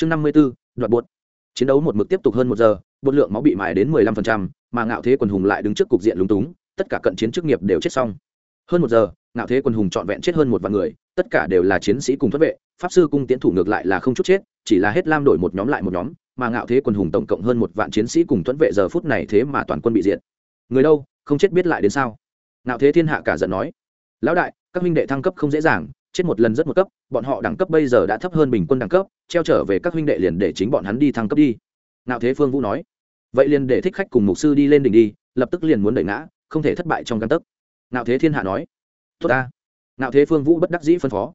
chương năm mươi b ố đoạt buốt chiến đấu một mực tiếp tục hơn một giờ, bột lượng máu bị mài đến mười lăm phần trăm, mà ngạo thế quần hùng lại đứng trước cục diện lúng túng, tất cả cận chiến chức nghiệp đều chết xong. Hơn một giờ, ngạo thế quần hùng trọn vẹn chết hơn một vạn người, tất cả đều là chiến sĩ cùng thất vệ, pháp sư cung tiến thủ ngược lại là không chút chết, chỉ là hết lam đổi một nhóm lại một nhóm, mà ngạo thế quần hùng tổng cộng hơn một vạn chiến sĩ cùng thuẫn vệ giờ phút này thế mà toàn quân bị diệt. Người đâu, không chết biết lại đến sao? Ngạo thế thiên hạ cả giận nói. Lão đại, các minh đệ thăng cấp không dễ dàng chết một lần rất một cấp, bọn họ đẳng cấp bây giờ đã thấp hơn bình quân đẳng cấp, treo trở về các huynh đệ liền để chính bọn hắn đi thăng cấp đi. Nào thế phương vũ nói. Vậy liền để thích khách cùng mục sư đi lên đỉnh đi, lập tức liền muốn đẩy ngã, không thể thất bại trong căn tấc. Nào thế thiên hạ nói. Tốt ta. Nào thế phương vũ bất đắc dĩ phân phó.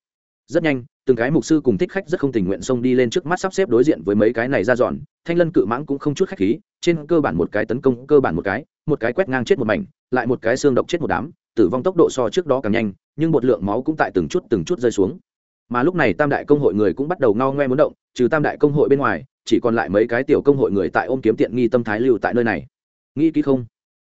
Rất nhanh, từng cái mục sư cùng thích khách rất không tình nguyện xông đi lên trước mắt sắp xếp đối diện với mấy cái này ra dọn, thanh lân cự mãng cũng không chút khách khí, trên cơ bản một cái tấn công, cơ bản một cái một cái quét ngang chết một mảnh, lại một cái xương độc chết một đám tử vong tốc độ so trước đó càng nhanh, nhưng một lượng máu cũng tại từng chút từng chút rơi xuống. Mà lúc này tam đại công hội người cũng bắt đầu ngao ngoe muốn động, trừ tam đại công hội bên ngoài, chỉ còn lại mấy cái tiểu công hội người tại ôm kiếm tiện nghi tâm thái lưu tại nơi này. Nghĩ kỹ không?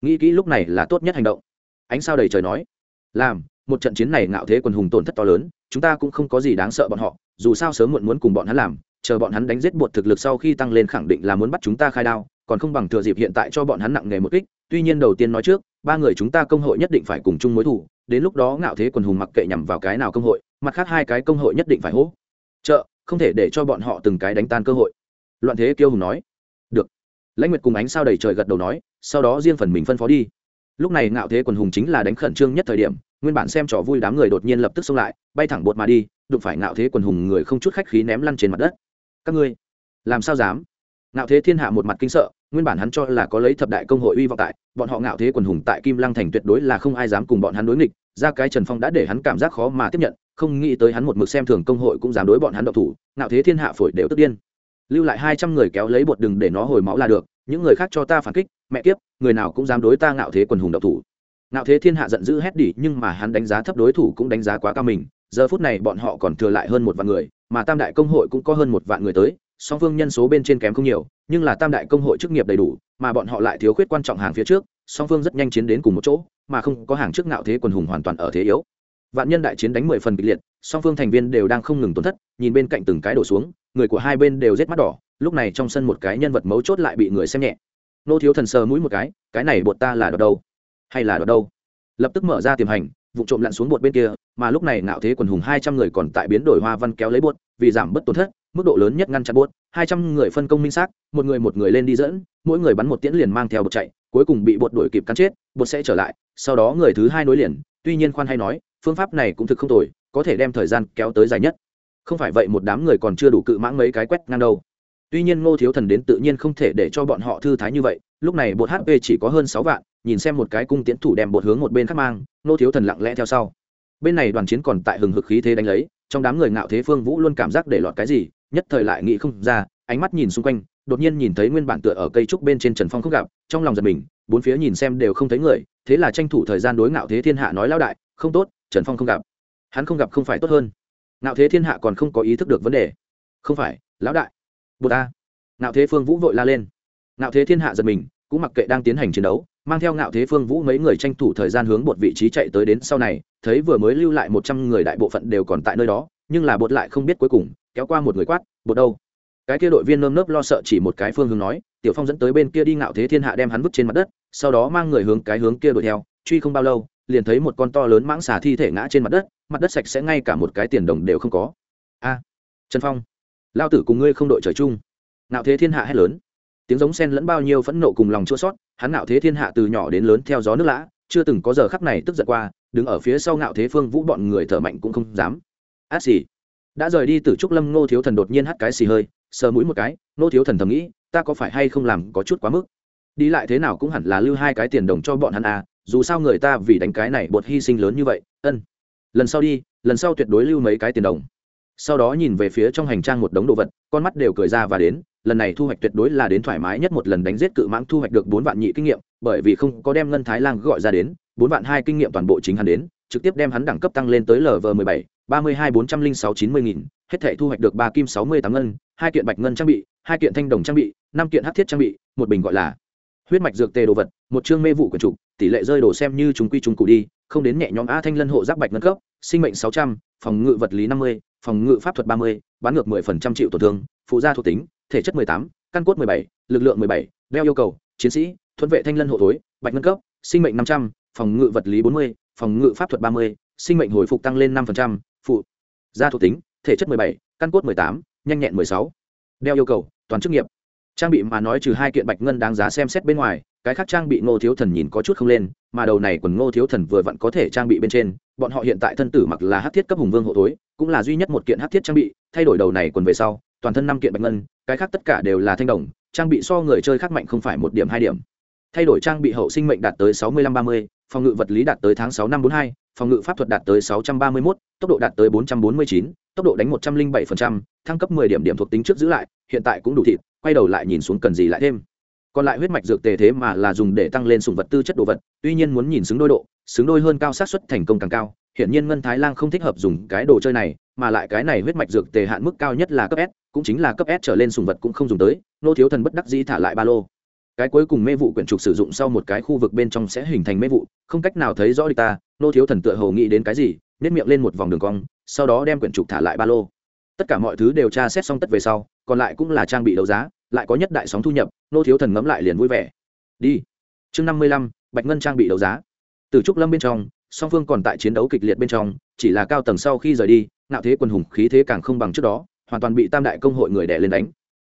Nghĩ kỹ lúc này là tốt nhất hành động. Ánh sao đầy trời nói, làm, một trận chiến này ngạo thế quần hùng tổn thất to lớn, chúng ta cũng không có gì đáng sợ bọn họ, dù sao sớm muộn muốn cùng bọn hắn làm, chờ bọn hắn đánh giết bột thực lực sau khi tăng lên khẳng định là muốn bắt chúng ta khai đao, còn không bằng thừa dịp hiện tại cho bọn hắn nặng nghề một kích tuy nhiên đầu tiên nói trước, ba người chúng ta công hội nhất định phải cùng chung mối thủ đến lúc đó ngạo thế quần hùng mặc kệ nhằm vào cái nào công hội, mặt khác hai cái công hội nhất định phải hỗ trợ, không thể để cho bọn họ từng cái đánh tan cơ hội. Loạn thế kiêu hùng nói. Được. Lãnh nguyệt cùng ánh sao đầy trời gật đầu nói, sau đó riêng phần mình phân phó đi. Lúc này ngạo thế quần hùng chính là đánh khẩn trương nhất thời điểm, nguyên bản xem trò vui đám người đột nhiên lập tức xông lại, bay thẳng bột mà đi, đụng phải ngạo thế quần hùng người không chút khách khí ném lăn trên mặt đất. Các ngươi, làm sao dám? Ngạo thế thiên hạ một mặt kinh sợ, nguyên bản hắn cho là có lấy thập đại công hội uy vọng tại, bọn họ ngạo thế quần hùng tại kim lăng thành tuyệt đối là không ai dám cùng bọn hắn đối nghịch, ra cái trần phong đã để hắn cảm giác khó mà tiếp nhận, không nghĩ tới hắn một mực xem thường công hội cũng dám đối bọn hắn độc thủ, ngạo thế thiên hạ phổi đều tức điên. Lưu lại hai trăm người kéo lấy bột đừng để nó hồi máu là được, những người khác cho ta phản kích, mẹ kiếp, người nào cũng dám đối ta ngạo thế quần hùng độc thủ. Ngạo thế thiên hạ giận dữ hét đỉ, nhưng mà hắn đánh giá thấp đối thủ cũng đánh giá quá cao mình, giờ phút này bọn họ còn thừa lại hơn một vạn người, mà tam đại công hội cũng có hơn một vạn người tới song phương nhân số bên trên kém không nhiều, nhưng là tam đại công hội chức nghiệp đầy đủ, mà bọn họ lại thiếu khuyết quan trọng hàng phía trước, song phương rất nhanh chiến đến cùng một chỗ, mà không có hàng trước ngạo thế quần hùng hoàn toàn ở thế yếu. Vạn nhân đại chiến đánh mười phần kịch liệt, song phương thành viên đều đang không ngừng tổn thất, nhìn bên cạnh từng cái đổ xuống, người của hai bên đều rết mắt đỏ, lúc này trong sân một cái nhân vật mấu chốt lại bị người xem nhẹ. Nô thiếu thần sờ mũi một cái cái này bột ta là đọt đâu? Hay là đọt đâu? Lập tức mở ra tiềm hành, vụ trộm lặn xuống bột bên kia, mà lúc này ngạo thế quần hùng hai trăm người còn tại biến đổi hoa văn kéo lấy bột, vì giảm bớt tổn thất mức độ lớn nhất ngăn chặn bột hai trăm người phân công minh xác, một người một người lên đi dẫn, mỗi người bắn một tiễn liền mang theo bột chạy, cuối cùng bị bột đuổi kịp cắn chết bột sẽ trở lại, sau đó người thứ hai nối liền. Tuy nhiên khoan hay nói, phương pháp này cũng thực không tồi, có thể đem thời gian kéo tới dài nhất. Không phải vậy một đám người còn chưa đủ cự mãng mấy cái quét ngang đâu. Tuy nhiên ngô thiếu thần đến tự nhiên không thể để cho bọn họ thư thái như vậy, lúc này bột hp chỉ có hơn sáu vạn, nhìn xem một cái cung tiến thủ đem bột hướng một bên khác mang, ngô thiếu thần lặng lẽ theo sau. Bên này đoàn chiến còn tại hừng hực khí thế đánh lấy, trong đám người ngạo thế phương vũ luôn cảm giác để lọt cái gì nhất thời lại nghĩ không ra ánh mắt nhìn xung quanh đột nhiên nhìn thấy nguyên bản tựa ở cây trúc bên trên trần phong không gặp trong lòng giật mình bốn phía nhìn xem đều không thấy người thế là tranh thủ thời gian đối ngạo thế thiên hạ nói lao đại không tốt trần phong không gặp. Hắn không gặp không phải tốt hơn. Ngạo thế thiên hạ còn không có ý thức được vấn đề. Không phải lão đại. Bột ta, ngạo thế phương vũ vội la lên. Ngạo thế thiên hạ giật mình cũng mặc kệ đang tiến hành chiến đấu mang theo ngạo thế phương vũ mấy người tranh thủ thời gian hướng một vị trí chạy tới đến sau này thấy vừa mới lưu lại một trăm người đại bộ phận đều còn tại nơi đó nhưng là bột lại không biết cuối cùng, kéo qua một người quát, bột đâu? Cái kia đội viên nơm nớp lo sợ chỉ một cái phương hướng nói, tiểu phong dẫn tới bên kia đi ngạo thế thiên hạ đem hắn vứt trên mặt đất, sau đó mang người hướng cái hướng kia đuổi theo, truy không bao lâu, liền thấy một con to lớn mãng xà thi thể ngã trên mặt đất mặt đất sạch sẽ ngay cả một cái tiền đồng đều không có. A, trần phong lao tử cùng ngươi không đội trời chung. Ngạo thế thiên hạ hét lớn. Tiếng giống sen lẫn bao nhiêu phẫn nộ cùng lòng chua sót hắn ngạo thế thiên hạ từ nhỏ đến lớn theo gió nước lã, chưa từng có giờ khắc này tức giận qua, đứng ở phía sau ngạo thế phương vũ bọn người thở mạnh cũng không dám át xì. Đã rời đi từ trúc lâm, ngô thiếu thần đột nhiên hắt cái xì hơi, sờ mũi một cái, ngô thiếu thần thầm nghĩ, ta có phải hay không làm có chút quá mức? Đi lại thế nào cũng hẳn là lưu hai cái tiền đồng cho bọn hắn à dù sao người ta vì đánh cái này bột hy sinh lớn như vậy, ân. Lần sau đi, lần sau tuyệt đối lưu mấy cái tiền đồng. Sau đó nhìn về phía trong hành trang một đống đồ vật, con mắt đều cười ra và đến, lần này thu hoạch tuyệt đối là đến thoải mái nhất một lần đánh giết cự mãng thu hoạch được bốn vạn nhị kinh nghiệm, bởi vì không có đem ngân thái lan gọi ra đến, bốn vạn hai kinh nghiệm toàn bộ chính hắn đến, trực tiếp đem hắn đẳng cấp tăng lên tới lv mười bảy ba mươi hai bốn trăm linh sáu chín mươi nghìn hết thể thu hoạch được ba kim sáu mươi tám ngân hai kiện bạch ngân trang bị hai kiện thanh đồng trang bị năm kiện hát thiết trang bị một bình gọi là huyết mạch dược tê đồ vật một chương mê vụ quần trục tỷ lệ rơi đồ xem như chúng quy chúng cụ đi không đến nhẹ nhõm a thanh lân hộ giáp bạch ngân cấp sinh mệnh sáu trăm phòng ngự vật lý năm mươi phòng ngự pháp thuật ba mươi bán ngược 10% chịu tổn thương phụ gia thuộc tính thể chất 18, căn cốt 17, lực lượng 17, đeo yêu cầu chiến sĩ thuận vệ thanh lân hộ thối bạch ngân cấp sinh mệnh 500, phòng ngự vật lý 40, phòng ngự pháp thuật 30, sinh mệnh hồi phục tăng lên 5%, trăm gia thuộc tính thể chất 17, căn cốt 18, nhanh nhẹn 16. đeo yêu cầu toàn chức nghiệp trang bị mà nói trừ hai kiện bạch ngân đáng giá xem xét bên ngoài cái khác trang bị ngô thiếu thần nhìn có chút không lên mà đầu này quần ngô thiếu thần vừa vặn có thể trang bị bên trên bọn họ hiện tại thân tử mặc là hát thiết cấp hùng vương hộ tối cũng là duy nhất một kiện hát thiết trang bị thay đổi đầu này quần về sau toàn thân năm kiện bạch ngân cái khác tất cả đều là thanh đồng trang bị so người chơi khác mạnh không phải một điểm hai điểm thay đổi trang bị hậu sinh mệnh đạt tới sáu mươi lăm ba mươi phòng ngự vật lý đạt tới tháng sáu năm bốn hai phòng ngự pháp thuật đạt tới sáu trăm ba mươi mốt, tốc độ đạt tới bốn trăm bốn mươi chín, tốc độ đánh một trăm linh bảy phần trăm, thăng cấp mười điểm điểm thuộc tính trước giữ lại, hiện tại cũng đủ thịt, quay đầu lại nhìn xuống cần gì lại thêm. Còn lại huyết mạch dược tề thế mà là dùng để tăng lên sủng vật tư chất đồ vật, tuy nhiên muốn nhìn xứng đôi độ, xứng đôi hơn cao sát suất thành công càng cao, hiển nhiên ngân thái lang không thích hợp dùng cái đồ chơi này, mà lại cái này huyết mạch dược tề hạn mức cao nhất là cấp s, cũng chính là cấp s trở lên sủng vật cũng không dùng tới, nô thiếu thần bất đắc dĩ thả lại ba lô cái cuối cùng mê vụ quyển trục sử dụng sau một cái khu vực bên trong sẽ hình thành mê vụ, không cách nào thấy rõ đi ta, nô thiếu thần tựa hồ nghĩ đến cái gì nếp miệng lên một vòng đường cong, sau đó đem quyển trục thả lại ba lô. Tất cả mọi thứ đều tra xét xong tất về sau, còn lại cũng là trang bị đấu giá, lại có nhất đại sóng thu nhập, nô thiếu thần ngấm lại liền vui vẻ. Đi. Chương năm mươi lăm, bạch ngân trang bị đấu giá. Từ trúc lâm bên trong, song phương còn tại chiến đấu kịch liệt bên trong, chỉ là cao tầng sau khi rời đi, ngạo thế quần hùng khí thế càng không bằng trước đó, hoàn toàn bị tam đại công hội người đẻ lên đánh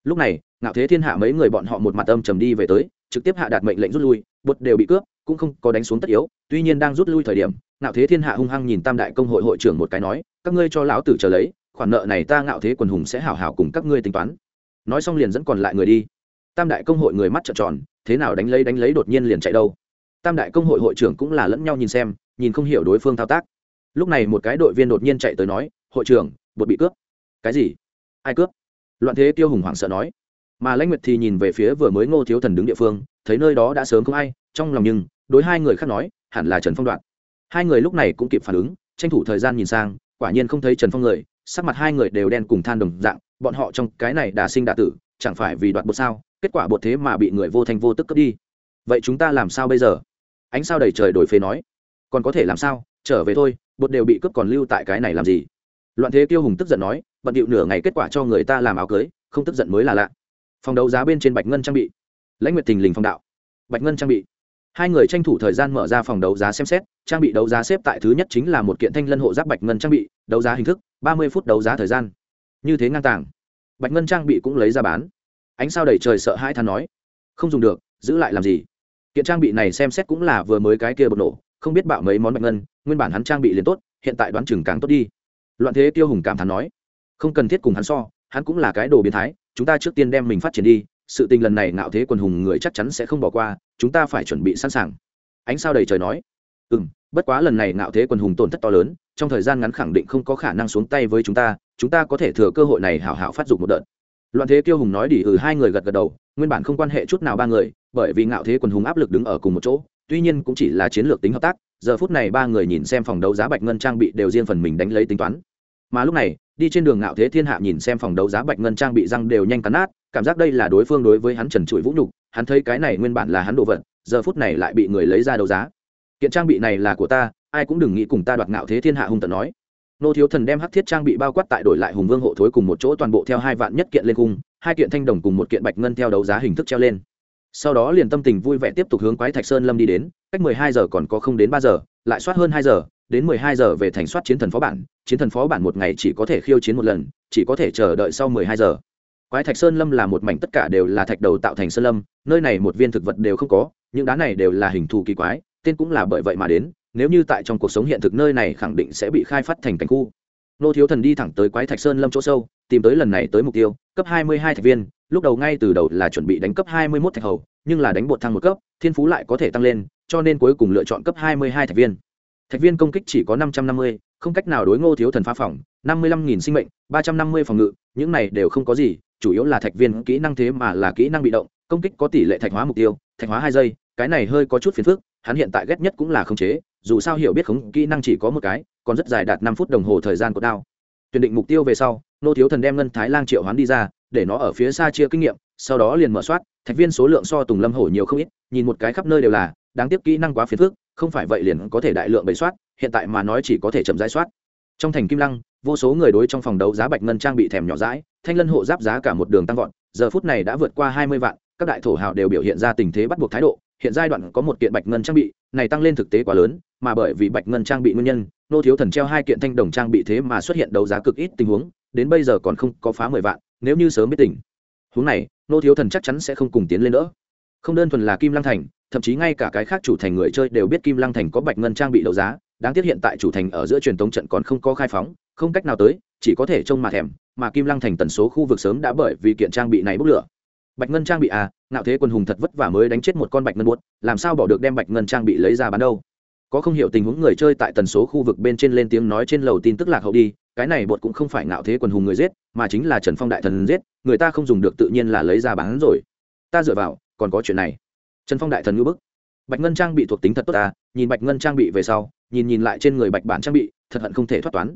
lúc này, ngạo thế thiên hạ mấy người bọn họ một mặt âm trầm đi về tới, trực tiếp hạ đạt mệnh lệnh rút lui, bột đều bị cướp, cũng không có đánh xuống tất yếu, tuy nhiên đang rút lui thời điểm, ngạo thế thiên hạ hung hăng nhìn tam đại công hội hội trưởng một cái nói, các ngươi cho lão tử trở lấy, khoản nợ này ta ngạo thế quần hùng sẽ hảo hảo cùng các ngươi tính toán. Nói xong liền dẫn còn lại người đi. Tam đại công hội người mắt trợn tròn, thế nào đánh lấy đánh lấy đột nhiên liền chạy đâu. Tam đại công hội hội trưởng cũng là lẫn nhau nhìn xem, nhìn không hiểu đối phương thao tác. Lúc này một cái đội viên đột nhiên chạy tới nói, hội trưởng, bột bị cướp. Cái gì? Ai cướp? Loạn thế tiêu hùng hoảng sợ nói. Mà lãnh nguyệt thì nhìn về phía vừa mới ngô thiếu thần đứng địa phương, thấy nơi đó đã sớm không ai, trong lòng nhưng, đối hai người khác nói, hẳn là trần phong đoạn. Hai người lúc này cũng kịp phản ứng, tranh thủ thời gian nhìn sang, quả nhiên không thấy trần phong người, sắc mặt hai người đều đen cùng than đồng dạng, bọn họ trong cái này đà sinh đà tử, chẳng phải vì đoạt bột sao, kết quả bột thế mà bị người vô thanh vô tức cướp đi. Vậy chúng ta làm sao bây giờ? Ánh sao đầy trời đổi phế nói. Còn có thể làm sao? Trở về thôi, bột đều bị cướp còn lưu tại cái này làm gì? Loạn thế tiêu hùng tức giận nói bận điệu nửa ngày kết quả cho người ta làm áo cưới, không tức giận mới là lạ. Phòng đấu giá bên trên bạch ngân trang bị. Lãnh nguyệt tình lình phong đạo. Bạch ngân trang bị. Hai người tranh thủ thời gian mở ra phòng đấu giá xem xét, trang bị đấu giá xếp tại thứ nhất chính là một kiện thanh lân hộ giáp bạch ngân trang bị, đấu giá hình thức, ba mươi phút đấu giá thời gian. Như thế ngang tàng. Bạch ngân trang bị cũng lấy ra bán. Ánh sao đầy trời sợ hai than nói, không dùng được, giữ lại làm gì? Kiện trang bị này xem xét cũng là vừa mới cái kia bột nổ, không biết bạo mấy món bạch ngân, nguyên bản hắn trang bị liền tốt, hiện tại đoán chừng càng tốt đi. Loạn thế tiêu hùng cảm thán nói không cần thiết cùng hắn so, hắn cũng là cái đồ biến thái, chúng ta trước tiên đem mình phát triển đi, sự tình lần này ngạo thế quần hùng người chắc chắn sẽ không bỏ qua, chúng ta phải chuẩn bị sẵn sàng. Ánh sao đầy trời nói. Ừ m bất quá lần này ngạo thế quần hùng tổn thất to lớn, trong thời gian ngắn khẳng định không có khả năng xuống tay với chúng ta chúng ta có thể thừa cơ hội này hảo hảo phát dục một đợt. Loạn thế kiêu hùng nói đỉ ừ hai người gật gật đầu, nguyên bản không quan hệ chút nào ba người, bởi vì ngạo thế quần hùng áp lực đứng ở cùng một chỗ, tuy nhiên cũng chỉ là chiến lược tính hợp tác, giờ phút này ba người nhìn xem phòng đấu giá bạch ngân trang bị đều riêng phần mình đánh lấy tính toán. Mà lúc này đi trên đường ngạo thế thiên hạ nhìn xem phòng đấu giá bạch ngân trang bị răng đều nhanh cắn nát, cảm giác đây là đối phương đối với hắn trần trụi vũ nhục, hắn thấy cái này nguyên bản là hắn đồ vật, giờ phút này lại bị người lấy ra đấu giá. Kiện trang bị này là của ta, ai cũng đừng nghĩ cùng ta đoạt ngạo thế thiên hạ hung tận nói. Nô thiếu thần đem hắc thiết trang bị bao quát tại đổi lại hùng vương hộ thối cùng một chỗ toàn bộ theo hai vạn nhất kiện lên cung, hai kiện thanh đồng cùng một kiện bạch ngân theo đấu giá hình thức treo lên. Sau đó liền tâm tình vui vẻ tiếp tục hướng quái thạch sơn lâm đi đến, cách mười hai giờ còn có không đến ba giờ, lại soát hơn hai giờ đến mười hai giờ về thành soát chiến thần phó bản, chiến thần phó bản một ngày chỉ có thể khiêu chiến một lần, chỉ có thể chờ đợi sau mười hai giờ. Quái thạch sơn lâm là một mảnh tất cả đều là thạch đầu tạo thành sơn lâm, nơi này một viên thực vật đều không có, những đá này đều là hình thù kỳ quái, tên cũng là bởi vậy mà đến, nếu như tại trong cuộc sống hiện thực nơi này khẳng định sẽ bị khai phát thành cảnh khu. Nô thiếu thần đi thẳng tới quái thạch sơn lâm chỗ sâu, tìm tới lần này tới mục tiêu, cấp hai mươi hai thạch viên, lúc đầu ngay từ đầu là chuẩn bị đánh cấp hai mươi mốt thạch hầu, nhưng là đánh bột thăng một cấp, thiên phú lại có thể tăng lên, cho nên cuối cùng lựa chọn cấp hai mươi hai thạch viên thạch viên công kích chỉ có năm trăm năm mươi, không cách nào đối ngô thiếu thần phá phòng, năm mươi lăm nghìn sinh mệnh, ba trăm năm mươi phòng ngự, những này đều không có gì, chủ yếu là thạch viên kỹ năng thế mà là kỹ năng bị động, công kích có tỷ lệ thạch hóa mục tiêu, thạch hóa hai giây, cái này hơi có chút phiền phức, hắn hiện tại ghét nhất cũng là khống chế, dù sao hiểu biết khống kỹ năng chỉ có một cái, còn rất dài đạt năm phút đồng hồ thời gian của đao. Tuyển định mục tiêu về sau nô thiếu thần đem ngân thái lang triệu hoán đi ra, để nó ở phía xa chia kinh nghiệm, sau đó liền mở soát, thạch viên số lượng so tùng lâm hổ nhiều không ít, nhìn một cái khắp nơi đều là, đáng tiếc kỹ năng quá phiền phức không phải vậy liền có thể đại lượng bày soát, hiện tại mà nói chỉ có thể chậm rãi soát. Trong thành kim lăng, vô số người đối trong phòng đấu giá bạch ngân trang bị thèm nhỏ rãi thanh lân hộ giáp giá cả một đường tăng vọt, giờ phút này đã vượt qua hai mươi vạn, các đại thổ hào đều biểu hiện ra tình thế bắt buộc thái độ, hiện giai đoạn có một kiện bạch ngân trang bị, này tăng lên thực tế quá lớn, mà bởi vì bạch ngân trang bị nguyên nhân, nô thiếu thần treo hai kiện thanh đồng trang bị thế mà xuất hiện đấu giá cực ít tình huống, đến bây giờ còn không có phá mười vạn, nếu như sớm biết tình. Huống này, nô thiếu thần chắc chắn sẽ không cùng tiến lên nữa không đơn thuần là kim lăng thành, thậm chí ngay cả cái khác chủ thành người chơi đều biết kim lăng thành có bạch ngân trang bị đấu giá, đáng tiếc hiện tại chủ thành ở giữa truyền tống trận còn không có khai phóng, không cách nào tới, chỉ có thể trông mà thèm, mà kim lăng thành tần số khu vực sớm đã bởi vì kiện trang bị này bốc lửa. Bạch ngân trang bị à ngạo thế quân hùng thật vất vả mới đánh chết một con bạch ngân buốt, làm sao bỏ được đem bạch ngân trang bị lấy ra bán đâu? Có không hiểu tình huống người chơi tại tần số khu vực bên trên lên tiếng nói trên lầu tin tức lạc hậu đi, cái này bột cũng không phải ngạo thế quần hùng người giết, mà chính là trần phong đại thần giết, người ta không dùng được tự nhiên là lấy ra bán rồi. Ta dựa vào còn có chuyện này. Trần phong đại thần ngữ bức. Bạch ngân trang bị thuộc tính thật tốt ta nhìn bạch ngân trang bị về sau, nhìn nhìn lại trên người bạch bản trang bị, thật hận không thể thoát toán.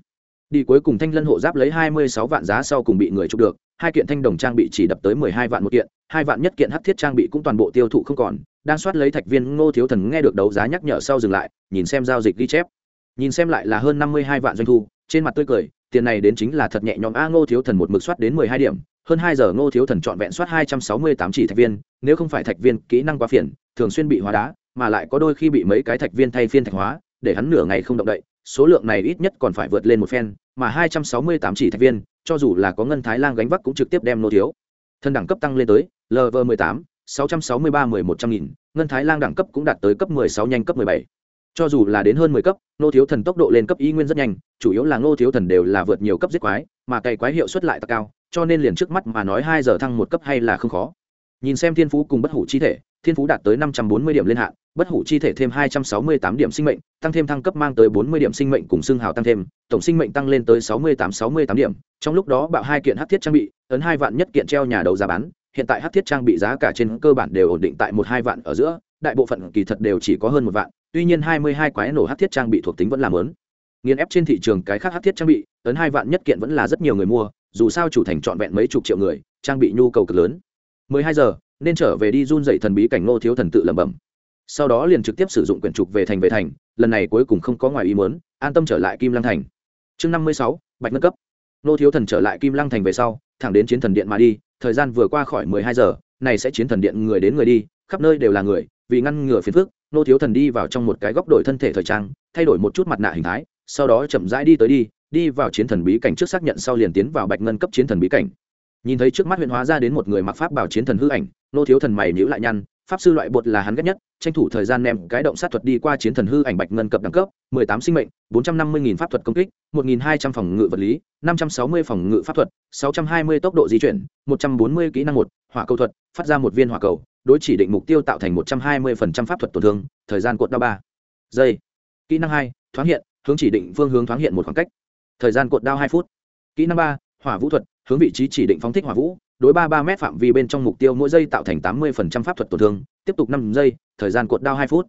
Đi cuối cùng thanh lân hộ giáp lấy hai mươi sáu vạn giá sau cùng bị người chụp được, hai kiện thanh đồng trang bị chỉ đập tới mười hai vạn một kiện, hai vạn nhất kiện hắc thiết trang bị cũng toàn bộ tiêu thụ không còn, đang soát lấy thạch viên ngô thiếu thần nghe được đấu giá nhắc nhở sau dừng lại, nhìn xem giao dịch ghi chép. Nhìn xem lại là hơn năm mươi hai vạn doanh thu, trên mặt tươi cười, tiền này đến chính là thật nhẹ nhõm. A ngô thiếu thần một mực soát đến mười hai điểm hơn hai giờ ngô thiếu thần trọn vẹn soát hai trăm sáu mươi tám chỉ thạch viên, nếu không phải thạch viên kỹ năng quá phiền, thường xuyên bị hóa đá, mà lại có đôi khi bị mấy cái thạch viên thay phiên thạch hóa, để hắn nửa ngày không động đậy, số lượng này ít nhất còn phải vượt lên một phen, mà hai trăm sáu mươi tám chỉ thạch viên, cho dù là có ngân thái lang gánh vác cũng trực tiếp đem nô thiếu thân đẳng cấp tăng lên tới lv mười tám, sáu trăm sáu mươi ba mười một trăm nghìn, ngân thái lang đẳng cấp cũng đạt tới cấp mười sáu nhanh cấp mười bảy. Cho dù là đến hơn mười cấp nô thiếu thần tốc độ lên cấp y nguyên rất nhanh, chủ yếu là nô thiếu thần đều là vượt nhiều cấp giết quái, mà cày quái hiệu suất lại tăng cao cho nên liền trước mắt mà nói hai giờ thăng một cấp hay là không khó. Nhìn xem thiên phú cùng bất hủ chi thể, thiên phú đạt tới năm trăm bốn mươi điểm lên hạn, bất hủ chi thể thêm hai trăm sáu mươi tám điểm sinh mệnh, tăng thêm thăng cấp mang tới bốn mươi điểm sinh mệnh cùng xương hào tăng thêm, tổng sinh mệnh tăng lên tới sáu mươi tám sáu mươi tám điểm. Trong lúc đó bạo hai kiện hát thiết trang bị, ấn hai vạn nhất kiện treo nhà đầu giá bán. Hiện tại hát thiết trang bị giá cả trên cơ bản đều ổn định tại một hai vạn ở giữa, đại bộ phận kỳ thật đều chỉ có hơn một vạn, tuy nhiên hai mươi hai quái nổ hát thiết trang bị thuộc tính vẫn làm lớn. Nghiền ép trên thị trường cái khác hát thiết trang bị, ấn hai vạn nhất kiện vẫn là rất nhiều người mua dù sao chủ thành trọn vẹn mấy chục triệu người, trang bị nhu cầu cực lớn. Mười hai giờ, nên trở về đi run dậy thần bí cảnh ngô thiếu thần tự lẩm bẩm. Sau đó liền trực tiếp sử dụng quyển trục về thành về thành, lần này cuối cùng không có ngoài ý muốn, an tâm trở lại kim lăng thành. Chương năm mươi sáu, bạch nâng cấp. Ngô thiếu thần trở lại kim lăng thành về sau, thẳng đến chiến thần điện mà đi, thời gian vừa qua khỏi mười hai giờ, này sẽ chiến thần điện người đến người đi, khắp nơi đều là người, vì ngăn ngừa phiền phức, ngô thiếu thần đi vào trong một cái góc đổi thân thể thời trang, thay đổi một chút mặt nạ hình thái, sau đó chậm rãi đi tới đi đi vào chiến thần bí cảnh trước xác nhận sau liền tiến vào bạch ngân cấp chiến thần bí cảnh. Nhìn thấy trước mắt huyện hóa ra đến một người mặc pháp bảo chiến thần hư ảnh, nô thiếu thần mày nhữ lại nhăn, pháp sư loại bột là hắn ghét nhất, tranh thủ thời gian ném cái động sát thuật đi qua chiến thần hư ảnh bạch ngân cập đẳng cấp, mười tám sinh mệnh, bốn trăm năm mươi nghìn pháp thuật công kích, một nghìn hai trăm phòng ngự vật lý, năm trăm sáu mươi phòng ngự pháp thuật, sáu trăm hai mươi tốc độ di chuyển, một trăm bốn mươi kỹ năng một, hỏa cầu thuật, phát ra một viên hỏa cầu, đối chỉ định mục tiêu tạo thành một trăm hai mươi phần trăm pháp thuật tổn thương, thời gian cuộn đau ba. Giây. Kỹ năng hai, thoáng hiện, hướng chỉ định phương hướng thoáng hiện một khoảng cách thời gian cột đao hai phút. Kỹ năng ba, hỏa vũ thuật, hướng vị trí chỉ định phóng thích hỏa vũ, đối ba ba m phạm vi bên trong mục tiêu mỗi giây tạo thành tám mươi pháp thuật tổn thương, tiếp tục năm giây, thời gian cột đao hai phút.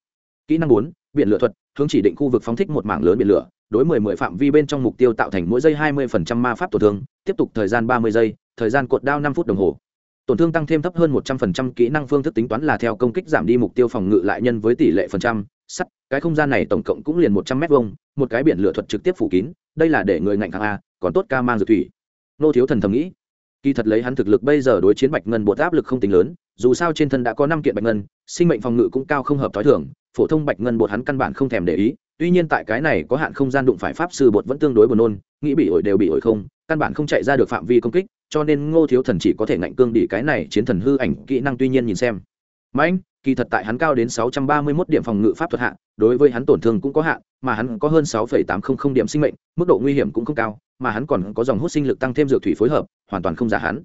Kỹ năng bốn, biển lửa thuật, hướng chỉ định khu vực phóng thích một mảng lớn biển lửa, đối mười mười phạm vi bên trong mục tiêu tạo thành mỗi giây hai mươi ma pháp tổn thương, tiếp tục thời gian ba mươi giây, thời gian cột đao năm phút đồng hồ. Tổn thương tăng thêm thấp hơn một trăm phần trăm kỹ năng phương thức tính toán là theo công kích giảm đi mục tiêu phòng ngự lại nhân với tỷ lệ phần trăm sắt, cái không gian này tổng cộng cũng liền một trăm mét vông một cái biển lửa thuật trực tiếp phủ kín, đây là để người ngạnh kháng a, còn tốt ca mang dược thủy. Nô thiếu thần thầm nghĩ. Kỳ thật lấy hắn thực lực bây giờ đối chiến bạch ngân bột áp lực không tính lớn, dù sao trên thân đã có năm kiện bạch ngân, sinh mệnh phòng ngự cũng cao không hợp t h ó i thường, phổ thông bạch ngân bột hắn căn bản không thèm để ý, tuy nhiên tại cái này có hạn không gian đụng phải pháp sư bột vẫn tương đối buồn nôn, nghĩ bị ổi đều bị ổi không, căn bản không chạy ra được phạm vi công kích, cho nên ngô thiếu thần chỉ có thể ngạnh cương đỉ cái này chiến thần hư ảnh kỹ năng tuy nhiên nhìn xem. Mạnh! Kỳ thật tại hắn cao đến 631 điểm phòng ngự pháp thuật hạ, đối với hắn tổn thương cũng có hạn, mà hắn có hơn sáu tám trăm linh điểm sinh mệnh, mức độ nguy hiểm cũng không cao, mà hắn còn có dòng hút sinh lực tăng thêm dược thủy phối hợp, hoàn toàn không giả hắn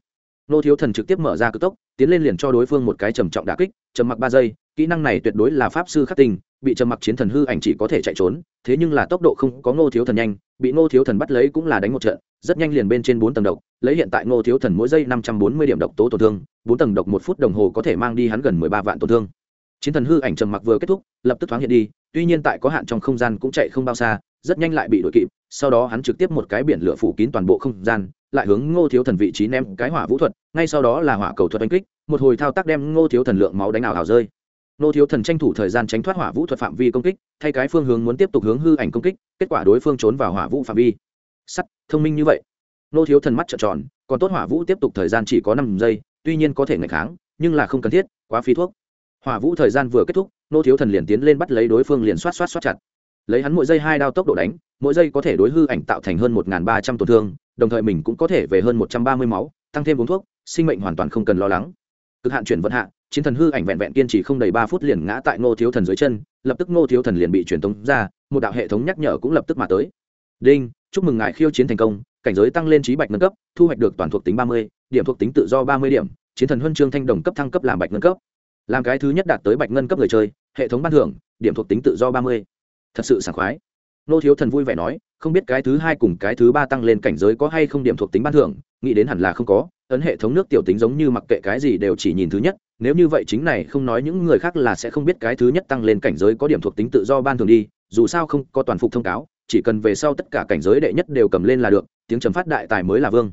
nô thiếu thần trực tiếp mở ra cực tốc, tiến lên liền cho đối phương một cái trầm trọng đà kích, trầm mặc ba giây, kỹ năng này tuyệt đối là pháp sư khắc tình bị trầm mặc chiến thần hư ảnh chỉ có thể chạy trốn, thế nhưng là tốc độ không có ngô thiếu thần nhanh, bị ngô thiếu thần bắt lấy cũng là đánh một trận, rất nhanh liền bên trên bốn tầng độc, lấy hiện tại ngô thiếu thần mỗi giây năm trăm bốn mươi điểm độc tố tổn thương, bốn tầng độc một phút đồng hồ có thể mang đi hắn gần mười ba vạn tổn thương. Chiến thần hư ảnh trầm mặc vừa kết thúc, lập tức thoáng hiện đi, tuy nhiên tại có hạn trong không gian cũng chạy không bao xa, rất nhanh lại bị đuổi kịp sau đó hắn trực tiếp một cái biển lửa phủ kín toàn bộ không gian, lại hướng ngô thiếu thần vị trí ném cái hỏa vũ thuật, ngay sau đó là hỏa cầu thuật đánh kích, một hồi thao tác đem ngô thiếu thần lượng máu đánh ảo hào rơi. Ngô thiếu thần tranh thủ thời gian tránh thoát hỏa vũ thuật phạm vi công kích, thay cái phương hướng muốn tiếp tục hướng hư ảnh công kích, kết quả đối phương trốn vào hỏa vũ phạm vi. Sắt, thông minh như vậy. Ngô thiếu thần mắt trợn tròn, còn tốt hỏa vũ tiếp tục thời gian chỉ có năm giây, tuy nhiên có thể ngày kháng, nhưng là không cần thiết, quá phí thuốc. Hỏa vũ thời gian vừa kết thúc, Ngô thiếu thần liền tiến lên bắt lấy đối phương liền xoát xoát xoát chặt lấy hắn mỗi giây hai đao tốc độ đánh, mỗi giây có thể đối hư ảnh tạo thành hơn một ba trăm tổn thương, đồng thời mình cũng có thể về hơn một trăm ba mươi máu, tăng thêm uống thuốc, sinh mệnh hoàn toàn không cần lo lắng. Cực hạn chuyển vận hạ, chiến thần hư ảnh vẹn vẹn kiên trì không đầy ba phút liền ngã tại ngô thiếu thần dưới chân, lập tức ngô thiếu thần liền bị truyền tống ra, một đạo hệ thống nhắc nhở cũng lập tức mà tới. Đinh, chúc mừng ngài khiêu chiến thành công, cảnh giới tăng lên trí bạch nâng cấp, thu hoạch được toàn thuộc tính ba mươi, điểm thuộc tính tự do ba mươi điểm, chiến thần huân chương thanh đồng cấp thăng cấp làm bạch nâng cấp. Làm cái thứ nhất đạt tới bạch ngân cấp người chơi, hệ thống ban thưởng, điểm thuộc tính tự do ba mươi thật sự sảng khoái. Nô thiếu thần vui vẻ nói, không biết cái thứ hai cùng cái thứ ba tăng lên cảnh giới có hay không điểm thuộc tính ban thưởng, nghĩ đến hẳn là không có, ấn hệ thống nước tiểu tính giống như mặc kệ cái gì đều chỉ nhìn thứ nhất, nếu như vậy chính này không nói những người khác là sẽ không biết cái thứ nhất tăng lên cảnh giới có điểm thuộc tính tự do ban thường đi, dù sao không có toàn phục thông cáo, chỉ cần về sau tất cả cảnh giới đệ nhất đều cầm lên là được, tiếng trầm phát đại tài mới là vương.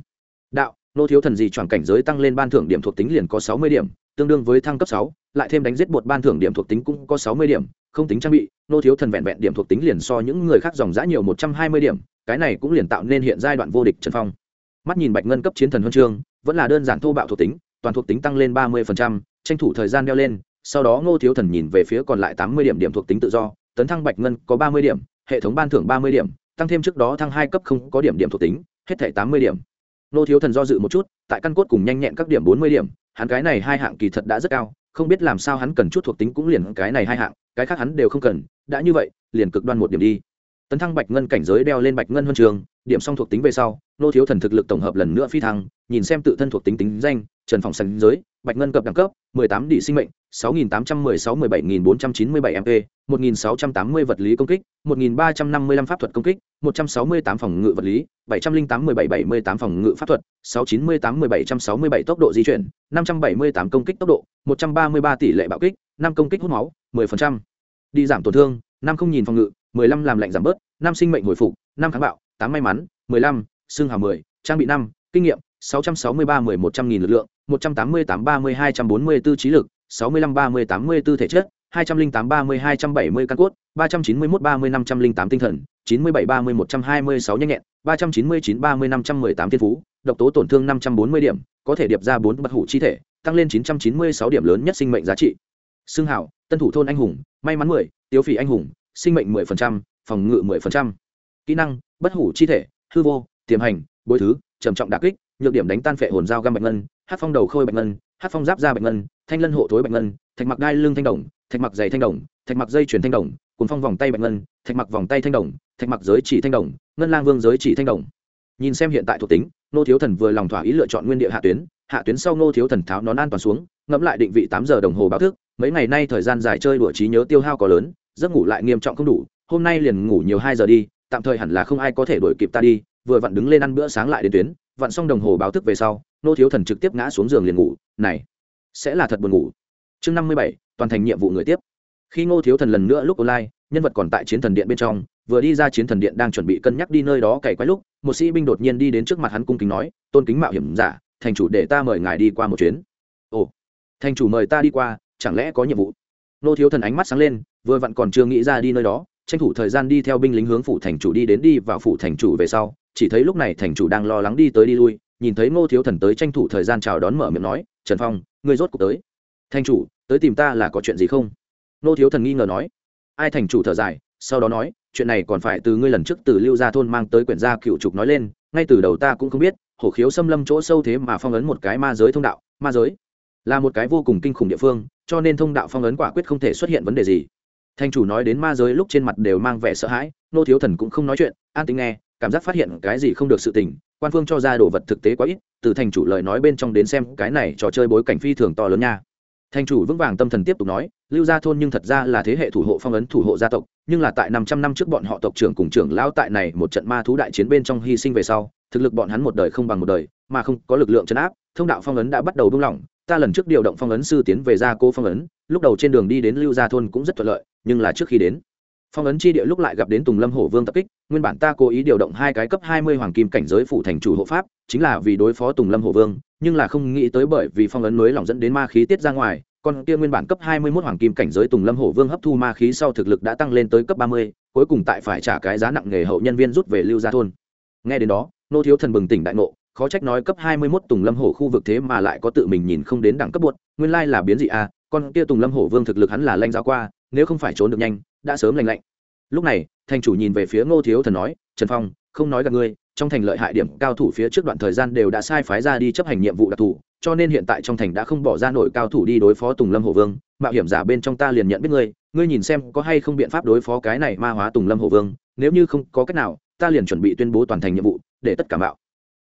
Đạo, nô thiếu thần gì chọn cảnh giới tăng lên ban thưởng điểm thuộc tính liền có sáu mươi điểm tương đương với thăng cấp sáu, lại thêm đánh giết bột ban thưởng điểm thuộc tính cũng có sáu mươi điểm, không tính trang bị, nô thiếu thần vẹn vẹn điểm thuộc tính liền so những người khác dòng giã nhiều một trăm hai mươi điểm, cái này cũng liền tạo nên hiện giai đoạn vô địch trần phong. Mắt nhìn bạch ngân cấp chiến thần huân chương, vẫn là đơn giản thô bạo thuộc tính, toàn thuộc tính tăng lên ba mươi tranh thủ thời gian đeo lên, sau đó ngô thiếu thần nhìn về phía còn lại tám mươi điểm điểm thuộc tính tự do, tấn thăng bạch ngân có ba mươi điểm, hệ thống ban thưởng ba mươi điểm, tăng thêm trước đó thăng hai cấp không có điểm điểm thuộc tính, hết thảy tám mươi điểm. Ngô thiếu thần do dự một chút, tại căn cốt cùng nhanh nhẹn các điểm bốn mươi điểm hắn cái này hai hạng kỳ thật đã rất cao, không biết làm sao hắn cần chút thuộc tính cũng liền cái này hai hạng, cái khác hắn đều không cần, đã như vậy, liền cực đoan một điểm đi. Tấn thăng bạch ngân cảnh giới đeo lên bạch ngân huân trường, điểm xong thuộc tính về sau, nô thiếu thần thực lực tổng hợp lần nữa phi thăng, nhìn xem tự thân thuộc tính tính danh, trần phòng sánh giới, bạch ngân cập đẳng cấp 18 đỉ sinh mệnh 6816 17497 mp 1680 vật lý công kích 1355 pháp thuật công kích 168 phòng ngự vật lý 708 1778 phòng ngự pháp thuật 698 1767 tốc độ di chuyển 578 công kích tốc độ 133 tỷ lệ bạo kích 5 công kích hút máu 10%. đi giảm tổn thương 5 không nhìn phòng ngự 15 làm lạnh giảm bớt 5 sinh mệnh hồi phục 5 kháng bạo 8 may mắn 15, xương hào 10, trang bị 5, kinh nghiệm 663 10 100 nghìn lực lượng 188 30 244 trí lực 65 30 84 thể chất 208 30 270 căn cốt 391 30 508 tinh thần 97 30 126 nhanh nhẹn 399 30 518 thiên phú độc tố tổn thương 540 điểm có thể điệp ra 4 bất hủ chi thể tăng lên 996 điểm lớn nhất sinh mệnh giá trị xương hảo tân thủ thôn anh hùng may mắn 10, tiêu phỉ anh hùng sinh mệnh 10%, phòng ngự 10%. kỹ năng bất hủ chi thể hư vô tiềm hành bối thứ trầm trọng đà kích nhược điểm đánh tan phệ hồn dao găm bạch ngân hát phong đầu khôi bạch ngân hát phong giáp ra bạch ngân, thanh lân hộ thối bạch ngân, thạch mặc đai lưng thanh đồng, thạch mặc giày thanh đồng, thạch mặc dây chuyển thanh đồng cùng phong vòng tay bạch ngân, thạch mặc vòng tay thanh đồng, thạch mặc giới chỉ thanh đồng, ngân lang vương giới chỉ thanh đồng. Nhìn xem hiện tại thuộc tính nô thiếu thần vừa lòng thỏa ý lựa chọn nguyên địa hạ tuyến hạ tuyến sau nô thiếu thần tháo nón an toàn xuống, ngẫm lại định vị tám giờ đồng hồ báo thức, mấy ngày nay thời gian dài chơi đùa trí nhớ tiêu hao có lớn, giấc ngủ lại nghiêm trọng không đủ, hôm nay liền ngủ nhiều hai giờ đi, tạm thời hẳn là không ai có thể đuổi kịp ta đi, vừa vặn đứng lên ăn bữa sáng lại đến tuyến, vặn xong đồng hồ báo thức về sau nô thiếu thần trực tiếp ngã xuống giường liền ngủ này, sẽ là thật buồn ngủ. Chương năm mươi bảy, toàn thành nhiệm vụ người tiếp. Khi ngô thiếu thần lần nữa lúc online, nhân vật còn tại chiến thần điện bên trong, vừa đi ra chiến thần điện đang chuẩn bị cân nhắc đi nơi đó cày quái lúc, một sĩ binh đột nhiên đi đến trước mặt hắn cung kính nói, tôn kính mạo hiểm giả, thành chủ để ta mời ngài đi qua một chuyến. Ồ, thành chủ mời ta đi qua, chẳng lẽ có nhiệm vụ? Nô thiếu thần ánh mắt sáng lên, vừa vặn còn chưa nghĩ ra đi nơi đó, tranh thủ thời gian đi theo binh lính hướng phủ thành chủ đi đến đi vào phủ thành chủ về sau, chỉ thấy lúc này thành chủ đang lo lắng đi tới đi lui, nhìn thấy ngô thiếu thần tới tranh thủ thời gian chào đón mở miệng nói trần phong, ngươi rốt cuộc tới. Thành chủ, tới tìm ta là có chuyện gì không? Nô thiếu thần nghi ngờ nói. Ai thành chủ thở dài, sau đó nói, chuyện này còn phải từ ngươi lần trước từ lưu gia thôn mang tới quyển gia cựu trục nói lên, ngay từ đầu ta cũng không biết, hổ khiếu xâm lâm chỗ sâu thế mà phong ấn một cái ma giới thông đạo, ma giới là một cái vô cùng kinh khủng địa phương, cho nên thông đạo phong ấn quả quyết không thể xuất hiện vấn đề gì. Thành chủ nói đến ma giới lúc trên mặt đều mang vẻ sợ hãi, nô thiếu thần cũng không nói chuyện, an tính nghe cảm giác phát hiện cái gì không được sự tình, quan phương cho ra đồ vật thực tế quá ít, từ thành chủ lời nói bên trong đến xem, cái này trò chơi bối cảnh phi thường to lớn nha. Thành chủ vững vàng tâm thần tiếp tục nói, lưu gia thôn nhưng thật ra là thế hệ thủ hộ phong ấn thủ hộ gia tộc, nhưng là tại năm trăm năm trước bọn họ tộc trưởng cùng trưởng lão tại này một trận ma thú đại chiến bên trong hy sinh về sau, thực lực bọn hắn một đời không bằng một đời, mà không có lực lượng chấn áp, thông đạo phong ấn đã bắt đầu buông lỏng. Ta lần trước điều động phong ấn sư tiến về gia cố phong ấn, lúc đầu trên đường đi đến lưu gia thôn cũng rất thuận lợi, nhưng là trước khi đến phong ấn chi địa lúc lại gặp đến tùng lâm hổ vương tập kích nguyên bản ta cố ý điều động hai cái cấp hai mươi hoàng kim cảnh giới phủ thành chủ hộ pháp chính là vì đối phó tùng lâm hổ vương nhưng là không nghĩ tới bởi vì phong ấn nới lỏng dẫn đến ma khí tiết ra ngoài còn kia nguyên bản cấp hai mươi 21 hoàng kim cảnh giới Tùng Lâm Hổ Vương hấp thu ma khí sau thực lực đã tăng lên tới cấp ba mươi, cuối cùng tại phải trả cái giá nặng nghề hậu nhân viên rút về lưu gia thôn. nghe đến đó nô thiếu thần bừng tỉnh đại ngộ khó trách nói cấp hai mươi 21 Tùng Lâm Hổ khu vực thế mà lại có tự mình nhìn không đến đẳng cấp buột, nguyên lai là biến dị a, à, con kia Tùng Lâm Hổ Vương thực lực hắn là lanh giáo qua, nếu không phải trốn được nhanh, đã sớm lành lạnh. Lúc này, thành chủ nhìn về phía Ngô Thiếu Thần nói, "Trần Phong, không nói gặp ngươi, trong thành lợi hại điểm cao thủ phía trước đoạn thời gian đều đã sai phái ra đi chấp hành nhiệm vụ đặc thù, cho nên hiện tại trong thành đã không bỏ ra nổi cao thủ đi đối phó Tùng Lâm Hổ Vương, mạo hiểm giả bên trong ta liền nhận biết ngươi, ngươi nhìn xem có hay không biện pháp đối phó cái này ma hóa Tùng Lâm Hổ Vương, nếu như không có cách nào, ta liền chuẩn bị tuyên bố toàn thành nhiệm vụ, để tất cả mạo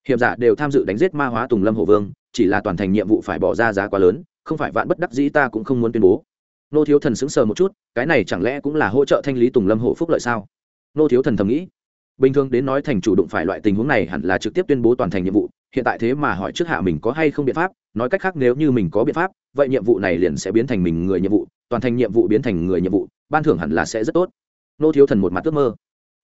hiểm giả đều tham dự đánh giết ma hóa tùng lâm hổ vương. Chỉ là toàn thành nhiệm vụ phải bỏ ra giá quá lớn không phải vạn bất đắc dĩ ta cũng không muốn tuyên bố nô thiếu thần sững sờ một chút cái này chẳng lẽ cũng là hỗ trợ thanh lý tùng lâm hổ phúc lợi sao? Nô thiếu thần thầm nghĩ. Bình thường đến nói thành chủ đụng phải loại tình huống này hẳn là trực tiếp tuyên bố toàn thành nhiệm vụ hiện tại thế mà hỏi trước hạ mình có hay không biện pháp nói cách khác nếu như mình có biện pháp vậy nhiệm vụ này liền sẽ biến thành mình người nhiệm vụ toàn thành nhiệm vụ biến thành người nhiệm vụ ban thưởng hẳn là sẽ rất tốt. Nô thiếu thần một mặt ước mơ.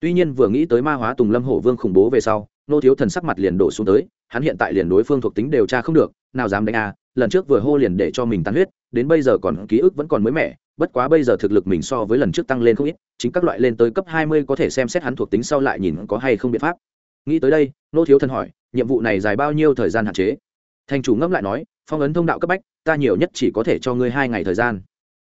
Tuy nhiên vừa nghĩ tới ma hóa tùng lâm hổ vương khủng bố về sau nô thiếu thần sắc mặt liền đổ xuống tới hắn hiện tại liền đối phương thuộc tính đều tra không được nào dám đánh a à, lần trước vừa hô liền để cho mình tan huyết, đến bây giờ còn ký ức vẫn còn mới mẻ, bất quá bây giờ thực lực mình so với lần trước tăng lên không ít, chính các loại lên tới cấp hai mươi có thể xem xét hắn thuộc tính sau lại nhìn có hay không biện pháp. Nghĩ tới đây, nô thiếu thần hỏi, nhiệm vụ này dài bao nhiêu thời gian hạn chế? Thành chủ ngẫm lại nói, phong ấn thông đạo cấp bách, ta nhiều nhất chỉ có thể cho ngươi hai ngày thời gian.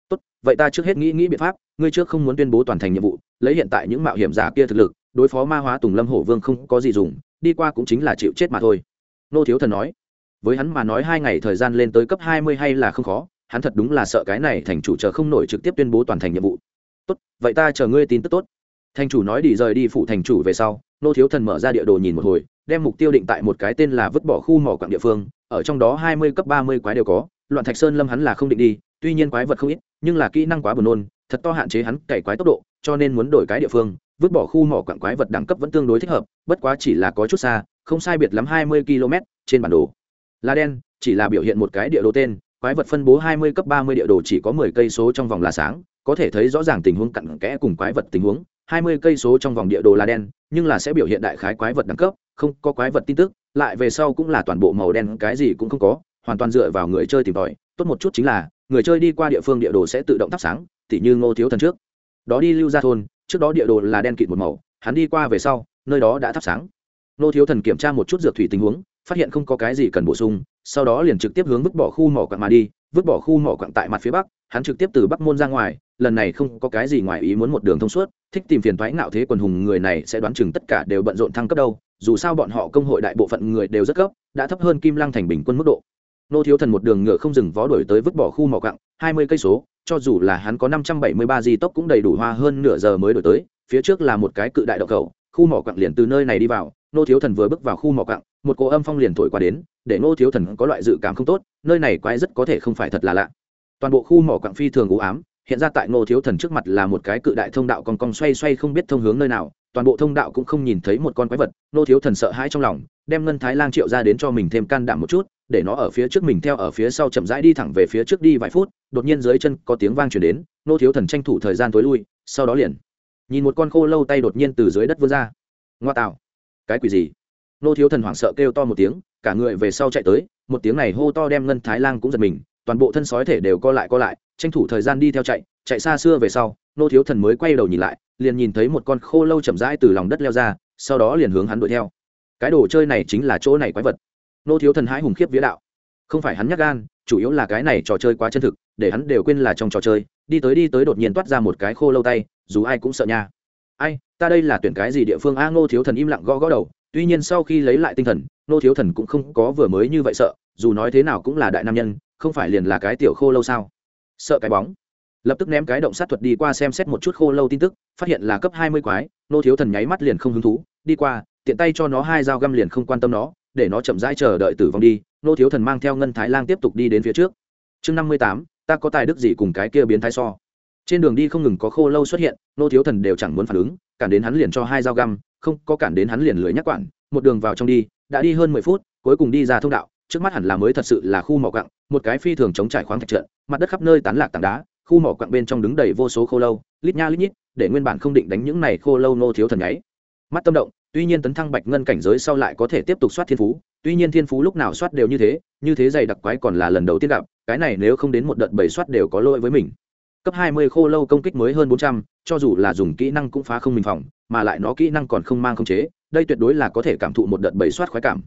Tốt, vậy ta trước hết nghĩ nghĩ biện pháp, ngươi trước không muốn tuyên bố toàn thành nhiệm vụ, lấy hiện tại những mạo hiểm giả kia thực lực, đối phó ma hóa tùng lâm hổ vương không có gì dùng, đi qua cũng chính là chịu chết mà thôi. Nô thiếu thần nói với hắn mà nói hai ngày thời gian lên tới cấp hai mươi hay là không khó, hắn thật đúng là sợ cái này thành chủ chờ không nổi trực tiếp tuyên bố toàn thành nhiệm vụ. Tốt, vậy ta chờ ngươi tin tức tốt. Thành chủ nói đi rời đi phụ thành chủ về sau, nô thiếu thần mở ra địa đồ nhìn một hồi, đem mục tiêu định tại một cái tên là vứt bỏ khu mỏ quảng địa phương, ở trong đó hai mươi cấp ba mươi quái đều có, loạn thạch sơn lâm hắn là không định đi, tuy nhiên quái vật không ít, nhưng là kỹ năng quá buồn nôn, thật to hạn chế hắn cày quái tốc độ, cho nên muốn đổi cái địa phương, vứt bỏ khu mỏ quảng quái vật đẳng cấp vẫn tương đối thích hợp, bất quá chỉ là có chút xa, không sai biệt lắm hai mươi km trên bản đồ là đen, chỉ là biểu hiện một cái địa đồ tên, quái vật phân bố hai mươi cấp ba mươi địa đồ chỉ có mười cây số trong vòng là sáng, có thể thấy rõ ràng tình huống cặn kẽ cùng quái vật tình huống. Hai mươi cây số trong vòng địa đồ là đen, nhưng là sẽ biểu hiện đại khái quái vật đẳng cấp, không có quái vật tin tức, lại về sau cũng là toàn bộ màu đen, cái gì cũng không có, hoàn toàn dựa vào người chơi tìm tòi. Tốt một chút chính là, người chơi đi qua địa phương địa đồ sẽ tự động thắp sáng, tỉ như ngô thiếu thần trước. Đó đi lưu ra thôn, trước đó địa đồ là đen kịt một màu, hắn đi qua về sau, nơi đó đã thắp sáng. Ngô thiếu thần kiểm tra một chút dược thủy tình huống phát hiện không có cái gì cần bổ sung, sau đó liền trực tiếp hướng vứt bỏ khu mỏ quặng mà đi, vứt bỏ khu mỏ quặng tại mặt phía bắc, hắn trực tiếp từ bắc môn ra ngoài, lần này không có cái gì ngoài ý muốn một đường thông suốt, thích tìm phiền thoái ngạo thế quần hùng người này sẽ đoán chừng tất cả đều bận rộn thăng cấp đâu, dù sao bọn họ công hội đại bộ phận người đều rất cấp đã thấp hơn kim lăng thành bình quân mức độ. Nô thiếu thần một đường ngựa không dừng vó đổi tới vứt bỏ khu mỏ quặng, hai mươi cây số, cho dù là hắn có năm trăm bảy mươi ba di tốc cũng đầy đủ hoa hơn nửa giờ mới đổi tới, phía trước là một cái cự đại động cầu, khu mỏ quặng liền từ nơi này đi vào, nô thiếu thần vừa bước vào khu mỏ quặng một cỗ âm phong liền thổi qua đến, để nô thiếu thần có loại dự cảm không tốt, nơi này quái rất có thể không phải thật là lạ. Toàn bộ khu mỏ quặng phi thường u ám, hiện ra tại nô thiếu thần trước mặt là một cái cự đại thông đạo còn cong xoay xoay không biết thông hướng nơi nào, toàn bộ thông đạo cũng không nhìn thấy một con quái vật nô thiếu thần sợ hãi trong lòng, đem ngân thái lang triệu ra đến cho mình thêm can đảm một chút, để nó ở phía trước mình theo ở phía sau chậm rãi đi thẳng về phía trước đi vài phút, đột nhiên dưới chân có tiếng vang chuyển đến nô thiếu thần tranh thủ thời gian tối lui, sau đó liền, nhìn một con khô lâu tay đột nhiên từ dưới đất vươn ra. Ngoa tạo. Cái quỷ gì? Nô thiếu thần hoảng sợ kêu to một tiếng, cả người về sau chạy tới, một tiếng này hô to đem ngân thái lang cũng giật mình, toàn bộ thân sói thể đều co lại co lại, tranh thủ thời gian đi theo chạy chạy xa xưa về sau, nô thiếu thần mới quay đầu nhìn lại, liền nhìn thấy một con khô lâu chậm rãi từ lòng đất leo ra, sau đó liền hướng hắn đuổi theo. Cái đồ chơi này chính là chỗ này quái vật. Nô thiếu thần hãi hùng khiếp vía đạo. Không phải hắn nhắc gan, chủ yếu là cái này trò chơi quá chân thực, để hắn đều quên là trong trò chơi, đi tới đi tới đột nhiên toát ra một cái khô lâu tay, dù ai cũng sợ nha. Ai, ta đây là tuyển cái gì địa phương? A ngô thiếu thần im lặng gõ gõ đầu tuy nhiên sau khi lấy lại tinh thần, nô thiếu thần cũng không có vừa mới như vậy sợ, dù nói thế nào cũng là đại nam nhân, không phải liền là cái tiểu khô lâu sao? Sợ cái bóng. Lập tức ném cái động sát thuật đi qua xem xét một chút khô lâu tin tức, phát hiện là cấp hai mươi quái, nô thiếu thần nháy mắt liền không hứng thú, đi qua, tiện tay cho nó hai dao găm liền không quan tâm nó, để nó chậm rãi chờ đợi tử vong đi, nô thiếu thần mang theo ngân thái lang tiếp tục đi đến phía trước. Chương năm mươi tám, ta có tài đức gì cùng cái kia biến thái so? Trên đường đi không ngừng có khô lâu xuất hiện, nô thiếu thần đều chẳng muốn phản ứng cản đến hắn liền cho hai dao găm không có cản đến hắn liền lưới nhắc quản, một đường vào trong đi, đã đi hơn mười phút, cuối cùng đi ra thông đạo, trước mắt hẳn là mới thật sự là khu mỏ quặng, một cái phi thường chống trải khoáng thạch trận, mặt đất khắp nơi tán lạc tảng đá, khu mỏ quặng bên trong đứng đầy vô số khô lâu, lít nha lít nhít, để nguyên bản không định đánh những này khô lâu nô thiếu thần nháy mắt tâm động, tuy nhiên tấn thăng bạch ngân cảnh giới sau lại có thể tiếp tục soát thiên phú, tuy nhiên thiên phú lúc nào soát đều như thế như thế dày đặc quái còn là lần đầu tiên gặp, cái này nếu không đến một đợt bảy soát đều có lỗi với mình. Cấp hai mươi khô lâu công kích mới hơn bốn trăm, cho dù là dùng kỹ năng cũng phá không mình phòng mà lại nó kỹ năng còn không mang không chế, đây tuyệt đối là có thể cảm thụ một đợt bầy soát khoái cảm.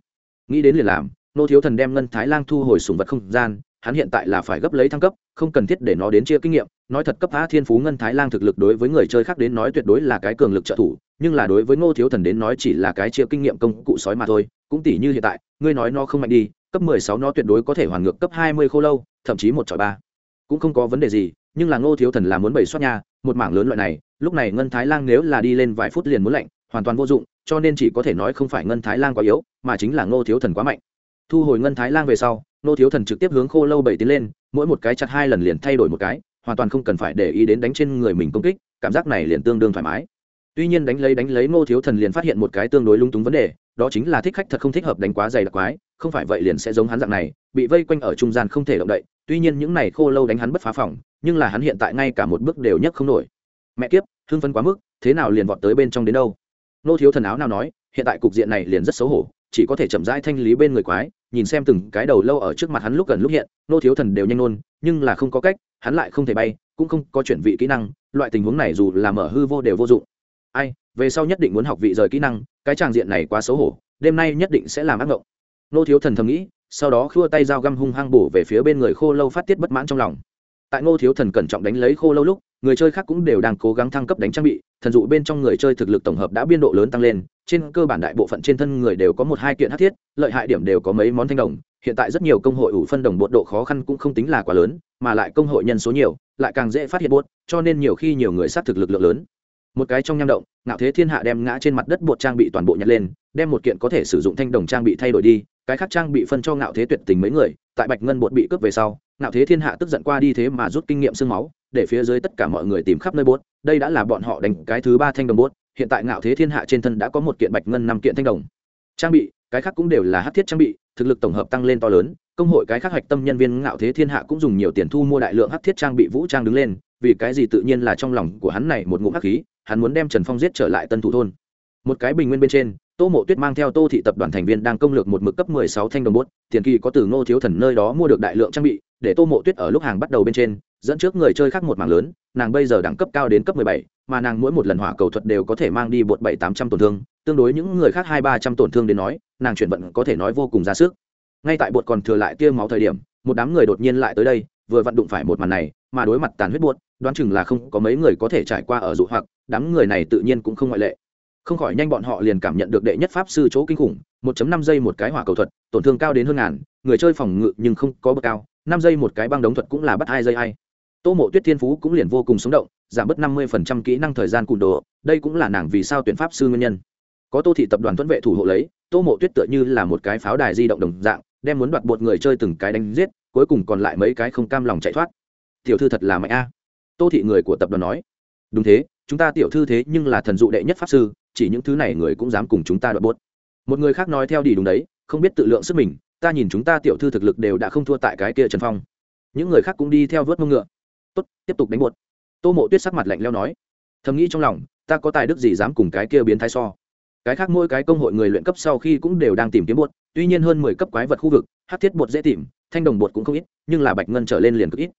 Nghĩ đến liền làm, nô thiếu thần đem ngân thái lang thu hồi sùng vật không gian, hắn hiện tại là phải gấp lấy thăng cấp, không cần thiết để nó đến chia kinh nghiệm. Nói thật cấp phá thiên phú ngân thái lang thực lực đối với người chơi khác đến nói tuyệt đối là cái cường lực trợ thủ, nhưng là đối với ngô thiếu thần đến nói chỉ là cái chia kinh nghiệm công cụ sói mà thôi. Cũng tỷ như hiện tại, ngươi nói nó không mạnh đi, cấp mười sáu nó tuyệt đối có thể hoàn ngược cấp hai mươi khô lâu, thậm chí một trọi ba. Cũng không có vấn đề gì, nhưng là ngô thiếu thần là muốn bày soát nha một mảng lớn loại này, lúc này ngân thái lang nếu là đi lên vài phút liền muốn lạnh, hoàn toàn vô dụng, cho nên chỉ có thể nói không phải ngân thái lang quá yếu, mà chính là ngô thiếu thần quá mạnh. Thu hồi ngân thái lang về sau, ngô thiếu thần trực tiếp hướng khô lâu bảy tiến lên, mỗi một cái chặt hai lần liền thay đổi một cái, hoàn toàn không cần phải để ý đến đánh trên người mình công kích, cảm giác này liền tương đương thoải mái. Tuy nhiên đánh lấy đánh lấy ngô thiếu thần liền phát hiện một cái tương đối lung túng vấn đề, đó chính là thích khách thật không thích hợp đánh quá dày đặc quái, không phải vậy liền sẽ giống hắn dạng này, bị vây quanh ở trung gian không thể động đậy, tuy nhiên những này khô lâu đánh hắn bất phá phòng nhưng là hắn hiện tại ngay cả một bước đều nhấc không nổi. Mẹ kiếp, hưng phân quá mức, thế nào liền vọt tới bên trong đến đâu? Nô thiếu thần áo nào nói, hiện tại cục diện này liền rất xấu hổ, chỉ có thể chậm rãi thanh lý bên người quái, nhìn xem từng cái đầu lâu ở trước mặt hắn lúc gần lúc hiện, nô thiếu thần đều nhanh nôn, nhưng là không có cách, hắn lại không thể bay, cũng không có chuyển vị kỹ năng, loại tình huống này dù là mở hư vô đều vô dụng. Ai, về sau nhất định muốn học vị rời kỹ năng, cái tràng diện này quá xấu hổ, đêm nay nhất định sẽ làm ác mộng nô thiếu thần thầm nghĩ, sau đó khua tay dao găm hung hăng bổ về phía bên người khô lâu phát tiết bất mãn trong lòng tại ngô thiếu thần cẩn trọng đánh lấy khô lâu lúc, người chơi khác cũng đều đang cố gắng thăng cấp đánh trang bị, thần dụ bên trong người chơi thực lực tổng hợp đã biên độ lớn tăng lên, trên cơ bản đại bộ phận trên thân người đều có một hai kiện hát thiết, lợi hại điểm đều có mấy món thanh đồng, hiện tại rất nhiều công hội ủ phân đồng bột độ khó khăn cũng không tính là quá lớn, mà lại công hội nhân số nhiều, lại càng dễ phát hiện bột, cho nên nhiều khi nhiều người sát thực lực lượng lớn. Một cái trong nham động, ngạo thế thiên hạ đem ngã trên mặt đất bột trang bị toàn bộ nhặt lên, đem một kiện có thể sử dụng thanh đồng trang bị thay đổi đi, cái khác trang bị phân cho ngạo thế tuyệt tình mấy người, tại bạch ngân bột bị cướp về sau ngạo thế thiên hạ tức giận qua đi thế mà rút kinh nghiệm sương máu, để phía dưới tất cả mọi người tìm khắp nơi bốt, đây đã là bọn họ đánh cái thứ ba thanh đồng bốt, hiện tại ngạo thế thiên hạ trên thân đã có một kiện bạch ngân năm kiện thanh đồng. Trang bị, cái khác cũng đều là hát thiết trang bị, thực lực tổng hợp tăng lên to lớn, công hội cái khác hạch tâm nhân viên ngạo thế thiên hạ cũng dùng nhiều tiền thu mua đại lượng hát thiết trang bị vũ trang đứng lên, vì cái gì tự nhiên là trong lòng của hắn này một ngụm hắc khí, hắn muốn đem trần phong giết trở lại tân thủ thôn. Một cái bình nguyên bên trên, tô mộ tuyết mang theo tô thị tập đoàn thành viên đang công lược một mực cấp mười sáu thanh đồng bốt, tiền kỳ có từ ngô thiếu thần nơi đó mua được đại lượng trang bị để tô mộ tuyết ở lúc hàng bắt đầu bên trên, dẫn trước người chơi khác một mảng lớn, nàng bây giờ đẳng cấp cao đến cấp mười bảy, mà nàng mỗi một lần hỏa cầu thuật đều có thể mang đi bột bảy tám trăm tổn thương, tương đối những người khác hai ba trăm tổn thương đến nói, nàng chuyển vận có thể nói vô cùng ra sức. Ngay tại bột còn thừa lại tia máu thời điểm, một đám người đột nhiên lại tới đây, vừa vặn đụng phải một màn này, mà đối mặt tàn huyết bột, đoán chừng là không có mấy người có thể trải qua ở dụ hoặc, đám người này tự nhiên cũng không ngoại lệ. Không khỏi nhanh bọn họ liền cảm nhận được đệ nhất pháp sư chỗ kinh khủng 1.5 giây một cái hỏa cầu thuật, tổn thương cao đến hơn ngàn người chơi phòng ngự nhưng không có bậc cao, năm giây một cái băng đống thuật cũng là bắt hai giây hay tô mộ tuyết thiên phú cũng liền vô cùng sống động, giảm bớt năm mươi kỹ năng thời gian cùn đồ, đây cũng là nàng vì sao tuyển pháp sư nguyên nhân. Có tô thị tập đoàn tuấn vệ thủ hộ lấy, tô mộ tuyết tựa như là một cái pháo đài di động đồng dạng, đem muốn đoạt bột người chơi từng cái đánh giết, cuối cùng còn lại mấy cái không cam lòng chạy thoát. Tiểu thư thật là mạnh a. Tô thị người của tập đoàn nói. Đúng thế, chúng ta tiểu thư thế nhưng là thần dụ đệ nhất pháp sư, chỉ những thứ này người cũng dám cùng chúng ta đoạt bốt một người khác nói theo đi đúng đấy, không biết tự lượng sức mình ta nhìn chúng ta tiểu thư thực lực đều đã không thua tại cái kia trần phong. Những người khác cũng đi theo vớt mông ngựa. Tốt, tiếp tục đánh buột. Tô mộ tuyết sắc mặt lạnh leo nói. Thầm nghĩ trong lòng, ta có tài đức gì dám cùng cái kia biến thái so? Cái khác mỗi cái công hội người luyện cấp sau khi cũng đều đang tìm kiếm bột tuy nhiên hơn mười cấp quái vật khu vực, hát thiết bột dễ tìm, thanh đồng bột cũng không ít, nhưng là bạch ngân trở lên liền cực ít.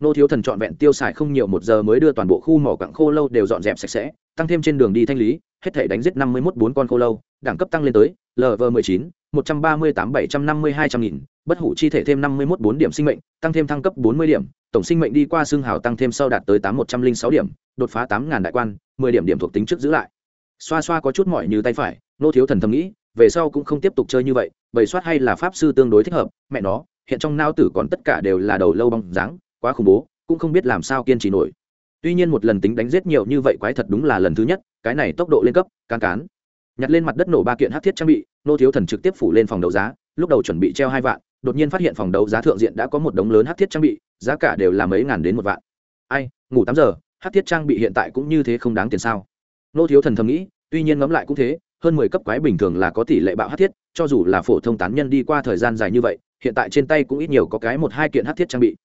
Nô thiếu thần trọn vẹn tiêu xài không nhiều một giờ mới đưa toàn bộ khu mỏ quặng khô lâu đều dọn dẹp sạch sẽ, tăng thêm trên đường đi thanh lý, hết thể đánh giết năm mươi mốt bốn con khô lâu, đẳng cấp tăng lên tới lv mười chín một trăm ba mươi tám bảy trăm năm mươi hai trăm nghìn, bất hủ chi thể thêm năm mươi mốt bốn điểm sinh mệnh, tăng thêm thăng cấp bốn mươi điểm, tổng sinh mệnh đi qua xương hào tăng thêm sau đạt tới tám một trăm linh sáu điểm, đột phá tám ngàn đại quan, mười điểm điểm thuộc tính trước giữ lại. Xoa xoa có chút mỏi như tay phải, nô thiếu thần thầm nghĩ, về sau cũng không tiếp tục chơi như vậy, bầy soát hay là pháp sư tương đối thích hợp, mẹ nó, hiện trong nao tử còn tất cả đều là đầu lâu bong dáng, quá khủng bố, cũng không biết làm sao kiên trì nổi. Tuy nhiên một lần tính đánh giết nhiều như vậy quái thật đúng là lần thứ nhất, cái này tốc độ lên cấp can cán. Nhặt lên mặt đất nổ ba kiện hát thiết trang bị nô thiếu thần trực tiếp phủ lên phòng đấu giá, lúc đầu chuẩn bị treo hai vạn, đột nhiên phát hiện phòng đấu giá thượng diện đã có một đống lớn hát thiết trang bị, giá cả đều là mấy ngàn đến một vạn. Ai, ngủ tám giờ, hát thiết trang bị hiện tại cũng như thế không đáng tiền sao? Nô thiếu thần thầm nghĩ, tuy nhiên ngẫm lại cũng thế, hơn mười cấp quái bình thường là có tỷ lệ bạo hát thiết, cho dù là phổ thông tán nhân đi qua thời gian dài như vậy, hiện tại trên tay cũng ít nhiều có cái một hai kiện hát thiết trang bị.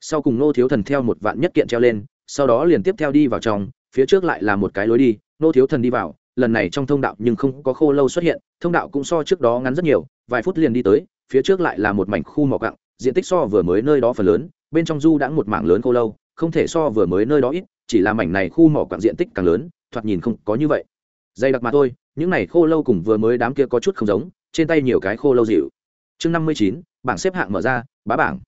Sau cùng nô thiếu thần theo một vạn nhất kiện treo lên, sau đó liền tiếp theo đi vào trong, phía trước lại là một cái lối đi, nô thiếu thần đi vào lần này trong thông đạo nhưng không có khô lâu xuất hiện, thông đạo cũng so trước đó ngắn rất nhiều, vài phút liền đi tới, phía trước lại là một mảnh khu mỏ cặng diện tích so vừa mới nơi đó phần lớn, bên trong du đã một mảng lớn khô lâu, không thể so vừa mới nơi đó ít, chỉ là mảnh này khu mỏ cặng diện tích càng lớn, thoạt nhìn không có như vậy. Dày đặc mà thôi, những này khô lâu cùng vừa mới đám kia có chút không giống, trên tay nhiều cái khô lâu dịu. Chương năm mươi chín, bảng xếp hạng mở ra, bá bảng.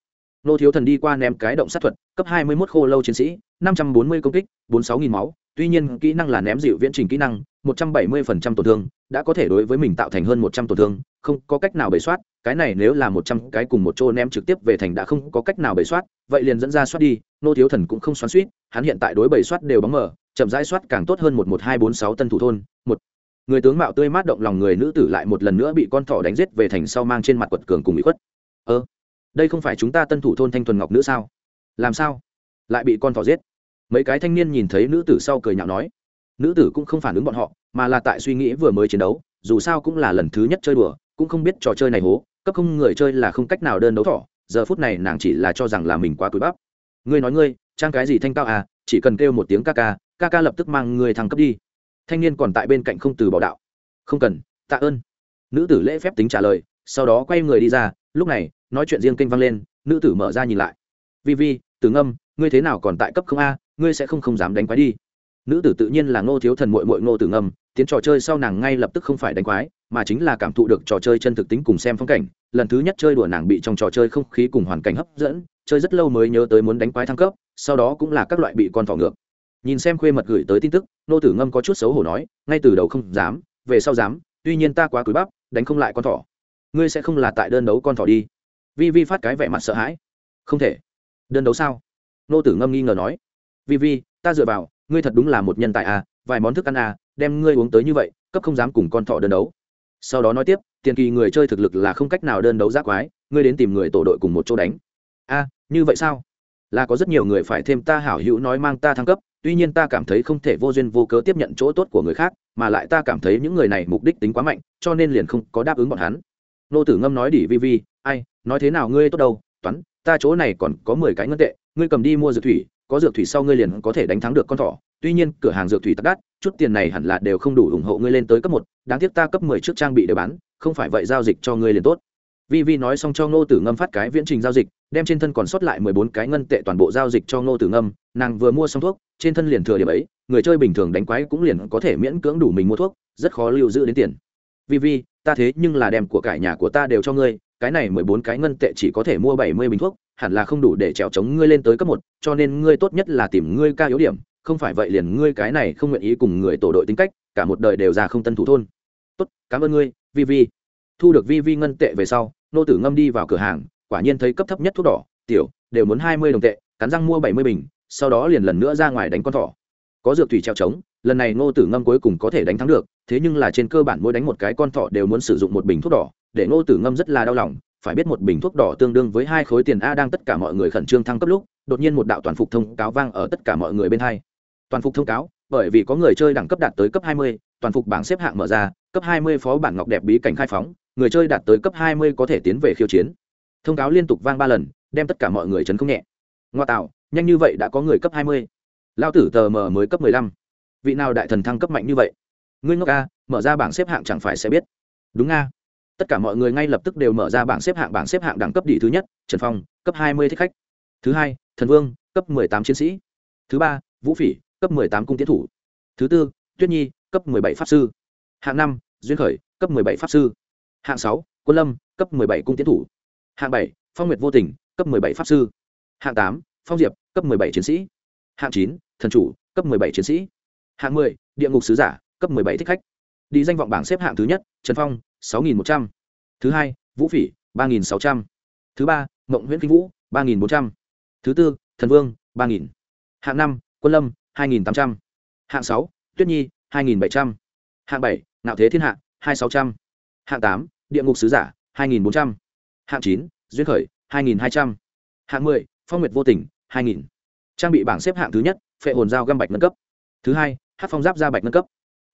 Nô thiếu thần đi qua ném cái động sát thuật, cấp hai mươi mốt khô lâu chiến sĩ, năm trăm bốn mươi công kích, bốn sáu nghìn máu tuy nhiên, kỹ năng là ném dịu viễn trình kỹ năng, một trăm bảy mươi phần trăm tổn thương, đã có thể đối với mình tạo thành hơn một trăm tổn thương, không có cách nào bày soát, cái này nếu là một trăm cái cùng một chỗ ném trực tiếp về thành đã không có cách nào bày soát, vậy liền dẫn ra soát đi, nô thiếu thần cũng không xoắn suýt, hắn hiện tại đối bày soát đều bóng mở chậm rãi soát càng tốt hơn một một hai bốn sáu tân thủ thôn, một. Người tướng mạo tươi mát động lòng người nữ tử lại một lần nữa bị con thỏ đánh giết về thành sau mang trên mặt quật cường cùng bị khuất. Ơ, đây không phải chúng ta tân thủ thôn thanh thuần ngọc nữ sao? Làm sao? Lại bị con thỏ giết? Mấy cái thanh niên nhìn thấy nữ tử sau cười nhạo nói, nữ tử cũng không phản ứng bọn họ, mà là tại suy nghĩ vừa mới chiến đấu, dù sao cũng là lần thứ nhất chơi đùa, cũng không biết trò chơi này hố, cấp không người chơi là không cách nào đơn đấu thỏ, giờ phút này nàng chỉ là cho rằng là mình quá cúi bắp. Ngươi nói ngươi, trang cái gì thanh cao à chỉ cần kêu một tiếng ca ca ca ca lập tức mang người thăng cấp đi. Thanh niên còn tại bên cạnh không từ bỏ đạo. Không cần, tạ ơn. Nữ tử lễ phép tính trả lời, sau đó quay người đi ra, lúc này, nói chuyện riêng kênh vang lên, nữ tử mở ra nhìn lại. Vi vi, tử ngâm, ngươi thế nào còn tại cấp không a ngươi sẽ không không dám đánh quái đi. Nữ tử tự nhiên là ngô thiếu thần mội mội ngô tử ngâm, tiến trò chơi sau nàng ngay lập tức không phải đánh quái, mà chính là cảm thụ được trò chơi chân thực tính cùng xem phong cảnh. Lần thứ nhất chơi đùa nàng bị trong trò chơi không khí cùng hoàn cảnh hấp dẫn, chơi rất lâu mới nhớ tới muốn đánh quái thăng cấp, sau đó cũng là các loại bị con thỏ ngược. Nhìn xem khuê mật gửi tới tin tức nô tử ngâm có chút xấu hổ nói, ngay từ đầu không dám, về sau dám, tuy nhiên ta quá cúi bắp, đánh không lại con thỏ. Ngươi sẽ không là tại đơn đấu con thỏ đi. Vi vi phát cái vẻ mặt sợ hãi. Không thể. Đơn đấu sao? Nô tử ngâm nghi ngờ nói vi vi, ta dựa vào, ngươi thật đúng là một nhân tài à vài món thức ăn à đem ngươi uống tới như vậy, cấp không dám cùng con thỏ đơn đấu. Sau đó nói tiếp, tiền kỳ người chơi thực lực là không cách nào đơn đấu giác quái, ngươi đến tìm người tổ đội cùng một chỗ đánh. A, như vậy sao? Là có rất nhiều người phải thêm ta hảo hữu nói mang ta thăng cấp, tuy nhiên ta cảm thấy không thể vô duyên vô cớ tiếp nhận chỗ tốt của người khác, mà lại ta cảm thấy những người này mục đích tính quá mạnh, cho nên liền không có đáp ứng bọn hắn. Nô tử ngâm nói đỉ vi vi, ai, nói thế nào ngươi tốt đâu, toán, ta chỗ này còn có mười cái ngân tệ, ngươi cầm đi mua dược thủy có dược thủy sau ngươi liền có thể đánh thắng được con thỏ. Tuy nhiên, cửa hàng dược thủy tắt đắt, chút tiền này hẳn là đều không đủ ủng hộ ngươi lên tới cấp một. Đáng tiếc ta cấp mười trước trang bị để bán, không phải vậy giao dịch cho ngươi liền tốt. Vi vi nói xong cho ngô tử ngâm phát cái viễn trình giao dịch, đem trên thân còn sót lại mười bốn cái ngân tệ toàn bộ giao dịch cho ngô tử ngâm. Nàng vừa mua xong thuốc, trên thân liền thừa điểm ấy, người chơi bình thường đánh quái cũng liền có thể miễn cưỡng đủ mình mua thuốc, rất khó lưu giữ đến tiền. Vi vi, ta thế nhưng là đem của cải nhà của ta đều cho ngươi cái này mười bốn cái ngân tệ chỉ có thể mua bảy mươi bình thuốc, hẳn là không đủ để trèo chống ngươi lên tới cấp một, cho nên ngươi tốt nhất là tìm ngươi ca yếu điểm, không phải vậy liền ngươi cái này không nguyện ý cùng người tổ đội tính cách, cả một đời đều ra không tân thủ thôn. Tốt, cảm ơn ngươi, vi vi. Thu được vi vi ngân tệ về sau, nô tử ngâm đi vào cửa hàng, quả nhiên thấy cấp thấp nhất thuốc đỏ, tiểu, đều muốn hai mươi đồng tệ, cắn răng mua bảy mươi bình, sau đó liền lần nữa ra ngoài đánh con thỏ. Có dược thủy treo trống lần này ngô tử ngâm cuối cùng có thể đánh thắng được, thế nhưng là trên cơ bản mỗi đánh một cái con thỏ đều muốn sử dụng một bình thuốc đỏ để ngô tử ngâm rất là đau lòng phải biết một bình thuốc đỏ tương đương với hai khối tiền a đang tất cả mọi người khẩn trương thăng cấp lúc đột nhiên một đạo toàn phục thông cáo vang ở tất cả mọi người bên hai. Toàn phục thông cáo bởi vì có người chơi đẳng cấp đạt tới cấp 20, toàn phục bảng xếp hạng mở ra cấp 20 phó bản ngọc đẹp bí cảnh khai phóng người chơi đạt tới cấp 20 có thể tiến về khiêu chiến. Thông cáo liên tục vang ba lần đem tất cả mọi người chấn không nhẹ. Ngoa tạo nhanh như vậy đã có người cấp 20. lao tử tờ mờ mới cấp 15. vị nào đại thần thăng cấp mạnh như vậy? Ngươi ngốc a mở ra bảng xếp hạng chẳng phải sẽ biết. Đúng a tất cả mọi người ngay lập tức đều mở ra bảng xếp hạng, bảng xếp hạng đẳng cấp đỉ thứ nhất, trần phong, cấp 20 thích khách. Thứ hai, thần vương, cấp 18 chiến sĩ. Thứ ba, vũ phỉ, cấp 18 cung tiến thủ. Thứ tư, tuyết nhi, cấp 17 pháp sư. Hạng năm, duyên khởi, cấp 17 pháp sư. Hạng sáu, quân lâm, cấp 17 cung tiến thủ. Hạng bảy, phong nguyệt vô tình, cấp 17 pháp sư. Hạng tám, phong diệp, cấp 17 chiến sĩ. Hạng chín, thần chủ, cấp 17 chiến sĩ. Hạng mười, địa ngục sứ giả, cấp 17 thích khách. Đi danh vọng bảng xếp hạng thứ nhất, trần phong sáu nghìn một trăm. Thứ hai, vũ phỉ, ba nghìn sáu trăm. Thứ ba, mộng nguyễn kinh vũ, ba nghìn bốn trăm. Thứ tư, thần vương, ba nghìn. Hạng năm, quân lâm, hai nghìn tám trăm. Hạng sáu, tuyết nhi, hai nghìn bảy trăm. Hạng bảy nạo thế thiên hạ, hai sáu trăm. Hạng tám, địa ngục sứ giả, hai nghìn bốn trăm. Hạng chín, duyên khởi, hai nghìn hai trăm. Hạng mười, phong nguyệt vô tình, hai nghìn. Trang bị bảng xếp hạng thứ nhất, phệ hồn dao găm bạch nâng cấp. Thứ hai hát phong giáp da bạch nâng cấp.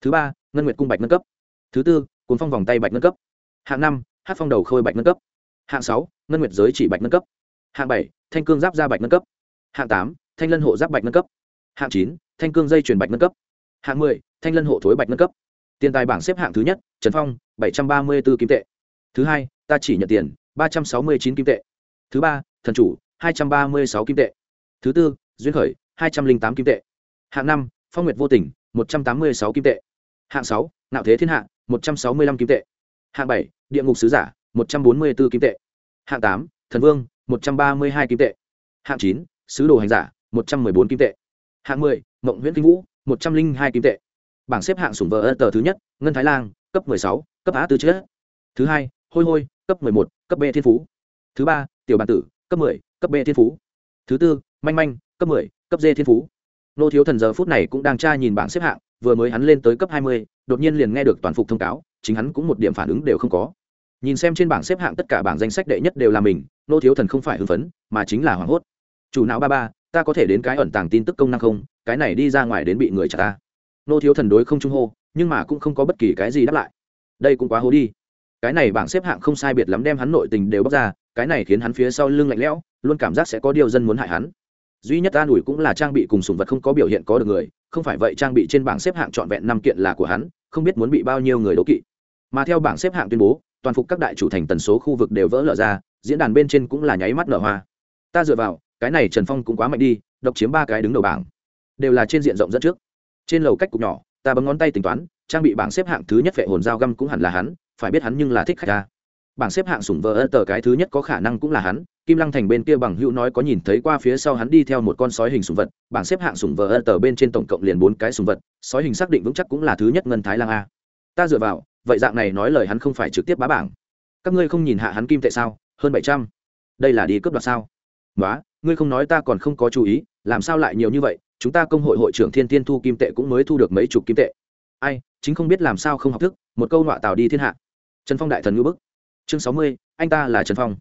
Thứ ba, ngân nguyệt cung bạch nâng cấp. Thứ tư cuốn phong vòng tay bạch nâng cấp. Hạng năm, hát phong đầu khôi bạch nâng cấp. Hạng sáu, ngân nguyệt giới chỉ bạch nâng cấp. Hạng bảy, thanh cương giáp ra bạch nâng cấp. Hạng tám, thanh lân hộ giáp bạch nâng cấp. Hạng chín, thanh cương dây truyền bạch nâng cấp. Hạng mười, thanh lân hộ thối bạch nâng cấp. Tiền tài bảng xếp hạng thứ nhất, trần phong, bảy trăm ba mươi b ố kim tệ. Thứ hai, ta chỉ nhận tiền, ba trăm sáu mươi chín kim tệ. Thứ ba, thần chủ, hai trăm ba mươi sáu kim tệ. Thứ tư, duyên khởi, hai trăm linh tám kim tệ. Hạng năm, phong nguyệt vô tình, một trăm tám mươi sáu kim tệ. Hạng sáu nạo thế thiên hạ một trăm sáu mươi lăm kim tệ. Hạng bảy, địa ngục sứ giả, một trăm bốn mươi b ố kim tệ. Hạng tám, thần vương, một trăm ba mươi hai kim tệ. Hạng chín, sứ đồ hành giả, một trăm m ư ơ i bốn kim tệ. Hạng mười, mộng nguyễn kinh vũ, một trăm linh hai kim tệ. Bảng xếp hạng sủng vợ ơ tờ thứ nhất, ngân thái lan cấp m ộ ư ơ i sáu, cấp á tư chết thứ hai, hôi hôi, cấp m ộ ư ơ i một, cấp b thiên phú. Thứ ba, tiểu bản tử, cấp m ộ ư ơ i cấp b thiên phú. Thứ tư, manh manh, cấp m ộ ư ơ i cấp d thiên phú. Nô thiếu thần giờ phút này cũng đang tra nhìn bảng xếp hạng vừa mới hắn lên tới cấp hai mươi, đột nhiên liền nghe được toàn phục thông cáo, chính hắn cũng một điểm phản ứng đều không có. Nhìn xem trên bảng xếp hạng tất cả bảng danh sách đệ nhất đều là mình, nô thiếu thần không phải hưng phấn, mà chính là hoảng hốt. Chủ não ba ba, ta có thể đến cái ẩn tàng tin tức công năng không? Cái này đi ra ngoài đến bị người trả ta. Nô thiếu thần đối không trung hô, nhưng mà cũng không có bất kỳ cái gì đáp lại. Đây cũng quá hố đi. Cái này bảng xếp hạng không sai biệt lắm đem hắn nội tình đều bóc ra, cái này khiến hắn phía sau lưng lạnh lẽo, luôn cảm giác sẽ có điều dân muốn hại hắn duy nhất an ủi cũng là trang bị cùng sùng vật không có biểu hiện có được người, không phải vậy trang bị trên bảng xếp hạng trọn vẹn năm kiện là của hắn, không biết muốn bị bao nhiêu người đố kỵ. Mà theo bảng xếp hạng tuyên bố, toàn phục các đại chủ thành tần số khu vực đều vỡ lở ra, diễn đàn bên trên cũng là nháy mắt nở hoa. Ta dựa vào, cái này trần phong cũng quá mạnh đi, độc chiếm ba cái đứng đầu bảng. Đều là trên diện rộng dẫn trước. Trên lầu cách cục nhỏ, ta bấm ngón tay tính toán, trang bị bảng xếp hạng thứ nhất vệ hồn dao găm cũng hẳn là hắn, phải biết hắn nhưng là thích khách ta bảng xếp hạng sủng vợ ơ tờ cái thứ nhất có khả năng cũng là hắn, kim lăng thành bên kia bằng hữu nói có nhìn thấy qua phía sau hắn đi theo một con sói hình sủng vật, bảng xếp hạng sủng vợ ơ tờ bên trên tổng cộng liền bốn cái sủng vật, sói hình xác định vững chắc cũng là thứ nhất ngân thái lang a. Ta dựa vào, vậy dạng này nói lời hắn không phải trực tiếp bá bảng. Các ngươi không nhìn hạ hắn kim tệ sao? Hơn bảy trăm. Đây là đi cướp đoạt sao? Nói ngươi không nói ta còn không có chú ý, làm sao lại nhiều như vậy? Chúng ta công hội hội trưởng thiên tiên thu kim tệ cũng mới thu được mấy chục kim tệ. Ai, chính không biết làm sao không học thức, một câu nọa tào đi thiên hạ. Trần phong đại thần ngữ bức chương sáu mươi, anh ta là trần phong.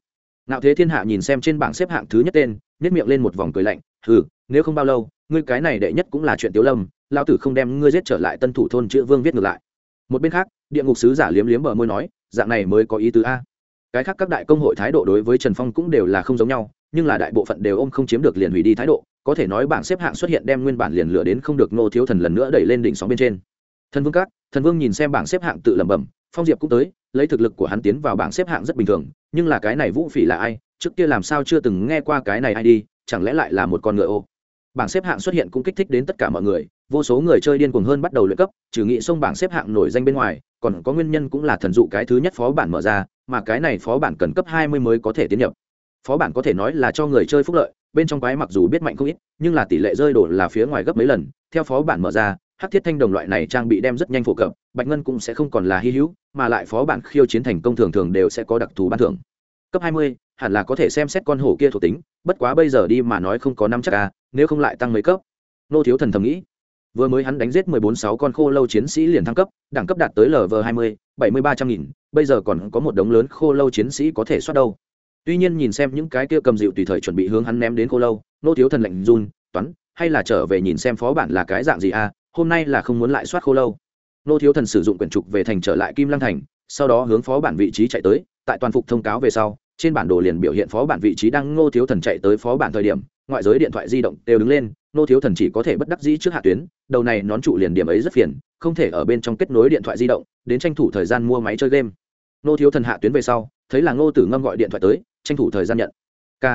Nạo thế thiên hạ nhìn xem trên bảng xếp hạng thứ nhất tên nhét miệng lên một vòng cười lạnh ừ nếu không bao lâu, ngươi cái này đệ nhất cũng là chuyện tiếu lâm lao tử không đem ngươi giết trở lại tân thủ thôn chữ vương viết ngược lại. Một bên khác, địa ngục sứ giả liếm liếm bờ môi nói, dạng này mới có ý tứ a. Cái khác các đại công hội thái độ đối với trần phong cũng đều là không giống nhau, nhưng là đại bộ phận đều ôm không chiếm được liền hủy đi thái độ, có thể nói bảng xếp hạng xuất hiện đem nguyên bản liền lửa đến không được nô thiếu thần lần nữa đẩy lên đỉnh sóng bên trên. Thần vương các, thần vương nhìn xem bảng xếp hạng tự lẩm bẩm phong diệp cũng tới, lấy thực lực của hắn tiến vào bảng xếp hạng rất bình thường, nhưng là cái này vũ phỉ là ai? Trước kia làm sao chưa từng nghe qua cái này ai đi, chẳng lẽ lại là một con ngựa ô? Bảng xếp hạng xuất hiện cũng kích thích đến tất cả mọi người, vô số người chơi điên cuồng hơn bắt đầu luyện cấp, trừ nghị xông bảng xếp hạng nổi danh bên ngoài, còn có nguyên nhân cũng là thần dụ cái thứ nhất phó bản mở ra, mà cái này phó bản cần cấp hai mươi mới có thể tiến nhập. Phó bản có thể nói là cho người chơi phúc lợi, bên trong quái mặc dù biết mạnh không ít, nhưng là tỷ lệ rơi đổ là phía ngoài gấp mấy lần, theo phó bản mở ra hắc thiết thanh đồng loại này trang bị đem rất nhanh phổ cập, bạch ngân cũng sẽ không còn là hy hữu, mà lại phó bản khiêu chiến thành công thường thường đều sẽ có đặc thù ban thưởng. Cấp hai mươi, hẳn là có thể xem xét con hổ kia thuộc tính, bất quá bây giờ đi mà nói không có năm chắc à nếu không lại tăng mấy cấp. Nô thiếu thần thầm nghĩ. Vừa mới hắn đánh giết mười bốn sáu con khô lâu chiến sĩ liền thăng cấp, đẳng cấp đạt tới lv hai mươi, bảy mươi ba trăm nghìn, bây giờ còn có một đống lớn khô lâu chiến sĩ có thể soát đâu. Tuy nhiên nhìn xem những cái kia cầm dịu tùy thời chuẩn bị hướng hắn ném đến khô lâu, nô thiếu thần lạnh run, toán, hay là trở về nhìn xem phó bản là cái dạng gì à hôm nay là không muốn lại soát khô lâu. Nô thiếu thần sử dụng quyển trục về thành trở lại kim lăng thành, sau đó hướng phó bản vị trí chạy tới, tại toàn phục thông cáo về sau, trên bản đồ liền biểu hiện phó bản vị trí đang ngô thiếu thần chạy tới phó bản thời điểm, ngoại giới điện thoại di động đều đứng lên nô thiếu thần chỉ có thể bất đắc dĩ trước hạ tuyến, đầu này nón trụ liền điểm ấy rất phiền, không thể ở bên trong kết nối điện thoại di động, đến tranh thủ thời gian mua máy chơi game. Nô thiếu thần hạ tuyến về sau, thấy là ngô tử ngâm gọi điện thoại tới, tranh thủ thời gian nhận. K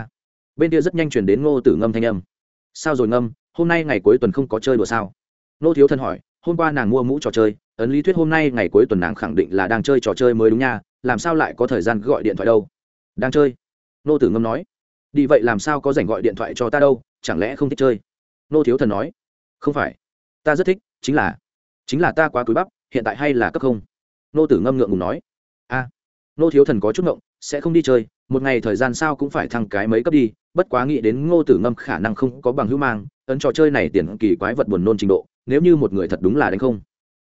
bên kia rất nhanh chuyển đến ngô tử ngâm thanh âm. Sao rồi ngâm? Hôm nay ngày cuối tuần không có chơi đùa sao? Nô thiếu thần hỏi, hôm qua nàng mua mũ trò chơi, ấn lý thuyết hôm nay ngày cuối tuần nàng khẳng định là đang chơi trò chơi mới đúng nha, làm sao lại có thời gian gọi điện thoại đâu? Đang chơi? Nô tử ngâm nói. Đi vậy làm sao có dành gọi điện thoại cho ta đâu, chẳng lẽ không thích chơi? Nô thiếu thần nói. Không phải, ta rất thích, chính là chính là ta quá cúi bắp, hiện tại hay là cấp không? Nô tử ngâm ngượng ngùng nói. A, nô thiếu thần có chút ngộng, sẽ không đi chơi, một ngày thời gian sao cũng phải thăng cái mấy cấp đi, bất quá nghĩ đến ngô tử ngâm khả năng không có bằng hữu mang ấn trò chơi này tiền kỳ quái vật buồn nôn trình độ, nếu như một người thật đúng là đánh không?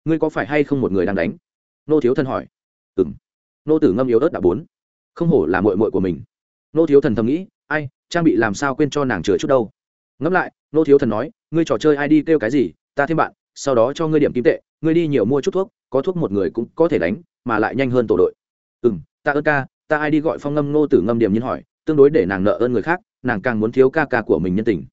Ngươi có phải hay không một người đang đánh? Nô thiếu thần hỏi. Ừ m nô tử ngâm yếu ớt đã bốn. Không hổ là mội mội của mình. Nô thiếu thần thầm nghĩ, ai, trang bị làm sao quên cho nàng chừa chút đâu? Ngẫm lại, nô thiếu thần nói, ngươi trò chơi ai đi kêu cái gì, ta thêm bạn, sau đó cho ngươi điểm kim tệ, ngươi đi nhiều mua chút thuốc, có thuốc một người cũng có thể đánh, mà lại nhanh hơn tổ đội. Ừ m ta ơn ca, ta ai đi gọi phong ngâm nô tử ngâm điểm nhiên hỏi, tương đối để nàng nợ ơn người khác, nàng càng muốn thiếu ca ca của mình nhân tình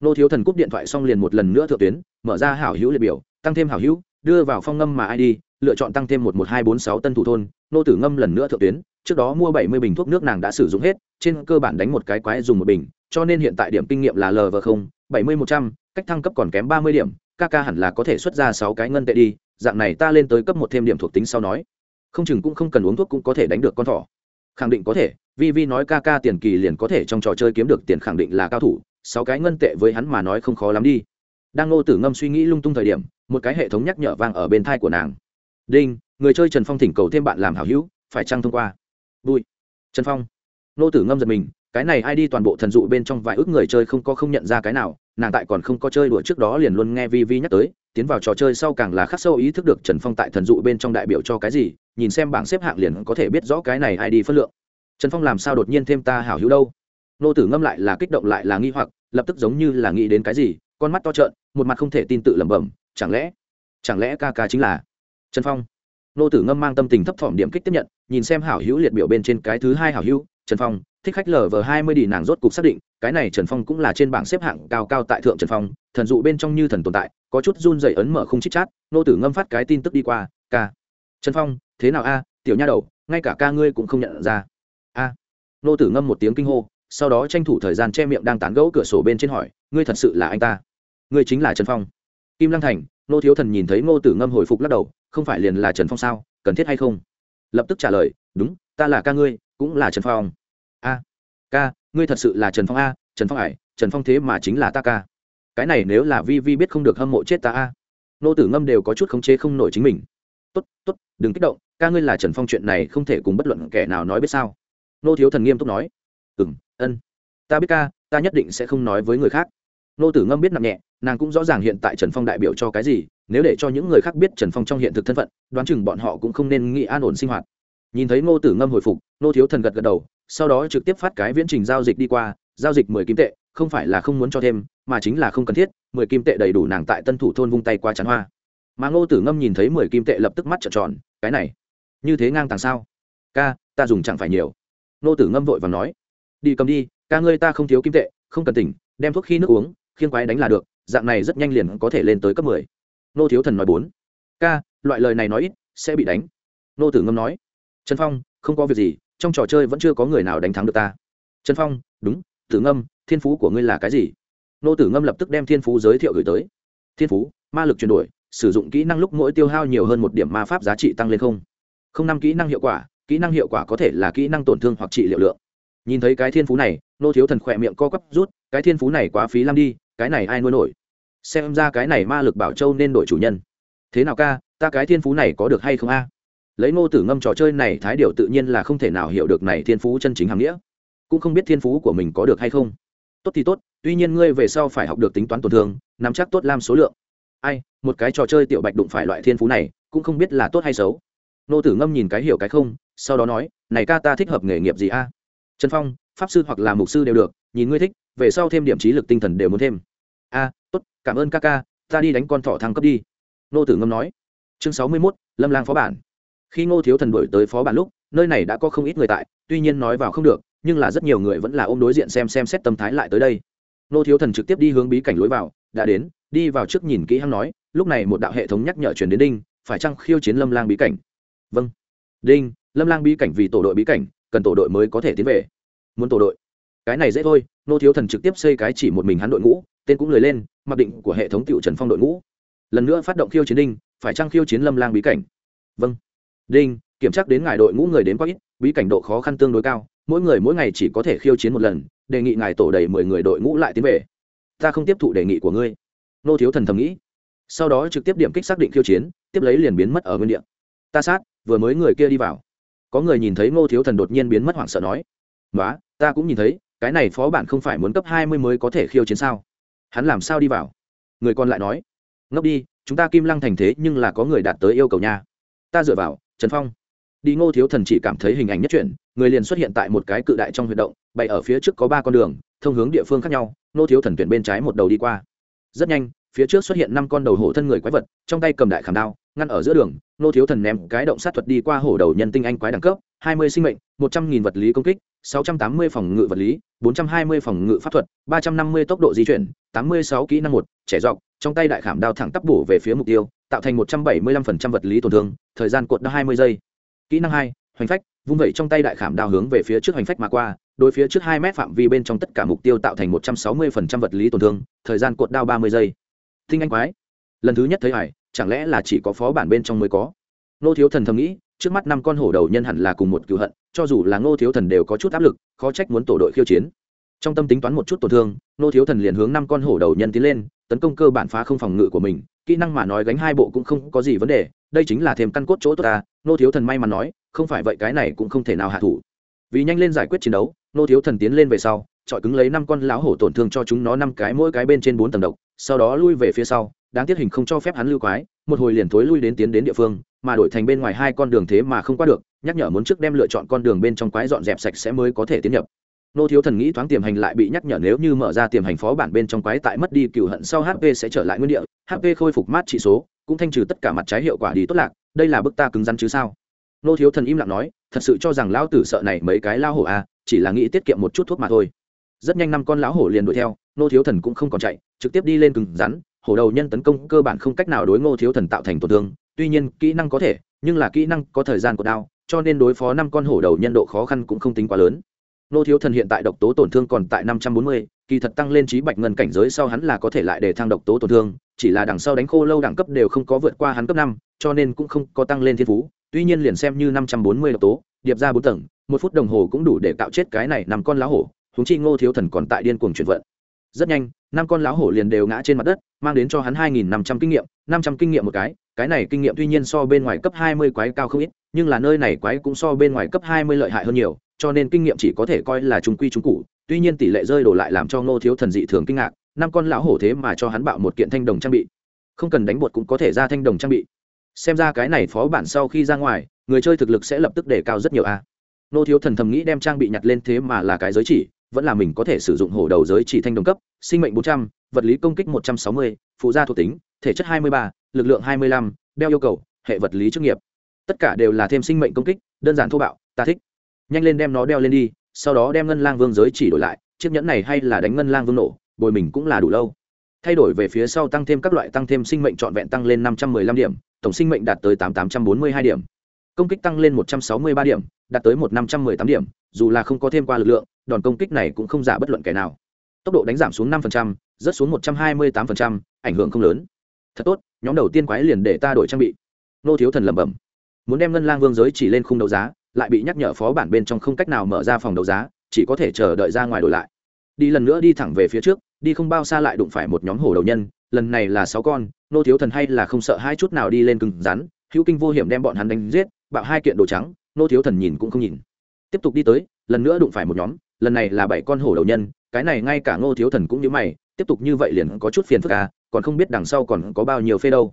nô thiếu thần cúp điện thoại xong liền một lần nữa thượng tuyến, mở ra hảo hữu liệt biểu, tăng thêm hảo hữu, đưa vào phong ngâm mà ai đi, lựa chọn tăng thêm một một hai bốn sáu tân thủ thôn, nô tử ngâm lần nữa thượng tuyến, trước đó mua bảy mươi bình thuốc nước nàng đã sử dụng hết, trên cơ bản đánh một cái quái dùng một bình, cho nên hiện tại điểm kinh nghiệm là lv không, bảy mươi một trăm, cách thăng cấp còn kém ba mươi điểm, ca ca hẳn là có thể xuất ra sáu cái ngân tệ đi, dạng này ta lên tới cấp một thêm điểm thuộc tính sau nói. Không chừng cũng không cần uống thuốc cũng có thể đánh được con thỏ. Khẳng định có thể vi vi nói ca ca tiền kỳ liền có thể trong trò chơi kiếm được tiền khẳng định là cao thủ sáu cái ngân tệ với hắn mà nói không khó lắm đi. Đang ngô tử ngâm suy nghĩ lung tung thời điểm, một cái hệ thống nhắc nhở vang ở bên thai của nàng. Đinh, người chơi trần phong thỉnh cầu thêm bạn làm hảo hữu, phải trăng thông qua? Vui. Trần phong. Ngô tử ngâm giật mình, cái này ai đi toàn bộ thần dụ bên trong vài ước người chơi không có không nhận ra cái nào, nàng tại còn không có chơi đùa trước đó liền luôn nghe vi vi nhắc tới, tiến vào trò chơi sau càng là khắc sâu ý thức được trần phong tại thần dụ bên trong đại biểu cho cái gì, nhìn xem bảng xếp hạng liền có thể biết rõ cái này ai đi phân lượng. Trần phong làm sao đột nhiên thêm ta hảo hữu đâu? Nô tử ngâm lại là kích động lại là nghi hoặc, lập tức giống như là nghĩ đến cái gì, con mắt to trợn, một mặt không thể tin tự lẩm bẩm, chẳng lẽ chẳng lẽ ca ca chính là trần phong? Nô tử ngâm mang tâm tình thấp thỏm điểm kích tiếp nhận, nhìn xem hảo hữu liệt biểu bên trên cái thứ hai hảo hữu, trần phong, thích khách lờ vờ hai mươi đi nàng rốt cục xác định, cái này trần phong cũng là trên bảng xếp hạng cao cao tại thượng trần phong, thần dụ bên trong như thần tồn tại, có chút run dày ấn mở không chít chát. Nô tử ngâm phát cái tin tức đi qua, ca, trần phong, thế nào a? Tiểu nha đầu, ngay cả ca ngươi cũng không nhận ra. A. Nô tử ngâm một tiếng kinh hô sau đó tranh thủ thời gian che miệng đang tán gẫu cửa sổ bên trên hỏi, ngươi thật sự là anh ta? Ngươi chính là trần phong? Kim lăng thành nô thiếu thần nhìn thấy ngô tử ngâm hồi phục lắc đầu, không phải liền là trần phong sao? Cần thiết hay không? Lập tức trả lời, đúng, ta là ca ngươi, cũng là trần phong. A, ca, ngươi thật sự là trần phong a, trần phong ải, trần phong thế mà chính là ta ca. Cái này nếu là vi vi biết không được hâm mộ chết ta a. Nô tử ngâm đều có chút khống chế không nổi chính mình. Tốt tốt, đừng kích động, ca ngươi là trần phong chuyện này không thể cùng bất luận kẻ nào nói biết sao. Nô thiếu thần nghiêm túc nói. Ừ m ân. Ta biết ca, ta nhất định sẽ không nói với người khác. Nô tử ngâm biết nặng nhẹ, nàng cũng rõ ràng hiện tại trần phong đại biểu cho cái gì, nếu để cho những người khác biết trần phong trong hiện thực thân phận, đoán chừng bọn họ cũng không nên nghĩ an ổn sinh hoạt. Nhìn thấy ngô tử ngâm hồi phục, nô thiếu thần gật gật đầu, sau đó trực tiếp phát cái viễn trình giao dịch đi qua, giao dịch mười kim tệ, không phải là không muốn cho thêm, mà chính là không cần thiết, mười kim tệ đầy đủ nàng tại tân thủ thôn vung tay qua chắn hoa. Mà ngô tử ngâm nhìn thấy mười kim tệ lập tức mắt trợn tròn, cái này, như thế ngang tàng sao? Ca, ta dùng chẳng phải nhiều. Ngô tử ngâm vội và nói đi cầm đi, ca ngươi ta không thiếu kim tệ, không cần tỉnh, đem thuốc khi nước uống, khiên quái đánh là được, dạng này rất nhanh liền có thể lên tới cấp mười. Nô thiếu thần nói bốn. Ca, loại lời này nói ít, sẽ bị đánh. Nô tử ngâm nói. Trần phong, không có việc gì, trong trò chơi vẫn chưa có người nào đánh thắng được ta. Trần phong, đúng, tử ngâm, thiên phú của ngươi là cái gì? Nô tử ngâm lập tức đem thiên phú giới thiệu gửi tới. Thiên phú, ma lực chuyển đổi, sử dụng kỹ năng lúc mỗi tiêu hao nhiều hơn một điểm ma pháp giá trị tăng lên không? Không năm kỹ năng hiệu quả, kỹ năng hiệu quả có thể là kỹ năng tổn thương hoặc trị liệu lượng nhìn thấy cái thiên phú này, nô thiếu thần khỏe miệng co quắp rút, cái thiên phú này quá phí lắm đi, cái này ai nuôi nổi? Xem ra cái này ma lực bảo châu nên đổi chủ nhân. Thế nào ca, ta cái thiên phú này có được hay không a? Lấy ngô tử ngâm trò chơi này thái điều tự nhiên là không thể nào hiểu được này thiên phú chân chính hàm nghĩa. Cũng không biết thiên phú của mình có được hay không. Tốt thì tốt, tuy nhiên ngươi về sau phải học được tính toán tổn thương, nắm chắc tốt lam số lượng. Ai, một cái trò chơi tiểu bạch đụng phải loại thiên phú này, cũng không biết là tốt hay xấu. Nô tử ngâm nhìn cái hiểu cái không, sau đó nói, này ca, ta thích hợp nghề nghiệp gì a? Trần phong, pháp sư hoặc là mục sư đều được, nhìn ngươi thích, về sau thêm điểm trí lực tinh thần đều muốn thêm. A tốt, cảm ơn ca ca, ta đi đánh con thỏ thăng cấp đi. Nô tử ngâm nói. Chương sáu mươi mốt, lâm lang phó bản. Khi ngô thiếu thần đổi tới phó bản lúc, nơi này đã có không ít người tại, tuy nhiên nói vào không được, nhưng là rất nhiều người vẫn là ôm đối diện xem xem xét tâm thái lại tới đây. Ngô thiếu thần trực tiếp đi hướng bí cảnh lối vào, đã đến, đi vào trước nhìn kỹ hăng nói, lúc này một đạo hệ thống nhắc nhở chuyển đến đinh, phải chăng khiêu chiến lâm lang bí cảnh? Vâng. Đinh, lâm lang bí cảnh vì tổ đội bí cảnh cần tổ đội mới có thể tiến về. Muốn tổ đội? Cái này dễ thôi, nô thiếu thần trực tiếp xây cái chỉ một mình hắn đội ngũ, tên cũng lời lên, mặc định của hệ thống tiệu trần phong đội ngũ. Lần nữa phát động khiêu chiến đinh, phải trang khiêu chiến lâm lang bí cảnh? Vâng. Đinh, kiểm tra đến ngài đội ngũ người đến quá ít, bí cảnh độ khó khăn tương đối cao, mỗi người mỗi ngày chỉ có thể khiêu chiến một lần, đề nghị ngài tổ đầy mười người đội ngũ lại tiến về. Ta không tiếp thụ đề nghị của ngươi. Nô thiếu thần thầm nghĩ. Sau đó trực tiếp điểm kích xác định khiêu chiến, tiếp lấy liền biến mất ở nguyên địa. Ta sát, vừa mới người kia đi vào có người nhìn thấy ngô thiếu thần đột nhiên biến mất hoảng sợ nói nói ta cũng nhìn thấy, cái này phó bản không phải muốn cấp hai mươi mới có thể khiêu chiến sao? Hắn làm sao đi vào? Người còn lại nói, ngốc đi, chúng ta kim lăng thành thế nhưng là có người đạt tới yêu cầu nha. Ta dựa vào, trần phong. Đi ngô thiếu thần chỉ cảm thấy hình ảnh nhất chuyển, người liền xuất hiện tại một cái cự đại trong huy động bày ở phía trước có ba con đường, thông hướng địa phương khác nhau, ngô thiếu thần tuyển bên trái một đầu đi qua. Rất nhanh, phía trước xuất hiện năm con đầu hổ thân người quái vật, trong tay cầm đại khảm đao ngăn ở giữa đường nô thiếu thần ném cái động sát thuật đi qua hổ đầu nhân tinh anh quái đẳng cấp hai mươi sinh mệnh một trăm nghìn vật lý công kích 680 phòng ngự vật lý, 420 phòng ngự pháp thuật, 350 tốc độ di chuyển, 86 kỹ năng một, trẻ dọc, trong tay đại khảm đao thẳng tắp bổ về phía mục tiêu, tạo thành 175% vật lý tổn thương, thời gian cột đã 20 giây. Kỹ năng hai, hoành phách, vung vẩy trong tay đại khảm đao hướng về phía trước hoành phách mà qua, đối phía trước hai mét phạm vi bên trong tất cả mục tiêu tạo thành 160% vật lý tổn thương, thời gian cột đao 30 giây. Tinh anh quái. Lần thứ nhất thấy hải, chẳng lẽ là chỉ có phó bản bên trong mới có? Nô thiếu thần thầm nghĩ, trước mắt năm con hổ đầu nhân hẳn là cùng một cựu hận, cho dù là ngô thiếu thần đều có chút áp lực, khó trách muốn tổ đội khiêu chiến. Trong tâm tính toán một chút tổn thương nô thiếu thần liền hướng năm con hổ đầu nhân tiến lên, tấn công cơ bản phá không phòng ngự của mình, kỹ năng mà nói gánh hai bộ cũng không có gì vấn đề, đây chính là thêm căn cốt chỗ tốt ta nô thiếu thần may mắn nói, không phải vậy cái này cũng không thể nào hạ thủ. Vì nhanh lên giải quyết chiến đấu nô thiếu thần tiến lên về sau, chọi cứng lấy năm con lão hổ tổn thương cho chúng nó năm cái mỗi cái bên trên bốn tầng độc, sau đó lui về phía sau đáng tiếc hình không cho phép hắn lưu quái, một hồi liền thối lui đến tiến đến địa phương, mà đổi thành bên ngoài hai con đường thế mà không qua được, nhắc nhở muốn trước đem lựa chọn con đường bên trong quái dọn dẹp sạch sẽ mới có thể tiến nhập. Nô thiếu thần nghĩ thoáng tiềm hành lại bị nhắc nhở nếu như mở ra tiềm hành phó bản bên trong quái tại mất đi cựu hận sau hp sẽ trở lại nguyên địa hp khôi phục mát trị số, cũng thanh trừ tất cả mặt trái hiệu quả đi tốt lạc, đây là bức ta cứng rắn chứ sao? Nô thiếu thần im lặng nói, thật sự cho rằng lão tử sợ này mấy cái lao hổ à chỉ là nghĩ tiết kiệm một chút thuốc mà thôi. Rất nhanh năm con lão hổ liền đuổi theo, nô thiếu thần cũng không còn chạy, trực tiếp đi lên cứng rắn hổ đầu nhân tấn công cơ bản không cách nào đối ngô thiếu thần tạo thành tổn thương, tuy nhiên kỹ năng có thể, nhưng là kỹ năng có thời gian của đao, cho nên đối phó năm con hổ đầu nhân độ khó khăn cũng không tính quá lớn. Ngô thiếu thần hiện tại độc tố tổn thương còn tại năm trăm bốn mươi, kỳ thật tăng lên trí bạch ngân cảnh giới sau hắn là có thể lại để thăng độc tố tổn thương, chỉ là đằng sau đánh khô lâu đẳng cấp đều không có vượt qua hắn cấp năm, cho nên cũng không có tăng lên thiên phú, tuy nhiên liền xem như năm trăm bốn mươi độc tố, điệp ra bốn tầng, một phút đồng hồ cũng đủ để tạo chết cái này năm con lá hổ húng chi ngô thiếu thần còn tại điên cuồng chuyển vận. Rất nhanh năm con lão hổ liền đều ngã trên mặt đất, mang đến cho hắn hai nghìn năm trăm kinh nghiệm, năm trăm kinh nghiệm một cái cái này kinh nghiệm tuy nhiên so bên ngoài cấp hai mươi quái cao không ít, nhưng là nơi này quái cũng so bên ngoài cấp hai mươi lợi hại hơn nhiều, cho nên kinh nghiệm chỉ có thể coi là trung quy trung cụ, tuy nhiên tỷ lệ rơi đổ lại làm cho ngô thiếu thần dị thường kinh ngạc, năm con lão hổ thế mà cho hắn bạo một kiện thanh đồng trang bị. Không cần đánh bột cũng có thể ra thanh đồng trang bị. Xem ra cái này phó bản sau khi ra ngoài, người chơi thực lực sẽ lập tức đề cao rất nhiều a. Nô thiếu thần thầm nghĩ đem trang bị nhặt lên thế mà là cái giới chỉ, vẫn là mình có thể sử dụng hổ đầu giới chỉ thanh đồng cấp sinh mệnh bốn trăm, vật lý công kích một trăm sáu mươi, phụ gia thuộc tính, thể chất hai mươi ba, lực lượng hai mươi lăm, đeo yêu cầu, hệ vật lý chức nghiệp. Tất cả đều là thêm sinh mệnh công kích, đơn giản thô bạo, ta thích. Nhanh lên đem nó đeo lên đi, sau đó đem ngân lang vương giới chỉ đổi lại, chiếc nhẫn này hay là đánh ngân lang vương nổ, bồi mình cũng là đủ lâu. Thay đổi về phía sau tăng thêm các loại tăng thêm sinh mệnh trọn vẹn tăng lên năm trăm mười lăm điểm, tổng sinh mệnh đạt tới tám tám trăm bốn mươi hai điểm. Công kích tăng lên một trăm sáu mươi ba điểm, đạt tới một năm trăm mười tám điểm, dù là không có thêm qua lực lượng, đòn công kích này cũng không giả bất luận kẻ nào tốc độ đánh giảm xuống năm rớt xuống một trăm hai mươi tám ảnh hưởng không lớn. Thật tốt, nhóm đầu tiên quái liền để ta đổi trang bị. Nô thiếu thần lẩm bẩm. Muốn đem ngân lang vương giới chỉ lên khung đấu giá, lại bị nhắc nhở phó bản bên trong không cách nào mở ra phòng đấu giá, chỉ có thể chờ đợi ra ngoài đổi lại. Đi lần nữa đi thẳng về phía trước, đi không bao xa lại đụng phải một nhóm hổ đầu nhân, lần này là sáu con, nô thiếu thần hay là không sợ hai chút nào đi lên cứng rắn, hữu kinh vô hiểm đem bọn hắn đánh giết, bạo hai kiện đồ trắng, nô thiếu thần nhìn cũng không nhìn. Tiếp tục đi tới, lần nữa đụng phải một nhóm, lần này là bảy con hổ đầu nhân cái này ngay cả ngô thiếu thần cũng như mày, tiếp tục như vậy liền có chút phiền phức à còn không biết đằng sau còn có bao nhiêu phê đâu.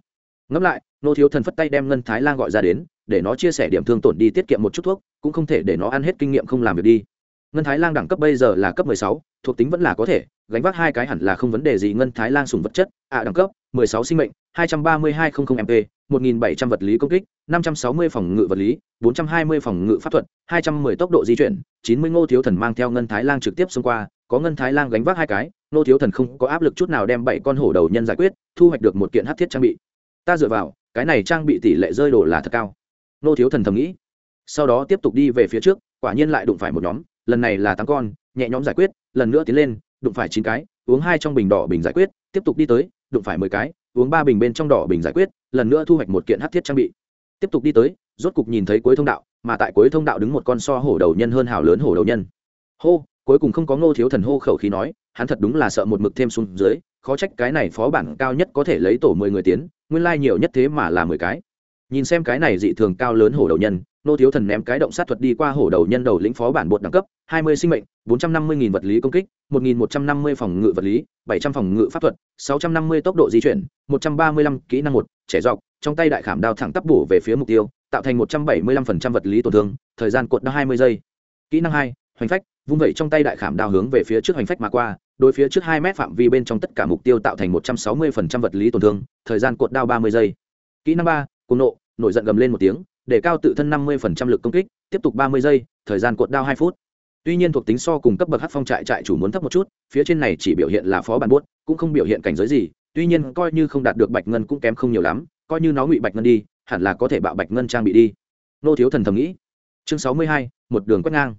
Ngẫm lại, ngô thiếu thần phất tay đem ngân thái lan gọi ra đến, để nó chia sẻ điểm thương tổn đi tiết kiệm một chút thuốc, cũng không thể để nó ăn hết kinh nghiệm không làm việc đi. Ngân thái lan đẳng cấp bây giờ là cấp mười sáu, thuộc tính vẫn là có thể, gánh vác hai cái hẳn là không vấn đề gì ngân thái lan sùng vật chất, ạ, đẳng cấp, mười sáu sinh mệnh, hai trăm ba mươi hai không không mp một nghìn bảy trăm vật lý công kích, năm trăm sáu mươi phòng ngự vật lý, bốn trăm hai mươi phòng ngự pháp thuật, hai trăm mười tốc độ di chuyển, chín mươi ngô thiếu thần mang theo ngân thái lan trực tiếp xông qua có ngân thái lang gánh vác hai cái, nô thiếu thần không có áp lực chút nào đem bảy con hổ đầu nhân giải quyết, thu hoạch được một kiện hát thiết trang bị. Ta dựa vào, cái này trang bị tỷ lệ rơi đổ là thật cao. Nô thiếu thần thầm nghĩ. Sau đó tiếp tục đi về phía trước, quả nhiên lại đụng phải một nhóm, lần này là tám con, nhẹ nhóm giải quyết, lần nữa tiến lên, đụng phải chín cái, uống hai trong bình đỏ bình giải quyết, tiếp tục đi tới, đụng phải mười cái, uống ba bình bên trong đỏ bình giải quyết, lần nữa thu hoạch một kiện hát thiết trang bị. Tiếp tục đi tới, rốt cục nhìn thấy cuối thông đạo, mà tại cuối thông đạo đứng một con so hổ đầu nhân hơn hào lớn hổ đầu nhân. Hô cuối cùng không có ngô thiếu thần hô khẩu khí nói, hắn thật đúng là sợ một mực thêm xuống dưới, khó trách cái này phó bản cao nhất có thể lấy tổ mười người tiến, nguyên lai nhiều nhất thế mà là mười cái. Nhìn xem cái này dị thường cao lớn hổ đầu nhân nô thiếu thần ném cái động sát thuật đi qua hổ đầu nhân đầu lĩnh phó bản bột đẳng cấp, hai mươi sinh mệnh, bốn trăm năm mươi nghìn vật lý công kích, một nghìn một trăm năm mươi phòng ngự vật lý, bảy trăm phòng ngự pháp thuật, sáu trăm năm mươi tốc độ di chuyển, một trăm ba mươi lăm kỹ năng một, trẻ dọc, trong tay đại khảm đao thẳng tắp bổ về phía mục tiêu, tạo thành một trăm bảy mươi lăm phần trăm vật lý tổn thương, thời gian cuộn đó hai mươi giây. Kỹ năng hai hoành phách, vung vẩy trong tay đại khảm đao hướng về phía trước hoành phách mà qua, đối phía trước hai mét phạm vi bên trong tất cả mục tiêu tạo thành một trăm sáu mươi phần trăm vật lý tổn thương, thời gian cuộn đao ba mươi giây. Kỹ năng ba cùng nộ, nổi giận gầm lên một tiếng, để cao tự thân năm mươi phần trăm lực công kích, tiếp tục ba mươi giây, thời gian cuộn đao hai phút. Tuy nhiên thuộc tính so cùng cấp bậc hát phong trại trại chủ muốn thấp một chút, phía trên này chỉ biểu hiện là phó bản buốt, cũng không biểu hiện cảnh giới gì, tuy nhiên coi như không đạt được bạch ngân cũng kém không nhiều lắm, coi như nó ngụy bạch ngân đi, hẳn là có thể bạo bạch ngân trang bị đi. Nô thiếu thần thầm nghĩ. Chương sáu mươi hai, một đường quét ngang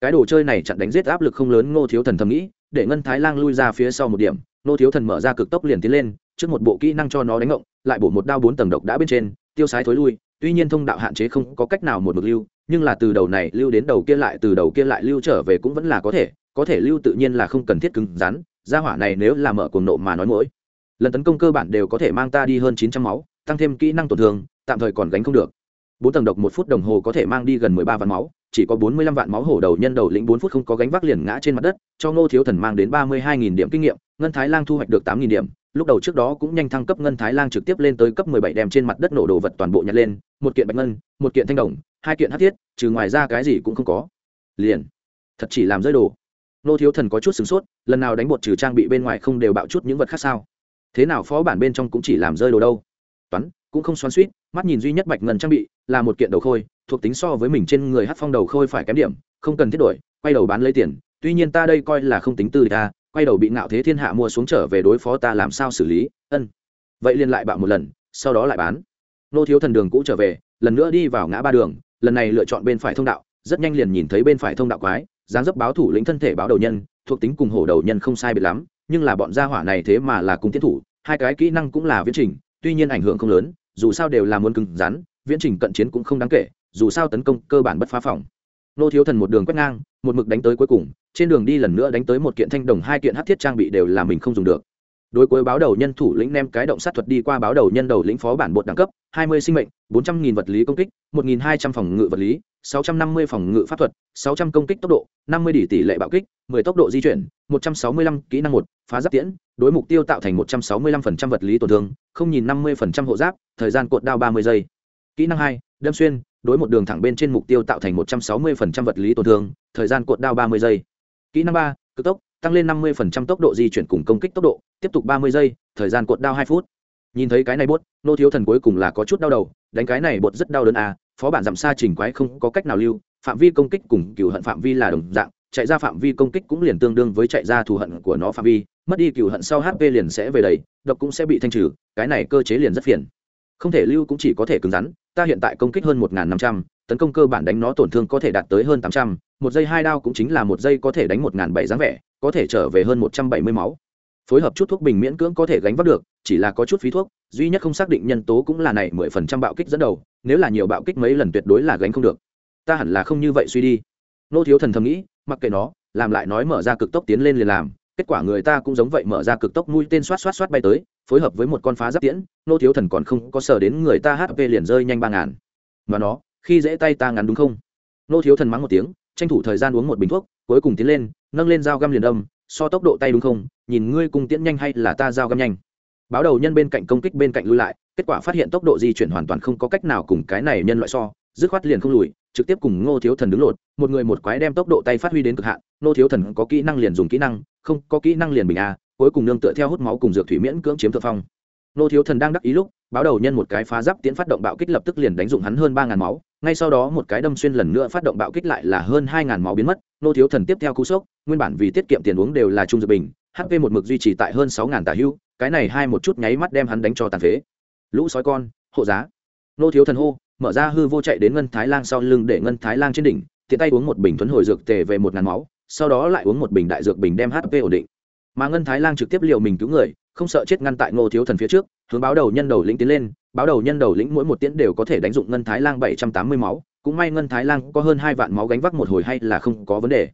cái đồ chơi này chặn đánh giết áp lực không lớn, ngô thiếu thần thầm nghĩ, để ngân thái lang lui ra phía sau một điểm. Ngô thiếu thần mở ra cực tốc liền tiến lên, trước một bộ kỹ năng cho nó đánh ngộng, lại bổ một đao bốn tầng độc đã bên trên, tiêu sái thối lui. Tuy nhiên thông đạo hạn chế không có cách nào một mực lưu, nhưng là từ đầu này lưu đến đầu kia lại, từ đầu kia lại lưu trở về cũng vẫn là có thể. Có thể lưu tự nhiên là không cần thiết cứng rắn, gia hỏa này nếu là mở cuồng nộ mà nói mỗi lần tấn công cơ bản đều có thể mang ta đi hơn chín trăm máu, tăng thêm kỹ năng tổn thương, tạm thời còn gánh không được. Bốn tầng độc một phút đồng hồ có thể mang đi gần mười ba vạn máu chỉ có bốn mươi lăm vạn máu hổ đầu nhân đầu lĩnh bốn phút không có gánh vác liền ngã trên mặt đất, cho ngô thiếu thần mang đến ba mươi hai nghìn điểm kinh nghiệm, ngân thái lang thu hoạch được tám nghìn điểm, lúc đầu trước đó cũng nhanh thăng cấp ngân thái lang trực tiếp lên tới cấp mười bảy đem trên mặt đất nổ đồ vật toàn bộ nhặt lên, một kiện bạch ngân, một kiện thanh đồng, hai kiện hắc thiết, trừ ngoài ra cái gì cũng không có. Liền, thật chỉ làm rơi đồ. Ngô thiếu thần có chút sửng sốt, lần nào đánh bột trừ trang bị bên ngoài không đều bạo chút những vật khác sao? Thế nào phó bản bên trong cũng chỉ làm rơi đồ đâu? Toán cũng không xoắn suýt, mắt nhìn duy nhất bạch ngân trang bị là một kiện đầu khôi, thuộc tính so với mình trên người hát phong đầu khôi phải kém điểm, không cần thiết đổi, quay đầu bán lấy tiền, tuy nhiên ta đây coi là không tính tư ta, quay đầu bị ngạo thế thiên hạ mua xuống trở về đối phó ta làm sao xử lý, ân. Vậy liền lại bạo một lần, sau đó lại bán. Nô thiếu thần đường cũ trở về, lần nữa đi vào ngã ba đường, lần này lựa chọn bên phải thông đạo, rất nhanh liền nhìn thấy bên phải thông đạo quái, dáng dấp báo thủ lĩnh thân thể báo đầu nhân, thuộc tính cùng hổ đầu nhân không sai biệt lắm, nhưng là bọn gia hỏa này thế mà là cùng tiến thủ, hai cái kỹ năng cũng là viễn trình, tuy nhiên ảnh hưởng không lớn dù sao đều là muốn cứng rắn, viễn trình cận chiến cũng không đáng kể, dù sao tấn công cơ bản bất phá phòng. Nô thiếu thần một đường quét ngang, một mực đánh tới cuối cùng, trên đường đi lần nữa đánh tới một kiện thanh đồng hai kiện hát thiết trang bị đều là mình không dùng được. Đối cuối báo đầu nhân thủ lĩnh nem cái động sát thuật đi qua báo đầu nhân đầu lĩnh phó bản bột đẳng cấp, hai mươi sinh mệnh, bốn trăm nghìn vật lý công kích, một nghìn hai trăm phòng ngự vật lý, sáu trăm năm mươi phòng ngự pháp thuật, sáu trăm công kích tốc độ, năm mươi đỉ tỷ lệ bạo kích, mười tốc độ di chuyển, một trăm sáu mươi lăm kỹ năng một, phá giáp tiễn, đối mục tiêu tạo thành một trăm sáu mươi lăm phần trăm vật lý tổn thương, không nhìn năm mươi phần trăm hộ giáp thời gian cột đao ba mươi giây. Kỹ năng hai, đâm xuyên, đối một đường thẳng bên trên mục tiêu tạo thành một trăm sáu mươi phần trăm vật lý tổn thương, thời gian cột đao ba mươi giây. Kỹ năng ba, cực tốc, tăng lên năm mươi phần trăm tốc độ di chuyển cùng công kích tốc độ, tiếp tục ba mươi giây, thời gian cột đao hai phút. Nhìn thấy cái này bốt nô thiếu thần cuối cùng là có chút đau đầu, đánh cái này bột rất đau đớn à phó bản giảm xa trình quái không có cách nào lưu, phạm vi công kích cùng cựu hận phạm vi là đồng dạng, chạy ra phạm vi công kích cũng liền tương đương với chạy ra thù hận của nó phạm vi, mất đi cựu hận sau hp liền sẽ về đầy, độc cũng sẽ bị thanh trừ, cái này cơ chế liền rất phiền không thể lưu cũng chỉ có thể cứng rắn, ta hiện tại công kích hơn một năm trăm, tấn công cơ bản đánh nó tổn thương có thể đạt tới hơn tám trăm, một giây hai đao cũng chính là một giây có thể đánh một bảy dáng vẻ, có thể trở về hơn một trăm bảy mươi máu. Phối hợp chút thuốc bình miễn cưỡng có thể gánh vác được, chỉ là có chút phí thuốc, duy nhất không xác định nhân tố cũng là này mười phần trăm bạo kích dẫn đầu, nếu là nhiều bạo kích mấy lần tuyệt đối là gánh không được. Ta hẳn là không như vậy suy đi. Nô thiếu thần thầm nghĩ, mặc kệ nó, làm lại nói mở ra cực tốc tiến lên liền làm, kết quả người ta cũng giống vậy mở ra cực tốc mũi tên xoát xoát xoát bay tới phối hợp với một con phá giáp tiễn, nô thiếu thần còn không có sờ đến người ta hp liền rơi nhanh ba ngàn. Mà nó, khi dễ tay ta ngắn đúng không? Nô thiếu thần mắng một tiếng, tranh thủ thời gian uống một bình thuốc, cuối cùng tiến lên, nâng lên dao găm liền đâm so tốc độ tay đúng không? Nhìn ngươi cùng tiễn nhanh hay là ta dao găm nhanh? Báo đầu nhân bên cạnh công kích bên cạnh lui lại, kết quả phát hiện tốc độ di chuyển hoàn toàn không có cách nào cùng cái này nhân loại so, dứt khoát liền không lùi, trực tiếp cùng ngô thiếu thần đứng lột, một người một quái đem tốc độ tay phát huy đến cực hạn, ngô thiếu thần có kỹ năng liền dùng kỹ năng, không có kỹ năng liền bình a cuối cùng nương tựa theo hút máu cùng dược thủy miễn cưỡng chiếm thượng phong. Nô thiếu thần đang đắc ý lúc, báo đầu nhân một cái phá giáp tiến phát động bạo kích lập tức liền đánh dụng hắn hơn ba ngàn máu, ngay sau đó một cái đâm xuyên lần nữa phát động bạo kích lại là hơn hai ngàn máu biến mất. Nô thiếu thần tiếp theo cú sốc, nguyên bản vì tiết kiệm tiền uống đều là trung dược bình hp một mực duy trì tại hơn sáu ngàn tả hưu, cái này hai một chút nháy mắt đem hắn đánh cho tàn phế. Lũ sói con, hộ giá. Nô thiếu thần hô, mở ra hư vô chạy đến ngân thái lang sau lưng để ngân thái lang trên đỉnh, tiện tay uống một bình thuấn hồi dược tề về một ngàn máu, sau đó lại uống một bình đại dược bình đem hp ổn định mà ngân thái lang trực tiếp liều mình cứu người, không sợ chết ngăn tại ngô thiếu thần phía trước, hướng báo đầu nhân đầu lĩnh tiến lên, báo đầu nhân đầu lĩnh mỗi một tiễn đều có thể đánh dụng ngân thái lang bảy trăm tám mươi máu, cũng may ngân thái lang có hơn hai vạn máu gánh vác một hồi hay là không có vấn đề.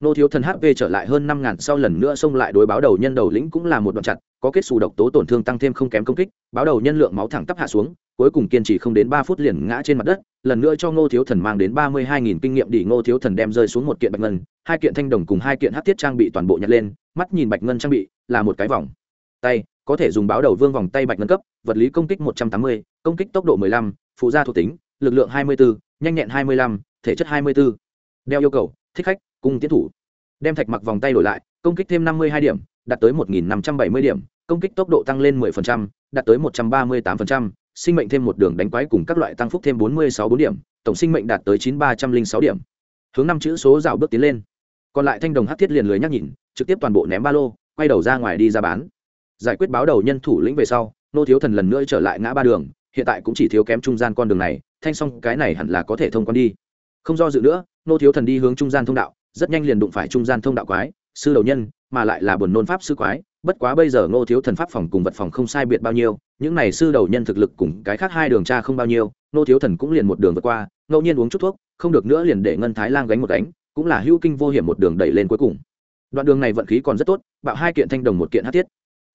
Nô thiếu thần hp trở lại hơn năm ngàn sau lần nữa xông lại đối báo đầu nhân đầu lĩnh cũng là một đoạn chặt, có kết xù độc tố tổn thương tăng thêm không kém công kích, báo đầu nhân lượng máu thẳng tắp hạ xuống, cuối cùng kiên trì không đến ba phút liền ngã trên mặt đất lần nữa cho ngô thiếu thần mang đến ba mươi hai nghìn kinh nghiệm đỉ ngô thiếu thần đem rơi xuống một kiện bạch ngân hai kiện thanh đồng cùng hai kiện hát thiết trang bị toàn bộ nhặt lên mắt nhìn bạch ngân trang bị là một cái vòng tay có thể dùng báo đầu vương vòng tay bạch ngân cấp vật lý công kích một trăm tám mươi công kích tốc độ mười lăm phụ gia thuộc tính lực lượng hai mươi bốn nhanh nhẹn hai mươi lăm thể chất hai mươi bốn đeo yêu cầu thích khách cung tiến thủ. Đem thạch mặc vòng tay đổi lại công kích thêm năm mươi hai điểm đạt tới một nghìn năm trăm bảy mươi điểm công kích tốc độ tăng lên 10%, đạt tới 138%, sinh mệnh thêm một đường đánh quái cùng các loại tăng phúc thêm 46 4 điểm, tổng sinh mệnh đạt tới 9306 điểm. Hướng năm chữ số rào bước tiến lên. Còn lại thanh đồng hắc thiết liền lười nhắc nhìn, trực tiếp toàn bộ ném ba lô, quay đầu ra ngoài đi ra bán. Giải quyết báo đầu nhân thủ lĩnh về sau, nô thiếu thần lần nữa trở lại ngã ba đường, hiện tại cũng chỉ thiếu kém trung gian con đường này, thanh xong cái này hẳn là có thể thông quan đi. Không do dự nữa, nô thiếu thần đi hướng trung gian thông đạo, rất nhanh liền đụng phải trung gian thông đạo quái, sư đầu nhân, mà lại là buồn nôn pháp sư quái, bất quá bây giờ ngô thiếu thần pháp phòng cùng vật phòng không sai biệt bao nhiêu, những này sư đầu nhân thực lực cùng cái khác hai đường tra không bao nhiêu, ngô thiếu thần cũng liền một đường vượt qua, ngẫu nhiên uống chút thuốc, không được nữa liền để ngân thái lang gánh một đánh cũng là hữu kinh vô hiểm một đường đẩy lên cuối cùng. Đoạn đường này vận khí còn rất tốt, bạo hai kiện thanh đồng một kiện hát thiết.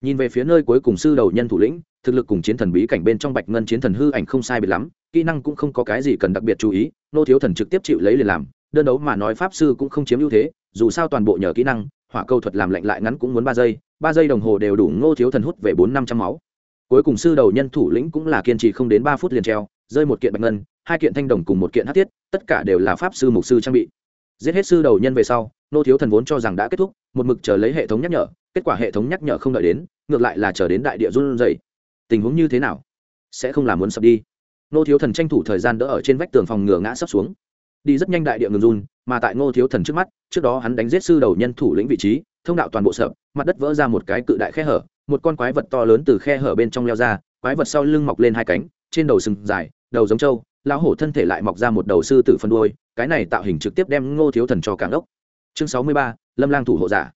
Nhìn về phía nơi cuối cùng sư đầu nhân thủ lĩnh, thực lực cùng chiến thần bí cảnh bên trong bạch ngân chiến thần hư ảnh không sai biệt lắm, kỹ năng cũng không có cái gì cần đặc biệt chú ý nô thiếu thần trực tiếp chịu lấy liền làm, đơn đấu mà nói pháp sư cũng không chiếm ưu thế, dù sao toàn bộ nhờ kỹ năng hỏa câu thuật làm lạnh lại ngắn cũng muốn ba giây ba giây đồng hồ đều đủ ngô thiếu thần hút về bốn năm trăm máu. Cuối cùng sư đầu nhân thủ lĩnh cũng là kiên trì không đến ba phút liền treo rơi một kiện bạch ngân hai kiện thanh đồng cùng một kiện hát tiết, tất cả đều là pháp sư mục sư trang bị. Giết hết sư đầu nhân về sau nô thiếu thần vốn cho rằng đã kết thúc một mực chờ lấy hệ thống nhắc nhở kết quả hệ thống nhắc nhở không đợi đến ngược lại là chờ đến đại địa run dày tình huống như thế nào? Sẽ không làm muốn sập đi. Nô thiếu thần tranh thủ thời gian đỡ ở trên vách tường phòng ngừa ngã sắp xuống. Đi rất nhanh đại địa ngừng run mà tại ngô thiếu thần trước mắt, trước đó hắn đánh giết sư đầu nhân thủ lĩnh vị trí, thông đạo toàn bộ sập, mặt đất vỡ ra một cái cự đại khe hở, một con quái vật to lớn từ khe hở bên trong leo ra, quái vật sau lưng mọc lên hai cánh, trên đầu sừng dài, đầu giống trâu, lão hổ thân thể lại mọc ra một đầu sư tử phân đuôi, cái này tạo hình trực tiếp đem ngô thiếu thần cho cảng ốc. Chương sáu mươi ba, lâm lang thủ hộ giả.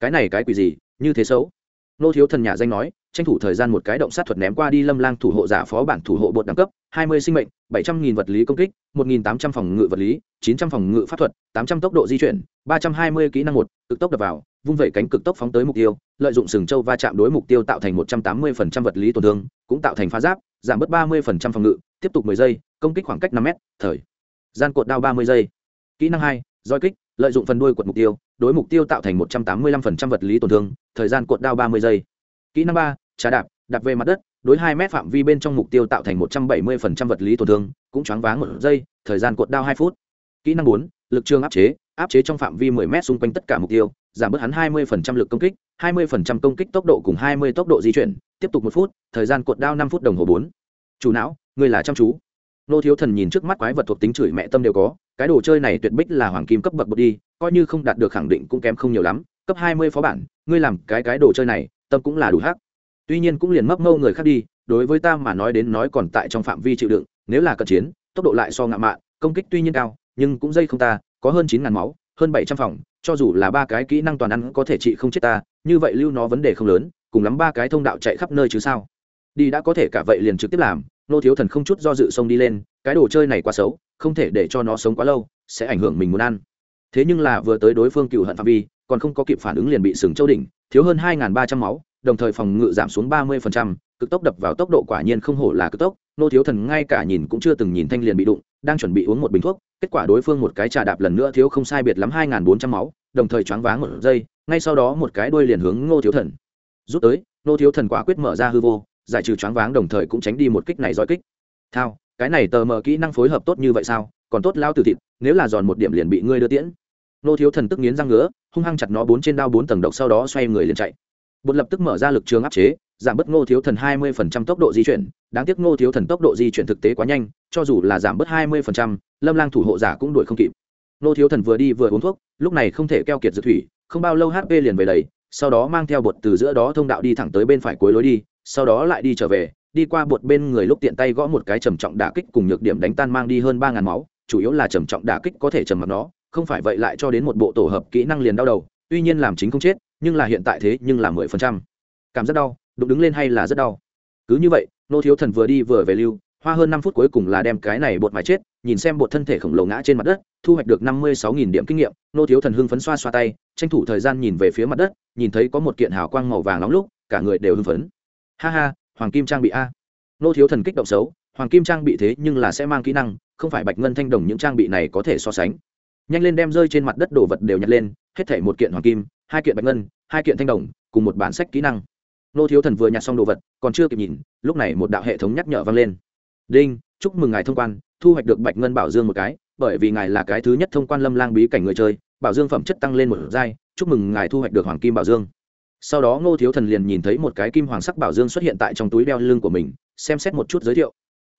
Cái này cái quỷ gì, như thế xấu? Ngô thiếu thần nhà danh nói, tranh thủ thời gian một cái động sát thuật ném qua đi lâm lang thủ hộ giả phó bản thủ hộ bột đẳng cấp hai mươi sinh mệnh, bảy trăm nghìn vật lý công kích, một nghìn tám trăm phòng ngự vật lý, chín trăm phòng ngự pháp thuật, tám trăm tốc độ di chuyển, ba trăm hai mươi kỹ năng một, cực tốc đập vào, vung vẩy cánh cực tốc phóng tới mục tiêu, lợi dụng sừng châu va chạm đối mục tiêu tạo thành một trăm tám mươi phần trăm vật lý tổn thương, cũng tạo thành phá giáp, giảm bớt ba mươi phần trăm phòng ngự, tiếp tục mười giây, công kích khoảng cách năm m thời. Gian cột đao ba mươi giây. Kỹ năng hai, roi kích, lợi dụng phần đuôi quật mục tiêu, đối mục tiêu tạo thành một trăm tám mươi lăm phần trăm vật lý tổn thương, thời gian cột đao ba mươi giây. Kỹ năng ba, trà đạp đạp về mặt đất đối hai mét phạm vi bên trong mục tiêu tạo thành một trăm bảy mươi phần trăm vật lý tổn thương, cũng choáng váng một giây, thời gian cuộn đao hai phút. Kỹ năng bốn, lực trường áp chế áp chế trong phạm vi mười mét xung quanh tất cả mục tiêu, giảm bớt hắn hai mươi phần trăm lực công kích, hai mươi phần trăm công kích tốc độ cùng hai mươi tốc độ di chuyển, tiếp tục một phút, thời gian cuộn đao năm phút đồng hồ bốn. Chủ não, người là chăm chú. Nô thiếu thần nhìn trước mắt quái vật thuộc tính chửi mẹ tâm đều có, cái đồ chơi này tuyệt bích là hoàng kim cấp bậc bậc đi, coi như không đạt được khẳng định cũng kém không nhiều lắm, cấp hai mươi phó bản, ngươi làm cái cái đồ chơi này, tâm cũng là đủ hắc tuy nhiên cũng liền mấp mâu người khác đi, đối với ta mà nói đến nói còn tại trong phạm vi chịu đựng, nếu là cận chiến, tốc độ lại so ngạo mạn, công kích tuy nhiên cao, nhưng cũng dây không ta, có hơn chín ngàn máu, hơn bảy trăm phòng, cho dù là ba cái kỹ năng toàn ăn có thể trị không chết ta, như vậy lưu nó vấn đề không lớn, cùng lắm ba cái thông đạo chạy khắp nơi chứ sao? Đi đã có thể cả vậy liền trực tiếp làm, nô thiếu thần không chút do dự xông đi lên, cái đồ chơi này quá xấu, không thể để cho nó sống quá lâu, sẽ ảnh hưởng mình muốn ăn. Thế nhưng là vừa tới đối phương cựu hận phạm vi, còn không có kịp phản ứng liền bị sừng châu đỉnh, thiếu hơn hai ba trăm máu đồng thời phòng ngự giảm xuống ba mươi cực tốc đập vào tốc độ quả nhiên không hổ là cực tốc. Nô thiếu thần ngay cả nhìn cũng chưa từng nhìn thanh liền bị đụng, đang chuẩn bị uống một bình thuốc, kết quả đối phương một cái trà đạp lần nữa thiếu không sai biệt lắm hai bốn trăm máu, đồng thời choáng váng một giây, ngay sau đó một cái đuôi liền hướng ngô thiếu thần. Rút tới nô thiếu thần quả quyết mở ra hư vô, giải trừ choáng váng đồng thời cũng tránh đi một kích này giỏi kích. Thao, cái này tờ mờ kỹ năng phối hợp tốt như vậy sao? Còn tốt lao từ thịt, nếu là giòn một điểm liền bị ngươi đưa tiễn. Nô thiếu thần tức nghiến răng ngứa, hung hăng chặt nó bốn trên đao bốn tầng độc sau đó xoay người liền chạy bột lập tức mở ra lực trường áp chế, giảm bớt ngô thiếu thần hai mươi phần trăm tốc độ di chuyển. Đáng tiếc ngô thiếu thần tốc độ di chuyển thực tế quá nhanh, cho dù là giảm bớt hai mươi phần trăm, lâm lang thủ hộ giả cũng đuổi không kịp. Ngô thiếu thần vừa đi vừa uống thuốc, lúc này không thể keo kiệt dược thủy, không bao lâu hp liền về đầy, sau đó mang theo bột từ giữa đó thông đạo đi thẳng tới bên phải cuối lối đi, sau đó lại đi trở về, đi qua bột bên người lúc tiện tay gõ một cái trầm trọng đả kích cùng nhược điểm đánh tan mang đi hơn ba ngàn máu, chủ yếu là trầm trọng đả kích có thể trầm mặc nó, không phải vậy lại cho đến một bộ tổ hợp kỹ năng liền đau đầu, tuy nhiên làm chính không chết nhưng là hiện tại thế nhưng là mười phần trăm. Cảm rất đau, đụng đứng lên hay là rất đau? Cứ như vậy, nô thiếu thần vừa đi vừa về lưu, hoa hơn năm phút cuối cùng là đem cái này bột mài chết, nhìn xem bột thân thể khổng lồ ngã trên mặt đất, thu hoạch được năm mươi sáu nghìn điểm kinh nghiệm, nô thiếu thần hưng phấn xoa xoa tay, tranh thủ thời gian nhìn về phía mặt đất, nhìn thấy có một kiện hào quang màu vàng nóng lúc, cả người đều hưng phấn. Ha ha, hoàng kim trang bị a. Nô thiếu thần kích động xấu, hoàng kim trang bị thế nhưng là sẽ mang kỹ năng, không phải bạch ngân thanh đồng những trang bị này có thể so sánh. Nhanh lên đem rơi trên mặt đất đồ vật đều nhặt lên, hết thể một kiện hoàng kim hai kiện bạch ngân, hai kiện thanh đồng, cùng một bản sách kỹ năng. Nô thiếu thần vừa nhặt xong đồ vật, còn chưa kịp nhìn, lúc này một đạo hệ thống nhắc nhở vang lên. Đinh, chúc mừng ngài thông quan, thu hoạch được bạch ngân bảo dương một cái, bởi vì ngài là cái thứ nhất thông quan lâm lang bí cảnh người chơi, bảo dương phẩm chất tăng lên một giai, chúc mừng ngài thu hoạch được hoàng kim bảo dương. Sau đó ngô thiếu thần liền nhìn thấy một cái kim hoàng sắc bảo dương xuất hiện tại trong túi đeo lưng của mình, xem xét một chút giới thiệu.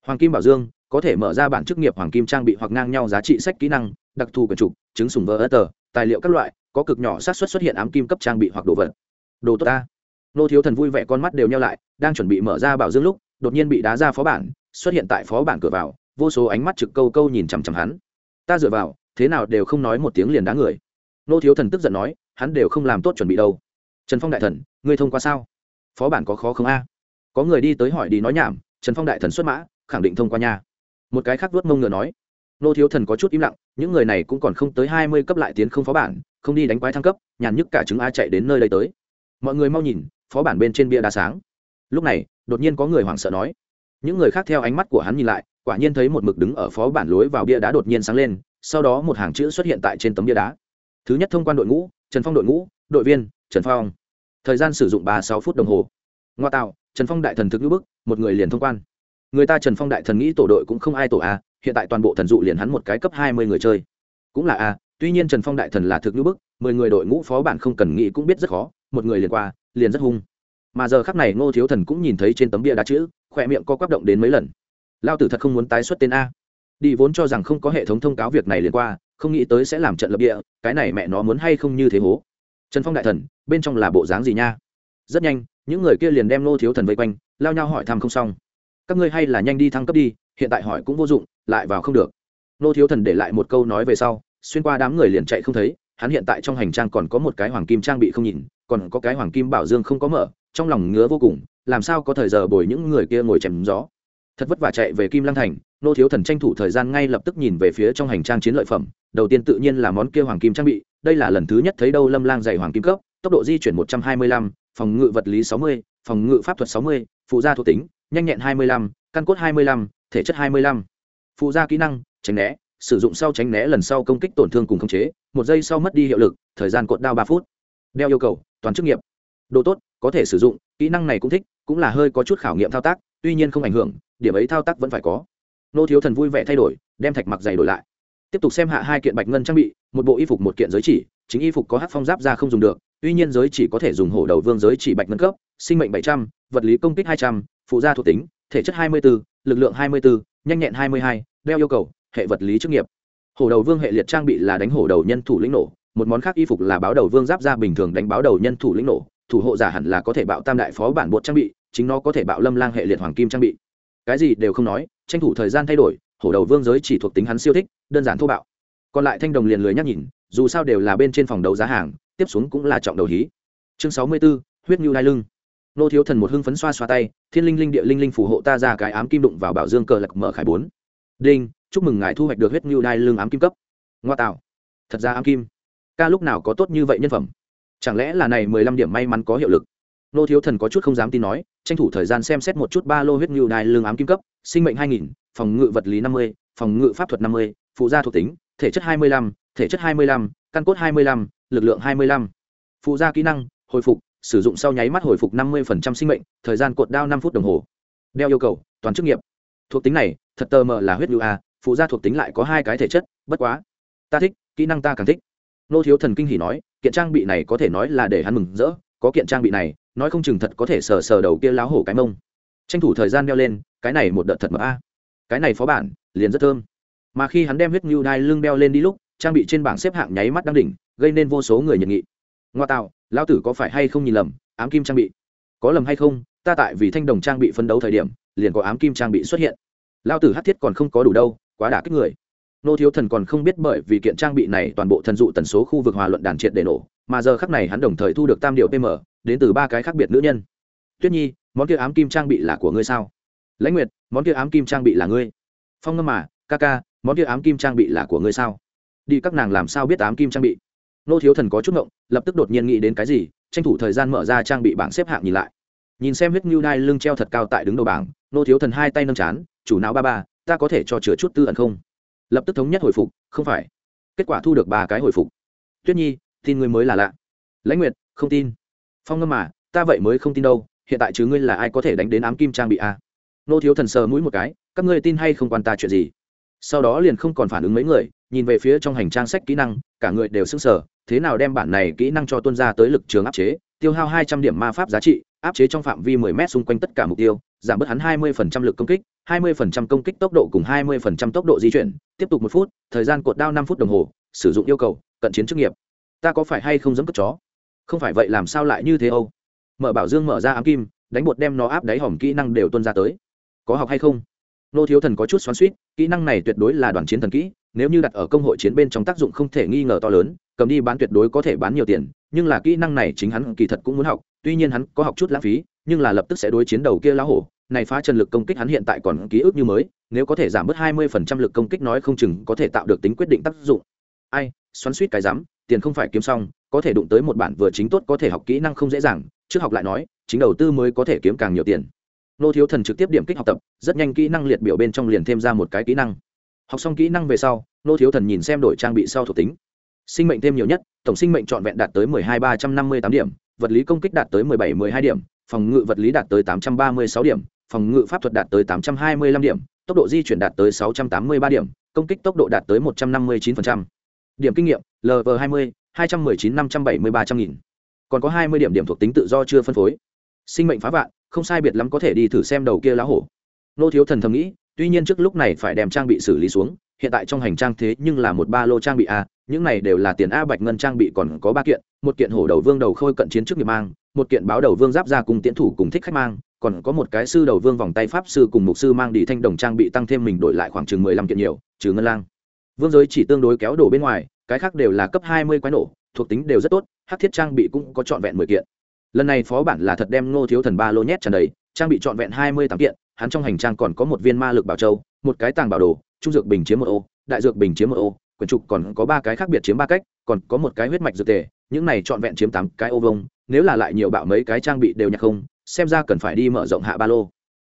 Hoàng kim bảo dương, có thể mở ra bản chức nghiệp hoàng kim trang bị hoặc ngang nhau giá trị sách kỹ năng, đặc thù quần trục, chứng sùng vỡ ớt tờ, tài liệu các loại có cực nhỏ xác suất xuất hiện ám kim cấp trang bị hoặc đồ vật. Đồ tốt ta. Nô thiếu thần vui vẻ con mắt đều nhau lại, đang chuẩn bị mở ra bảo dương lúc, đột nhiên bị đá ra phó bản, xuất hiện tại phó bản cửa vào, vô số ánh mắt trực câu câu nhìn chằm chằm hắn. Ta dựa vào, thế nào đều không nói một tiếng liền đá người. Nô thiếu thần tức giận nói, hắn đều không làm tốt chuẩn bị đâu. Trần phong đại thần, ngươi thông qua sao? Phó bản có khó không a? Có người đi tới hỏi đi nói nhảm, trần phong đại thần xuất mã, khẳng định thông qua nhà một cái khác vuốt mông ngựa nói. Nô thiếu thần có chút im lặng, những người này cũng còn không tới hai mươi cấp lại tiến không phó bản không đi đánh quái thăng cấp, nhàn nhức cả chứng a chạy đến nơi đây tới. Mọi người mau nhìn, phó bản bên trên bia đá sáng. Lúc này, đột nhiên có người hoảng sợ nói. Những người khác theo ánh mắt của hắn nhìn lại, quả nhiên thấy một mực đứng ở phó bản lối vào bia đá đột nhiên sáng lên, sau đó một hàng chữ xuất hiện tại trên tấm bia đá. Thứ nhất thông quan đội ngũ, trần phong đội ngũ, đội viên, trần phong. Thời gian sử dụng ba sáu phút đồng hồ. Ngoa tạo, trần phong đại thần thực ngữ bức, một người liền thông quan. Người ta trần phong đại thần nghĩ tổ đội cũng không ai tổ a, hiện tại toàn bộ thần dụ liền hắn một cái cấp hai mươi người chơi. Cũng là a tuy nhiên trần phong đại thần là thực nữ bức, mười người đội ngũ phó bản không cần nghĩ cũng biết rất khó, một người liền qua, liền rất hung. Mà giờ khắc này ngô thiếu thần cũng nhìn thấy trên tấm bia đá chữ, khỏe miệng co quắp động đến mấy lần. Lao tử thật không muốn tái xuất tên a. Đi vốn cho rằng không có hệ thống thông cáo việc này liền qua, không nghĩ tới sẽ làm trận lập địa cái này mẹ nó muốn hay không như thế hố. Trần phong đại thần, bên trong là bộ dáng gì nha? Rất nhanh, những người kia liền đem Ngô thiếu thần vây quanh, lao nhau hỏi thăm không xong. Các ngươi hay là nhanh đi thăng cấp đi, hiện tại hỏi cũng vô dụng, lại vào không được. Ngô thiếu thần để lại một câu nói về sau xuyên qua đám người liền chạy không thấy, hắn hiện tại trong hành trang còn có một cái hoàng kim trang bị không nhìn, còn có cái hoàng kim bảo dương không có mở, trong lòng ngứa vô cùng, làm sao có thời giờ bồi những người kia ngồi chèm gió. Thật vất vả chạy về kim lăng thành, nô thiếu thần tranh thủ thời gian ngay lập tức nhìn về phía trong hành trang chiến lợi phẩm, đầu tiên tự nhiên là món kia hoàng kim trang bị, đây là lần thứ nhất thấy đâu lâm lang dày hoàng kim cấp, tốc độ di chuyển một trăm hai mươi lăm, phòng ngự vật lý sáu mươi, phòng ngự pháp thuật sáu mươi, phụ gia thuộc tính, nhanh nhẹn hai mươi lăm, căn cốt hai mươi lăm, thể chất hai mươi lăm. Phụ gia kỹ năng, tránh né sử dụng sau tránh né lần sau công kích tổn thương cùng khống chế, một giây sau mất đi hiệu lực, thời gian cột đao ba phút. Đeo yêu cầu, toàn chức nghiệp. Độ tốt, có thể sử dụng, kỹ năng này cũng thích, cũng là hơi có chút khảo nghiệm thao tác, tuy nhiên không ảnh hưởng, điểm ấy thao tác vẫn phải có. Nô thiếu thần vui vẻ thay đổi, đem thạch mặc giày đổi lại. Tiếp tục xem hạ hai kiện bạch ngân trang bị, một bộ y phục một kiện giới chỉ, chính y phục có hát phong giáp ra không dùng được, tuy nhiên giới chỉ có thể dùng hổ đầu vương giới chỉ bạch ngân cấp, sinh mệnh bảy trăm, vật lý công kích hai trăm, phụ gia thuộc tính, thể chất hai mươi bốn lực lượng hai mươi bốn nhanh nhẹn hai mươi hai, đeo yêu cầu hệ vật lý chức nghiệp. Hổ đầu vương hệ liệt trang bị là đánh hổ đầu nhân thủ lĩnh nổ một món khác y phục là báo đầu vương giáp ra bình thường đánh báo đầu nhân thủ lĩnh nổ thủ hộ giả hẳn là có thể bạo tam đại phó bản bột trang bị chính nó có thể bạo lâm lang hệ liệt hoàng kim trang bị. Cái gì đều không nói tranh thủ thời gian thay đổi hổ đầu vương giới chỉ thuộc tính hắn siêu thích đơn giản thô bạo. Còn lại thanh đồng liền lười nhắc nhìn dù sao đều là bên trên phòng đấu giá hàng tiếp xuống cũng là trọng đầu hí. Chương sáu mươi 64, huyết nhu đai lưng. Nô thiếu thần một hưng phấn xoa xoa tay thiên linh linh địa linh linh phù hộ ta ra cái ám kim đụng vào bảo dương cờ lạc mở khải bốn. Đinh chúc mừng ngài thu hoạch được huyết ngưu đai lương ám kim cấp. Ngoa tạo. Thật ra ám kim. Ca lúc nào có tốt như vậy nhân phẩm? Chẳng lẽ là này mười lăm điểm may mắn có hiệu lực? Nô thiếu thần có chút không dám tin nói, tranh thủ thời gian xem xét một chút ba lô huyết ngưu đai lương ám kim cấp. Sinh mệnh hai nghìn, phòng ngự vật lý năm mươi, phòng ngự pháp thuật năm mươi, phụ gia thuộc tính, thể chất hai mươi lăm, thể chất hai mươi lăm, căn cốt hai mươi lăm, lực lượng hai mươi lăm. Phụ gia kỹ năng, hồi phục, sử dụng sau nháy mắt hồi phục năm mươi sinh mệnh, thời gian cột đao năm phút đồng hồ. Đeo yêu cầu, toàn chức nghiệp. Thuộc tính này, thật tờ mờ là huyết ngưu a phụ gia thuộc tính lại có hai cái thể chất, bất quá, ta thích, kỹ năng ta càng thích. Nô thiếu thần kinh hỉ nói, kiện trang bị này có thể nói là để hắn mừng rỡ, có kiện trang bị này, nói không chừng thật có thể sờ sờ đầu kia láo hổ cái mông. Tranh thủ thời gian đeo lên, cái này một đợt thật mập a. Cái này phó bản, liền rất thơm. Mà khi hắn đem huyết ngưu đai lưng đeo lên đi lúc, trang bị trên bảng xếp hạng nháy mắt đăng đỉnh, gây nên vô số người nhiệt nghị. Ngoa tạo lao tử có phải hay không nhìn lầm, ám kim trang bị? Có lầm hay không, ta tại vì thanh đồng trang bị phân đấu thời điểm, liền có ám kim trang bị xuất hiện. Lao tử hát thiết còn không có đủ đâu quá đả kích người. Nô thiếu thần còn không biết bởi vì kiện trang bị này toàn bộ thần dụ tần số khu vực hòa luận đàn triệt để nổ, mà giờ khắc này hắn đồng thời thu được tam điệu pm đến từ ba cái khác biệt nữ nhân. Tuyết nhi, món kia ám kim trang bị là của ngươi sao? Lãnh nguyệt, món kia ám kim trang bị là ngươi. Phong ngâm mà, ca ca, món kia ám kim trang bị là của ngươi sao? Đi các nàng làm sao biết ám kim trang bị? Nô thiếu thần có chút ngộng, lập tức đột nhiên nghĩ đến cái gì, tranh thủ thời gian mở ra trang bị bảng xếp hạng nhìn lại. Nhìn xem huyết ngưu đai lưng treo thật cao tại đứng đầu bảng, nô thiếu thần hai tay nâng chán, chủ não ba ba ta có thể cho chữa chút tư ẩn không? Lập tức thống nhất hồi phục, không phải. Kết quả thu được ba cái hồi phục. Tuyết nhi, tin ngươi mới là lạ. Lãnh nguyệt, không tin. Phong ngâm mà, ta vậy mới không tin đâu, hiện tại chứ ngươi là ai có thể đánh đến ám kim trang bị a? Nô thiếu thần sờ mũi một cái, các ngươi tin hay không quan ta chuyện gì? Sau đó liền không còn phản ứng mấy người, nhìn về phía trong hành trang sách kỹ năng, cả người đều sững sờ, thế nào đem bản này kỹ năng cho tuân ra tới lực trường áp chế, tiêu hao hai trăm điểm ma pháp giá trị, áp chế trong phạm vi mười m xung quanh tất cả mục tiêu giảm bớt hắn hai mươi phần trăm lực công kích hai mươi phần trăm công kích tốc độ cùng hai mươi phần trăm tốc độ di chuyển. Tiếp tục một phút thời gian cột đao năm phút đồng hồ sử dụng yêu cầu cận chiến chức nghiệp. Ta có phải hay không giống cất chó? Không phải vậy làm sao lại như thế âu? Mở bảo dương mở ra ám kim đánh bột đem nó áp đáy hỏng kỹ năng đều tuôn ra tới. Có học hay không? Nô thiếu thần có chút xoắn xuýt, kỹ năng này tuyệt đối là đoàn chiến thần kỹ nếu như đặt ở công hội chiến bên trong tác dụng không thể nghi ngờ to lớn cầm đi bán tuyệt đối có thể bán nhiều tiền nhưng là kỹ năng này chính hắn kỳ thật cũng muốn học, tuy nhiên hắn có học chút lãng phí, nhưng là lập tức sẽ đối chiến đầu kia lá hổ. Này phá trần lực công kích hắn hiện tại còn ký ức như mới, nếu có thể giảm bớt hai mươi phần trăm lực công kích nói không chừng có thể tạo được tính quyết định tác dụng. Ai, xoắn suýt cái rắm, tiền không phải kiếm xong, có thể đụng tới một bản vừa chính tốt có thể học kỹ năng không dễ dàng, trước học lại nói, chính đầu tư mới có thể kiếm càng nhiều tiền. Nô thiếu thần trực tiếp điểm kích học tập, rất nhanh kỹ năng liệt biểu bên trong liền thêm ra một cái kỹ năng. Học xong kỹ năng về sau, nô thiếu thần nhìn xem đổi trang bị sau thuộc tính sinh mệnh thêm nhiều nhất, tổng sinh mệnh trọn vẹn đạt tới 12.358 điểm, vật lý công kích đạt tới 17.12 điểm, phòng ngự vật lý đạt tới 836 điểm, phòng ngự pháp thuật đạt tới 825 điểm, tốc độ di chuyển đạt tới 683 điểm, công kích tốc độ đạt tới 159%. điểm kinh nghiệm lv 20 219 573 trăm nghìn. Còn có 20 điểm điểm thuộc tính tự do chưa phân phối. Sinh mệnh phá vạn, không sai biệt lắm có thể đi thử xem đầu kia lá hổ. Nô thiếu thần thầm nghĩ, tuy nhiên trước lúc này phải đem trang bị xử lý xuống hiện tại trong hành trang thế nhưng là một ba lô trang bị a, những này đều là tiền a bạch ngân trang bị còn có ba kiện, một kiện hổ đầu vương đầu khôi cận chiến trước nghiệp mang, một kiện báo đầu vương giáp ra cùng tiến thủ cùng thích khách mang, còn có một cái sư đầu vương vòng tay pháp sư cùng mục sư mang đi thanh đồng trang bị tăng thêm mình đổi lại khoảng chừng mười lăm kiện nhiều, trừ ngân lang. Vương giới chỉ tương đối kéo đổ bên ngoài, cái khác đều là cấp hai mươi quái nổ, thuộc tính đều rất tốt, hát thiết trang bị cũng có trọn vẹn mười kiện. Lần này phó bản là thật đem ngô thiếu thần ba lô nhét tràn đầy, trang bị trọn vẹn hai mươi tám kiện, hắn trong hành trang còn có một viên ma lực bảo châu một cái tàng bảo đồ, trung dược bình chiếm một ô, đại dược bình chiếm một ô, quyển trục còn có ba cái khác biệt chiếm ba cách, còn có một cái huyết mạch dược tề, những này trọn vẹn chiếm tám cái ô vông nếu là lại nhiều bạo mấy cái trang bị đều nhặt không, xem ra cần phải đi mở rộng hạ ba lô.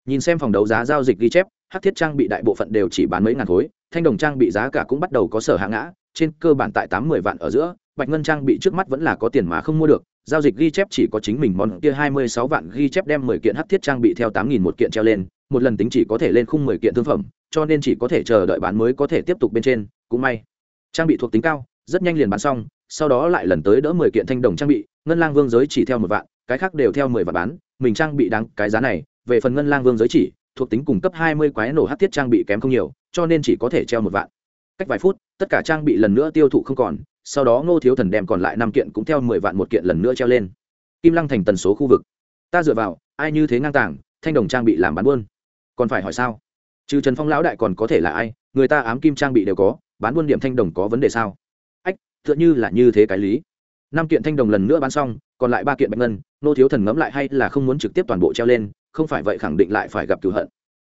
Nhìn xem phòng đấu giá giao dịch ghi chép, hát thiết trang bị đại bộ phận đều chỉ bán mấy ngàn khối, thanh đồng trang bị giá cả cũng bắt đầu có sở hạ ngã, trên cơ bản tại tám mươi vạn ở giữa, bạch ngân trang bị trước mắt vẫn là có tiền mà không mua được, giao dịch ghi chép chỉ có chính mình món kia hai mươi sáu vạn ghi chép đem mười kiện hát thiết trang bị theo tám nghìn một kiện treo lên, một lần tính chỉ có thể lên khung mười kiện thương phẩm cho nên chỉ có thể chờ đợi bán mới có thể tiếp tục bên trên, cũng may. Trang bị thuộc tính cao, rất nhanh liền bán xong, sau đó lại lần tới đỡ mười kiện thanh đồng trang bị, ngân lang vương giới chỉ theo một vạn, cái khác đều theo mười vạn bán, mình trang bị đáng cái giá này, về phần ngân lang vương giới chỉ, thuộc tính cung cấp hai mươi quái nổ hát thiết trang bị kém không nhiều, cho nên chỉ có thể treo một vạn. Cách vài phút, tất cả trang bị lần nữa tiêu thụ không còn, sau đó ngô thiếu thần đem còn lại năm kiện cũng theo mười vạn một kiện lần nữa treo lên. Kim lăng thành tần số khu vực. Ta dựa vào, ai như thế ngang tàng, thanh đồng trang bị làm bán buôn. Còn phải hỏi sao? Trừ trần phong lão đại còn có thể là ai? Người ta ám kim trang bị đều có, bán buôn điểm thanh đồng có vấn đề sao? Ách t h ư ợ n như là như thế cái lý. Năm kiện thanh đồng lần nữa bán xong, còn lại ba kiện bạch ngân, nô thiếu thần ngẫm lại hay là không muốn trực tiếp toàn bộ treo lên, không phải vậy khẳng định lại phải gặp cửu hận.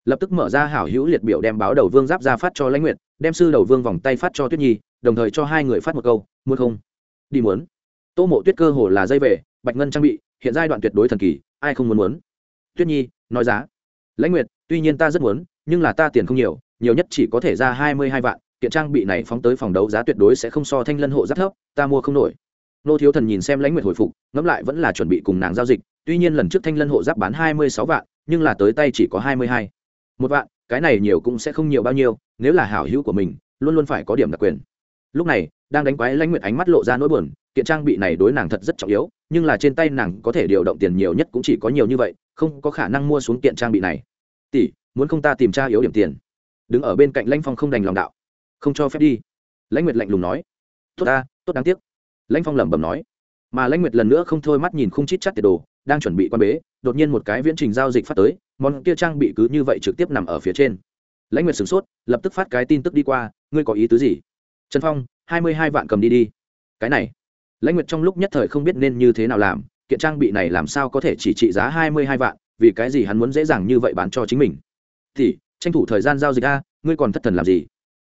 Lập tức mở ra hảo hữu liệt biểu đem báo đầu vương giáp ra phát cho lãnh nguyệt, đem sư đầu vương vòng tay phát cho tuyết nhi, đồng thời cho hai người phát một câu, muốn không? Đi muốn. Tô mộ tuyết cơ hồ là dây về, bạch ngân trang bị, hiện giai đoạn tuyệt đối thần kỳ, ai không muốn muốn? Tuyết nhi, nói giá. Lãnh nguyệt, tuy nhiên ta rất muốn nhưng là ta tiền không nhiều nhiều nhất chỉ có thể ra hai mươi hai vạn, kiện trang bị này phóng tới phòng đấu giá tuyệt đối sẽ không so thanh lân hộ rất thấp, ta mua không nổi. Nô thiếu thần nhìn xem lãnh nguyệt hồi phục, ngẫm lại vẫn là chuẩn bị cùng nàng giao dịch, tuy nhiên lần trước thanh lân hộ giáp bán hai mươi sáu vạn, nhưng là tới tay chỉ có hai mươi hai. Một vạn, cái này nhiều cũng sẽ không nhiều bao nhiêu, nếu là hảo hữu của mình, luôn luôn phải có điểm đặc quyền. Lúc này, đang đánh quái lãnh nguyệt ánh mắt lộ ra nỗi buồn, kiện trang bị này đối nàng thật rất trọng yếu, nhưng là trên tay nàng có thể điều động tiền nhiều nhất cũng chỉ có nhiều như vậy, không có khả năng mua xuống kiện trang bị này. Tỷ muốn không ta tìm tra yếu điểm tiền. Đứng ở bên cạnh lãnh phong không đành lòng đạo. Không cho phép đi. Lãnh nguyệt lạnh lùng nói. Tốt ta, tốt đáng tiếc. Lãnh phong lẩm bẩm nói. Mà lãnh nguyệt lần nữa không thôi mắt nhìn không chít chắt tiệt đồ, đang chuẩn bị quan bế, đột nhiên một cái viễn trình giao dịch phát tới, món kia trang bị cứ như vậy trực tiếp nằm ở phía trên. Lãnh nguyệt sửng sốt, lập tức phát cái tin tức đi qua, ngươi có ý tứ gì? Trần phong, hai mươi hai vạn cầm đi đi. Cái này? Lãnh nguyệt trong lúc nhất thời không biết nên như thế nào làm, kiện trang bị này làm sao có thể chỉ trị giá hai mươi hai vạn, vì cái gì hắn muốn dễ dàng như vậy bán cho chính mình? Thì tranh thủ thời gian giao dịch a, ngươi còn thất thần làm gì?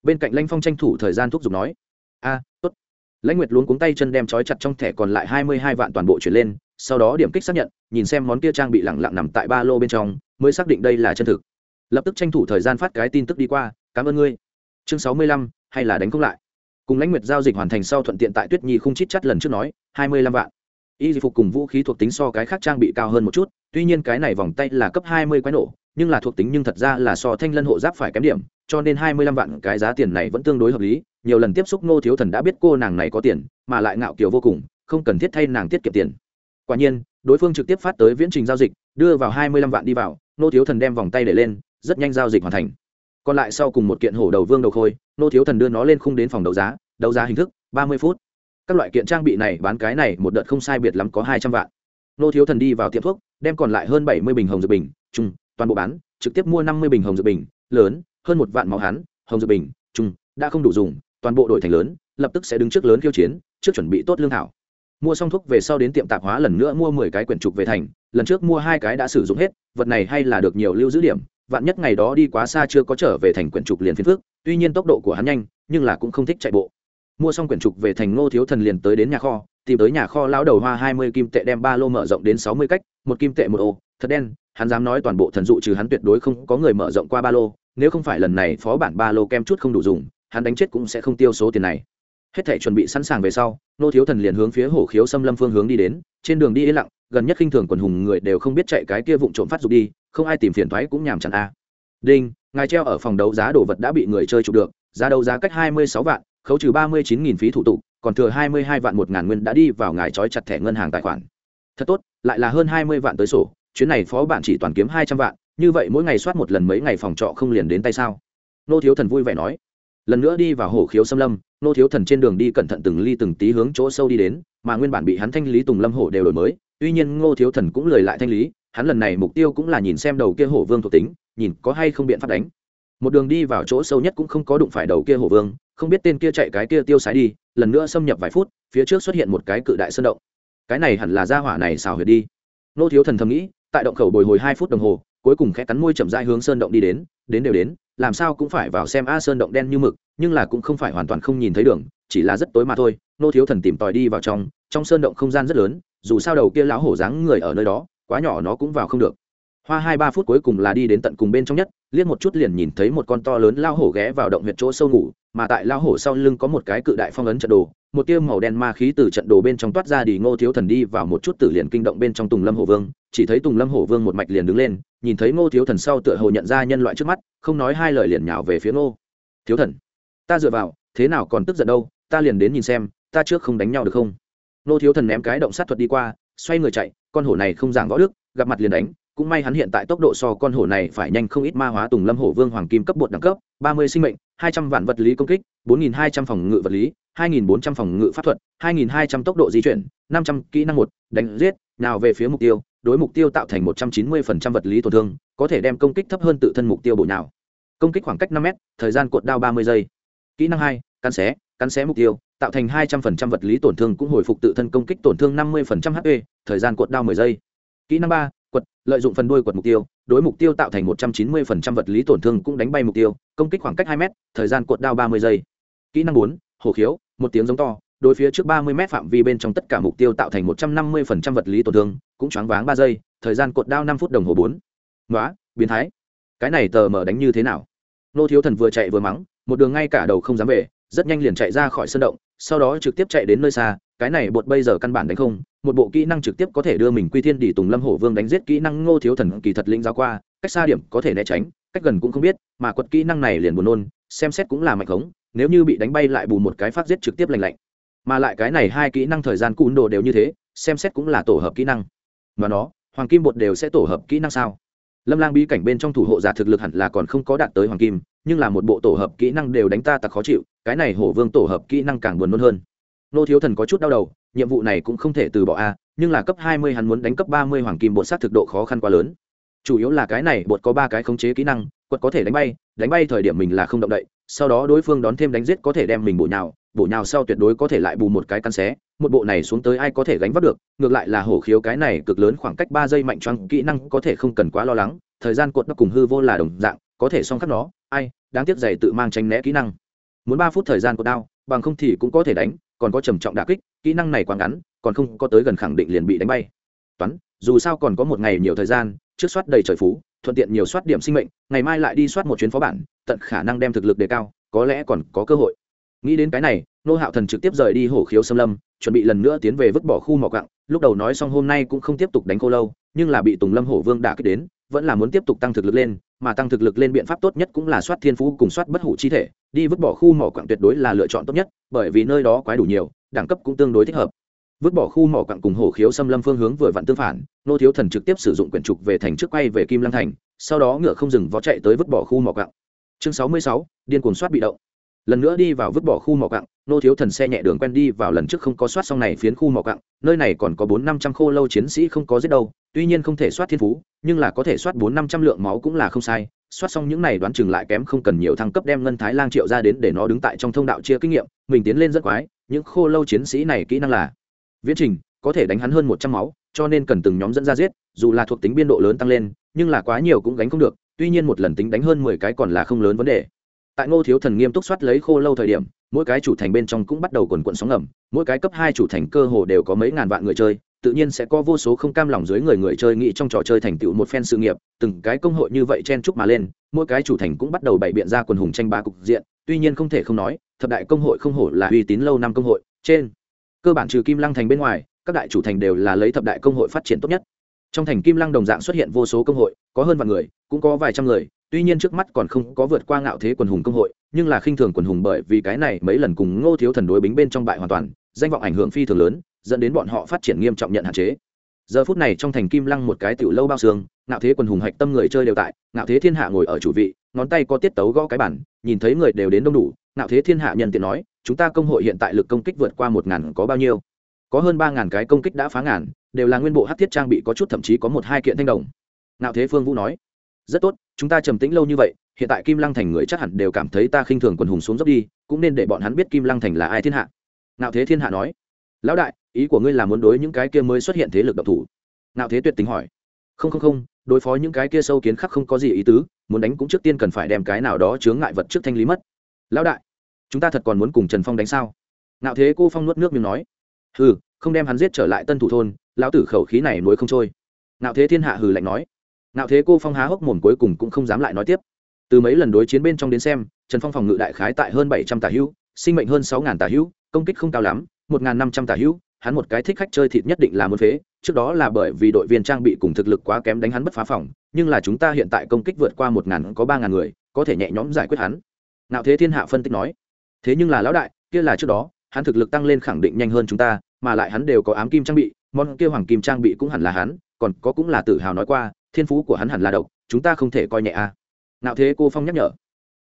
Bên cạnh lanh phong tranh thủ thời gian thúc giục nói. A, tốt. Lãnh nguyệt luống cuống tay chân đem trói chặt trong thẻ còn lại hai mươi hai vạn toàn bộ chuyển lên, sau đó điểm kích xác nhận, nhìn xem món kia trang bị lẳng lặng nằm tại ba lô bên trong, mới xác định đây là chân thực. Lập tức tranh thủ thời gian phát cái tin tức đi qua, cảm ơn ngươi. Chương sáu mươi lăm, hay là đánh không lại? Cùng lãnh nguyệt giao dịch hoàn thành sau thuận tiện tại tuyết nhi không chít chắt lần trước nói, hai mươi lăm vạn. Y phục cùng vũ khí thuộc tính so cái khác trang bị cao hơn một chút, tuy nhiên cái này vòng tay là cấp hai mươi quái nổ nhưng là thuộc tính nhưng thật ra là so thanh lân hộ giáp phải kém điểm, cho nên hai mươi lăm vạn cái giá tiền này vẫn tương đối hợp lý, nhiều lần tiếp xúc ngô thiếu thần đã biết cô nàng này có tiền, mà lại ngạo kiều vô cùng, không cần thiết thay nàng tiết kiệm tiền. Quả nhiên, đối phương trực tiếp phát tới viễn trình giao dịch, đưa vào hai mươi lăm vạn đi vào, ngô thiếu thần đem vòng tay để lên, rất nhanh giao dịch hoàn thành. Còn lại sau cùng một kiện hổ đầu vương đầu khôi, ngô thiếu thần đưa nó lên khung đến phòng đấu giá đấu giá hình thức, ba mươi phút. Các loại kiện trang bị này bán cái này một đợt không sai biệt lắm có hai trăm vạn. Nô thiếu thần đi vào tiệm thuốc, đem còn lại hơn bảy mươi bình hồng dược bình, chung toàn bộ bán, trực tiếp mua năm mươi bình hồng dược bình, lớn, hơn một vạn máu hắn, hồng dược bình chung đã không đủ dùng, toàn bộ đội thành lớn, lập tức sẽ đứng trước lớn khiêu chiến, trước chuẩn bị tốt lương thảo. Mua xong thuốc về sau đến tiệm tạp hóa lần nữa mua mười cái quyển trục về thành, lần trước mua hai cái đã sử dụng hết, vật này hay là được nhiều lưu giữ điểm, vạn nhất ngày đó đi quá xa chưa có trở về thành quyển trục liền phiên phước tuy nhiên tốc độ của hắn nhanh, nhưng là cũng không thích chạy bộ. Mua xong quyển trục về thành ngô thiếu thần liền tới đến nhà kho, tìm tới nhà kho lão đầu hoa hai mươi kim tệ đem ba lô mở rộng đến sáu mươi cách, một kim tệ một ô, thật đen hắn dám nói toàn bộ thần dụ trừ hắn tuyệt đối không có người mở rộng qua ba lô, nếu không phải lần này phó bản ba lô kem chút không đủ dùng, hắn đánh chết cũng sẽ không tiêu số tiền này. Hết thể chuẩn bị sẵn sàng về sau, nô thiếu thần liền hướng phía hổ khiếu xâm lâm phương hướng đi đến, trên đường đi yên lặng, gần nhất khinh thường quần hùng người đều không biết chạy cái kia vụn trộm phát dục đi, không ai tìm phiền thoái cũng nhàm chán a. Đinh, ngài treo ở phòng đấu giá đồ vật đã bị người chơi chụp được, giá đấu giá cách hai mươi sáu vạn, khấu trừ ba mươi chín nghìn phí thủ tục, còn thừa hai mươi hai vạn một ngàn nguyên đã đi vào ngài trói chặt thẻ ngân hàng tài khoản. Thật tốt, lại là hơn hai mươi vạn tới sổ chuyến này phó bạn chỉ toàn kiếm hai trăm vạn, như vậy mỗi ngày soát một lần mấy ngày phòng trọ không liền đến tay sao? Nô thiếu thần vui vẻ nói. Lần nữa đi vào hồ khiếu xâm lâm, nô thiếu thần trên đường đi cẩn thận từng ly từng tí hướng chỗ sâu đi đến, mà nguyên bản bị hắn thanh lý tùng lâm hổ đều đổi mới, tuy nhiên ngô thiếu thần cũng lời lại thanh lý, hắn lần này mục tiêu cũng là nhìn xem đầu kia hổ vương thuộc tính, nhìn có hay không biện pháp đánh. Một đường đi vào chỗ sâu nhất cũng không có đụng phải đầu kia hổ vương, không biết tên kia chạy cái kia tiêu sái đi, lần nữa xâm nhập vài phút, phía trước xuất hiện một cái cự đại sơn động. Cái này hẳn là ra hỏa này xào huyệt đi. Nô thiếu thần thầm nghĩ tại động khẩu bồi hồi hai phút đồng hồ, cuối cùng khẽ cắn môi chậm rãi hướng sơn động đi đến đến đều đến, làm sao cũng phải vào xem a sơn động đen như mực, nhưng là cũng không phải hoàn toàn không nhìn thấy đường, chỉ là rất tối mà thôi, nô thiếu thần tìm tòi đi vào trong trong sơn động không gian rất lớn, dù sao đầu kia lão hổ dáng người ở nơi đó, quá nhỏ nó cũng vào không được. Hoa hai ba phút cuối cùng là đi đến tận cùng bên trong nhất, liếc một chút liền nhìn thấy một con to lớn lao hổ ghé vào động huyệt chỗ sâu ngủ, mà tại lao hổ sau lưng có một cái cự đại phong ấn trận đồ một tia màu đen ma khí từ trận đồ bên trong toát ra đi, ngô thiếu thần đi vào một chút tử liền kinh động bên trong tùng lâm hổ vương, chỉ thấy tùng lâm hổ vương một mạch liền đứng lên, nhìn thấy ngô thiếu thần sau tựa hồ nhận ra nhân loại trước mắt, không nói hai lời liền nhào về phía ngô thiếu thần. Ta dựa vào, thế nào còn tức giận đâu, ta liền đến nhìn xem, ta trước không đánh nhau được không? Ngô thiếu thần ném cái động sát thuật đi qua, xoay người chạy, con hổ này không giảng võ đức, gặp mặt liền đánh, cũng may hắn hiện tại tốc độ so con hổ này phải nhanh không ít ma hóa tùng lâm hổ vương hoàng kim cấp bột đẳng cấp, ba mươi sinh mệnh, hai trăm vạn vật lý công kích, bốn nghìn hai trăm phòng ngự vật lý 2.400 phòng ngự pháp thuật 2.200 tốc độ di chuyển 500 kỹ năng một đánh giết nào về phía mục tiêu đối mục tiêu tạo thành 190% vật lý tổn thương có thể đem công kích thấp hơn tự thân mục tiêu bộ nào công kích khoảng cách 5 m thời gian cuộn đao 30 giây kỹ năng 2, cắn xé cắn xé mục tiêu tạo thành 200% vật lý tổn thương cũng hồi phục tự thân công kích tổn thương 50% HP, thời gian cuộn đao 10 giây. Kỹ năng 3, quật, lợi dụng phần đuôi quật mục tiêu, đối mục tiêu tạo thành 190% vật lý tổn thương cũng đánh bay mục tiêu, công kích khoảng cách 2m, thời gian cuộn đao 30 giây. Kỹ năng 4, hồ khiếu, một tiếng giống to, đối phía trước ba mươi m phạm vi bên trong tất cả mục tiêu tạo thành một trăm năm mươi phần trăm vật lý tổn thương, cũng choáng váng ba giây, thời gian cột đao năm phút đồng hồ bốn. Nói biến thái. Cái này tờ mở đánh như thế nào? Nô thiếu thần vừa chạy vừa mắng, một đường ngay cả đầu không dám về, rất nhanh liền chạy ra khỏi sân động, sau đó trực tiếp chạy đến nơi xa, cái này bột bây giờ căn bản đánh không, một bộ kỹ năng trực tiếp có thể đưa mình quy thiên đỉ tùng lâm hổ vương đánh giết kỹ năng ngô thiếu thần kỳ thật linh giáo qua, cách xa điểm có thể né tránh cách gần cũng không biết, mà quật kỹ năng này liền buồn nôn, xem xét cũng là mạnh khống, nếu như bị đánh bay lại bù một cái phát giết trực tiếp lành lạnh. Mà lại cái này hai kỹ năng thời gian cún đồ đều như thế, xem xét cũng là tổ hợp kỹ năng. Mà nó, hoàng kim bột đều sẽ tổ hợp kỹ năng sao? Lâm lang bí cảnh bên trong thủ hộ giả thực lực hẳn là còn không có đạt tới hoàng kim, nhưng là một bộ tổ hợp kỹ năng đều đánh ta tặc khó chịu, cái này hổ vương tổ hợp kỹ năng càng buồn nôn hơn. Nô thiếu thần có chút đau đầu, nhiệm vụ này cũng không thể từ bỏ a, nhưng là cấp hai mươi hắn muốn đánh cấp ba mươi hoàng kim bột sát thực độ khó khăn quá lớn chủ yếu là cái này bột có ba cái khống chế kỹ năng, quật có thể đánh bay đánh bay thời điểm mình là không động đậy, sau đó đối phương đón thêm đánh giết có thể đem mình bổ nhào bổ nhào sau tuyệt đối có thể lại bù một cái căn xé, một bộ này xuống tới ai có thể gánh vác được, ngược lại là hổ khiếu cái này cực lớn khoảng cách ba giây mạnh choáng kỹ năng có thể không cần quá lo lắng, thời gian cuộn nó cùng hư vô là đồng dạng, có thể song khắc nó, ai, đáng tiếc giày tự mang tránh né kỹ năng. Muốn ba phút thời gian cuộn đao, bằng không thì cũng có thể đánh, còn có trầm trọng đà kích, kỹ năng này quá ngắn, còn không có tới gần khẳng định liền bị đánh bay. Toán, dù sao còn có một ngày nhiều thời gian trước soát đầy trời phú, thuận tiện nhiều soát điểm sinh mệnh, ngày mai lại đi soát một chuyến phó bản, tận khả năng đem thực lực đề cao, có lẽ còn có cơ hội. Nghĩ đến cái này, nô hạo thần trực tiếp rời đi hổ khiếu xâm lâm, chuẩn bị lần nữa tiến về vứt bỏ khu mỏ cặng lúc đầu nói xong hôm nay cũng không tiếp tục đánh cô lâu, nhưng là bị tùng lâm hổ vương đả kích đến, vẫn là muốn tiếp tục tăng thực lực lên, mà tăng thực lực lên biện pháp tốt nhất cũng là soát thiên phú cùng soát bất hủ chi thể, đi vứt bỏ khu mỏ quặng tuyệt đối là lựa chọn tốt nhất, bởi vì nơi đó quái đủ nhiều, đẳng cấp cũng tương đối thích hợp vứt bỏ khu mỏ cặn cùng hổ khiếu xâm lâm phương hướng vừa vặn tương phản, nô thiếu thần trực tiếp sử dụng quyển trục về thành trước quay về kim lăng thành, sau đó ngựa không dừng vó chạy tới vứt bỏ khu mỏ cặn chương sáu mươi sáu, điên cuồng soát bị động. Lần nữa đi vào vứt bỏ khu mỏ cặn nô thiếu thần xe nhẹ đường quen đi vào lần trước không có soát xong này phiến khu mỏ cặn nơi này còn có bốn năm trăm khô lâu chiến sĩ không có giết đâu, tuy nhiên không thể soát thiên phú, nhưng là có thể soát bốn năm trăm lượng máu cũng là không sai, soát xong những này đoán chừng lại kém không cần nhiều thăng cấp đem ngân thái lang triệu ra đến để nó đứng tại trong thông đạo chia kinh nghiệm, mình tiến lên rất quái, những khô lâu chiến sĩ này kỹ năng là viễn trình có thể đánh hắn hơn một trăm máu, cho nên cần từng nhóm dẫn ra giết, dù là thuộc tính biên độ lớn tăng lên, nhưng là quá nhiều cũng gánh không được, tuy nhiên một lần tính đánh hơn mười cái còn là không lớn vấn đề. Tại ngô thiếu thần nghiêm túc soát lấy khô lâu thời điểm, mỗi cái chủ thành bên trong cũng bắt đầu quần quận sóng ẩm mỗi cái cấp hai chủ thành cơ hồ đều có mấy ngàn vạn người chơi, tự nhiên sẽ có vô số không cam lòng dưới người người chơi nghĩ trong trò chơi thành tựu một phen sự nghiệp, từng cái công hội như vậy chen chúc mà lên, mỗi cái chủ thành cũng bắt đầu bày biện ra quần hùng tranh ba cục diện, tuy nhiên không thể không nói, thập đại công hội không hổ là uy tín lâu năm công hội, trên cơ bản trừ kim lăng thành bên ngoài, các đại chủ thành đều là lấy thập đại công hội phát triển tốt nhất. Trong thành kim lăng đồng dạng xuất hiện vô số công hội, có hơn vạn người, cũng có vài trăm người, tuy nhiên trước mắt còn không có vượt qua ngạo thế quần hùng công hội, nhưng là khinh thường quần hùng bởi vì cái này mấy lần cùng ngô thiếu thần đối bính bên trong bại hoàn toàn, danh vọng ảnh hưởng phi thường lớn, dẫn đến bọn họ phát triển nghiêm trọng nhận hạn chế. Giờ phút này trong thành kim lăng một cái tiểu lâu bao xương, ngạo thế quần hùng hạch tâm người chơi đều tại, ngạo thế thiên hạ ngồi ở chủ vị, ngón tay có tiết tấu gõ cái bản, nhìn thấy người đều đến đông đủ ngạo thế thiên hạ nhân tiện nói, chúng ta công hội hiện tại lực công kích vượt qua một ngàn có bao nhiêu? Có hơn ba ngàn cái công kích đã phá ngàn, đều là nguyên bộ hát thiết trang bị có chút thậm chí có một hai kiện thanh đồng. Ngạo thế phương vũ nói, rất tốt, chúng ta trầm tĩnh lâu như vậy, hiện tại kim lăng thành người chắc hẳn đều cảm thấy ta khinh thường quần hùng xuống dốc đi, cũng nên để bọn hắn biết kim lăng thành là ai thiên hạ. Ngạo thế thiên hạ nói, lão đại, ý của ngươi là muốn đối những cái kia mới xuất hiện thế lực độc thủ? Ngạo thế tuyệt tính hỏi, không không không, đối phó những cái kia sâu kiến khắc không có gì ý tứ, muốn đánh cũng trước tiên cần phải đem cái nào đó chướng ngại vật trước thanh lý mất. Lão đại chúng ta thật còn muốn cùng trần phong đánh sao? Nạo thế cô phong nuốt nước miếng nói. Hừ, không đem hắn giết trở lại tân thủ thôn, lão tử khẩu khí này nối không trôi. Nạo thế thiên hạ hừ lạnh nói. Nạo thế cô phong há hốc mồm cuối cùng cũng không dám lại nói tiếp. Từ mấy lần đối chiến bên trong đến xem, trần phong phòng ngự đại khái tại hơn bảy trăm tà hữu, sinh mệnh hơn sáu ngàn tà hữu, công kích không cao lắm, một ngàn năm trăm tà hữu, hắn một cái thích khách chơi thịt nhất định là muốn phế, trước đó là bởi vì đội viên trang bị cùng thực lực quá kém đánh hắn bất phá phòng, nhưng là chúng ta hiện tại công kích vượt qua một ngàn có ba ngàn người, có thể nhẹ nhõm giải quyết hắn. Nạo thế thiên hạ phân tích nói thế nhưng là lão đại, kia là trước đó, hắn thực lực tăng lên khẳng định nhanh hơn chúng ta, mà lại hắn đều có ám kim trang bị, món kia hoàng kim trang bị cũng hẳn là hắn, còn có cũng là tự hào nói qua, thiên phú của hắn hẳn là độc, chúng ta không thể coi nhẹ a. À. nạo thế cô phong nhắc nhở.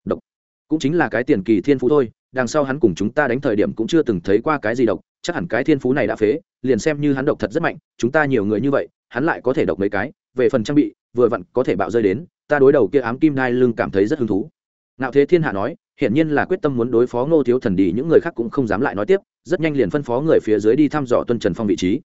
Độc. Cũng chính là cái tiền kỳ thiên phú thôi, đằng sau hắn cùng chúng ta đánh thời điểm cũng chưa từng thấy qua cái gì độc, chắc hẳn cái thiên phú này đã phế, liền xem như hắn độc thật rất mạnh, chúng ta nhiều người như vậy, hắn lại có thể độc mấy cái, về phần trang bị, vừa vặn có thể bạo rơi đến, ta đối đầu kia ám kim đai lưng cảm thấy rất hứng thú. Nạo thế thiên hạ nói hiển nhiên là quyết tâm muốn đối phó ngô thiếu thần đi, những người khác cũng không dám lại nói tiếp, rất nhanh liền phân phó người phía dưới đi thăm dò tuân trần phong vị trí.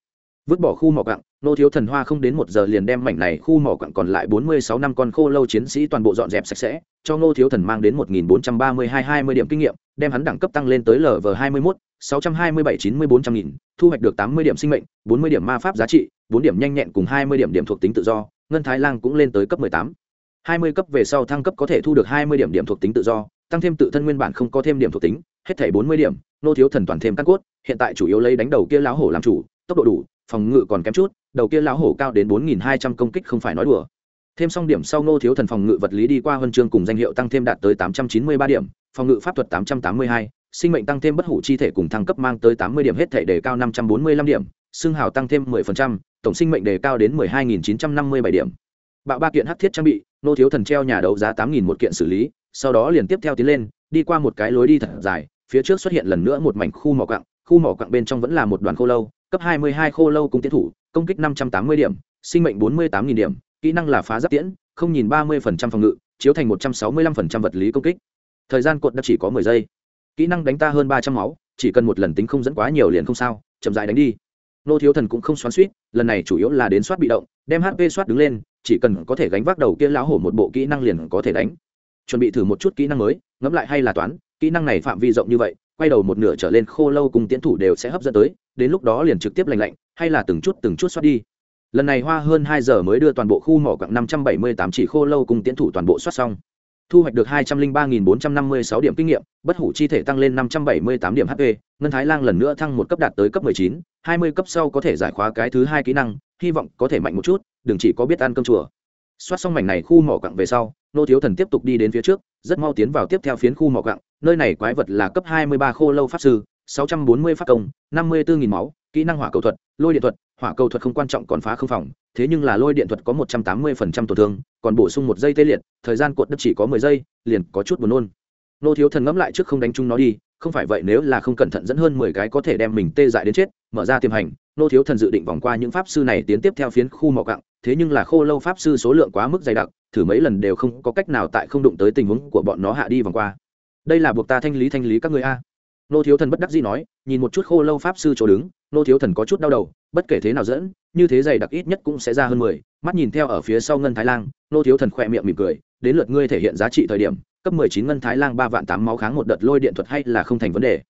Vứt bỏ khu mỏ quặng, Ngô thiếu thần hoa không đến một giờ liền đem mảnh này khu mỏ quặng còn lại bốn mươi sáu năm con khô lâu chiến sĩ toàn bộ dọn dẹp sạch sẽ, cho Ngô thiếu thần mang đến một nghìn bốn trăm ba mươi hai hai mươi điểm kinh nghiệm, đem hắn đẳng cấp tăng lên tới lv hai mươi mốt, sáu trăm hai mươi bảy chín mươi bốn trăm nghìn, thu hoạch được tám mươi điểm sinh mệnh, bốn mươi điểm ma pháp giá trị, bốn điểm nhanh nhẹn cùng hai mươi điểm điểm thuộc tính tự do, ngân thái Lang cũng lên tới cấp mười tám. hai mươi cấp về sau thăng cấp có thể thu được hai mươi điểm điểm thuộc tính tự do tăng thêm tự thân nguyên bản không có thêm điểm thuộc tính, hết thảy bốn mươi điểm, nô thiếu thần toàn thêm căn cốt, hiện tại chủ yếu lấy đánh đầu kia lão hổ làm chủ, tốc độ đủ, phòng ngự còn kém chút, đầu kia lão hổ cao đến bốn nghìn hai trăm công kích không phải nói đùa. Thêm xong điểm sau nô thiếu thần phòng ngự vật lý đi qua huân chương cùng danh hiệu tăng thêm đạt tới tám trăm chín mươi ba điểm, phòng ngự pháp thuật tám trăm tám mươi hai, sinh mệnh tăng thêm bất hủ chi thể cùng thăng cấp mang tới tám mươi điểm hết thể đề cao năm trăm bốn mươi lăm điểm, xương hào tăng thêm mười phần trăm, tổng sinh mệnh đề cao đến mười hai nghìn chín trăm năm mươi bảy điểm. Bạo ba kiện hắc thiết trang bị, nô thiếu thần treo nhà đấu giá tám nghìn một kiện xử lý sau đó liền tiếp theo tiến lên, đi qua một cái lối đi thật dài, phía trước xuất hiện lần nữa một mảnh khu mỏ quặng, khu mỏ quặng bên trong vẫn là một đoàn khô lâu, cấp 22 khô lâu cung tiến thủ, công kích 580 điểm, sinh mệnh 48.000 điểm, kỹ năng là phá giáp tiễn, không nhìn 30% phòng ngự, chiếu thành 165% vật lý công kích. Thời gian cột đã chỉ có 10 giây. Kỹ năng đánh ta hơn 300 máu, chỉ cần một lần tính không dẫn quá nhiều liền không sao, chậm rãi đánh đi. Nô thiếu thần cũng không xoắn suýt lần này chủ yếu là đến soát bị động, đem hp soát đứng lên, chỉ cần có thể gánh vác đầu kia lão hổ một bộ kỹ năng liền có thể đánh chuẩn bị thử một chút kỹ năng mới, ngẫm lại hay là toán, kỹ năng này phạm vi rộng như vậy, quay đầu một nửa trở lên khô lâu cùng tiến thủ đều sẽ hấp dẫn tới, đến lúc đó liền trực tiếp lành lạnh, hay là từng chút từng chút xoát đi. Lần này hoa hơn hai giờ mới đưa toàn bộ khu mỏ quặng năm trăm bảy mươi tám chỉ khô lâu cùng tiến thủ toàn bộ xoát xong. Thu hoạch được hai trăm linh ba bốn trăm năm mươi sáu điểm kinh nghiệm, bất hủ chi thể tăng lên năm trăm bảy mươi tám điểm hp ngân thái lang lần nữa thăng một cấp đạt tới cấp mười chín, hai mươi cấp sau có thể giải khóa cái thứ hai kỹ năng, hy vọng có thể mạnh một chút, đừng chỉ có biết ăn cơm chùa. Xoát xong mảnh này khu mỏ quặng về sau nô thiếu thần tiếp tục đi đến phía trước, rất mau tiến vào tiếp theo phiến khu mỏ gặng. nơi này quái vật là cấp hai mươi ba khô lâu pháp sư, sáu trăm bốn mươi pháp công, năm mươi bốn máu, kỹ năng hỏa cầu thuật, lôi điện thuật, hỏa cầu thuật không quan trọng còn phá không phòng, thế nhưng là lôi điện thuật có một trăm tám mươi phần trăm tổn thương, còn bổ sung một giây tê liệt, thời gian cuộn đất chỉ có mười giây, liền có chút buồn nôn nô thiếu thần ngẫm lại trước không đánh chung nó đi, không phải vậy nếu là không cẩn thận dẫn hơn mười cái có thể đem mình tê dại đến chết, mở ra tiềm hành nô thiếu thần dự định vòng qua những pháp sư này tiến tiếp theo phiến khu mỏ cặng thế nhưng là khô lâu pháp sư số lượng quá mức dày đặc, thử mấy lần đều không có cách nào tại không đụng tới tình huống của bọn nó hạ đi vòng qua. Đây là buộc ta thanh lý thanh lý các người a. Nô thiếu thần bất đắc dĩ nói, nhìn một chút khô lâu pháp sư chỗ đứng, nô thiếu thần có chút đau đầu, bất kể thế nào dẫn, như thế dày đặc ít nhất cũng sẽ ra hơn mười, mắt nhìn theo ở phía sau ngân thái lang, nô thiếu thần khỏe miệng mỉm cười, đến lượt ngươi thể hiện giá trị thời điểm, cấp mười chín ngân thái lang ba vạn tám máu kháng một đợt lôi điện thuật hay là không thành vấn đề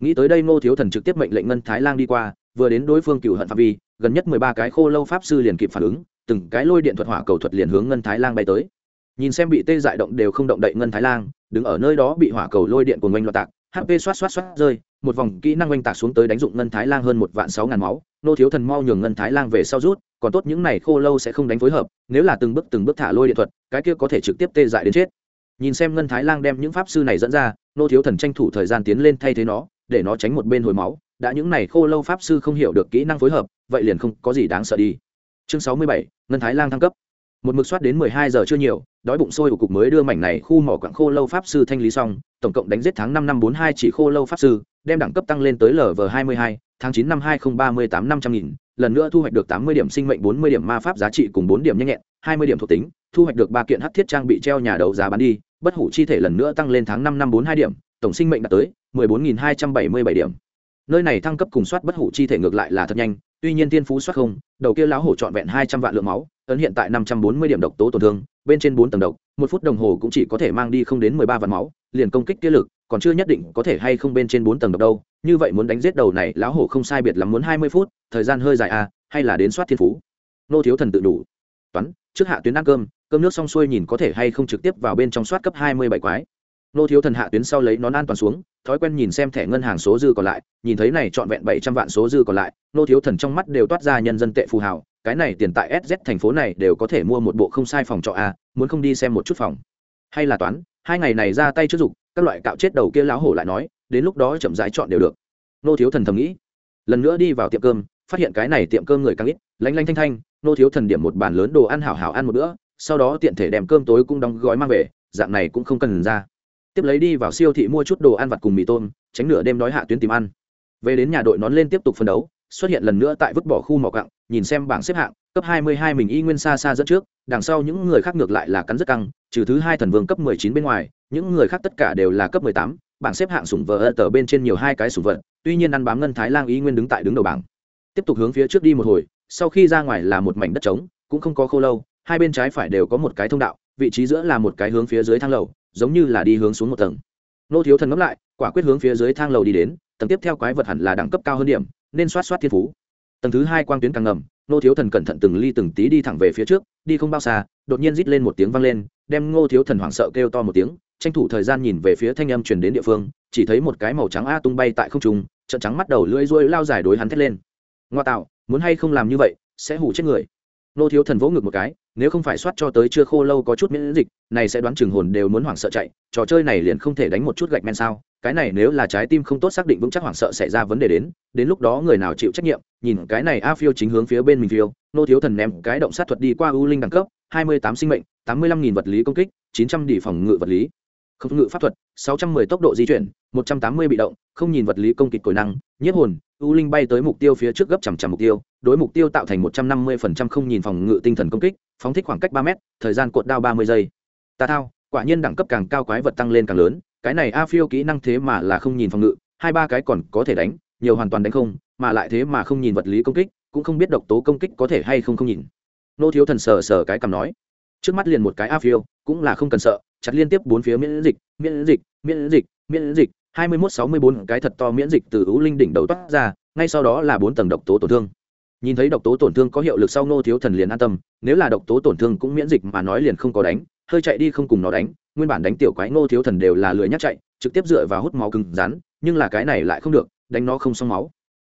nghĩ tới đây nô thiếu thần trực tiếp mệnh lệnh ngân thái lang đi qua, vừa đến đối phương cựu hận phạm vi, gần nhất mười ba cái khô lâu pháp sư liền kịp phản ứng, từng cái lôi điện thuật hỏa cầu thuật liền hướng ngân thái lang bay tới. Nhìn xem bị tê dại động đều không động đậy ngân thái lang, đứng ở nơi đó bị hỏa cầu lôi điện của ngoanh loạt tạc hp xoát xoát xoát rơi, một vòng kỹ năng oanh tạc xuống tới đánh dụng ngân thái lang hơn một vạn sáu ngàn máu. Nô thiếu thần mau nhường ngân thái lang về sau rút, còn tốt những này khô lâu sẽ không đánh phối hợp, nếu là từng bước từng bước thả lôi điện thuật, cái kia có thể trực tiếp tê dại đến chết. Nhìn xem ngân thái lang đem những pháp sư này dẫn ra nô thiếu thần tranh thủ thời gian tiến lên thay thế nó để nó tránh một bên hồi máu, đã những này khô lâu pháp sư không hiểu được kỹ năng phối hợp, vậy liền không có gì đáng sợ đi. Chương sáu mươi bảy, ngân thái lang thăng cấp. Một mực soát đến mười hai giờ chưa nhiều, đói bụng sôi của cục mới đưa mảnh này khu mỏ quặng khô lâu pháp sư thanh lý xong, tổng cộng đánh giết tháng năm năm bốn hai chỉ khô lâu pháp sư, đem đẳng cấp tăng lên tới lv hai mươi hai, tháng chín năm hai nghìn ba mươi tám năm trăm nghìn, lần nữa thu hoạch được tám mươi điểm sinh mệnh, bốn mươi điểm ma pháp giá trị cùng bốn điểm nhanh nhẹn, hai mươi điểm thuộc tính, thu hoạch được ba kiện hắc thiết trang bị treo nhà đấu giá bán đi bất hủ chi thể lần nữa tăng lên tháng năm năm bốn hai điểm, tổng sinh mệnh đạt tới mười bốn nghìn hai trăm bảy mươi bảy điểm. Nơi này thăng cấp cùng soát bất hủ chi thể ngược lại là thật nhanh, tuy nhiên tiên phú soát không, đầu kia lão hổ trọn vẹn hai trăm vạn lượng máu, ấn hiện tại năm trăm bốn mươi điểm độc tố tổn thương, bên trên bốn tầng độc, một phút đồng hồ cũng chỉ có thể mang đi không đến mười ba vạn máu, liền công kích kia lực, còn chưa nhất định có thể hay không bên trên bốn tầng độc đâu, như vậy muốn đánh giết đầu này lão hổ không sai biệt lắm muốn hai mươi phút, thời gian hơi dài à hay là đến soát thiên phú. Nô thiếu thần tự đủ. Toán, trước hạ tuyến ăn cơm cơm nước xong xuôi nhìn có thể hay không trực tiếp vào bên trong soát cấp hai mươi bảy quái. Nô thiếu thần hạ tuyến sau lấy nón an toàn xuống, thói quen nhìn xem thẻ ngân hàng số dư còn lại, nhìn thấy này trọn vẹn bảy trăm vạn số dư còn lại, nô thiếu thần trong mắt đều toát ra nhân dân tệ phù hào, cái này tiền tại sz thành phố này đều có thể mua một bộ không sai phòng trọ a muốn không đi xem một chút phòng. Hay là toán, hai ngày này ra tay trước dục, các loại cạo chết đầu kia láo hổ lại nói, đến lúc đó chậm rãi chọn đều được. Nô thiếu thần thầm nghĩ. Lần nữa đi vào tiệm cơm, phát hiện cái này tiệm cơm người càng ít, lanh lanh thanh thanh, nô thiếu thần điểm một bàn lớn đồ ăn hảo hảo ăn một bữa sau đó tiện thể đem cơm tối cũng đóng gói mang về dạng này cũng không cần ra. Tiếp lấy đi vào siêu thị mua chút đồ ăn vặt cùng mì tôm tránh nửa đêm đói hạ tuyến tìm ăn. Về đến nhà đội nón lên tiếp tục phân đấu xuất hiện lần nữa tại vứt bỏ khu mỏ cặng nhìn xem bảng xếp hạng cấp 22 mình y nguyên xa xa dẫn trước đằng sau những người khác ngược lại là cắn rất căng trừ thứ hai thần vương cấp 19 bên ngoài những người khác tất cả đều là cấp 18, bảng xếp hạng sủng vợ tờ bên trên nhiều hai cái sủng vật tuy nhiên ăn bám ngân thái lang y nguyên đứng tại đứng đầu bảng. Tiếp tục hướng phía trước đi một hồi sau khi ra ngoài là một mảnh đất trống cũng không có khô lâu hai bên trái phải đều có một cái thông đạo, vị trí giữa là một cái hướng phía dưới thang lầu, giống như là đi hướng xuống một tầng. Nô thiếu thần ngẫm lại, quả quyết hướng phía dưới thang lầu đi đến, tầng tiếp theo quái vật hẳn là đẳng cấp cao hơn điểm, nên soát soát thiên phú. Tầng thứ hai quang tuyến càng ngầm, nô thiếu thần cẩn thận từng ly từng tí đi thẳng về phía trước, đi không bao xa, đột nhiên rít lên một tiếng vang lên, đem ngô thiếu thần hoảng sợ kêu to một tiếng, tranh thủ thời gian nhìn về phía thanh âm truyền đến địa phương, chỉ thấy một cái màu trắng a tung bay tại không trung trận trắng mắt đầu lưỡi ruôi lao dài đối hắn thét lên. Ngoa tạo, muốn hay không làm như vậy, sẽ hủ chết người nô thiếu thần vỗ ngực một cái, nếu không phải soát cho tới chưa khô lâu có chút miễn dịch, này sẽ đoán chừng hồn đều muốn hoảng sợ chạy, trò chơi này liền không thể đánh một chút gạch men sao? Cái này nếu là trái tim không tốt xác định vững chắc hoảng sợ xảy ra vấn đề đến đến lúc đó người nào chịu trách nhiệm, nhìn cái này a phiêu chính hướng phía bên mình phiêu, nô thiếu thần ném cái động sát thuật đi qua u linh đẳng cấp, hai mươi tám sinh mệnh, tám mươi lăm nghìn vật lý công kích, chín trăm đỉ phòng ngự vật lý. Không ngự pháp thuật sáu trăm mười tốc độ di chuyển một trăm tám mươi bị động không nhìn vật lý công kích cồi năng nhiếp hồn u linh bay tới mục tiêu phía trước gấp chằm chằm mục tiêu đối mục tiêu tạo thành một trăm năm mươi phần trăm không nhìn phòng ngự tinh thần công kích phóng thích khoảng cách 3m, thời gian cột đao ba mươi giây. Ta thao quả nhiên đẳng cấp càng cao quái vật tăng lên càng lớn cái này a phiêu kỹ năng thế mà là không nhìn phòng ngự hai ba cái còn có thể đánh nhiều hoàn toàn đánh không mà lại thế mà không nhìn vật lý công kích cũng không biết độc tố công kích có thể hay không không nhìn. Nô thiếu thần sờ sờ cái cầm nói. Trước mắt liền một cái a phiêu cũng là không cần sợ chặt liên tiếp bốn phía miễn dịch miễn dịch miễn dịch miễn dịch, hai mươi mốt sáu mươi bốn cái thật to miễn dịch từ ú linh đỉnh đầu toát ra, ngay sau đó là bốn tầng độc tố tổn thương. Nhìn thấy độc tố tổn thương có hiệu lực sau nô thiếu thần liền an tâm, nếu là độc tố tổn thương cũng miễn dịch mà nói liền không có đánh, hơi chạy đi không cùng nó đánh, nguyên bản đánh tiểu quái nô thiếu thần đều là lười nhắc chạy, trực tiếp dựa vào hút máu cứng rắn, nhưng là cái này lại không được, đánh nó không xong máu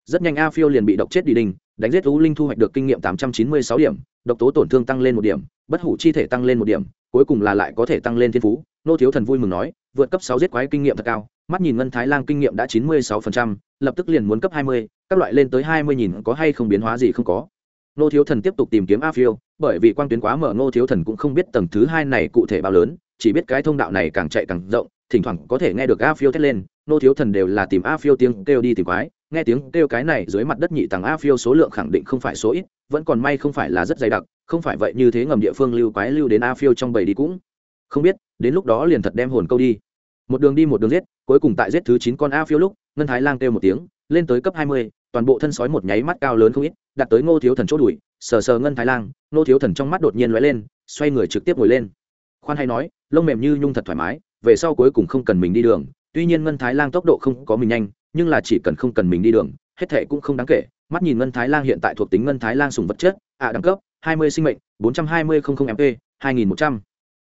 rất nhanh a phiêu liền bị độc chết đi đình đánh giết ú linh thu hoạch được kinh nghiệm tám trăm chín mươi sáu điểm, độc tố tổn thương tăng lên một điểm, bất hủ chi thể tăng lên một điểm, cuối cùng là lại có thể tăng lên thiên phú. Nô thiếu thần vui mừng nói, vượt cấp sáu giết quái kinh nghiệm thật cao, mắt nhìn ngân thái lang kinh nghiệm đã chín mươi sáu phần trăm, lập tức liền muốn cấp hai mươi, các loại lên tới hai mươi nhìn có hay không biến hóa gì không có. Nô thiếu thần tiếp tục tìm kiếm a phiêu, bởi vì quang tuyến quá mở, nô thiếu thần cũng không biết tầng thứ hai này cụ thể bao lớn, chỉ biết cái thông đạo này càng chạy càng rộng, thỉnh thoảng có thể nghe được a phiêu thét lên, nô thiếu thần đều là tìm a phiêu tiếng kêu đi tìm quái nghe tiếng kêu cái này dưới mặt đất nhị tầng a phiêu số lượng khẳng định không phải số ít, vẫn còn may không phải là rất dày đặc, không phải vậy như thế ngầm địa phương lưu quái lưu đến a phiêu trong bầy đi cũng. Không biết, đến lúc đó liền thật đem hồn câu đi. Một đường đi một đường giết, cuối cùng tại giết thứ chín con a phiêu lúc, ngân thái lang kêu một tiếng, lên tới cấp hai mươi, toàn bộ thân sói một nháy mắt cao lớn không ít, đặt tới ngô thiếu thần chỗ đùi sờ sờ ngân thái lang, ngô thiếu thần trong mắt đột nhiên lóe lên, xoay người trực tiếp ngồi lên. Khoan hay nói, lông mềm như nhung thật thoải mái, về sau cuối cùng không cần mình đi đường tuy nhiên ngân thái lang tốc độ không có mình nhanh, nhưng là chỉ cần không cần mình đi đường, hết thệ cũng không đáng kể. Mắt nhìn ngân thái lang hiện tại thuộc tính ngân thái lang sùng vật chất, ạ đẳng cấp 20 sinh mệnh 420 00 mp 2100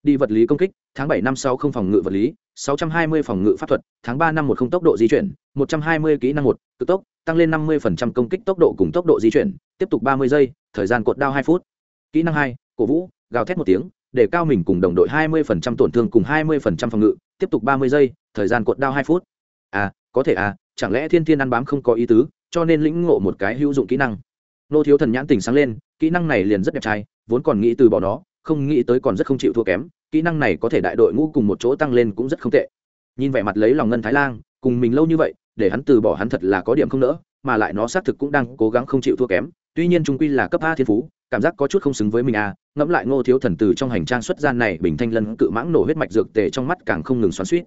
đi vật lý công kích, tháng bảy năm sau không phòng ngự vật lý 620 phòng ngự pháp thuật, tháng ba năm một không tốc độ di chuyển 120 kỹ năng một, cực tốc, tăng lên 50% công kích tốc độ cùng tốc độ di chuyển, tiếp tục 30 giây, thời gian cột đao 2 phút. Kỹ năng hai, cổ vũ, gào thét một tiếng, để cao mình cùng đồng đội 20% tổn thương cùng 20% phòng ngự, tiếp tục 30 giây thời gian cuộn đao hai phút. À có thể à chẳng lẽ thiên thiên ăn bám không có ý tứ, cho nên lĩnh ngộ một cái hữu dụng kỹ năng. Nô thiếu thần nhãn tình sáng lên, kỹ năng này liền rất đẹp trai, vốn còn nghĩ từ bỏ nó, không nghĩ tới còn rất không chịu thua kém, kỹ năng này có thể đại đội ngũ cùng một chỗ tăng lên cũng rất không tệ. Nhìn vẻ mặt lấy lòng ngân thái lang, cùng mình lâu như vậy, để hắn từ bỏ hắn thật là có điểm không nỡ, mà lại nó xác thực cũng đang cố gắng không chịu thua kém, tuy nhiên trung quy là cấp a thiên phú, cảm giác có chút không xứng với mình à ngẫm lại ngô thiếu thần từ trong hành trang xuất gian này, bình thanh lân cự mãng nổ huyết mạch dược tề trong mắt càng không ngừng xoắn suýt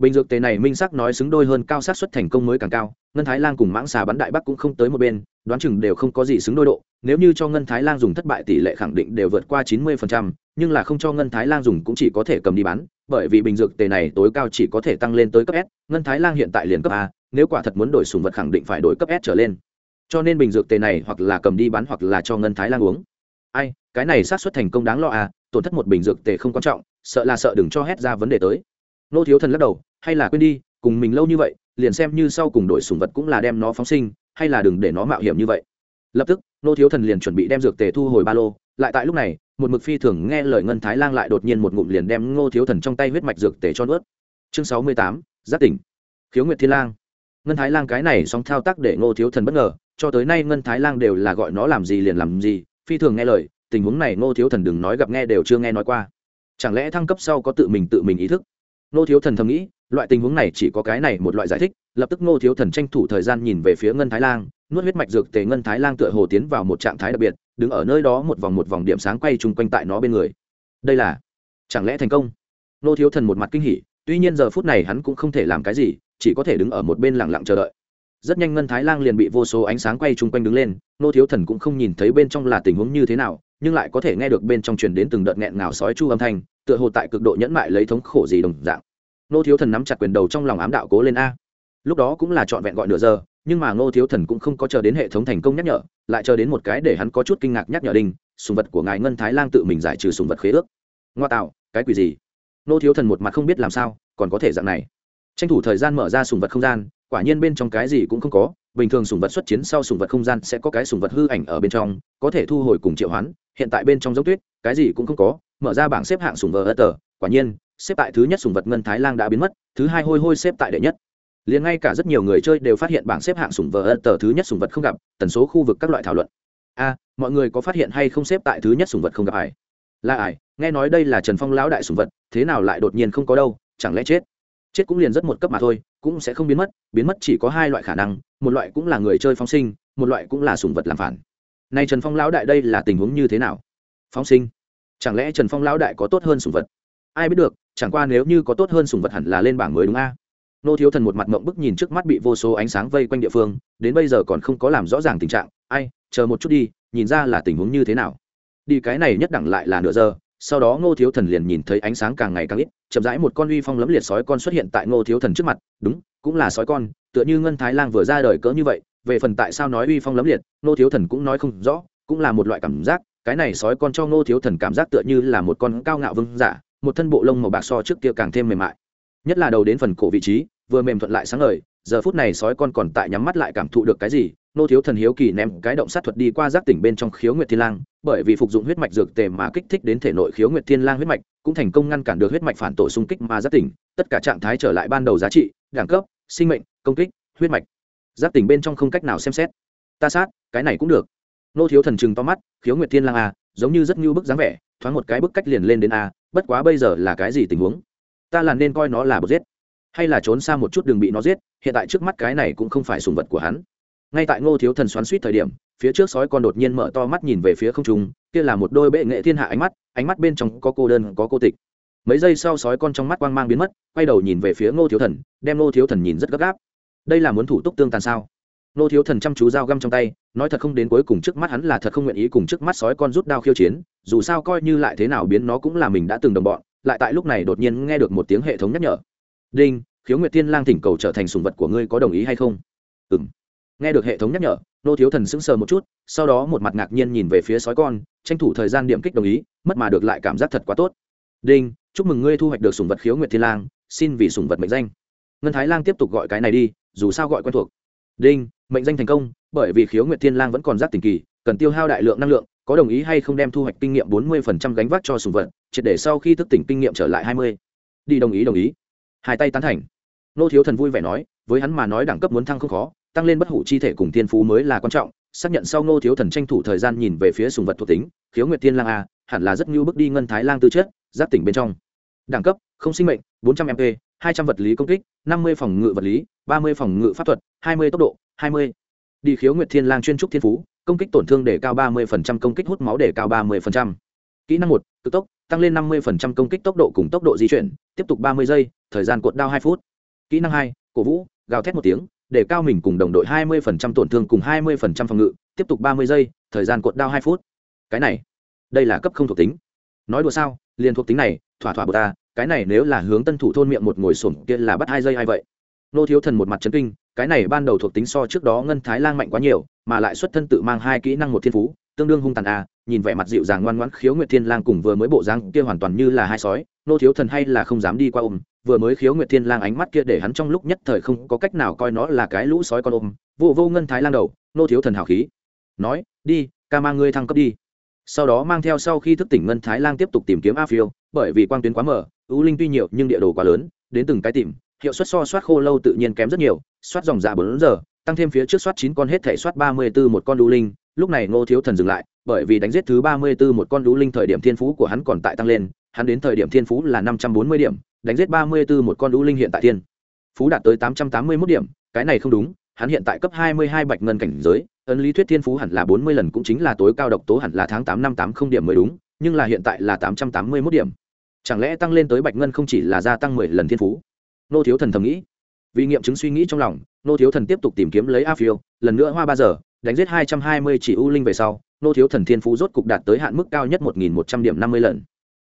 bình dược tề này minh sắc nói xứng đôi hơn cao sát xuất thành công mới càng cao ngân thái lang cùng mãng xà bắn đại bắc cũng không tới một bên đoán chừng đều không có gì xứng đôi độ. Nếu như cho ngân thái lang dùng thất bại tỷ lệ khẳng định đều vượt qua chín mươi phần trăm, nhưng là không cho ngân thái lang dùng cũng chỉ có thể cầm đi bán bởi vì bình dược tề này tối cao chỉ có thể tăng lên tới cấp s ngân thái lang hiện tại liền cấp a nếu quả thật muốn đổi sùng vật khẳng định phải đổi cấp s trở lên. Cho nên bình dược tề này hoặc là cầm đi bán hoặc là cho ngân thái lang uống. Ai cái này sát xuất thành công đáng lo à tổn thất một bình dược tề không quan trọng sợ là sợ đừng cho hét ra vấn đề tới. Nô thiếu thần lắc đầu hay là quên đi, cùng mình lâu như vậy, liền xem như sau cùng đổi sùng vật cũng là đem nó phóng sinh, hay là đừng để nó mạo hiểm như vậy. Lập tức, nô thiếu thần liền chuẩn bị đem dược tề thu hồi ba lô, lại tại lúc này, một mực phi thường nghe lời ngân thái lang lại đột nhiên một ngụm liền đem ngô thiếu thần trong tay huyết mạch dược tề cho nuốt. Chương sáu mươi tám giáp tỉnh. Khiếu nguyệt thiên lang. Ngân thái lang cái này song thao tác để ngô thiếu thần bất ngờ, cho tới nay ngân thái lang đều là gọi nó làm gì liền làm gì, phi thường nghe lời, tình huống này ngô thiếu thần đừng nói gặp nghe đều chưa nghe nói qua. Chẳng lẽ thăng cấp sau có tự mình tự mình ý thức? Ngô thiếu thần thầm nghĩ loại tình huống này chỉ có cái này một loại giải thích, lập tức ngô thiếu thần tranh thủ thời gian nhìn về phía ngân thái lang, nuốt huyết mạch dược tề ngân thái lang tựa hồ tiến vào một trạng thái đặc biệt, đứng ở nơi đó một vòng một vòng điểm sáng quay chung quanh tại nó bên người. Đây là, chẳng lẽ thành công? Ngô thiếu thần một mặt kinh hỉ, tuy nhiên giờ phút này hắn cũng không thể làm cái gì, chỉ có thể đứng ở một bên lặng lặng chờ đợi. Rất nhanh ngân thái lang liền bị vô số ánh sáng quay chung quanh đứng lên, Ngô thiếu thần cũng không nhìn thấy bên trong là tình huống như thế nào, nhưng lại có thể nghe được bên trong truyền đến từng đợt nghẹn ngào sói chu âm thanh, tựa hồ tại cực độ nhẫn mại lấy thống khổ gì đồng dạng nô thiếu thần nắm chặt quyền đầu trong lòng ám đạo cố lên a. Lúc đó cũng là trọn vẹn gọi nửa giờ, nhưng mà ngô thiếu thần cũng không có chờ đến hệ thống thành công nhắc nhở, lại chờ đến một cái để hắn có chút kinh ngạc nhắc nhở đinh, sùng vật của ngài ngân thái lang tự mình giải trừ sùng vật khế ước. Ngoa tạo, cái quỷ gì? Ngô thiếu thần một mặt không biết làm sao, còn có thể dạng này. Tranh thủ thời gian mở ra sùng vật không gian, quả nhiên bên trong cái gì cũng không có, bình thường sùng vật xuất chiến sau sùng vật không gian sẽ có cái sùng vật hư ảnh ở bên trong, có thể thu hồi cùng triệu hoán, hiện tại bên trong giống tuyết, cái gì cũng không có, mở ra bảng xếp hạng sùng vật ơ tờ, quả nhiên xếp tại thứ nhất sùng vật ngân thái lang đã biến mất, thứ hai hôi hôi xếp tại đệ nhất. Liền ngay cả rất nhiều người chơi đều phát hiện bảng xếp hạng sùng vật ân tờ thứ nhất sùng vật không gặp, tần số khu vực các loại thảo luận. A, mọi người có phát hiện hay không xếp tại thứ nhất sùng vật không gặp ải là ải nghe nói đây là trần phong lão đại sùng vật, thế nào lại đột nhiên không có đâu, chẳng lẽ chết? Chết cũng liền rất một cấp mà thôi, cũng sẽ không biến mất biến mất chỉ có hai loại khả năng, một loại cũng là người chơi phóng sinh, một loại cũng là sùng vật làm phản. Nay trần phong lão đại đây là tình huống như thế nào? Phóng sinh? Chẳng lẽ trần phong lão đại có tốt hơn sùng vật? Ai biết được, chẳng qua nếu như có tốt hơn sùng vật hẳn là lên bảng mới đúng a. Nô thiếu thần một mặt mộng bức nhìn trước mắt bị vô số ánh sáng vây quanh địa phương, đến bây giờ còn không có làm rõ ràng tình trạng. Ai, chờ một chút đi, nhìn ra là tình huống như thế nào. Đi cái này nhất đẳng lại là nửa giờ, sau đó ngô thiếu thần liền nhìn thấy ánh sáng càng ngày càng ít, chậm rãi một con uy phong lấm liệt sói con xuất hiện tại ngô thiếu thần trước mặt. Đúng, cũng là sói con, tựa như ngân thái lang vừa ra đời cỡ như vậy, về phần tại sao nói uy phong lấm liệt, ngô thiếu thần cũng nói không rõ, cũng là một loại cảm giác, cái này sói con cho ngô thiếu thần cảm giác tựa như là một con cao ngạo vương giả một thân bộ lông màu bạc so trước kia càng thêm mềm mại. Nhất là đầu đến phần cổ vị trí, vừa mềm thuận lại sáng ngời, giờ phút này sói con còn tại nhắm mắt lại cảm thụ được cái gì, nô thiếu thần hiếu kỳ ném cái động sát thuật đi qua giác tỉnh bên trong khiếu nguyệt thiên lang, bởi vì phục dụng huyết mạch dược tề mà kích thích đến thể nội khiếu nguyệt thiên lang huyết mạch, cũng thành công ngăn cản được huyết mạch phản tổ xung kích mà giác tỉnh, tất cả trạng thái trở lại ban đầu giá trị, đẳng cấp, sinh mệnh, công kích, huyết mạch. Giác tỉnh bên trong không cách nào xem xét. Ta sát, cái này cũng được. Nô thiếu thần chừng to mắt, khiếu nguyệt thiên lang a giống như rất như bức dáng vẻ, thoáng một cái bức cách liền lên đến a bất quá bây giờ là cái gì tình huống? Ta là nên coi nó là bột giết, hay là trốn xa một chút đừng bị nó giết, hiện tại trước mắt cái này cũng không phải sùng vật của hắn. Ngay tại ngô thiếu thần xoắn suýt thời điểm, phía trước sói con đột nhiên mở to mắt nhìn về phía không trung, kia là một đôi bệ nghệ thiên hạ ánh mắt ánh mắt bên trong có cô đơn, có cô tịch. Mấy giây sau sói con trong mắt quang mang biến mất, quay đầu nhìn về phía ngô thiếu thần, đem ngô thiếu thần nhìn rất gấp gáp. Đây là muốn thủ tục tương tàn sao? Nô thiếu thần chăm chú dao găm trong tay, nói thật không đến cuối cùng trước mắt hắn là thật không nguyện ý cùng trước mắt sói con rút đao khiêu chiến, dù sao coi như lại thế nào biến nó cũng là mình đã từng đồng bọn, lại tại lúc này đột nhiên nghe được một tiếng hệ thống nhắc nhở. Đinh, khiếu nguyệt thiên lang thỉnh cầu trở thành sùng vật của ngươi có đồng ý hay không? Ừ m nghe được hệ thống nhắc nhở, nô thiếu thần sững sờ một chút, sau đó một mặt ngạc nhiên nhìn về phía sói con, tranh thủ thời gian điểm kích đồng ý, mất mà được lại cảm giác thật quá tốt. Đinh, chúc mừng ngươi thu hoạch được sùng vật khiếu nguyệt thiên lang, xin vì sùng vật mệnh danh. Ngân thái lang tiếp tục gọi cái này đi, dù sao gọi quen thuộc. Đinh mệnh danh thành công, bởi vì khiếu nguyệt thiên lang vẫn còn giác tình kỳ, cần tiêu hao đại lượng năng lượng, có đồng ý hay không đem thu hoạch kinh nghiệm bốn mươi gánh vác cho sùng vật, triệt để sau khi thức tỉnh kinh nghiệm trở lại hai mươi. Đi đồng ý đồng ý. Hai tay tán thành. Nô thiếu thần vui vẻ nói, với hắn mà nói đẳng cấp muốn thăng không khó, tăng lên bất hủ chi thể cùng thiên phú mới là quan trọng. Xác nhận sau nô thiếu thần tranh thủ thời gian nhìn về phía sùng vật thuộc tính, khiếu nguyệt thiên lang a, hẳn là rất nhu bước đi ngân thái lang tư chất, giác tỉnh bên trong. Đẳng cấp, không sinh mệnh, bốn trăm mp hai trăm vật lý công kích, năm mươi phòng ngự vật lý, ba mươi phòng ngự pháp thuật, hai mươi tốc độ mươi. Đi khiếu nguyệt thiên lang chuyên trúc thiên phú, công kích tổn thương để cao ba mươi công kích hút máu để cao ba mươi kỹ năng một cực tốc, tăng lên năm mươi công kích tốc độ cùng tốc độ di chuyển, tiếp tục ba mươi giây, thời gian cuộn đao hai phút. Kỹ năng hai, cổ vũ, gào thét một tiếng để cao mình cùng đồng đội hai mươi tổn thương cùng hai mươi phòng ngự, tiếp tục ba mươi giây, thời gian cuộn đao hai phút. Cái này, đây là cấp không thuộc tính. Nói đùa sao, liền thuộc tính này, thỏa thỏa bờ ta, cái này nếu là hướng tân thủ thôn miệng một ngồi sổm kia là bắt hai giây hay vậy? Nô thiếu thần một mặt chấn kinh, cái này ban đầu thuộc tính so trước đó ngân thái lang mạnh quá nhiều, mà lại xuất thân tự mang hai kỹ năng một thiên phú, tương đương hung tàn a nhìn vẻ mặt dịu dàng ngoan ngoãn khiếu nguyệt thiên lang cùng vừa mới bộ dáng kia hoàn toàn như là hai sói, nô thiếu thần hay là không dám đi qua ôm, vừa mới khiếu nguyệt thiên lang ánh mắt kia để hắn trong lúc nhất thời không có cách nào coi nó là cái lũ sói con ôm, vô vô ngân thái lang đầu, nô thiếu thần hào khí, nói, đi, ca mang ngươi thăng cấp đi. Sau đó mang theo sau khi thức tỉnh ngân thái lang tiếp tục tìm kiếm a phiêu, bởi vì quang tuyến quá mở, ưu linh tuy nhiều nhưng địa đồ quá lớn, đến từng cái tìm hiệu suất so soát khô lâu tự nhiên kém rất nhiều, soát dòng dạ bốn giờ, tăng thêm phía trước soát chín con hết thể soát ba mươi b ố một con đu linh. Lúc này ngô thiếu thần dừng lại, bởi vì đánh giết thứ ba mươi b ố một con đu linh thời điểm thiên phú của hắn còn tại tăng lên, hắn đến thời điểm thiên phú là năm trăm bốn mươi điểm, đánh giết ba mươi b ố một con đu linh hiện tại thiên phú đạt tới tám trăm tám mươi mốt điểm, cái này không đúng, hắn hiện tại cấp hai mươi hai bạch ngân cảnh giới, ấn lý thuyết thiên phú hẳn là bốn mươi lần cũng chính là tối cao độc tố hẳn là tháng tám năm tám không điểm mới đúng, nhưng là hiện tại là tám trăm tám mươi mốt điểm. Chẳng lẽ tăng lên tới bạch ngân không chỉ là gia tăng mười lần thiên phú? Nô thiếu thần thầm nghĩ. Vì nghiệm chứng suy nghĩ trong lòng, nô thiếu thần tiếp tục tìm kiếm lấy a phiêu, lần nữa hoa ba giờ, đánh giết hai trăm hai mươi chỉ u linh về sau, nô thiếu thần thiên phú rốt cục đạt tới hạn mức cao nhất một nghìn một trăm điểm năm mươi lần.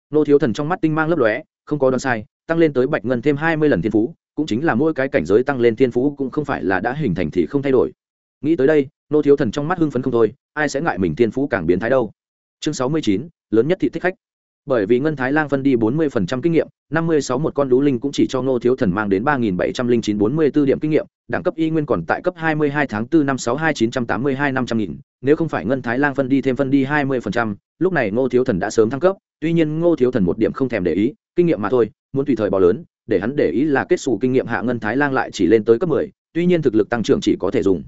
Nô thiếu thần trong mắt tinh mang lấp lóe, không có đoán sai, tăng lên tới bạch ngân thêm hai mươi lần thiên phú, cũng chính là mỗi cái cảnh giới tăng lên thiên phú cũng không phải là đã hình thành thì không thay đổi. Nghĩ tới đây, nô thiếu thần trong mắt hưng phấn không thôi, ai sẽ ngại mình thiên phú càng biến thái đâu. Chương sáu mươi chín, lớn nhất thị thích khách bởi vì ngân thái lang phân đi 40% kinh nghiệm 56 một con lũ linh cũng chỉ cho ngô thiếu thần mang đến 3.709-44 điểm kinh nghiệm đẳng cấp y nguyên còn tại cấp 22 tháng 4 năm 62982 500 nghìn nếu không phải ngân thái lang phân đi thêm phân đi 20%, lúc này ngô thiếu thần đã sớm thăng cấp tuy nhiên ngô thiếu thần một điểm không thèm để ý kinh nghiệm mà thôi muốn tùy thời bò lớn để hắn để ý là kết xù kinh nghiệm hạ ngân thái lang lại chỉ lên tới cấp 10, tuy nhiên thực lực tăng trưởng chỉ có thể dùng.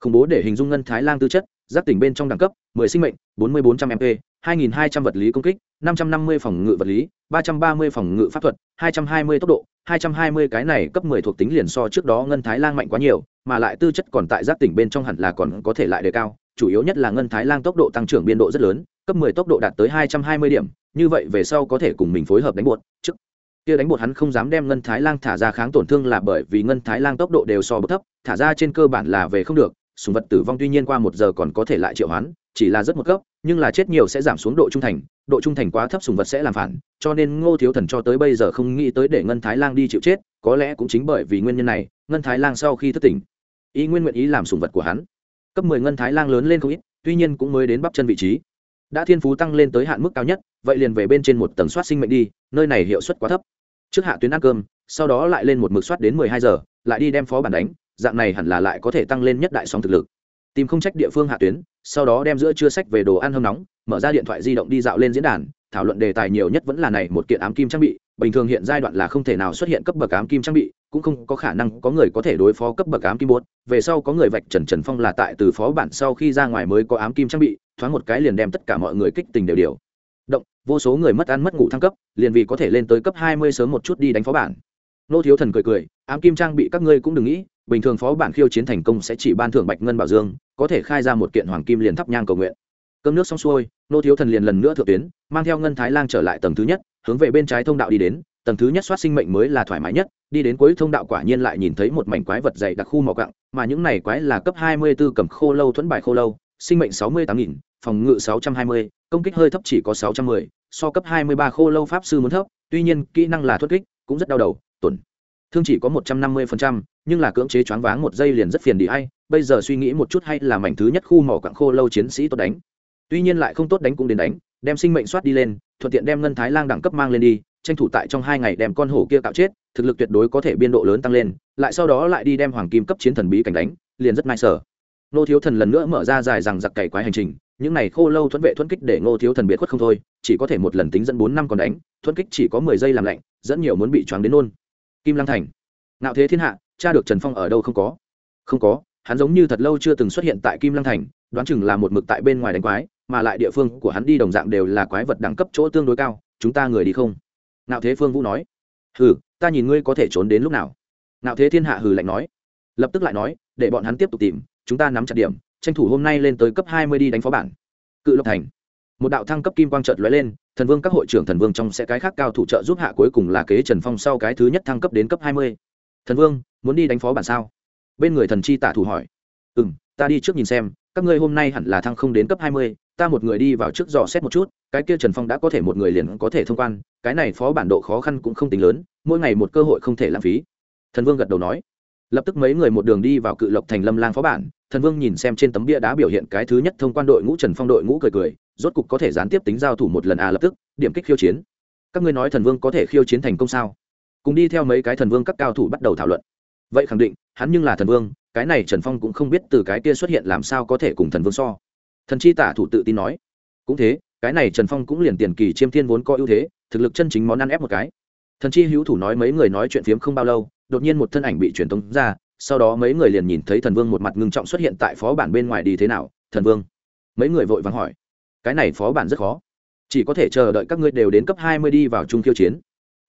Khủng bố để hình dung ngân thái lang tư chất giác tỉnh bên trong đẳng cấp 10 sinh mệnh 4400 mp 2200 vật lý công kích 550 phòng ngự vật lý 330 phòng ngự pháp thuật 220 tốc độ 220 cái này cấp 10 thuộc tính liền so trước đó ngân thái lang mạnh quá nhiều, mà lại tư chất còn tại giác tỉnh bên trong hẳn là còn có thể lại đề cao, chủ yếu nhất là ngân thái lang tốc độ tăng trưởng biên độ rất lớn, cấp 10 tốc độ đạt tới 220 điểm, như vậy về sau có thể cùng mình phối hợp đánh buột trước. Kia đánh bột hắn không dám đem ngân thái lang thả ra kháng tổn thương là bởi vì ngân thái lang tốc độ đều so bậc thấp, thả ra trên cơ bản là về không được sùng vật tử vong tuy nhiên qua một giờ còn có thể lại triệu hoán chỉ là rất một cấp, nhưng là chết nhiều sẽ giảm xuống độ trung thành, độ trung thành quá thấp sùng vật sẽ làm phản, cho nên ngô thiếu thần cho tới bây giờ không nghĩ tới để ngân thái lang đi chịu chết, có lẽ cũng chính bởi vì nguyên nhân này, ngân thái lang sau khi thất tỉnh ý nguyên nguyện ý làm sùng vật của hắn. Cấp mười ngân thái lang lớn lên không ít, tuy nhiên cũng mới đến bắp chân vị trí. Đã thiên phú tăng lên tới hạn mức cao nhất, vậy liền về bên trên một tầng soát sinh mệnh đi, nơi này hiệu suất quá thấp. Trước hạ tuyến ăn cơm, sau đó lại lên một mực soát đến mười hai giờ, lại đi đem phó bản đánh, dạng này hẳn là lại có thể tăng lên nhất đại song thực lực tìm không trách địa phương hạ tuyến, sau đó đem giữa trưa sách về đồ ăn hâm nóng, mở ra điện thoại di động đi dạo lên diễn đàn, thảo luận đề tài nhiều nhất vẫn là này một kiện ám kim trang bị, bình thường hiện giai đoạn là không thể nào xuất hiện cấp bậc ám kim trang bị, cũng không có khả năng có người có thể đối phó cấp bậc ám kim bốt về sau có người vạch trần trần phong là tại từ phó bản sau khi ra ngoài mới có ám kim trang bị, thoáng một cái liền đem tất cả mọi người kích tình đều điều. Động, vô số người mất ăn mất ngủ thăng cấp, liền vì có thể lên tới cấp hai mươi sớm một chút đi đánh phó bản nô thiếu thần cười cười ám kim trang bị các ngươi cũng đừng nghĩ bình thường phó bản khiêu chiến thành công sẽ chỉ ban thưởng bạch ngân bảo dương có thể khai ra một kiện hoàng kim liền thắp nhang cầu nguyện. Cơm nước xong xuôi nô thiếu thần liền lần nữa thượng tuyến mang theo ngân thái lang trở lại tầng thứ nhất hướng về bên trái thông đạo đi đến. Tầng thứ nhất soát sinh mệnh mới là thoải mái nhất đi đến cuối thông đạo quả nhiên lại nhìn thấy một mảnh quái vật dày đặc khu mỏ cặng mà những này quái là cấp 24 cầm khô lâu thuẫn bài khô lâu sinh mệnh 68.000, phòng ngự 620, công kích hơi thấp chỉ có 610, so cấp 23 khô lâu pháp sư muốn thấp tuy nhiên kỹ năng là thuất kích cũng rất đau đầu tuần thương chỉ có 150%, nhưng là cưỡng chế choáng váng một giây liền rất phiền đi hay bây giờ suy nghĩ một chút hay là mảnh thứ nhất khu mỏ quặng khô lâu chiến sĩ tốt đánh. Tuy nhiên lại không tốt đánh cũng đến đánh đem sinh mệnh soát đi lên thuận tiện đem ngân thái lang đẳng cấp mang lên đi tranh thủ tại trong hai ngày đem con hổ kia cạo chết thực lực tuyệt đối có thể biên độ lớn tăng lên lại sau đó lại đi đem hoàng kim cấp chiến thần bí cảnh đánh liền rất nai sở nô thiếu thần lần nữa mở ra dài rằng giặc cày quái hành trình những này khô lâu thuẫn vệ thuẫn kích để ngô thiếu thần biệt khuất không thôi chỉ có thể một lần tính dẫn bốn năm còn đánh thuẫn kích chỉ có mười giây làm lạnh dẫn nhiều muốn bị choáng đến nôn kim lăng thành. Nạo thế thiên hạ, cha được trần phong ở đâu không có? Không có, hắn giống như thật lâu chưa từng xuất hiện tại kim lăng thành, đoán chừng là một mực tại bên ngoài đánh quái, mà lại địa phương của hắn đi đồng dạng đều là quái vật đẳng cấp chỗ tương đối cao, chúng ta người đi không? Nạo thế phương vũ nói. Hừ, ta nhìn ngươi có thể trốn đến lúc nào? Nạo thế thiên hạ hừ lạnh nói. Lập tức lại nói, để bọn hắn tiếp tục tìm, chúng ta nắm chặt điểm, tranh thủ hôm nay lên tới cấp hai mươi đi đánh phó bản. Cự lộc thành. Một đạo thăng cấp kim quang trợt lóe lên thần vương các hội trưởng thần vương trong sẽ cái khác cao thủ trợ giúp hạ cuối cùng là kế trần phong sau cái thứ nhất thăng cấp đến cấp hai mươi. Thần vương, muốn đi đánh phó bản sao? Bên người thần chi tả thủ hỏi. Ừ m ta đi trước nhìn xem, các ngươi hôm nay hẳn là thăng không đến cấp hai mươi, ta một người đi vào trước dò xét một chút, cái kia trần phong đã có thể một người liền có thể thông quan, cái này phó bản độ khó khăn cũng không tính lớn, mỗi ngày một cơ hội không thể lãng phí. Thần vương gật đầu nói. Lập tức mấy người một đường đi vào cự lộc thành lâm lang phó bản, thần vương nhìn xem trên tấm bia đá biểu hiện cái thứ nhất thông quan đội ngũ trần phong đội ngũ cười cười rốt cục có thể gián tiếp tính giao thủ một lần à lập tức, điểm kích khiêu chiến. Các ngươi nói thần vương có thể khiêu chiến thành công sao? Cùng đi theo mấy cái thần vương các cao thủ bắt đầu thảo luận. Vậy khẳng định, hắn nhưng là thần vương, cái này trần phong cũng không biết từ cái kia xuất hiện làm sao có thể cùng thần vương so. Thần chi tả thủ tự tin nói. Cũng thế, cái này trần phong cũng liền tiền kỳ chiêm thiên vốn có ưu thế, thực lực chân chính món ăn ép một cái. Thần chi hữu thủ nói mấy người nói chuyện phiếm không bao lâu, đột nhiên một thân ảnh bị truyền tống ra, sau đó mấy người liền nhìn thấy thần vương một mặt ngưng trọng xuất hiện tại phó bản bên ngoài đi thế nào, thần vương. Mấy người vội vàng hỏi cái này phó bản rất khó. Chỉ có thể chờ đợi các ngươi đều đến cấp hai mươi đi vào chung khiêu chiến.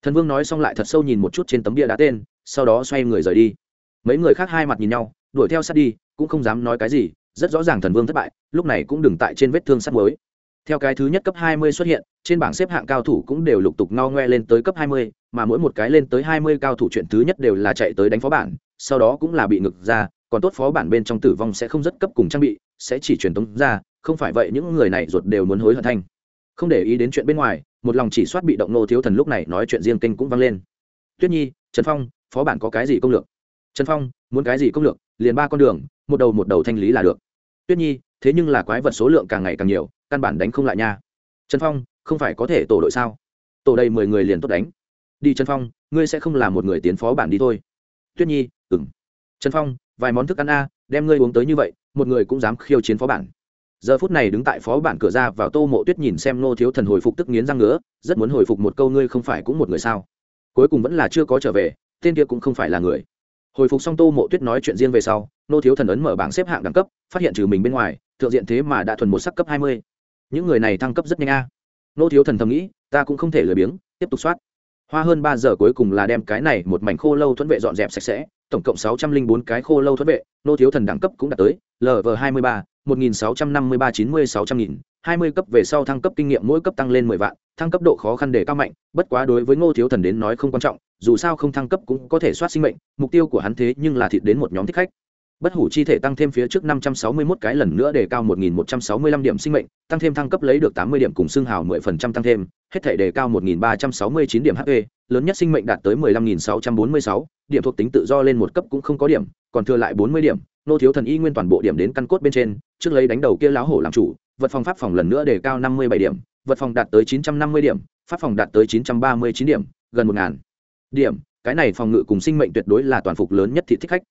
Thần vương nói xong lại thật sâu nhìn một chút trên tấm bia đá tên sau đó xoay người rời đi. Mấy người khác hai mặt nhìn nhau đuổi theo sát đi cũng không dám nói cái gì rất rõ ràng thần vương thất bại lúc này cũng đừng tại trên vết thương sắt mới theo cái thứ nhất cấp 20 xuất hiện trên bảng xếp hạng cao thủ cũng đều lục tục ngao ngoe lên tới cấp 20, mà mỗi một cái lên tới 20 cao thủ chuyện thứ nhất đều là chạy tới đánh phó bản sau đó cũng là bị ngực ra còn tốt phó bản bên trong tử vong sẽ không rất cấp cùng trang bị sẽ chỉ truyền tống ra không phải vậy những người này ruột đều muốn hối hận thanh. Không để ý đến chuyện bên ngoài, một lòng chỉ soát bị động nô thiếu thần lúc này nói chuyện riêng kinh cũng vang lên. Tuyết nhi, trần phong, phó bản có cái gì công lược? Trần phong, muốn cái gì công lược? Liền ba con đường, một đầu một đầu thanh lý là được. Tuyết nhi, thế nhưng là quái vật số lượng càng ngày càng nhiều, căn bản đánh không lại nha. Trần phong, không phải có thể tổ đội sao? Tổ đây mười người liền tốt đánh. Đi trần phong, ngươi sẽ không là một người tiến phó bản đi thôi. Tuyết nhi ừng trần phong, vài món thức ăn a, đem ngươi uống tới như vậy, một người cũng dám khiêu chiến phó bản giờ phút này đứng tại phó bản cửa ra vào tô mộ tuyết nhìn xem nô thiếu thần hồi phục tức nghiến răng ngứa, rất muốn hồi phục một câu ngươi không phải cũng một người sao? Cuối cùng vẫn là chưa có trở về, tên kia cũng không phải là người. Hồi phục xong tô mộ tuyết nói chuyện riêng về sau nô thiếu thần ấn mở bảng xếp hạng đẳng cấp, phát hiện trừ mình bên ngoài, thượng diện thế mà đã thuần một sắc cấp hai mươi. Những người này thăng cấp rất nhanh a. Nô thiếu thần thầm nghĩ, ta cũng không thể lười biếng, tiếp tục soát. Hoa hơn ba giờ cuối cùng là đem cái này một mảnh khô lâu thuẫn vệ dọn dẹp sạch sẽ, tổng cộng sáu trăm linh bốn cái khô lâu thuẫn vệ nô thiếu thần đẳng cấp cũng đạt tới lv hai mươi ba một nghìn sáu trăm năm mươi ba chín mươi sáu trăm nghìn, hai mươi cấp về sau thăng cấp kinh nghiệm mỗi cấp tăng lên mười vạn, thăng cấp độ khó khăn để cao mạnh, bất quá đối với ngô thiếu thần đến nói không quan trọng, dù sao không thăng cấp cũng có thể soát sinh mệnh, mục tiêu của hắn thế nhưng là thịt đến một nhóm thích khách bất hủ chi thể tăng thêm phía trước năm trăm sáu mươi 561 cái lần nữa để cao một nghìn một trăm sáu mươi lăm điểm sinh mệnh, tăng thêm thăng cấp lấy được tám mươi điểm cùng xương hào mười phần trăm tăng thêm, hết thể đề cao một nghìn ba trăm sáu mươi chín điểm hp lớn nhất sinh mệnh đạt tới mười lăm nghìn sáu trăm bốn mươi sáu, điểm thuộc tính tự do lên một cấp cũng không có điểm, còn thừa lại bốn mươi điểm, nô thiếu thần y nguyên toàn bộ điểm đến căn cốt bên trên, trước lấy đánh đầu kia láo hổ làm chủ, vật phòng pháp phòng lần nữa đề cao năm mươi bảy điểm, vật phòng đạt tới chín trăm năm mươi điểm, pháp phòng đạt tới chín trăm ba mươi chín điểm, gần một ngàn điểm, cái này phòng ngự cùng sinh mệnh tuyệt đối là toàn phục lớn nhất thị thích khách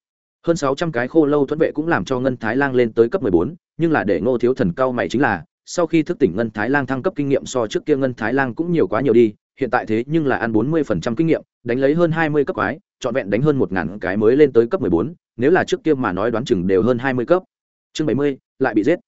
hơn sáu trăm cái khô lâu thuẫn vệ cũng làm cho ngân thái lang lên tới cấp mười bốn, nhưng là để ngô thiếu thần cao mày chính là, sau khi thức tỉnh ngân thái lang thăng cấp kinh nghiệm so trước kia ngân thái lang cũng nhiều quá nhiều đi, hiện tại thế nhưng là ăn bốn mươi phần trăm kinh nghiệm, đánh lấy hơn hai mươi cấp quái, trọn vẹn đánh hơn một ngàn cái mới lên tới cấp mười bốn, nếu là trước kia mà nói đoán chừng đều hơn hai mươi cấp. Chương bảy mươi, lại bị giết.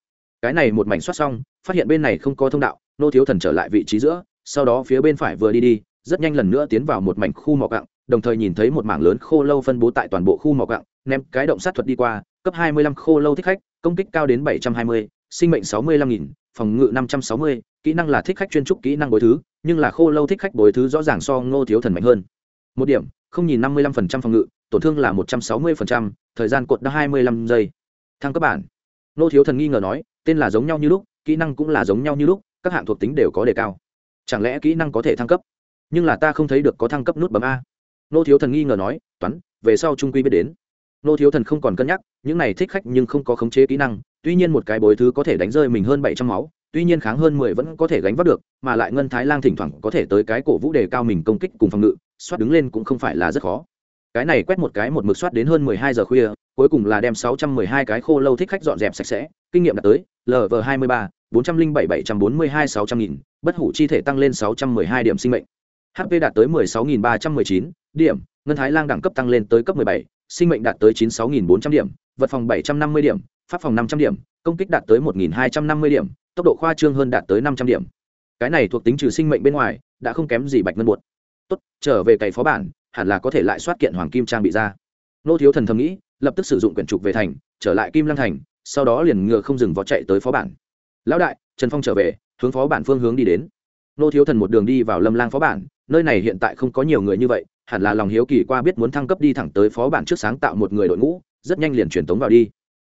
Cái này một mảnh soát xong, phát hiện bên này không có thông đạo nô thiếu thần trở lại vị trí giữa, sau đó phía bên phải vừa đi đi, rất nhanh lần nữa tiến vào một mảnh khu mỏ cặng đồng thời nhìn thấy một mảng lớn khô lâu phân bố tại toàn bộ khu mỏ quặng ném cái động sát thuật đi qua cấp 25 khô lâu thích khách công kích cao đến 720, sinh mệnh 65.000, phòng ngự 560, kỹ năng là thích khách chuyên trúc kỹ năng bối thứ nhưng là khô lâu thích khách bồi thứ rõ ràng so ngô thiếu thần mạnh hơn. Một điểm không nhìn năm mươi lăm phần trăm phòng ngự tổn thương là một trăm sáu mươi phần trăm thời gian cột đã hai mươi lăm giây. Thăng cấp bản. Ngô thiếu thần nghi ngờ nói tên là giống nhau như lúc kỹ năng cũng là giống nhau như lúc các hạng thuộc tính đều có đề cao. Chẳng lẽ kỹ năng có thể thăng cấp? Nhưng là ta không thấy được có thăng cấp nút bấm a nô thiếu thần nghi ngờ nói, toán, về sau trung quy biết đến. Nô thiếu thần không còn cân nhắc, những này thích khách nhưng không có khống chế kỹ năng, tuy nhiên một cái bồi thứ có thể đánh rơi mình hơn bảy trăm máu, tuy nhiên kháng hơn mười vẫn có thể gánh vác được, mà lại ngân thái lang thỉnh thoảng có thể tới cái cổ vũ đề cao mình công kích cùng phòng ngự, soát đứng lên cũng không phải là rất khó. Cái này quét một cái một mực soát đến hơn mười hai giờ khuya, cuối cùng là đem sáu trăm mười hai cái khô lâu thích khách dọn dẹp sạch sẽ, kinh nghiệm đã tới lv hai mươi ba, bốn trăm linh bảy bảy trăm bốn mươi hai sáu trăm nghìn, bất hủ chi thể tăng lên sáu trăm mười hai điểm sinh mệnh hp đạt tới mười sáu nghìn ba trăm mười chín điểm, ngân thái lang đẳng cấp tăng lên tới cấp mười bảy, sinh mệnh đạt tới chín sáu nghìn bốn trăm điểm, vật phòng bảy trăm năm mươi điểm, pháp phòng năm trăm điểm, công kích đạt tới một nghìn hai trăm năm mươi điểm, tốc độ khoa trương hơn đạt tới năm trăm điểm. Cái này thuộc tính trừ sinh mệnh bên ngoài, đã không kém gì bạch ngân bột tốt, trở về cày phó bản, hẳn là có thể lại soát kiện hoàng kim trang bị ra. Nô thiếu thần thầm nghĩ, lập tức sử dụng quyển trục về thành, trở lại kim lăng thành, sau đó liền ngựa không dừng vó chạy tới phó bản. Lão đại, trần phong trở về, hướng phó bản phương hướng đi đến nô thiếu thần một đường đi vào lâm lang phó bản, nơi này hiện tại không có nhiều người như vậy, hẳn là lòng hiếu kỳ qua biết muốn thăng cấp đi thẳng tới phó bản trước sáng tạo một người đội ngũ, rất nhanh liền truyền tống vào đi.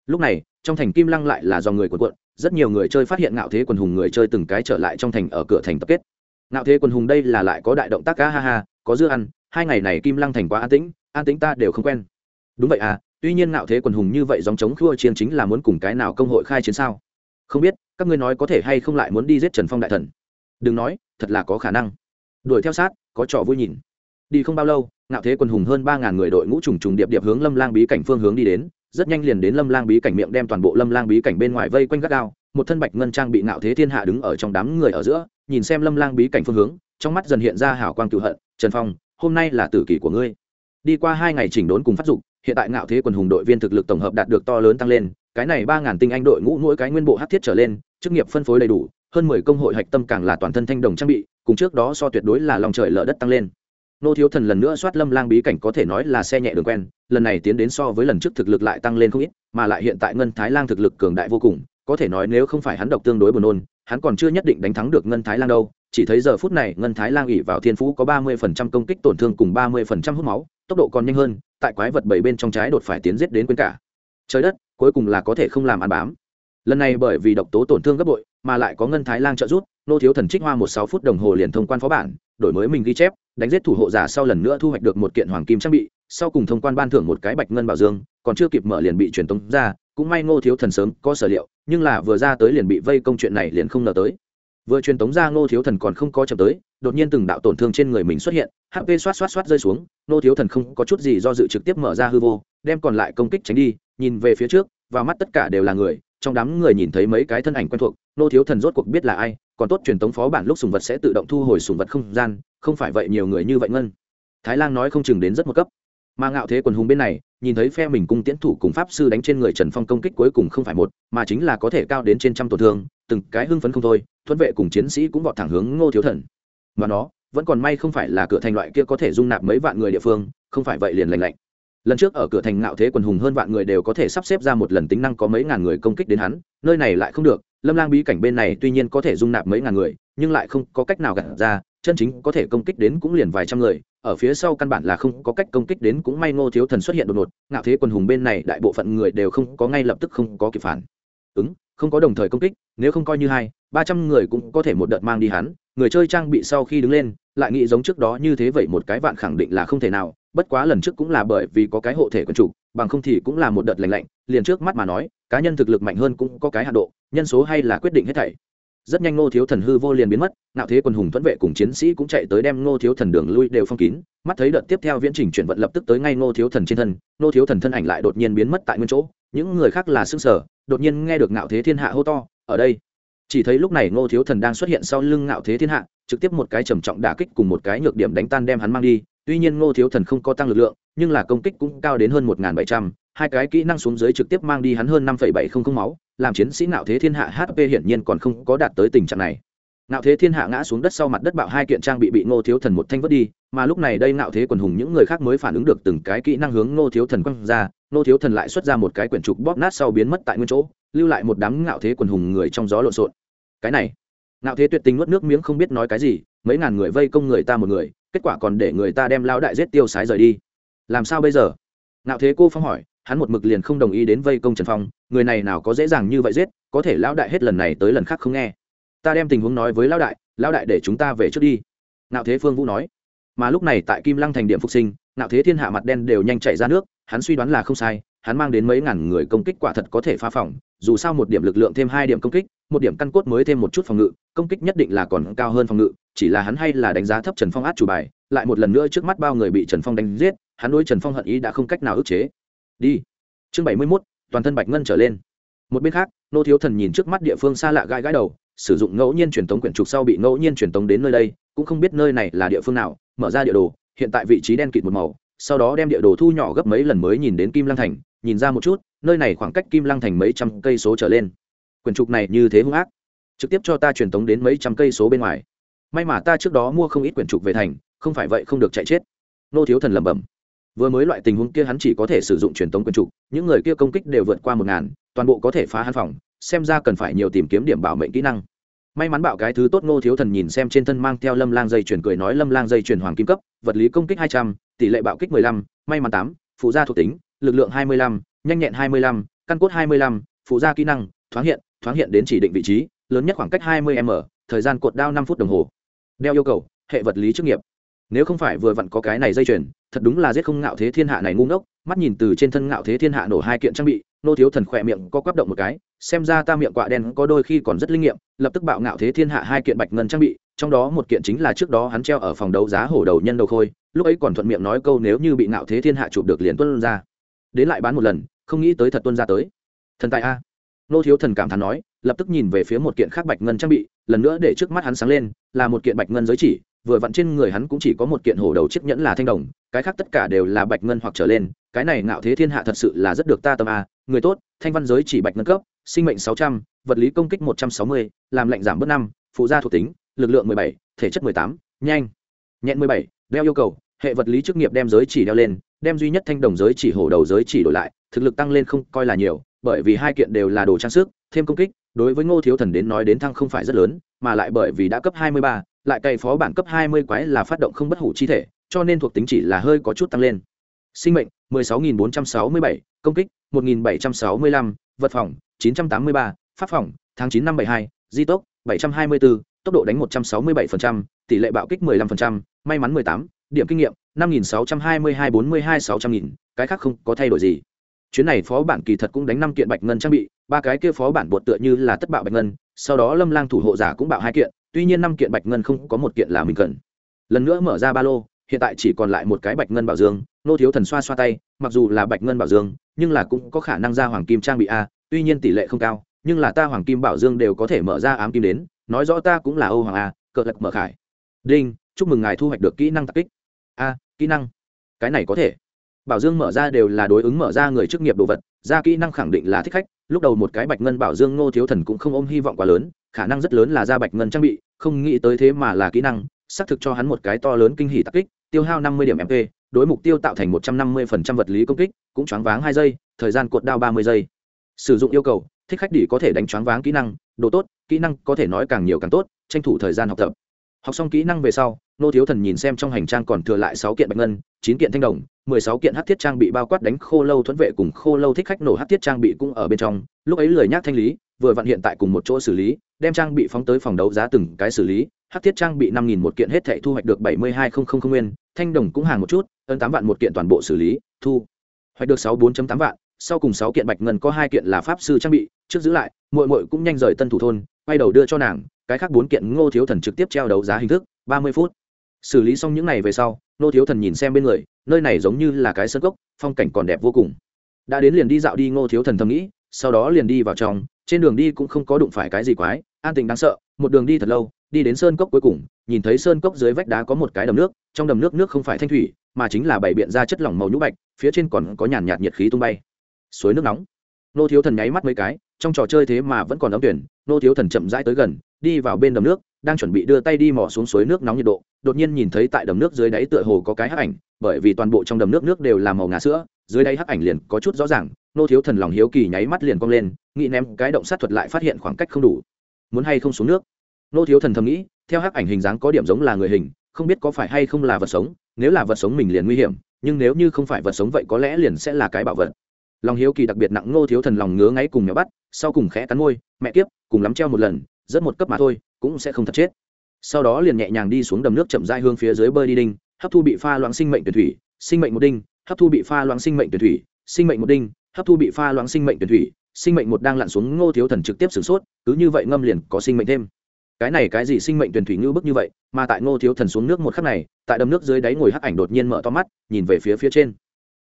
Lúc này, trong thành kim lăng lại là do người quần quận rất nhiều người chơi phát hiện ngạo thế quần hùng người chơi từng cái trở lại trong thành ở cửa thành tập kết. Ngạo thế quần hùng đây là lại có đại động tác cá ha ha, có dưa ăn, hai ngày này kim lăng thành quá an tĩnh an tĩnh ta đều không quen. Đúng vậy à tuy nhiên ngạo thế quần hùng như vậy dòng chống khua chiến chính là muốn cùng cái nào công hội khai chiến sao? Không biết, các ngươi nói có thể hay không lại muốn đi giết trần phong đại thần? Đừng nói, thật là có khả năng. Đuổi theo sát, có trò vui nhìn. Đi không bao lâu, ngạo thế quần hùng hơn ba ngàn người đội ngũ trùng trùng điệp điệp hướng lâm lang bí cảnh phương hướng đi đến, rất nhanh liền đến lâm lang bí cảnh miệng đem toàn bộ lâm lang bí cảnh bên ngoài vây quanh gắt gao, một thân bạch ngân trang bị ngạo thế thiên hạ đứng ở trong đám người ở giữa, nhìn xem lâm lang bí cảnh phương hướng, trong mắt dần hiện ra hảo quang cựu hận, trần phong, hôm nay là tử kỷ của ngươi. Đi qua hai ngày chỉnh đốn cùng phát dụng hiện tại ngạo thế quần hùng đội viên thực lực tổng hợp đạt được to lớn tăng lên, cái này ba ngàn tinh anh đội ngũ mỗi cái nguyên bộ hát thiết trở lên, chức nghiệp phân phối đầy đủ hơn mười công hội hạch tâm càng là toàn thân thanh đồng trang bị, cùng trước đó so tuyệt đối là lòng trời lở đất tăng lên. Nô thiếu thần lần nữa soát lâm lang bí cảnh có thể nói là xe nhẹ đường quen, lần này tiến đến so với lần trước thực lực lại tăng lên không ít, mà lại hiện tại ngân thái lang thực lực cường đại vô cùng, có thể nói nếu không phải hắn độc tương đối buồn nôn, hắn còn chưa nhất định đánh thắng được ngân thái lang đâu. Chỉ thấy giờ phút này ngân thái lang ỉ vào thiên phú có ba mươi phần trăm công kích tổn thương cùng ba mươi phần trăm hút máu, tốc độ còn nhanh hơn, tại quái vật bảy bên trong trái đột phải tiến giết đến quên cả. Trời đất, cuối cùng là có thể không làm ăn bám. Lần này bởi vì độc tố tổn thương gấp bội mà lại có ngân thái lang trợ giúp, nô thiếu thần trích hoa một sáu phút đồng hồ liền thông quan phó bản, đổi mới mình ghi chép, đánh giết thủ hộ giả sau lần nữa thu hoạch được một kiện hoàng kim trang bị, sau cùng thông quan ban thưởng một cái bạch ngân bảo dương, còn chưa kịp mở liền bị truyền tống ra, cũng may ngô thiếu thần sớm có sở liệu, nhưng là vừa ra tới liền bị vây công chuyện này liền không ngờ tới. Vừa truyền tống ra ngô thiếu thần còn không có chậm tới, đột nhiên từng đạo tổn thương trên người mình xuất hiện hp xoát xoát xoát rơi xuống, ngô thiếu thần không có chút gì do dự trực tiếp mở ra hư vô, đem còn lại công kích tránh đi, nhìn về phía trước và mắt tất cả đều là người, trong đám người nhìn thấy mấy cái thân ảnh quen thuộc nô thiếu thần rốt cuộc biết là ai, còn tốt truyền tống phó bản lúc sùng vật sẽ tự động thu hồi sùng vật không gian, không phải vậy nhiều người như vậy ngân. Thái lan nói không chừng đến rất một cấp. Mà ngạo thế quần hùng bên này, nhìn thấy phe mình cung tiễn thủ cùng pháp sư đánh trên người trần phong công kích cuối cùng không phải một, mà chính là có thể cao đến trên trăm tổn thương, từng cái hưng phấn không thôi, thuận vệ cùng chiến sĩ cũng vọt thẳng hướng ngô thiếu thần. Mà nó, vẫn còn may không phải là cửa thành loại kia có thể dung nạp mấy vạn người địa phương, không phải vậy liền lành lạnh lần trước ở cửa thành ngạo thế quần hùng hơn vạn người đều có thể sắp xếp ra một lần tính năng có mấy ngàn người công kích đến hắn, nơi này lại không được, lâm lang bí cảnh bên này tuy nhiên có thể dung nạp mấy ngàn người, nhưng lại không có cách nào gặt ra, chân chính có thể công kích đến cũng liền vài trăm người, ở phía sau căn bản là không có cách công kích đến cũng may ngô thiếu thần xuất hiện đột ngột, ngạo thế quần hùng bên này đại bộ phận người đều không có ngay lập tức không có kịp phản. Ứng không có đồng thời công kích, nếu không coi như hai, ba trăm người cũng có thể một đợt mang đi hắn. Người chơi trang bị sau khi đứng lên, lại nghĩ giống trước đó như thế vậy một cái vạn khẳng định là không thể nào, bất quá lần trước cũng là bởi vì có cái hộ thể quân chủ, bằng không thì cũng là một đợt lành lạnh. Liền trước mắt mà nói, cá nhân thực lực mạnh hơn cũng có cái hạ độ, nhân số hay là quyết định hết thảy rất nhanh ngô thiếu thần hư vô liền biến mất, nạo thế quân hùng thuẫn vệ cùng chiến sĩ cũng chạy tới đem ngô thiếu thần đường lui đều phong kín, mắt thấy đợt tiếp theo viễn trình chuyển vận lập tức tới ngay ngô thiếu thần trên thân, ngô thiếu thần thân ảnh lại đột nhiên biến mất tại nguyên chỗ, những người khác là xương sở đột nhiên nghe được ngạo thế thiên hạ hô to, ở đây! Chỉ thấy lúc này ngô thiếu thần đang xuất hiện sau lưng ngạo thế thiên hạ, trực tiếp một cái trầm trọng đả kích cùng một cái nhược điểm đánh tan đem hắn mang đi. Tuy nhiên ngô thiếu thần không có tăng lực lượng, nhưng là công kích cũng cao đến hơn một bảy trăm hai cái kỹ năng xuống dưới trực tiếp mang đi hắn hơn năm bảy không không máu, làm chiến sĩ nạo thế thiên hạ hp hiển nhiên còn không có đạt tới tình trạng này. Nạo thế thiên hạ ngã xuống đất sau mặt đất bạo hai kiện trang bị bị ngô thiếu thần một thanh vứt đi, mà lúc này đây nạo thế quần hùng những người khác mới phản ứng được từng cái kỹ năng hướng ngô thiếu thần quăng ra, ngô thiếu thần lại xuất ra một cái quyển trục bóp nát sau biến mất tại nguyên chỗ, lưu lại một đám ngạo thế quần hùng người trong gió lộn xộn. Cái này, ngạo thế tuyệt tình nuốt nước miếng không biết nói cái gì, mấy ngàn người vây công người ta một người, kết quả còn để người ta đem lao đại giết tiêu sái rời đi. Làm sao bây giờ? Ngạo thế cô phong hỏi hắn một mực liền không đồng ý đến vây công trần phong, người này nào có dễ dàng như vậy giết, có thể lão đại hết lần này tới lần khác không nghe. Ta đem tình huống nói với lão đại lão đại để chúng ta về trước đi. Ngạo thế phương vũ nói. Mà lúc này tại kim lăng thành điểm phục sinh, ngạo thế thiên hạ mặt đen đều nhanh chạy ra nước, hắn suy đoán là không sai, hắn mang đến mấy ngàn người công kích quả thật có thể phá phòng, dù sao một điểm lực lượng thêm hai điểm công kích, một điểm căn cốt mới thêm một chút phòng ngự, công kích nhất định là còn cao hơn phòng ngự, chỉ là hắn hay là đánh giá thấp trần phong át chủ bài, lại một lần nữa trước mắt bao người bị trần phong đánh giết, hắn đối trần phong hận ý đã không cách nào ức chế đi. Chương bảy mươi mốt, toàn thân bạch ngân trở lên. Một bên khác, nô thiếu thần nhìn trước mắt địa phương xa lạ gãi gãi đầu, sử dụng ngẫu nhiên truyền tống quyển trục sau bị ngẫu nhiên truyền tống đến nơi đây, cũng không biết nơi này là địa phương nào, mở ra địa đồ, hiện tại vị trí đen kịt một màu, sau đó đem địa đồ thu nhỏ gấp mấy lần mới nhìn đến kim lăng thành, nhìn ra một chút, nơi này khoảng cách kim lăng thành mấy trăm cây số trở lên. Quyển trục này như thế hung ác. Trực tiếp cho ta truyền tống đến mấy trăm cây số bên ngoài. May mà ta trước đó mua không ít quyển trục về thành, không phải vậy không được chạy chết. Nô thiếu thần lẩm bẩm vừa mới loại tình huống kia hắn chỉ có thể sử dụng truyền tống quyền trục, những người kia công kích đều vượt qua một ngàn, toàn bộ có thể phá hắn phòng, xem ra cần phải nhiều tìm kiếm điểm bảo mệnh kỹ năng. May mắn bảo cái thứ tốt ngô thiếu thần nhìn xem trên thân mang theo lâm lang dây chuyển cười nói lâm lang dây chuyển hoàng kim cấp, vật lý công kích hai trăm, tỷ lệ bạo kích mười lăm, may mắn tám, phụ gia thuộc tính, lực lượng hai mươi lăm, nhanh nhẹn hai mươi lăm, căn cốt hai mươi lăm, phụ gia kỹ năng, thoáng hiện thoáng hiện đến chỉ định vị trí, lớn nhất khoảng cách hai mươi m, thời gian cột đao năm phút đồng hồ. Đeo yêu cầu, hệ vật lý chức nghiệp. Nếu không phải vừa vặn có cái này dây chuyển thật đúng là giết không ngạo thế thiên hạ này ngu ngốc, mắt nhìn từ trên thân ngạo thế thiên hạ nổ hai kiện trang bị, nô thiếu thần khỏe miệng có quắp động một cái, xem ra ta miệng quạ đen có đôi khi còn rất linh nghiệm, lập tức bạo ngạo thế thiên hạ hai kiện bạch ngân trang bị, trong đó một kiện chính là trước đó hắn treo ở phòng đấu giá hổ đầu nhân đầu khôi, lúc ấy còn thuận miệng nói câu nếu như bị ngạo thế thiên hạ chụp được liền tuân ra. Đến lại bán một lần, không nghĩ tới thật tuân ra tới. Thần tài a. Nô thiếu thần cảm thán nói, lập tức nhìn về phía một kiện khác bạch ngân trang bị, lần nữa để trước mắt hắn sáng lên, là một kiện bạch ngân giới chỉ vừa vặn trên người hắn cũng chỉ có một kiện hổ đầu chiếc nhẫn là thanh đồng, cái khác tất cả đều là bạch ngân hoặc trở lên, cái này ngạo thế thiên hạ thật sự là rất được ta tâm a, người tốt, thanh văn giới chỉ bạch ngân cấp, sinh mệnh sáu trăm, vật lý công kích một trăm sáu mươi, làm lệnh giảm bớt năm, phụ gia thuộc tính, lực lượng mười bảy, thể chất mười tám, nhanh, nhẹn mười bảy, đeo yêu cầu, hệ vật lý chức nghiệp đem giới chỉ đeo lên, đem duy nhất thanh đồng giới chỉ hổ đầu giới chỉ đổi lại, thực lực tăng lên không coi là nhiều, bởi vì hai kiện đều là đồ trang sức, thêm công kích đối với ngô thiếu thần đến nói đến thăng không phải rất lớn mà lại bởi vì đã cấp hai mươi ba lại cày phó bản cấp hai mươi quái là phát động không bất hủ chi thể cho nên thuộc tính chỉ là hơi có chút tăng lên. Sinh mệnh 16.467, công kích 1.765, vật phòng 983, pháp phòng tháng 9 năm 72, di tốc 724, tốc độ đánh 167%, tỷ lệ bạo kích 15%, may mắn 18, điểm kinh nghiệm 5.622 42 600 000 cái khác không có thay đổi gì chuyến này phó bản kỳ thật cũng đánh năm kiện bạch ngân trang bị, ba cái kia phó bản bột tựa như là tất bạo bạch ngân, sau đó lâm lang thủ hộ giả cũng bạo hai kiện, tuy nhiên năm kiện bạch ngân không có một kiện là mình cần. Lần nữa mở ra ba lô, hiện tại chỉ còn lại một cái bạch ngân bảo dương, nô thiếu thần xoa xoa tay, mặc dù là bạch ngân bảo dương, nhưng là cũng có khả năng ra hoàng kim trang bị a, tuy nhiên tỷ lệ không cao, nhưng là ta hoàng kim bảo dương đều có thể mở ra ám kim đến, nói rõ ta cũng là âu hoàng a, cờ lật mở khải. Đinh, chúc mừng ngài thu hoạch được kỹ năng tạc kích. A, kỹ năng. Cái này có thể bảo dương mở ra đều là đối ứng mở ra người chức nghiệp đồ vật, ra kỹ năng khẳng định là thích khách, lúc đầu một cái bạch ngân bảo dương ngô thiếu thần cũng không ôm hy vọng quá lớn, khả năng rất lớn là ra bạch ngân trang bị, không nghĩ tới thế mà là kỹ năng, xác thực cho hắn một cái to lớn kinh hỉ tắc kích, tiêu hao năm mươi điểm mp đối mục tiêu tạo thành một trăm năm mươi phần trăm vật lý công kích, cũng choáng váng hai giây, thời gian cột đao ba mươi giây. Sử dụng yêu cầu, thích khách đỉ có thể đánh choáng váng kỹ năng đồ tốt, kỹ năng có thể nói càng nhiều càng tốt, tranh thủ thời gian học tập. Học xong kỹ năng về sau nô thiếu thần nhìn xem trong hành trang còn thừa lại sáu kiện bạch ngân, chín kiện thanh đồng, mười sáu kiện hát thiết trang bị bao quát đánh khô lâu thuẫn vệ cùng khô lâu thích khách nổ hát thiết trang bị cũng ở bên trong. Lúc ấy lười nhác thanh lý, vừa vặn hiện tại cùng một chỗ xử lý, đem trang bị phóng tới phòng đấu giá từng cái xử lý. Hát thiết trang bị năm nghìn một kiện hết thệ thu hoạch được bảy mươi hai không không không nguyên, thanh đồng cũng hàng một chút, hơn tám vạn một kiện toàn bộ xử lý, thu hoạch được sáu bốn tám vạn. Sau cùng sáu kiện bạch ngân có hai kiện là pháp sư trang bị, trước giữ lại, muội muội cũng nhanh rời tân thủ thôn, quay đầu đưa cho nàng, cái khác bốn kiện ngô thiếu thần trực tiếp treo đấu giá hình thức, ba mươi phút xử lý xong những n à y về sau ngô thiếu thần nhìn xem bên người, nơi này giống như là cái sân cốc, phong cảnh còn đẹp vô cùng. Đã đến liền đi dạo đi, ngô thiếu thần thầm nghĩ, sau đó liền đi vào trong, trên đường đi cũng không có đụng phải cái gì quái, an tình đáng sợ, một đường đi thật lâu, đi đến sơn cốc cuối cùng, nhìn thấy sơn cốc dưới vách đá có một cái đầm nước, trong đầm nước nước không phải thanh thủy, mà chính là bảy biện ra chất lỏng màu nhũ bạch, phía trên còn có nhàn nhạt nhiệt khí tung bay. Suối nước nóng. Nô thiếu thần nháy mắt mấy cái, trong trò chơi thế mà vẫn còn ấm tuyển, nô thiếu thần chậm rãi tới gần, đi vào bên đầm nước đang chuẩn bị đưa tay đi mò xuống suối nước nóng nhiệt độ, đột nhiên nhìn thấy tại đầm nước dưới đáy tựa hồ có cái hắc ảnh, bởi vì toàn bộ trong đầm nước nước đều là màu ngà sữa, dưới đáy hắc ảnh liền có chút rõ ràng, nô thiếu thần lòng hiếu kỳ nháy mắt liền cong lên, nghĩ ném cái động sát thuật lại phát hiện khoảng cách không đủ. Muốn hay không xuống nước? Nô thiếu thần thầm nghĩ, theo hắc ảnh hình dáng có điểm giống là người hình, không biết có phải hay không là vật sống, nếu là vật sống mình liền nguy hiểm, nhưng nếu như không phải vật sống vậy có lẽ liền sẽ là cái bảo vật. Lòng hiếu kỳ đặc biệt nặng nô thiếu thần lòng ngứa ngáy cùng nhỏ bắt, sau cùng khẽ cắn môi, mẹ kiếp, cùng lắm treo một lần rất một cấp mà thôi cũng sẽ không thật chết. Sau đó liền nhẹ nhàng đi xuống đầm nước chậm rãi hướng phía dưới bơi đi đinh, hấp thu bị pha loãng sinh mệnh tuyển thủy, sinh mệnh một đinh, hấp thu bị pha loãng sinh mệnh tuyển thủy, sinh mệnh một đinh, hấp thu bị pha loãng sinh mệnh tuyển thủy, sinh mệnh một đang lặn xuống ngô thiếu thần trực tiếp sửng sốt, cứ như vậy ngâm liền có sinh mệnh thêm. Cái này cái gì sinh mệnh tuyển thủy như bức như vậy, mà tại ngô thiếu thần xuống nước một khắc này, tại đầm nước dưới đáy ngồi hắc ảnh đột nhiên mở to mắt, nhìn về phía phía trên.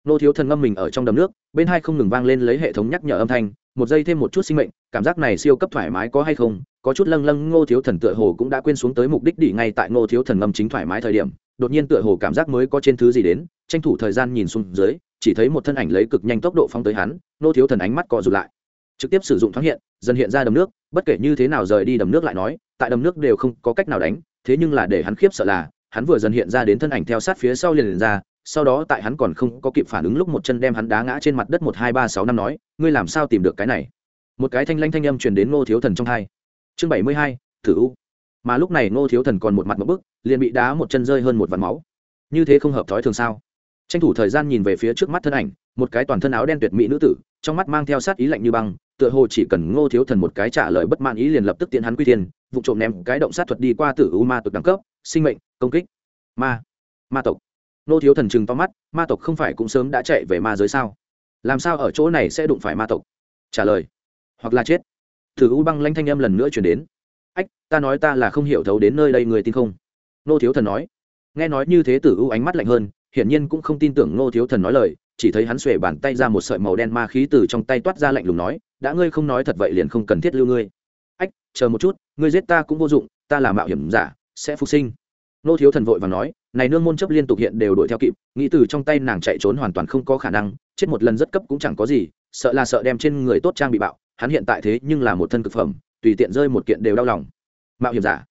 Ngô thiếu thần ngâm mình ở trong đầm nước, bên hai không ngừng vang lên lấy hệ thống nhắc nhở âm thanh một giây thêm một chút sinh mệnh cảm giác này siêu cấp thoải mái có hay không? Có chút lâng lâng ngô thiếu thần tựa hồ cũng đã quên xuống tới mục đích đi ngay tại ngô thiếu thần ngâm chính thoải mái thời điểm đột nhiên tựa hồ cảm giác mới có trên thứ gì đến tranh thủ thời gian nhìn xuống dưới chỉ thấy một thân ảnh lấy cực nhanh tốc độ phóng tới hắn ngô thiếu thần ánh mắt cọ rụt lại. Trực tiếp sử dụng thoáng hiện dần hiện ra đầm nước bất kể như thế nào rời đi đầm nước lại nói tại đầm nước đều không có cách nào đánh thế nhưng là để hắn khiếp sợ là hắn vừa dần hiện ra đến thân ảnh theo sát phía sau liền, liền ra sau đó tại hắn còn không có kịp phản ứng lúc một chân đem hắn đá ngã trên mặt đất một hai ba sáu năm nói, ngươi làm sao tìm được cái này? Một cái thanh lanh thanh âm truyền đến ngô thiếu thần trong hai. Chương bảy mươi hai thử u. Mà lúc này ngô thiếu thần còn một mặt một bức, liền bị đá một chân rơi hơn một vạt máu. Như thế không hợp thói thường sao? Tranh thủ thời gian nhìn về phía trước mắt thân ảnh, một cái toàn thân áo đen tuyệt mỹ nữ tử, trong mắt mang theo sát ý lạnh như băng, tựa hồ chỉ cần ngô thiếu thần một cái trả lời bất mãn ý liền lập tức tiện hắn quy tiền vụ trộm ném cái động sát thuật đi qua tử u ma tộc đẳng cấp, sinh mệnh, công kích. Ma. Ma tộc nô thiếu thần chừng to mắt, ma tộc không phải cũng sớm đã chạy về ma giới sao? Làm sao ở chỗ này sẽ đụng phải ma tộc? Trả lời, hoặc là chết. Tử u băng lanh thanh âm lần nữa chuyển đến. Ách, ta nói ta là không hiểu thấu đến nơi đây người tin không? Nô thiếu thần nói. Nghe nói như thế tử u ánh mắt lạnh hơn, hiển nhiên cũng không tin tưởng nô thiếu thần nói lời, chỉ thấy hắn xuề bàn tay ra một sợi màu đen ma khí từ trong tay toát ra lạnh lùng nói, đã ngươi không nói thật vậy liền không cần thiết lưu ngươi. Ách, chờ một chút, ngươi giết ta cũng vô dụng, ta là mạo hiểm giả, sẽ phục sinh nô thiếu thần vội và nói, này nương môn chấp liên tục hiện đều đuổi theo kịp, nghĩ từ trong tay nàng chạy trốn hoàn toàn không có khả năng, chết một lần rất cấp cũng chẳng có gì, sợ là sợ đem trên người tốt trang bị bạo, hắn hiện tại thế nhưng là một thân cực phẩm, tùy tiện rơi một kiện đều đau lòng. Mạo hiểm giả.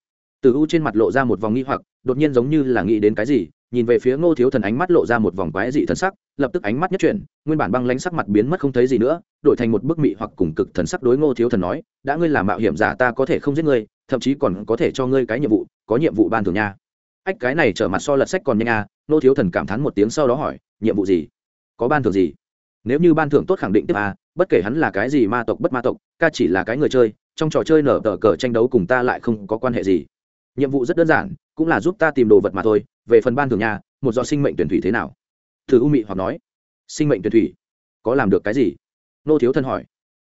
Từ u trên mặt lộ ra một vòng nghi hoặc, đột nhiên giống như là nghĩ đến cái gì, nhìn về phía ngô thiếu thần ánh mắt lộ ra một vòng quái dị thần sắc, lập tức ánh mắt nhất chuyển, nguyên bản băng lánh sắc mặt biến mất không thấy gì nữa, đổi thành một bức mị hoặc cùng cực thần sắc đối ngô thiếu thần nói, đã ngươi làm mạo hiểm giả ta có thể không giết ngươi, thậm chí còn có thể cho ngươi cái nhiệm vụ, có nhiệm vụ ban thường nha ách, cái này trở mặt so lật sách còn nhanh à Nô thiếu thần cảm thán một tiếng sau đó hỏi, nhiệm vụ gì? Có ban thưởng gì? Nếu như ban thưởng tốt khẳng định tiếp à bất kể hắn là cái gì ma tộc bất ma tộc, ca chỉ là cái người chơi, trong trò chơi nở tờ cờ tranh đấu cùng ta lại không có quan hệ gì. Nhiệm vụ rất đơn giản, cũng là giúp ta tìm đồ vật mà thôi, về phần ban thường nhà, một do sinh mệnh tuyển thủy thế nào? Thử u mị hoặc nói, sinh mệnh tuyển thủy? Có làm được cái gì? Nô thiếu thân hỏi,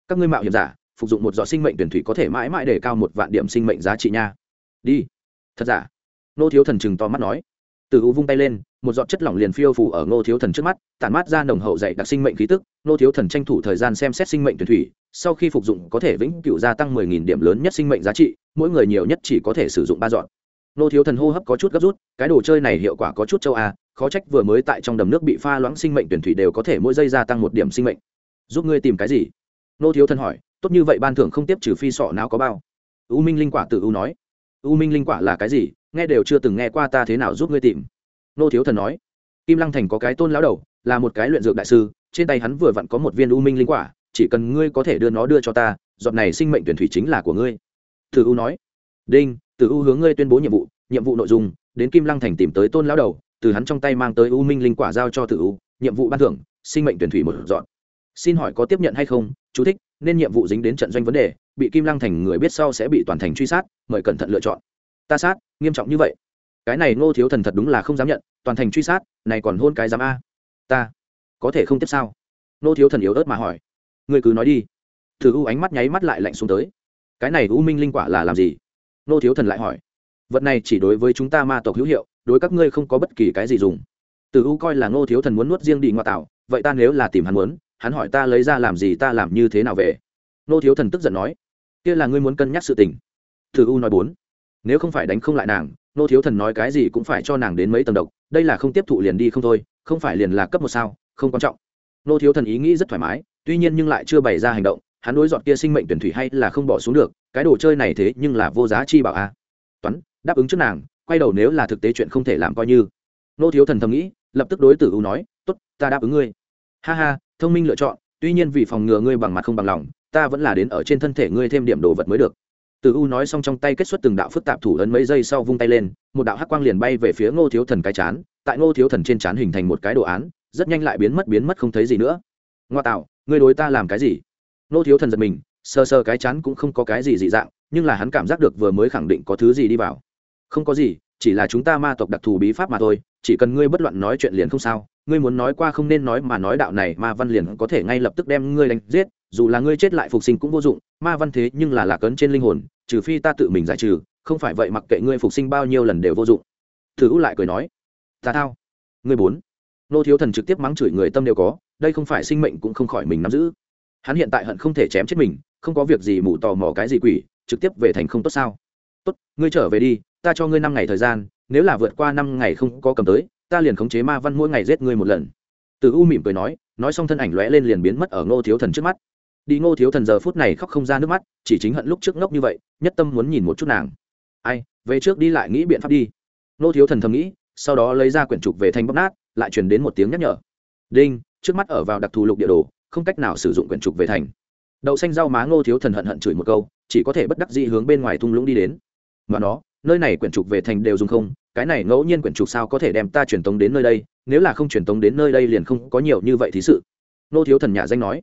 các ngươi mạo hiểm giả, phục dụng một giọt sinh mệnh tuyển thủy có thể mãi mãi để cao một vạn điểm sinh mệnh giá trị nha. Đi. Thật giả? Nô thiếu thần chừng to mắt nói. Từ u vung tay lên, một giọt chất lỏng liền phiêu phủ ở nô thiếu thần trước mắt, tản mát ra nồng hậu dạy đặc sinh mệnh khí tức. Nô thiếu thần tranh thủ thời gian xem xét sinh mệnh tuyển thủy, sau khi phục dụng có thể vĩnh cửu gia tăng mười nghìn điểm lớn nhất sinh mệnh giá trị, mỗi người nhiều nhất chỉ có thể sử dụng ba giọt. nô thiếu thần hô hấp có chút gấp rút, cái đồ chơi này hiệu quả có chút châu a, khó trách vừa mới tại trong đầm nước bị pha loãng sinh mệnh tuyển thủy đều có thể mỗi giây gia tăng một điểm sinh mệnh. Giúp ngươi tìm cái gì? Nô thiếu thần hỏi, tốt như vậy ban thưởng không tiếp trừ phi sọ nào có bao. U minh linh quả tự u nói u minh linh quả là cái gì? Nghe đều chưa từng nghe qua ta thế nào giúp ngươi tìm. Nô thiếu thần nói. Kim lăng thành có cái tôn lão đầu, là một cái luyện dược đại sư, trên tay hắn vừa vặn có một viên u minh linh quả, chỉ cần ngươi có thể đưa nó đưa cho ta, giọt này sinh mệnh tuyển thủy chính là của ngươi. Thử u nói. Đinh từ u hướng ngươi tuyên bố nhiệm vụ nhiệm vụ nội dung, đến kim lăng thành tìm tới tôn lão đầu, từ hắn trong tay mang tới u minh linh quả giao cho tử u, nhiệm vụ ban thưởng, sinh mệnh tuyển thủy một dọn xin hỏi có tiếp nhận hay không? Chú thích nên nhiệm vụ dính đến trận doanh vấn đề bị kim lăng thành người biết sau sẽ bị toàn thành truy sát mời cẩn thận lựa chọn. Ta sát nghiêm trọng như vậy. Cái này ngô thiếu thần thật đúng là không dám nhận toàn thành truy sát này còn hôn cái dám a. Ta có thể không tiếp sao? Ngô thiếu thần yếu ớt mà hỏi. Người cứ nói đi. Thử u ánh mắt nháy mắt lại lạnh xuống tới. Cái này u minh linh quả là làm gì? Ngô thiếu thần lại hỏi. Vật này chỉ đối với chúng ta ma tộc hữu hiệu đối các ngươi không có bất kỳ cái gì dùng. Từ u coi là ngô thiếu thần muốn nuốt riêng đi ngoại tảo, vậy ta nếu là tìm hắn muốn hắn hỏi ta lấy ra làm gì, ta làm như thế nào về? Nô thiếu thần tức giận nói, kia là ngươi muốn cân nhắc sự tình. Thử u nói bốn, nếu không phải đánh không lại nàng, nô thiếu thần nói cái gì cũng phải cho nàng đến mấy tầng độc, đây là không tiếp thụ liền đi không thôi, không phải liền là cấp một sao, không quan trọng. Nô thiếu thần ý nghĩ rất thoải mái, tuy nhiên nhưng lại chưa bày ra hành động, hắn đối dọn kia sinh mệnh tuyển thủy hay là không bỏ xuống được, cái đồ chơi này thế nhưng là vô giá chi bảo a. À. toán, đáp ứng trước nàng, quay đầu nếu là thực tế chuyện không thể làm coi như. Nô thiếu thần thầm nghĩ, lập tức đối tử u nói, tốt, ta đáp ứng ngươi. Ha ha thông minh lựa chọn, tuy nhiên vì phòng ngừa ngươi bằng mặt không bằng lòng, ta vẫn là đến ở trên thân thể ngươi thêm điểm đồ vật mới được. Từ u nói xong trong tay kết xuất từng đạo phức tạp thủ ấn mấy giây sau vung tay lên, một đạo hắc quang liền bay về phía ngô thiếu thần cái chán, tại ngô thiếu thần trên chán hình thành một cái đồ án, rất nhanh lại biến mất biến mất không thấy gì nữa. Ngoa tạo, ngươi đối ta làm cái gì? Ngô thiếu thần giật mình sơ sơ cái chán cũng không có cái gì dị dạng, nhưng là hắn cảm giác được vừa mới khẳng định có thứ gì đi vào. Không có gì, chỉ là chúng ta ma tộc đặc thù bí pháp mà thôi, chỉ cần ngươi bất loạn nói chuyện liền không sao ngươi muốn nói qua không nên nói mà nói đạo này, ma văn liền có thể ngay lập tức đem ngươi đánh giết, dù là ngươi chết lại phục sinh cũng vô dụng, ma văn thế nhưng là lạc ấn trên linh hồn, trừ phi ta tự mình giải trừ, không phải vậy mặc kệ ngươi phục sinh bao nhiêu lần đều vô dụng. Thử u lại cười nói, ta thao, ngươi bốn. Nô thiếu thần trực tiếp mắng chửi người tâm đều có, đây không phải sinh mệnh cũng không khỏi mình nắm giữ. Hắn hiện tại hận không thể chém chết mình, không có việc gì mù tò mò cái gì quỷ, trực tiếp về thành không tốt sao? Tốt, ngươi trở về đi, ta cho ngươi năm ngày thời gian, nếu là vượt qua năm ngày không có cầm tới ta liền khống chế ma văn mỗi ngày giết ngươi một lần. Từ u mỉm cười nói nói xong thân ảnh lóe lên liền biến mất ở ngô thiếu thần trước mắt. Đi ngô thiếu thần giờ phút này khóc không ra nước mắt, chỉ chính hận lúc trước ngốc như vậy, nhất tâm muốn nhìn một chút nàng. Ai, về trước đi lại nghĩ biện pháp đi. Ngô thiếu thần thầm nghĩ, sau đó lấy ra quyển trục về thanh bóc nát, lại truyền đến một tiếng nhắc nhở. Đinh, trước mắt ở vào đặc thù lục địa đồ, không cách nào sử dụng quyển trục về thành. Đậu xanh rau má ngô thiếu thần hận hận chửi một câu, chỉ có thể bất đắc dĩ hướng bên ngoài thung lũng đi đến. Mà nó, nơi này quyển trục về thành đều dùng không cái này ngẫu nhiên quyển trục sao có thể đem ta truyền tống đến nơi đây, nếu là không truyền tống đến nơi đây liền không có nhiều như vậy thí sự. Nô thiếu thần nhà danh nói.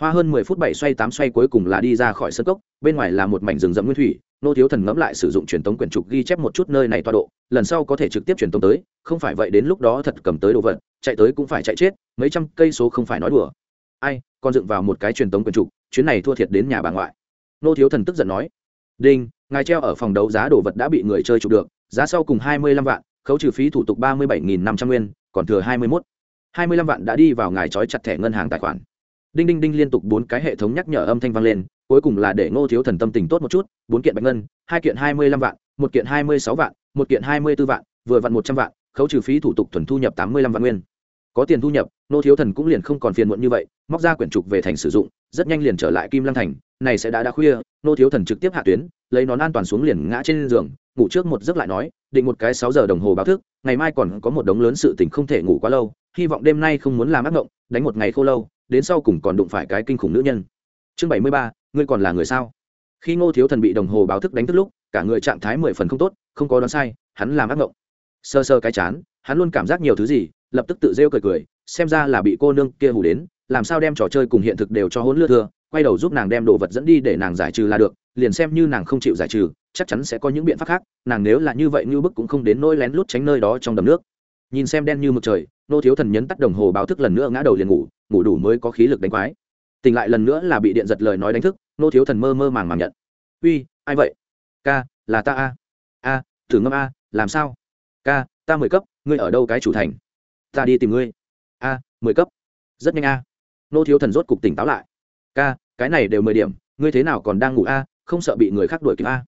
Hoa hơn mười phút bảy xoay tám xoay cuối cùng là đi ra khỏi sân cốc, bên ngoài là một mảnh rừng rậm nguyên thủy. Nô thiếu thần ngẫm lại sử dụng truyền tống quyển trục ghi chép một chút nơi này toa độ, lần sau có thể trực tiếp truyền tống tới, không phải vậy đến lúc đó thật cầm tới đồ vật, chạy tới cũng phải chạy chết, mấy trăm cây số không phải nói đùa. Ai, còn dựng vào một cái truyền tống quyển trục, chuyến này thua thiệt đến nhà bà ngoại. Nô thiếu thần tức giận nói. Đinh, ngài treo ở phòng đấu giá đồ vật đã bị người chơi chụp được giá sau cùng hai mươi lăm vạn, khấu trừ phí thủ tục ba mươi bảy nghìn năm trăm nguyên, còn thừa hai mươi mốt. hai mươi lăm vạn đã đi vào ngài trói chặt thẻ ngân hàng tài khoản. Đinh đinh đinh liên tục bốn cái hệ thống nhắc nhở âm thanh vang lên, cuối cùng là để ngô thiếu thần tâm tình tốt một chút, bốn kiện bạch ngân, hai kiện hai mươi lăm vạn, một kiện hai mươi sáu vạn, một kiện hai mươi b ố vạn, vừa vặn một trăm vạn, khấu trừ phí thủ tục thuần thu nhập tám mươi lăm vạn nguyên. Có tiền thu nhập, ngô thiếu thần cũng liền không còn phiền muộn như vậy, móc ra quyển trục về thành sử dụng, rất nhanh liền trở lại kim lăng thành, này sẽ đã đã khuya, ngô thiếu thần trực tiếp hạ tuyến, lấy nón an toàn xuống liền ngã trên giường ngủ trước một giấc lại nói, định một cái sáu giờ đồng hồ báo thức, ngày mai còn có một đống lớn sự tình không thể ngủ quá lâu, hy vọng đêm nay không muốn làm ác ngộng đánh một ngày khô lâu, đến sau cùng còn đụng phải cái kinh khủng nữ nhân. Chương bảy mươi ba, ngươi còn là người sao? Khi ngô thiếu thần bị đồng hồ báo thức đánh thức lúc, cả người trạng thái mười phần không tốt, không có đoán sai, hắn làm ác ngộng sơ sơ cái chán, hắn luôn cảm giác nhiều thứ gì, lập tức tự rêu cười cười, xem ra là bị cô nương kia hù đến, làm sao đem trò chơi cùng hiện thực đều cho hỗn lưa thừa quay đầu giúp nàng đem đồ vật dẫn đi để nàng giải trừ là được, liền xem như nàng không chịu giải trừ chắc chắn sẽ có những biện pháp khác, nàng nếu là như vậy như bức cũng không đến nỗi lén lút tránh nơi đó trong đầm nước. Nhìn xem đen như mực trời, nô thiếu thần nhấn tắt đồng hồ báo thức lần nữa ngã đầu liền ngủ ngủ đủ mới có khí lực đánh quái. Tỉnh lại lần nữa là bị điện giật lời nói đánh thức, nô thiếu thần mơ mơ màng màng nhận. Uy, ai vậy? Ca, là ta a. A, thử ngâm a, làm sao? Ca, ta mười cấp, ngươi ở đâu cái chủ thành? Ta đi tìm ngươi. A, mười cấp. Rất nhanh a. Nô thiếu thần rốt cục tỉnh táo lại. Ca, cái này đều mười điểm, ngươi thế nào còn đang ngủ a? Không sợ bị người khác đuổi kịp a?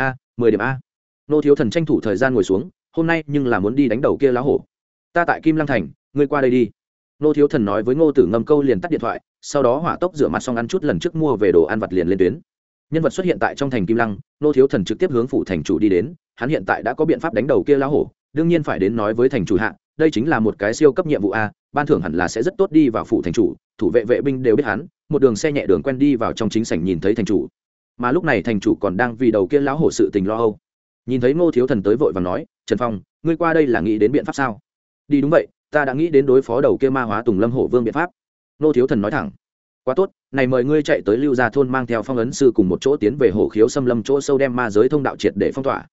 A, mười điểm a. Nô thiếu thần tranh thủ thời gian ngồi xuống, hôm nay nhưng là muốn đi đánh đầu kia lá hổ. Ta tại kim lăng thành, ngươi qua đây đi. Nô thiếu thần nói với ngô tử ngâm câu liền tắt điện thoại, sau đó hỏa tốc rửa mặt xong ăn chút lần trước mua về đồ ăn vặt liền lên tuyến. Nhân vật xuất hiện tại trong thành kim lăng, nô thiếu thần trực tiếp hướng phủ thành chủ đi đến, hắn hiện tại đã có biện pháp đánh đầu kia lá hổ, đương nhiên phải đến nói với thành chủ hạ, đây chính là một cái siêu cấp nhiệm vụ a, ban thưởng hẳn là sẽ rất tốt đi vào phủ thành chủ, thủ vệ vệ binh đều biết hắn, một đường xe nhẹ đường quen đi vào trong chính sảnh nhìn thấy thành chủ mà lúc này thành chủ còn đang vì đầu kia lão hổ sự tình lo âu. Nhìn thấy ngô thiếu thần tới vội và nói, trần phong, ngươi qua đây là nghĩ đến biện pháp sao? Đi đúng vậy, ta đã nghĩ đến đối phó đầu kia ma hóa tùng lâm hổ vương biện pháp. Ngô thiếu thần nói thẳng, quá tốt, này mời ngươi chạy tới lưu gia thôn mang theo phong ấn sư cùng một chỗ tiến về hổ khiếu xâm lâm chỗ sâu đem ma giới thông đạo triệt để phong tỏa.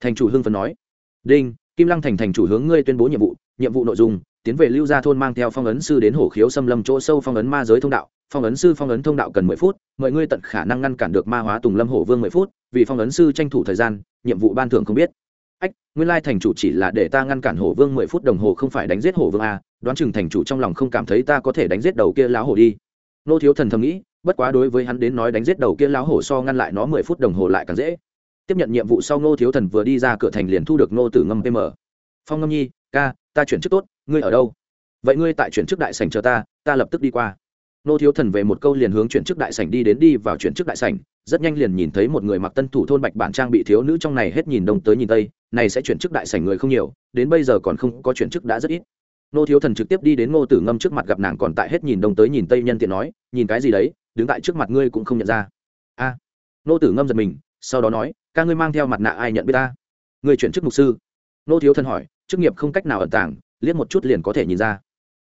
Thành chủ hưng phấn nói, đinh, kim lăng thành thành chủ hướng ngươi tuyên bố nhiệm vụ nhiệm vụ nội dung, tiến về lưu gia thôn mang theo phong ấn sư đến hổ khiếu xâm lâm chỗ sâu phong ấn ma giới thông đạo phong ấn sư phong ấn thông đạo cần mười phút mọi ngươi tận khả năng ngăn cản được ma hóa tùng lâm hổ vương mười phút, vì phong ấn sư tranh thủ thời gian, nhiệm vụ ban thưởng không biết. Ách, nguyên lai thành chủ chỉ là để ta ngăn cản hổ vương mười phút đồng hồ không phải đánh giết hổ vương a đoán chừng thành chủ trong lòng không cảm thấy ta có thể đánh giết đầu kia lão hổ đi. Nô thiếu thần thầm nghĩ, bất quá đối với hắn đến nói đánh giết đầu kia lão hổ so ngăn lại nó mười phút đồng hồ lại càng dễ. Tiếp nhận nhiệm vụ sau nô thiếu thần vừa đi ra cửa thành liền thu được nô tử ngâm pm. Phong ngâm nhi, ca, ta chuyển chức tốt, ngươi ở đâu? Vậy ngươi tại chuyển chức đại sảnh chờ ta ta lập tức đi qua nô thiếu thần về một câu liền hướng chuyển chức đại sảnh đi đến đi vào chuyển chức đại sảnh, rất nhanh liền nhìn thấy một người mặc tân thủ thôn bạch bản trang bị thiếu nữ trong này hết nhìn đông tới nhìn tây, này sẽ chuyển chức đại sảnh người không nhiều, đến bây giờ còn không có chuyển chức đã rất ít. Nô thiếu thần trực tiếp đi đến ngô tử ngâm trước mặt gặp nàng còn tại hết nhìn đông tới nhìn tây nhân tiện nói, nhìn cái gì đấy, đứng tại trước mặt ngươi cũng không nhận ra. A. Nô tử ngâm giật mình, sau đó nói, ca ngươi mang theo mặt nạ ai nhận biết ta? Người chuyển chức mục sư. Nô thiếu thần hỏi, chức nghiệp không cách nào ẩn tàng, liếc một chút liền có thể nhìn ra.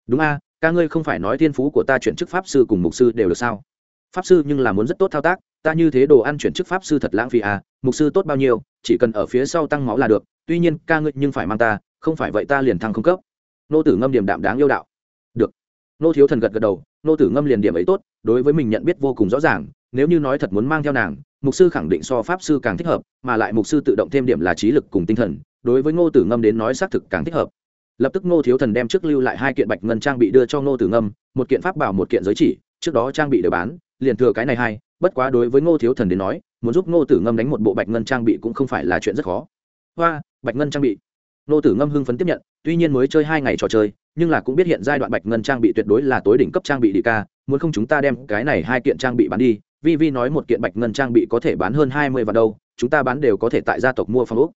Đúng a ca ngươi không phải nói thiên phú của ta chuyển chức pháp sư cùng mục sư đều được sao? Pháp sư nhưng là muốn rất tốt thao tác, ta như thế đồ ăn chuyển chức pháp sư thật lãng phí à mục sư tốt bao nhiêu, chỉ cần ở phía sau tăng máu là được, tuy nhiên ca ngươi nhưng phải mang ta, không phải vậy ta liền thăng không cấp. Nô tử ngâm điểm đạm đáng yêu đạo. Được. Nô thiếu thần gật gật đầu, nô tử ngâm liền điểm ấy tốt, đối với mình nhận biết vô cùng rõ ràng, nếu như nói thật muốn mang theo nàng, mục sư khẳng định so pháp sư càng thích hợp, mà lại mục sư tự động thêm điểm là trí lực cùng tinh thần, đối với ngô tử ngâm đến nói xác thực càng thích hợp lập tức ngô thiếu thần đem trước lưu lại hai kiện bạch ngân trang bị đưa cho ngô tử ngâm, một kiện pháp bảo, một kiện giới chỉ, trước đó trang bị đều bán, liền thừa cái này hai, bất quá đối với ngô thiếu thần đến nói, muốn giúp ngô tử ngâm đánh một bộ bạch ngân trang bị cũng không phải là chuyện rất khó. Hoa, bạch ngân trang bị. Ngô tử ngâm hưng phấn tiếp nhận, tuy nhiên mới chơi hai ngày trò chơi, nhưng là cũng biết hiện giai đoạn bạch ngân trang bị tuyệt đối là tối đỉnh cấp trang bị đi ca, muốn không chúng ta đem cái này hai kiện trang bị bán đi, vi vi nói một kiện bạch ngân trang bị có thể bán hơn hai mươi vạn đâu chúng ta bán đều có thể tại gia tộc mua phong úc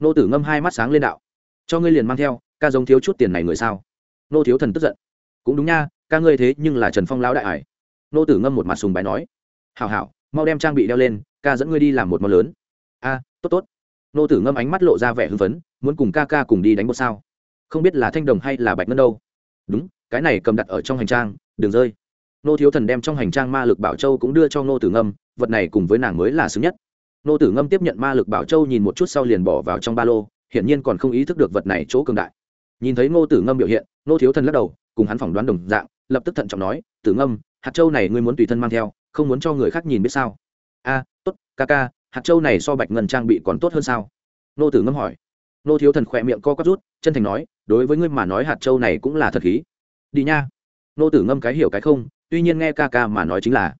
nô tử ngâm hai mắt sáng lên đạo cho ngươi liền mang theo, ca giống thiếu chút tiền này người sao? Nô thiếu thần tức giận. Cũng đúng nha, ca ngươi thế nhưng là trần phong lão đại ải nô tử ngâm một mặt sùng bài nói. Hảo hảo, mau đem trang bị đeo lên, ca dẫn ngươi đi làm một món lớn. A, tốt tốt. Nô tử ngâm ánh mắt lộ ra vẻ hưng phấn, muốn cùng ca ca cùng đi đánh một sao. Không biết là thanh đồng hay là bạch ngân đâu. Đúng, cái này cầm đặt ở trong hành trang, đừng rơi. Nô thiếu thần đem trong hành trang ma lực bảo châu cũng đưa cho nô tử ngâm, vật này cùng với nàng mới là xứng nhất. Nô tử ngâm tiếp nhận ma lực bảo châu nhìn một chút sau liền bỏ vào trong ba lô hiển nhiên còn không ý thức được vật này chỗ cường đại. Nhìn thấy ngô tử ngâm biểu hiện, Ngô thiếu thần lắc đầu, cùng hắn phỏng đoán đồng dạng, lập tức thận trọng nói, tử ngâm, hạt châu này ngươi muốn tùy thân mang theo, không muốn cho người khác nhìn biết sao? A, tốt, ca ca, hạt châu này so bạch ngân trang bị còn tốt hơn sao? Ngô tử ngâm hỏi. Ngô thiếu thần khỏe miệng co quắp rút, chân thành nói, đối với ngươi mà nói hạt châu này cũng là thật khí. Đi nha. Ngô tử ngâm cái hiểu cái không, tuy nhiên nghe ca ca mà nói chính là.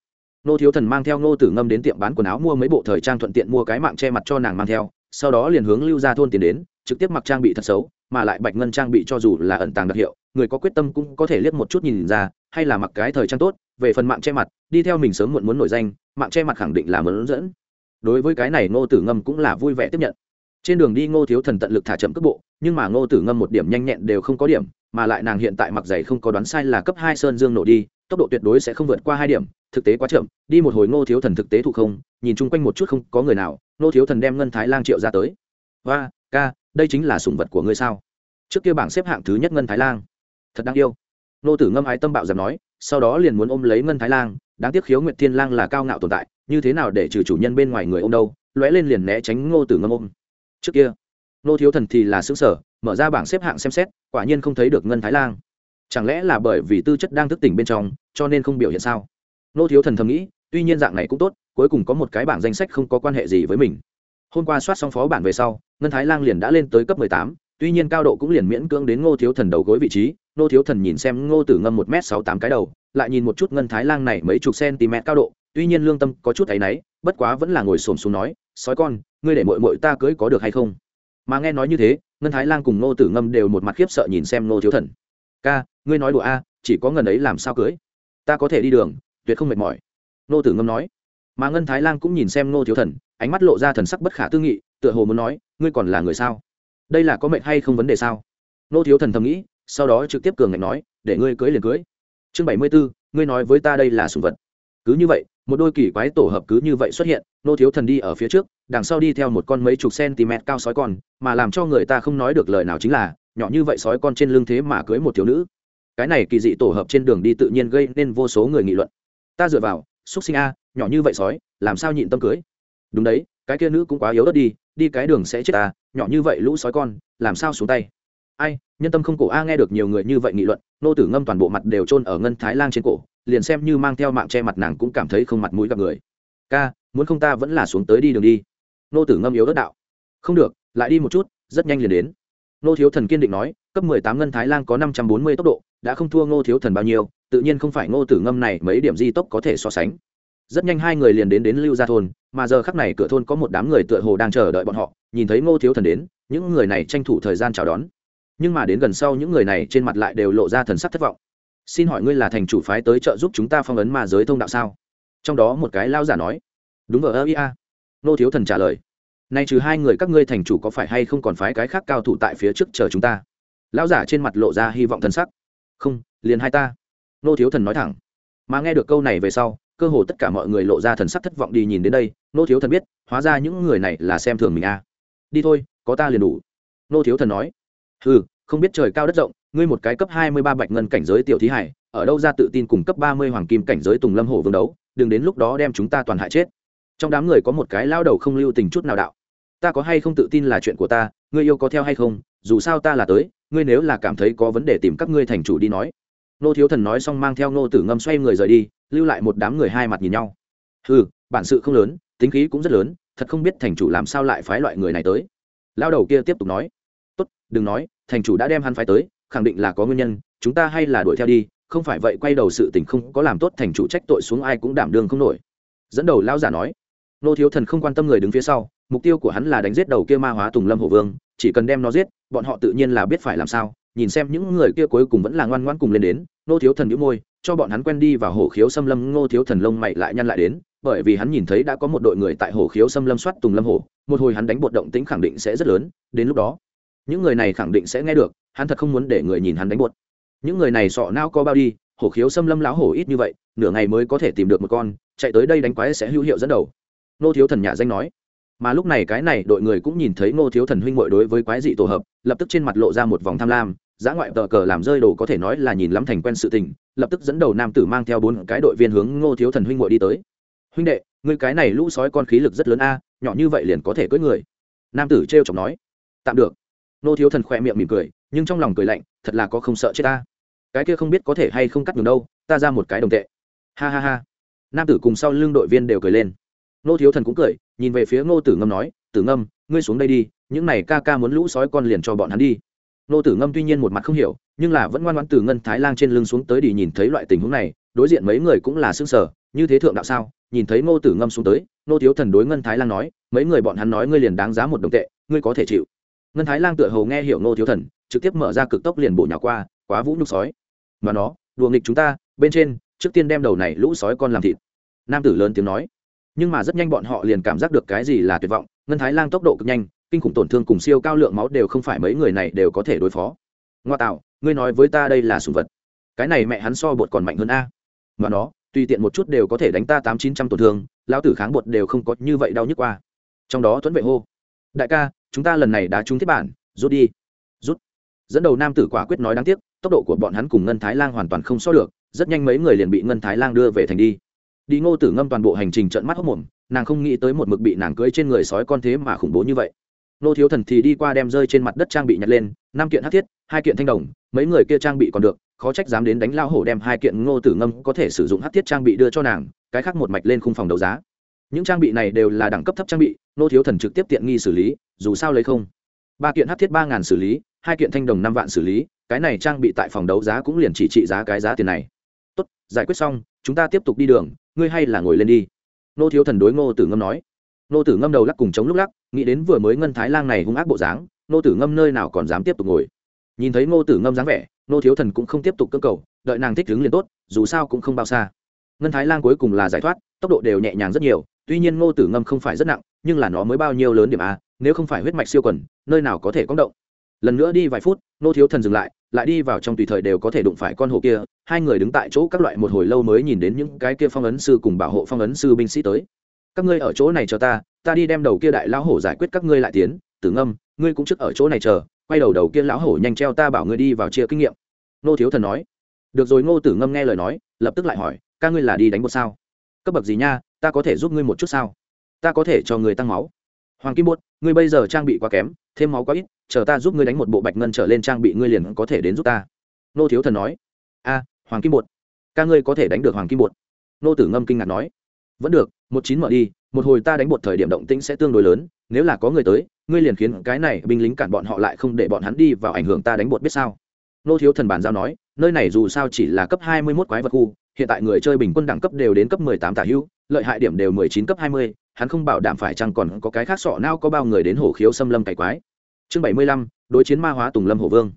Nô thiếu thần mang theo Ngô tử ngâm đến tiệm bán quần áo mua mấy bộ thời trang thuận tiện mua cái mạng che mặt cho nàng mang theo sau đó liền hướng lưu ra thôn tiền đến, trực tiếp mặc trang bị thật xấu, mà lại bạch ngân trang bị cho dù là ẩn tàng đặc hiệu, người có quyết tâm cũng có thể liếc một chút nhìn ra, hay là mặc cái thời trang tốt, về phần mạng che mặt, đi theo mình sớm muộn muốn nổi danh, mạng che mặt khẳng định là muốn dẫn. Đối với cái này ngô tử ngâm cũng là vui vẻ tiếp nhận. Trên đường đi ngô thiếu thần tận lực thả chậm cước bộ, nhưng mà ngô tử ngâm một điểm nhanh nhẹn đều không có điểm, mà lại nàng hiện tại mặc giày không có đoán sai là cấp hai sơn dương nổ đi, tốc độ tuyệt đối sẽ không vượt qua hai điểm thực tế quá chậm, đi một hồi ngô thiếu thần thực tế thụ không, nhìn chung quanh một chút không có người nào, ngô thiếu thần đem ngân thái lang triệu ra tới. Và ca, đây chính là sủng vật của ngươi sao? Trước kia bảng xếp hạng thứ nhất ngân thái lang. Thật đáng yêu. Nô tử ngâm ái tâm bạo giặc nói, sau đó liền muốn ôm lấy ngân thái lang. Đáng tiếc khiếu nguyệt thiên lang là cao ngạo tồn tại, như thế nào để trừ chủ nhân bên ngoài người ôm đâu, lóe lên liền né tránh ngô tử ngâm ôm. Trước kia nô thiếu thần thì là xứ sở mở ra bảng xếp hạng xem xét, quả nhiên không thấy được ngân thái lang. Chẳng lẽ là bởi vì tư chất đang thức tỉnh bên trong, cho nên không biểu hiện sao? Nô thiếu thần thầm nghĩ, tuy nhiên dạng này cũng tốt, cuối cùng có một cái bảng danh sách không có quan hệ gì với mình. Hôm qua soát xong phó bản về sau, ngân thái lang liền đã lên tới cấp mười tám, tuy nhiên cao độ cũng liền miễn cưỡng đến ngô thiếu thần đầu gối vị trí. Ngô thiếu thần nhìn xem ngô tử ngâm một m sáu tám cái đầu, lại nhìn một chút ngân thái lang này mấy chục cm cao độ, tuy nhiên lương tâm có chút áy náy, bất quá vẫn là ngồi xổm xuống nói, sói con, ngươi để mội mội ta cưới có được hay không? Mà nghe nói như thế, ngân thái lang cùng ngô tử ngâm đều một mặt khiếp sợ nhìn xem ngô thiếu thần. Ca, ngươi nói đùa a, chỉ có ngần ấy làm sao cưới? Ta có thể đi đường tuyệt không mệt mỏi. Nô tử ngâm nói. Mà ngân thái lang cũng nhìn xem nô thiếu thần, ánh mắt lộ ra thần sắc bất khả tư nghị, tựa hồ muốn nói, ngươi còn là người sao? Đây là có mệnh hay không vấn đề sao? Nô thiếu thần thầm nghĩ, sau đó trực tiếp cường ngạnh nói, để ngươi cưới liền cưới. Chương bảy mươi bốn ngươi nói với ta đây là sùng vật. Cứ như vậy, một đôi kỳ quái tổ hợp cứ như vậy xuất hiện nô thiếu thần đi ở phía trước, đằng sau đi theo một con mấy chục cm cao sói con, mà làm cho người ta không nói được lời nào chính là, nhỏ như vậy sói con trên lưng thế mà cưới một thiếu nữ. Cái này kỳ dị tổ hợp trên đường đi tự nhiên gây nên vô số người nghị luận ta dựa vào, xúc sinh a, nhỏ như vậy sói, làm sao nhịn tâm cưới? Đúng đấy, cái kia nữ cũng quá yếu đất đi đi cái đường sẽ chết ta, nhỏ như vậy lũ sói con, làm sao xuống tay? Ai, nhân tâm không cổ a, nghe được nhiều người như vậy nghị luận, nô tử ngâm toàn bộ mặt đều trôn ở ngân thái lang trên cổ, liền xem như mang theo mạng che mặt nàng cũng cảm thấy không mặt mũi gặp người. Ca, muốn không ta vẫn là xuống tới đi đường đi. Nô tử ngâm yếu đất đạo. Không được, lại đi một chút, rất nhanh liền đến. Nô thiếu thần kiên định nói, cấp mười tám ngân thái lang có năm trăm bốn mươi tốc độ, đã không thua ngô thiếu thần bao nhiêu tự nhiên không phải ngô tử ngâm này mấy điểm di tốc có thể so sánh. Rất nhanh hai người liền đến đến lưu gia thôn, mà giờ khắc này cửa thôn có một đám người tựa hồ đang chờ đợi bọn họ, nhìn thấy ngô thiếu thần đến, những người này tranh thủ thời gian chào đón. Nhưng mà đến gần sau những người này trên mặt lại đều lộ ra thần sắc thất vọng. Xin hỏi ngươi là thành chủ phái tới trợ giúp chúng ta phong ấn mà giới thông đạo sao? Trong đó một cái lao giả nói. Đúng ở ơ ia. Ngô thiếu thần trả lời. Nay trừ hai người các ngươi thành chủ có phải hay không còn phái cái khác cao thủ tại phía trước chờ chúng ta? Lão giả trên mặt lộ ra hy vọng thần sắc. Không, liền hai ta nô thiếu thần nói thẳng. Mà nghe được câu này về sau, cơ hồ tất cả mọi người lộ ra thần sắc thất vọng đi nhìn đến đây. Nô thiếu thần biết, hóa ra những người này là xem thường mình a đi thôi, có ta liền đủ. Nô thiếu thần nói. Ừ không biết trời cao đất rộng, ngươi một cái cấp hai mươi ba bạch ngân cảnh giới tiểu thí hải, ở đâu ra tự tin cùng cấp ba mươi hoàng kim cảnh giới tùng lâm hổ vương đấu, đừng đến lúc đó đem chúng ta toàn hại chết. Trong đám người có một cái lao đầu không lưu tình chút nào đạo. Ta có hay không tự tin là chuyện của ta, ngươi yêu có theo hay không, dù sao ta là tới, ngươi nếu là cảm thấy có vấn đề tìm các ngươi thành chủ đi nói nô thiếu thần nói xong mang theo nô tử ngâm xoay người rời đi, lưu lại một đám người hai mặt nhìn nhau. Ừ bản sự không lớn, tính khí cũng rất lớn, thật không biết thành chủ làm sao lại phái loại người này tới. Lao đầu kia tiếp tục nói. Tốt, đừng nói, thành chủ đã đem hắn phái tới, khẳng định là có nguyên nhân, chúng ta hay là đuổi theo đi, không phải vậy quay đầu sự tình không có làm tốt thành chủ trách tội xuống ai cũng đảm đương không nổi. Dẫn đầu lao giả nói. Nô thiếu thần không quan tâm người đứng phía sau, mục tiêu của hắn là đánh giết đầu kia ma hóa tùng lâm hổ vương, chỉ cần đem nó giết, bọn họ tự nhiên là biết phải làm sao nhìn xem những người kia cuối cùng vẫn là ngoan ngoan cùng lên đến nô thiếu thần nhíu môi, cho bọn hắn quen đi vào hổ khiếu xâm lâm. Ngô thiếu thần lông mày lại nhăn lại đến, bởi vì hắn nhìn thấy đã có một đội người tại hổ khiếu xâm lâm soát tùng lâm hổ một hồi hắn đánh bột động tính khẳng định sẽ rất lớn, đến lúc đó, những người này khẳng định sẽ nghe được, hắn thật không muốn để người nhìn hắn đánh bột. Những người này sọ nao có bao đi hổ khiếu xâm lâm lão hổ ít như vậy, nửa ngày mới có thể tìm được một con, chạy tới đây đánh quái sẽ hữu hiệu dẫn đầu. Nô thiếu thần nhà danh nói mà lúc này cái này đội người cũng nhìn thấy ngô thiếu thần huynh mội đối với quái dị tổ hợp, lập tức trên mặt lộ ra một vòng tham lam giã ngoại tờ cờ làm rơi đồ có thể nói là nhìn lắm thành quen sự tình, lập tức dẫn đầu nam tử mang theo bốn cái đội viên hướng ngô thiếu thần huynh mội đi tới. Huynh đệ người cái này lũ sói con khí lực rất lớn a, nhỏ như vậy liền có thể cưỡi người. Nam tử t r e o chọc nói. Tạm được. Ngô thiếu thần khỏe miệng mỉm cười, nhưng trong lòng cười lạnh, thật là có không sợ chết ta. Cái kia không biết có thể hay không cắt đường đâu, ta ra một cái đồng tệ. Ha ha ha. Nam tử cùng sau lưng đội viên đều cười lên nô thiếu thần cũng cười, nhìn về phía ngô tử ngâm nói, tử ngâm, ngươi xuống đây đi, những này ca ca muốn lũ sói con liền cho bọn hắn đi. Nô tử ngâm tuy nhiên một mặt không hiểu, nhưng là vẫn ngoan ngoãn từ ngân thái lang trên lưng xuống tới đi nhìn thấy loại tình huống này, đối diện mấy người cũng là xương sở như thế thượng đạo sao? Nhìn thấy ngô tử ngâm xuống tới nô thiếu thần đối ngân thái lang nói, mấy người bọn hắn nói ngươi liền đáng giá một đồng tệ, ngươi có thể chịu. Ngân thái lang tựa hầu nghe hiểu ngô thiếu thần, trực tiếp mở ra cực tốc liền bổ nhỏ qua, quá vũ nhục sói. Mà nó, đùa nghịch chúng ta, bên trên, trước tiên đem đầu này lũ sói con làm thịt. Nam tử lớn tiếng nói nhưng mà rất nhanh bọn họ liền cảm giác được cái gì là tuyệt vọng, ngân thái lang tốc độ cực nhanh, kinh khủng tổn thương cùng siêu cao lượng máu đều không phải mấy người này đều có thể đối phó. Ngoa tạo, ngươi nói với ta đây là sùng vật. Cái này mẹ hắn so bột còn mạnh hơn a. Mà nó, tùy tiện một chút đều có thể đánh ta tám chín trăm tổn thương, lão tử kháng bột đều không có như vậy đau nhức qua. Trong đó tuấn vệ hô, đại ca, chúng ta lần này đã trúng thiết bản, rút đi. Rút. Dẫn đầu nam tử quả quyết nói đáng tiếc, tốc độ của bọn hắn cùng ngân thái lang hoàn toàn không so được, rất nhanh mấy người liền bị ngân thái lang đưa về thành đi đi ngô tử ngâm toàn bộ hành trình trận mắt hốc mồm, nàng không nghĩ tới một mực bị nàng cưới trên người sói con thế mà khủng bố như vậy. Nô thiếu thần thì đi qua đem rơi trên mặt đất trang bị nhặt lên, năm kiện hát thiết, hai kiện thanh đồng, mấy người kia trang bị còn được, khó trách dám đến đánh lao hổ đem hai kiện ngô tử ngâm có thể sử dụng hát thiết trang bị đưa cho nàng, cái khác một mạch lên khung phòng đấu giá. Những trang bị này đều là đẳng cấp thấp trang bị, nô thiếu thần trực tiếp tiện nghi xử lý, dù sao lấy không. Ba kiện hát thiết ba ngàn xử lý, hai kiện thanh đồng năm vạn xử lý, cái này trang bị tại phòng đấu giá cũng liền chỉ trị giá cái giá tiền này tốt, giải quyết xong, chúng ta tiếp tục đi đường, ngươi hay là ngồi lên đi. Nô thiếu thần đối ngô tử ngâm nói. Nô tử ngâm đầu lắc cùng chống lúc lắc, nghĩ đến vừa mới ngân thái lang này hung ác bộ dáng, nô tử ngâm nơi nào còn dám tiếp tục ngồi. Nhìn thấy ngô tử ngâm dáng vẻ, nô thiếu thần cũng không tiếp tục cơ cầu, đợi nàng thích đứng liền tốt, dù sao cũng không bao xa. Ngân thái lang cuối cùng là giải thoát, tốc độ đều nhẹ nhàng rất nhiều, tuy nhiên ngô tử ngâm không phải rất nặng, nhưng là nó mới bao nhiêu lớn điểm a, nếu không phải huyết mạch siêu quần, nơi nào có thể cong động. Lần nữa đi vài phút, nô thiếu thần dừng lại lại đi vào trong tùy thời đều có thể đụng phải con hổ kia, hai người đứng tại chỗ các loại một hồi lâu mới nhìn đến những cái kia phong ấn sư cùng bảo hộ phong ấn sư binh sĩ tới. Các ngươi ở chỗ này chờ ta ta đi đem đầu kia đại lão hổ giải quyết các ngươi lại tiến. Tử ngâm, ngươi cũng trước ở chỗ này chờ, quay đầu đầu kia lão hổ nhanh treo ta bảo ngươi đi vào chia kinh nghiệm. Nô thiếu thần nói. Được rồi, ngô tử ngâm nghe lời nói, lập tức lại hỏi, ca ngươi là đi đánh một sao? Cấp bậc gì nha, ta có thể giúp ngươi một chút sao? Ta có thể cho người tăng máu hoàng kim bột ngươi bây giờ trang bị quá kém, thêm máu quá ít, chờ ta giúp ngươi đánh một bộ bạch ngân trở lên trang bị ngươi liền có thể đến giúp ta. Nô thiếu thần nói. A, hoàng kim bột ca ngươi có thể đánh được hoàng kim bột nô tử ngâm kinh ngạc nói. Vẫn được, một chín mở đi, một hồi ta đánh bột thời điểm động tĩnh sẽ tương đối lớn, nếu là có người tới, ngươi liền khiến cái này binh lính cản bọn họ lại không để bọn hắn đi vào ảnh hưởng ta đánh bột biết sao? Nô thiếu thần bàn giao nói. Nơi này dù sao chỉ là cấp hai mươi mốt quái vật khu, hiện tại người chơi bình quân đẳng cấp đều đến cấp mười tám tả hữu lợi hại điểm đều mười chín cấp hai mươi hắn không bảo đảm phải chăng còn có cái khác sọ nào có bao người đến hổ khiếu xâm lâm cày quái. Chương bảy mươi lăm, đối chiến ma hóa tùng lâm hổ vương.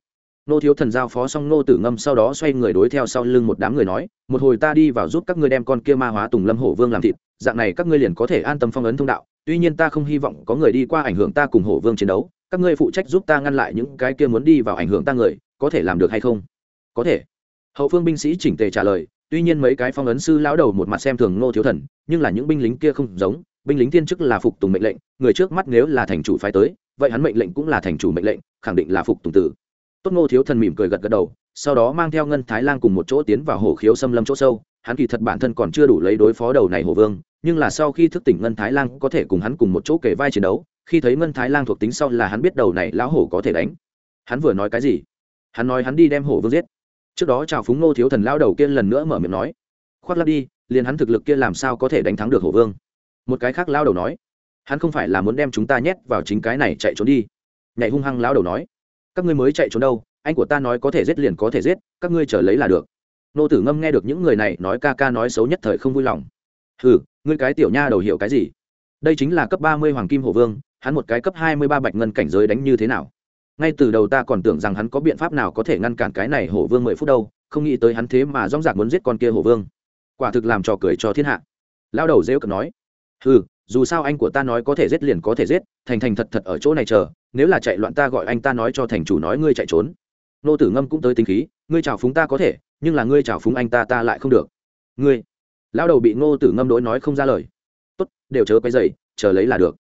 Nô thiếu thần giao phó xong nô tử ngâm sau đó xoay người đối theo sau lưng một đám người nói, một hồi ta đi vào giúp các ngươi đem con kia ma hóa tùng lâm hổ vương làm thịt, dạng này các ngươi liền có thể an tâm phong ấn thông đạo. Tuy nhiên ta không hy vọng có người đi qua ảnh hưởng ta cùng hổ vương chiến đấu, các ngươi phụ trách giúp ta ngăn lại những cái kia muốn đi vào ảnh hưởng ta người, có thể làm được hay không? Có thể. Hậu phương binh sĩ chỉnh tề trả lời, tuy nhiên mấy cái phong ấn sư lão đầu một mặt xem thường ngô thiếu thần, nhưng là những binh lính kia không giống binh lính tiên chức là phục tùng mệnh lệnh, người trước mắt nếu là thành chủ phái tới, vậy hắn mệnh lệnh cũng là thành chủ mệnh lệnh, khẳng định là phục tùng tử. Tốt ngô thiếu thần mỉm cười gật gật đầu, sau đó mang theo ngân thái lan cùng một chỗ tiến vào hồ khiếu xâm lâm chỗ sâu. Hắn kỳ thật bản thân còn chưa đủ lấy đối phó đầu này hồ vương, nhưng là sau khi thức tỉnh ngân thái lan có thể cùng hắn cùng một chỗ kể vai chiến đấu, khi thấy ngân thái lan thuộc tính sau là hắn biết đầu này lão hổ có thể đánh. Hắn vừa nói cái gì? Hắn nói hắn đi đem hổ vương giết. Trước đó chào phúng ngô thiếu thần lao đầu kia lần nữa mở miệng nói, khoác lắp đi, liền hắn thực lực kia làm sao có thể đánh thắng được hổ vương? Một cái khác lao đầu nói, hắn không phải là muốn đem chúng ta nhét vào chính cái này chạy trốn đi. Nhảy hung hăng lao đầu nói, các ngươi mới chạy trốn đâu, anh của ta nói có thể giết liền có thể giết, các ngươi chờ lấy là được. Nô tử ngâm nghe được những người này nói ca ca nói xấu nhất thời không vui lòng. Ừ ngươi cái tiểu nha đầu hiểu cái gì? Đây chính là cấp ba mươi hoàng kim hổ vương, hắn một cái cấp hai mươi ba bạch ngân cảnh giới đánh như thế nào? Ngay từ đầu ta còn tưởng rằng hắn có biện pháp nào có thể ngăn cản cái này hổ vương mười phút đâu, không nghĩ tới hắn thế mà dóng dạc muốn giết con kia hổ vương. Quả thực làm trò cười cho thiên hạ. Lao đầu rêu cực nói ừ dù sao anh của ta nói có thể giết liền có thể giết, thành thành thật thật ở chỗ này chờ, nếu là chạy loạn ta gọi anh ta nói cho thành chủ nói ngươi chạy trốn. Nô tử ngâm cũng tới tính khí, ngươi chào phúng ta có thể, nhưng là ngươi chào phúng anh ta ta lại không được. Ngươi. Lao đầu bị ngô tử ngâm đối nói không ra lời. Tốt, đều chớ quay dậy chờ lấy là được.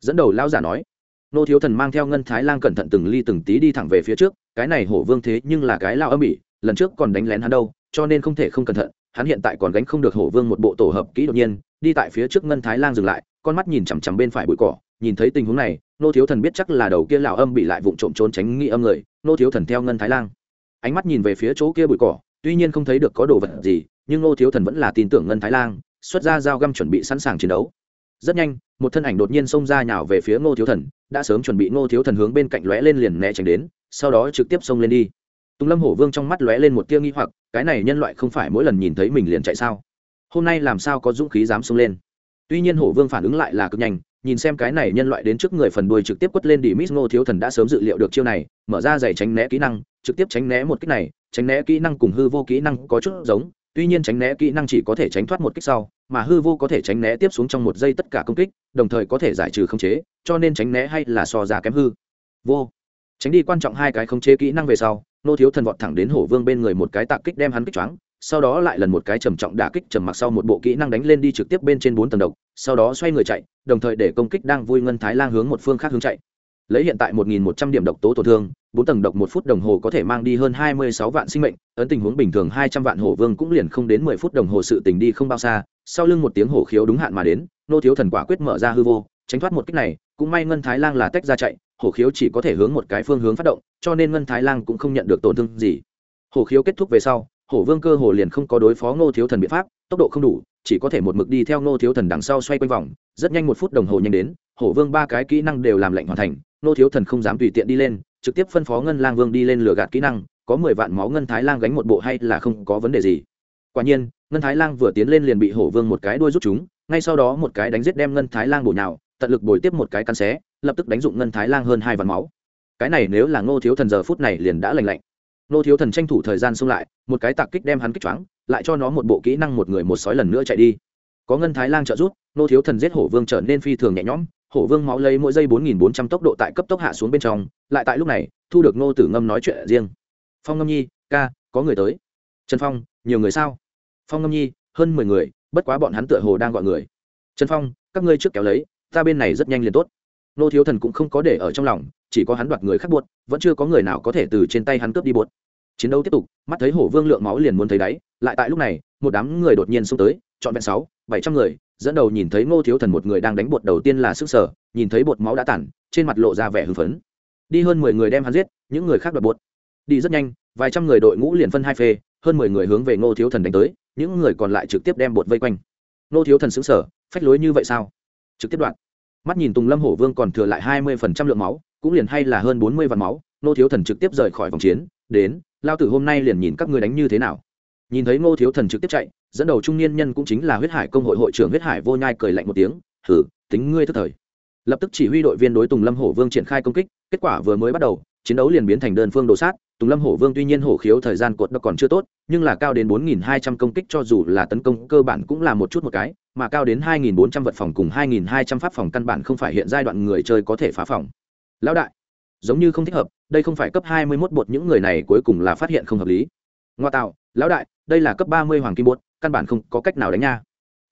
Dẫn đầu lao giả nói. Nô thiếu thần mang theo ngân thái lan cẩn thận từng ly từng tí đi thẳng về phía trước, cái này hổ vương thế nhưng là cái lao âm ỉ, lần trước còn đánh lén hắn đâu, cho nên không thể không cẩn thận, hắn hiện tại còn gánh không được hổ vương một bộ tổ hợp kỹ đột nhiên đi tại phía trước ngân thái lan dừng lại, con mắt nhìn chằm chằm bên phải bụi cỏ, nhìn thấy tình huống này, nô thiếu thần biết chắc là đầu kia lào âm bị lại vụng trộm trốn tránh nghi âm người, nô thiếu thần theo ngân thái lan ánh mắt nhìn về phía chỗ kia bụi cỏ, tuy nhiên không thấy được có đồ vật gì, nhưng nô thiếu thần vẫn là tin tưởng ngân thái lan xuất ra dao găm chuẩn bị sẵn sàng chiến đấu. Rất nhanh, một thân ảnh đột nhiên xông ra nhào về phía ngô thiếu thần, đã sớm chuẩn bị ngô thiếu thần hướng bên cạnh lóe lên liền né tránh đến, sau đó trực tiếp xông lên đi. Tùng lâm hổ vương trong mắt lóe lên một tia nghi hoặc, cái này nhân loại không phải mỗi lần nhìn thấy mình liền chạy sao? Hôm nay làm sao có dũng khí dám xông lên? Tuy nhiên hổ vương phản ứng lại là cực nhanh, nhìn xem cái này nhân loại đến trước người phần đuôi trực tiếp quất lên đi miss ngô thiếu thần đã sớm dự liệu được chiêu này, mở ra giày tránh né kỹ năng, trực tiếp tránh né một kích này, tránh né kỹ năng cùng hư vô kỹ năng có chút giống, tuy nhiên tránh né kỹ năng chỉ có thể tránh thoát một kích sau, mà hư vô có thể tránh né tiếp xuống trong một giây tất cả công kích, đồng thời có thể giải trừ khống chế, cho nên tránh né hay là so ra kém hư. Vô. Tránh đi quan trọng hai cái khống chế kỹ năng về sau nô thiếu thần vọt thẳng đến hổ vương bên người một cái tạc kích đem hắn kích choáng sau đó lại lần một cái trầm trọng đả kích trầm mặc sau một bộ kỹ năng đánh lên đi trực tiếp bên trên bốn tầng độc, sau đó xoay người chạy, đồng thời để công kích đang vui ngân thái lang hướng một phương khác hướng chạy. Lấy hiện tại 1.100 điểm độc tố tổn thương, bốn tầng độc một phút đồng hồ có thể mang đi hơn 26 vạn sinh mệnh, ấn tình huống bình thường 200 vạn hổ vương cũng liền không đến 10 phút đồng hồ sự tình đi không bao xa, sau lưng một tiếng hổ khiếu đúng hạn mà đến, nô thiếu thần quả quyết mở ra hư vô, tránh thoát một kích này, cũng may ngân thái lang là tách ra chạy, hổ khiếu chỉ có thể hướng một cái phương hướng phát động, cho nên ngân thái lang cũng không nhận được tổn thương gì. Hổ khiếu kết thúc về sau hổ vương cơ hồ liền không có đối phó ngô thiếu thần biện pháp, tốc độ không đủ, chỉ có thể một mực đi theo ngô thiếu thần đằng sau xoay quanh vòng, rất nhanh một phút đồng hồ nhanh đến, hổ vương ba cái kỹ năng đều làm lệnh hoàn thành, ngô thiếu thần không dám tùy tiện đi lên, trực tiếp phân phó ngân lang vương đi lên lửa gạt kỹ năng, có mười vạn máu ngân thái lang gánh một bộ hay là không có vấn đề gì. Quả nhiên, ngân thái lang vừa tiến lên liền bị hổ vương một cái đuôi rút chúng, ngay sau đó một cái đánh giết đem ngân thái lang bổ nhào, tận lực bồi tiếp một cái căn xé, lập tức đánh dụng ngân thái lang hơn hai vạn máu. Cái này nếu là ngô thiếu thần giờ phút này liền đã lành lạnh. Nô thiếu thần tranh thủ thời gian xông lại, một cái tạc kích đem hắn kích choáng, lại cho nó một bộ kỹ năng một người một sói lần nữa chạy đi. Có ngân thái lang trợ giúp, nô thiếu thần giết hổ vương trở nên phi thường nhẹ nhõm, hổ vương máu lấy mỗi giây bốn nghìn bốn trăm tốc độ tại cấp tốc hạ xuống bên trong, lại tại lúc này, thu được nô tử ngâm nói chuyện riêng. Phong ngâm nhi, ca, có người tới. Trần phong, nhiều người sao? Phong ngâm nhi, hơn mười người, bất quá bọn hắn tựa hồ đang gọi người. Trần phong, các ngươi trước kéo lấy, ta bên này rất nhanh liền tốt nô thiếu thần cũng không có để ở trong lòng, chỉ có hắn đoạt người khác buốt vẫn chưa có người nào có thể từ trên tay hắn cướp đi buốt chiến đấu tiếp tục, mắt thấy hổ vương lượng máu liền muốn thấy đáy, lại tại lúc này, một đám người đột nhiên xông tới, trọn vẹn sáu, bảy trăm người, dẫn đầu nhìn thấy ngô thiếu thần một người đang đánh bột đầu tiên là sức sở, nhìn thấy bột máu đã tản, trên mặt lộ ra vẻ hưng phấn. Đi hơn mười người đem hắn giết, những người khác đoạt bột đi rất nhanh, vài trăm người đội ngũ liền phân hai phê, hơn mười người hướng về ngô thiếu thần đánh tới, những người còn lại trực tiếp đem bột vây quanh. Ngô thiếu thần xứng sở phách lối như vậy sao? Trực tiếp đoạn mắt nhìn tùng lâm hổ vương còn thừa lại hai mươi phần trăm lượng máu, cũng liền hay là hơn bốn mươi vạn máu, ngô thiếu thần trực tiếp rời khỏi vòng chiến, đến, lao tử hôm nay liền nhìn các ngươi đánh như thế nào. Nhìn thấy ngô thiếu thần trực tiếp chạy, dẫn đầu trung niên nhân cũng chính là huyết hải công hội hội trưởng huyết hải vô nhai cười lạnh một tiếng thử tính ngươi tức thời. Lập tức chỉ huy đội viên đối tùng lâm hổ vương triển khai công kích, kết quả vừa mới bắt đầu, chiến đấu liền biến thành đơn phương đồ sát tùng lâm hổ vương tuy nhiên hổ khiếu thời gian cột nó còn chưa tốt, nhưng là cao đến 4.200 công kích cho dù là tấn công cơ bản cũng là một chút một cái, mà cao đến 2.400 vật phòng cùng 2.200 pháp phòng căn bản không phải hiện giai đoạn người chơi có thể phá phòng. Lão đại, giống như không thích hợp, đây không phải cấp 21 bột những người này cuối cùng là phát hiện không hợp lý. Ngoa tạo, lão đại, đây là cấp ba mươi hoàng kim bột, căn bản không có cách nào đánh nha.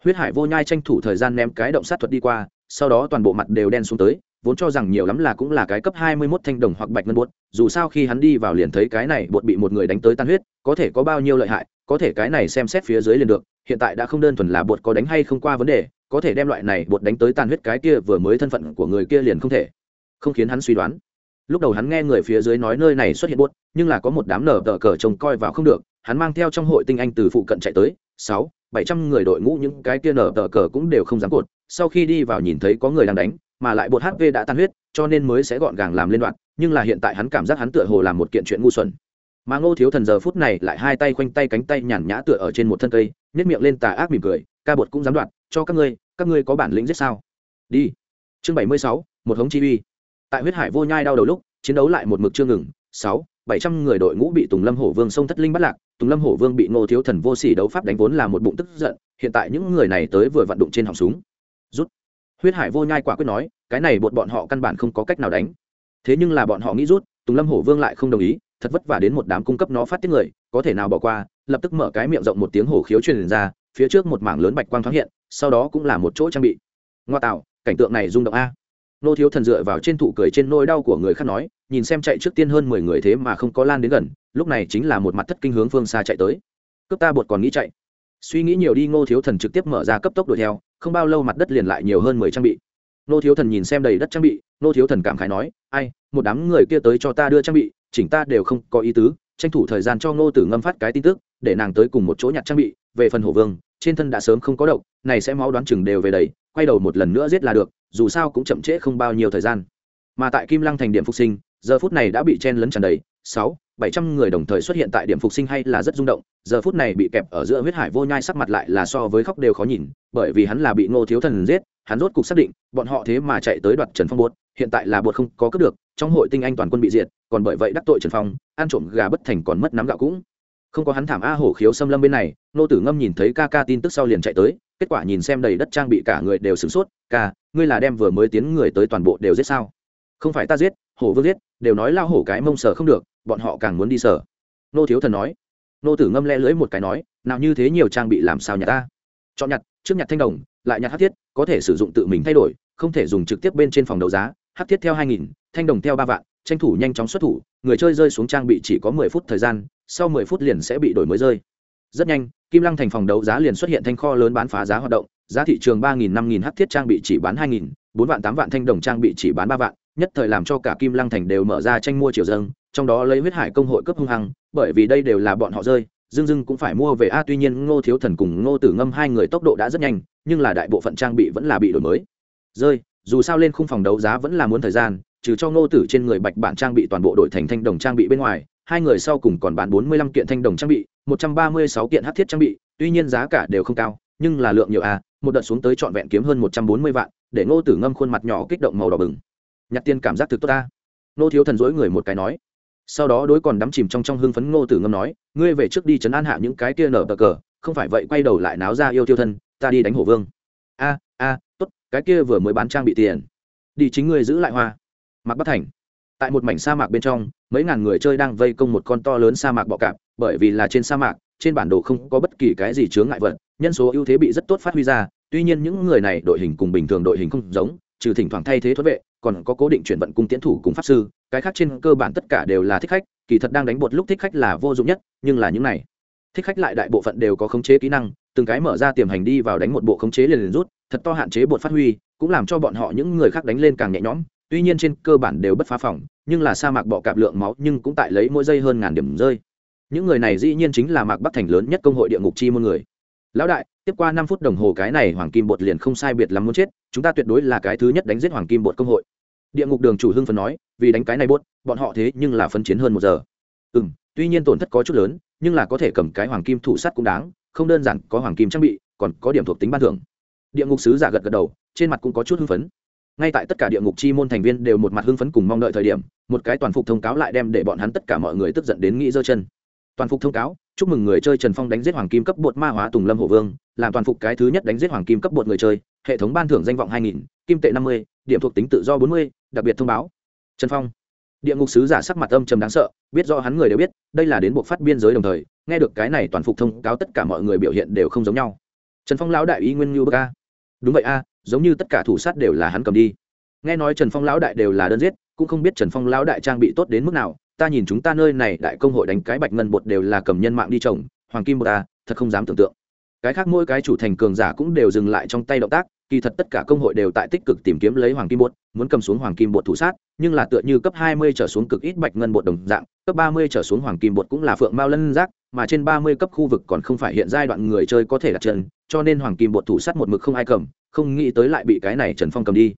Huyết hải vô nhai tranh thủ thời gian ném cái động sát thuật đi qua, sau đó toàn bộ mặt đều đen xuống tới vốn cho rằng nhiều lắm là cũng là cái cấp hai mươi 21 thanh đồng hoặc bạch ngân bột, dù sao khi hắn đi vào liền thấy cái này bột bị một người đánh tới tan huyết, có thể có bao nhiêu lợi hại, có thể cái này xem xét phía dưới liền được, hiện tại đã không đơn thuần là bột có đánh hay không qua vấn đề, có thể đem loại này bột đánh tới tan huyết cái kia vừa mới thân phận của người kia liền không thể. Không khiến hắn suy đoán. Lúc đầu hắn nghe người phía dưới nói nơi này xuất hiện bột, nhưng là có một đám nở tở cờ trông coi vào không được, hắn mang theo trong hội tinh anh từ phụ cận chạy tới, sáu, bảy trăm người đội ngũ những cái kia nở tờ cờ cũng đều không dám cột, sau khi đi vào nhìn thấy có người đang đánh mà lại bột hp đã tan huyết, cho nên mới sẽ gọn gàng làm lên đoạn, nhưng là hiện tại hắn cảm giác hắn tựa hồ làm một kiện chuyện ngu xuẩn. Mà ngô thiếu thần giờ phút này lại hai tay khoanh tay cánh tay nhàn nhã tựa ở trên một thân cây nhét miệng lên tà ác mỉm cười, ca bột cũng dám đoạt cho các ngươi các ngươi có bản lĩnh giết sao? Đi. Chương bảy mươi sáu, một hống chi uy. Tại huyết hải vô nhai đau đầu lúc, chiến đấu lại một mực chưa ngừng, sáu, bảy trăm người đội ngũ bị tùng lâm hổ vương sông thất linh bắt lạc, tùng lâm hổ vương bị ngô thiếu thần vô sỉ đấu pháp đánh vốn là một bụng tức giận, hiện tại những người này tới vừa vận đụng trên họng súng. Rút huyết hải vô nhai quả quyết nói, cái này bột bọn họ căn bản không có cách nào đánh. Thế nhưng là bọn họ nghĩ rút, tùng lâm hổ vương lại không đồng ý, thật vất vả đến một đám cung cấp nó phát tiết người, có thể nào bỏ qua, lập tức mở cái miệng rộng một tiếng hổ khiếu truyền ra, phía trước một mảng lớn bạch quang thoáng hiện, sau đó cũng là một chỗ trang bị. Ngoa tạo, cảnh tượng này rung động a. Nô thiếu thần dựa vào trên thụ cười trên nôi đau của người khác nói, nhìn xem chạy trước tiên hơn mười người thế mà không có lan đến gần, lúc này chính là một mặt thất kinh hướng phương xa chạy tới. Cướp ta bột còn nghĩ chạy suy nghĩ nhiều đi, ngô thiếu thần trực tiếp mở ra cấp tốc đuổi theo, không bao lâu mặt đất liền lại nhiều hơn mười trang bị. Ngô thiếu thần nhìn xem đầy đất trang bị, Ngô thiếu thần cảm khái nói, ai, một đám người kia tới cho ta đưa trang bị, chỉnh ta đều không có ý tứ, tranh thủ thời gian cho ngô tử ngâm phát cái tin tức, để nàng tới cùng một chỗ nhặt trang bị, về phần hổ vương, trên thân đã sớm không có độc, này sẽ máu đoán chừng đều về đầy, quay đầu một lần nữa giết là được, dù sao cũng chậm trễ không bao nhiêu thời gian. Mà tại kim lăng thành điểm phục sinh, giờ phút này đã bị chen lấn tràn đầy, sáu bảy trăm người đồng thời xuất hiện tại điểm phục sinh hay là rất rung động, giờ phút này bị kẹp ở giữa huyết hải vô nhai sắc mặt lại là so với khóc đều khó nhìn, bởi vì hắn là bị ngô thiếu thần giết, hắn rốt cục xác định, bọn họ thế mà chạy tới đoạt trần phong bột hiện tại là bột không có cướp được, trong hội tinh anh toàn quân bị diệt, còn bởi vậy đắc tội trần phong, ăn trộm gà bất thành còn mất nắm gạo cũng. Không có hắn thảm a hổ khiếu xâm lâm bên này nô tử ngâm nhìn thấy ca ca tin tức sau liền chạy tới, kết quả nhìn xem đầy đất trang bị cả người đều sửng sốt, ca, ngươi là đem vừa mới tiến người tới toàn bộ đều giết sao? Không phải ta giết, hổ vương giết, đều nói lao hổ cái mông sở không được, bọn họ càng muốn đi sở nô thiếu thần nói. Nô tử ngâm le lưỡi một cái nói, nào như thế nhiều trang bị làm sao nhặt ta? Chọn nhặt, trước nhặt thanh đồng, lại nhặt hát thiết, có thể sử dụng tự mình thay đổi, không thể dùng trực tiếp bên trên phòng đấu giá hát thiết theo hai nghìn, thanh đồng theo ba vạn, tranh thủ nhanh chóng xuất thủ, người chơi rơi xuống trang bị chỉ có mười phút thời gian, sau mười phút liền sẽ bị đổi mới rơi. Rất nhanh, kim lăng thành phòng đấu giá liền xuất hiện thanh kho lớn bán phá giá hoạt động, giá thị trường ba nghìn, năm nghìn hát thiết trang bị chỉ bán hai nghìn, bốn vạn, tám vạn thanh đồng trang bị chỉ bán ba vạn nhất thời làm cho cả kim lăng thành đều mở ra tranh mua triều dâng, trong đó lấy huyết hải công hội cấp hung hăng, bởi vì đây đều là bọn họ rơi dưng dưng cũng phải mua về. A, tuy nhiên ngô thiếu thần cùng ngô tử ngâm hai người tốc độ đã rất nhanh, nhưng là đại bộ phận trang bị vẫn là bị đổi mới. Rơi, dù sao lên khung phòng đấu giá vẫn là muốn thời gian, trừ cho ngô tử trên người bạch bản trang bị toàn bộ đổi thành thanh đồng trang bị bên ngoài, hai người sau cùng còn bán bốn mươi lăm kiện thanh đồng trang bị, một trăm ba mươi sáu kiện hát thiết trang bị, tuy nhiên giá cả đều không cao, nhưng là lượng nhiều. A, một đợt xuống tới trọn vẹn kiếm hơn một trăm bốn mươi vạn, để ngô tử ngâm khuôn mặt nhỏ kích động màu đỏ bừng nhặt tiền cảm giác thực tốt ta. Nô thiếu thần dối người một cái nói. Sau đó đối còn đắm chìm trong trong hưng phấn ngô tử ngâm nói, ngươi về trước đi chấn an hạ những cái kia nở bờ cờ, không phải vậy quay đầu lại náo ra yêu tiêu thân, ta đi đánh hổ vương. A a, tốt, cái kia vừa mới bán trang bị tiền. Đi chính ngươi giữ lại hoa. Mặc bất thành. Tại một mảnh sa mạc bên trong, mấy ngàn người chơi đang vây công một con to lớn sa mạc bọ cạp, bởi vì là trên sa mạc, trên bản đồ không có bất kỳ cái gì chướng ngại vật, nhân số ưu thế bị rất tốt phát huy ra, tuy nhiên những người này đội hình cùng bình thường đội hình không giống, trừ thỉnh thoảng thay thế thuất vệ còn có cố định chuyển vận cung tiến thủ cùng pháp sư, cái khác trên cơ bản tất cả đều là thích khách, kỳ thật đang đánh bột lúc thích khách là vô dụng nhất, nhưng là những này, thích khách lại đại bộ phận đều có khống chế kỹ năng, từng cái mở ra tiềm hành đi vào đánh một bộ khống chế liền liền rút, thật to hạn chế bột phát huy, cũng làm cho bọn họ những người khác đánh lên càng nhẹ nhõm, tuy nhiên trên cơ bản đều bất phá phòng, nhưng là sa mạc bọ cạp lượng máu nhưng cũng tại lấy mỗi giây hơn ngàn điểm rơi. Những người này dĩ nhiên chính là mạc bắc thành lớn nhất công hội địa ngục chi môn người. Lão đại tiếp qua năm phút đồng hồ cái này hoàng kim bột liền không sai biệt lắm muốn chết, chúng ta tuyệt đối là cái thứ nhất đánh giết hoàng kim bột công hội. Địa ngục đường chủ hưng phấn nói, vì đánh cái này bốt bọn họ thế nhưng là phân chiến hơn một giờ. Ừ m tuy nhiên tổn thất có chút lớn, nhưng là có thể cầm cái hoàng kim thủ sắt cũng đáng, không đơn giản có hoàng kim trang bị, còn có điểm thuộc tính ban thưởng. Địa ngục sứ giả gật gật đầu, trên mặt cũng có chút hưng phấn. Ngay tại tất cả địa ngục chi môn thành viên đều một mặt hưng phấn cùng mong đợi thời điểm, một cái toàn phục thông cáo lại đem để bọn hắn tất cả mọi người tức giận đến nghĩ giơ chân. Toàn phục thông cáo chúc mừng người chơi trần phong đánh giết hoàng kim cấp bột ma hóa tùng lâm hổ vương, làm toàn phục cái thứ nhất đánh giết hoàng kim cấp bột người chơi, hệ thống ban thưởng danh vọng hai nghìn, kim tệ năm mươi, điểm thuộc tính tự do bốn mươi, đặc biệt thông báo. Trần phong. Địa ngục sứ giả sắc mặt âm trầm đáng sợ, biết rõ hắn người đều biết, đây là đến buộc phát biên giới đồng thời, nghe được cái này toàn phục thông cáo tất cả mọi người biểu hiện đều không giống nhau. Trần phong lão đại ý nguyên như bơ ca đúng vậy a, giống như tất cả thủ sát đều là hắn cầm đi. Nghe nói trần phong lão đại đều là đơn giết, cũng không biết trần phong lão đại trang bị tốt đến mức nào ta nhìn chúng ta nơi này đại công hội đánh cái bạch ngân bột đều là cầm nhân mạng đi trồng hoàng kim bột à, thật không dám tưởng tượng. Cái khác mỗi cái chủ thành cường giả cũng đều dừng lại trong tay động tác kỳ thật tất cả công hội đều tại tích cực tìm kiếm lấy hoàng kim bột muốn cầm xuống hoàng kim bột thủ sát nhưng là tựa như cấp 20 trở xuống cực ít bạch ngân bột đồng dạng cấp 30 trở xuống hoàng kim bột cũng là phượng mao lân giác mà trên 30 cấp khu vực còn không phải hiện giai đoạn người chơi có thể đặt chân cho nên hoàng kim bột thủ sát một mực không ai cầm không nghĩ tới lại bị cái này trần phong cầm đi.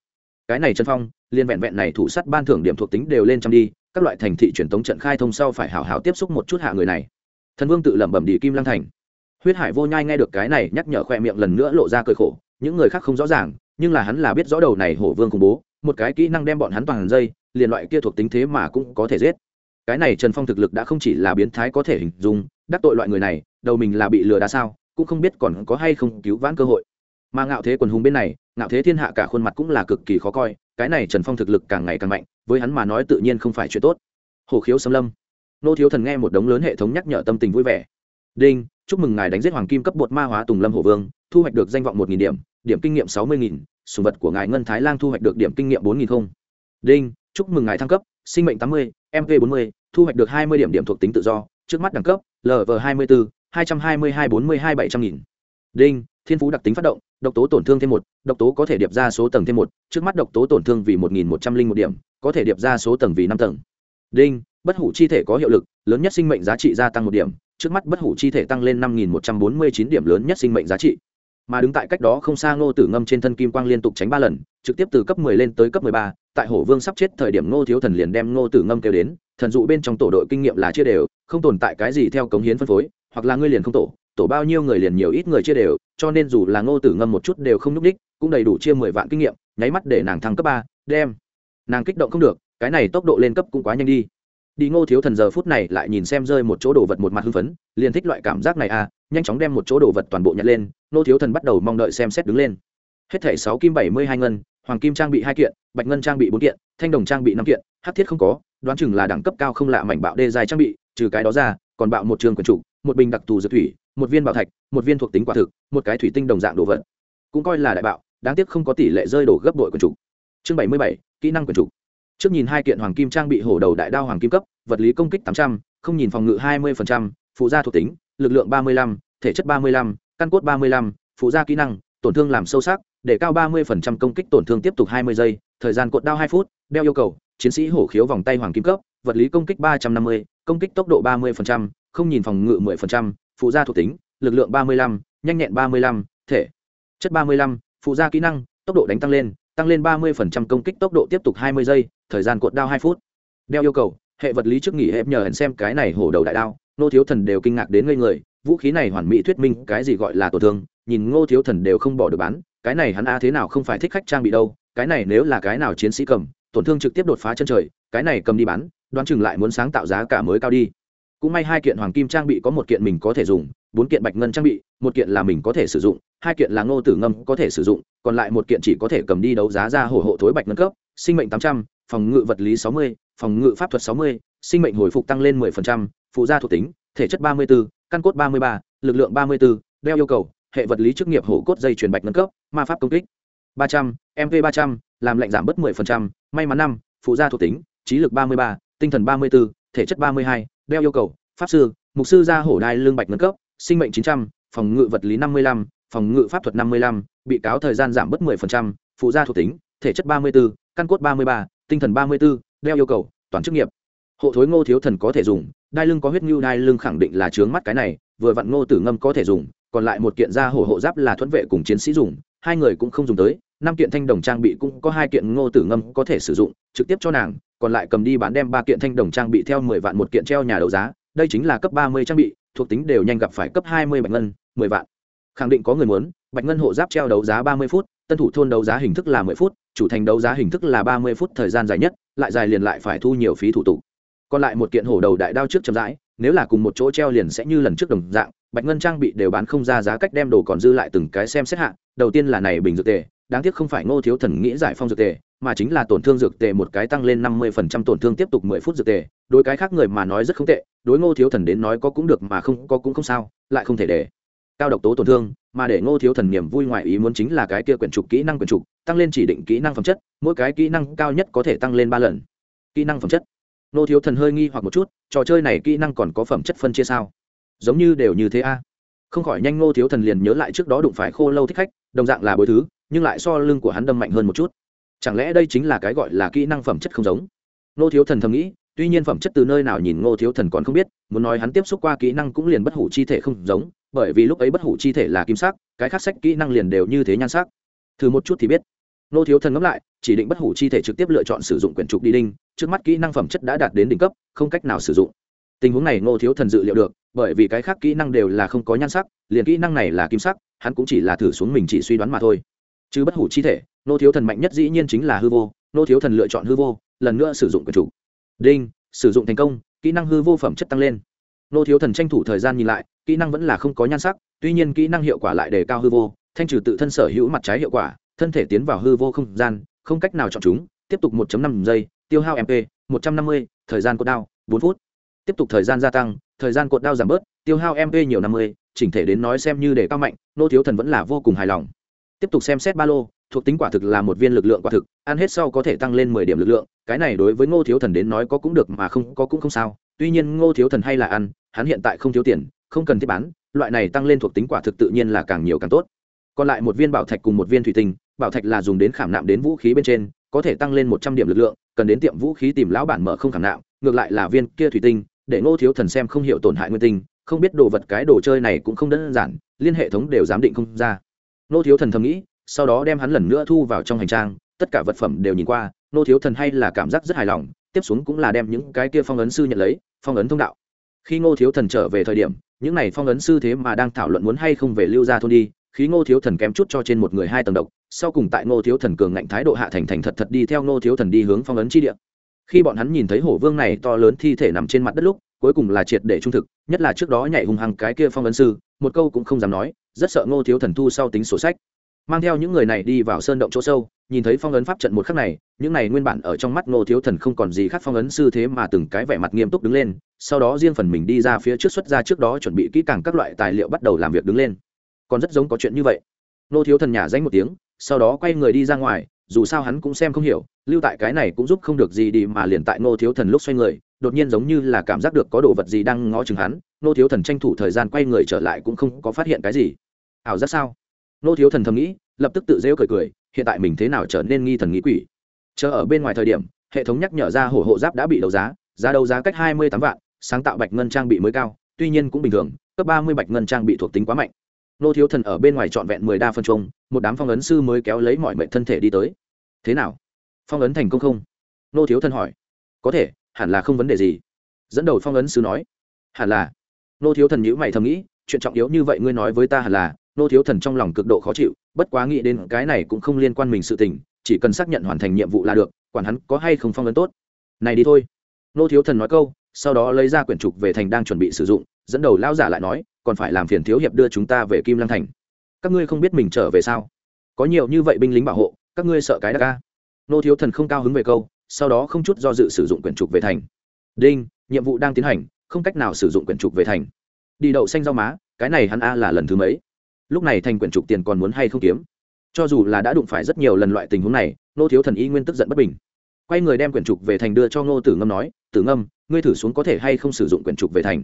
Cái này trần phong liên vẹn vẹn này thủ sát ban thưởng điểm thuộc tính đều lên trăm đi các loại thành thị truyền tống trận khai thông sau phải hảo hảo tiếp xúc một chút hạ người này. Thần vương tự lẩm bẩm đi kim lăng thành. Huyết hải vô nhai nghe được cái này, nhắc nhở khoe miệng lần nữa lộ ra cơi khổ, những người khác không rõ ràng, nhưng là hắn là biết rõ đầu này hổ vương khủng bố, một cái kỹ năng đem bọn hắn toàn dây, liền loại kia thuộc tính thế mà cũng có thể giết. Cái này trần phong thực lực đã không chỉ là biến thái có thể hình dung, đắc tội loại người này, đầu mình là bị lừa đá sao, cũng không biết còn có hay không cứu vãn cơ hội mà ngạo thế quần hùng bên này, ngạo thế thiên hạ cả khuôn mặt cũng là cực kỳ khó coi, cái này trần phong thực lực càng ngày càng mạnh, với hắn mà nói tự nhiên không phải chuyện tốt. Hồ khiếu xâm lâm. Nô thiếu thần nghe một đống lớn hệ thống nhắc nhở tâm tình vui vẻ. Đinh, chúc mừng ngài đánh giết hoàng kim cấp bột ma hóa tùng lâm hổ vương, thu hoạch được danh vọng một nghìn điểm điểm kinh nghiệm sáu mươi nghìn, sùng vật của ngài ngân thái lang thu hoạch được điểm kinh nghiệm bốn nghìn không. Đinh, chúc mừng ngài thăng cấp, sinh mệnh tám mươi mv bốn mươi, thu hoạch được hai mươi điểm điểm thuộc tính tự do, trước mắt đẳng cấp lv hai mươi bốn hai trăm hai mươi hai, bốn mươi hai, bảy trăm nghìn. Đinh thiên phú đặc tính phát động, độc tố tổn thương thêm một, độc tố có thể điệp ra số tầng thêm một, trước mắt độc tố tổn thương vì một nghìn một trăm linh một điểm, có thể điệp ra số tầng vì năm tầng. Đinh, bất hủ chi thể có hiệu lực, lớn nhất sinh mệnh giá trị gia tăng một điểm, trước mắt bất hủ chi thể tăng lên năm nghìn một trăm bốn mươi chín điểm lớn nhất sinh mệnh giá trị. Mà đứng tại cách đó không xa ngô tử ngâm trên thân kim quang liên tục tránh ba lần, trực tiếp từ cấp mười lên tới cấp mười ba, tại hổ vương sắp chết thời điểm ngô thiếu thần liền đem ngô tử ngâm kêu đến, thần dụ bên trong tổ đội kinh nghiệm là chia đều, không tồn tại cái gì theo cống hiến phân phối, hoặc là ngươi liền không tổ tổ bao nhiêu người liền nhiều ít người chia đều cho nên dù là ngô tử ngâm một chút đều không nhúc ních cũng đầy đủ chia mười vạn kinh nghiệm nháy mắt để nàng thăng cấp ba đem. Nàng kích động không được cái này tốc độ lên cấp cũng quá nhanh đi. Đi ngô thiếu thần giờ phút này lại nhìn xem rơi một chỗ đồ vật một mặt hưng phấn liền thích loại cảm giác này à nhanh chóng đem một chỗ đồ vật toàn bộ nhặt lên ngô thiếu thần bắt đầu mong đợi xem xét đứng lên. Hết thảy sáu kim bảy mươi hai ngân hoàng kim trang bị hai kiện bạch ngân trang bị bốn kiện thanh đồng trang bị năm kiện hát thiết không có đoán chừng là đẳng cấp cao không lạ mảnh bạo đê dài trang bị trừ cái đó ra còn bạo một trường quần chủ, một bình đặc thù dược thủy một viên bảo thạch một viên thuộc tính quả thực một cái thủy tinh đồng dạng đồ vật cũng coi là đại bạo đáng tiếc không có tỷ lệ rơi đổ gấp đội quần chủ. chương bảy mươi bảy kỹ năng quần chủ trước nhìn hai kiện hoàng kim trang bị hổ đầu đại đao hoàng kim cấp vật lý công kích tám trăm không nhìn phòng ngự hai mươi phụ gia thuộc tính lực lượng ba mươi lăm thể chất ba mươi lăm căn cốt ba mươi lăm phụ gia kỹ năng tổn thương làm sâu sắc để cao ba mươi công kích tổn thương tiếp tục hai mươi giây thời gian cột đao hai phút đeo yêu cầu chiến sĩ hổ khiếu vòng tay hoàng kim cấp vật lý công kích ba trăm năm mươi công kích tốc độ ba mươi không nhìn phòng ngự 10%, phụ gia thuộc tính lực lượng 35, nhanh nhẹn 35, thể. Chất 35, phụ gia kỹ năng tốc độ đánh tăng lên tăng lên 30% công kích tốc độ tiếp tục 20 giây thời gian cuộn đao 2 phút. Đeo yêu cầu hệ vật lý trước nghỉ hẹp nhờ hẹn xem cái này hổ đầu đại đao nô thiếu thần đều kinh ngạc đến ngây người vũ khí này hoàn mỹ thuyết minh cái gì gọi là tổn thương nhìn ngô thiếu thần đều không bỏ được bán cái này hắn a thế nào không phải thích khách trang bị đâu cái này nếu là cái nào chiến sĩ cầm tổn thương trực tiếp đột phá chân trời cái này cầm đi bán đoán chừng lại muốn sáng tạo giá cả mới cao đi cũng may hai kiện hoàng kim trang bị có một kiện mình có thể dùng, bốn kiện bạch ngân trang bị, một kiện là mình có thể sử dụng, hai kiện là ngô tử ngâm có thể sử dụng, còn lại một kiện chỉ có thể cầm đi đấu giá ra hổ hộ thối bạch ngân cấp, sinh mệnh tám trăm, phòng ngự vật lý sáu mươi, phòng ngự pháp thuật sáu mươi, sinh mệnh hồi phục tăng lên mười phần trăm, phụ gia thuộc tính, thể chất ba mươi b ố căn cốt ba mươi ba, lực lượng ba mươi b ố đeo yêu cầu, hệ vật lý chức nghiệp hổ cốt dây chuyển bạch ngân cấp, ma pháp công kích. ba trăm mv ba trăm, làm lệnh giảm bớt mười phần trăm, may mắn năm, phụ gia thuộc tính, trí lực ba mươi ba, tinh thần ba mươi b ố thể chất ba mươi hai đeo yêu cầu, pháp sư, mục sư gia hổ đai lương bạch ngân cấp, sinh mệnh chín trăm, phòng ngự vật lý năm mươi lăm, phòng ngự pháp thuật năm mươi lăm, bị cáo thời gian giảm bớt mười phần trăm, phụ gia thuộc tính, thể chất ba mươi b ố căn cốt ba mươi ba, tinh thần ba mươi b ố đeo yêu cầu, toàn chức nghiệp. Hộ thối ngô thiếu thần có thể dùng, đai lưng có huyết ngưu đai lưng khẳng định là trướng mắt cái này, vừa vặn ngô tử ngâm có thể dùng, còn lại một kiện gia hổ hộ giáp là thuẫn vệ cùng chiến sĩ dùng, hai người cũng không dùng tới năm kiện thanh đồng trang bị cũng có hai kiện ngô tử ngâm có thể sử dụng, trực tiếp cho nàng, còn lại cầm đi bán đem ba kiện thanh đồng trang bị theo mười vạn một kiện treo nhà đấu giá, đây chính là cấp ba mươi trang bị, thuộc tính đều nhanh gặp phải cấp hai mươi bạch ngân, mười vạn. Khẳng định có người muốn, bạch ngân hộ giáp treo đấu giá ba mươi phút, tân thủ thôn đấu giá hình thức là mười phút, chủ thành đấu giá hình thức là ba mươi phút thời gian dài nhất, lại dài liền lại phải thu nhiều phí thủ tục. Còn lại một kiện hổ đầu đại đao trước chậm rãi, nếu là cùng một chỗ treo liền sẽ như lần trước đồng dạng, bạch ngân trang bị đều bán không ra giá cách đem đồ còn dư lại từng cái xem xét hạ, đầu tiên là này bình dược tề đáng tiếc không phải ngô thiếu thần nghĩ giải phong dược tề, mà chính là tổn thương dược tề một cái tăng lên năm mươi phần trăm, tổn thương tiếp tục mười phút dược tề. Đối cái khác người mà nói rất không tệ, đối ngô thiếu thần đến nói có cũng được mà không, có cũng không sao, lại không thể để cao độc tố tổn thương, mà để ngô thiếu thần niềm vui ngoài ý muốn chính là cái kia quyển trục kỹ năng quyển trục, tăng lên chỉ định kỹ năng phẩm chất, mỗi cái kỹ năng cao nhất có thể tăng lên ba lần. Kỹ năng phẩm chất. Ngô thiếu thần hơi nghi hoặc một chút, trò chơi này kỹ năng còn có phẩm chất phân chia sao? Giống như đều như thế a. Không khỏi nhanh ngô thiếu thần liền nhớ lại trước đó đụng phải khô lâu thích khách, đồng dạng là bối thứ nhưng lại so lưng của hắn đâm mạnh hơn một chút. Chẳng lẽ đây chính là cái gọi là kỹ năng phẩm chất không giống? Ngô thiếu thần thầm nghĩ, tuy nhiên phẩm chất từ nơi nào nhìn ngô thiếu thần còn không biết, muốn nói hắn tiếp xúc qua kỹ năng cũng liền bất hủ chi thể không giống, bởi vì lúc ấy bất hủ chi thể là kim sắc, cái khác sách kỹ năng liền đều như thế nhan sắc. Thử một chút thì biết. Ngô thiếu thần ngẫm lại, chỉ định bất hủ chi thể trực tiếp lựa chọn sử dụng quyển trục đi đinh, trước mắt kỹ năng phẩm chất đã đạt đến đỉnh cấp, không cách nào sử dụng. Tình huống này ngô thiếu thần dự liệu được, bởi vì cái khác kỹ năng đều là không có nhan sắc, liền kỹ năng này là kim sắc, hắn cũng chỉ là thử xuống mình chỉ suy đoán mà thôi chứ bất hủ chi thể nô thiếu thần mạnh nhất dĩ nhiên chính là hư vô Nô thiếu thần lựa chọn hư vô lần nữa sử dụng quyền chủ. Đinh sử dụng thành công kỹ năng hư vô phẩm chất tăng lên. Nô thiếu thần tranh thủ thời gian nhìn lại kỹ năng vẫn là không có nhan sắc tuy nhiên kỹ năng hiệu quả lại đề cao hư vô thanh trừ tự thân sở hữu mặt trái hiệu quả thân thể tiến vào hư vô không gian không cách nào chọn chúng tiếp tục 1 năm giây tiêu hao mp 150, thời gian cột đao 4 phút. Tiếp tục thời gian gia tăng thời gian cột đao giảm bớt tiêu hao mp nhiều năm mươi chỉnh thể đến nói xem như để cao mạnh nô thiếu thần vẫn là vô cùng hài lòng tiếp tục xem xét ba lô, thuộc tính quả thực là một viên lực lượng quả thực, ăn hết sau có thể tăng lên mười điểm lực lượng, cái này đối với ngô thiếu thần đến nói có cũng được mà không, có cũng không sao. Tuy nhiên ngô thiếu thần hay là ăn, hắn hiện tại không thiếu tiền, không cần thiết bán, loại này tăng lên thuộc tính quả thực tự nhiên là càng nhiều càng tốt. Còn lại một viên bảo thạch cùng một viên thủy tinh, bảo thạch là dùng đến khảm nạm đến vũ khí bên trên, có thể tăng lên một trăm điểm lực lượng, cần đến tiệm vũ khí tìm lão bản mở không khảm nạm, ngược lại là viên kia thủy tinh, để ngô thiếu thần xem không hiểu tổn hại nguyên tinh, không biết đồ vật cái đồ chơi này cũng không đơn giản, liên hệ thống đều giám định không ra. Nô thiếu thần thầm nghĩ, sau đó đem hắn lần nữa thu vào trong hành trang, tất cả vật phẩm đều nhìn qua, Nô thiếu thần hay là cảm giác rất hài lòng, tiếp xuống cũng là đem những cái kia phong ấn sư nhận lấy, phong ấn thông đạo. Khi ngô thiếu thần trở về thời điểm, những này phong ấn sư thế mà đang thảo luận muốn hay không về lưu ra thôn đi, khi ngô thiếu thần kém chút cho trên một người hai tầng độc, sau cùng tại ngô thiếu thần cường ngạnh thái độ hạ thành thành thật thật đi theo ngô thiếu thần đi hướng phong ấn chi địa. Khi bọn hắn nhìn thấy hổ vương này to lớn thi thể nằm trên mặt đất lúc, cuối cùng là triệt để trung thực, nhất là trước đó nhảy hung hăng cái kia phong ấn sư, một câu cũng không dám nói rất sợ ngô thiếu thần thu sau tính sổ sách. Mang theo những người này đi vào sơn động chỗ sâu, nhìn thấy phong ấn pháp trận một khắc này, những này nguyên bản ở trong mắt ngô thiếu thần không còn gì khác phong ấn sư thế mà từng cái vẻ mặt nghiêm túc đứng lên, sau đó riêng phần mình đi ra phía trước xuất ra trước đó chuẩn bị kỹ càng các loại tài liệu bắt đầu làm việc đứng lên. Còn rất giống có chuyện như vậy. Ngô thiếu thần nhả danh một tiếng, sau đó quay người đi ra ngoài, dù sao hắn cũng xem không hiểu, lưu tại cái này cũng giúp không được gì đi mà liền tại ngô thiếu thần lúc xoay người, đột nhiên giống như là cảm giác được có đồ vật gì đang ngó chừng hắn nô thiếu thần tranh thủ thời gian quay người trở lại cũng không có phát hiện cái gì. Ảo giác sao? Nô thiếu thần thầm nghĩ, lập tức tự rêu cười cười, hiện tại mình thế nào trở nên nghi thần nghĩ quỷ? Chờ ở bên ngoài thời điểm, hệ thống nhắc nhở ra hổ hộ giáp đã bị đấu giá giá đấu giá cách hai mươi tám vạn, sáng tạo bạch ngân trang bị mới cao, tuy nhiên cũng bình thường, cấp ba mươi bạch ngân trang bị thuộc tính quá mạnh. Nô thiếu thần ở bên ngoài trọn vẹn mười đa phân trung một đám phong ấn sư mới kéo lấy mọi mệnh thân thể đi tới. Thế nào? Phong ấn thành công không? Nô thiếu thần hỏi. Có thể, hẳn là không vấn đề gì. Dẫn đầu phong ấn sư nói. Hẳn là nô thiếu thần nhữ mày thầm nghĩ, chuyện trọng yếu như vậy ngươi nói với ta hẳn là, nô thiếu thần trong lòng cực độ khó chịu, bất quá nghĩ đến cái này cũng không liên quan mình sự tình, chỉ cần xác nhận hoàn thành nhiệm vụ là được, quản hắn có hay không phong ấn tốt. Này đi thôi. Nô thiếu thần nói câu, sau đó lấy ra quyển trục về thành đang chuẩn bị sử dụng, dẫn đầu lao giả lại nói, còn phải làm phiền thiếu hiệp đưa chúng ta về kim lăng thành. Các ngươi không biết mình trở về sao? Có nhiều như vậy binh lính bảo hộ, các ngươi sợ cái đa ca nô thiếu thần không cao hứng về câu, sau đó không chút do dự sử dụng quyển trục về thành. Đinh, nhiệm vụ đang tiến hành không cách nào sử dụng quyển trục về thành. Đi đậu xanh rau má, cái này hắn a là lần thứ mấy? Lúc này thành quyển trục tiền còn muốn hay không kiếm? Cho dù là đã đụng phải rất nhiều lần loại tình huống này nô thiếu thần y nguyên tức giận bất bình. Quay người đem quyển trục về thành đưa cho ngô tử ngâm nói, tử ngâm, ngươi thử xuống có thể hay không sử dụng quyển trục về thành?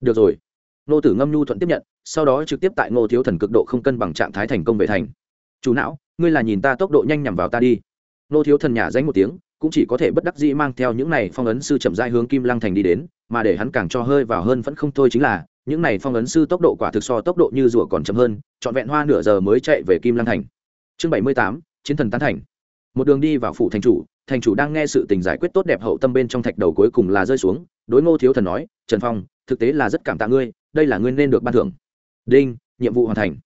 Được rồi. Nô tử ngâm nhu thuận tiếp nhận, sau đó trực tiếp tại ngô thiếu thần cực độ không cân bằng trạng thái thành công về thành. Chủ não, ngươi là nhìn ta tốc độ nhanh nhằm vào ta đi. Nô thiếu thần nhả danh một tiếng cũng chỉ có thể bất đắc dĩ mang theo những này phong ấn sư chậm rãi hướng kim lăng thành đi đến, mà để hắn càng cho hơi vào hơn vẫn không thôi chính là, những này phong ấn sư tốc độ quả thực so tốc độ như rùa còn chậm hơn, trọn vẹn hoa nửa giờ mới chạy về kim lăng thành. Chương bảy mươi tám, chiến thần tán thành. Một đường đi vào phủ thành chủ thành chủ đang nghe sự tình giải quyết tốt đẹp hậu tâm bên trong thạch đầu cuối cùng là rơi xuống, đối ngô thiếu thần nói, trần phong, thực tế là rất cảm tạ ngươi, đây là ngươi nên được ban thưởng. Đinh, nhiệm vụ hoàn thành.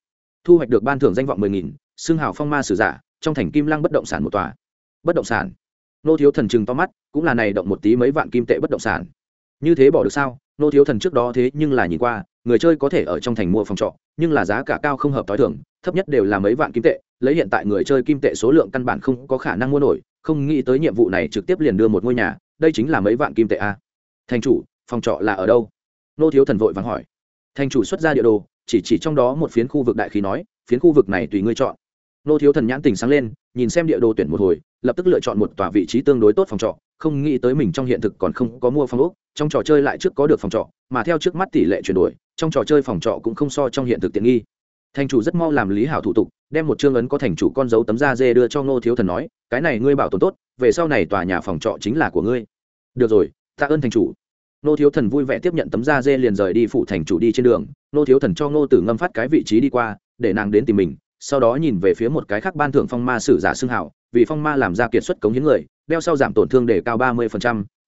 Thu hoạch được ban thưởng danh vọng mười nghìn xương hào phong ma sử giả, trong thành kim lăng bất động sản một tòa. Bất động sản? Nô thiếu thần chừng to mắt, cũng là này động một tí mấy vạn kim tệ bất động sản. Như thế bỏ được sao? Nô thiếu thần trước đó thế nhưng là nhìn qua, người chơi có thể ở trong thành mua phòng trọ, nhưng là giá cả cao không hợp t h i thường, thấp nhất đều là mấy vạn kim tệ, lấy hiện tại người chơi kim tệ số lượng căn bản không có khả năng mua nổi, không nghĩ tới nhiệm vụ này trực tiếp liền đưa một ngôi nhà, đây chính là mấy vạn kim tệ a. Thành chủ, phòng trọ là ở đâu? Nô thiếu thần vội vàng hỏi. Thành chủ xuất ra địa đồ, chỉ chỉ trong đó một phiến khu vực đại khí nói, phiến khu vực này tùy ngươi chọn nô thiếu thần nhãn tình sáng lên, nhìn xem địa đồ tuyển một hồi, lập tức lựa chọn một tòa vị trí tương đối tốt phòng trọ, không nghĩ tới mình trong hiện thực còn không có mua phòng ốc, trong trò chơi lại trước có được phòng trọ, mà theo trước mắt tỷ lệ chuyển đổi, trong trò chơi phòng trọ cũng không so trong hiện thực tiện nghi. Thành chủ rất mau làm lý hảo thủ tục, đem một chương ấn có thành chủ con dấu tấm da dê đưa cho ngô thiếu thần nói, cái này ngươi bảo tồn tốt, về sau này tòa nhà phòng trọ chính là của ngươi. Được rồi, tạ ơn thành chủ. Nô thiếu thần vui vẻ tiếp nhận tấm da dê liền rời đi phụ thành chủ đi trên đường, Nô thiếu thần cho ngô tử ngâm phát cái vị trí đi qua, để nàng đến tìm mình sau đó nhìn về phía một cái khác ban thưởng phong ma sử giả xưng hảo, vì phong ma làm ra kiệt xuất cống hiến người, đeo sau giảm tổn thương để cao ba mươi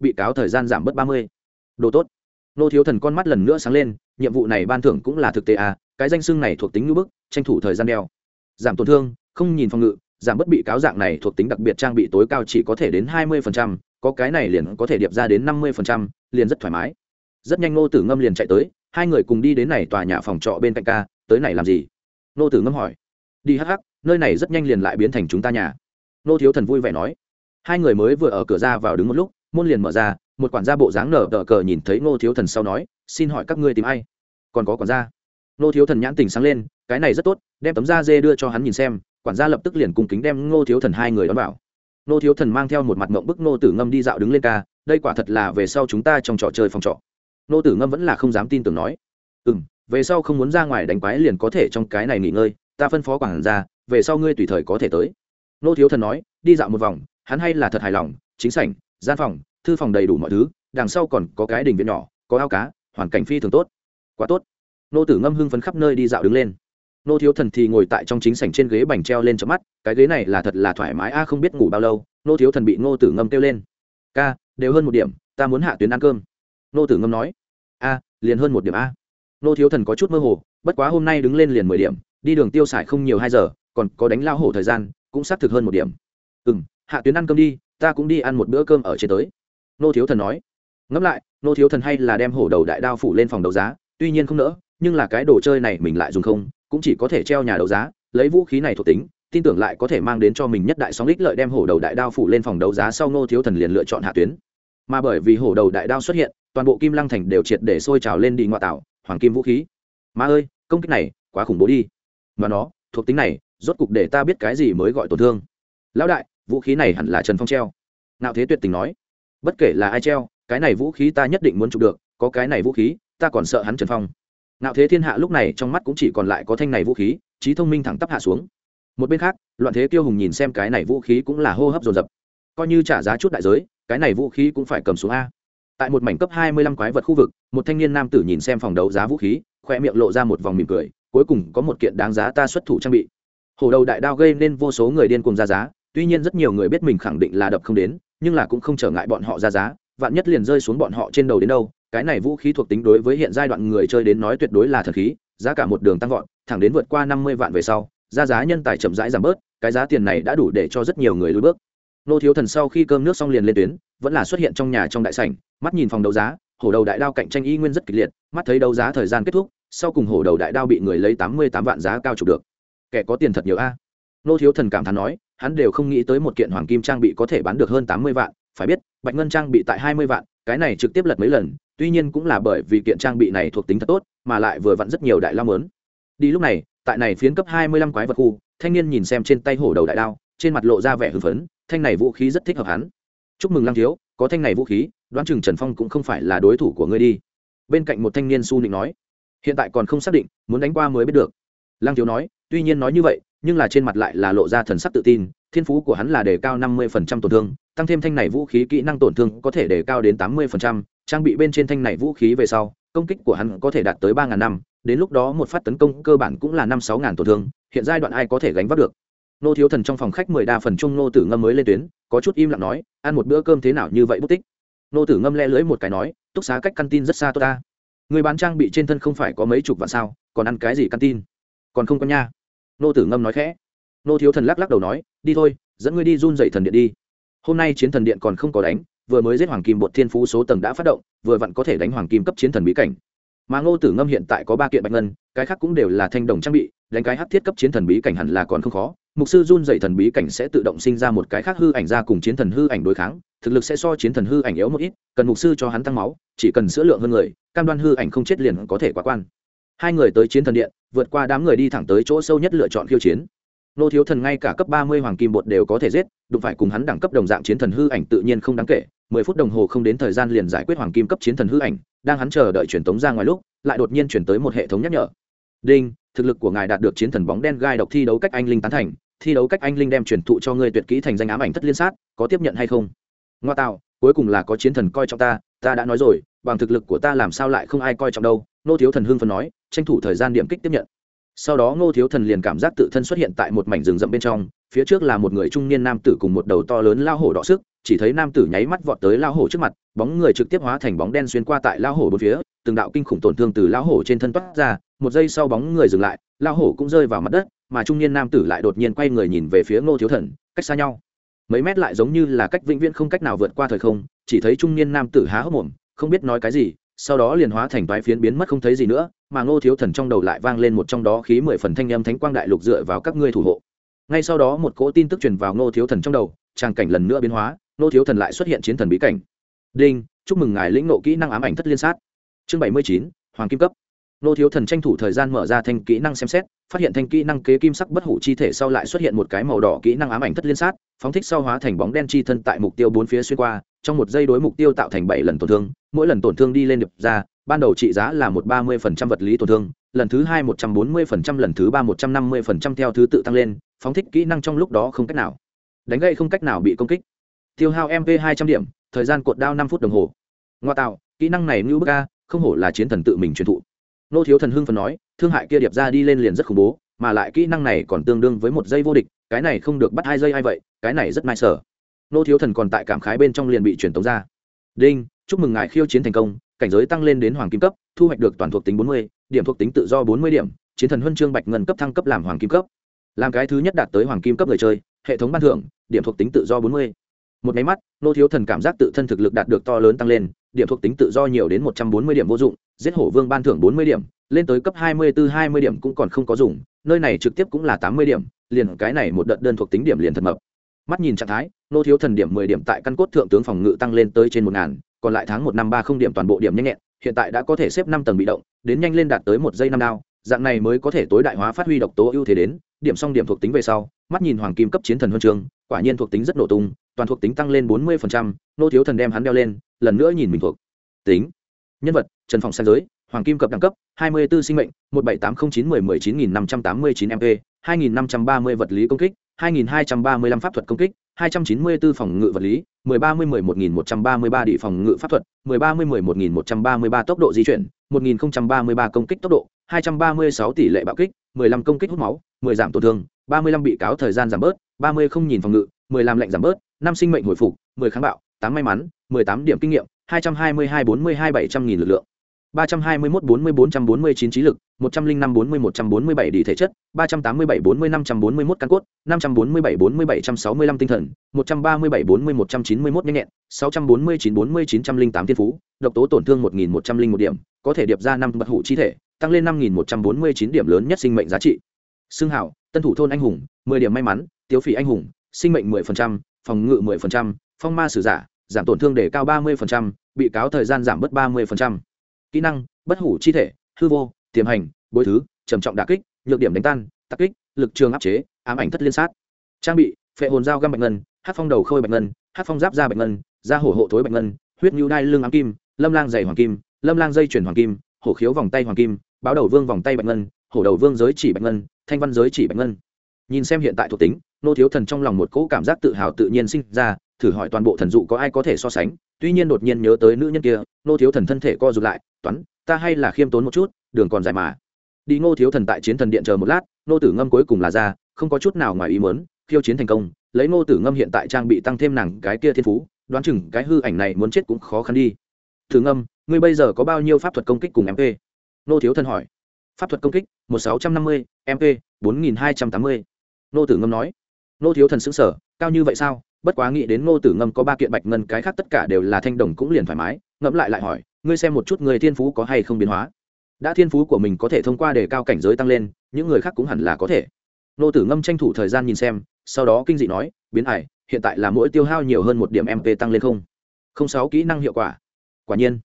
bị cáo thời gian giảm bớt ba mươi. Đồ tốt. Nô thiếu thần con mắt lần nữa sáng lên, nhiệm vụ này ban thưởng cũng là thực tế à cái danh xưng này thuộc tính ngữ bức, tranh thủ thời gian đeo. Giảm tổn thương, không nhìn phòng ngự, giảm bớt bị cáo dạng này thuộc tính đặc biệt trang bị tối cao chỉ có thể đến hai mươi có cái này liền có thể điệp ra đến năm mươi liền rất thoải mái. Rất nhanh nô tử ngâm liền chạy tới, hai người cùng đi đến này tòa nhà phòng trọ bên cạnh ca, tới này làm gì? Nô tử ngâm hỏi đi hắc hắc, nơi này rất nhanh liền lại biến thành chúng ta nhà. Nô thiếu thần vui vẻ nói. Hai người mới vừa ở cửa ra vào đứng một lúc, môn liền mở ra, một quản gia bộ dáng nở đỡ cờ nhìn thấy ngô thiếu thần sau nói, xin hỏi các ngươi tìm ai? Còn có quản gia? Ngô thiếu thần nhãn tình sáng lên, cái này rất tốt, đem tấm da dê đưa cho hắn nhìn xem, quản gia lập tức liền cùng kính đem ngô thiếu thần hai người đón vào. Ngô thiếu thần mang theo một mặt mộng bức ngô tử ngâm đi dạo đứng lên ca, đây quả thật là về sau chúng ta trong trò chơi phòng trọ. Ngô tử ngâm vẫn là không dám tin tưởng nói. Ừ m về sau không muốn ra ngoài đánh quái liền có thể trong cái này nghỉ ngơi ta phân phó quản gia, về sau ngươi tùy thời có thể tới. Nô thiếu thần nói, đi dạo một vòng, hắn hay là thật hài lòng, chính sảnh, gian phòng, thư phòng đầy đủ mọi thứ, đằng sau còn có cái đình viện nhỏ, có ao cá, hoàn cảnh phi thường tốt. Quá tốt. Nô tử ngâm hưng phấn khắp nơi đi dạo đứng lên. Nô thiếu thần thì ngồi tại trong chính sảnh trên ghế bành treo lên chớp mắt, cái ghế này là thật là thoải mái, a, không biết ngủ bao lâu, nô thiếu thần bị nô tử ngâm kêu lên. Ca, đều hơn một điểm, ta muốn hạ tuyến ăn cơm. Nô tử ngâm nói. A, liền hơn một điểm a. Nô thiếu thần có chút mơ hồ, bất quá hôm nay đứng lên liền mười điểm đi đường tiêu xài không nhiều hai giờ, còn có đánh lao hổ thời gian, cũng xác thực hơn một điểm. Ừ m hạ tuyến ăn cơm đi, ta cũng đi ăn một bữa cơm ở trên tới. Nô thiếu thần nói. Ngẫm lại, nô thiếu thần hay là đem hổ đầu đại đao phủ lên phòng đấu giá, tuy nhiên không nỡ, nhưng là cái đồ chơi này mình lại dùng không, cũng chỉ có thể treo nhà đấu giá, lấy vũ khí này thuộc tính, tin tưởng lại có thể mang đến cho mình nhất đại sóng ích lợi đem hổ đầu đại đao phủ lên phòng đấu giá sau nô thiếu thần liền lựa chọn hạ tuyến. Mà bởi vì hổ đầu đại đao xuất hiện, toàn bộ kim lăng thành đều triệt để sôi trào lên đi ngoại tạo, hoàng kim vũ khí. Mà ơi, công kích này quá khủng bố đi mà nó thuộc tính này rốt cục để ta biết cái gì mới gọi tổn thương. Lão đại, vũ khí này hẳn là trần phong treo. Nạo thế tuyệt tình nói. Bất kể là ai treo, cái này vũ khí ta nhất định muốn chụp được, có cái này vũ khí, ta còn sợ hắn trần phong. Nạo thế thiên hạ lúc này trong mắt cũng chỉ còn lại có thanh này vũ khí, trí thông minh thẳng tắp hạ xuống. Một bên khác, loạn thế tiêu hùng nhìn xem cái này vũ khí cũng là hô hấp dồn dập. Coi như trả giá chút đại giới, cái này vũ khí cũng phải cầm xuống a. Tại một mảnh cấp hai mươi lăm quái vật khu vực, một thanh niên nam tử nhìn xem phòng đấu giá vũ khí, khoe miệng lộ ra một vòng mỉm cười cuối cùng có một kiện đáng giá ta xuất thủ trang bị. Hổ đầu đại đao gây nên vô số người điên cùng ra giá, tuy nhiên rất nhiều người biết mình khẳng định là đập không đến, nhưng là cũng không trở ngại bọn họ ra giá, vạn nhất liền rơi xuống bọn họ trên đầu đến đâu, cái này vũ khí thuộc tính đối với hiện giai đoạn người chơi đến nói tuyệt đối là thần khí, giá cả một đường tăng vọt, thẳng đến vượt qua năm mươi vạn về sau, ra giá nhân tài chậm rãi giảm bớt, cái giá tiền này đã đủ để cho rất nhiều người lùi bước. Nô thiếu thần sau khi cơm nước xong liền lên tuyến, vẫn là xuất hiện trong nhà trong đại sảnh, mắt nhìn phòng đấu giá hổ đầu đại đao cạnh tranh y nguyên rất kịch liệt, mắt thấy đấu giá thời gian kết thúc sau cùng hổ đầu đại đao bị người lấy tám mươi tám vạn giá cao chụp được. Kẻ có tiền thật nhiều a. Nô thiếu thần cảm thán nói hắn đều không nghĩ tới một kiện hoàng kim trang bị có thể bán được hơn tám mươi vạn phải biết bạch ngân trang bị tại hai mươi vạn cái này trực tiếp lật mấy lần tuy nhiên cũng là bởi vì kiện trang bị này thuộc tính thật tốt mà lại vừa vặn rất nhiều đại lao lớn, đi lúc này tại này phiến cấp hai mươi lăm quái vật khu thanh niên nhìn xem trên tay hổ đầu đại đao trên mặt lộ ra vẻ hưng phấn thanh này vũ khí rất thích hợp hắn. Chúc mừng lăng thiếu có thanh này vũ khí đoán chừng trần phong cũng không phải là đối thủ của ngươi đi. Bên cạnh một thanh niên su nịnh nói hiện tại còn không xác định, muốn đánh qua mới biết được. Lăng thiếu nói, tuy nhiên nói như vậy, nhưng là trên mặt lại là lộ ra thần sắc tự tin, thiên phú của hắn là đề cao năm mươi phần trăm tổn thương, tăng thêm thanh này vũ khí kỹ năng tổn thương có thể đề cao đến tám mươi phần trăm, trang bị bên trên thanh này vũ khí về sau, công kích của hắn có thể đạt tới ba ngàn năm, đến lúc đó một phát tấn công cơ bản cũng là năm sáu ngàn tổn thương, hiện giai đoạn ai có thể gánh vác được? Nô thiếu thần trong phòng khách mười đa phần chung nô tử ngâm mới lên tuyến, có chút im lặng nói, ăn một bữa cơm thế nào như vậy bút tích? Nô tử ngâm le lưỡi một cái nói, túc xá cách căn tin rất xa tôi ta người bán trang bị trên thân không phải có mấy chục vạn sao, còn ăn cái gì căn tin? Còn không có nha. Nô tử ngâm nói khẽ. Nô thiếu thần lắc lắc đầu nói, đi thôi, dẫn ngươi đi run dậy thần điện đi. Hôm nay chiến thần điện còn không có đánh, vừa mới giết hoàng kim bột thiên phú số tầng đã phát động, vừa vặn có thể đánh hoàng kim cấp chiến thần bí cảnh. Mà ngô tử ngâm hiện tại có ba kiện bạch ngân, cái khác cũng đều là thanh đồng trang bị, đánh cái hát thiết cấp chiến thần bí cảnh hẳn là còn không khó. Mục sư run dậy thần bí cảnh sẽ tự động sinh ra một cái khác hư ảnh ra cùng chiến thần hư ảnh đối kháng thực lực sẽ so chiến thần hư ảnh yếu một ít, cần mục sư cho hắn tăng máu, chỉ cần sữa lượng hơn người, cam đoan hư ảnh không chết liền có thể quá quan. Hai người tới chiến thần điện, vượt qua đám người đi thẳng tới chỗ sâu nhất lựa chọn khiêu chiến. Nô thiếu thần ngay cả cấp ba mươi hoàng kim bột đều có thể giết, đụng phải cùng hắn đẳng cấp đồng dạng chiến thần hư ảnh tự nhiên không đáng kể. Mười phút đồng hồ không đến thời gian liền giải quyết hoàng kim cấp chiến thần hư ảnh, đang hắn chờ đợi truyền tống ra ngoài lúc, lại đột nhiên chuyển tới một hệ thống nhắc nhở. Đinh, thực lực của ngài đạt được chiến thần bóng đen gai độc thi đấu cách anh linh tán thành, thi đấu cách anh linh đem truyền thụ cho ngươi tuyệt kỹ thành danh ám ảnh thất liên sát, có tiếp nhận hay không? Ngoa tạo, cuối cùng là có chiến thần coi trọng ta ta đã nói rồi, bằng thực lực của ta làm sao lại không ai coi trọng đâu nô thiếu thần hưng phần nói, tranh thủ thời gian điểm kích tiếp nhận. Sau đó ngô thiếu thần liền cảm giác tự thân xuất hiện tại một mảnh rừng rậm bên trong, phía trước là một người trung niên nam tử cùng một đầu to lớn lao hổ đỏ sức, chỉ thấy nam tử nháy mắt vọt tới lao hổ trước mặt, bóng người trực tiếp hóa thành bóng đen xuyên qua tại lao hổ bốn phía, từng đạo kinh khủng tổn thương từ lao hổ trên thân toát ra, một giây sau bóng người dừng lại, lao hổ cũng rơi vào mặt đất, mà trung niên nam tử lại đột nhiên quay người nhìn về phía ngô thiếu thần, cách xa nhau mấy mét lại giống như là cách vĩnh viễn không cách nào vượt qua thời không, chỉ thấy trung niên nam tử há hốc mồm, không biết nói cái gì, sau đó liền hóa thành toái phiến biến mất không thấy gì nữa, mà ngô thiếu thần trong đầu lại vang lên một trong đó khí mười phần thanh âm thánh quang đại lục dựa vào các ngươi thủ hộ. Ngay sau đó một cỗ tin tức truyền vào ngô thiếu thần trong đầu trang cảnh lần nữa biến hóa, ngô thiếu thần lại xuất hiện chiến thần bí cảnh. Đinh, chúc mừng ngài lĩnh nộ kỹ năng ám ảnh thất liên sát. Chương bảy mươi chín, hoàng kim cấp. Ngô thiếu thần tranh thủ thời gian mở ra thanh kỹ năng xem xét, phát hiện thanh kỹ năng kế kim sắc bất hủ chi thể sau lại xuất hiện một cái màu đỏ kỹ năng ám ảnh thất liên sát phóng thích sau hóa thành bóng đen chi thân tại mục tiêu bốn phía xuyên qua, trong một giây đối mục tiêu tạo thành bảy lần tổn thương, mỗi lần tổn thương đi lên điệp ra, ban đầu trị giá là một ba mươi phần trăm vật lý tổn thương, lần thứ hai một trăm bốn mươi phần trăm, lần thứ ba một trăm năm mươi phần trăm theo thứ tự tăng lên, phóng thích kỹ năng trong lúc đó không cách nào. Đánh gây không cách nào bị công kích. Tiêu hao mp hai trăm điểm, thời gian cột đao năm phút đồng hồ. Ngoa tạo, kỹ năng này ngưu bức a, không hổ là chiến thần tự mình truyền thụ. Nô thiếu thần hưng phần nói, thương hại kia điệp ra đi lên liền rất khủng bố mà lại kỹ năng này còn tương đương với một giây vô địch, cái này không được bắt hai giây hay vậy, cái này rất nai sở nô thiếu thần còn tại cảm khái bên trong liền bị truyền tống ra. Đinh, chúc mừng ngài khiêu chiến thành công, cảnh giới tăng lên đến hoàng kim cấp, thu hoạch được toàn thuộc tính bốn mươi, điểm thuộc tính tự do bốn mươi điểm, chiến thần huân chương bạch ngân cấp thăng cấp làm hoàng kim cấp. Làm cái thứ nhất đạt tới hoàng kim cấp người chơi, hệ thống ban thưởng, điểm thuộc tính tự do bốn mươi. Một máy mắt, nô thiếu thần cảm giác tự thân thực lực đạt được to lớn tăng lên điểm thuộc tính tự do nhiều đến một trăm bốn mươi điểm vô dụng, giết hổ vương ban thưởng bốn mươi điểm, lên tới cấp hai mươi bốn hai mươi điểm cũng còn không có dùng, nơi này trực tiếp cũng là tám mươi điểm, liền cái này một đợt đơn thuộc tính điểm liền thật mập. Mắt nhìn trạng thái, nô thiếu thần điểm mười điểm tại căn cốt thượng tướng phòng ngự tăng lên tới trên một ngàn, còn lại tháng một năm ba không điểm toàn bộ điểm nhanh nhẹn, hiện tại đã có thể xếp năm tầng bị động, đến nhanh lên đạt tới một giây năm đao, dạng này mới có thể tối đại hóa phát huy độc tố ưu thế đến, điểm xong điểm thuộc tính về sau, mắt nhìn hoàng kim cấp chiến thần huân chương, quả nhiên thuộc tính rất nổ tung toàn thuộc tính tăng lên bốn mươi nô thiếu thần đem hắn đeo lên lần nữa nhìn mình thuộc tính nhân vật trần phòng sang giới hoàng kim cấp đẳng cấp hai mươi 24 sinh mệnh một bảy tám không chín mười mười chín nghìn năm trăm tám mươi chín mp hai nghìn năm trăm ba mươi vật lý công kích hai nghìn hai trăm ba mươi lăm pháp thuật công kích hai trăm chín mươi 294 phòng ngự vật lý mười ba mươi mười một nghìn một trăm ba mươi ba địa phòng ngự pháp thuật mười ba mươi mười một nghìn một trăm ba mươi ba tốc độ di chuyển một nghìn không trăm ba mươi ba công kích tốc độ hai trăm ba mươi sáu tỷ lệ bạo kích mười lăm công kích hút máu mười giảm tổn thương ba mươi lăm bị cáo thời gian giảm bớt ba mươi không nhìn phòng ngự mười làm lệnh giảm bớt năm sinh mệnh hồi phục mười kháng bạo tám may mắn mười tám điểm kinh nghiệm hai trăm hai mươi hai bốn mươi hai bảy trăm nghìn lực lượng ba trăm hai mươi mốt bốn mươi bốn trăm bốn mươi chín trí lực một trăm linh năm bốn mươi một trăm bốn mươi bảy đi thể chất ba trăm tám mươi bảy bốn mươi năm trăm bốn mươi mốt căn cốt năm trăm bốn mươi bảy bốn mươi bảy trăm sáu mươi lăm tinh thần một trăm ba mươi bảy bốn mươi một trăm chín mươi mốt nhanh nhẹn sáu trăm bốn mươi chín bốn mươi chín trăm linh tám thiên phú độc tố tổn thương một nghìn một trăm linh một điểm có thể điệp ra năm bậc hủ chi thể tăng lên năm nghìn một trăm bốn mươi chín điểm lớn nhất sinh mệnh giá trị xương hảo tân thủ thôn anh hùng mười điểm may mắn tiếu phỉ anh hùng sinh mệnh mười phần trăm phòng ngự mười phần trăm, phong ma sử giả, giảm tổn thương để cao ba mươi bị cáo thời gian giảm bớt ba mươi kỹ năng, bất hủ chi thể, hư vô, tiềm hành, bối thứ, trầm trọng đả kích, nhược điểm đánh tan tác kích, lực trường áp chế, ám ảnh thất liên sát. Trang bị, phệ hồn dao găm bạch ngân hắc phong đầu khôi bạch ngân hắc phong giáp da bạch ngân, da hổ hộ thối bạch ngân, huyết nhu đai lưng ám kim, lâm lang dày hoàng kim, lâm lang dây chuyển hoàng kim, hổ khiếu vòng tay hoàng kim, báo đầu vương vòng tay bạch ngân, hổ đầu vương giới chỉ bạch ngân, thanh văn giới chỉ bạch ngân. Nhìn xem hiện tại thuộc tính nô thiếu thần trong lòng một cỗ cảm giác tự hào tự nhiên sinh ra, thử hỏi toàn bộ thần dụ có ai có thể so sánh, tuy nhiên đột nhiên nhớ tới nữ nhân kia, nô thiếu thần thân thể co rụt lại, toán, ta hay là khiêm tốn một chút, đường còn dài mà. Đi ngô thiếu thần tại chiến thần điện chờ một lát, nô tử ngâm cuối cùng là ra, không có chút nào ngoài ý muốn, khiêu chiến thành công, lấy ngô tử ngâm hiện tại trang bị tăng thêm nàng cái kia thiên phú, đoán chừng cái hư ảnh này muốn chết cũng khó khăn đi. Thử ngâm, ngươi bây giờ có bao nhiêu pháp thuật công kích cùng mp nô thiếu thần hỏi. Pháp thuật công kích, một sáu trăm năm mươi mp bốn nghìn hai trăm tám mươi. Nô tử ngâm nói nô thiếu thần xứng sở cao như vậy sao? Bất quá nghĩ đến ngô tử ngâm có ba kiện bạch ngân cái khác tất cả đều là thanh đồng cũng liền thoải mái. Ngẫm lại lại hỏi, ngươi xem một chút người thiên phú có hay không biến hóa? Đã thiên phú của mình có thể thông qua đề cao cảnh giới tăng lên, những người khác cũng hẳn là có thể. Nô tử ngâm tranh thủ thời gian nhìn xem, sau đó kinh dị nói, biến ải, hiện tại là mỗi tiêu hao nhiều hơn một điểm mp tăng lên không? Không sáu kỹ năng hiệu quả. Quả nhiên,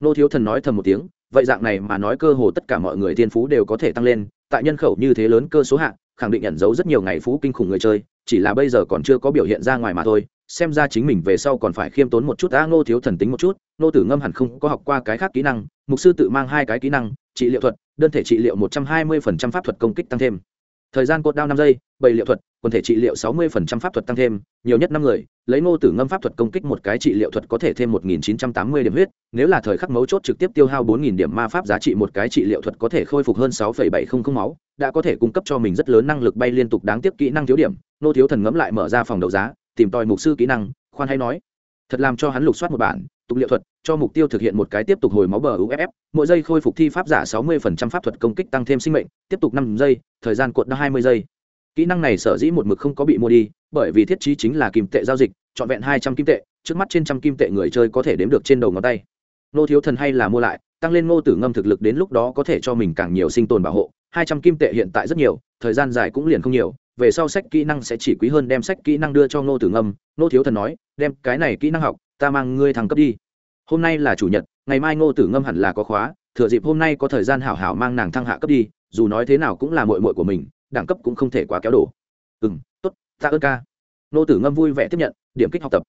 nô thiếu thần nói thầm một tiếng, vậy dạng này mà nói cơ hồ tất cả mọi người thiên phú đều có thể tăng lên, tại nhân khẩu như thế lớn cơ số hạng khẳng định nhận giấu rất nhiều ngày phú kinh khủng người chơi, chỉ là bây giờ còn chưa có biểu hiện ra ngoài mà thôi, xem ra chính mình về sau còn phải khiêm tốn một chút đã, ngô thiếu thần tính một chút nô tử ngâm hẳn không có học qua cái khác kỹ năng, mục sư tự mang hai cái kỹ năng, trị liệu thuật, đơn thể trị liệu một trăm hai mươi phần trăm pháp thuật công kích tăng thêm thời gian cột đao năm giây, bảy liệu thuật, quần thể trị liệu sáu mươi phần trăm pháp thuật tăng thêm, nhiều nhất năm người, lấy ngô tử ngâm pháp thuật công kích một cái trị liệu thuật có thể thêm một nghìn chín trăm tám mươi điểm huyết, nếu là thời khắc mấu chốt trực tiếp tiêu hao bốn nghìn điểm ma pháp giá trị một cái trị liệu thuật có thể khôi phục hơn sáu phẩy bảy không không máu, đã có thể cung cấp cho mình rất lớn năng lực bay liên tục đáng tiếc kỹ năng thiếu điểm, nô thiếu thần ngẫm lại mở ra phòng đấu giá, tìm tòi mục sư kỹ năng, khoan hay nói, thật làm cho hắn lục soát một bản tục liệu thuật, cho mục tiêu thực hiện một cái tiếp tục hồi máu bờ uff mỗi giây khôi phục thi pháp giả sáu mươi pháp thuật công kích tăng thêm sinh mệnh, tiếp tục năm giây, thời gian cuộn hai mươi giây. Kỹ năng này sở dĩ một mực không có bị mua đi, bởi vì thiết trí chính là kim tệ giao dịch, trọn vẹn hai trăm kim tệ, trước mắt trên trăm kim tệ người chơi có thể đếm được trên đầu ngón tay. Nô thiếu thần hay là mua lại, tăng lên ngô tử ngâm thực lực đến lúc đó có thể cho mình càng nhiều sinh tồn bảo hộ. Hai trăm kim tệ hiện tại rất nhiều, thời gian dài cũng liền không nhiều, về sau sách kỹ năng sẽ chỉ quý hơn đem sách kỹ năng đưa cho ngô tử ngâm. Nô thiếu thần nói, đem cái này kỹ năng học ta mang ngươi thăng cấp đi. Hôm nay là chủ nhật, ngày mai ngô tử ngâm hẳn là có khóa, thừa dịp hôm nay có thời gian hảo hảo mang nàng thăng hạ cấp đi, dù nói thế nào cũng là mội mội của mình, đẳng cấp cũng không thể quá kéo đổ. Ừ m t ố t ơn ca. Ngô tử ngâm vui vẻ tiếp nhận, điểm kích học tập.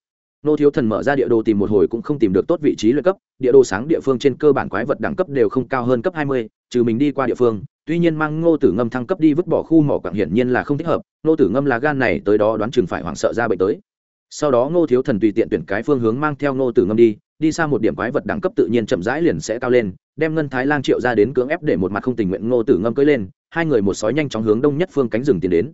Nô thiếu thần mở ra địa đồ tìm một hồi cũng không tìm được tốt vị trí luyện cấp, địa đồ sáng địa phương trên cơ bản quái vật đẳng cấp đều không cao hơn cấp hai mươi, trừ mình đi qua địa phương, tuy nhiên mang ngô tử ngâm thăng cấp đi vứt bỏ khu mỏ quảng hiển nhiên là không thích hợp, ngô tử ngâm là gan này tới đó đoán chừng phải hoảng sợ ra bệnh tới sau đó ngô thiếu thần tùy tiện tuyển cái phương hướng mang theo ngô tử ngâm đi đi xa một điểm quái vật đẳng cấp tự nhiên chậm rãi liền sẽ cao lên, đem ngân thái lang triệu ra đến cưỡng ép để một mặt không tình nguyện ngô tử ngâm cưỡi lên, hai người một sói nhanh chóng hướng đông nhất phương cánh rừng tiến đến.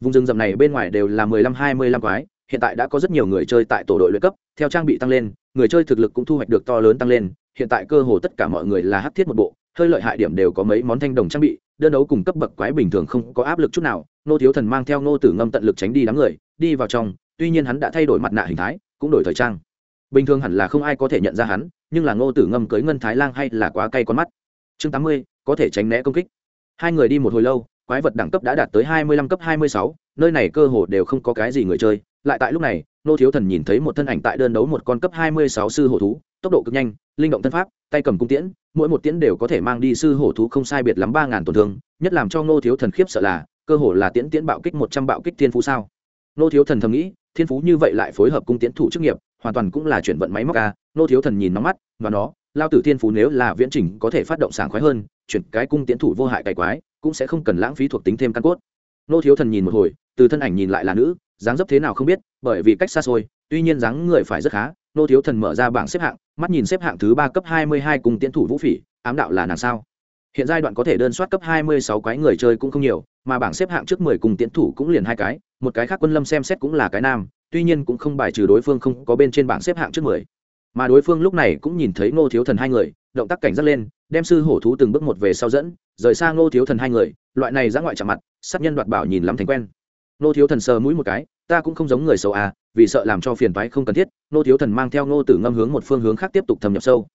Vùng rừng rậm này bên ngoài đều là mười lăm, hai mươi lăm quái, hiện tại đã có rất nhiều người chơi tại tổ đội luyện cấp, theo trang bị tăng lên, người chơi thực lực cũng thu hoạch được to lớn tăng lên, hiện tại cơ hồ tất cả mọi người là hắc thiết một bộ, hơi lợi hại điểm đều có mấy món thanh đồng trang bị, đơn đấu cùng cấp bậc quái bình thường không có áp lực chút nào nô thiếu thần mang theo nô tử ngâm tận lực tránh đi đám người, đi vào trong tuy nhiên hắn đã thay đổi mặt nạ hình thái, cũng đổi thời trang. Bình thường hẳn là không ai có thể nhận ra hắn, nhưng là ngô tử ngâm cưới ngân thái lang hay là quá cay con mắt. Chương tám mươi, có thể tránh né công kích. Hai người đi một hồi lâu, quái vật đẳng cấp đã đạt tới hai mươi lăm cấp hai mươi sáu, nơi này cơ hồ đều không có cái gì người chơi. Lại tại lúc này nô thiếu thần nhìn thấy một thân ảnh tại đơn đấu một con cấp hai mươi sáu sư hổ thú, tốc độ cực nhanh, linh động thân pháp, tay cầm cung tiễn, mỗi một tiễn đều có thể mang đi sư hổ thú không sai biệt lắm ba ngàn tổn thương, nhất làm cho nô thiếu thần khiếp sợ là, cơ hồ là tiễn tiễn bạo kích một trăm bạo kích thiên phú sao? Nô thiếu thần thầm nghĩ, thiên phú như vậy lại phối hợp cung tiến thủ chức nghiệp, hoàn toàn cũng là chuyển vận máy móc ca nô thiếu thần nhìn nóng mắt, và nó, lao tử thiên phú nếu là viễn trình có thể phát động sảng khoái hơn, chuyển cái cung tiến thủ vô hại cày quái, cũng sẽ không cần lãng phí thuộc tính thêm căn cốt. Nô thiếu thần nhìn một hồi, từ thân ảnh nhìn lại là nữ, dáng dấp thế nào không biết, bởi vì cách xa xôi, tuy nhiên dáng người phải rất khá. Nô thiếu thần mở ra bảng xếp hạng, mắt nhìn xếp hạng thứ ba cấp hai mươi hai cùng tiến thủ vũ phỉ, ám đạo là nàng sao? Hiện giai đoạn có thể đơn soát cấp hai mươi sáu quái người chơi cũng không nhiều, mà bảng xếp hạng trước mười cùng tiến thủ cũng liền hai cái, một cái khác quân lâm xem xét cũng là cái nam, tuy nhiên cũng không bài trừ đối phương không có bên trên bảng xếp hạng trước mười. Mà đối phương lúc này cũng nhìn thấy ngô thiếu thần hai người, động tác cảnh giác lên, đem sư hổ thú từng bước một về sau dẫn, rời xa ngô thiếu thần hai người, loại này ra ngoại chạm mặt, sát nhân đoạt bảo nhìn lắm thành quen. Ngô thiếu thần sờ mũi một cái, ta cũng không giống người xấu à vì sợ làm cho phiền toái không cần thiết, Ngô thiếu thần mang theo Ngô tử ngâm hướng một phương hướng khác tiếp tục thâm nhập sâu.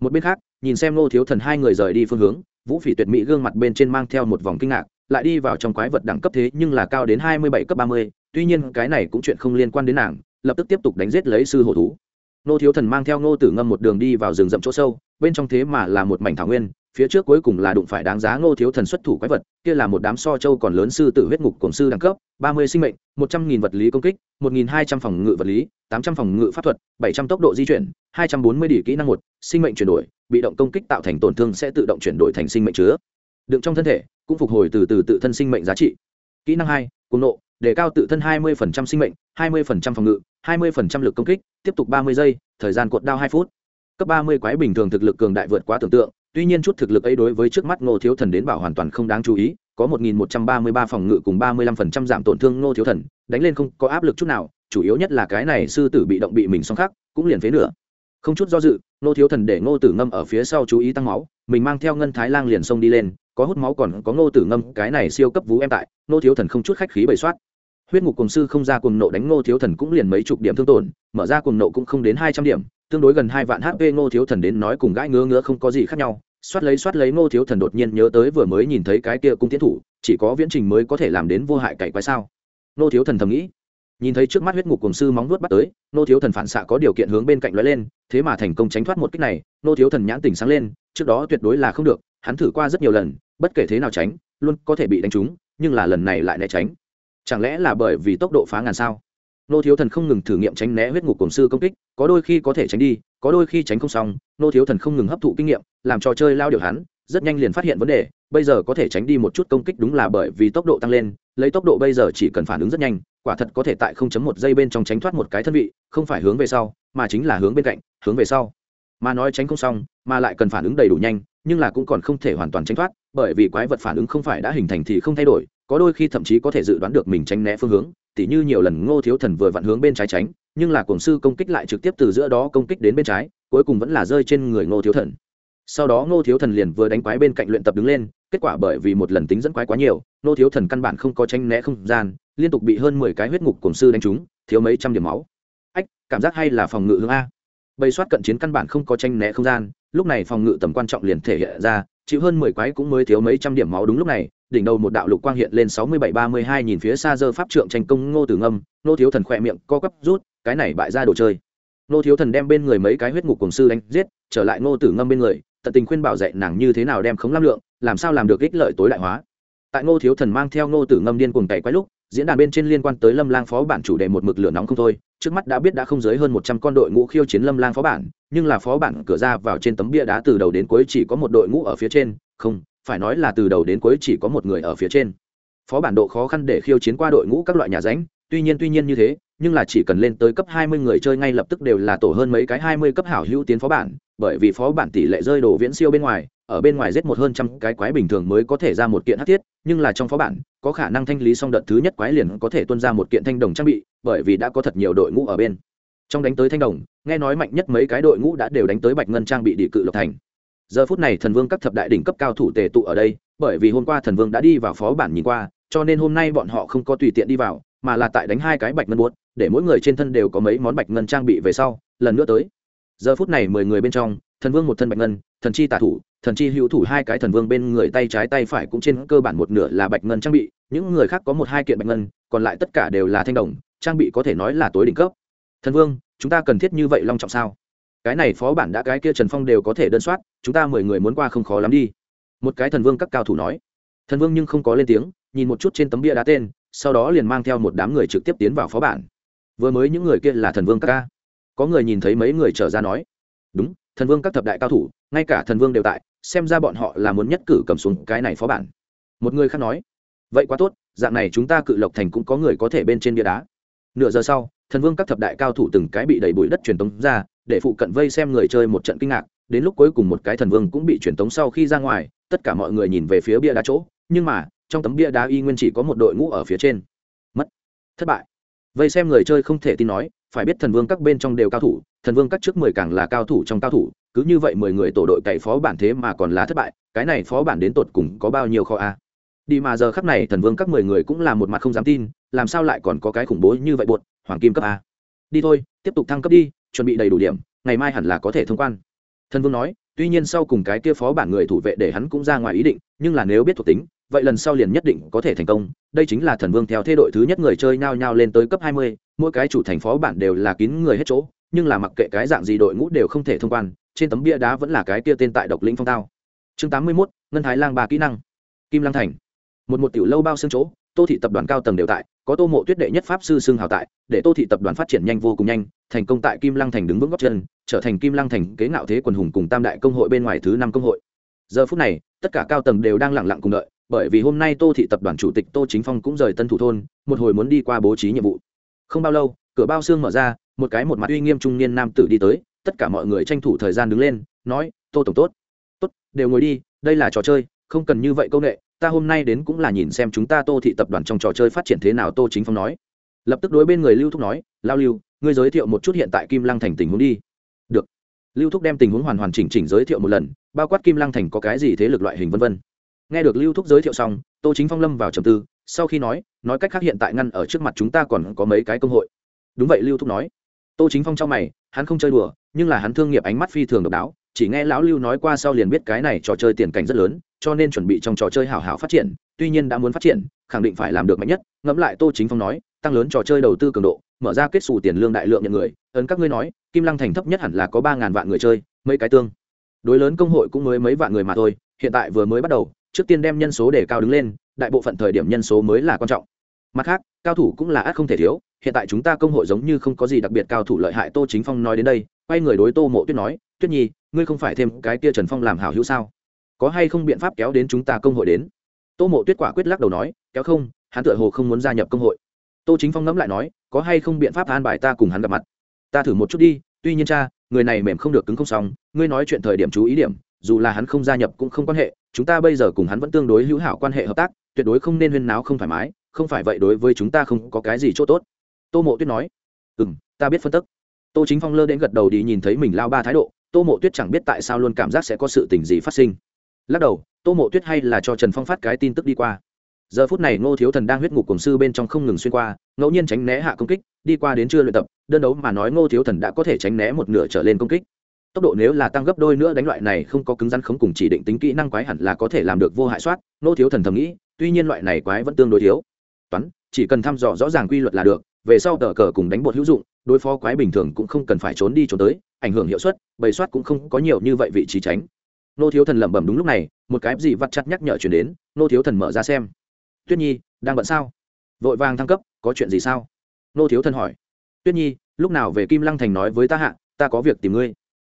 Một bên khác, nhìn xem Ngô thiếu thần hai người rời đi phương hướng vũ phỉ tuyệt mỹ gương mặt bên trên mang theo một vòng kinh ngạc, lại đi vào trong quái vật đẳng cấp thế nhưng là cao đến hai mươi bảy cấp ba mươi, tuy nhiên cái này cũng chuyện không liên quan đến nàng, lập tức tiếp tục đánh giết lấy sư hổ thú. Nô thiếu thần mang theo nô tử ngâm một đường đi vào rừng rậm chỗ sâu, bên trong thế mà là một mảnh thảo nguyên, phía trước cuối cùng là đụng phải đáng giá ngô thiếu thần xuất thủ quái vật, kia là một đám so châu còn lớn sư tử huyết ngục cổng sư đẳng cấp, ba mươi sinh mệnh, một trăm nghìn vật lý công kích, một nghìn hai trăm phòng ngự vật lý, tám trăm phòng ngự pháp thuật, bảy trăm tốc độ di chuyển hai trăm bốn mươi đỉ kỹ năng một, sinh mệnh chuyển đổi, bị động công kích tạo thành tổn thương sẽ tự động chuyển đổi thành sinh mệnh chứa. Đựng trong thân thể, cũng phục hồi từ từ tự thân sinh mệnh giá trị. Kỹ năng hai cung nộ đề cao tự thân hai mươi sinh mệnh, hai mươi phòng ngự, hai mươi lực công kích, tiếp tục ba mươi giây, thời gian cuộn đao hai phút. Cấp ba mươi quái bình thường thực lực cường đại vượt quá tưởng tượng, tuy nhiên chút thực lực ấy đối với trước mắt ngô thiếu thần đến bảo hoàn toàn không đáng chú ý, có một nghìn một trăm ba mươi ba phòng ngự cùng ba mươi lăm phần trăm giảm tổn thương ngô thiếu thần, đánh lên không có áp lực chút nào, chủ yếu nhất là cái này sư tử bị động bị mình song khắc, cũng liền phế nữa không chút do dự, ngô thiếu thần để ngô tử ngâm ở phía sau chú ý tăng máu, mình mang theo ngân thái lang liền xông đi lên, có hút máu còn có ngô tử ngâm, cái này siêu cấp vú em tại, ngô thiếu thần không chút khách khí bày soát. Huyết ngục cùng sư không ra cùng nộ đánh ngô thiếu thần cũng liền mấy chục điểm thương tổn, mở ra cùng nộ cũng không đến hai trăm điểm, tương đối gần hai vạn hp ngô thiếu thần đến nói cùng gãi ngứa ngứa không có gì khác nhau. Xoát lấy xoát lấy ngô thiếu thần đột nhiên nhớ tới vừa mới nhìn thấy cái kia cung tiến thủ, chỉ có viễn trình mới có thể làm đến vô hại cậy quái sao. Ngô thiếu thần thầm nghĩ nhìn thấy trước mắt huyết ngục cùng sư móng vuốt bắt tới, nô thiếu thần phản xạ có điều kiện hướng bên cạnh lóe lên, thế mà thành công tránh thoát một kích này, nô thiếu thần nhãn tỉnh sáng lên, trước đó tuyệt đối là không được, hắn thử qua rất nhiều lần, bất kể thế nào tránh, luôn có thể bị đánh trúng, nhưng là lần này lại né tránh. Chẳng lẽ là bởi vì tốc độ phá ngàn sao? Nô thiếu thần không ngừng thử nghiệm tránh né huyết ngục cổng sư công kích, có đôi khi có thể tránh đi, có đôi khi tránh không xong, nô thiếu thần không ngừng hấp thụ kinh nghiệm, làm trò chơi lao điều hắn, rất nhanh liền phát hiện vấn đề, bây giờ có thể tránh đi một chút công kích đúng là bởi vì tốc độ tăng lên lấy tốc độ bây giờ chỉ cần phản ứng rất nhanh, quả thật có thể tại 0.1 giây bên trong tránh thoát một cái thân vị, không phải hướng về sau, mà chính là hướng bên cạnh, hướng về sau. Mà nói tránh không xong, mà lại cần phản ứng đầy đủ nhanh, nhưng là cũng còn không thể hoàn toàn tránh thoát, bởi vì quái vật phản ứng không phải đã hình thành thì không thay đổi, có đôi khi thậm chí có thể dự đoán được mình tránh né phương hướng, tỉ như nhiều lần ngô thiếu thần vừa vặn hướng bên trái tránh, nhưng là cổng sư công kích lại trực tiếp từ giữa đó công kích đến bên trái, cuối cùng vẫn là rơi trên người ngô thiếu thần sau đó ngô thiếu thần liền vừa đánh quái bên cạnh luyện tập đứng lên, kết quả bởi vì một lần tính dẫn quái quá nhiều, ngô thiếu thần căn bản không có tranh né không gian, liên tục bị hơn mười cái huyết ngục cổng sư đánh trúng, thiếu mấy trăm điểm máu. Ách, cảm giác hay là phòng ngự hướng a. Bầy soát cận chiến căn bản không có tranh né không gian, lúc này phòng ngự tầm quan trọng liền thể hiện ra, chịu hơn mười quái cũng mới thiếu mấy trăm điểm máu đúng lúc này, đỉnh đầu một đạo lục quang hiện lên sáu mươi bảy ba mươi hai nhìn phía xa dơ pháp trượng tranh công ngô tử ngâm, Ngô thiếu thần khỏe miệng co quắp rút, cái này bại ra đồ chơi. Ngô thiếu thần đem bên người mấy cái huyết ngục cổng sư đánh giết, trở lại ngô tử ngâm bên người tận tình khuyên bảo dạy nàng như thế nào đem khống lam lượng, làm sao làm được ích lợi tối đại hóa. Tại ngô thiếu thần mang theo ngô tử ngâm điên cuồng cày quái lúc, diễn đàn bên trên liên quan tới lâm lang phó bản chủ đề một mực lửa nóng không thôi, trước mắt đã biết đã không dưới hơn một trăm con đội ngũ khiêu chiến lâm lang phó bản, nhưng là phó bản cửa ra vào trên tấm bia đá từ đầu đến cuối chỉ có một đội ngũ ở phía trên, không, phải nói là từ đầu đến cuối chỉ có một người ở phía trên. Phó bản độ khó khăn để khiêu chiến qua đội ngũ các loại nhà ránh, tuy nhiên tuy nhiên như thế nhưng là chỉ cần lên tới cấp hai mươi người chơi ngay lập tức đều là tổ hơn mấy cái hai mươi cấp hảo hữu tiến phó bản, bởi vì phó bản tỷ lệ rơi đồ viễn siêu bên ngoài, ở bên ngoài giết một hơn trăm cái quái bình thường mới có thể ra một kiện hắc thiết, nhưng là trong phó bản, có khả năng thanh lý xong đợt thứ nhất quái liền có thể tuân ra một kiện thanh đồng trang bị, bởi vì đã có thật nhiều đội ngũ ở bên. Trong đánh tới thanh đồng, nghe nói mạnh nhất mấy cái đội ngũ đã đều đánh tới bạch ngân trang bị địa cự lộc thành. Giờ phút này thần vương các thập đại đỉnh cấp cao thủ tề tụ ở đây, bởi vì hôm qua thần vương đã đi vào phó bản nhìn qua, cho nên hôm nay bọn họ không có tùy tiện đi vào mà là tại đánh hai cái bạch ngân buốt, để mỗi người trên thân đều có mấy món bạch ngân trang bị về sau, lần nữa tới. Giờ phút này mười người bên trong, thần vương một thân bạch ngân, thần chi tả thủ, thần chi hữu thủ hai cái thần vương bên người tay trái tay phải cũng trên cơ bản một nửa là bạch ngân trang bị, những người khác có một hai kiện bạch ngân, còn lại tất cả đều là thanh đồng, trang bị có thể nói là tối đỉnh cấp. Thần vương, chúng ta cần thiết như vậy long trọng sao? Cái này phó bản đã cái kia trần phong đều có thể đơn soát, chúng ta mười người muốn qua không khó lắm đi. Một cái thần vương các cao thủ nói. Thần vương nhưng không có lên tiếng, nhìn một chút trên tấm bia đá tên sau đó liền mang theo một đám người trực tiếp tiến vào phó bản. Vừa mới những người kia là thần vương các ca. Có người nhìn thấy mấy người trở ra nói, đúng, thần vương các thập đại cao thủ, ngay cả thần vương đều tại, xem ra bọn họ là muốn nhất cử cầm xuống cái này phó bản. Một người khác nói, vậy quá tốt, dạng này chúng ta cự lộc thành cũng có người có thể bên trên bia đá. Nửa giờ sau, thần vương các thập đại cao thủ từng cái bị đẩy bụi đất truyền tống ra, để phụ cận vây xem người chơi một trận kinh ngạc, đến lúc cuối cùng một cái thần vương cũng bị truyền tống sau khi ra ngoài, tất cả mọi người nhìn về phía bia đá chỗ, nhưng mà trong tấm bia đá y nguyên chỉ có một đội ngũ ở phía trên. Mất. Thất bại. Vây xem người chơi không thể tin nói, phải biết thần vương các bên trong đều cao thủ, thần vương các trước mười càng là cao thủ trong cao thủ, cứ như vậy mười người tổ đội cậy phó bản thế mà còn là thất bại, cái này phó bản đến tột cùng có bao nhiêu kho a? Đi mà giờ khắp này thần vương các mười người cũng là một mặt không dám tin, làm sao lại còn có cái khủng bố như vậy buột hoàng kim cấp a? Đi thôi, tiếp tục thăng cấp đi, chuẩn bị đầy đủ điểm, ngày mai hẳn là có thể thông quan. Thần vương nói, tuy nhiên sau cùng cái kia phó bản người thủ vệ để hắn cũng ra ngoài ý định, nhưng là nếu biết thuộc tính vậy lần sau liền nhất định có thể thành công. Đây chính là thần vương theo thế đội thứ nhất người chơi nhao nhao lên tới cấp hai mươi, mỗi cái chủ thành phó bản đều là kín người hết chỗ, nhưng là mặc kệ cái dạng gì đội ngũ đều không thể thông quan, trên tấm bia đá vẫn là cái kia tên tại độc lĩnh phong tao. Chương tám mươi mốt, ngân thái lang ba kỹ năng. Kim lang thành. Một một tiểu lâu bao xương chỗ, tô thị tập đoàn cao tầng đều tại, có tô mộ tuyết đệ nhất pháp sư xương hào tại, để tô thị tập đoàn phát triển nhanh vô cùng nhanh, thành công tại kim lăng thành đứng vững góc chân, trở thành kim lăng thành kế ngạo thế quần hùng cùng tam đại công hội bên ngoài thứ năm công hội. Giờ phút này, tất cả cao tầng đều đang lẳng lặng cùng đợi bởi vì hôm nay tô thị tập đoàn chủ tịch tô chính phong cũng rời tân thủ thôn, một hồi muốn đi qua bố trí nhiệm vụ. Không bao lâu, cửa bao xương mở ra, một cái một mặt uy nghiêm trung niên nam tử đi tới, tất cả mọi người tranh thủ thời gian đứng lên, nói, tô tổng tốt tốt, đều ngồi đi, đây là trò chơi, không cần như vậy công nghệ ta hôm nay đến cũng là nhìn xem chúng ta tô thị tập đoàn trong trò chơi phát triển thế nào. Tô chính phong nói. Lập tức đối bên người lưu thúc nói, lao lưu, ngươi giới thiệu một chút hiện tại kim lăng thành tình huống đi. Được. Lưu thúc đem tình huống hoàn hoàn chỉnh chỉnh giới thiệu một lần, bao quát kim lăng thành có cái gì thế lực loại hình vân vân nghe được lưu thúc giới thiệu xong, tô chính phong lâm vào trầm tư, sau khi nói nói cách khác hiện tại ngăn ở trước mặt chúng ta còn có mấy cái công hội. Đúng vậy, lưu thúc nói. Tô chính phong trong mày, hắn không chơi đùa, nhưng là hắn thương nghiệp ánh mắt phi thường độc đáo, chỉ nghe lão lưu nói qua sau liền biết cái này trò chơi tiền cảnh rất lớn, cho nên chuẩn bị trong trò chơi hảo hảo phát triển, tuy nhiên đã muốn phát triển, khẳng định phải làm được mạnh nhất. Ngẫm lại tô chính phong nói, tăng lớn trò chơi đầu tư cường độ, mở ra kết xù tiền lương đại lượng nhận người. Ấn các ngươi nói, kim lăng thành thấp nhất hẳn là có ba ngàn vạn người chơi, mấy cái tương. Đối lớn công hội cũng mới mấy vạn người mà thôi, hiện tại vừa mới bắt đầu trước tiên đem nhân số để cao đứng lên, đại bộ phận thời điểm nhân số mới là quan trọng. Mặt khác, cao thủ cũng là ác không thể thiếu, hiện tại chúng ta công hội giống như không có gì đặc biệt cao thủ lợi hại tô chính phong nói đến đây, quay người đối tô mộ tuyết nói, tuyết nhi, ngươi không phải thêm cái kia trần phong làm hảo hữu sao? Có hay không biện pháp kéo đến chúng ta công hội đến? Tô mộ tuyết quả quyết lắc đầu nói, kéo không, hắn tựa hồ không muốn gia nhập công hội. Tô chính phong ngẫm lại nói, có hay không biện pháp an bài ta cùng hắn gặp mặt? Ta thử một chút đi, tuy nhiên cha, người này mềm không được cứng không xong, ngươi nói chuyện thời điểm chú ý điểm dù là hắn không gia nhập cũng không quan hệ, chúng ta bây giờ cùng hắn vẫn tương đối hữu hảo quan hệ hợp tác, tuyệt đối không nên huyên náo không thoải mái, không phải vậy đối với chúng ta không có cái gì chỗ tốt. Tô mộ tuyết nói. Ừ m ta biết phân tức. Tô chính phong lơ đến gật đầu đi nhìn thấy mình lao ba thái độ, tô mộ tuyết chẳng biết tại sao luôn cảm giác sẽ có sự tình gì phát sinh. Lắc đầu, tô mộ tuyết hay là cho trần phong phát cái tin tức đi qua. Giờ phút này ngô thiếu thần đang huyết ngục cổng sư bên trong không ngừng xuyên qua, ngẫu nhiên tránh né hạ công kích, đi qua đến chưa luyện tập, đơn đấu mà nói ngô thiếu thần đã có thể tránh né một nửa trở lên công kích tốc độ nếu là tăng gấp đôi nữa đánh loại này không có cứng rắn khống cùng chỉ định tính kỹ năng quái hẳn là có thể làm được vô hại soát, Nô thiếu thần thầm nghĩ, tuy nhiên loại này quái vẫn tương đối thiếu. Toán, chỉ cần thăm dò rõ ràng quy luật là được, về sau tờ cờ cùng đánh bột hữu dụng, đối phó quái bình thường cũng không cần phải trốn đi trốn tới, ảnh hưởng hiệu suất, bầy soát cũng không có nhiều như vậy vị trí tránh. Nô thiếu thần lẩm bẩm đúng lúc này, một cái gì vặt chặt nhắc nhở chuyển đến, nô thiếu thần mở ra xem. Tuyết nhi, đang bận sao? Vội vàng thăng cấp, có chuyện gì sao? Nô thiếu thần hỏi. Tuyết nhi, lúc nào về kim lăng thành nói với ta hạ, ta có việc tìm ngươi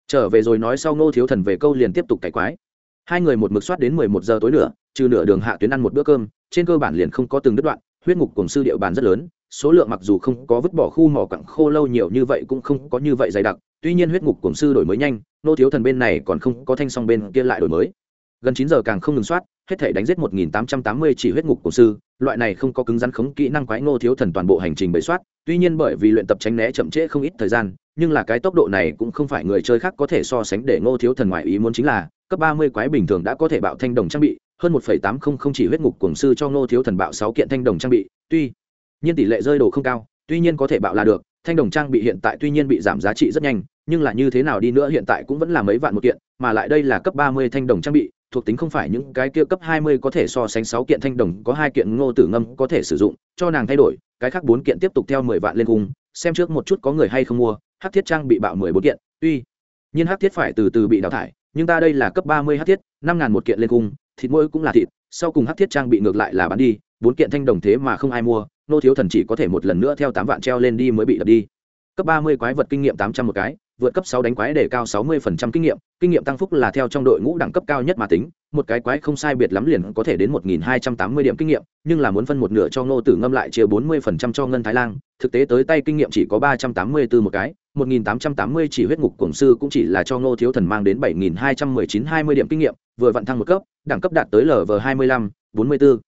trở về rồi nói sau nô thiếu thần về câu liền tiếp tục cải quái. Hai người một mực soát đến mười một giờ tối nữa, trừ nửa đường hạ tuyến ăn một bữa cơm, trên cơ bản liền không có từng đứt đoạn, huyết ngục cùng sư địa bàn rất lớn, số lượng mặc dù không có vứt bỏ khu mỏ cặn khô lâu nhiều như vậy cũng không có như vậy dày đặc, tuy nhiên huyết ngục cùng sư đổi mới nhanh nô thiếu thần bên này còn không có thanh song bên kia lại đổi mới. Gần chín giờ càng không ngừng soát, hết thể đánh giết một nghìn tám trăm tám mươi chỉ huyết ngục cổ sư, loại này không có cứng rắn khống kỹ năng quái ngô thiếu thần toàn bộ hành trình bày soát, tuy nhiên bởi vì luyện tập tránh né chậm trễ không ít thời gian nhưng là cái tốc độ này cũng không phải người chơi khác có thể so sánh để ngô thiếu thần ngoại ý muốn chính là cấp ba mươi quái bình thường đã có thể bạo thanh đồng trang bị hơn một phẩy tám không không chỉ huyết ngục cổng sư cho ngô thiếu thần bạo sáu kiện thanh đồng trang bị tuy nhiên tỷ lệ rơi đồ không cao tuy nhiên có thể bạo là được thanh đồng trang bị hiện tại tuy nhiên bị giảm giá trị rất nhanh nhưng là như thế nào đi nữa hiện tại cũng vẫn là mấy vạn một kiện mà lại đây là cấp ba mươi thanh đồng trang bị thuộc tính không phải những cái kia cấp hai mươi có thể so sánh 6 kiện thanh đồng có hai kiện ngô tử ngâm có thể sử dụng cho nàng thay đổi cái khác bốn kiện tiếp tục theo mười vạn lên cùng, xem trước một chút có người hay không mua hắc thiết trang bị bạo mười bốn kiện, tuy nhiên hắc thiết phải từ từ bị đào thải, nhưng ta đây là cấp ba mươi hắc thiết, năm ngàn một kiện lên cung, thịt mỗi cũng là thịt, sau cùng hắc thiết trang bị ngược lại là bán đi, bốn kiện thanh đồng thế mà không ai mua, nô thiếu thần chỉ có thể một lần nữa theo tám vạn treo lên đi mới bị đập đi. Cấp ba mươi quái vật kinh nghiệm tám trăm một cái vượt cấp sáu đánh quái để cao sáu mươi phần trăm kinh nghiệm kinh nghiệm tăng phúc là theo trong đội ngũ đẳng cấp cao nhất mà tính một cái quái không sai biệt lắm liền có thể đến một nghìn hai trăm tám mươi điểm kinh nghiệm nhưng là muốn phân một nửa cho ngô tử ngâm lại chia bốn mươi phần trăm cho ngân thái lang, thực tế tới tay kinh nghiệm chỉ có ba trăm tám mươi bốn một cái một nghìn tám trăm tám mươi chỉ huyết ngục cổng sư cũng chỉ là cho ngô thiếu thần mang đến bảy nghìn hai trăm mười chín hai mươi điểm kinh nghiệm vừa vận thăng một cấp đẳng cấp đạt tới lv hai mươi lăm bốn mươi bốn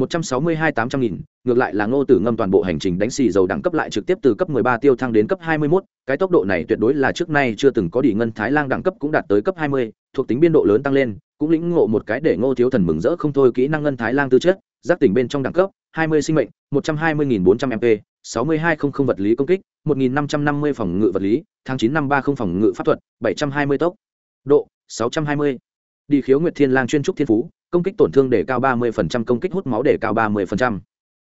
một trăm sáu mươi hai tám trăm nghìn ngược lại là ngô tử ngâm toàn bộ hành trình đánh xì dầu đẳng cấp lại trực tiếp từ cấp mười ba tiêu thăng đến cấp hai mươi 21, cái tốc độ này tuyệt đối là trước nay chưa từng có đi ngân thái lang đẳng cấp cũng đạt tới cấp hai mươi, thuộc tính biên độ lớn tăng lên cũng lĩnh ngộ một cái để ngô thiếu thần mừng rỡ không thôi kỹ năng ngân thái lang tư chất giác tỉnh bên trong đẳng cấp hai mươi sinh mệnh một trăm hai mươi nghìn bốn trăm mp sáu mươi hai không không vật lý công kích một nghìn năm trăm năm mươi phòng ngự vật lý tháng 9 năm ba không phòng ngự pháp thuật bảy trăm hai mươi tốc độ sáu trăm hai mươi. Đi khiếu nguyệt thiên lang chuyên trúc thiên phú công kích tổn thương để cao 30%, công kích hút máu để cao 30%.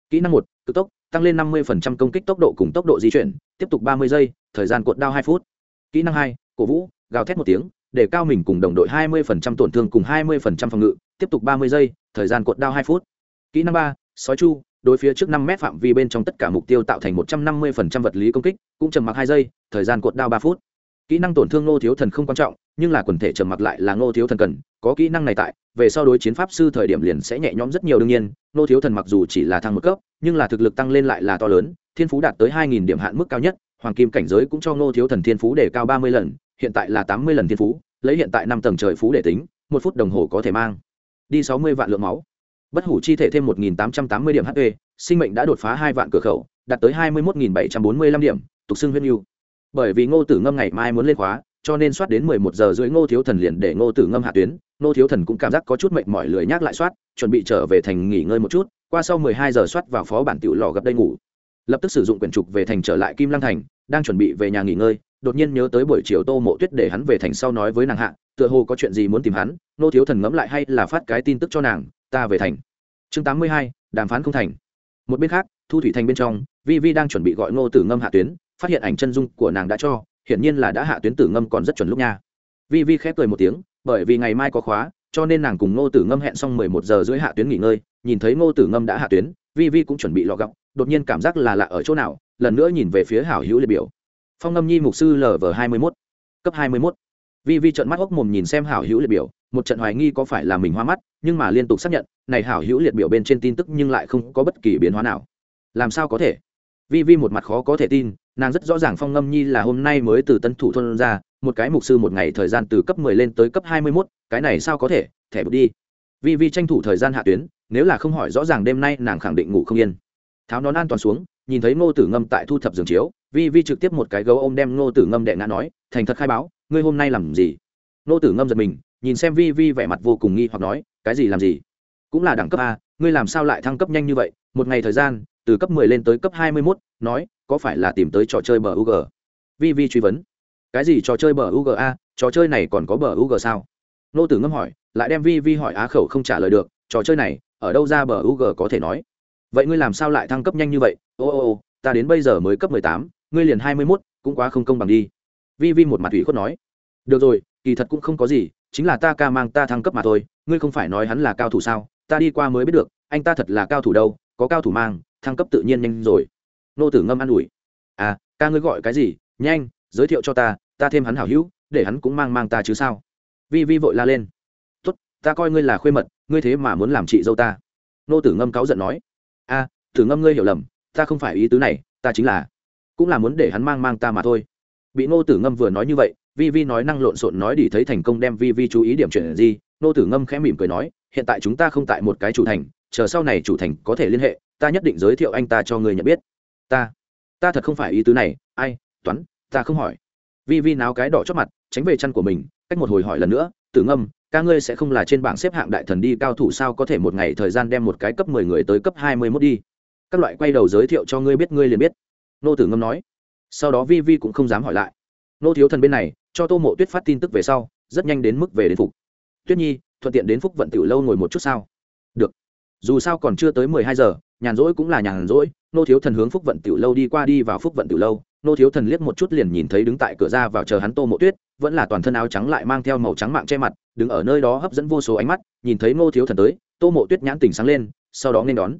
kỹ năng 1, cực tốc tăng lên 50% công kích tốc độ cùng tốc độ di chuyển tiếp tục 30 giây thời gian cuộn đao 2 phút. Kỹ năng 2, cổ vũ gào thét một tiếng để cao mình cùng đồng đội 20% tổn thương cùng 20% phòng ngự tiếp tục 30 giây thời gian cuộn đao 2 phút. Kỹ năng 3, sói chu đối phía trước 5 mét phạm vi bên trong tất cả mục tiêu tạo thành 150% vật lý công kích cũng chầm mặc 2 giây thời gian cuộn đao 3 phút kỹ năng tổn thương ngô thiếu thần không quan trọng, nhưng là quần thể trầm mặc lại là ngô thiếu thần cần, có kỹ năng này tại, về sau đối chiến pháp sư thời điểm liền sẽ nhẹ nhõm rất nhiều đương nhiên, ngô thiếu thần mặc dù chỉ là thăng một cấp, nhưng là thực lực tăng lên lại là to lớn, thiên phú đạt tới hai nghìn điểm hạn mức cao nhất, hoàng kim cảnh giới cũng cho ngô thiếu thần thiên phú để cao ba mươi lần, hiện tại là tám mươi lần thiên phú, lấy hiện tại năm tầng trời phú để tính, một phút đồng hồ có thể mang đi sáu mươi vạn lượng máu. Bất hủ chi thể thêm một nghìn tám trăm tám mươi điểm hp sinh mệnh đã đột phá hai vạn cửa khẩu, đạt tới hai mươi một nghìn bảy trăm bốn mươi lăm điểm, tục xưng huyết mưu bởi vì ngô tử ngâm ngày mai muốn lên khóa, cho nên soát đến mười một giờ rưỡi ngô thiếu thần liền để ngô tử ngâm hạ tuyến. Ngô thiếu thần cũng cảm giác có chút mệt mỏi lười nhác lại soát, chuẩn bị trở về thành nghỉ ngơi một chút, qua sau mười hai giờ soát vào phó bản tiểu lò gặp đây ngủ. Lập tức sử dụng quyển trục về thành trở lại kim lăng thành, đang chuẩn bị về nhà nghỉ ngơi, đột nhiên nhớ tới buổi chiều tô mộ tuyết để hắn về thành sau nói với nàng hạ, tựa hồ có chuyện gì muốn tìm hắn nô thiếu thần ngẫm lại hay là phát cái tin tức cho nàng, ta về thành. Chương tám mươi hai, đàm phán không thành. Một bên khác, thu thủy thành bên trong, vi vi đang chuẩn bị gọi ngô tử ngâm hạ tuyến phát hiện ảnh chân dung của nàng đã cho, hiển nhiên là đã hạ tuyến tử ngâm còn rất chuẩn lúc nha. Vi vi khép cười một tiếng, bởi vì ngày mai có khóa, cho nên nàng cùng ngô tử ngâm hẹn xong mười một giờ rưỡi hạ tuyến nghỉ ngơi, nhìn thấy ngô tử ngâm đã hạ tuyến, vi vi cũng chuẩn bị lọ gọng, đột nhiên cảm giác là lạ ở chỗ nào, lần nữa nhìn về phía hảo hữu liệt biểu. Phong ngâm nhi mục sư lv hai mươi mốt, cấp hai mươi mốt. Vi vi trận mắt hốc mồm nhìn xem hảo hữu liệt biểu, một trận hoài nghi có phải là mình hoa mắt, nhưng mà liên tục xác nhận, này hảo hữu liệt biểu bên trên tin tức nhưng lại không có bất kỳ biến hóa nào. Làm sao có thể? Vi vi một mặt khó có thể tin nàng rất rõ ràng phong ngâm nhi là hôm nay mới từ tân thủ thôn ra, một cái mục sư một ngày thời gian từ cấp mười lên tới cấp hai mươi mốt, cái này sao có thể, thẻ bút đi. Vi vi tranh thủ thời gian hạ tuyến, nếu là không hỏi rõ ràng đêm nay nàng khẳng định ngủ không yên. Tháo nón an toàn xuống, nhìn thấy ngô tử ngâm tại thu thập giường chiếu, vi vi trực tiếp một cái gấu ôm đem ngô tử ngâm đệ ngã nói, thành thật khai báo, ngươi hôm nay làm gì? Ngô tử ngâm giật mình, nhìn xem vi vi vẻ mặt vô cùng nghi hoặc nói, cái gì làm gì? Cũng là đẳng cấp a, ngươi làm sao lại thăng cấp nhanh như vậy? Một ngày thời gian từ cấp mười lên tới cấp hai mươi mốt, nói, có phải là tìm tới trò chơi bờ ug vi vi truy vấn. Cái gì trò chơi bờ ug a? Trò chơi này còn có bờ ug sao? Nô tử ngâm hỏi, lại đem vi vi hỏi á khẩu không trả lời được, trò chơi này, ở đâu ra bờ ug có thể nói? Vậy ngươi làm sao lại thăng cấp nhanh như vậy? Ô ô ô, ta đến bây giờ mới cấp mười tám, ngươi liền hai mươi mốt, cũng quá không công bằng đi. Vi vi một mặt ủy khuất nói. Được rồi, kỳ thật cũng không có gì, chính là ta ca mang ta thăng cấp mà thôi, ngươi không phải nói hắn là cao thủ sao? Ta đi qua mới biết được, anh ta thật là cao thủ đâu, có cao thủ mang thăng cấp tự nhiên nhanh rồi. Nô tử ngâm an ủi. À ca ngươi gọi cái gì? Nhanh giới thiệu cho ta ta thêm hắn hảo hữu để hắn cũng mang mang ta chứ sao? Vi vi vội la lên. Tốt ta coi ngươi là khuê mật ngươi thế mà muốn làm chị dâu ta. Nô tử ngâm cáu giận nói. A à, tử ngâm ngươi hiểu lầm ta không phải ý tứ này ta chính là cũng là muốn để hắn mang mang ta mà thôi. Bị nô tử ngâm vừa nói như vậy vi vi nói năng lộn xộn nói để thấy thành công đem vi vi chú ý điểm chuyện gì nô tử ngâm khẽ mỉm cười nói hiện tại chúng ta không tại một cái chủ thành chờ sau này chủ thành có thể liên hệ ta nhất định giới thiệu anh ta cho người nhận biết. Ta ta thật không phải ý tứ này. Ai? Toán, ta không hỏi. Vi vi náo cái đỏ chót mặt, tránh về chăn của mình, cách một hồi hỏi lần nữa. Tử ngâm, ca ngươi sẽ không là trên bảng xếp hạng đại thần đi, cao thủ sao có thể một ngày thời gian đem một cái cấp mười người tới cấp hai mươi mốt đi? Các loại quay đầu giới thiệu cho ngươi biết, ngươi liền biết. Nô tử ngâm nói. Sau đó vi vi cũng không dám hỏi lại. Nô thiếu thần bên này, cho tô mộ tuyết phát tin tức về sau, rất nhanh đến mức về đến phục. Tuyết nhi, thuận tiện đến phúc vận tiểu lâu ngồi một chút sao? Được dù sao còn chưa tới mười hai giờ, nhàn rỗi cũng là nhàn rỗi, nô thiếu thần hướng phúc vận tiểu lâu đi qua đi vào phúc vận tiểu lâu, nô thiếu thần liếc một chút liền nhìn thấy đứng tại cửa ra vào chờ hắn tô mộ tuyết, vẫn là toàn thân áo trắng lại mang theo màu trắng mạng che mặt, đứng ở nơi đó hấp dẫn vô số ánh mắt, nhìn thấy nô thiếu thần tới, tô mộ tuyết nhãn tỉnh sáng lên, sau đó nên đón.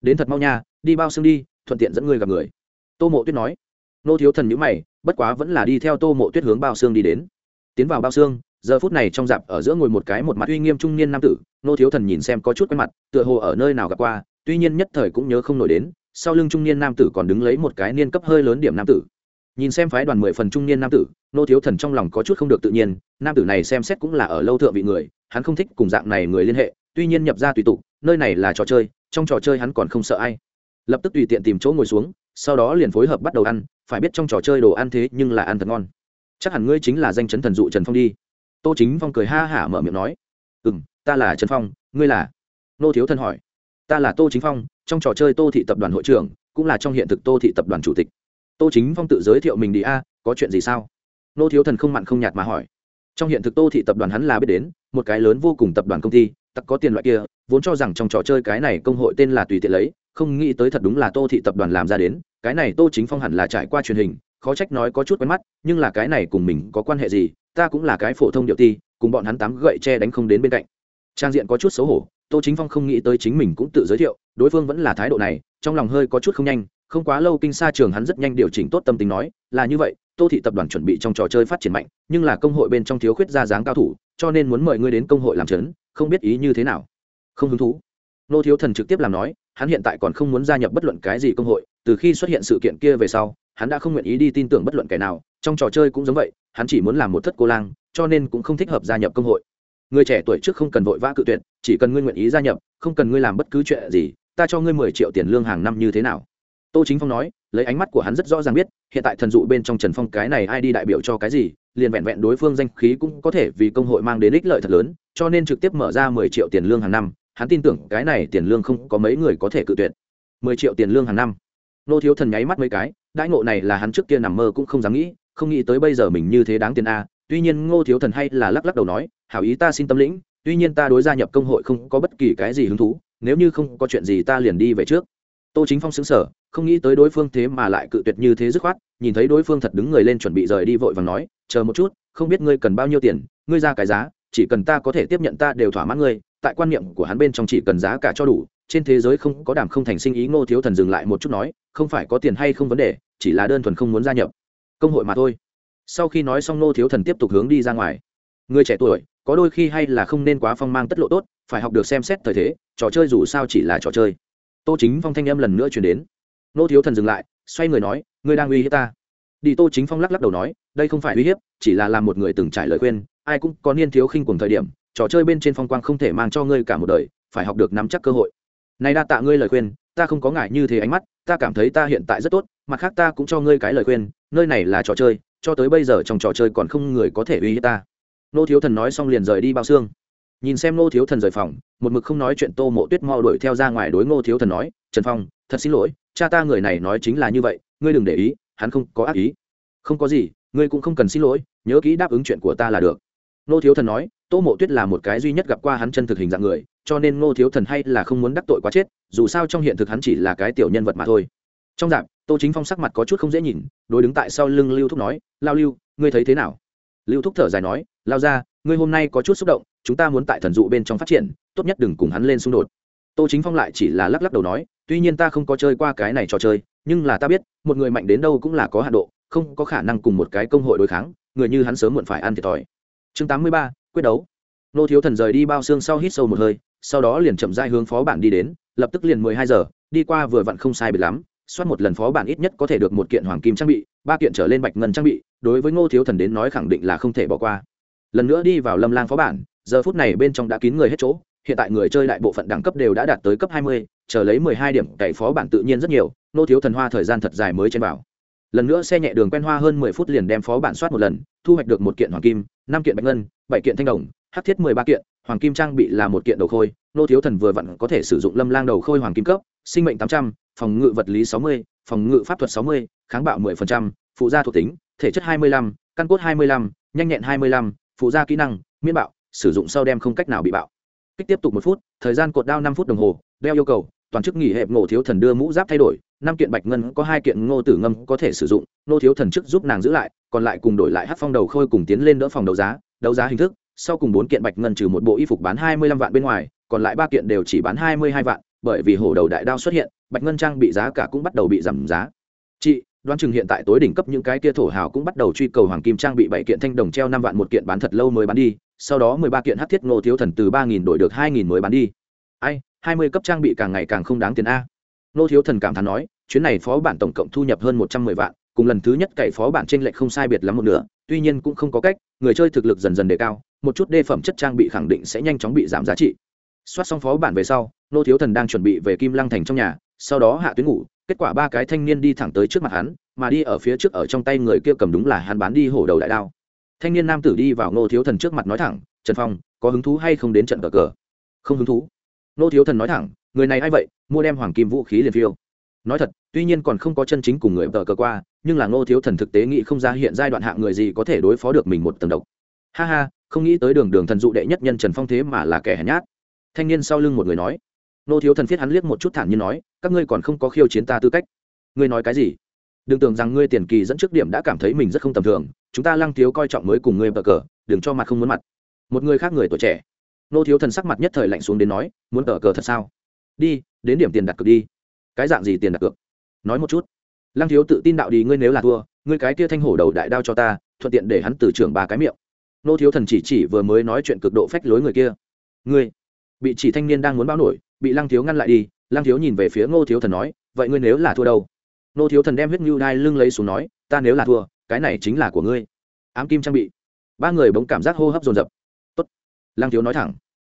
Đến thật mau nha, đi bao xương đi, thuận tiện dẫn người gặp người. Tô mộ tuyết nói. Nô thiếu thần nhữ mày, bất quá vẫn là đi theo tô mộ tuyết hướng bao xương đi đến. Tiến vào bao xương giờ phút này trong dạp ở giữa ngồi một cái một mặt uy nghiêm trung niên nam tử nô thiếu thần nhìn xem có chút quen mặt, tựa hồ ở nơi nào gặp qua, tuy nhiên nhất thời cũng nhớ không nổi đến, sau lưng trung niên nam tử còn đứng lấy một cái niên cấp hơi lớn điểm nam tử. Nhìn xem phái đoàn mười phần trung niên nam tử nô thiếu thần trong lòng có chút không được tự nhiên, nam tử này xem xét cũng là ở lâu thượng vị người, hắn không thích cùng dạng này người liên hệ, tuy nhiên nhập ra tùy tục, nơi này là trò chơi, trong trò chơi hắn còn không sợ ai. Lập tức tùy tiện tìm chỗ ngồi xuống, sau đó liền phối hợp bắt đầu ăn, phải biết trong trò chơi đồ ăn thế nhưng là ăn thật ngon. Chắc hẳn ngươi chính là danh chấn thần dụ trần phong đi tô chính phong cười ha hả mở miệng nói. Ừ m ta là trần phong, ngươi là? Nô thiếu thân hỏi. Ta là tô chính phong, trong trò chơi tô thị tập đoàn hội trưởng, cũng là trong hiện thực tô thị tập đoàn chủ tịch. Tô chính phong tự giới thiệu mình đi, a, có chuyện gì sao? Nô thiếu thần không mặn không nhạt mà hỏi. Trong hiện thực tô thị tập đoàn hắn là biết đến, một cái lớn vô cùng tập đoàn công ty, tặc có tiền loại kia, vốn cho rằng trong trò chơi cái này công hội tên là tùy tiện lấy, không nghĩ tới thật đúng là tô thị tập đoàn làm ra đến, cái này tô chính phong hẳn là trải qua truyền hình, khó trách nói có chút quen mắt, nhưng là cái này cùng mình có quan hệ gì ta cũng là cái phổ thông điệu ti, cùng bọn hắn tám gậy che đánh không đến bên cạnh. Trang diện có chút xấu hổ, tô chính phong không nghĩ tới chính mình cũng tự giới thiệu, đối phương vẫn là thái độ này, trong lòng hơi có chút không nhanh, không quá lâu kinh xa trường hắn rất nhanh điều chỉnh tốt tâm tính nói, là như vậy, tô thị tập đoàn chuẩn bị trong trò chơi phát triển mạnh, nhưng là công hội bên trong thiếu khuyết ra dáng cao thủ, cho nên muốn mời ngươi đến công hội làm trấn, không biết ý như thế nào. Không hứng thú. Nô thiếu thần trực tiếp làm nói, hắn hiện tại còn không muốn gia nhập bất luận cái gì công hội, từ khi xuất hiện sự kiện kia về sau hắn đã không nguyện ý đi tin tưởng bất luận kẻ nào, trong trò chơi cũng giống vậy, hắn chỉ muốn làm một thất cô lang, cho nên cũng không thích hợp gia nhập công hội. Người trẻ tuổi trước không cần vội vã cự tuyệt, chỉ cần ngươi nguyện ý gia nhập, không cần ngươi làm bất cứ chuyện gì, ta cho ngươi mười triệu tiền lương hàng năm như thế nào. Tô chính phong nói, lấy ánh mắt của hắn rất rõ ràng biết, hiện tại thần dụ bên trong trần phong cái này ai đi đại biểu cho cái gì, liền vẹn vẹn đối phương danh khí cũng có thể vì công hội mang đến ích lợi thật lớn, cho nên trực tiếp mở ra mười triệu tiền lương hàng năm, hắn tin tưởng cái này tiền lương không có mấy người có thể cự tuyệt. Mười triệu tiền lương hàng năm nô thiếu thần nháy mắt mấy cái, đãi ngộ này là hắn trước kia nằm mơ cũng không dám nghĩ, không nghĩ tới bây giờ mình như thế đáng tiền a, tuy nhiên ngô thiếu thần hay là lắc lắc đầu nói, hảo ý ta xin tâm lĩnh, tuy nhiên ta đối gia nhập công hội không có bất kỳ cái gì hứng thú, nếu như không có chuyện gì ta liền đi về trước. Tô chính phong xứng sở không nghĩ tới đối phương thế mà lại cự tuyệt như thế dứt khoát, nhìn thấy đối phương thật đứng người lên chuẩn bị rời đi vội và nói, chờ một chút, không biết ngươi cần bao nhiêu tiền, ngươi ra cái giá, chỉ cần ta có thể tiếp nhận ta đều thỏa mãn ngươi, tại quan niệm của hắn bên trong chỉ cần giá cả cho đủ trên thế giới không có đảm không thành sinh ý, ngô thiếu thần dừng lại một chút nói, không phải có tiền hay không vấn đề, chỉ là đơn thuần không muốn gia nhập. Công hội mà thôi. Sau khi nói xong, ngô thiếu thần tiếp tục hướng đi ra ngoài. Người trẻ tuổi, có đôi khi hay là không nên quá phong mang tất lộ tốt, phải học được xem xét thời thế, trò chơi dù sao chỉ là trò chơi. Tô chính phong thanh âm lần nữa chuyển đến. Ngô thiếu thần dừng lại, xoay người nói, ngươi đang uy hiếp ta? Đi, tô chính phong lắc lắc đầu nói, đây không phải uy hiếp, chỉ là làm một người từng trải lời khuyên, ai cũng có niên thiếu khinh cùng thời điểm, trò chơi bên trên phong quang không thể mang cho ngươi cả một đời, phải học được nắm chắc cơ hội này đa tạ ngươi lời khuyên, ta không có ngại như thế ánh mắt, ta cảm thấy ta hiện tại rất tốt, mặt khác ta cũng cho ngươi cái lời khuyên, nơi này là trò chơi, cho tới bây giờ trong trò chơi còn không người có thể uy hiếp ta. Nô thiếu thần nói xong liền rời đi bao xương. Nhìn xem nô thiếu thần rời phòng, một mực không nói chuyện tô mộ tuyết mau đuổi theo ra ngoài đối ngô thiếu thần nói, trần phong, thật xin lỗi, cha ta người này nói chính là như vậy, ngươi đừng để ý, hắn không có ác ý. Không có gì, ngươi cũng không cần xin lỗi, nhớ kỹ đáp ứng chuyện của ta là được nô thiếu thần nói, tô mộ tuyết là một cái duy nhất gặp qua hắn chân thực hình dạng người, cho nên ngô thiếu thần hay là không muốn đắc tội quá chết, dù sao trong hiện thực hắn chỉ là cái tiểu nhân vật mà thôi. Trong dạp, tô chính phong sắc mặt có chút không dễ nhìn, đối đứng tại sau lưng lưu thúc nói, lao lưu, ngươi thấy thế nào? Lưu thúc thở dài nói, lao ra, ngươi hôm nay có chút xúc động, chúng ta muốn tại thần dụ bên trong phát triển, tốt nhất đừng cùng hắn lên xung đột. Tô chính phong lại chỉ là lắc lắc đầu nói, tuy nhiên ta không có chơi qua cái này trò chơi, nhưng là ta biết, một người mạnh đến đâu cũng là có hạ độ, không có khả năng cùng một cái công hội đối kháng, người như hắn sớm muộn phải ăn thiệt thòi chương tám mươi ba, quyết đấu nô thiếu thần rời đi bao xương sau hít sâu một hơi, sau đó liền chậm dai hướng phó bản đi đến, lập tức liền mười hai giờ, đi qua vừa vặn không sai biệt lắm, soát một lần phó bản ít nhất có thể được một kiện hoàng kim trang bị, ba kiện trở lên bạch ngân trang bị, đối với ngô thiếu thần đến nói khẳng định là không thể bỏ qua lần nữa đi vào lâm lang phó bản, giờ phút này bên trong đã kín người hết chỗ, hiện tại người chơi đại bộ phận đẳng cấp đều đã đạt tới cấp hai mươi, chờ lấy mười hai điểm cậy phó bản tự nhiên rất nhiều nô thiếu thần hoa thời gian thật dài mới trên bảo. lần nữa xe nhẹ đường quen hoa hơn mười phút liền đem phó bản soát một lần, thu hoạch được một kiện hoàng kim năm kiện bạch ngân, bảy kiện thanh đồng hắc thiết mười ba kiện, hoàng kim trang bị là một kiện đầu khôi, nô thiếu thần vừa vặn có thể sử dụng lâm lang đầu khôi hoàng kim cấp, sinh mệnh tám trăm, phòng ngự vật lý sáu mươi, phòng ngự pháp thuật sáu mươi, kháng bạo mười phần trăm, phụ gia thuộc tính, thể chất hai mươi lăm, căn cốt hai mươi lăm, nhanh nhẹn hai mươi lăm, phụ gia kỹ năng, miễn bạo, sử dụng sau đem không cách nào bị bạo. Kích tiếp tục một phút, thời gian cột đao năm phút đồng hồ, đeo yêu cầu, toàn chức nghỉ hẹp ngộ thiếu thần đưa mũ giáp thay đổi năm kiện bạch ngân có hai kiện ngô tử ngâm có thể sử dụng, ngô thiếu thần chức giúp nàng giữ lại, còn lại cùng đổi lại hát phong đầu khôi cùng tiến lên đỡ phòng đấu giá đấu giá hình thức, sau cùng bốn kiện bạch ngân trừ một bộ y phục bán hai mươi lăm vạn bên ngoài, còn lại ba kiện đều chỉ bán hai mươi hai vạn, bởi vì hổ đầu đại đao xuất hiện, bạch ngân trang bị giá cả cũng bắt đầu bị giảm giá. Chị, đoán chừng hiện tại tối đỉnh cấp những cái kia thổ hào cũng bắt đầu truy cầu hoàng kim trang bị bảy kiện thanh đồng treo năm vạn một kiện bán thật lâu mới bán đi, sau đó mười ba kiện hát thiết ngô thiếu thần từ ba nghìn đổi được hai nghìn mới bán đi. Ai, hai mươi cấp trang bị càng ngày càng không đáng tiền a. Nô thiếu thần cảm thán nói, chuyến này phó bản tổng cộng thu nhập hơn một trăm mười vạn, cùng lần thứ nhất cậy phó bản trên lệch không sai biệt lắm một nửa, tuy nhiên cũng không có cách, người chơi thực lực dần dần đề cao, một chút đề phẩm chất trang bị khẳng định sẽ nhanh chóng bị giảm giá trị. Soát xong phó bản về sau, nô thiếu thần đang chuẩn bị về kim lăng thành trong nhà, sau đó hạ tuyến ngủ, kết quả ba cái thanh niên đi thẳng tới trước mặt hắn, mà đi ở phía trước ở trong tay người kia cầm đúng là hắn bán đi hổ đầu đại đao. Thanh niên nam tử đi vào nô thiếu thần trước mặt nói thẳng, trần phong, có hứng thú hay không đến trận cờ cờ? Không hứng thú. Nô thiếu thần nói thẳng, người này a i vậy? Mua đem hoàng kim vũ khí liền phiêu. Nói thật, tuy nhiên còn không có chân chính cùng người tờ cờ qua, nhưng là ngô thiếu thần thực tế nghĩ không ra hiện giai đoạn hạng người gì có thể đối phó được mình một tầng độc. Ha ha, không nghĩ tới đường đường thần dụ đệ nhất nhân trần phong thế mà là kẻ hèn nhát. Thanh niên sau lưng một người nói. Ngô thiếu thần thiết hắn liếc một chút thản như nói, các ngươi còn không có khiêu chiến ta tư cách. Ngươi nói cái gì? Đừng tưởng rằng ngươi tiền kỳ dẫn trước điểm đã cảm thấy mình rất không tầm thường, chúng ta lăng thiếu coi trọng mới cùng ngươi bờ cờ, đừng cho mặt không muốn mặt. Một người khác người tuổi trẻ nô thiếu thần sắc mặt nhất thời lạnh xuống đến nói, muốn cờ cờ thật sao? Đi, đến điểm tiền đặt cược đi. Cái dạng gì tiền đặt cược? Nói một chút. Lăng thiếu tự tin đạo đi, ngươi nếu là thua, ngươi cái kia thanh hổ đầu đại đao cho ta, thuận tiện để hắn từ trưởng ba cái miệng. Nô thiếu thần chỉ chỉ vừa mới nói chuyện cực độ phách lối người kia. Ngươi, bị chỉ thanh niên đang muốn báo nổi, bị lăng thiếu ngăn lại đi. Lăng thiếu nhìn về phía ngô thiếu thần nói, vậy ngươi nếu là thua đâu? Nô thiếu thần đem huyết ngưu đai lưng lấy xuống nói, ta nếu là thua, cái này chính là của ngươi. Ám kim trang bị. Ba người bỗng cảm giác hô hấp dồn dập lăng thiếu nói thẳng.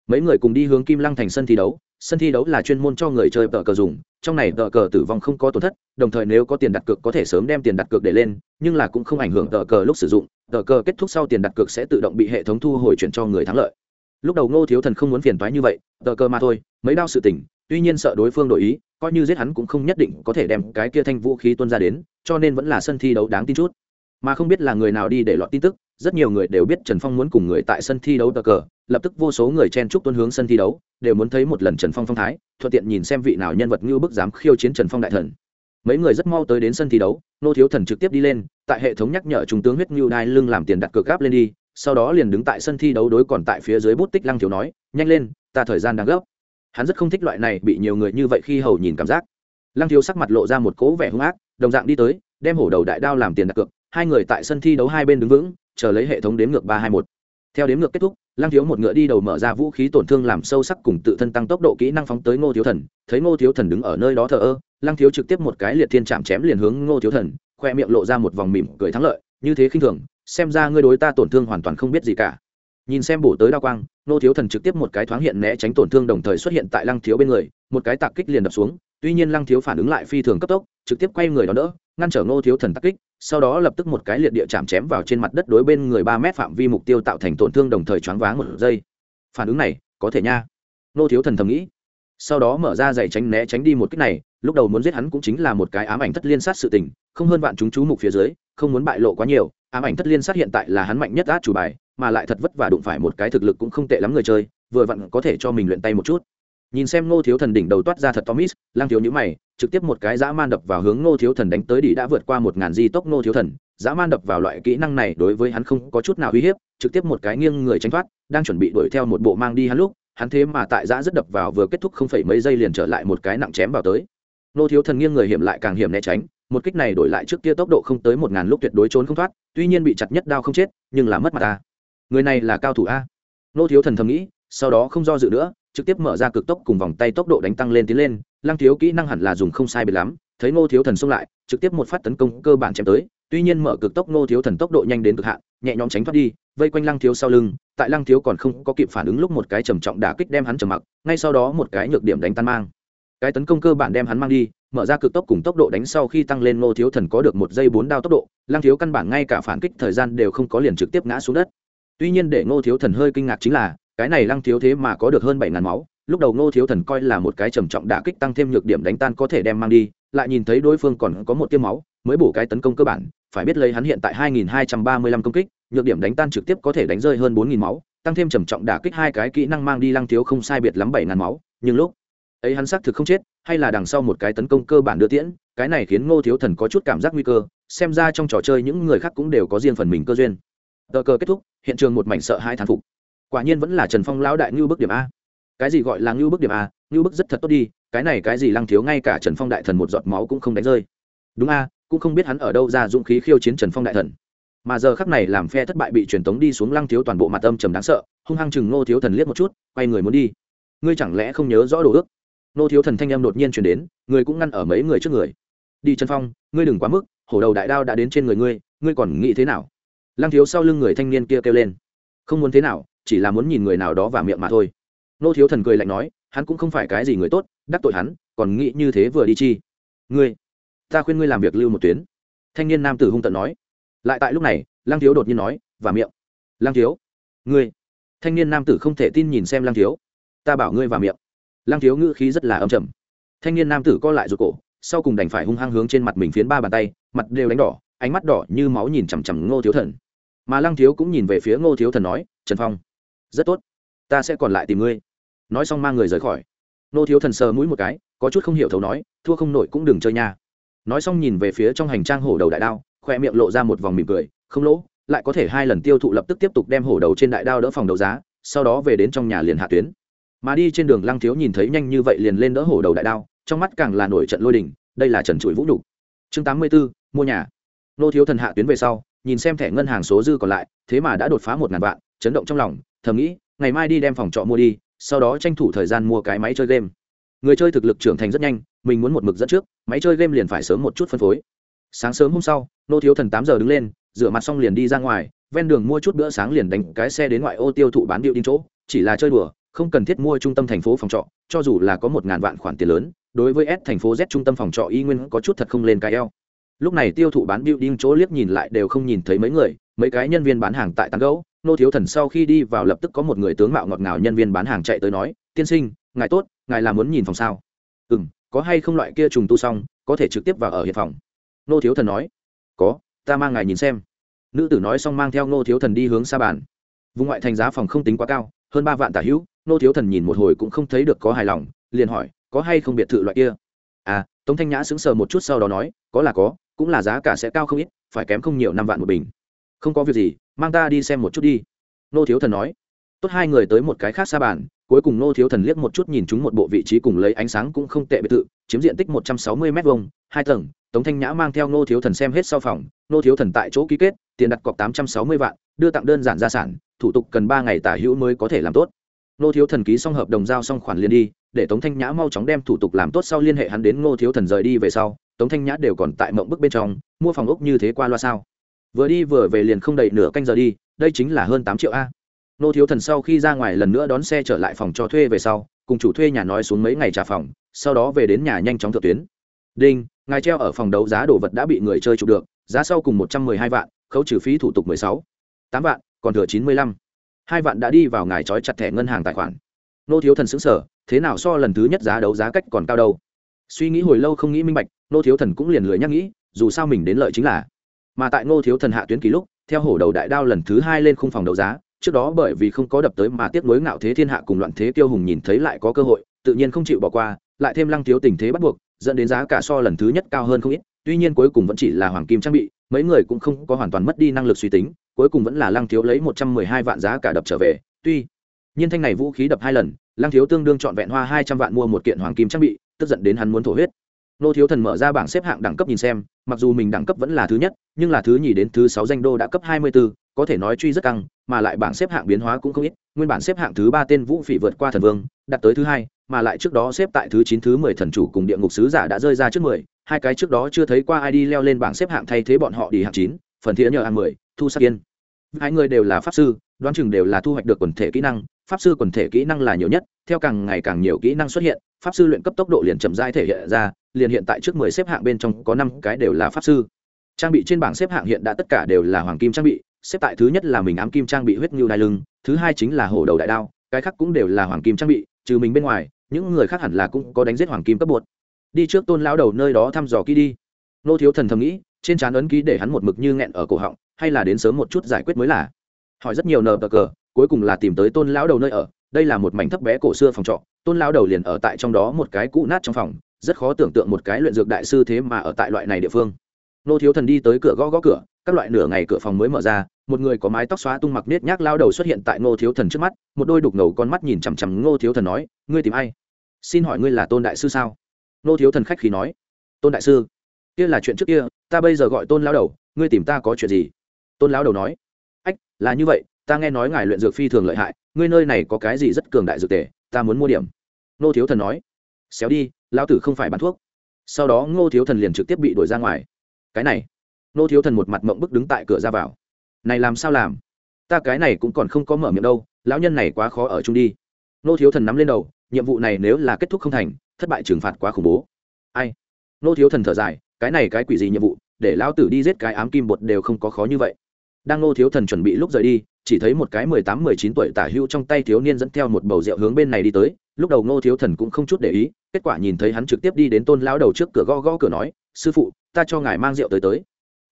Mấy người cùng đi hướng kim lăng thành sân thi đấu, sân thi đấu là chuyên môn cho người chơi tờ cờ dùng, trong này tờ cờ tử vong không có tổn thất, đồng thời nếu có tiền đặt cược có thể sớm đem tiền đặt cược để lên, nhưng là cũng không ảnh hưởng tờ cờ lúc sử dụng, tờ cờ kết thúc sau tiền đặt cược sẽ tự động bị hệ thống thu hồi chuyển cho người thắng lợi. Lúc đầu ngô thiếu thần không muốn phiền toái như vậy, tờ cờ mà thôi, mấy đau sự tỉnh tuy nhiên sợ đối phương đổi ý, coi như giết hắn cũng không nhất định có thể đem cái kia thanh vũ khí tuân ra đến, cho nên vẫn là sân thi đấu đáng tin chút. Mà không biết là người nào đi để lọt tin tức rất nhiều người đều biết trần phong muốn cùng người tại sân thi đấu cờ cờ, lập tức vô số người chen chúc tuân hướng sân thi đấu, đều muốn thấy một lần trần phong phong thái, thuận tiện nhìn xem vị nào nhân vật như bức dám khiêu chiến trần phong đại thần. Mấy người rất mau tới đến sân thi đấu, nô thiếu thần trực tiếp đi lên, tại hệ thống nhắc nhở trung tướng huyết ngưu đai lưng làm tiền đặt cược gáp lên đi, sau đó liền đứng tại sân thi đấu đối còn tại phía dưới bút tích lăng thiếu nói, nhanh lên, ta thời gian đang gấp. Hắn rất không thích loại này bị nhiều người như vậy khi hầu nhìn cảm giác. Lăng thiếu sắc mặt lộ ra một cố vẻ hung ác, đồng dạng đi tới, đem hổ đầu đại đao làm tiền đặt cược hai người tại sân thi đấu hai bên đứng vững, chờ lấy hệ thống đếm ngược ba hai một. Theo đếm ngược kết thúc, lăng thiếu một ngựa đi đầu mở ra vũ khí tổn thương làm sâu sắc cùng tự thân tăng tốc độ kỹ năng phóng tới ngô thiếu thần. Thấy ngô thiếu thần đứng ở nơi đó thờ ơ, lăng thiếu trực tiếp một cái liệt thiên chạm chém liền hướng ngô thiếu thần, khoe miệng lộ ra một vòng mỉm cười thắng lợi, như thế khinh thường, xem ra ngươi đối ta tổn thương hoàn toàn không biết gì cả. Nhìn xem bổ tới đao quang, ngô thiếu thần trực tiếp một cái thoáng hiện né tránh tổn thương đồng thời xuất hiện tại lăng thiếu bên người, một cái tạc kích liền đập xuống, tuy nhiên lăng thiếu phản ứng lại phi thường cấp tốc trực tiếp quay người đó đỡ, ngăn trở ngô thiếu thần tắc kích, sau đó lập tức một cái liệt địa chạm chém vào trên mặt đất đối bên người ba mét phạm vi mục tiêu tạo thành tổn thương đồng thời choáng váng một giây. Phản ứng này, có thể nha. Ngô thiếu thần thầm nghĩ. Sau đó mở ra giày tránh né tránh đi một kích này, lúc đầu muốn giết hắn cũng chính là một cái ám ảnh thất liên sát sự tình, không hơn bạn chúng chú mục phía dưới, không muốn bại lộ quá nhiều, ám ảnh thất liên sát hiện tại là hắn mạnh nhất át chủ bài, mà lại thật vất vả đụng phải một cái thực lực cũng không tệ lắm người chơi, vừa vặn có thể cho mình luyện tay một chút nhìn xem ngô thiếu thần đỉnh đầu toát ra thật thomas lang thiếu nhữ mày, trực tiếp một cái dã man đập vào hướng ngô thiếu thần đánh tới đỉ đã vượt qua một ngàn di tốc ngô thiếu thần. Dã man đập vào loại kỹ năng này đối với hắn không có chút nào uy hiếp, trực tiếp một cái nghiêng người tránh thoát, đang chuẩn bị đuổi theo một bộ mang đi hắn lúc, hắn thế mà tại giã rất đập vào vừa kết thúc không phải mấy giây liền trở lại một cái nặng chém vào tới. Ngô thiếu thần nghiêng người hiểm lại càng hiểm né tránh, một kích này đổi lại trước kia tốc độ không tới một ngàn lúc tuyệt đối trốn không thoát, tuy nhiên bị chặt nhất đao không chết, nhưng là mất mặt ta. Người này là cao thủ a. Ngô thiếu thần thầm nghĩ, sau đó không do dự nữa trực tiếp mở ra cực tốc cùng vòng tay tốc độ đánh tăng lên tiến lên, lăng thiếu kỹ năng hẳn là dùng không sai biệt lắm, thấy ngô thiếu thần xông lại, trực tiếp một phát tấn công cơ bản chém tới, tuy nhiên mở cực tốc ngô thiếu thần tốc độ nhanh đến cực hạn, nhẹ nhõm tránh thoát đi, vây quanh lăng thiếu sau lưng, tại lăng thiếu còn không có kịp phản ứng lúc một cái trầm trọng đả kích đem hắn trầm mặc, ngay sau đó một cái nhược điểm đánh tan mang. Cái tấn công cơ bản đem hắn mang đi, mở ra cực tốc cùng tốc độ đánh sau khi tăng lên ngô thiếu thần có được một giây bốn đao tốc độ, lăng thiếu căn bản ngay cả phản kích thời gian đều không có liền trực tiếp ngã xuống đất. Tuy nhiên để ngô thiếu thần hơi kinh ngạc chính là cái này lăng thiếu thế mà có được hơn bảy ngàn máu, lúc đầu ngô thiếu thần coi là một cái trầm trọng đả kích tăng thêm nhược điểm đánh tan có thể đem mang đi, lại nhìn thấy đối phương còn có một tiêm máu, mới bổ cái tấn công cơ bản, phải biết lấy hắn hiện tại 2235 công kích, nhược điểm đánh tan trực tiếp có thể đánh rơi hơn 4000 máu, tăng thêm trầm trọng đả kích hai cái kỹ năng mang đi lăng thiếu không sai biệt lắm 7000 máu, nhưng lúc ấy hắn xác thực không chết, hay là đằng sau một cái tấn công cơ bản đưa tiễn, cái này khiến ngô thiếu thần có chút cảm giác nguy cơ, xem ra trong trò chơi những người khác cũng đều có riêng phần mình cơ duyên. Tờ cờ kết thúc, hiện trường một mảnh sợ hai thán phục quả nhiên vẫn là trần phong lão đại ngưu bức điểm a. Cái gì gọi là ngưu bức điểm a? Ngưu bức rất thật tốt đi, cái này cái gì lăng thiếu ngay cả trần phong đại thần một giọt máu cũng không đánh rơi. Đúng a, cũng không biết hắn ở đâu ra dũng khí khiêu chiến trần phong đại thần. Mà giờ khắc này làm phe thất bại bị truyền tống đi xuống lăng thiếu toàn bộ mặt âm trầm đáng sợ, hung hăng chừng ngô thiếu thần liếc một chút, quay người muốn đi. Ngươi chẳng lẽ không nhớ rõ đồ ước? Ngô thiếu thần thanh em đột nhiên chuyển đến, người cũng ngăn ở mấy người trước người. Đi trần phong, ngươi đừng quá mức, hổ đầu đại đao đã đến trên người ngươi ngươi còn nghĩ thế nào? Lăng thiếu sau lưng người thanh niên kia kêu lên. Không muốn thế nào chỉ là muốn nhìn người nào đó vào miệng mà thôi. Nô thiếu thần cười lạnh nói, hắn cũng không phải cái gì người tốt, đắc tội hắn, còn nghĩ như thế vừa đi chi. Ngươi, ta khuyên ngươi làm việc lưu một tuyến. Thanh niên nam tử hung tận nói. Lại tại lúc này lang thiếu đột nhiên nói và miệng. Lang thiếu, ngươi. Thanh niên nam tử không thể tin nhìn xem lang thiếu. Ta bảo ngươi vào miệng. Lang thiếu ngữ khí rất là âm trầm. Thanh niên nam tử co lại ruột cổ, sau cùng đành phải hung hăng hướng trên mặt mình phiến ba bàn tay, mặt đều đánh đỏ, ánh mắt đỏ như máu nhìn chằm chằm ngô thiếu thần. Mà lăng thiếu cũng nhìn về phía ngô thiếu thần nói, trần phong rất tốt, ta sẽ còn lại tìm ngươi. Nói xong mang người rời khỏi. Nô thiếu thần sờ mũi một cái, có chút không hiểu thấu nói, thua không nổi cũng đừng chơi nha. Nói xong nhìn về phía trong hành trang hổ đầu đại đao, khoe miệng lộ ra một vòng mỉm cười, không lỗ, lại có thể hai lần tiêu thụ lập tức tiếp tục đem hổ đầu trên đại đao đỡ phòng đấu giá, sau đó về đến trong nhà liền hạ tuyến. Mà đi trên đường lăng thiếu nhìn thấy nhanh như vậy liền lên đỡ hổ đầu đại đao, trong mắt càng là nổi trận lôi đình, đây là trần trụi vũ nhục. Chương tám mươi b ố mua nhà. Nô thiếu thần hạ tuyến về sau, nhìn xem thẻ ngân hàng số dư còn lại, thế mà đã đột phá một ngàn vạn, chấn động trong lòng thầm nghĩ, ngày mai đi đem phòng trọ mua đi, sau đó tranh thủ thời gian mua cái máy chơi game. Người chơi thực lực trưởng thành rất nhanh, mình muốn một mực dẫn trước, máy chơi game liền phải sớm một chút phân phối. Sáng sớm hôm sau, nô thiếu thần tám giờ đứng lên, rửa mặt xong liền đi ra ngoài, ven đường mua chút bữa sáng liền đánh cái xe đến ngoại ô tiêu thụ bán điệu đi chỗ, chỉ là chơi đùa, không cần thiết mua trung tâm thành phố phòng trọ, cho dù là có một ngàn vạn khoản tiền lớn, đối với s thành phố z trung tâm phòng trọ y nguyên có chút thật không lên cái eo lúc này tiêu thụ bán building chỗ liếc nhìn lại đều không nhìn thấy mấy người, mấy cái nhân viên bán hàng tại tán gấu nô thiếu thần sau khi đi vào lập tức có một người tướng mạo ngọt ngào nhân viên bán hàng chạy tới nói, tiên sinh, ngài tốt, ngài là muốn nhìn phòng sao? Ừ m có hay không loại kia trùng tu xong, có thể trực tiếp vào ở hiện phòng. Nô thiếu thần nói, có, ta mang ngài nhìn xem. Nữ tử nói xong mang theo nô thiếu thần đi hướng xa bàn. Vùng ngoại thành giá phòng không tính quá cao, hơn ba vạn tả hữu. Nô thiếu thần nhìn một hồi cũng không thấy được có hài lòng, liền hỏi, có hay không biệt thự loại kia? À tống thanh nhã sững sờ một chút sau đó nói, có là có cũng là giá cả sẽ cao không ít, phải kém không nhiều năm vạn một bình. Không có việc gì, mang ta đi xem một chút đi. Nô thiếu thần nói. Tốt hai người tới một cái khác xa bàn, cuối cùng nô thiếu thần liếc một chút nhìn chúng một bộ vị trí cùng lấy ánh sáng cũng không tệ biệt thự, chiếm diện tích một trăm sáu mươi m hai hai tầng, tống thanh nhã mang theo nô thiếu thần xem hết sau phòng, nô thiếu thần tại chỗ ký kết, tiền đặt cọc tám trăm sáu mươi vạn, đưa tặng đơn giản gia sản, thủ tục cần ba ngày tả hữu mới có thể làm tốt. Nô thiếu thần ký xong hợp đồng giao xong khoản liền đi, để tống thanh nhã mau chóng đem thủ tục làm tốt sau liên hệ hắn đến ngô thiếu thần rời đi về sau tống thanh nhã đều còn tại mộng bức bên trong, mua phòng ốc như thế qua loa sao? Vừa đi vừa về liền không đầy nửa canh giờ đi, đây chính là hơn tám triệu a. Nô thiếu thần sau khi ra ngoài lần nữa đón xe trở lại phòng cho thuê về sau, cùng chủ thuê nhà nói xuống mấy ngày trả phòng, sau đó về đến nhà nhanh chóng thượng tuyến. Đinh, ngài treo ở phòng đấu giá đồ vật đã bị người chơi chụp được, giá sau cùng một trăm mười hai vạn, khấu trừ phí thủ tục mười sáu. tám vạn, còn thừa chín mươi lăm. Hai vạn đã đi vào ngài trói chặt thẻ ngân hàng tài khoản. Nô thiếu thần xứng sở thế nào so lần thứ nhất giá đấu giá cách còn cao đâu? Suy nghĩ hồi lâu không nghĩ minh bạch nô thiếu thần cũng liền lười nhắc nghĩ, dù sao mình đến lợi chính là. Mà tại nô thiếu thần hạ tuyến ký lúc, theo hổ đầu đại đao lần thứ hai lên khung phòng đấu giá, trước đó bởi vì không có đập tới mà tiếp nối ngạo thế thiên hạ cùng loạn thế tiêu hùng nhìn thấy lại có cơ hội, tự nhiên không chịu bỏ qua, lại thêm lăng thiếu tình thế bắt buộc, dẫn đến giá cả so lần thứ nhất cao hơn không ít, tuy nhiên cuối cùng vẫn chỉ là hoàng kim trang bị, mấy người cũng không có hoàn toàn mất đi năng lực suy tính, cuối cùng vẫn là lăng thiếu lấy một trăm mười hai vạn giá cả đập trở về, tuy nhiên thanh này vũ khí đập hai lần, lăng thiếu tương đương trọn vẹn hoa hai trăm vạn mua một kiện hoàng kim trang bị, tức giận đến hắn muốn thổ huyết nô thiếu thần mở ra bảng xếp hạng đẳng cấp nhìn xem mặc dù mình đẳng cấp vẫn là thứ nhất nhưng là thứ nhì đến thứ sáu danh đô đã cấp hai mươi 24, có thể nói truy rất căng mà lại bảng xếp hạng biến hóa cũng không ít. Nguyên bản xếp hạng thứ ba tên vũ phỉ vượt qua thần vương đặt tới thứ hai mà lại trước đó xếp tại thứ chín thứ mười thần chủ cùng địa ngục sứ giả đã rơi ra trước mười. Hai cái trước đó chưa thấy qua ai đi leo lên bảng xếp hạng thay thế bọn họ đi hạng chín phần thiện nhờ hạng mười thu sắc yên. Hai người đều là pháp sư đoán chừng đều là thu hoạch được quần thể kỹ năng. Pháp sư quần thể kỹ năng là nhiều nhất theo càng ngày càng nhiều kỹ năng xuất hiện pháp sư luyện cấp tốc độ liền chậm rãi thể hiện ra liền hiện tại trước mười xếp hạng bên trong có năm cái đều là pháp sư. Trang bị trên bảng xếp hạng hiện đã tất cả đều là hoàng kim trang bị, xếp tại thứ nhất là mình ám kim trang bị huyết ngưu đai lưng, thứ hai chính là hổ đầu đại đao, cái khác cũng đều là hoàng kim trang bị, trừ mình bên ngoài, những người khác hẳn là cũng có đánh giết hoàng kim cấp bột. Đi trước tôn lão đầu nơi đó thăm dò kỹ đi. Nô thiếu thần thầm nghĩ, trên trán ấn ký để hắn một mực như nghẹn ở cổ họng, hay là đến sớm một chút giải quyết mới là. Hỏi rất nhiều nờ bờ cờ, cuối cùng là tìm tới tôn lão đầu nơi ở, đây là một mảnh thấp bé cổ xưa phòng trọ, tôn lão đầu liền ở tại trong đó một cái cũ nát trong phòng rất khó tưởng tượng một cái luyện dược đại sư thế mà ở tại loại này địa phương. Nô thiếu thần đi tới cửa gõ gõ cửa, các loại nửa ngày cửa phòng mới mở ra, một người có mái tóc xóa tung mặc nết nhác lao đầu xuất hiện tại ngô thiếu thần trước mắt, một đôi đục ngầu con mắt nhìn chằm chằm ngô thiếu thần nói, ngươi tìm ai? Xin hỏi ngươi là tôn đại sư sao? Ngô thiếu thần khách khí nói, tôn đại sư, kia là chuyện trước kia, ta bây giờ gọi tôn lao đầu, ngươi tìm ta có chuyện gì? Tôn lao đầu nói, ách, là như vậy, ta nghe nói ngài luyện dược phi thường lợi hại, ngươi nơi này có cái gì rất cường đại dược tề, ta muốn mua điểm. Ngô thiếu thần nói xéo đi lao tử không phải bán thuốc. Sau đó ngô thiếu thần liền trực tiếp bị đuổi ra ngoài. Cái này, ngô thiếu thần một mặt mộng bức đứng tại cửa ra vào. Này làm sao làm? Ta cái này cũng còn không có mở miệng đâu, lão nhân này quá khó ở chung đi. Ngô thiếu thần nắm lên đầu, nhiệm vụ này nếu là kết thúc không thành, thất bại trừng phạt quá khủng bố. Ai? Ngô thiếu thần thở dài, cái này cái quỷ gì nhiệm vụ, để lão tử đi giết cái ám kim bột đều không có khó như vậy. Đang ngô thiếu thần chuẩn bị lúc rời đi chỉ thấy một cái mười tám, mười chín tuổi tả hữu trong tay thiếu niên dẫn theo một bầu rượu hướng bên này đi tới, lúc đầu ngô thiếu thần cũng không chút để ý, kết quả nhìn thấy hắn trực tiếp đi đến tôn lão đầu trước cửa gõ gõ cửa nói, sư phụ, ta cho ngài mang rượu tới tới.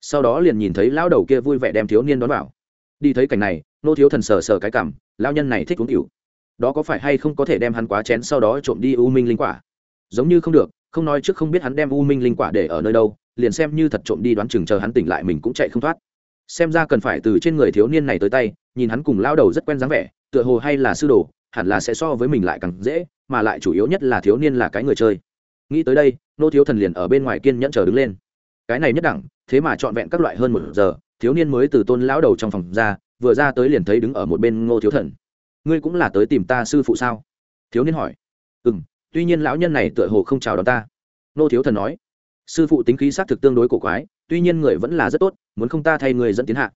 Sau đó liền nhìn thấy lão đầu kia vui vẻ đem thiếu niên đón vào. Đi thấy cảnh này, ngô thiếu thần sờ sờ cái cảm, lão nhân này thích uống rượu. Đó có phải hay không có thể đem hắn quá chén sau đó trộm đi u minh linh quả? Giống như không được, không nói trước không biết hắn đem u minh linh quả để ở nơi đâu, liền xem như thật trộm đi đoán chừng chờ hắn tỉnh lại mình cũng chạy không thoát xem ra cần phải từ trên người thiếu niên này tới tay, nhìn hắn cùng lao đầu rất quen dáng vẻ, tựa hồ hay là sư đồ, hẳn là sẽ so với mình lại càng dễ, mà lại chủ yếu nhất là thiếu niên là cái người chơi. Nghĩ tới đây, nô thiếu thần liền ở bên ngoài kiên nhẫn chờ đứng lên. Cái này nhất đẳng, thế mà trọn vẹn các loại hơn một giờ, thiếu niên mới từ tôn lão đầu trong phòng ra, vừa ra tới liền thấy đứng ở một bên ngô thiếu thần. Ngươi cũng là tới tìm ta sư phụ sao? Thiếu niên hỏi. Ừ m tuy nhiên lão nhân này tựa hồ không chào đón ta. Nô thiếu thần nói. Sư phụ tính khí xác thực tương đối cổ quái tuy nhiên người vẫn là rất tốt, muốn không ta thay người dẫn tiến hạ.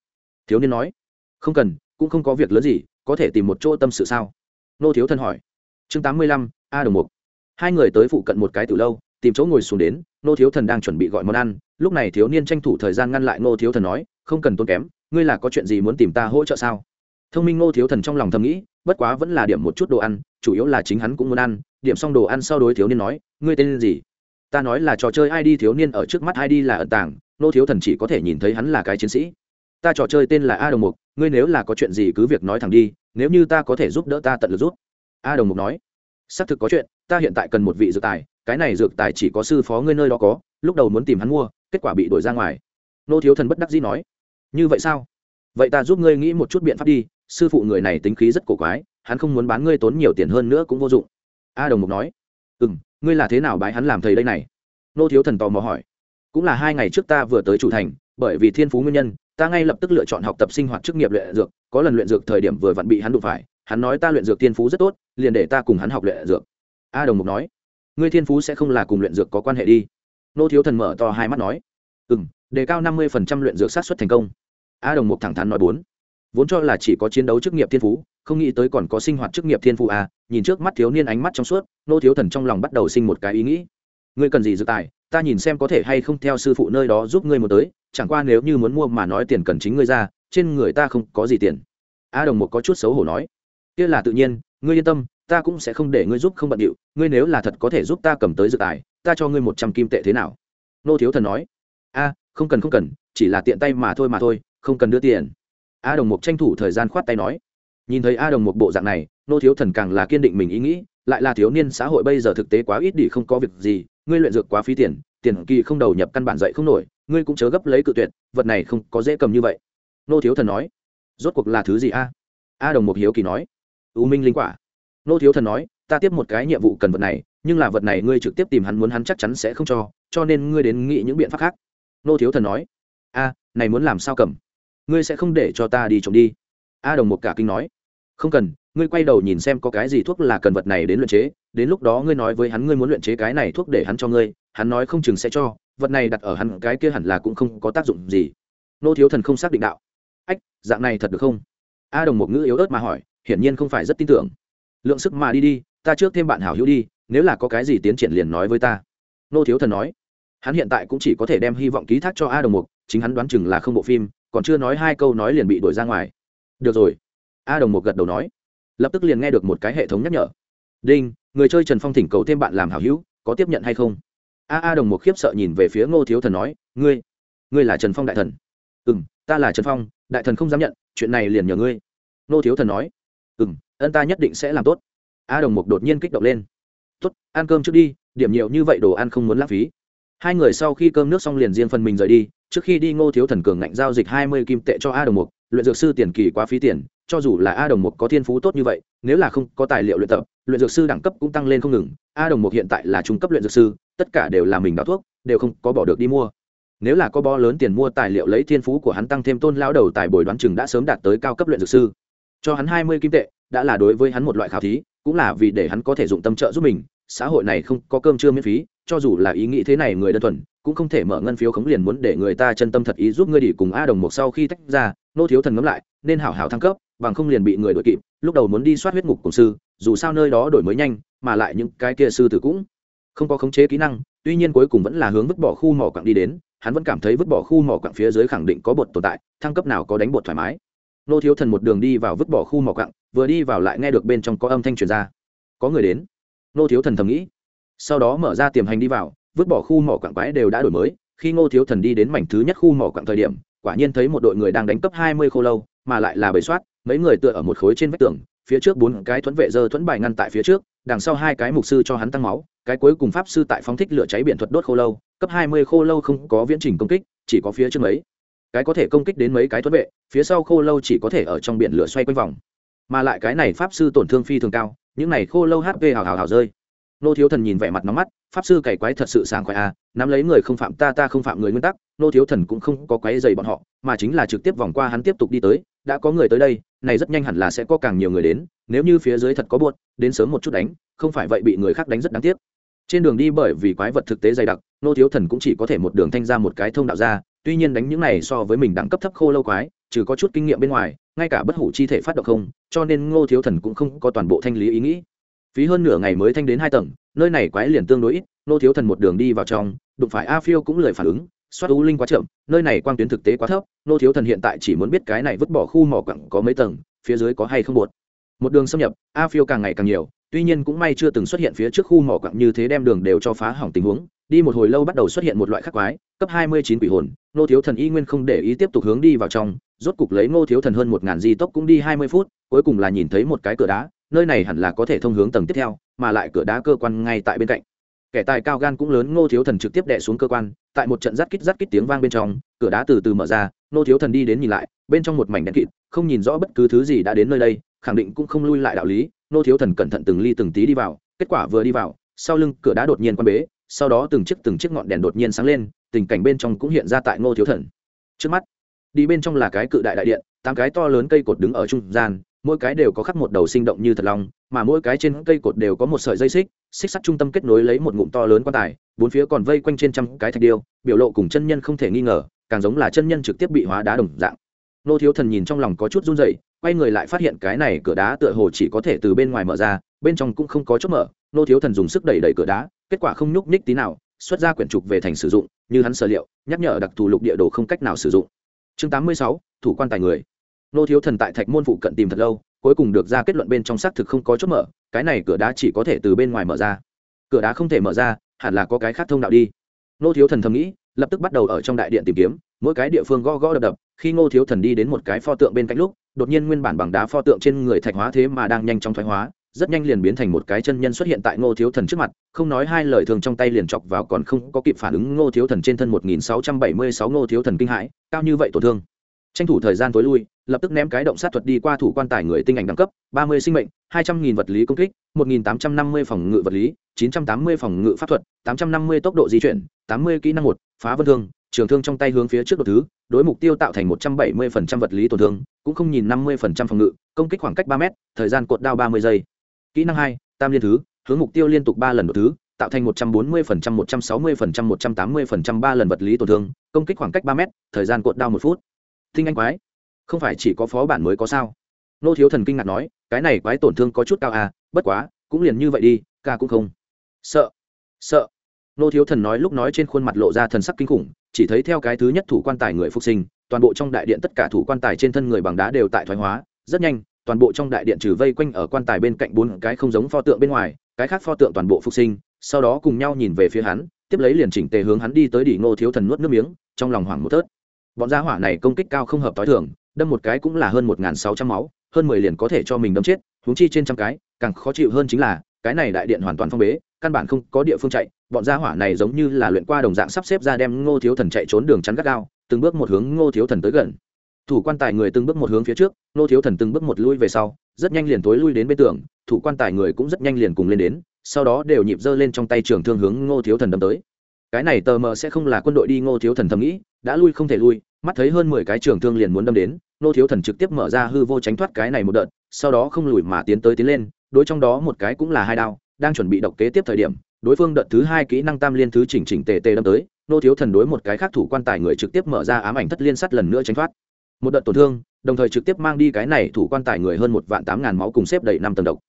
Thiếu niên nói, không cần, cũng không có việc lớn gì, có thể tìm một chỗ tâm sự sao? Nô thiếu thân hỏi. Chương tám mươi lăm, a đồng mục. Hai người tới phụ cận một cái từ lâu, tìm chỗ ngồi xuống đến, nô thiếu thần đang chuẩn bị gọi món ăn. Lúc này thiếu niên tranh thủ thời gian ngăn lại nô thiếu thần nói, không cần tốn kém, ngươi là có chuyện gì muốn tìm ta hỗ trợ sao? Thông minh nô thiếu thần trong lòng thầm nghĩ, bất quá vẫn là điểm một chút đồ ăn, chủ yếu là chính hắn cũng muốn ăn. Điểm xong đồ ăn sau đối thiếu niên nói, ngươi tên gì? Ta nói là trò chơi id thiếu niên ở trước mắt id là ẩn tàng nô thiếu thần chỉ có thể nhìn thấy hắn là cái chiến sĩ. Ta trò chơi tên là a đồng mục, ngươi nếu là có chuyện gì cứ việc nói thẳng đi, nếu như ta có thể giúp đỡ ta tận lực giúp. A đồng mục nói. Xác thực có chuyện, ta hiện tại cần một vị dược tài, cái này dược tài chỉ có sư phó ngươi nơi đó có, lúc đầu muốn tìm hắn mua, kết quả bị đổi ra ngoài. Nô thiếu thần bất đắc dĩ nói. Như vậy sao? Vậy ta giúp ngươi nghĩ một chút biện pháp đi, sư phụ người này tính khí rất cổ quái, hắn không muốn bán ngươi tốn nhiều tiền hơn nữa cũng vô dụng. A đồng mục nói. Ừ m ngươi là thế nào bái hắn làm thầy đây này? Nô thiếu thần tò mò hỏi cũng là hai ngày trước ta vừa tới chủ thành, bởi vì thiên phú nguyên nhân, ta ngay lập tức lựa chọn học tập sinh hoạt chức nghiệp luyện dược, có lần luyện dược thời điểm vừa vặn bị hắn đụng phải, hắn nói ta luyện dược thiên phú rất tốt, liền để ta cùng hắn học luyện dược. A đồng mục nói, ngươi thiên phú sẽ không là cùng luyện dược có quan hệ đi. Nô thiếu thần mở to hai mắt nói ừ m đề cao năm mươi phần trăm luyện dược sát xuất thành công. A đồng mục thẳng thắn nói bốn, vốn cho là chỉ có chiến đấu chức nghiệp thiên phú, không nghĩ tới còn có sinh hoạt chức nghiệp thiên phú a nhìn trước mắt thiếu niên ánh mắt trong suốt, nô thiếu thần trong lòng bắt đầu sinh một cái ý nghĩ. Ngươi cần gì dự tài? Ta nhìn xem có thể hay không theo sư phụ nơi đó giúp ngươi một tới, chẳng qua nếu như muốn mua mà nói tiền cần chính ngươi ra, trên người ta không có gì tiền. A đồng một có chút xấu hổ nói. Kia là tự nhiên, ngươi yên tâm, ta cũng sẽ không để ngươi giúp không bận điệu, ngươi nếu là thật có thể giúp ta cầm tới dự tài, ta cho ngươi một trăm kim tệ thế nào? Nô thiếu thần nói. A, không cần không cần, chỉ là tiện tay mà thôi mà thôi, không cần đưa tiền. A đồng mục tranh thủ thời gian khoát tay nói. Nhìn thấy a đồng một bộ dạng này, nô thiếu thần càng là kiên định mình ý nghĩ, lại là thiếu niên xã hội bây giờ thực tế quá ít đi không có việc gì ngươi luyện dược quá phí tiền tiền kỳ không đầu nhập căn bản dạy không nổi, ngươi cũng chớ gấp lấy cự tuyệt, vật này không có dễ cầm như vậy. Nô thiếu thần nói. Rốt cuộc là thứ gì a? A đồng một hiếu kỳ nói. U minh linh quả. Nô thiếu thần nói, ta tiếp một cái nhiệm vụ cần vật này, nhưng là vật này ngươi trực tiếp tìm hắn muốn hắn chắc chắn sẽ không cho cho nên ngươi đến nghĩ những biện pháp khác. Nô thiếu thần nói. A, này muốn làm sao cầm? Ngươi sẽ không để cho ta đi trộm đi. A đồng một cả kinh nói. Không cần ngươi quay đầu nhìn xem có cái gì thuốc là cần vật này đến luyện chế, đến lúc đó ngươi nói với hắn ngươi muốn luyện chế cái này thuốc để hắn cho ngươi, hắn nói không chừng sẽ cho, vật này đặt ở hắn, cái kia hẳn là cũng không có tác dụng gì. Nô thiếu thần không xác định đạo. Ách, dạng này thật được không? A đồng một ngữ yếu ớt mà hỏi, hiển nhiên không phải rất tin tưởng. Lượng sức mà đi đi, ta trước thêm bạn hảo hữu đi, nếu là có cái gì tiến triển liền nói với ta. Nô thiếu thần nói. Hắn hiện tại cũng chỉ có thể đem hy vọng ký thác cho a đồng mục chính hắn đoán chừng là không bộ phim, còn chưa nói hai câu nói liền bị đuổi ra ngoài. Được rồi. A đồng mục gật đầu nói lập tức liền nghe được một cái hệ thống nhắc nhở. Đinh, người chơi trần phong thỉnh cầu thêm bạn làm hảo hữu, có tiếp nhận hay không? A a đồng một khiếp sợ nhìn về phía ngô thiếu thần nói, ngươi ngươi là trần phong đại thần. Ừ m ta là trần phong, đại thần không dám nhận, chuyện này liền nhờ ngươi. Ngô thiếu thần nói ừ m ân ta nhất định sẽ làm tốt. A đồng mục đột nhiên kích động lên, tốt, ăn cơm trước đi, điểm nhiều như vậy đồ ăn không muốn lãng phí. Hai người sau khi cơm nước xong liền riêng phần mình rời đi, trước khi đi ngô thiếu thần cường ngạnh giao dịch hai mươi kim tệ cho a đồng mục, luyện dược sư tiền kỳ quá phí tiền cho dù là a đồng mục có thiên phú tốt như vậy, nếu là không có tài liệu luyện tập, luyện dược sư đẳng cấp cũng tăng lên không ngừng. A đồng mục hiện tại là trung cấp luyện dược sư, tất cả đều là mình đào thuốc, đều không có bỏ được đi mua. Nếu là có bo lớn tiền mua tài liệu lấy thiên phú của hắn tăng thêm tôn lao đầu tài bồi đoán chừng đã sớm đạt tới cao cấp luyện dược sư. Cho hắn hai mươi kim tệ, đã là đối với hắn một loại khảo thí, cũng là vì để hắn có thể dụng tâm trợ giúp mình. Xã hội này không có cơm chưa miễn phí, cho dù là ý nghĩ thế này người đơn thuần, cũng không thể mở ngân phiếu khống liền muốn để người ta chân tâm thật ý giúp ngươi đi cùng a đồng một sau khi tách ra nô thiếu thần ngẫm lại, nên hảo hảo thăng cấp, bằng không liền bị người đội kịp, lúc đầu muốn đi soát huyết ngục cùng sư, dù sao nơi đó đổi mới nhanh, mà lại những cái kia sư tử cũng không có khống chế kỹ năng, tuy nhiên cuối cùng vẫn là hướng vứt bỏ khu mỏ quặng đi đến, hắn vẫn cảm thấy vứt bỏ khu mỏ quặng phía dưới khẳng định có bột tồn tại, thăng cấp nào có đánh bột thoải mái. Nô thiếu thần một đường đi vào vứt bỏ khu mỏ quặng, vừa đi vào lại nghe được bên trong có âm thanh truyền ra. Có người đến. Nô thiếu thần thầm nghĩ. Sau đó mở ra tiềm hành đi vào, vứt bỏ khu mỏ quặng quái đều đã đổi mới, khi ngô thiếu thần đi đến mảnh thứ nhất khu mỏ quặng thời điểm quả nhiên thấy một đội người đang đánh cấp hai mươi khô lâu, mà lại là bầy soát, mấy người tựa ở một khối trên vách tường, phía trước bốn cái thuẫn vệ dơ thuẫn bài ngăn tại phía trước, đằng sau hai cái mục sư cho hắn tăng máu, cái cuối cùng pháp sư tại phóng thích lửa cháy biển thuật đốt khô lâu, cấp hai mươi khô lâu không có viễn trình công kích, chỉ có phía trước mấy. Cái có thể công kích đến mấy cái thuẫn vệ, phía sau khô lâu chỉ có thể ở trong biển lửa xoay quanh vòng. Mà lại cái này pháp sư tổn thương phi thường cao, những này khô lâu hp hào hào hào rơi nô thiếu thần nhìn vẻ mặt nóng mắt, pháp sư cày quái thật sự sảng khoái à nắm lấy người không phạm ta ta không phạm người nguyên tắc. Nô thiếu thần cũng không có quái dày bọn họ, mà chính là trực tiếp vòng qua hắn tiếp tục đi tới, đã có người tới đây, này rất nhanh hẳn là sẽ có càng nhiều người đến, nếu như phía dưới thật có buột đến sớm một chút đánh, không phải vậy bị người khác đánh rất đáng tiếc. Trên đường đi bởi vì quái vật thực tế dày đặc, nô thiếu thần cũng chỉ có thể một đường thanh ra một cái thông đạo ra, tuy nhiên đánh những này so với mình đẳng cấp thấp khô lâu quái, trừ có chút kinh nghiệm bên ngoài, ngay cả bất hủ chi thể phát động không, cho nên ngô thiếu thần cũng không có toàn bộ thanh lý ý nghĩ phí hơn nửa ngày mới thanh đến hai tầng, nơi này quái liền tương đối ít, nô thiếu thần một đường đi vào trong, đụng phải a phiêu cũng lời phản ứng soát u linh quá chậm, nơi này quang tuyến thực tế quá thấp, nô thiếu thần hiện tại chỉ muốn biết cái này vứt bỏ khu mỏ quặng có mấy tầng, phía dưới có hay không bột. Một đường xâm nhập, a phiêu càng ngày càng nhiều, tuy nhiên cũng may chưa từng xuất hiện phía trước khu mỏ quặng như thế đem đường đều cho phá hỏng tình huống, đi một hồi lâu bắt đầu xuất hiện một loại khắc quái, cấp hai mươi chín quỷ hồn, nô thiếu thần y nguyên không để ý tiếp tục hướng đi vào trong, rốt cục lấy ngô thiếu thần hơn một ngàn di tốc cũng đi hai mươi phút, cuối cùng là nhìn thấy một cái cửa đá nơi này hẳn là có thể thông hướng tầng tiếp theo, mà lại cửa đá cơ quan ngay tại bên cạnh. Kẻ tài cao gan cũng lớn, ngô thiếu thần trực tiếp đẻ xuống cơ quan, tại một trận rắt kít rắt kít tiếng vang bên trong, cửa đá từ từ mở ra, ngô thiếu thần đi đến nhìn lại, bên trong một mảnh đen kịt, không nhìn rõ bất cứ thứ gì đã đến nơi đây, khẳng định cũng không lui lại đạo lý, ngô thiếu thần cẩn thận từng ly từng tí đi vào, kết quả vừa đi vào, sau lưng cửa đá đột nhiên quan bế, sau đó từng chiếc từng chiếc ngọn đèn đột nhiên sáng lên, tình cảnh bên trong cũng hiện ra tại ngô thiếu thần. Trước mắt, đi bên trong là cái cự đại đại điện, tám cái to lớn cây cột đứng ở trung gian mỗi cái đều có khắc một đầu sinh động như thật lòng mà mỗi cái trên cây cột đều có một sợi dây xích xích sắt trung tâm kết nối lấy một ngụm to lớn quan tài, bốn phía còn vây quanh trên trăm cái thạch điêu, biểu lộ cùng chân nhân không thể nghi ngờ, càng giống là chân nhân trực tiếp bị hóa đá đồng dạng. Nô thiếu thần nhìn trong lòng có chút run dậy quay người lại phát hiện cái này cửa đá tựa hồ chỉ có thể từ bên ngoài mở ra, bên trong cũng không có chốt mở. Nô thiếu thần dùng sức đẩy đẩy cửa đá, kết quả không nhúc ních tí nào, xuất ra quyển trục về thành sử dụng, như hắn sở liệu, nhắc nhở đặc thù lục địa đồ không cách nào sử dụng. Chương tám mươi sáu, thủ quan tài người nô thiếu thần tại thạch môn phụ cận tìm thật lâu, cuối cùng được ra kết luận bên trong xác thực không có chốt mở, cái này cửa đá chỉ có thể từ bên ngoài mở ra. Cửa đá không thể mở ra, hẳn là có cái khác thông đạo đi. Nô thiếu thần thầm nghĩ, lập tức bắt đầu ở trong đại điện tìm kiếm, mỗi cái địa phương gõ gõ đập đập, khi ngô thiếu thần đi đến một cái pho tượng bên cạnh lúc, đột nhiên nguyên bản bằng đá pho tượng trên người thạch hóa thế mà đang nhanh chóng thoái hóa, rất nhanh liền biến thành một cái chân nhân xuất hiện tại ngô thiếu thần trước mặt, không nói hai lời thường trong tay liền chọc vào còn không có kịp phản ứng ngô thiếu thần trên thân một nghìn sáu trăm bảy mươi sáu ngô thiếu thần kinh hãi, cao như vậy tổn thương tranh thủ thời gian tối lui, lập tức ném cái động sát thuật đi qua thủ quan tài người tinh ảnh đẳng cấp, ba mươi sinh mệnh, hai trăm nghìn vật lý công kích, một nghìn tám trăm năm mươi phòng ngự vật lý, chín trăm tám mươi phòng ngự pháp thuật, tám trăm năm mươi tốc độ di chuyển, tám mươi kỹ năng một, phá vân thương, trường thương trong tay hướng phía trước đột thứ, đối mục tiêu tạo thành một trăm bảy mươi phần trăm vật lý tổn thương, cũng không nhìn năm mươi phần trăm phòng ngự, công kích khoảng cách ba m thời gian cột đao ba mươi giây. Kỹ năng hai, tam liên thứ, hướng mục tiêu liên tục ba lần đột thứ, tạo thành một trăm bốn mươi phần trăm, một trăm sáu mươi phần trăm, một trăm tám mươi phần trăm ba lần vật lý tổn thương, công kích khoảng cách ba m thời gian cột đao một phút thinh anh quái. Không phải chỉ có phó bản mới có sao? Nô thiếu thần kinh ngạc nói, cái này quái tổn thương có chút cao à bất quá, cũng liền như vậy đi, ca cũng không. Sợ. Sợ. Nô thiếu thần nói lúc nói trên khuôn mặt lộ ra thần sắc kinh khủng, chỉ thấy theo cái thứ nhất thủ quan tài người phục sinh, toàn bộ trong đại điện tất cả thủ quan tài trên thân người bằng đá đều tại thoái hóa, rất nhanh, toàn bộ trong đại điện trừ vây quanh ở quan tài bên cạnh bốn cái không giống pho tượng bên ngoài, cái khác pho tượng toàn bộ phục sinh, sau đó cùng nhau nhìn về phía hắn, tiếp lấy liền chỉnh tề hướng hắn đi tới đỉ ngô thiếu thần nuốt nước miếng, trong lòng hoảng một tớt bọn gia hỏa này công kích cao không hợp t h i thường, đâm một cái cũng là hơn một sáu trăm máu, hơn mười liền có thể cho mình đâm chết húng chi trên trăm cái, càng khó chịu hơn chính là, cái này đại điện hoàn toàn phong bế, căn bản không có địa phương chạy, bọn gia hỏa này giống như là luyện qua đồng dạng sắp xếp ra đem ngô thiếu thần chạy trốn đường chắn gắt gao, từng bước một hướng ngô thiếu thần tới gần. Thủ quan tài người từng bước một hướng phía trước, ngô thiếu thần từng bước một lui về sau, rất nhanh liền tối lui đến bên tường, thủ quan tài người cũng rất nhanh liền cùng lên đến, sau đó đều nhịp dơ lên trong tay trường thương hướng ngô thiếu thần đâm tới cái này tờ mờ sẽ không là quân đội đi ngô thiếu thần thầm nghĩ, đã lui không thể lui, mắt thấy hơn mười cái trường thương liền muốn đâm đến, ngô thiếu thần trực tiếp mở ra hư vô tránh thoát cái này một đợt, sau đó không lùi mà tiến tới tiến lên, đối trong đó một cái cũng là hai đao, đang chuẩn bị độc kế tiếp thời điểm, đối phương đợt thứ hai kỹ năng tam liên thứ chỉnh chỉnh tề tề đâm tới nô thiếu thần đối một cái khác thủ quan tài người trực tiếp mở ra ám ảnh thất liên sắt lần nữa tránh thoát. Một đợt tổn thương, đồng thời trực tiếp mang đi cái này thủ quan tài người hơn một vạn tám ngàn máu cùng xếp đầy năm tầng độc.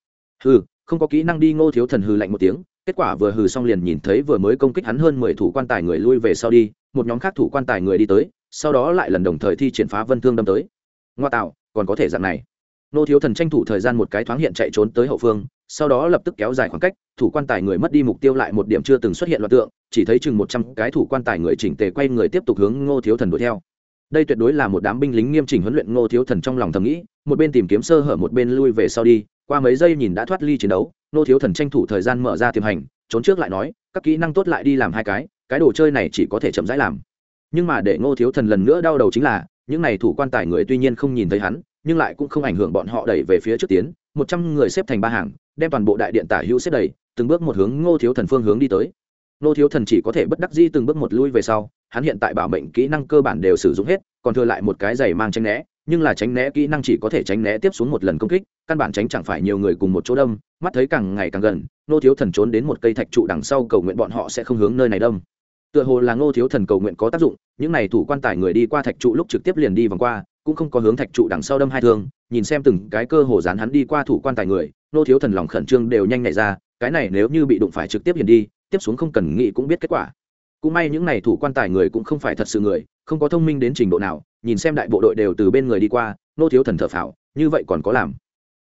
Hư không có kỹ năng đi ngô thiếu thần hư lạnh một tiếng kết quả vừa hừ xong liền nhìn thấy vừa mới công kích hắn hơn mười thủ quan tài người lui về sau đi, một nhóm khác thủ quan tài người đi tới, sau đó lại lần đồng thời thi triển phá vân thương đâm tới. Ngoa tạo, còn có thể dạng này. Nô thiếu thần tranh thủ thời gian một cái thoáng hiện chạy trốn tới hậu phương, sau đó lập tức kéo dài khoảng cách, thủ quan tài người mất đi mục tiêu lại một điểm chưa từng xuất hiện loạt tượng, chỉ thấy chừng một trăm cái thủ quan tài người chỉnh tề quay người tiếp tục hướng ngô thiếu thần đuổi theo. Đây tuyệt đối là một đám binh lính nghiêm chỉnh huấn luyện ngô thiếu thần trong lòng thầm nghĩ, một bên tìm kiếm sơ hở một bên lui về sau đi qua mấy giây nhìn đã thoát ly chiến đấu ngô thiếu thần tranh thủ thời gian mở ra tiềm hành, trốn trước lại nói, các kỹ năng tốt lại đi làm hai cái cái đồ chơi này chỉ có thể chậm rãi làm. Nhưng mà để ngô thiếu thần lần nữa đau đầu chính là, những này thủ quan tài người tuy nhiên không nhìn thấy hắn, nhưng lại cũng không ảnh hưởng bọn họ đẩy về phía trước tiến, một trăm người xếp thành ba hàng, đem toàn bộ đại điện tả hữu xếp đầy, từng bước một hướng ngô thiếu thần phương hướng đi tới. Nô thiếu thần chỉ có thể bất đắc di từng bước một lui về sau, hắn hiện tại bảo mệnh kỹ năng cơ bản đều sử dụng hết, còn thừa lại một cái giày mang tránh né, nhưng là tránh né kỹ năng chỉ có thể tránh né tiếp xuống một lần công kích, căn bản tránh chẳng phải nhiều người cùng một chỗ đâm, mắt thấy càng ngày càng gần, nô thiếu thần trốn đến một cây thạch trụ đằng sau cầu nguyện bọn họ sẽ không hướng nơi này đâm. Tựa hồ là nô thiếu thần cầu nguyện có tác dụng, những n à y thủ quan tài người đi qua thạch trụ lúc trực tiếp liền đi vòng qua, cũng không có hướng thạch trụ đằng sau đâm hai thương, nhìn xem từng cái cơ hồ dán hắn đi qua thủ quan tài người nô thiếu thần lòng khẩn trương đều nhanh nhảy ra, cái này nếu như bị đụng phải trực tiếp hiền đi tiếp xuống không cần nghĩ cũng biết kết quả. Cũng may những này thủ quan tài người cũng không phải thật sự người, không có thông minh đến trình độ nào, nhìn xem đại bộ đội đều từ bên người đi qua nô thiếu thần thở phào, như vậy còn có làm.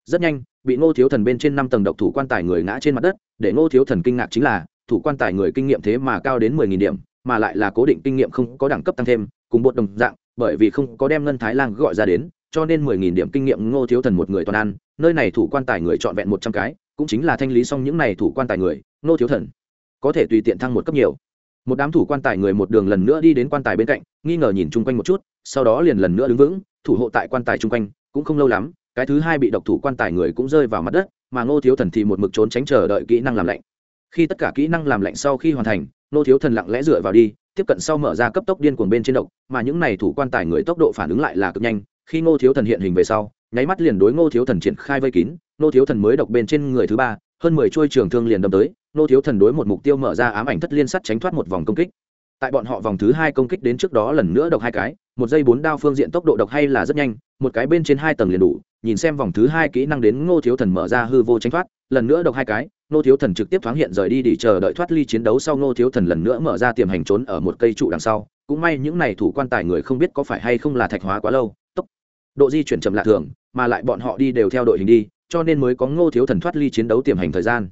Rất nhanh, bị nô thiếu thần bên trên năm tầng độc thủ quan tài người ngã trên mặt đất, để nô thiếu thần kinh ngạc chính là, thủ quan tài người kinh nghiệm thế mà cao đến mười nghìn điểm, mà lại là cố định kinh nghiệm không có đẳng cấp tăng thêm, cùng bột đồng dạng, bởi vì không có đem ngân thái lang gọi ra đến, cho nên mười nghìn điểm kinh nghiệm ngô thiếu thần một người toàn ăn, nơi này thủ quan tài người trọn vẹn một trăm cái, cũng chính là thanh lý xong những này thủ quan tài người, ngô thiếu thần có thể tùy tiện thăng một cấp nhiều. Một đám thủ quan tài người một đường lần nữa đi đến quan tài bên cạnh, nghi ngờ nhìn chung quanh một chút, sau đó liền lần nữa đứng vững, thủ hộ tại quan tài chung quanh, cũng không lâu lắm, cái thứ hai bị độc thủ quan tài người cũng rơi vào mặt đất, mà ngô thiếu thần thì một mực trốn tránh chờ đợi kỹ năng làm lạnh. Khi tất cả kỹ năng làm lạnh sau khi hoàn thành, ngô thiếu thần lặng lẽ dựa vào đi, tiếp cận sau mở ra cấp tốc điên cuồng bên trên độc, mà những này thủ quan tài người tốc độ phản ứng lại là cực nhanh. Khi ngô thiếu thần hiện hình về sau, nháy mắt liền đối ngô thiếu thần triển khai vây kín, ngô thiếu thần mới độc bên trên người thứ ba, hơn mười chuôi trường thương liền đâm tới Nô thiếu thần đối một mục tiêu mở ra ám ảnh thất liên sắt tránh thoát một vòng công kích. Tại bọn họ vòng thứ hai công kích đến trước đó lần nữa độc hai cái, một giây bốn đao phương diện tốc độ độc hay là rất nhanh, một cái bên trên hai tầng liền đủ, nhìn xem vòng thứ hai kỹ năng đến ngô thiếu thần mở ra hư vô tránh thoát, lần nữa độc hai cái, ngô thiếu thần trực tiếp thoáng hiện rời đi để chờ đợi thoát ly chiến đấu sau ngô thiếu thần lần nữa mở ra tiềm hành trốn ở một cây trụ đằng sau. Cũng may những này thủ quan tài người không biết có phải hay không là thạch hóa quá lâu, tốc độ di chuyển chậm lạ thường, mà lại bọn họ đi đều theo đội hình đi, cho nên mới có ngô thiếu thần thoát ly chiến đấu tiềm hành thời gian.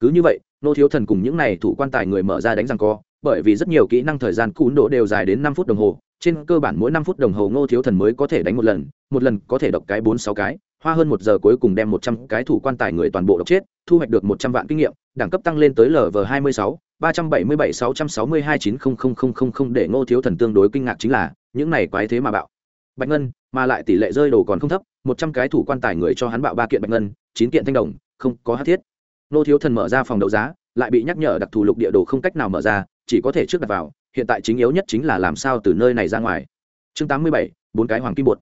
Cứ như vậy Nô thiếu thần cùng những này thủ quan tài người mở ra đánh răng co, bởi vì rất nhiều kỹ năng thời gian cún độ đều dài đến năm phút đồng hồ, trên cơ bản mỗi năm phút đồng hồ ngô thiếu thần mới có thể đánh một lần một lần có thể độc cái bốn sáu cái, hoa hơn một giờ cuối cùng đem một trăm cái thủ quan tài người toàn bộ độc chết, thu hoạch được một trăm vạn kinh nghiệm, đẳng cấp tăng lên tới lv hai mươi sáu, ba trăm bảy mươi bảy sáu trăm sáu mươi hai chín không không không không không để ngô thiếu thần tương đối kinh ngạc chính là, những này quái thế mà bạo. Bạch ngân, mà lại tỷ lệ rơi đồ còn không thấp, một trăm cái thủ quan tài người cho hắn bạo ba kiện bạch ngân, chín kiện thanh đồng, không có hát thiết nô thiếu thần mở ra phòng đấu giá, lại bị nhắc nhở đặc thù lục địa đồ không cách nào mở ra, chỉ có thể trước đặt vào, hiện tại chính yếu nhất chính là làm sao từ nơi này ra ngoài. Chương tám mươi bảy, bốn cái hoàng kim bột.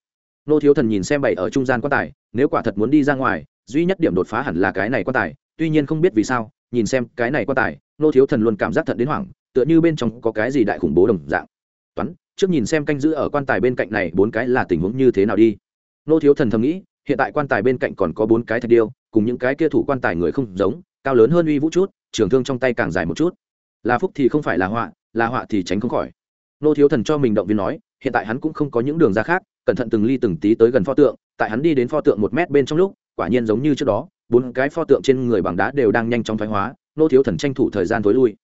Nô thiếu thần nhìn xem bảy ở trung gian quan tài, nếu quả thật muốn đi ra ngoài, duy nhất điểm đột phá hẳn là cái này quan tài, tuy nhiên không biết vì sao, nhìn xem cái này quan tài, nô thiếu thần luôn cảm giác thật đến hoảng, tựa như bên trong có cái gì đại khủng bố đồng dạng. Toán, trước nhìn xem canh giữ ở quan tài bên cạnh này bốn cái là tình huống như thế nào đi. Nô thiếu thần thầm nghĩ hiện tại quan tài bên cạnh còn có bốn cái thạch điêu, cùng những cái kia thủ quan tài người không giống, cao lớn hơn uy vũ chút, trường thương trong tay càng dài một chút. Là phúc thì không phải là họa là họa thì tránh không khỏi. Nô thiếu thần cho mình động viên nói, hiện tại hắn cũng không có những đường ra khác, cẩn thận từng ly từng tí tới gần pho tượng, tại hắn đi đến pho tượng một mét bên trong lúc, quả nhiên giống như trước đó, bốn cái pho tượng trên người bằng đá đều đang nhanh chóng thoái hóa, nô thiếu thần tranh thủ thời gian tối lui.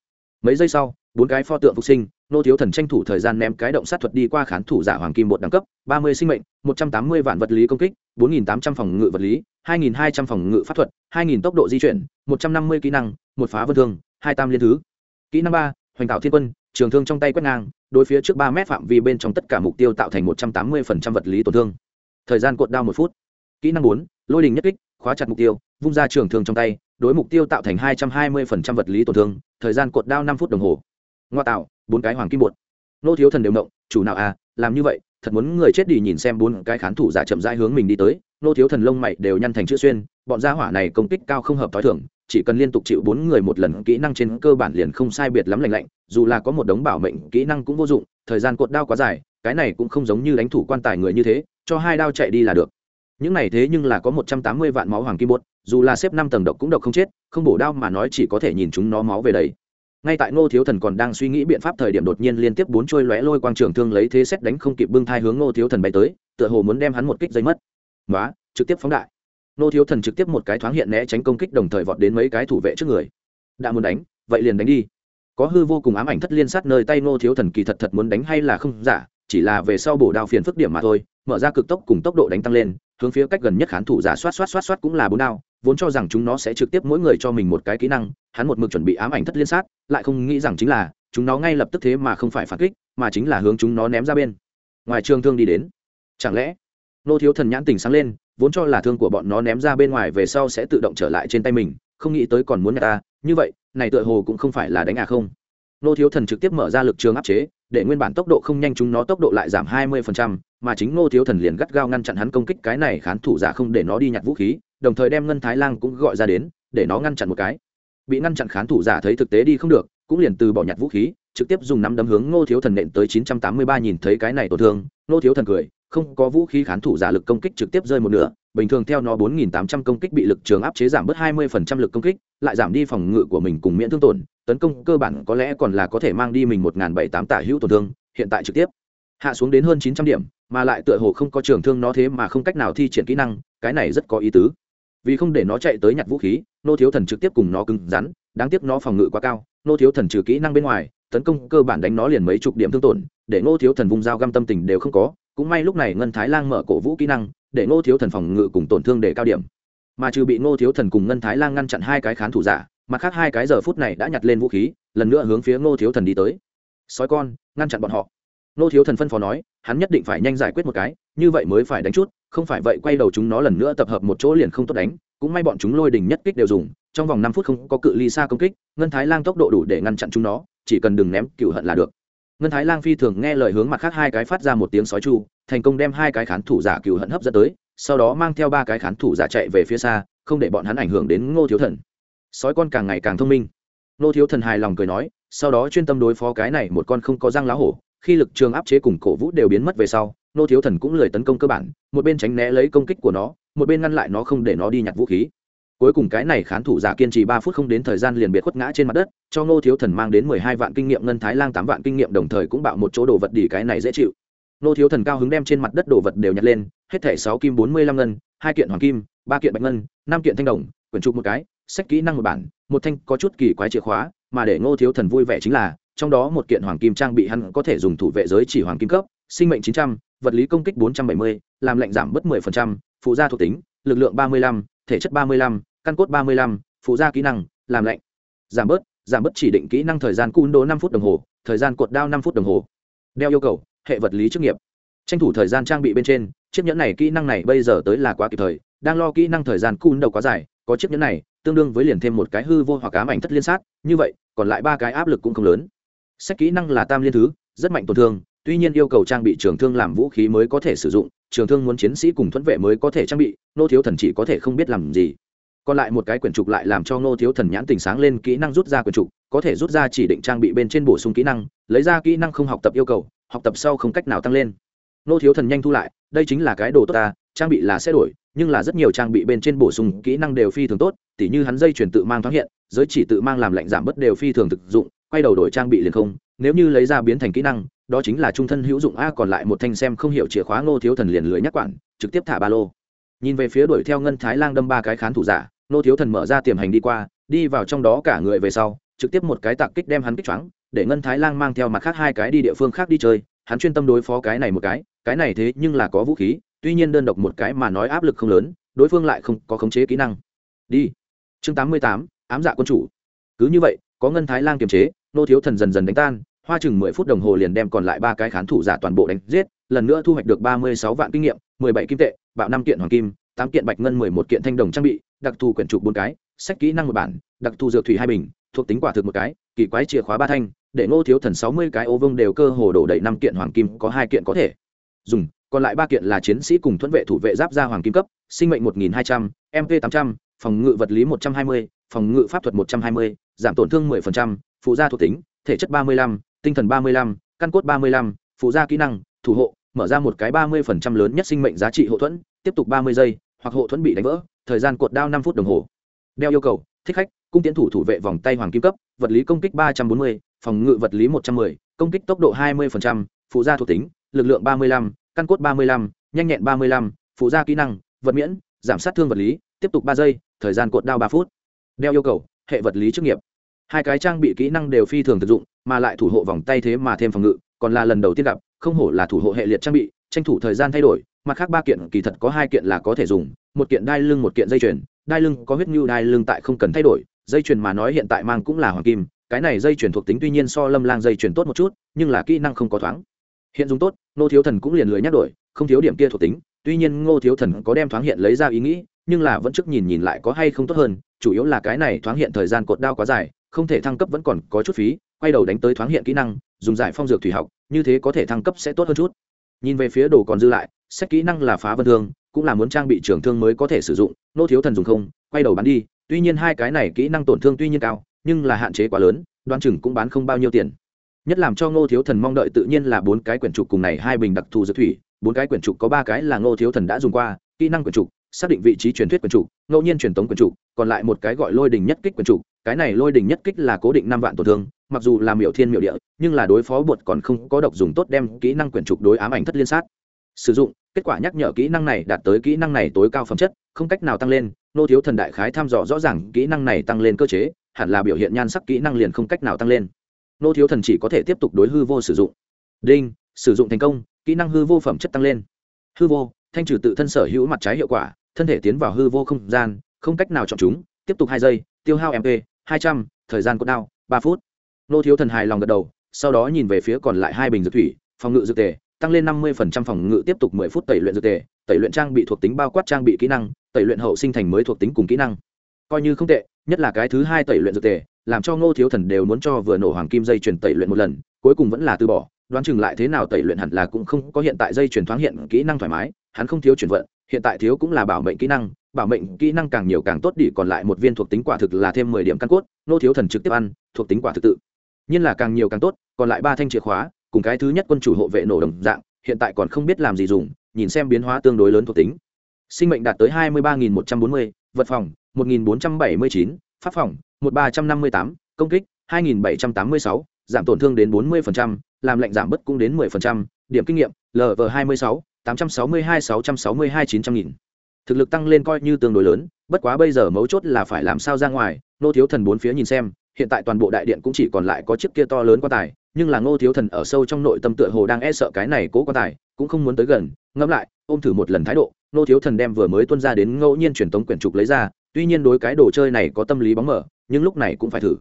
Mấy giây sau, bốn cái pho tượng phục sinh nô thiếu thần tranh thủ thời gian ném cái động sát thuật đi qua khán thủ giả hoàng kim một đẳng cấp, ba mươi sinh mệnh, một trăm tám mươi vạn vật lý công kích, bốn nghìn tám trăm phòng ngự vật lý, hai nghìn hai trăm phòng ngự pháp thuật, hai nghìn tốc độ di chuyển, một trăm năm mươi kỹ năng, một phá vân thương, hai tam liên thứ. Kỹ năng ba, hoành tạo thiên quân, trường thương trong tay quét ngang, đối phía trước ba mét phạm vi bên trong tất cả mục tiêu tạo thành một trăm tám mươi phần trăm vật lý tổn thương. Thời gian cột đao một phút. Kỹ năng bốn, lôi đình nhất kích, khóa chặt mục tiêu, vung ra trường thương trong tay, đối mục tiêu tạo thành hai trăm hai mươi phần trăm vật lý tổn thương, thời gian cột đao năm phút đồng hồ. Ngoa tạo bốn cái hoàng kim bột. Nô thiếu thần đều động chủ nào à làm như vậy, thật muốn người chết đi nhìn xem bốn cái khán thủ giả chậm rãi hướng mình đi tới. Nô thiếu thần lông mày đều nhăn thành chữ xuyên, bọn gia hỏa này công kích cao không hợp t h o i thưởng chỉ cần liên tục chịu bốn người một lần kỹ năng trên cơ bản liền không sai biệt lắm lành lạnh, dù là có một đống bảo mệnh kỹ năng cũng vô dụng, thời gian cột đao quá dài, cái này cũng không giống như đánh thủ quan tài người như thế, cho hai đao chạy đi là được. Những này thế nhưng là có một trăm tám mươi vạn máu hoàng kim bột, dù là xếp năm tầng độc cũng độc không chết, không bổ đao mà nói chỉ có thể nhìn chúng nó máu về đấy ngay tại ngô thiếu thần còn đang suy nghĩ biện pháp thời điểm đột nhiên liên tiếp bốn trôi lóe lôi quang trường thương lấy thế xét đánh không kịp bưng thai hướng ngô thiếu thần bay tới, tựa hồ muốn đem hắn một kích dây mất. Nói trực tiếp phóng đại. Ngô thiếu thần trực tiếp một cái thoáng hiện né tránh công kích đồng thời vọt đến mấy cái thủ vệ trước người. Đã muốn đánh, vậy liền đánh đi. Có hư vô cùng ám ảnh thất liên sát nơi tay ngô thiếu thần kỳ thật thật muốn đánh hay là không, giả, chỉ là về sau bổ đao phiền phức điểm mà thôi, mở ra cực tốc cùng tốc độ đánh tăng lên, hướng phía cách gần nhất khán thủ giả soát soát soát soát cũng là bốn đao, vốn cho rằng chúng nó sẽ trực tiếp mỗi người cho mình một cái kỹ năng hắn một mực chuẩn bị ám ảnh thất liên sát lại không nghĩ rằng chính là chúng nó ngay lập tức thế mà không phải phản kích mà chính là hướng chúng nó ném ra bên. Ngoài trường thương đi đến. Chẳng lẽ nô thiếu thần nhãn tình sáng lên vốn cho là thương của bọn nó ném ra bên ngoài về sau sẽ tự động trở lại trên tay mình không nghĩ tới còn muốn nhà ta như vậy này tựa hồ cũng không phải là đánh à không. Nô thiếu thần trực tiếp mở ra lực trường áp chế để nguyên bản tốc độ không nhanh chúng nó tốc độ lại giảm 20%, mà chính nô thiếu thần liền gắt gao ngăn chặn hắn công kích cái này khán thủ giả không để nó đi nhặt vũ khí đồng thời đem ngân thái lang cũng gọi ra đến để nó ngăn chặn một cái bị ngăn chặn khán thủ giả thấy thực tế đi không được, cũng liền từ bỏ nhặt vũ khí, trực tiếp dùng nắm đấm hướng ngô thiếu thần nện tới 983 nhìn thấy cái này tổn thương, ngô thiếu thần cười, không có vũ khí khán thủ giả lực công kích trực tiếp rơi một nửa, bình thường theo nó 4.800 công kích bị lực trường áp chế giảm bớt 20% lực công kích, lại giảm đi phòng ngự của mình cùng miễn thương tổn, tấn công cơ bản có lẽ còn là có thể mang đi mình 1.708 tả hữu tổn thương, hiện tại trực tiếp hạ xuống đến hơn 900 điểm, mà lại tựa hồ không có trường thương nó thế mà không cách nào thi triển kỹ năng, cái này rất có ý tứ vì không để nó chạy tới nhặt vũ khí, nô thiếu thần trực tiếp cùng nó cứng rắn, đáng tiếc nó phòng ngự quá cao, nô thiếu thần trừ kỹ năng bên ngoài, tấn công cơ bản đánh nó liền mấy chục điểm thương tổn, để nô thiếu thần vung dao găm tâm tình đều không có, cũng may lúc này ngân thái lang mở cổ vũ kỹ năng, để nô thiếu thần phòng ngự cùng tổn thương để cao điểm. Mà trừ bị nô thiếu thần cùng ngân thái lang ngăn chặn hai cái khán thủ giả, mặt khác hai cái giờ phút này đã nhặt lên vũ khí, lần nữa hướng phía nô thiếu thần đi tới. Sói con, ngăn chặn bọn họ. Nô thiếu thần phân phó nói, hắn nhất định phải nhanh giải quyết một cái, như vậy mới phải đánh chút, không phải vậy quay đầu chúng nó lần nữa tập hợp một chỗ liền không tốt đánh, cũng may bọn chúng lôi đình nhất kích đều dùng, trong vòng năm phút không có cự ly xa công kích, ngân thái lang tốc độ đủ để ngăn chặn chúng nó, chỉ cần đừng ném cựu hận là được. Ngân thái lang phi thường nghe lời hướng mặt khác hai cái phát ra một tiếng sói chu, thành công đem hai cái khán thủ giả cựu hận hấp dẫn tới, sau đó mang theo ba cái khán thủ giả chạy về phía xa, không để bọn hắn ảnh hưởng đến ngô thiếu thần. Sói con càng ngày càng thông minh. Ngô thiếu thần hài lòng cười nói, sau đó chuyên tâm đối phó cái này một con không có răng lá hổ khi lực trường áp chế cùng cổ vũ đều biến mất về sau ngô thiếu thần cũng lười tấn công cơ bản, một bên tránh né lấy công kích của nó, một bên ngăn lại nó không để nó đi nhặt vũ khí. Cuối cùng cái này khán thủ giả kiên trì ba phút không đến thời gian liền biệt khuất ngã trên mặt đất, cho ngô thiếu thần mang đến mười hai vạn kinh nghiệm, ngân thái lang tám vạn kinh nghiệm đồng thời cũng bạo một chỗ đồ vật đỉ cái này dễ chịu. Ngô thiếu thần cao hứng đem trên mặt đất đồ vật đều nhặt lên, hết thẻ sáu kim bốn mươi lăm ngân, hai kiện hoàng kim, ba kiện bạch ngân, năm kiện thanh đồng, quyển trục một cái, sách kỹ năng một bản, một thanh có chút kỳ quái chìa khóa, mà để ngô thiếu thần vui vẻ chính là trong đó một kiện hoàng kim trang bị hắn có thể dùng thủ vệ giới chỉ hoàng kim cấp, sinh mệnh chín trăm, vật lý công kích bốn trăm bảy mươi, làm lệnh giảm bớt mười phần trăm, phụ gia thuộc tính, lực lượng ba mươi lăm, thể chất ba mươi lăm, căn cốt ba mươi lăm, phụ gia kỹ năng, làm lệnh giảm bớt giảm bớt chỉ định kỹ năng thời gian cun đố năm phút đồng hồ, thời gian cột đao năm phút đồng hồ. Đeo yêu cầu, hệ vật lý chức nghiệp. Tranh thủ thời gian trang bị bên trên, chiếc nhẫn này kỹ năng này bây giờ tới là quá kịp thời, đang lo kỹ năng thời gian cun đầu quá dài, có chiếc nhẫn này, tương đương với liền thêm một cái hư vô hoặc ám ảnh thất liên sát, như vậy, còn lại ba cái áp lực cũng không lớn sách kỹ năng là tam liên thứ, rất mạnh tổn thương, tuy nhiên yêu cầu trang bị trường thương làm vũ khí mới có thể sử dụng, trường thương muốn chiến sĩ cùng thuẫn vệ mới có thể trang bị, nô thiếu thần chỉ có thể không biết làm gì. Còn lại một cái quyển trục lại làm cho nô thiếu thần nhãn tình sáng lên, kỹ năng rút ra quyển trục, có thể rút ra chỉ định trang bị bên trên bổ sung kỹ năng, lấy ra kỹ năng không học tập yêu cầu, học tập sau không cách nào tăng lên. Nô thiếu thần nhanh thu lại, đây chính là cái đồ tốt ta, trang bị là sẽ đổi, nhưng là rất nhiều trang bị bên trên bổ sung kỹ năng đều phi thường tốt, tỉ như hắn dây chuyển tự mang thoáng hiện, giới chỉ tự mang làm lạnh giảm bớt đều phi thường thực dụng quay đầu đổi trang bị liền không, nếu như lấy ra biến thành kỹ năng, đó chính là trung thân hữu dụng a, còn lại một thanh xem không hiểu chìa khóa ngô thiếu thần liền lưới nhắc quản, trực tiếp thả ba lô. Nhìn về phía đuổi theo ngân thái lang đâm ba cái khán thủ giả nô thiếu thần mở ra tiềm hành đi qua, đi vào trong đó cả người về sau, trực tiếp một cái tạc kích đem hắn kích choáng, để ngân thái lang mang theo mặt khác hai cái đi địa phương khác đi chơi, hắn chuyên tâm đối phó cái này một cái cái này thế nhưng là có vũ khí, tuy nhiên đơn độc một cái mà nói áp lực không lớn, đối phương lại không có khống chế kỹ năng. Đi. Chương tám mươi tám, ám dạ quân chủ. Cứ như vậy, có ngân thái lang kiềm chế nô thiếu thần dần dần đánh tan, hoa chừng mười phút đồng hồ liền đem còn lại ba cái khán thủ giả toàn bộ đánh giết, lần nữa thu hoạch được ba mươi sáu vạn kinh nghiệm, mười bảy kim tệ, bạo năm kiện hoàng kim, tám kiện bạch ngân, mười một kiện thanh đồng trang bị, đặc thù quyển trục bốn cái, sách kỹ năng một bản, đặc thù dược thủy hai bình, thuộc tính quả thực một cái, kỳ quái chìa khóa ba thanh, để ngô thiếu thần sáu mươi cái ô vương đều cơ hồ đổ đầy năm kiện hoàng kim, có hai kiện có thể dùng, còn lại ba kiện là chiến sĩ cùng thuẫn vệ thủ vệ giáp ra hoàng kim cấp, sinh mệnh một nghìn hai trăm mp tám trăm, phòng ngự vật lý một trăm hai mươi, phòng ngự pháp thuật một trăm hai mươi, giảm tổn thương mười phần trăm phụ gia thuộc tính thể chất ba mươi lăm tinh thần ba mươi lăm căn cốt ba mươi lăm phụ gia kỹ năng thủ hộ mở ra một cái ba mươi phần trăm lớn nhất sinh mệnh giá trị hộ thuẫn tiếp tục ba mươi giây hoặc hộ thuẫn bị đánh vỡ thời gian cột đao năm phút đồng hồ. Đeo yêu cầu thích khách cung tiến thủ thủ vệ vòng tay hoàng kim cấp vật lý công kích ba trăm bốn mươi phòng ngự vật lý một trăm 110, công kích tốc độ hai 20%, phụ gia thuộc tính lực lượng ba mươi lăm, căn cốt ba mươi lăm, nhanh nhẹn ba mươi lăm, phụ gia kỹ năng vật miễn giảm sát thương vật lý tiếp tục ba giây thời gian cột đao ba phút. Đeo yêu cầu hệ vật lý chức nghiệp hai cái trang bị kỹ năng đều phi thường thực dụng, mà lại thủ hộ vòng tay thế mà thêm phòng ngự, còn là lần đầu tiên gặp, không hổ là thủ hộ hệ liệt trang bị, tranh thủ thời gian thay đổi, mặt khác ba kiện kỳ thật có hai kiện là có thể dùng, một kiện đai lưng một kiện dây chuyền, đai lưng có huyết như đai lưng tại không cần thay đổi, dây chuyền mà nói hiện tại mang cũng là hoàng kim, cái này dây chuyền thuộc tính tuy nhiên so lâm lang dây chuyền tốt một chút, nhưng là kỹ năng không có thoáng. Hiện dùng tốt nô thiếu thần cũng liền lười nhắc đổi, không thiếu điểm kia thuộc tính, tuy nhiên ngô thiếu thần có đem thoáng hiện lấy ra ý nghĩ, nhưng là vẫn trước nhìn nhìn lại có hay không tốt hơn, chủ yếu là cái này thoáng hiện thời gian cột đao quá dài không thể thăng cấp vẫn còn có chút phí, quay đầu đánh tới thoáng hiện kỹ năng, dùng giải phong dược thủy học, như thế có thể thăng cấp sẽ tốt hơn chút. Nhìn về phía đồ còn dư lại xét kỹ năng là phá vân thương, cũng là muốn trang bị trường thương mới có thể sử dụng, nô thiếu thần dùng không, quay đầu bán đi, tuy nhiên hai cái này kỹ năng tổn thương tuy nhiên cao, nhưng là hạn chế quá lớn đoan chừng cũng bán không bao nhiêu tiền. Nhất làm cho ngô thiếu thần mong đợi tự nhiên là bốn cái quyển trục cùng này hai bình đặc thù dược thủy, bốn cái quyển trục có ba cái là ngô thiếu thần đã dùng qua, kỹ năng quyển trục xác định vị trí truyền thuyết quyền chủ, ngẫu nhiên truyền tống quyền chủ, còn lại một cái gọi lôi đình nhất kích quyền chủ. cái này lôi đình nhất kích là cố định năm vạn tổn thương mặc dù là miểu thiên miểu địa nhưng là đối phó buột còn không có độc dùng tốt đem kỹ năng quyền chủ đối ám ảnh thất liên sát. Sử dụng kết quả nhắc nhở kỹ năng này đạt tới kỹ năng này tối cao phẩm chất không cách nào tăng lên nô thiếu thần đại khái thăm dò rõ ràng kỹ năng này tăng lên cơ chế hẳn là biểu hiện nhan sắc kỹ năng liền không cách nào tăng lên. Nô thiếu thần chỉ có thể tiếp tục đối hư vô sử dụng. Đinh sử dụng thành công kỹ năng hư vô phẩm chất tăng lên. Hư vô thanh trừ tự thân sở hữu mặt trái hiệu quả, thân thể tiến vào hư vô không gian, không cách nào chọn chúng, tiếp tục hai giây, tiêu hao mp hai trăm, thời gian cốt đao, ba phút. Nô thiếu thần hài lòng gật đầu, sau đó nhìn về phía còn lại hai bình dược thủy, phòng ngự dược tề, tăng lên năm mươi phòng ngự tiếp tục mười phút tẩy luyện dược tề, tẩy luyện trang bị thuộc tính bao quát trang bị kỹ năng, tẩy luyện hậu sinh thành mới thuộc tính cùng kỹ năng. Coi như không tệ, nhất là cái thứ hai tẩy luyện dược tề, làm cho ngô thiếu thần đều muốn cho vừa nổ hoàng kim dây chuyển tẩy luyện một lần, cuối cùng vẫn là từ bỏ, đoán chừng lại thế nào tẩy luyện hẳn là cũng không có hiện tại dây chuyển thoáng hiện kỹ năng thoải mái hắn không thiếu chuyển vận hiện tại thiếu cũng là bảo mệnh kỹ năng bảo mệnh kỹ năng càng nhiều càng tốt đi còn lại một viên thuộc tính quả thực là thêm mười điểm căn cốt nô thiếu thần trực tiếp ăn thuộc tính quả thực tự. Nhiên là càng nhiều càng tốt còn lại ba thanh chìa khóa cùng cái thứ nhất quân chủ hộ vệ nổ đồng dạng hiện tại còn không biết làm gì dùng nhìn xem biến hóa tương đối lớn thuộc tính. Sinh mệnh đạt tới hai mươi ba một trăm bốn mươi vật phòng một nghìn bốn trăm bảy mươi chín pháp phòng một ba trăm năm mươi tám công kích hai nghìn bảy trăm tám mươi sáu giảm tổn thương đến bốn mươi làm lệnh giảm bất cũng đến 10%, điểm kinh nghiệm lv 26 862 662 900 nghìn. Thực lực tăng lên coi như tương đối lớn, bất quá bây giờ mấu chốt là phải làm sao ra ngoài nô thiếu thần bốn phía nhìn xem, hiện tại toàn bộ đại điện cũng chỉ còn lại có chiếc kia to lớn quan tài, nhưng là ngô thiếu thần ở sâu trong nội tâm tựa hồ đang e sợ cái này cố quan tài, cũng không muốn tới gần, ngẫm lại, ôm thử một lần thái độ, ngô thiếu thần đem vừa mới tuân ra đến ngẫu nhiên truyền tống quyển trục lấy ra, tuy nhiên đối cái đồ chơi này có tâm lý bóng mở nhưng lúc này cũng phải thử.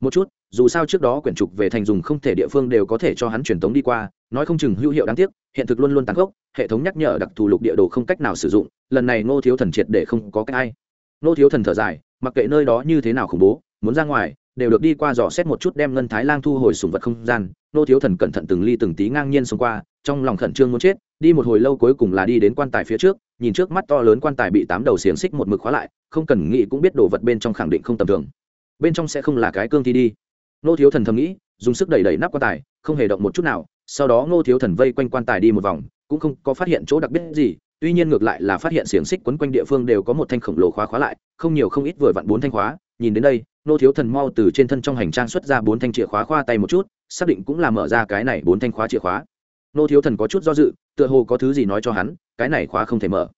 Một chút dù sao trước đó quyển trục về thành dùng không thể địa phương đều có thể cho hắn truyền tống đi qua, nói không chừng hữu hiệu đáng tiếc, hiện thực luôn luôn tăng gốc hệ thống nhắc nhở đặc thù lục địa đồ không cách nào sử dụng, lần này ngô thiếu thần triệt để không có cách ai. Ngô thiếu thần thở dài, mặc kệ nơi đó như thế nào khủng bố, muốn ra ngoài, đều được đi qua dò xét một chút đem ngân thái lang thu hồi sùng vật không gian. Ngô thiếu thần cẩn thận từng ly từng tí ngang nhiên xông qua, trong lòng khẩn trương muốn chết, đi một hồi lâu cuối cùng là đi đến quan tài phía trước, nhìn trước mắt to lớn quan tài bị tám đầu xiềng xích một mực khóa lại, không cần nghĩ cũng biết đồ vật bên trong khẳng định không tầm thường. Bên trong sẽ không là cái cương thi đi nô thiếu thần thầm nghĩ, dùng sức đẩy đẩy nắp quan tài, không hề động một chút nào. Sau đó ngô thiếu thần vây quanh quan tài đi một vòng, cũng không có phát hiện chỗ đặc biệt gì. Tuy nhiên ngược lại là phát hiện xiềng xích quấn quanh địa phương đều có một thanh khổng lồ khóa khóa lại, không nhiều không ít vừa vặn bốn thanh khóa. Nhìn đến đây nô thiếu thần mau từ trên thân trong hành trang xuất ra bốn thanh chìa khóa khoa tay một chút, xác định cũng là mở ra cái này bốn thanh khóa chìa khóa. Nô thiếu thần có chút do dự, tựa hồ có thứ gì nói cho hắn, cái này khóa không thể mở.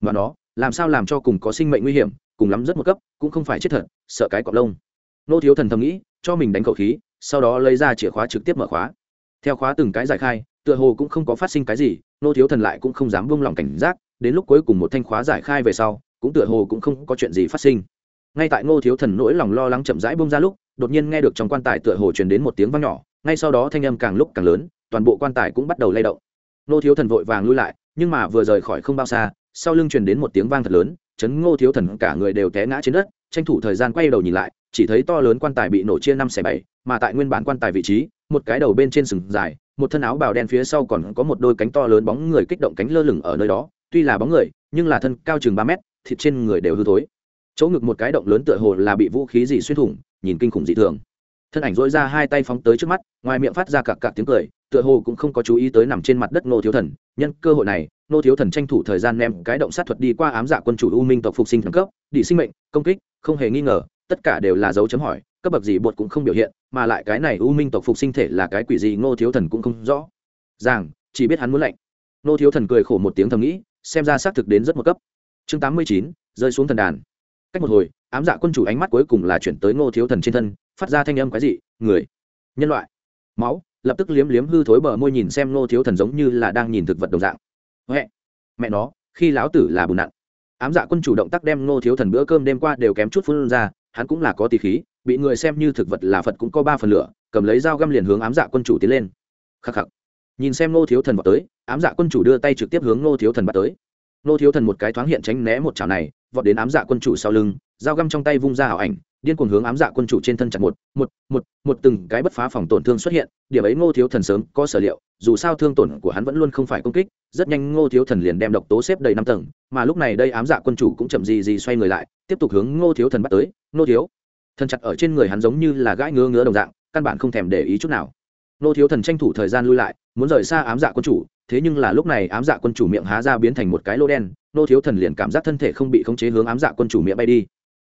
Mà nó, làm sao làm cho cùng có sinh mệnh nguy hiểm, cùng lắm rất một cấp, cũng không phải chết thật, sợ cái cọp lông. Nô thiếu thần thầm nghĩ cho mình đánh khẩu khí, sau đó lấy ra chìa khóa trực tiếp mở khóa. Theo khóa từng cái giải khai, tựa hồ cũng không có phát sinh cái gì, nô thiếu thần lại cũng không dám buông lòng cảnh giác, đến lúc cuối cùng một thanh khóa giải khai về sau, cũng tựa hồ cũng không có chuyện gì phát sinh. Ngay tại ngô thiếu thần nỗi lòng lo lắng chậm rãi bông ra lúc, đột nhiên nghe được trong quan tài tựa hồ truyền đến một tiếng vang nhỏ, ngay sau đó thanh âm càng lúc càng lớn, toàn bộ quan tài cũng bắt đầu lay động. Ngô thiếu thần vội vàng lui lại, nhưng mà vừa rời khỏi không bao xa, sau lưng truyền đến một tiếng vang thật lớn, chấn ngô thiếu thần cả người đều té ngã trên đất, tranh thủ thời gian quay đầu nhìn lại chỉ thấy to lớn quan tài bị nổ chia năm xẻ bảy, mà tại nguyên bản quan tài vị trí, một cái đầu bên trên sừng dài, một thân áo bào đen phía sau còn có một đôi cánh to lớn bóng người kích động cánh lơ lửng ở nơi đó. Tuy là bóng người, nhưng là thân cao chừng ba mét, thịt trên người đều hư thối. Chỗ ngực một cái động lớn tựa hồ là bị vũ khí gì xuyên thủng, nhìn kinh khủng dị thường. Thân ảnh dỗi ra hai tay phóng tới trước mắt, ngoài miệng phát ra cặp cặp tiếng cười, tựa hồ cũng không có chú ý tới nằm trên mặt đất nô thiếu thần. Nhân cơ hội này nô thiếu thần tranh thủ thời gian ném cái động sát thuật đi qua ám dạ quân chủ u minh tộc phục sinh thần cấp, đi sinh mệnh, công kích, không hề nghi ngờ tất cả đều là dấu chấm hỏi, cấp bậc gì bột cũng không biểu hiện, mà lại cái này u minh tộc phục sinh thể là cái quỷ gì ngô thiếu thần cũng không rõ. Ràng chỉ biết hắn muốn lạnh. Ngô thiếu thần cười khổ một tiếng thầm nghĩ, xem ra xác thực đến rất một cấp. Chương tám mươi chín, rơi xuống thần đàn. Cách một hồi, ám dạ quân chủ ánh mắt cuối cùng là chuyển tới ngô thiếu thần trên thân, phát ra thanh âm cái gì người, nhân loại. Máu, lập tức liếm liếm hư thối bờ môi nhìn xem ngô thiếu thần giống như là đang nhìn thực vật đồng dạng. Huệ mẹ nó, khi láo tử là bùn nặn. Ám dạ quân chủ động tác đem ngô thiếu thần bữa cơm đêm qua đều kém chút phun ra hắn cũng là có tỷ khí, bị người xem như thực vật là phật cũng có ba phần lửa, cầm lấy dao găm liền hướng ám dạ quân chủ tiến lên. Khắc khắc. Nhìn xem nô thiếu thần vào tới, ám dạ quân chủ đưa tay trực tiếp hướng nô thiếu thần bắt tới ngô thiếu thần một cái thoáng hiện tránh né một chảo này, vọt đến ám dạ quân chủ sau lưng, dao găm trong tay vung ra ảo ảnh, điên cuồng hướng ám dạ quân chủ trên thân chặt một một một một từng cái bất phá phòng tổn thương xuất hiện, điểm ấy ngô thiếu thần sớm có sở liệu, dù sao thương tổn của hắn vẫn luôn không phải công kích, rất nhanh ngô thiếu thần liền đem độc tố xếp đầy năm tầng, mà lúc này đây ám dạ quân chủ cũng chậm gì gì xoay người lại, tiếp tục hướng ngô thiếu thần bắt tới, ngô thiếu, thần chặt ở trên người hắn giống như là gãi ngứa ngứa đồng dạng, căn bản không thèm để ý chút nào. Ngô thiếu thần tranh thủ thời gian lui lại, muốn rời xa ám dạ quân chủ thế nhưng là lúc này ám dạ quân chủ miệng há ra biến thành một cái lô đen, nô thiếu thần liền cảm giác thân thể không bị khống chế hướng ám dạ quân chủ miệng bay đi.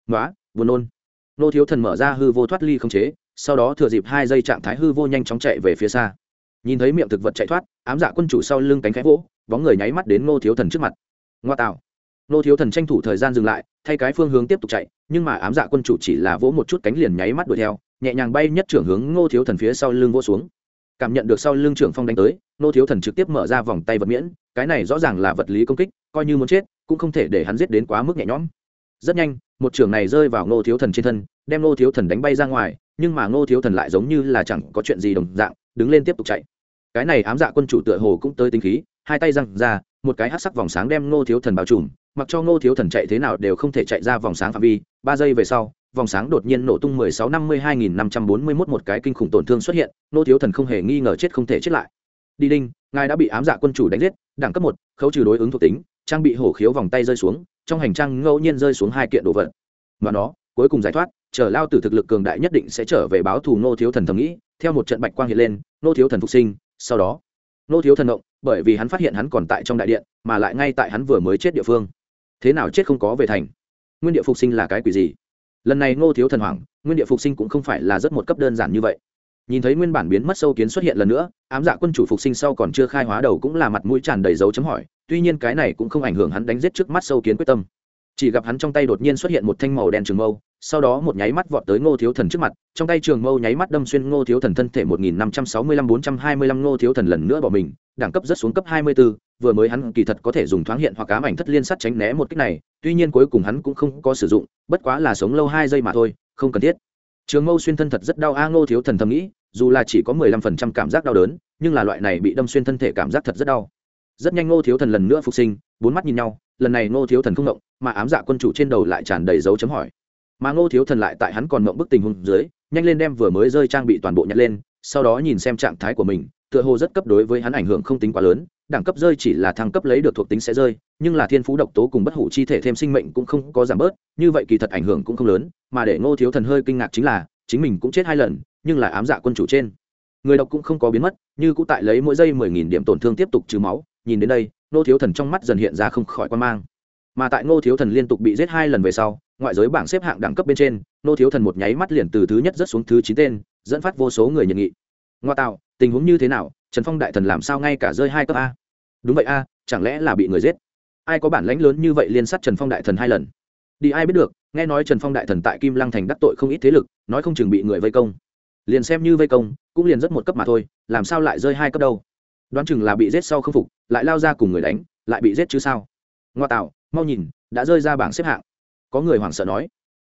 Nói buồn nôn. Nô thiếu thần mở ra hư vô thoát ly khống chế, sau đó thừa dịp hai giây trạng thái hư vô nhanh chóng chạy về phía xa. Nhìn thấy miệng thực vật chạy thoát, ám dạ quân chủ sau lưng cánh khẽ vỗ, bóng người nháy mắt đến nô thiếu thần trước mặt. Ngoa tạo nô thiếu thần tranh thủ thời gian dừng lại, thay cái phương hướng tiếp tục chạy, nhưng mà ám dạ quân chủ chỉ là vỗ một chút cánh liền nháy mắt đuổi theo, nhẹ nhàng bay nhất trưởng hướng ngô thiếu thần phía sau lưng vỗ xuống cảm nhận được sau lưng trưởng phong đánh tới, nô thiếu thần trực tiếp mở ra vòng tay vật miễn, cái này rõ ràng là vật lý công kích, coi như muốn chết, cũng không thể để hắn giết đến quá mức nhẹ nhõm. Rất nhanh, một trưởng này rơi vào nô thiếu thần trên thân, đem nô thiếu thần đánh bay ra ngoài, nhưng mà nô thiếu thần lại giống như là chẳng có chuyện gì đồng dạng, đứng lên tiếp tục chạy. Cái này ám dạ quân chủ tựa hồ cũng tới tính khí hai tay răng ra, một cái hát sắc vòng sáng đem ngô thiếu thần bao trùm, mặc cho ngô thiếu thần chạy thế nào đều không thể chạy ra vòng sáng phạm vi. Ba giây về sau, vòng sáng đột nhiên nổ tung mười sáu năm mươi hai nghìn năm trăm bốn mươi mốt một cái kinh khủng tổn thương xuất hiện, ngô thiếu thần không hề nghi ngờ chết không thể chết lại. Đi đinh, ngài đã bị ám dạ quân chủ đánh giết, đẳng cấp một, khấu trừ đối ứng thuộc tính, trang bị hổ khiếu vòng tay rơi xuống, trong hành trang ngẫu nhiên rơi xuống hai kiện đồ vật. Và nó, cuối cùng giải thoát, chờ lao tử thực lực cường đại nhất định sẽ trở về báo thù nô thiếu thần thầm nghĩ, theo một trận bạch quang hiện lên nô thiếu thần phục sinh, sau đó nô thiếu thần động bởi vì hắn phát hiện hắn còn tại trong đại điện, mà lại ngay tại hắn vừa mới chết địa phương. Thế nào chết không có về thành? Nguyên địa phục sinh là cái quỷ gì? Lần này ngô thiếu thần hoảng, nguyên địa phục sinh cũng không phải là rất một cấp đơn giản như vậy. Nhìn thấy nguyên bản biến mất sâu kiến xuất hiện lần nữa, ám dạ quân chủ phục sinh sau còn chưa khai hóa đầu cũng là mặt mũi tràn đầy dấu chấm hỏi, tuy nhiên cái này cũng không ảnh hưởng hắn đánh giết trước mắt sâu kiến quyết tâm chỉ gặp hắn trong tay đột nhiên xuất hiện một thanh màu đen trường mâu, sau đó một nháy mắt vọt tới ngô thiếu thần trước mặt, trong tay trường mâu nháy mắt đâm xuyên ngô thiếu thần thân thể một nghìn năm trăm sáu mươi lăm bốn trăm hai mươi lăm ngô thiếu thần lần nữa bỏ mình, đẳng cấp rất xuống cấp hai mươi b ố vừa mới hắn kỳ thật có thể dùng thoáng hiện hoặc cá mảnh thất liên sắt tránh né một cách này, tuy nhiên cuối cùng hắn cũng không có sử dụng, bất quá là sống lâu hai giây mà thôi, không cần thiết. Trường mâu xuyên thân thật rất đau a, ngô thiếu thần thầm nghĩ, dù là chỉ có mười lăm phần trăm cảm giác đau đớn, nhưng là loại này bị đâm xuyên thân thể cảm giác thật rất đau. Rất nhanh ngô thiếu thần lần nữa phục sinh, bốn mắt nhìn nhau lần này ngô thiếu thần không ngộng mà ám dạ quân chủ trên đầu lại tràn đầy dấu chấm hỏi. Mà ngô thiếu thần lại tại hắn còn ngộng bức tình huống dưới, nhanh lên đem vừa mới rơi trang bị toàn bộ nhặt lên, sau đó nhìn xem trạng thái của mình, tựa hồ rất cấp đối với hắn ảnh hưởng không tính quá lớn, đẳng cấp rơi chỉ là thăng cấp lấy được thuộc tính sẽ rơi, nhưng là thiên phú độc tố cùng bất hủ chi thể thêm sinh mệnh cũng không có giảm bớt, như vậy kỳ thật ảnh hưởng cũng không lớn, mà để ngô thiếu thần hơi kinh ngạc chính là, chính mình cũng chết hai lần, nhưng là ám dạ quân chủ trên. Người độc cũng không có biến mất, như cũng tại lấy mỗi giây mười nghìn điểm tổn thương tiếp tục trừ máu nhìn đến đây nô thiếu thần trong mắt dần hiện ra không khỏi quan mang. Mà tại nô thiếu thần liên tục bị giết hai lần về sau, ngoại giới bảng xếp hạng đẳng cấp bên trên nô thiếu thần một nháy mắt liền từ thứ nhất rất xuống thứ chín tên, dẫn phát vô số người nhận nghị. Ngoa tạo, tình huống như thế nào? Trần phong đại thần làm sao ngay cả rơi hai cấp a? Đúng vậy a, chẳng lẽ là bị người giết? Ai có bản lãnh lớn như vậy liên sát trần phong đại thần hai lần? Đi ai biết được, nghe nói trần phong đại thần tại kim lăng thành đắc tội không ít thế lực, nói không chừng bị người vây công. Liền xem như vây công, cũng liền rất một cấp mà thôi, làm sao lại rơi hai cấp đâu? Đoán chừng là bị giết sau không phục, lại lao ra cùng người đánh, lại bị giết chứ sao? Ngoa tạo, mau nhìn, đã rơi ra bảng xếp hạng. Có người hoảng sợ nói,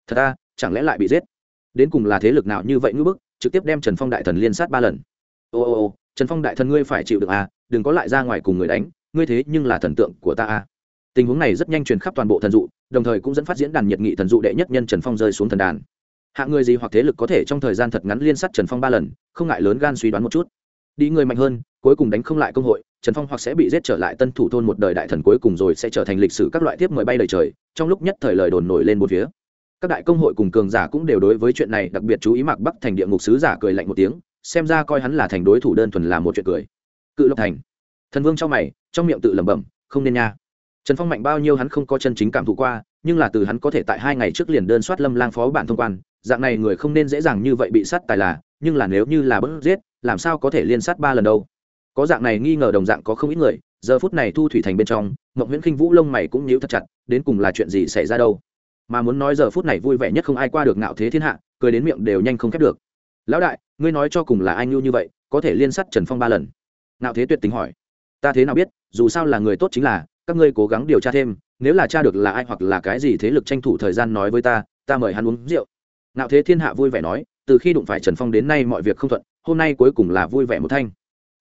thật ra chẳng lẽ lại bị giết? Đến cùng là thế lực nào như vậy ngưỡng bức, trực tiếp đem trần phong đại thần liên sát ba lần. Ô ô ô, trần phong đại thần ngươi phải chịu được à đừng có lại ra ngoài cùng người đánh, ngươi thế nhưng là thần tượng của ta à. Tình huống này rất nhanh truyền khắp toàn bộ thần dụ, đồng thời cũng dẫn phát diễn đàn nhiệt nghị thần dụ đệ nhất nhân trần phong rơi xuống thần đàn. Hạng người gì hoặc thế lực có thể trong thời gian thật ngắn liên sát trần phong ba lần, không ngại lớn gan suy đoán một chút đi người mạnh hơn, cuối cùng đánh không lại công hội, trần phong hoặc sẽ bị giết trở lại tân thủ thôn một đời đại thần cuối cùng rồi sẽ trở thành lịch sử các loại tiếp mời bay đời trời, trong lúc nhất thời lời đồn nổi lên một phía. Các đại công hội cùng cường giả cũng đều đối với chuyện này đặc biệt chú ý, mạc bắc thành địa ngục sứ giả cười lạnh một tiếng, xem ra coi hắn là thành đối thủ đơn thuần là một chuyện cười. Cự lộc thành. Thần vương trong mày, trong miệng tự lẩm bẩm, không nên nha. Trần phong mạnh bao nhiêu hắn không có chân chính cảm thụ qua, nhưng là từ hắn có thể tại hai ngày trước liền đơn soát lâm lang phó bản thông quan, dạng này người không nên dễ dàng như vậy bị sát tài là, nhưng là nếu như là bớt giết làm sao có thể liên sát ba lần đâu? Có dạng này nghi ngờ đồng dạng có không ít người, giờ phút này thu thủy thành bên trong, mộng nguyễn khinh vũ lông mày cũng nhíu thật chặt, đến cùng là chuyện gì xảy ra đâu? Mà muốn nói giờ phút này vui vẻ nhất không ai qua được ngạo thế thiên hạ, cười đến miệng đều nhanh không khép được. Lão đại, ngươi nói cho cùng là ai nhu như vậy, có thể liên sát trần phong ba lần? Ngạo thế tuyệt tình hỏi. Ta thế nào biết, dù sao là người tốt chính là, các ngươi cố gắng điều tra thêm, nếu là cha được là ai hoặc là cái gì thế lực tranh thủ thời gian nói với ta ta mời hắn uống rượu. Ngạo thế thiên hạ vui vẻ nói, từ khi đụng phải trần phong đến nay mọi việc không thuận hôm nay cuối cùng là vui vẻ một thanh.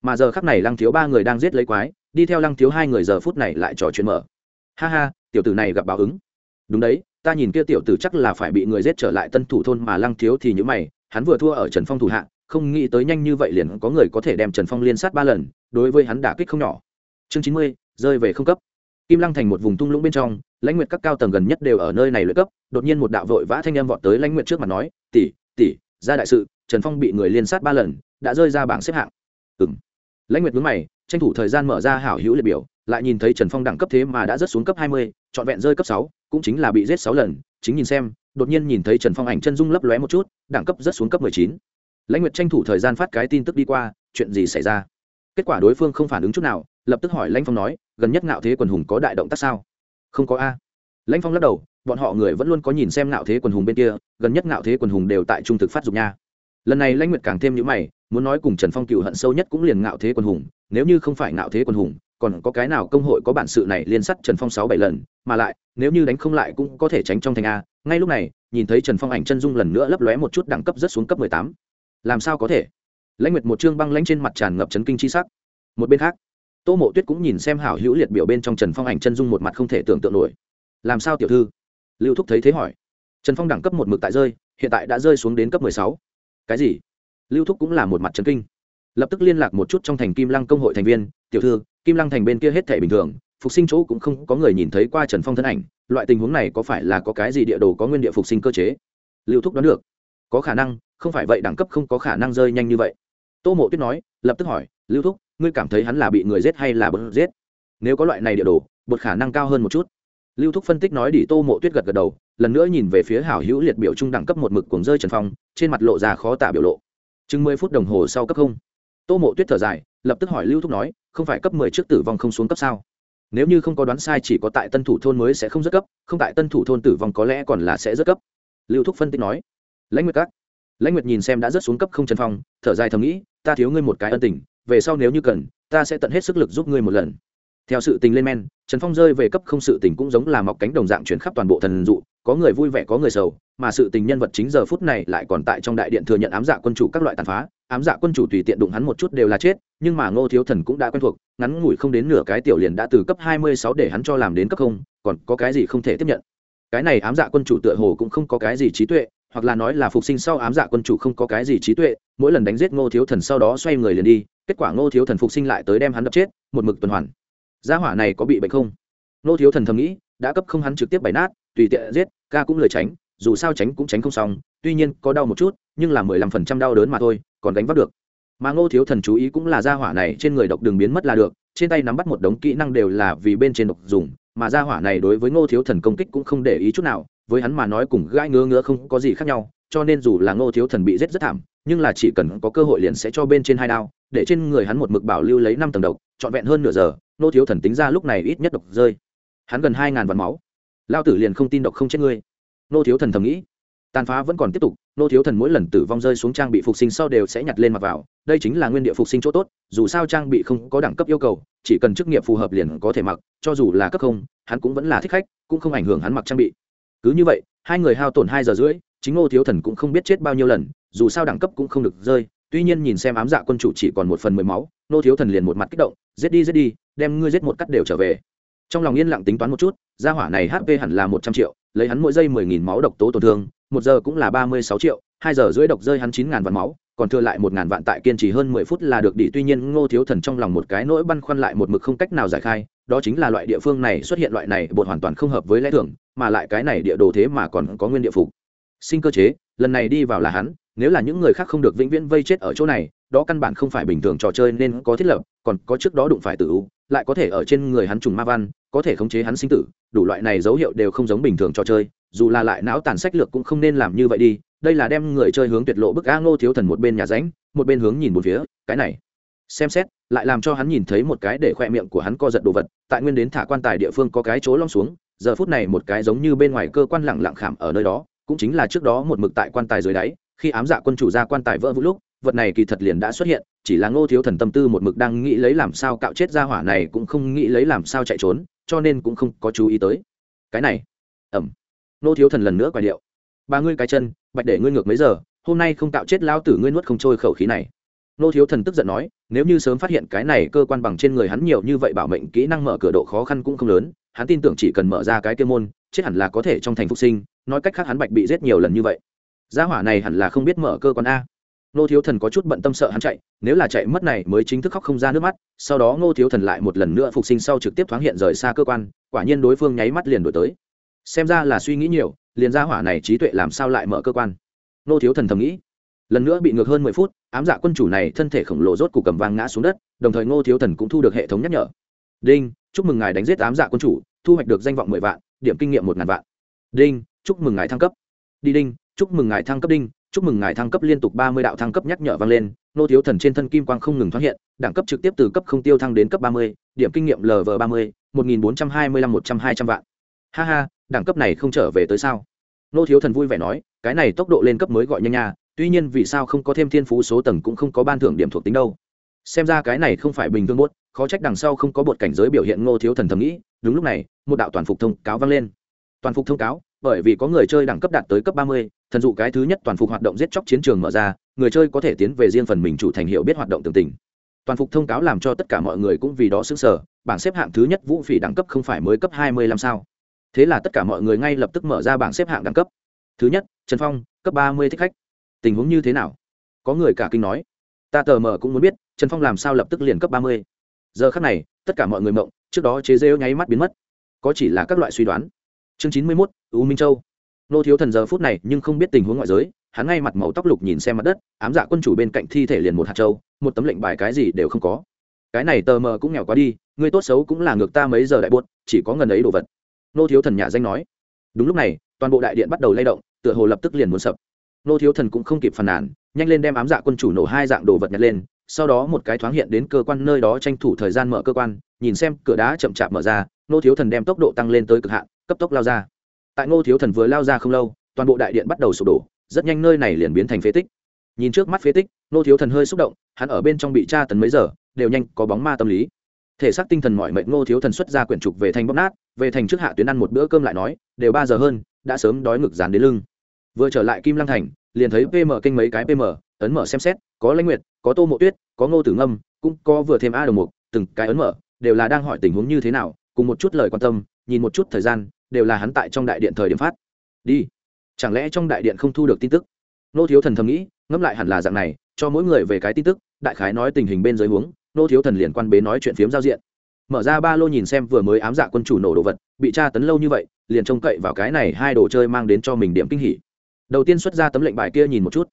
Mà giờ khắc này lăng thiếu ba người đang giết lấy quái, đi theo lăng thiếu hai người giờ phút này lại trò chuyện mở. Ha ha, tiểu tử này gặp báo ứng. Đúng đấy, ta nhìn kia tiểu tử chắc là phải bị người giết trở lại tân thủ thôn mà lăng thiếu thì nhữ mày, hắn vừa thua ở trần phong thủ hạ, không nghĩ tới nhanh như vậy liền có người có thể đem trần phong liên sát ba lần, đối với hắn đả kích không nhỏ. Chương chín mươi, rơi về không cấp. Kim lăng thành một vùng tung lũng bên trong, lãnh nguyệt các cao tầng gần nhất đều ở nơi này lợi cấp, đột nhiên một đạo vội vã thanh em vọt tới lãnh nguyệt trước mặt nói, tỷ tỷ, ra đại sự trần phong bị người liên sát ba lần, đã rơi ra bảng xếp hạng. Ừ m lãnh nguyệt mướn mày, tranh thủ thời gian mở ra hảo hữu liệt biểu, lại nhìn thấy trần phong đẳng cấp thế mà đã rớt xuống cấp hai mươi, trọn vẹn rơi cấp sáu, cũng chính là bị giết sáu lần. Chính nhìn xem, đột nhiên nhìn thấy trần phong ảnh chân dung lấp lóe một chút, đẳng cấp rớt xuống cấp mười chín. Lãnh nguyệt tranh thủ thời gian phát cái tin tức đi qua, chuyện gì xảy ra? Kết quả đối phương không phản ứng chút nào, lập tức hỏi lãnh phong nói, gần nhất ngạo thế quần hùng có đại động tác sao? Không có a. Lãnh phong lắc đầu, bọn họ người vẫn luôn có nhìn xem ngạo thế quần hùng bên kia, gần nhất ngạo thế quần hùng đều tại trung thực phát dục nha lần này lãnh nguyệt càng thêm những mày, muốn nói cùng trần phong cựu hận sâu nhất cũng liền ngạo thế quân hùng, nếu như không phải ngạo thế quân hùng, còn có cái nào công hội có bản sự này liên sắt trần phong sáu bảy lần, mà lại, nếu như đánh không lại cũng có thể tránh trong thành a. Ngay lúc này, nhìn thấy trần phong ảnh chân dung lần nữa lấp lóe một chút đẳng cấp rất xuống cấp mười tám. Làm sao có thể? Lãnh nguyệt một chương băng lãnh trên mặt tràn ngập chấn kinh chi sắc. Một bên khác, tô mộ tuyết cũng nhìn xem hảo hữu liệt biểu bên trong trần phong ảnh chân dung một mặt không thể tưởng tượng nổi. Làm sao tiểu thư? Lưu thúc thấy thế hỏi. Trần phong đẳng cấp một mực tại rơi, hiện tại đã rơi xuống đến cấp mười sáu cái gì? Lưu thúc cũng là một mặt trấn kinh. Lập tức liên lạc một chút trong thành kim lăng công hội thành viên, tiểu thư, kim lăng thành bên kia hết thể bình thường, phục sinh chỗ cũng không có người nhìn thấy qua trần phong thân ảnh, loại tình huống này có phải là có cái gì địa đồ có nguyên địa phục sinh cơ chế? Lưu thúc đoán được. Có khả năng, không phải vậy đẳng cấp không có khả năng rơi nhanh như vậy. Tô mộ tuyết nói, lập tức hỏi, lưu thúc, ngươi cảm thấy hắn là bị người giết hay là bớt giết? Nếu có loại này địa đồ bột khả năng cao hơn một chút lưu thúc phân tích nói đi tô mộ tuyết gật gật đầu, lần nữa nhìn về phía hảo hữu liệt biểu trung đẳng cấp một mực cuồng rơi trần phong, trên mặt lộ ra khó tả biểu lộ. Chừng mười phút đồng hồ sau cấp không. Tô mộ tuyết thở dài, lập tức hỏi lưu thúc nói, không phải cấp mười trước tử vong không xuống cấp sao? Nếu như không có đoán sai chỉ có tại tân thủ thôn mới sẽ không rất cấp, không tại tân thủ thôn tử vong có lẽ còn là sẽ rất cấp. Lưu thúc phân tích nói, lãnh nguyệt các. Lãnh nguyệt nhìn xem đã rất xuống cấp không trần phong, thở dài thầm nghĩ, ta thiếu ngươi một cái ân tình, về sau nếu như cần, ta sẽ tận hết sức lực giúp ngươi một lần theo sự tình lên men, trần phong rơi về cấp không sự tình cũng giống là mọc cánh đồng dạng chuyển khắp toàn bộ thần dụ, có người vui vẻ có người sầu, mà sự tình nhân vật chính giờ phút này lại còn tại trong đại điện thừa nhận ám dạ quân chủ các loại tàn phá. Ám dạ quân chủ tùy tiện đụng hắn một chút đều là chết, nhưng mà ngô thiếu thần cũng đã quen thuộc, ngắn ngủi không đến nửa cái tiểu liền đã từ cấp hai mươi sáu để hắn cho làm đến cấp không, còn có cái gì không thể tiếp nhận. Cái này ám dạ quân chủ tựa hồ cũng không có cái gì trí tuệ, hoặc là nói là phục sinh sau ám dạ quân chủ không có cái gì trí tuệ, mỗi lần đánh giết ngô thiếu thần sau đó xoay người liền đi, kết quả ngô thiếu thần phục sinh lại tới đem hắn đập chết, một mực tuần hoàn gia hỏa này có bị bệnh không? Nô thiếu thần thầm nghĩ, đã cấp không hắn trực tiếp bày nát, tùy tiện giết, ca cũng lời tránh, dù sao tránh cũng tránh không xong, tuy nhiên có đau một chút, nhưng là mười lăm phần trăm đau đớn mà thôi, còn đánh vác được. Mà ngô thiếu thần chú ý cũng là gia hỏa này trên người độc đường biến mất là được, trên tay nắm bắt một đống kỹ năng đều là vì bên trên độc dùng, mà gia hỏa này đối với ngô thiếu thần công kích cũng không để ý chút nào, với hắn mà nói cùng gãi ngứa ngứa không có gì khác nhau cho nên dù là ngô thiếu thần bị giết rất thảm, nhưng là chỉ cần có cơ hội liền sẽ cho bên trên hai đao, để trên người hắn một mực bảo lưu lấy năm tầng độc, trọn vẹn hơn nửa giờ, ngô thiếu thần tính ra lúc này ít nhất độc rơi. Hắn gần hai ngàn vạn máu. Lao tử liền không tin độc không chết ngươi. Ngô thiếu thần thầm nghĩ. Tàn phá vẫn còn tiếp tục nô thiếu thần mỗi lần tử vong rơi xuống trang bị phục sinh sau đều sẽ nhặt lên mặc vào, đây chính là nguyên địa phục sinh chỗ tốt, dù sao trang bị không có đẳng cấp yêu cầu, chỉ cần chức nghiệp phù hợp liền có thể mặc, cho dù là cấp không, hắn cũng vẫn là thích khách, cũng không ảnh hưởng hắn mặc trang bị. Cứ như vậy, hai người hao tổn hai giờ rưỡi chính ngô thiếu thần cũng không biết chết bao nhiêu lần, dù sao đẳng cấp cũng không được rơi, tuy nhiên nhìn xem ám dạ quân chủ chỉ còn một phần mười máu, Ngô thiếu thần liền một mặt kích động, giết đi giết đi, đem ngươi giết một cắt đều trở về. Trong lòng yên lặng tính toán một chút, gia hỏa này hp hẳn là một trăm triệu, lấy hắn mỗi giây mười nghìn máu độc tố tổn thương, một giờ cũng là ba mươi sáu triệu, hai giờ rưỡi độc rơi hắn chín ngàn vạn máu, còn thừa lại một ngàn vạn tại kiên trì hơn mười phút là được đi. Tuy nhiên ngô thiếu thần trong lòng một cái nỗi băn khoăn lại một mực không cách nào giải khai, đó chính là loại địa phương này xuất hiện loại này bột hoàn toàn không hợp với lẽ thường, mà lại cái này địa đồ thế mà còn có nguyên địa phục sinh cơ chế, lần này đi vào là hắn, nếu là những người khác không được vĩnh viễn vây chết ở chỗ này, đó căn bản không phải bình thường trò chơi nên có thiết lập, còn có trước đó đụng phải tử u, lại có thể ở trên người hắn trùng ma văn, có thể khống chế hắn sinh tử, đủ loại này dấu hiệu đều không giống bình thường trò chơi, dù là lại não tàn sách lược cũng không nên làm như vậy đi, đây là đem người chơi hướng tuyệt lộ bức a ngô thiếu thần một bên nhà ránh, một bên hướng nhìn một phía, cái này, xem xét, lại làm cho hắn nhìn thấy một cái để khoe miệng của hắn co giật đồ vật, tại nguyên đến thả quan tài địa phương có cái chỗ long xuống, giờ phút này một cái giống như bên ngoài cơ quan lẳng lặng khảm ở nơi đó cũng chính là trước đó một mực tại quan tài dưới đáy, khi ám dạ quân chủ ra quan tài vỡ vũ lúc, vật này kỳ thật liền đã xuất hiện, chỉ là ngô thiếu thần tâm tư một mực đang nghĩ lấy làm sao cạo chết ra hỏa này cũng không nghĩ lấy làm sao chạy trốn, cho nên cũng không có chú ý tới. Cái này ẩm ngô thiếu thần lần nữa quay điệu. Ba ngươi cái chân, bạch để ngươi ngược mấy giờ, hôm nay không cạo chết lao tử ngươi nuốt không trôi khẩu khí này. Ngô thiếu thần tức giận nói, nếu như sớm phát hiện cái này cơ quan bằng trên người hắn nhiều như vậy bảo mệnh kỹ năng mở cửa độ khó khăn cũng không lớn hắn tin tưởng chỉ cần mở ra cái kia môn, chết hẳn là có thể trong thành phục sinh, nói cách khác hắn bạch bị giết nhiều lần như vậy. Gia hỏa này hẳn là không biết mở cơ quan a. Ngô thiếu thần có chút bận tâm sợ hắn chạy, nếu là chạy mất này mới chính thức khóc không ra nước mắt, sau đó ngô thiếu thần lại một lần nữa phục sinh sau trực tiếp thoáng hiện rời xa cơ quan, quả nhiên đối phương nháy mắt liền đổi tới. Xem ra là suy nghĩ nhiều, liền gia hỏa này trí tuệ làm sao lại mở cơ quan? Ngô thiếu thần thầm nghĩ. Lần nữa bị ngược hơn mười phút, ám dạ quân chủ này thân thể khổng lồ rốt cục cầm vang ngã xuống đất, đồng thời ngô thiếu thần cũng thu được hệ thống nhắc nhở đinh, chúc mừng ngài đánh giết ám dạ quân chủ, thu hoạch được danh vọng mười vạn, điểm kinh nghiệm một ngàn vạn. Đinh, chúc mừng ngài thăng cấp. Đi đinh, chúc mừng ngài thăng cấp đinh, chúc mừng ngài thăng cấp liên tục ba mươi đạo thăng cấp nhắc nhở vang lên, nô thiếu thần trên thân kim quang không ngừng thoát hiện, đẳng cấp trực tiếp từ cấp không tiêu thăng đến cấp ba mươi, điểm kinh nghiệm lv ba mươi, một nghìn bốn trăm hai mươi lăm một trăm hai trăm vạn. Ha ha, đẳng cấp này không trở về tới sao? Nô thiếu thần vui vẻ nói, cái này tốc độ lên cấp mới gọi nhanh nha, tuy nhiên vì sao không có thêm thiên phú số tầng cũng không có ban thưởng điểm thuộc tính đâu xem ra cái này không phải bình thường bốt, khó trách đằng sau không có bột cảnh giới biểu hiện ngô thiếu thần thầm nghĩ, đúng lúc này, một đạo toàn phục thông cáo vang lên. Toàn phục thông cáo, bởi vì có người chơi đẳng cấp đạt tới cấp ba mươi, thần dụ cái thứ nhất toàn phục hoạt động giết chóc chiến trường mở ra, người chơi có thể tiến về riêng phần mình chủ thành hiệu biết hoạt động tường tình. Toàn phục thông cáo làm cho tất cả mọi người cũng vì đó xứng sở bảng xếp hạng thứ nhất vũ phỉ đẳng cấp không phải mới cấp hai mươi lăm sao? Thế là tất cả mọi người ngay lập tức mở ra bảng xếp hạng đẳng cấp. Thứ nhất, trần phong, cấp ba mươi thích khách. Tình huống như thế nào? Có người cả kinh nói ta tờ mờ cũng muốn biết, trần phong làm sao lập tức liền cấp ba mươi. Giờ khắc này, tất cả mọi người mộng, trước đó chế rêu nháy mắt biến mất. Có chỉ là các loại suy đoán. Chương chín mươi mốt, u minh châu. Nô thiếu thần giờ phút này nhưng không biết tình huống ngoại giới, hắn ngay mặt màu tóc lục nhìn xem mặt đất, ám dạ quân chủ bên cạnh thi thể liền một hạt châu, một tấm lệnh bài cái gì đều không có. Cái này tờ mờ cũng nghèo quá đi, người tốt xấu cũng là ngược ta mấy giờ đại buốt, chỉ có ngần ấy đồ vật. Nô thiếu thần nhà danh nói. Đúng lúc này, toàn bộ đại điện bắt đầu lay động, tựa hồ lập tức liền muốn sập. Nô thiếu thần cũng không kịp phàn nàn nhanh lên đem ám dạ quân chủ nổ hai dạng đồ vật nhặt lên, sau đó một cái thoáng hiện đến cơ quan nơi đó tranh thủ thời gian mở cơ quan, nhìn xem cửa đá chậm chạp mở ra nô thiếu thần đem tốc độ tăng lên tới cực hạn, cấp tốc lao ra. Tại ngô thiếu thần vừa lao ra không lâu, toàn bộ đại điện bắt đầu sụp đổ, rất nhanh nơi này liền biến thành phế tích. Nhìn trước mắt phế tích nô thiếu thần hơi xúc động, hắn ở bên trong bị tra tấn mấy giờ, đều nhanh có bóng ma tâm lý. Thể xác tinh thần mọi mệnh ngô thiếu thần xuất ra quyển trục về thành bóc nát, về thành trước hạ tuyến ăn một bữa cơm lại nói, đều ba giờ hơn, đã sớm đói ngực dán đến lưng vừa trở lại kim lăng thành, liền thấy pm kênh mấy cái pm ấn mở xem xét, có lãnh nguyệt, có tô mộ tuyết, có ngô tử ngâm, cũng có vừa thêm a đồng mục, từng cái ấn mở, đều là đang hỏi tình huống như thế nào, cùng một chút lời quan tâm, nhìn một chút thời gian, đều là hắn tại trong đại điện thời điểm phát. Đi. Chẳng lẽ trong đại điện không thu được tin tức? Nô thiếu thần thầm nghĩ, ngẫm lại hẳn là dạng này, cho mỗi người về cái tin tức, đại khái nói tình hình bên dưới huống, nô thiếu thần liền quan bế nói chuyện phiếm giao diện. Mở ra ba lô nhìn xem vừa mới ám dạ quân chủ nổ đồ vật, bị tra tấn lâu như vậy, liền trông cậy vào cái này hai đồ chơi mang đến cho mình điểm kinh hỉ đầu tiên xuất ra tấm lệnh bài kia nhìn một chút.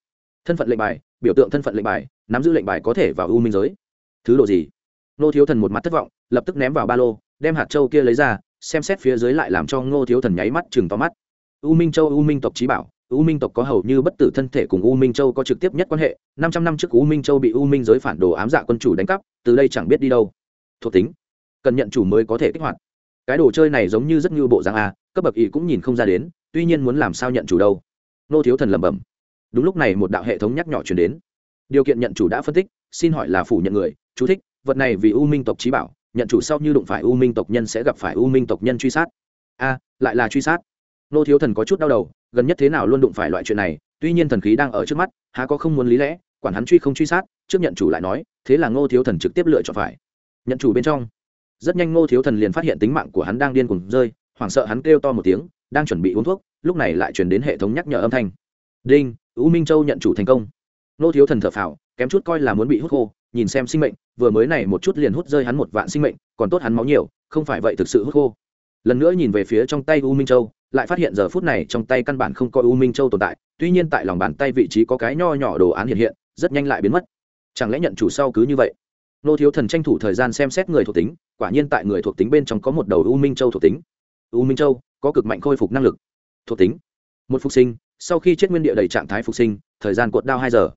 Thân phận lệnh bài, biểu tượng thân phận lệnh bài, nắm giữ lệnh bài có thể vào u minh giới. Thứ độ gì? Nô thiếu thần một mặt thất vọng, lập tức ném vào ba lô, đem hạt châu kia lấy ra, xem xét phía dưới lại làm cho ngô thiếu thần nháy mắt chừng to mắt. U minh châu, u minh tộc trí bảo, u minh tộc có hầu như bất tử thân thể cùng u minh châu có trực tiếp nhất quan hệ, năm trăm năm trước u minh châu bị u minh giới phản đồ ám dạ quân chủ đánh cắp, từ đây chẳng biết đi đâu. Thuộc tính, cần nhận chủ mới có thể kích hoạt. Cái đồ chơi này giống như rất như bộ dạng a, cấp bậc ý cũng nhìn không ra đến, tuy nhiên muốn làm sao nhận chủ đâu nô thiếu thần lẩm bẩm. Đúng lúc này một đạo hệ thống nhắc nhỏ chuyển đến. Điều kiện nhận chủ đã phân tích, xin hỏi là phủ nhận người, chú thích, vật này vì u minh tộc trí bảo, nhận chủ sau như đụng phải u minh tộc nhân sẽ gặp phải u minh tộc nhân truy sát. A, lại là truy sát. Nô thiếu thần có chút đau đầu, gần nhất thế nào luôn đụng phải loại chuyện này, tuy nhiên thần khí đang ở trước mắt, há có không muốn lý lẽ, quản hắn truy không truy sát, trước nhận chủ lại nói, thế là ngô thiếu thần trực tiếp lựa chọn phải. Nhận chủ bên trong. Rất nhanh ngô thiếu thần liền phát hiện tính mạng của hắn đang điên cuồng rơi, hoảng sợ hắn kêu to một tiếng, đang chuẩn bị uống thuốc lúc này lại chuyển đến hệ thống nhắc nhở âm thanh. Đinh, u minh châu nhận chủ thành công. Nô thiếu thần thở phào, kém chút coi là muốn bị hút khô, nhìn xem sinh mệnh, vừa mới này một chút liền hút rơi hắn một vạn sinh mệnh, còn tốt hắn máu nhiều, không phải vậy thực sự hút khô. Lần nữa nhìn về phía trong tay u minh châu, lại phát hiện giờ phút này trong tay căn bản không có u minh châu tồn tại, tuy nhiên tại lòng bàn tay vị trí có cái nho nhỏ đồ án hiện hiện, rất nhanh lại biến mất. Chẳng lẽ nhận chủ sau cứ như vậy? Nô thiếu thần tranh thủ thời gian xem xét người thuộc tính, quả nhiên tại người thuộc tính bên trong có một đầu u minh châu thuộc tính. U minh châu có cực mạnh khôi phục năng lực thuộc tính. Một phục sinh, sau khi chết nguyên địa đầy trạng thái phục sinh, thời gian cuộn đao hai giờ.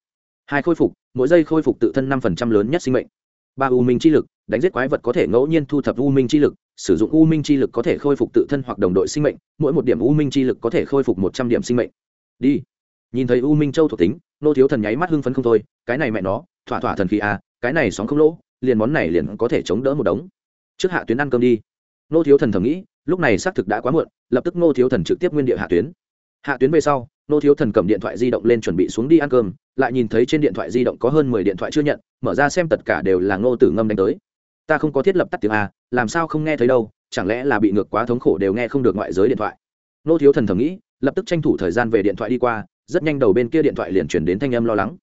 Hai khôi phục, mỗi giây khôi phục tự thân năm phần trăm lớn nhất sinh mệnh. Ba u minh chi lực, đánh giết quái vật có thể ngẫu nhiên thu thập u minh chi lực, sử dụng u minh chi lực có thể khôi phục tự thân hoặc đồng đội sinh mệnh, mỗi một điểm u minh chi lực có thể khôi phục một trăm điểm sinh mệnh. Đi. Nhìn thấy u minh châu thuộc tính, nô thiếu thần nháy mắt hưng phấn không thôi, cái này mẹ nó, thỏa thỏa thần khí à cái này sóng không lỗ, liền món này liền có thể chống đỡ một đống. Trước hạ tuyến ăn cơm đi nô thiếu thần thầm nghĩ, lúc này xác thực đã quá muộn, lập tức nô thiếu thần trực tiếp nguyên địa hạ tuyến. Hạ tuyến về sau nô thiếu thần cầm điện thoại di động lên chuẩn bị xuống đi ăn cơm, lại nhìn thấy trên điện thoại di động có hơn mười điện thoại chưa nhận, mở ra xem tất cả đều là ngô tử ngâm đánh tới. Ta không có thiết lập tắt tiếng a, làm sao không nghe thấy đâu, chẳng lẽ là bị ngược quá thống khổ đều nghe không được ngoại giới điện thoại? Nô thiếu thần thầm nghĩ, lập tức tranh thủ thời gian về điện thoại đi qua, rất nhanh đầu bên kia điện thoại liền chuyển đến thanh âm lo lắng.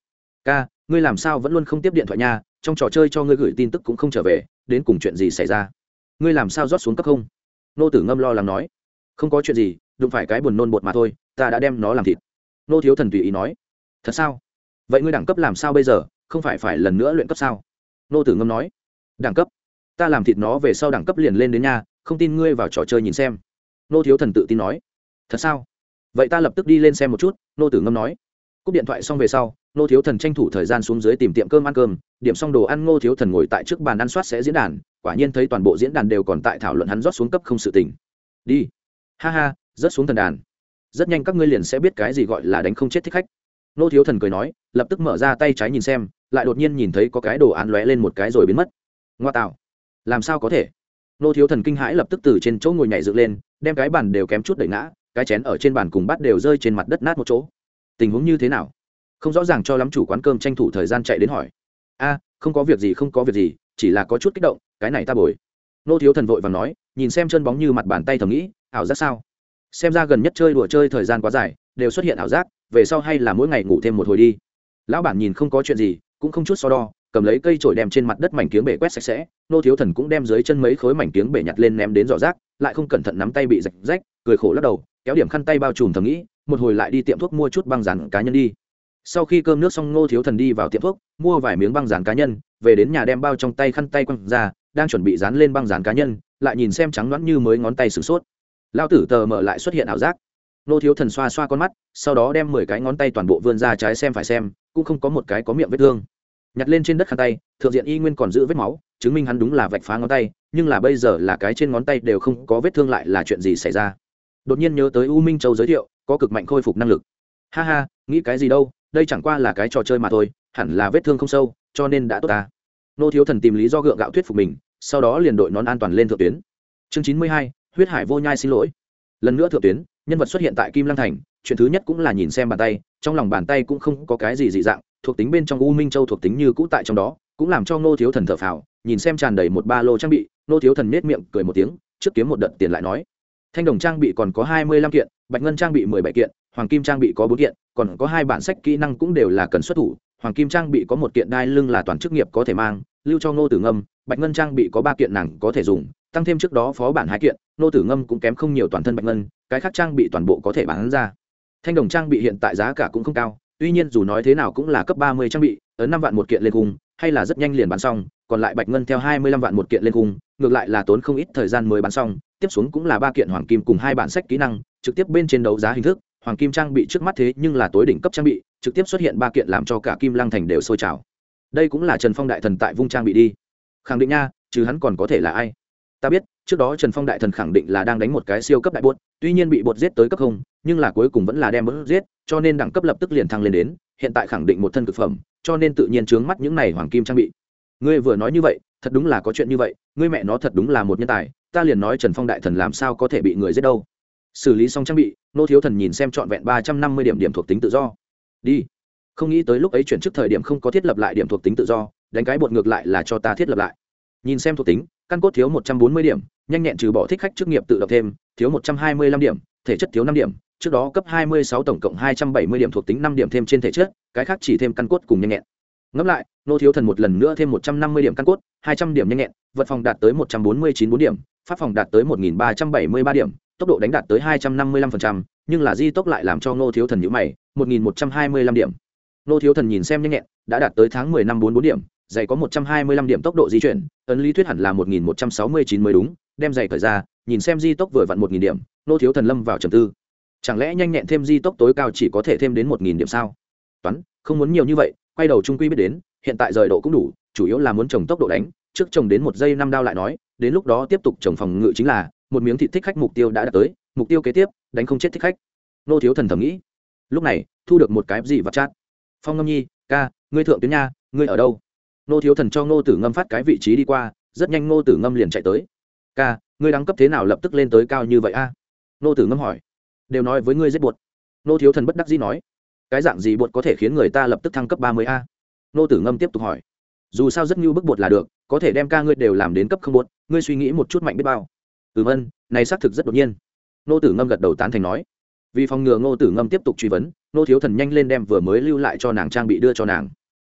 Ca, ngươi làm sao vẫn luôn không tiếp điện thoại nha, trong trò chơi cho ngươi gửi tin tức cũng không trở về, đến cùng chuyện gì xảy ra? Ngươi làm sao rót xuống cấp không? Nô tử ngâm lo lắng nói. Không có chuyện gì, đụng phải cái buồn nôn bột mà thôi, ta đã đem nó làm thịt. Nô thiếu thần tùy ý nói. Thật sao? Vậy ngươi đẳng cấp làm sao bây giờ? Không phải phải lần nữa luyện cấp sao? Nô tử ngâm nói. Đẳng cấp? Ta làm thịt nó về sau đẳng cấp liền lên đến nhà không tin ngươi vào trò chơi nhìn xem. Nô thiếu thần tự tin nói. Thật sao? Vậy ta lập tức đi lên xem một chút, nô tử ngâm nói. Cúp điện thoại xong về sau, nô thiếu thần tranh thủ thời gian xuống dưới tìm tiệm cơm ăn cơm, điểm xong đồ ăn ngô thiếu thần ngồi tại trước bàn ăn soát sẽ diễn đàn quả nhiên thấy toàn bộ diễn đàn đều còn tại thảo luận hắn rót xuống cấp không sự tình. Đi. Ha ha, rớt xuống thần đàn. Rất nhanh các ngươi liền sẽ biết cái gì gọi là đánh không chết thích khách. Nô thiếu thần cười nói, lập tức mở ra tay trái nhìn xem, lại đột nhiên nhìn thấy có cái đồ án lóe lên một cái rồi biến mất. Ngoa tạo. Làm sao có thể? Nô thiếu thần kinh hãi lập tức từ trên chỗ ngồi nhảy dựng lên, đem cái bàn đều kém chút đẩy ngã, cái chén ở trên bàn cùng bát đều rơi trên mặt đất nát một chỗ. Tình huống như thế nào? Không rõ ràng cho lắm chủ quán cơm tranh thủ thời gian chạy đến hỏi. A, không có việc gì, không có việc gì, chỉ là có chút kích động cái này ta bồi. Nô thiếu thần vội và nói, nhìn xem chân bóng như mặt bàn tay thầm nghĩ, ảo giác sao? Xem ra gần nhất chơi đùa chơi thời gian quá dài, đều xuất hiện ảo giác, về sau hay là mỗi ngày ngủ thêm một hồi đi. Lão bản nhìn không có chuyện gì, cũng không chút so đo, cầm lấy cây chổi đem trên mặt đất mảnh kiếng bể quét sạch sẽ, nô thiếu thần cũng đem dưới chân mấy khối mảnh kiếng bể nhặt lên ném đến giỏ rác, lại không cẩn thận nắm tay bị rạch rách, cười khổ lắc đầu, kéo điểm khăn tay bao trùm thầm nghĩ, một hồi lại đi tiệm thuốc mua chút băng rán cá nhân đi. Sau khi cơm nước xong nô thiếu thần đi vào tiệm thuốc, mua vài miếng băng rán cá nhân, về đến nhà đem bao trong tay khăn tay quăng ra đang chuẩn bị dán lên băng dán cá nhân, lại nhìn xem trắng loãng như mới ngón tay sửng sốt. Lao tử tờ mở lại xuất hiện ảo giác. Nô thiếu thần xoa xoa con mắt, sau đó đem mười cái ngón tay toàn bộ vươn ra trái xem phải xem, cũng không có một cái có miệng vết thương. Nhặt lên trên đất khăn tay, thượng diện y nguyên còn giữ vết máu, chứng minh hắn đúng là vạch phá ngón tay, nhưng là bây giờ là cái trên ngón tay đều không có vết thương lại là chuyện gì xảy ra? Đột nhiên nhớ tới u minh châu giới thiệu, có cực mạnh khôi phục năng lực. Ha ha, nghĩ cái gì đâu, đây chẳng qua là cái trò chơi mà thôi, hẳn là vết thương không sâu, cho nên đã tốt ta nô thiếu thần tìm lý do gượng gạo thuyết phục mình, sau đó liền đội nón an toàn lên thượng tuyến. Chương chín mươi hai, huyết hải vô nhai xin lỗi. Lần nữa thượng tuyến, nhân vật xuất hiện tại kim lăng thành, chuyện thứ nhất cũng là nhìn xem bàn tay, trong lòng bàn tay cũng không có cái gì dị dạng, thuộc tính bên trong u minh châu thuộc tính như cũ tại trong đó, cũng làm cho nô thiếu thần thở phào, nhìn xem tràn đầy một ba lô trang bị, nô thiếu thần nết miệng cười một tiếng, trước kiếm một đợt tiền lại nói. Thanh đồng trang bị còn có hai mươi lăm kiện, bạch ngân trang bị mười bảy kiện, hoàng kim trang bị có bốn kiện, còn có hai bản sách kỹ năng cũng đều là cần xuất thủ hoàng kim trang bị có một kiện đai lưng là toàn chức nghiệp có thể mang, lưu cho ngô tử ngâm, bạch ngân trang bị có ba kiện nàng có thể dùng, tăng thêm trước đó phó bản hai kiện, ngô tử ngâm cũng kém không nhiều toàn thân bạch ngân, cái khác trang bị toàn bộ có thể bán ra. Thanh đồng trang bị hiện tại giá cả cũng không cao, tuy nhiên dù nói thế nào cũng là cấp ba mươi trang bị, ấn năm vạn một kiện lên cung hay là rất nhanh liền bán xong, còn lại bạch ngân theo hai mươi lăm vạn một kiện lên cung ngược lại là tốn không ít thời gian mới bán xong, tiếp xuống cũng là ba kiện hoàng kim cùng hai bản sách kỹ năng, trực tiếp bên trên đấu giá hình thức, hoàng kim trang bị trước mắt thế nhưng là tối đỉnh cấp trang bị trực tiếp xuất hiện ba kiện làm cho cả kim lăng thành đều sôi trào. Đây cũng là trần phong đại thần tại vung trang bị đi. Khẳng định nha chứ hắn còn có thể là ai? Ta biết, trước đó trần phong đại thần khẳng định là đang đánh một cái siêu cấp đại bột, tuy nhiên bị bột giết tới cấp không, nhưng là cuối cùng vẫn là đem bớt giết, cho nên đẳng cấp lập tức liền thăng lên đến, hiện tại khẳng định một thân thực phẩm, cho nên tự nhiên trướng mắt những này hoàng kim trang bị. Ngươi vừa nói như vậy, thật đúng là có chuyện như vậy, ngươi mẹ nó thật đúng là một nhân tài, ta liền nói trần phong đại thần làm sao có thể bị người giết đâu. Xử lý xong trang bị, nô thiếu thần nhìn xem trọn vẹn ba trăm năm mươi điểm điểm thuộc tính tự do đi. Không nghĩ tới lúc ấy chuyển trước thời điểm không có thiết lập lại điểm thuộc tính tự do, đánh cái bột ngược lại là cho ta thiết lập lại. Nhìn xem thuộc tính, căn cốt thiếu một trăm bốn mươi điểm, nhanh nhẹn trừ bỏ thích khách chức nghiệp tự động thêm, thiếu một trăm hai mươi lăm điểm, thể chất thiếu năm điểm, trước đó cấp hai mươi sáu tổng cộng hai trăm bảy mươi điểm thuộc tính năm điểm thêm trên thể chất, cái khác chỉ thêm căn cốt cùng nhanh nhẹn. Ngẫm lại, nô thiếu thần một lần nữa thêm một trăm năm mươi điểm căn cốt, hai trăm điểm nhanh nhẹn, vật phòng đạt tới một trăm bốn mươi chín bốn điểm, pháp phòng đạt tới một nghìn ba trăm bảy mươi ba điểm, tốc độ đánh đạt tới hai trăm năm mươi lăm phần trăm nhưng là di tốc lại làm cho nô thiếu thần nhữ mày, một nghìn một trăm hai mươi lăm điểm. Nô thiếu thần nhìn xem nhanh nhẹn, đã đạt tới tháng mười năm bốn bốn điểm dày có một trăm hai mươi lăm điểm tốc độ di chuyển, ấn lý thuyết hẳn là một nghìn một trăm sáu mươi chín mới đúng, đem giày khởi ra, nhìn xem di tốc vừa vặn một nghìn điểm nô thiếu thần lâm vào trầm tư. Chẳng lẽ nhanh nhẹn thêm di tốc tối cao chỉ có thể thêm đến một nghìn điểm sao? Toán, không muốn nhiều như vậy, quay đầu trung quy biết đến, hiện tại rời độ cũng đủ, chủ yếu là muốn trồng tốc độ đánh, trước trồng đến một giây năm đao lại nói, đến lúc đó tiếp tục trồng phòng ngự chính là, một miếng thịt thích khách mục tiêu đã đạt tới, mục tiêu kế tiếp đánh không chết thích khách. Nô thiếu thần thầm nghĩ. Lúc này, thu được một cái gì vật chát. Phong ngâm nhi, ca, ngươi thượng tuyến nha, ngươi ở đâu? Nô thiếu thần cho ngô tử ngâm phát cái vị trí đi qua, rất nhanh ngô tử ngâm liền chạy tới. Ca, ngươi đăng cấp thế nào lập tức lên tới cao như vậy a? À? nô tử ngâm hỏi. Đều nói với ngươi giết buột. Nô thiếu thần bất đắc dĩ nói. Cái dạng gì buột có thể khiến người ta lập tức thăng cấp ba mươi a? Nô tử ngâm tiếp tục hỏi. Dù sao rất như bức bột là được, có thể đem ca ngươi đều làm đến cấp không bột ngươi suy nghĩ một chút mạnh biết bao. Ừm ân này xác thực rất đột nhiên nô tử ngâm gật đầu tán thành nói. Vì phòng ngừa ngô tử ngâm tiếp tục truy vấn nô thiếu thần nhanh lên đem vừa mới lưu lại cho nàng trang bị đưa cho nàng.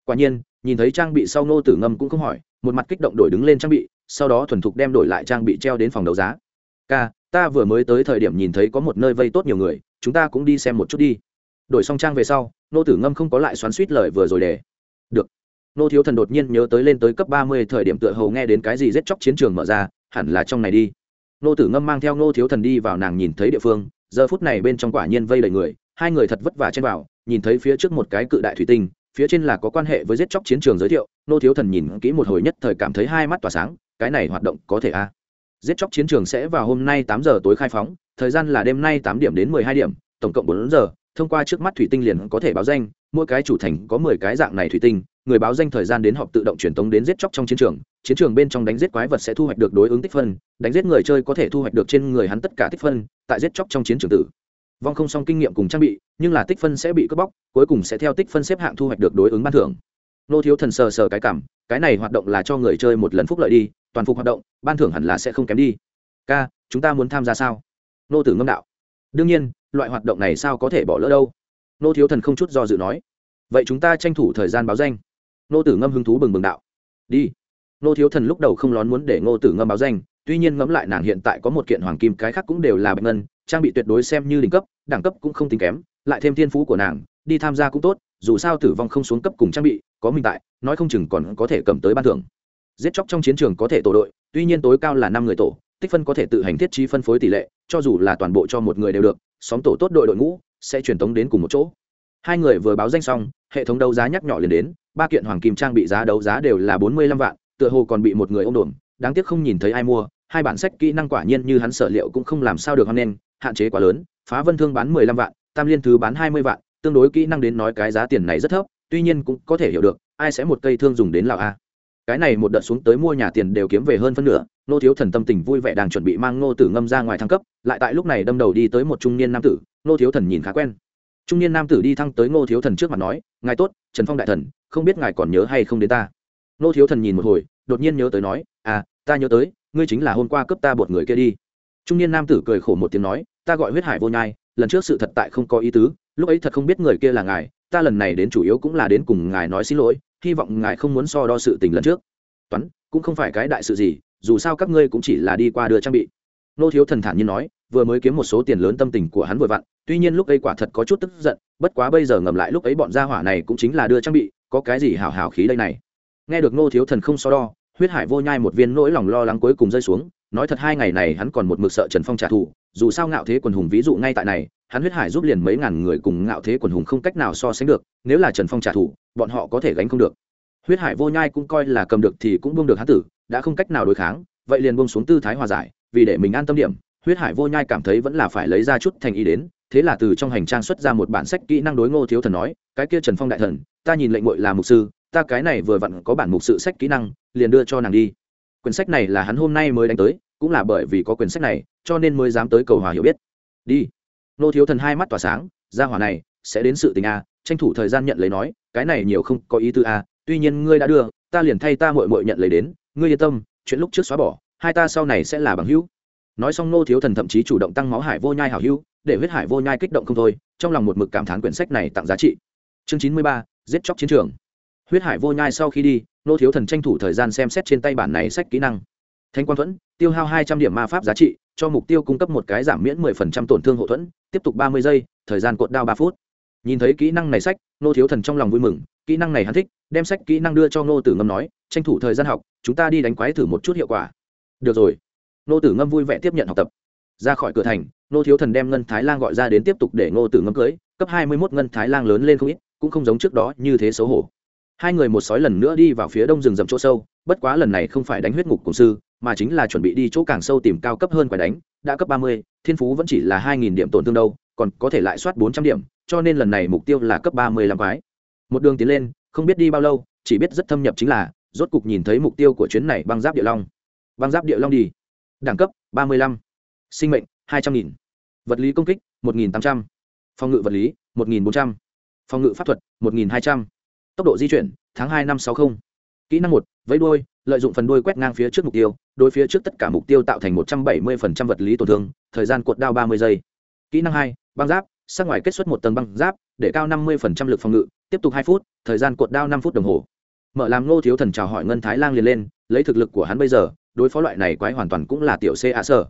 Quả nhiên, nhìn thấy trang bị sau ngô tử ngâm cũng không hỏi, một mặt kích động đổi đứng lên trang bị, sau đó thuần thục đem đổi lại trang bị treo đến phòng đấu giá. Ca, ta vừa mới tới thời điểm nhìn thấy có một nơi vây tốt nhiều người, chúng ta cũng đi xem một chút đi. Đổi xong trang về sau nô tử ngâm không có lại xoắn suýt lời vừa rồi để. Được. Nô thiếu thần đột nhiên nhớ tới lên tới cấp ba mươi thời điểm tựa hầu nghe đến cái gì giết chóc chiến trường mở ra, hẳn là trong này đi nô tử ngâm mang theo nô thiếu thần đi vào nàng nhìn thấy địa phương. Giờ phút này bên trong quả nhiên vây đầy người, hai người thật vất vả trên vào, nhìn thấy phía trước một cái cự đại thủy tinh, phía trên là có quan hệ với giết chóc chiến trường giới thiệu. Nô thiếu thần nhìn kỹ một hồi nhất thời cảm thấy hai mắt tỏa sáng, cái này hoạt động có thể a giết chóc chiến trường sẽ vào hôm nay tám giờ tối khai phóng, thời gian là đêm nay tám điểm đến mười hai điểm, tổng cộng bốn giờ thông qua trước mắt thủy tinh liền có thể báo danh, mỗi cái chủ thành có mười cái dạng này thủy tinh, người báo danh thời gian đến họp tự động truyền tống đến giết chóc trong chiến trường chiến trường bên trong đánh giết quái vật sẽ thu hoạch được đối ứng tích phân, đánh giết người chơi có thể thu hoạch được trên người hắn tất cả tích phân, tại giết chóc trong chiến trường tử. Vong không xong kinh nghiệm cùng trang bị, nhưng là tích phân sẽ bị cướp bóc, cuối cùng sẽ theo tích phân xếp hạng thu hoạch được đối ứng ban thưởng. Nô thiếu thần sờ sờ cái cảm, cái này hoạt động là cho người chơi một lần phúc lợi đi, toàn phục hoạt động, ban thưởng hẳn là sẽ không kém đi. Ca, chúng ta muốn tham gia sao? Nô tử ngâm đạo. Đương nhiên loại hoạt động này sao có thể bỏ lỡ đâu? Nô thiếu thần không chút do dự nói. Vậy chúng ta tranh thủ thời gian báo danh. Nô tử ngâm hứng thú bừng bừng đạo. Đi. Nô thiếu thần lúc đầu không lón muốn để ngô tử ngâm báo danh, tuy nhiên ngẫm lại nàng hiện tại có một kiện hoàng kim cái khác cũng đều là bạch ngân, trang bị tuyệt đối xem như đỉnh cấp, đẳng cấp cũng không tính kém, lại thêm thiên phú của nàng, đi tham gia cũng tốt, dù sao tử vong không xuống cấp cùng trang bị, có minh tại, nói không chừng còn có thể cầm tới ban thưởng. Giết chóc trong chiến trường có thể tổ đội, tuy nhiên tối cao là năm người tổ, tích phân có thể tự hành thiết trí phân phối tỷ lệ, cho dù là toàn bộ cho một người đều được xóm tổ tốt đội đội ngũ, sẽ truyền tống đến cùng một chỗ. Hai người vừa báo danh xong, hệ thống đấu giá nhắc nhỏ liền đến, ba kiện hoàng kim trang bị giá đấu giá đều là bốn mươi lăm vạn, tựa hồ còn bị một người ôm đồn đáng tiếc không nhìn thấy ai mua, hai bản sách kỹ năng quả nhiên như hắn sở liệu cũng không làm sao được hoan nên hạn chế quá lớn, phá vân thương bán mười lăm vạn, tam liên thứ bán hai mươi vạn, tương đối kỹ năng đến nói cái giá tiền này rất thấp, tuy nhiên cũng có thể hiểu được, ai sẽ một cây thương dùng đến lào a cái này một đợt xuống tới mua nhà tiền đều kiếm về hơn phân nửa, nô thiếu thần tâm tình vui vẻ đang chuẩn bị mang nô tử ngâm ra ngoài thăng cấp, lại tại lúc này đâm đầu đi tới một trung niên nam tử, nô thiếu thần nhìn khá quen. Trung niên nam tử đi thăng tới nô thiếu thần trước mặt nói, ngài tốt, trần phong đại thần, không biết ngài còn nhớ hay không đến ta? Nô thiếu thần nhìn một hồi, đột nhiên nhớ tới nói à ta nhớ tới, ngươi chính là hôm qua cướp ta bột người kia đi. Trung niên nam tử cười khổ một tiếng nói, ta gọi huyết hải vô nhai, lần trước sự thật tại không có ý tứ, lúc ấy thật không biết người kia là ngài, ta lần này đến chủ yếu cũng là đến cùng ngài nói xin lỗi hy vọng ngài không muốn so đo sự tình lần trước. Toán, cũng không phải cái đại sự gì, dù sao các ngươi cũng chỉ là đi qua đưa trang bị. Nô thiếu thần thản nhiên nói, vừa mới kiếm một số tiền lớn tâm tình của hắn vừa vặn, tuy nhiên lúc ấy quả thật có chút tức giận, bất quá bây giờ ngầm lại lúc ấy bọn gia hỏa này cũng chính là đưa trang bị, có cái gì hào hào khí đây này. Nghe được nô thiếu thần không so đo, huyết hải vô nhai một viên nỗi lòng lo lắng cuối cùng rơi xuống, nói thật hai ngày này hắn còn một mực sợ trần phong trả thù dù sao ngạo thế quần hùng ví dụ ngay tại này, hắn huyết hải giúp liền mấy ngàn người cùng ngạo thế quần hùng không cách nào so sánh được, nếu là trần phong trả thù, bọn họ có thể gánh không được. Huyết hải vô nhai cũng coi là cầm được thì cũng buông được hắn tử, đã không cách nào đối kháng, vậy liền buông xuống tư thái hòa giải, vì để mình an tâm điểm, huyết hải vô nhai cảm thấy vẫn là phải lấy ra chút thành ý đến, thế là từ trong hành trang xuất ra một bản sách kỹ năng đối ngô thiếu thần nói, cái kia trần phong đại thần, ta nhìn lệnh ngội là mục sư, ta cái này vừa vặn có bản mục sự sách kỹ năng, liền đưa cho nàng đi. Quyển sách này là hắn hôm nay mới đánh tới, cũng là bởi vì có quyển sách này cho nên mới dám tới cầu hòa hiểu biết. Đi. Nô thiếu thần hai mắt tỏa sáng, ra hỏa này, sẽ đến sự tình a, tranh thủ thời gian nhận lấy nói, cái này nhiều không có ý tư a, tuy nhiên ngươi đã đưa, ta liền thay ta mội mội nhận lấy đến, ngươi yên tâm, chuyện lúc trước xóa bỏ, hai ta sau này sẽ là bằng hữu. Nói xong nô thiếu thần thậm chí chủ động tăng máu hải vô nhai hảo hữu, để huyết hải vô nhai kích động không thôi, trong lòng một mực cảm thán quyển sách này tặng giá trị. Chương chín mươi ba, giết chóc chiến trường. Huyết hải vô nhai sau khi đi, nô thiếu thần tranh thủ thời gian xem xét trên tay bản này sách kỹ năng. Thanh quang thuẫn tiêu hao hai trăm điểm ma pháp giá trị, cho mục tiêu cung cấp một cái giảm miễn mười phần trăm tổn thương hậu thuẫn, tiếp tục ba mươi giây, thời gian cột đao ba phút. Nhìn thấy kỹ năng này sách nô thiếu thần trong lòng vui mừng, kỹ năng này hắn thích, đem sách kỹ năng đưa cho nô tử ngâm nói, tranh thủ thời gian học, chúng ta đi đánh quái thử một chút hiệu quả. Được rồi. Nô tử ngâm vui vẻ tiếp nhận học tập. Ra khỏi cửa thành nô thiếu thần đem ngân thái lan gọi ra đến tiếp tục để nô tử ngâm cưới, cấp hai mươi mốt ngân thái lan lớn lên không ít, cũng không giống trước đó như thế xấu hổ. Hai người một sói lần nữa đi vào phía đông rừng rậm chỗ sâu, bất quá lần này không phải đánh huyết ngục cùng sư mà chính là chuẩn bị đi chỗ càng sâu tìm cao cấp hơn quái đánh, đã cấp ba mươi, thiên phú vẫn chỉ là hai nghìn điểm tổn thương đâu, còn có thể lại soát bốn trăm điểm, cho nên lần này mục tiêu là cấp ba mươi lăm quái. Một đường tiến lên, không biết đi bao lâu, chỉ biết rất thâm nhập chính là, rốt cục nhìn thấy mục tiêu của chuyến này băng giáp địa long. Băng giáp địa long đi. Đẳng cấp, ba mươi lăm. Sinh mệnh, hai trăm nghìn. Vật lý công kích, một nghìn tám trăm. Phòng ngự vật lý, một nghìn bốn trăm. Phòng ngự pháp thuật, một nghìn hai trăm. Tốc độ di chuyển, tháng hai năm sáu mươi kỹ năng một, vẫy đuôi lợi dụng phần đuôi quét ngang phía trước mục tiêu, đối phía trước tất cả mục tiêu tạo thành một trăm bảy mươi vật lý tổn thương, thời gian cuộn đao ba mươi giây. Kỹ năng hai, băng giáp sát ngoài kết xuất một tầng băng giáp, để cao năm mươi lực phòng ngự, tiếp tục hai phút, thời gian cuộn đao năm phút đồng hồ. Mở làm ngô thiếu thần chào hỏi ngân thái lang liền lên, lấy thực lực của hắn bây giờ, đối phó loại này quái hoàn toàn cũng là tiểu c a sở.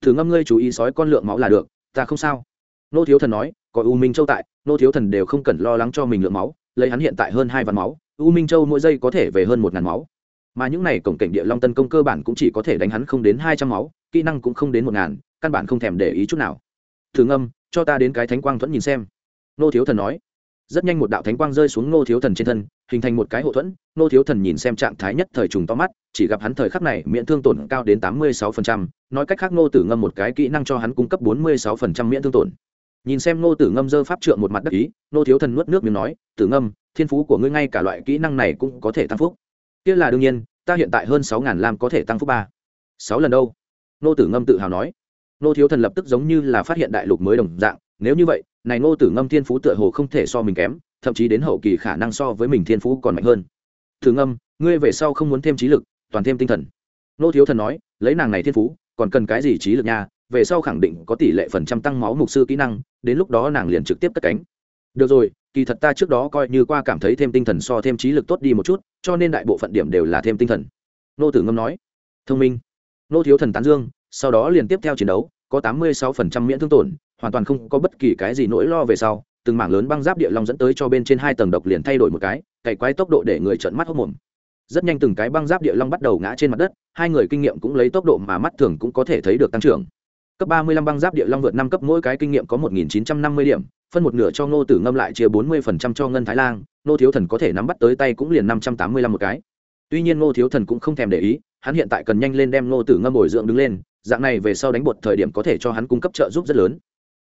Thử ngâm ngươi chú ý sói con lượng máu là được, ta không sao. Ngô thiếu thần nói, có u minh châu tại, ngô thiếu thần đều không cần lo lắng cho mình lượng máu, lấy hắn hiện tại hơn hai vạn máu, u minh châu mỗi giây có thể về hơn một ngàn máu mà những này cổng cảnh địa long tấn công cơ bản cũng chỉ có thể đánh hắn không đến hai trăm máu, kỹ năng cũng không đến một ngàn, căn bản không thèm để ý chút nào. Thường âm, cho ta đến cái thánh quang thuẫn nhìn xem. Nô thiếu thần nói. Rất nhanh một đạo thánh quang rơi xuống nô thiếu thần trên thân, hình thành một cái hộ thuẫn. Nô thiếu thần nhìn xem trạng thái nhất thời trùng to mắt, chỉ gặp hắn thời khắc này miễn thương tổn cao đến tám mươi sáu phần trăm. Nói cách khác nô tử ngâm một cái kỹ năng cho hắn cung cấp bốn mươi sáu phần trăm miễn thương tổn. Nhìn xem nô tử ngâm dơ pháp trượng một mặt đắc ý, nô thiếu thần nuốt nước miếng nói, tử ngâm, thiên phú của ngươi ngay cả loại kỹ năng này cũng có thể tăng phúc kia là đương nhiên, ta hiện tại hơn sáu ngàn lam có thể tăng phúc ba. Sáu lần đâu? Nô tử ngâm tự hào nói. Nô thiếu thần lập tức giống như là phát hiện đại lục mới đồng dạng, nếu như vậy, này nô tử ngâm thiên phú tựa hồ không thể so mình kém, thậm chí đến hậu kỳ khả năng so với mình thiên phú còn mạnh hơn. Thử ngâm, ngươi về sau không muốn thêm trí lực, toàn thêm tinh thần. Nô thiếu thần nói, lấy nàng này thiên phú, còn cần cái gì trí lực nha, về sau khẳng định có tỷ lệ phần trăm tăng máu mục sư kỹ năng, đến lúc đó nàng liền trực tiếp cất cánh. Được rồi kỳ thật ta trước đó coi như qua cảm thấy thêm tinh thần so thêm trí lực tốt đi một chút, cho nên đại bộ phận điểm đều là thêm tinh thần. Nô tử ngâm nói. Thông minh. Nô thiếu thần tán dương, sau đó liền tiếp theo chiến đấu, có tám mươi sáu phần trăm miễn thương tổn, hoàn toàn không có bất kỳ cái gì nỗi lo về sau, từng mảng lớn băng giáp địa long dẫn tới cho bên trên hai tầng độc liền thay đổi một cái, cày quái tốc độ để người trợn mắt hốc mồm. Rất nhanh từng cái băng giáp địa long bắt đầu ngã trên mặt đất, hai người kinh nghiệm cũng lấy tốc độ mà mắt thường cũng có thể thấy được tăng trưởng cấp ba mươi lăm băng giáp địa long vượt năm cấp, mỗi cái kinh nghiệm có một nghìn chín trăm năm mươi điểm, phân một nửa cho ngô tử ngâm lại chia bốn mươi phần trăm cho ngân thái lan ngô thiếu thần có thể nắm bắt tới tay cũng liền năm trăm tám mươi lăm một cái. Tuy nhiên ngô thiếu thần cũng không thèm để ý, hắn hiện tại cần nhanh lên đem ngô tử ngâm bồi dưỡng đứng lên, dạng này về sau đánh bột thời điểm có thể cho hắn cung cấp trợ giúp rất lớn.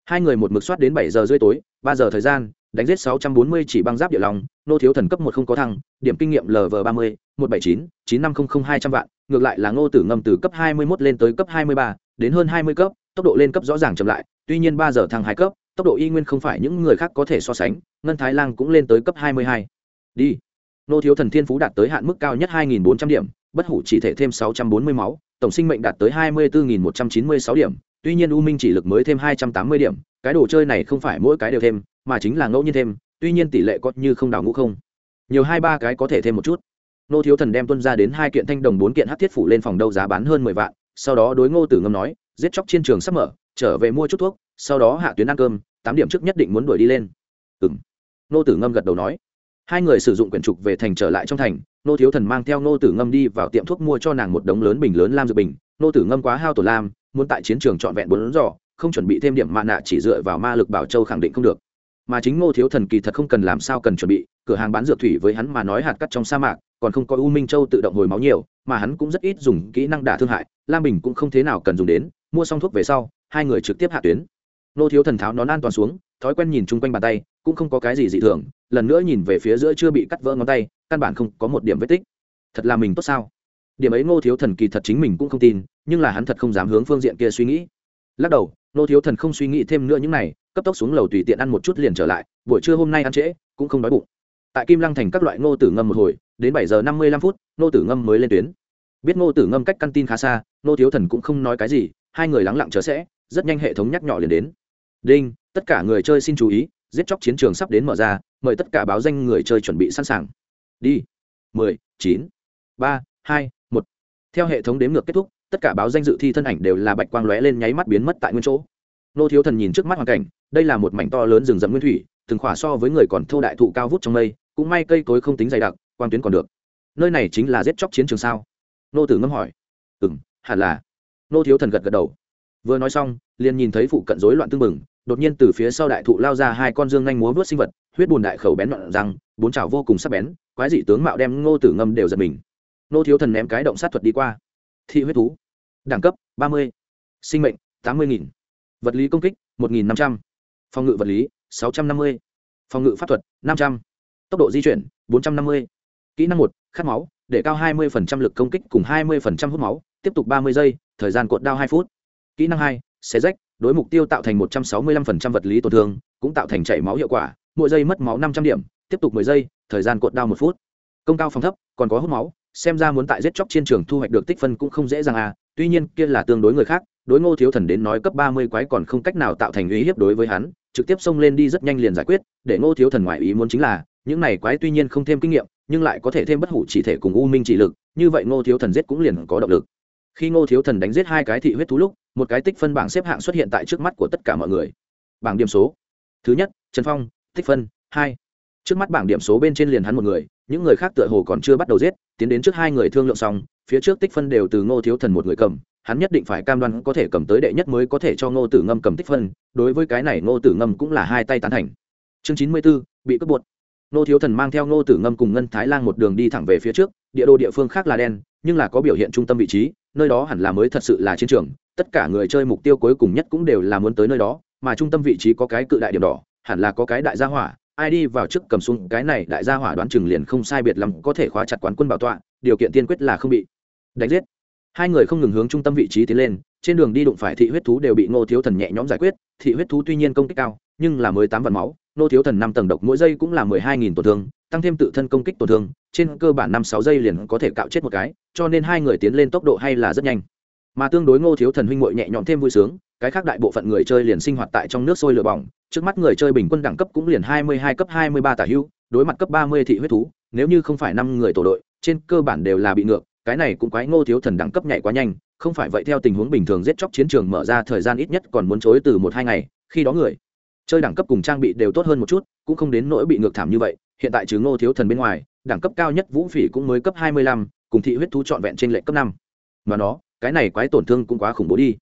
Hai người một mực soát đến bảy giờ rưỡi tối, ba giờ thời gian, đánh giết sáu trăm bốn mươi chỉ băng giáp địa long, ngô thiếu thần cấp một không có thăng, điểm kinh nghiệm lv ba mươi, một bảy chín chín năm không không hai trăm vạn, ngược lại là ngô tử ngâm từ cấp hai mươi mốt lên tới cấp hai mươi ba, đến hơn hai mươi cấp tốc độ lên cấp rõ ràng chậm lại, tuy nhiên ba giờ thăng hai cấp, tốc độ y nguyên không phải những người khác có thể so sánh, ngân thái lan cũng lên tới cấp hai mươi hai. Đi. Nô thiếu thần thiên phú đạt tới hạn mức cao nhất hai nghìn bốn trăm điểm, bất hủ chỉ thể thêm sáu trăm bốn mươi máu, tổng sinh mệnh đạt tới hai mươi bốn một trăm chín mươi sáu điểm, tuy nhiên u minh chỉ lực mới thêm hai trăm tám mươi điểm, cái đồ chơi này không phải mỗi cái đều thêm, mà chính là ngẫu nhiên thêm, tuy nhiên tỷ lệ có như không đào ngũ không. Nhiều hai ba cái có thể thêm một chút. Nô thiếu thần đem tuân ra đến hai kiện thanh đồng bốn kiện hát thiết phủ lên phòng đấu giá bán hơn mười vạn, sau đó đối ngô tử ngâm nói giết chóc trên trường sắp mở, trở về mua chút thuốc, sau đó hạ tuyến ăn cơm, tám điểm trước nhất định muốn đuổi đi lên. Ừng nô tử ngâm gật đầu nói. Hai người sử dụng quyển trục về thành trở lại trong thành, nô thiếu thần mang theo nô tử ngâm đi vào tiệm thuốc mua cho nàng một đống lớn bình lớn lam dược bình. Nô tử ngâm quá hao tổ lam, muốn tại chiến trường trọn vẹn bốn giỏ, không chuẩn bị thêm điểm mạ nạ chỉ dựa vào ma lực bảo châu khẳng định không được. Mà chính ngô thiếu thần kỳ thật không cần làm sao cần chuẩn bị, cửa hàng bán dược thủy với hắn mà nói hạt cắt trong sa mạc, còn không có u minh châu tự động hồi máu nhiều, mà hắn cũng rất ít dùng kỹ năng đả thương hại, lam bình cũng không thế nào cần dùng đến mua xong thuốc về sau, hai người trực tiếp hạ tuyến. Nô thiếu thần tháo nón an toàn xuống, thói quen nhìn chung quanh bàn tay, cũng không có cái gì dị thường, lần nữa nhìn về phía giữa chưa bị cắt vỡ ngón tay, căn bản không có một điểm vết tích. Thật là mình tốt sao? Điểm ấy ngô thiếu thần kỳ thật chính mình cũng không tin, nhưng là hắn thật không dám hướng phương diện kia suy nghĩ. Lắc đầu, ngô thiếu thần không suy nghĩ thêm nữa những này, cấp tốc xuống lầu tùy tiện ăn một chút liền trở lại, buổi trưa hôm nay ăn trễ, cũng không đói bụng. Tại kim lăng thành các loại ngô tử ngâm một hồi, đến bảy giờ năm mươi lăm phút, ngô tử ngâm mới lên tuyến. Biết ngô tử ngâm cách căn tin khá xa, ngô thiếu thần cũng không nói cái gì hai người lắng lặng chờ sẽ, rất nhanh hệ thống nhắc nhỏ liền đến. Đinh, tất cả người chơi xin chú ý, giết chóc chiến trường sắp đến mở ra, mời tất cả báo danh người chơi chuẩn bị sẵn sàng. Đi. Mười, chín, ba, hai, một. Theo hệ thống đếm ngược kết thúc, tất cả báo danh dự thi thân ảnh đều là bạch quang lóe lên nháy mắt biến mất tại nguyên chỗ. Nô thiếu thần nhìn trước mắt hoàn cảnh, đây là một mảnh to lớn rừng rậm nguyên thủy, từng khỏa so với người còn thô đại thụ cao vút trong mây, cũng may cây cối không tính dày đặc, quang tuyến còn được. Nơi này chính là giết chóc chiến trường sao? Nô tử ngâm hỏi. Ừ m hẳn là nô thiếu thần gật gật đầu. Vừa nói xong, liền nhìn thấy phụ cận rối loạn tưng bừng, đột nhiên từ phía sau đại thụ lao ra hai con dương nhanh múa vớt sinh vật, huyết bùn đại khẩu bén loạn răng, bốn chảo vô cùng sắc bén, quái dị tướng mạo đem ngô tử ngâm đều giật mình. Nô thiếu thần ném cái động sát thuật đi qua. Thị huyết thú. Đẳng cấp, ba mươi. Sinh mệnh, tám mươi nghìn. Vật lý công kích, một nghìn năm trăm. Phòng ngự vật lý, sáu trăm năm mươi. Phòng ngự pháp thuật, năm trăm. Tốc độ di chuyển, bốn trăm năm mươi. Kỹ năng một, khát máu, để cao hai mươi lực công kích cùng hai mươi hút máu tiếp tục ba mươi giây, thời gian cuộn đao hai phút. Kỹ năng hai, xé rách, đối mục tiêu tạo thành một trăm sáu mươi lăm vật lý tổn thương, cũng tạo thành chảy máu hiệu quả, mỗi giây mất máu năm trăm điểm, tiếp tục mười giây, thời gian cuộn đao một phút. Công cao phòng thấp, còn có hút máu, xem ra muốn tại giết chóc trên trường thu hoạch được tích phân cũng không dễ dàng à tuy nhiên kia là tương đối người khác, đối ngô thiếu thần đến nói cấp ba mươi quái còn không cách nào tạo thành uy hiếp đối với hắn, trực tiếp xông lên đi rất nhanh liền giải quyết, để ngô thiếu thần ngoại ý muốn chính là, những này quái tuy nhiên không thêm kinh nghiệm, nhưng lại có thể thêm bất hủ chỉ thể cùng u minh chỉ lực, như vậy ngô thiếu thần giết cũng liền có động lực khi ngô thiếu thần đánh giết hai cái thị huyết thú lúc, một cái tích phân bảng xếp hạng xuất hiện tại trước mắt của tất cả mọi người. Bảng điểm số. Thứ nhất, trần phong, tích phân, hai. Trước mắt bảng điểm số bên trên liền hắn một người, những người khác tựa hồ còn chưa bắt đầu giết, tiến đến trước hai người thương lượng xong, phía trước tích phân đều từ ngô thiếu thần một người cầm, hắn nhất định phải cam đoan có thể cầm tới đệ nhất mới có thể cho ngô tử ngâm cầm tích phân, đối với cái này ngô tử ngâm cũng là hai tay tán thành. Chương chín mươi b ố bị cướp bột ngô thiếu thần mang theo ngô tử ngâm cùng ngân thái lan một đường đi thẳng về phía trước, địa đồ địa phương khác là đen, nhưng là có biểu hiện trung tâm vị trí nơi đó hẳn là mới thật sự là chiến trường, tất cả người chơi mục tiêu cuối cùng nhất cũng đều là muốn tới nơi đó, mà trung tâm vị trí có cái cự đại điểm đỏ, hẳn là có cái đại gia hỏa, ai đi vào trước cầm xuống cái này đại gia hỏa đoán chừng liền không sai biệt lắm, có thể khóa chặt quán quân bảo tọa, điều kiện tiên quyết là không bị đánh giết. Hai người không ngừng hướng trung tâm vị trí tiến lên, trên đường đi đụng phải thị huyết thú đều bị ngô thiếu thần nhẹ nhõm giải quyết, thị huyết thú tuy nhiên công kích cao, nhưng là mới tám vạn máu, ngô thiếu thần năm tầng độc mỗi giây cũng là mười hai nghìn tổn thương tăng thêm tự thân công kích tổn thương, trên cơ bản năm sáu giây liền có thể cạo chết một cái, cho nên hai người tiến lên tốc độ hay là rất nhanh. Mà tương đối ngô thiếu thần huynh ngội nhẹ nhõm thêm vui sướng, cái khác đại bộ phận người chơi liền sinh hoạt tại trong nước sôi lửa bỏng, trước mắt người chơi bình quân đẳng cấp cũng liền hai mươi hai cấp hai mươi ba tả hưu, đối mặt cấp ba mươi thị huyết thú, nếu như không phải năm người tổ đội, trên cơ bản đều là bị ngược, cái này cũng quái ngô thiếu thần đẳng cấp nhảy quá nhanh, không phải vậy theo tình huống bình thường giết chóc chiến trường mở ra thời gian ít nhất còn muốn chối từ một hai ngày, khi đó người chơi đẳng cấp cùng trang bị đều tốt hơn một chút, cũng không đến nỗi bị ngược thảm như vậy hiện tại trừ ngô thiếu thần bên ngoài, đẳng cấp cao nhất vũ phỉ cũng mới cấp hai mươi lăm, cùng thị huyết thú trọn vẹn trên lệ cấp năm. Mà nó, cái này quái tổn thương cũng quá khủng bố đi.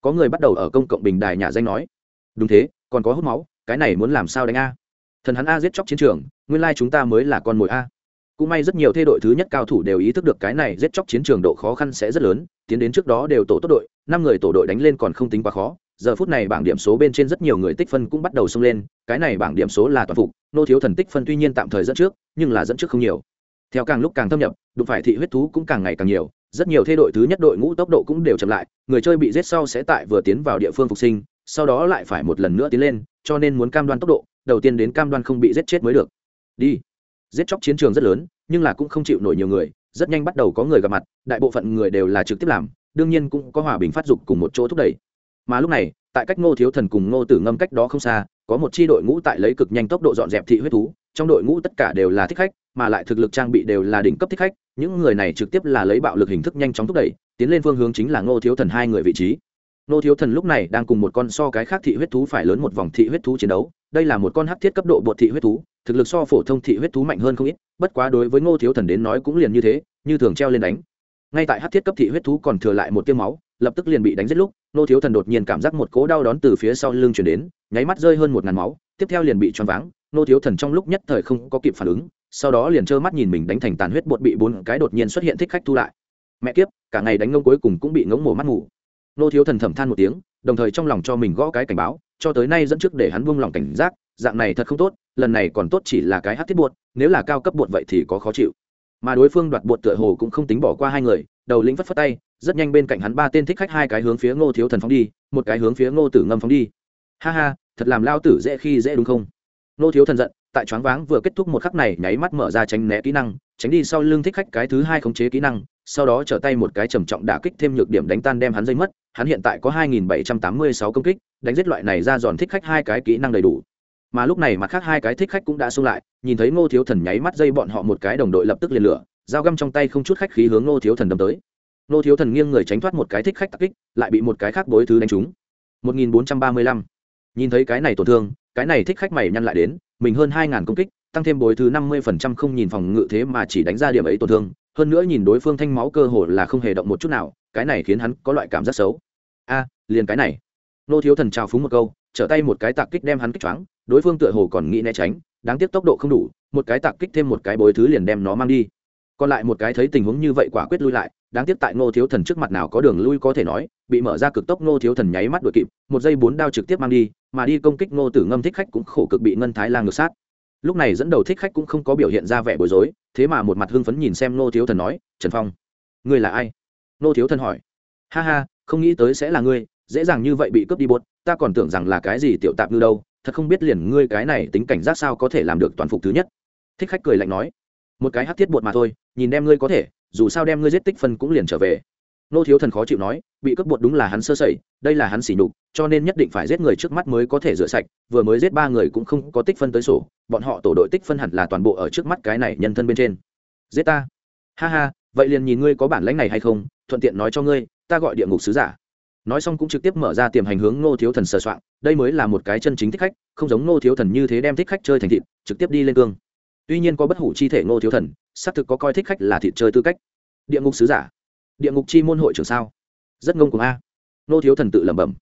Có người bắt đầu ở công cộng bình đài nhà danh nói, đúng thế, còn có hút máu, cái này muốn làm sao đánh a? Thần hắn a giết chóc chiến trường, nguyên lai chúng ta mới là con mồi a. Cũng may rất nhiều thê đội thứ nhất cao thủ đều ý thức được cái này giết chóc chiến trường độ khó khăn sẽ rất lớn, tiến đến trước đó đều tổ tốt đội, năm người tổ đội đánh lên còn không tính quá khó giờ phút này bảng điểm số bên trên rất nhiều người tích phân cũng bắt đầu xông lên, cái này bảng điểm số là toàn phục, nô thiếu thần tích phân tuy nhiên tạm thời dẫn trước, nhưng là dẫn trước không nhiều. Theo càng lúc càng thâm nhập, đụng phải thị huyết thú cũng càng ngày càng nhiều, rất nhiều thay đội thứ nhất đội ngũ tốc độ cũng đều chậm lại, người chơi bị giết sau sẽ tại vừa tiến vào địa phương phục sinh, sau đó lại phải một lần nữa tiến lên, cho nên muốn cam đoan tốc độ, đầu tiên đến cam đoan không bị giết chết mới được. Đi. Giết chóc chiến trường rất lớn, nhưng là cũng không chịu nổi nhiều người, rất nhanh bắt đầu có người gặp mặt, đại bộ phận người đều là trực tiếp làm, đương nhiên cũng có hòa bình phát dục cùng một chỗ thúc đẩy mà lúc này, tại cách ngô thiếu thần cùng ngô tử ngâm cách đó không xa, có một chi đội ngũ tại lấy cực nhanh tốc độ dọn dẹp thị huyết thú. Trong đội ngũ tất cả đều là thích khách, mà lại thực lực trang bị đều là đỉnh cấp thích khách. Những người này trực tiếp là lấy bạo lực hình thức nhanh chóng thúc đẩy, tiến lên phương hướng chính là ngô thiếu thần hai người vị trí. Ngô thiếu thần lúc này đang cùng một con so cái khác thị huyết thú phải lớn một vòng thị huyết thú chiến đấu. Đây là một con hắc thiết cấp độ bột thị huyết thú, thực lực so phổ thông thị huyết thú mạnh hơn không ít, bất quá đối với ngô thiếu thần đến nói cũng liền như thế, như thường treo lên đánh. Ngay tại hắc thiết cấp thị huyết thú còn thừa lại một tiêu máu lập tức liền bị đánh giết lúc, nô thiếu thần đột nhiên cảm giác một cố đau đón từ phía sau lưng chuyển đến, nháy mắt rơi hơn một ngàn máu, tiếp theo liền bị choáng váng. Nô thiếu thần trong lúc nhất thời không có kịp phản ứng, sau đó liền trơ mắt nhìn mình đánh thành tàn huyết bột bị bốn cái đột nhiên xuất hiện thích khách thu lại. Mẹ kiếp, cả ngày đánh ngông cuối cùng cũng bị ngỗng mổ mắt ngủ. Nô thiếu thần thầm than một tiếng, đồng thời trong lòng cho mình gõ cái cảnh báo, cho tới nay dẫn trước để hắn buông lòng cảnh giác, dạng này thật không tốt, lần này còn tốt chỉ là cái hát thiết bột, nếu là cao cấp bột vậy thì có khó chịu. Mà đối phương đoạt bột tựa hồ cũng không tính bỏ qua hai người, đầu lĩnh phất phất tay rất nhanh bên cạnh hắn ba tên thích khách hai cái hướng phía ngô thiếu thần phóng đi, một cái hướng phía ngô tử ngâm phóng đi. Ha ha, thật làm lao tử dễ khi dễ đúng không? Ngô thiếu thần giận, tại choáng váng vừa kết thúc một khắc này nháy mắt mở ra tránh né kỹ năng, tránh đi sau lưng thích khách cái thứ hai khống chế kỹ năng, sau đó trở tay một cái trầm trọng đả kích thêm nhược điểm đánh tan đem hắn dây mất. Hắn hiện tại có 2.786 công kích, đánh giết loại này ra giòn thích khách hai cái kỹ năng đầy đủ. Mà lúc này mặt khác hai cái thích khách cũng đã xung lại, nhìn thấy ngô thiếu thần nháy mắt dây bọn họ một cái đồng đội lập tức liền lửa, dao găm trong tay không chút khách khí hướng ngô thiếu thần đâm tới. Nô thiếu thần nghiêng người tránh thoát một cái thích khách tắc kích, lại bị một cái khác bối thứ đánh trúng. 1435. nhìn thấy cái này tổn thương, cái này thích khách mày nhăn lại đến, mình hơn 2.000 công kích, tăng thêm bối thứ 50% không nhìn phòng ngự thế mà chỉ đánh ra điểm ấy tổn thương, hơn nữa nhìn đối phương thanh máu cơ hồ là không hề động một chút nào, cái này khiến hắn có loại cảm giác xấu. A, liền cái này. Nô thiếu thần trào phúng một câu, trở tay một cái tạc kích đem hắn kích choáng, đối phương tựa hồ còn nghĩ né tránh, đáng tiếc tốc độ không đủ, một cái tạc kích thêm một cái bối thứ liền đem nó mang đi. Còn lại một cái thấy tình huống như vậy quả quyết lui lại đáng tiếc tại ngô thiếu thần trước mặt nào có đường lui có thể nói, bị mở ra cực tốc ngô thiếu thần nháy mắt đuổi kịp, một giây bốn đao trực tiếp mang đi, mà đi công kích ngô tử ngâm thích khách cũng khổ cực bị ngân thái lan ngược sát. Lúc này dẫn đầu thích khách cũng không có biểu hiện ra vẻ bối rối, thế mà một mặt hưng phấn nhìn xem ngô thiếu thần nói, trần phong, ngươi là ai? Ngô thiếu thần hỏi. Ha ha, không nghĩ tới sẽ là ngươi, dễ dàng như vậy bị cướp đi bột ta còn tưởng rằng là cái gì tiểu tạp như đâu, thật không biết liền ngươi cái này tính cảnh giác sao có thể làm được toàn phục thứ nhất. Thích khách cười lạnh nói. Một cái hát thiết bột mà thôi, nhìn đem ngươi có thể dù sao đem ngươi giết tích phân cũng liền trở về. Nô thiếu thần khó chịu nói, bị cướp bột đúng là hắn sơ sẩy, đây là hắn xỉ nhục, cho nên nhất định phải giết người trước mắt mới có thể rửa sạch, vừa mới giết ba người cũng không có tích phân tới sổ, bọn họ tổ đội tích phân hẳn là toàn bộ ở trước mắt cái này nhân thân bên trên. Giết ta. Ha ha, vậy liền nhìn ngươi có bản lãnh này hay không, thuận tiện nói cho ngươi, ta gọi địa ngục sứ giả. Nói xong cũng trực tiếp mở ra tiềm hành hướng ngô thiếu thần sờ soạn đây mới là một cái chân chính thích khách, không giống ngô thiếu thần như thế đem thích khách chơi thành thịt, trực tiếp đi lên cương. Tuy nhiên có bất hủ chi thể ngô thiếu thần xác thực có coi thích khách là thịt chơi tư cách. Địa ngục sứ giả. Địa ngục chi môn hội trưởng sao? Rất ngông cùng a. Nô thiếu thần tự lẩm bẩm.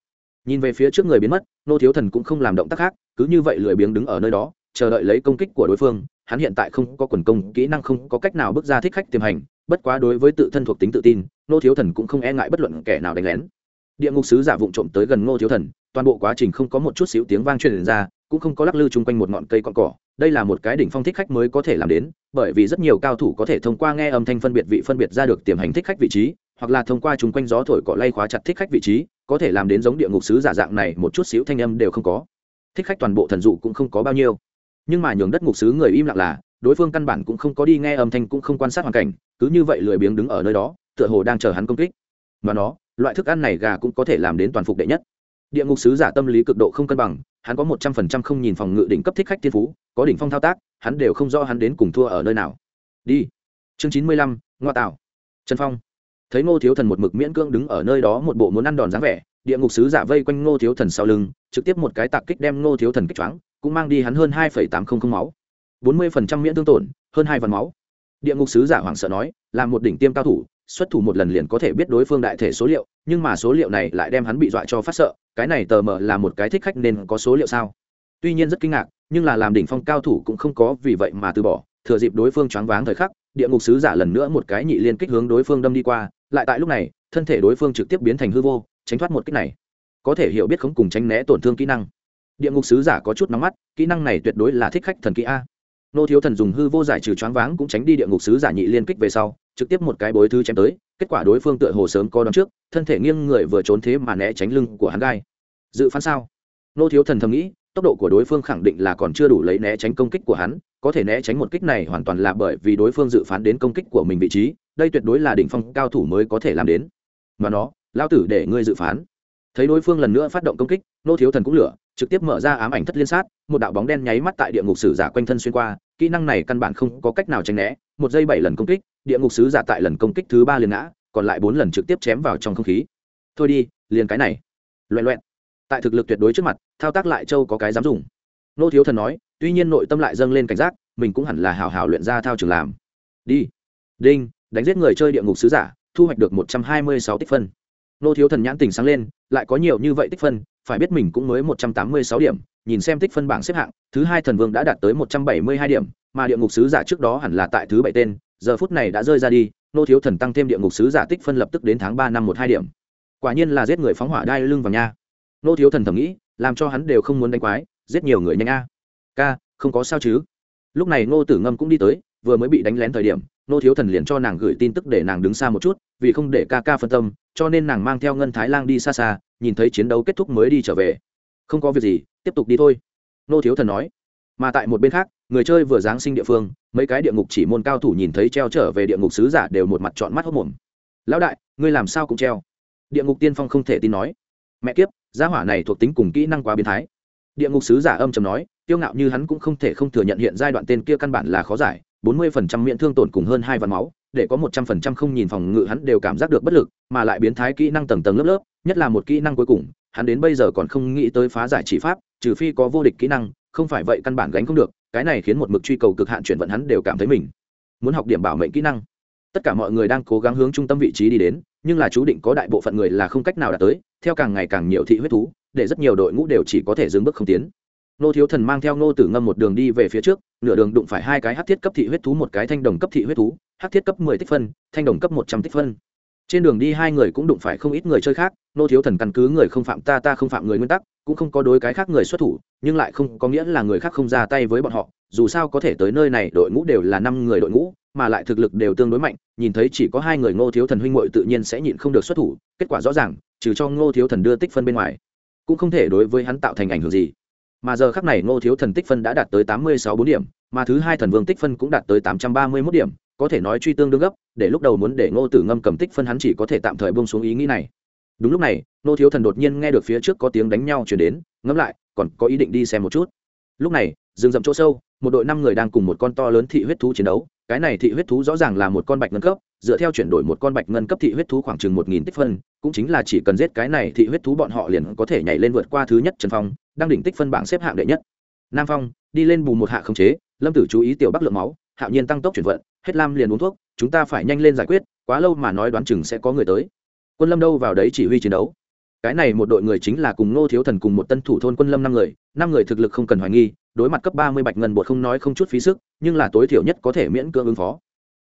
Nhìn về phía trước người biến mất, nô thiếu thần cũng không làm động tác khác, cứ như vậy lười biếng đứng ở nơi đó, chờ đợi lấy công kích của đối phương. Hắn hiện tại không có quần công, kỹ năng không có cách nào bước ra thích khách tiềm hành, bất quá đối với tự thân thuộc tính tự tin, nô thiếu thần cũng không e ngại bất luận kẻ nào đánh lén. Địa ngục sứ giả vụng trộm tới gần nô thiếu thần, toàn bộ quá trình không có một chút xíu tiếng vang truyền ra, cũng không có lắc lư chung quanh một ngọn cây con cỏ đây là một cái đỉnh phong thích khách mới có thể làm đến, bởi vì rất nhiều cao thủ có thể thông qua nghe âm thanh phân biệt vị phân biệt ra được tiềm hành thích khách vị trí, hoặc là thông qua chúng quanh gió thổi cỏ lay khóa chặt thích khách vị trí, có thể làm đến giống địa ngục sứ giả dạng này, một chút xíu thanh âm đều không có. Thích khách toàn bộ thần dụ cũng không có bao nhiêu. Nhưng mà nhường đất ngục sứ người im lặng là, đối phương căn bản cũng không có đi nghe âm thanh, cũng không quan sát hoàn cảnh, cứ như vậy lười biếng đứng ở nơi đó, tựa hồ đang chờ hắn công kích. Mà nó, loại thức ăn này gà cũng có thể làm đến toàn phục đệ nhất. Địa ngục sứ giả tâm lý cực độ không cân bằng hắn có một trăm phần trăm không nhìn phòng ngự đỉnh cấp thích khách thiên phú, có đỉnh phong thao tác, hắn đều không rõ hắn đến cùng thua ở nơi nào. Đi. Chương chín mươi lăm, ngoa tạo. Trần phong. Thấy ngô thiếu thần một mực miễn cưỡng đứng ở nơi đó một bộ muốn ăn đòn dáng vẻ, địa ngục sứ giả vây quanh ngô thiếu thần sau lưng, trực tiếp một cái tạc kích đem ngô thiếu thần kích choáng, cũng mang đi hắn hơn hai tám trăm linh máu. Bốn mươi phần trăm miễn thương tổn, hơn hai vạn máu. Địa ngục sứ giả hoảng sợ nói, là một đỉnh tiêm cao thủ xuất thủ một lần liền có thể biết đối phương đại thể số liệu, nhưng mà số liệu này lại đem hắn bị dọa cho phát sợ, cái này tờ mờ là một cái thích khách nên có số liệu sao? Tuy nhiên rất kinh ngạc, nhưng là làm đỉnh phong cao thủ cũng không có vì vậy mà từ bỏ, thừa dịp đối phương choáng váng thời khắc, địa ngục sứ giả lần nữa một cái nhị liên kích hướng đối phương đâm đi qua, lại tại lúc này, thân thể đối phương trực tiếp biến thành hư vô, tránh thoát một kích này. Có thể hiểu biết không cùng tránh né tổn thương kỹ năng. Địa ngục sứ giả có chút nóng mắt, kỹ năng này tuyệt đối là thích khách thần kỹ a. Nô thiếu thần dùng hư vô giải trừ choáng váng cũng tránh đi địa ngục sứ giả nhị liên kích về sau trực tiếp một cái bối thứ chém tới, kết quả đối phương tựa hồ sớm có đón trước, thân thể nghiêng người vừa trốn thế mà né tránh lưng của hắn gai. Dự phán sao? Nô thiếu thần thầm nghĩ, tốc độ của đối phương khẳng định là còn chưa đủ lấy né tránh công kích của hắn, có thể né tránh một kích này hoàn toàn là bởi vì đối phương dự phán đến công kích của mình vị trí, đây tuyệt đối là đỉnh phong cao thủ mới có thể làm đến. Mà nó lao tử để ngươi dự phán. Thấy đối phương lần nữa phát động công kích, nô thiếu thần cũng lửa trực tiếp mở ra ám ảnh thất liên sát, một đạo bóng đen nháy mắt tại địa ngục sử giả quanh thân xuyên qua, kỹ năng này căn bản không có cách nào tránh né, một giây bảy lần công kích, địa ngục sứ giả tại lần công kích thứ ba liền ngã, còn lại bốn lần trực tiếp chém vào trong không khí. Thôi đi, liền cái này. Loẹ loẹn. Tại thực lực tuyệt đối trước mặt, thao tác lại châu có cái dám dùng. Nô thiếu thần nói, tuy nhiên nội tâm lại dâng lên cảnh giác, mình cũng hẳn là hào hào luyện ra thao trường làm. Đi. Đinh, đánh giết người chơi địa ngục sứ giả, thu hoạch được một trăm hai mươi sáu tích phân. Nô thiếu thần nhãn tình sáng lên, lại có nhiều như vậy tích phân phải biết mình cũng mới một trăm tám mươi sáu điểm, nhìn xem tích phân bảng xếp hạng, thứ hai thần vương đã đạt tới một trăm bảy mươi hai điểm, mà địa ngục sứ giả trước đó hẳn là tại thứ bảy tên, giờ phút này đã rơi ra đi, nô thiếu thần tăng thêm địa ngục sứ giả tích phân lập tức đến tháng ba năm một hai điểm. Quả nhiên là giết người phóng hỏa đai lưng vào nha. Nô thiếu thần thầm nghĩ, làm cho hắn đều không muốn đánh quái, giết nhiều người nhanh a. Ca, không có sao chứ. Lúc này ngô tử ngâm cũng đi tới vừa mới bị đánh lén thời điểm, nô thiếu thần liền cho nàng gửi tin tức để nàng đứng xa một chút, vì không để ca ca phân tâm, cho nên nàng mang theo ngân thái lang đi xa xa, nhìn thấy chiến đấu kết thúc mới đi trở về. Không có việc gì, tiếp tục đi thôi. Nô thiếu thần nói. Mà tại một bên khác, người chơi vừa giáng sinh địa phương, mấy cái địa ngục chỉ môn cao thủ nhìn thấy treo trở về địa ngục sứ giả đều một mặt trọn mắt hốc mồm. Lão đại, ngươi làm sao cũng treo. Địa ngục tiên phong không thể tin nói. Mẹ kiếp, gia hỏa này thuộc tính cùng kỹ năng quá biến thái. Địa ngục sứ giả âm chầm nói, tiêu ngạo như hắn cũng không thể không thừa nhận hiện giai đoạn tên kia căn bản là khó giải bốn mươi phần trăm miễn thương tổn cùng hơn hai vạn máu, để có một trăm phần trăm không nhìn phòng ngự hắn đều cảm giác được bất lực, mà lại biến thái kỹ năng tầng tầng lớp lớp, nhất là một kỹ năng cuối cùng, hắn đến bây giờ còn không nghĩ tới phá giải chỉ pháp, trừ phi có vô địch kỹ năng, không phải vậy căn bản gánh không được, cái này khiến một mực truy cầu cực hạn chuyển vận hắn đều cảm thấy mình muốn học điểm bảo mệnh kỹ năng. Tất cả mọi người đang cố gắng hướng trung tâm vị trí đi đến, nhưng là chú định có đại bộ phận người là không cách nào đạt tới, theo càng ngày càng nhiều thị huyết thú, để rất nhiều đội ngũ đều chỉ có thể dừng bước không tiến nô thiếu thần mang theo nô tử ngâm một đường đi về phía trước, nửa đường đụng phải hai cái hát thiết cấp thị huyết thú, một cái thanh đồng cấp thị huyết thú, hát thiết cấp mười tích phân, thanh đồng cấp một trăm tích phân. Trên đường đi hai người cũng đụng phải không ít người chơi khác, nô thiếu thần căn cứ người không phạm ta ta không phạm người nguyên tắc, cũng không có đối cái khác người xuất thủ, nhưng lại không có nghĩa là người khác không ra tay với bọn họ, dù sao có thể tới nơi này đội ngũ đều là năm người đội ngũ, mà lại thực lực đều tương đối mạnh, nhìn thấy chỉ có hai người ngô thiếu thần huynh hội tự nhiên sẽ nhịn không được xuất thủ, kết quả rõ ràng, trừ cho ngô thiếu thần đưa tích phân bên ngoài, cũng không thể đối với hắn tạo thành ảnh hưởng gì mà giờ khắc này ngô thiếu thần tích phân đã đạt tới tám mươi sáu bốn điểm, mà thứ hai thần vương tích phân cũng đạt tới tám trăm ba mươi mốt điểm, có thể nói truy tương đương gấp, để lúc đầu muốn để ngô tử ngâm cầm tích phân hắn chỉ có thể tạm thời bông xuống ý nghĩ này. Đúng lúc này, ngô thiếu thần đột nhiên nghe được phía trước có tiếng đánh nhau chuyển đến, ngẫm lại, còn có ý định đi xem một chút. Lúc này, rừng rậm chỗ sâu, một đội năm người đang cùng một con to lớn thị huyết thú chiến đấu, cái này thị huyết thú rõ ràng là một con bạch ngân cấp dựa theo chuyển đổi một con bạch ngân cấp thị huyết thú khoảng chừng một nghìn tích phân, cũng chính là chỉ cần giết cái này thị huyết thú bọn họ liền có thể nhảy lên vượt qua thứ nhất trần phong, đang đỉnh tích phân bảng xếp hạng đệ nhất. Nam phong, đi lên bù một hạ không chế, lâm tử chú ý tiểu bắc lượng máu, hạo nhiên tăng tốc chuyển vận, hết lam liền uống thuốc, chúng ta phải nhanh lên giải quyết, quá lâu mà nói đoán chừng sẽ có người tới. Quân lâm đâu vào đấy chỉ huy chiến đấu. Cái này một đội người chính là cùng ngô thiếu thần cùng một tân thủ thôn quân lâm năm người năm người thực lực không cần hoài nghi, đối mặt cấp ba mươi bạch ngân bột không nói không chút phí sức, nhưng là tối thiểu nhất có thể miễn cưỡng ứng phó.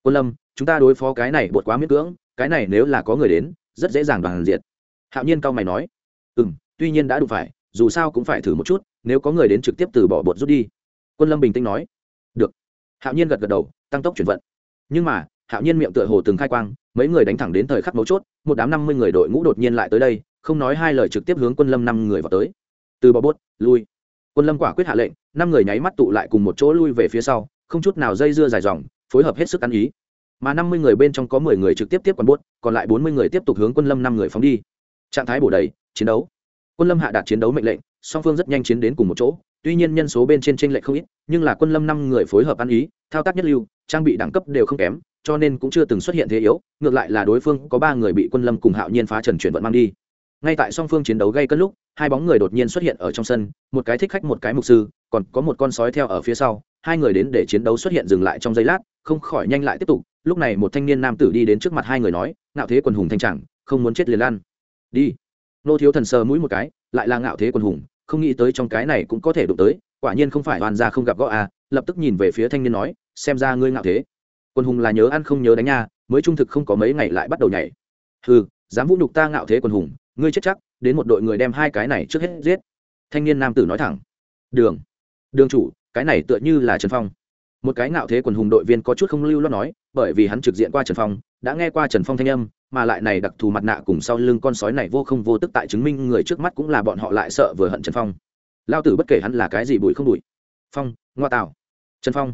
Quân lâm chúng ta đối phó cái này bột quá miễn cưỡng, cái này nếu là có người đến, rất dễ dàng đoàn diệt. Hạo nhiên cao mày nói ừ m tuy nhiên đã đụng phải, dù sao cũng phải thử một chút, nếu có người đến trực tiếp từ bỏ bột rút đi. Quân lâm bình tĩnh nói, được. Hạo nhiên gật gật đầu, tăng tốc chuyển vận. Nhưng mà, hạo nhiên miệng tựa hồ từng khai quang, mấy người đánh thẳng đến thời khắc mấu chốt, một đám năm mươi người đội ngũ đột nhiên lại tới đây, không nói hai lời trực tiếp hướng quân lâm năm người vào tới. Từ bỏ bốt lui. Quân lâm quả quyết hạ lệnh, năm người nháy mắt tụ lại cùng một chỗ lui về phía sau, không chút nào dây dưa dài dòng, phối hợp hết sức ăn ý mà năm mươi người bên trong có mười người trực tiếp tiếp quản buốt, còn lại bốn mươi người tiếp tục hướng quân lâm năm người phóng đi. Trạng thái bổ đầy, chiến đấu. Quân lâm hạ đạt chiến đấu mệnh lệnh, song phương rất nhanh chiến đến cùng một chỗ. Tuy nhiên nhân số bên trên tranh lệch không ít, nhưng là quân lâm năm người phối hợp ăn ý, thao tác nhất lưu, trang bị đẳng cấp đều không kém, cho nên cũng chưa từng xuất hiện thế yếu, ngược lại là đối phương có ba người bị quân lâm cùng hạo nhiên phá trần chuyển vận mang đi. Ngay tại song phương chiến đấu gây cất lúc, hai bóng người đột nhiên xuất hiện ở trong sân, một cái thích khách một cái mục sư, còn có một con sói theo ở phía sau, hai người đến để chiến đấu xuất hiện dừng lại trong giây lát, không khỏi nhanh lại tiếp tục lúc này một thanh niên nam tử đi đến trước mặt hai người nói, ngạo thế quần hùng thanh chẳng, không muốn chết liền lan. Đi. Nô thiếu thần sờ mũi một cái, lại là ngạo thế quần hùng, không nghĩ tới trong cái này cũng có thể đụng tới, quả nhiên không phải hoàn ra không gặp gõ à lập tức nhìn về phía thanh niên nói, xem ra ngươi ngạo thế. Quần hùng là nhớ ăn không nhớ đánh nha, mới trung thực không có mấy ngày lại bắt đầu nhảy. Ừ dám vũ nhục ta ngạo thế quần hùng, ngươi chết chắc, đến một đội người đem hai cái này trước hết giết. Thanh niên nam tử nói thẳng. Đường đường chủ, cái này tựa như là trần phong. Một cái ngạo thế quần hùng đội viên có chút không lưu lo nói bởi vì hắn trực diện qua trần phong, đã nghe qua trần phong thanh âm, mà lại này đặc thù mặt nạ cùng sau lưng con sói này vô không vô tức tại chứng minh người trước mắt cũng là bọn họ lại sợ vừa hận trần phong. Lao tử bất kể hắn là cái gì bụi không bụi. Phong, ngoa tạo trần phong.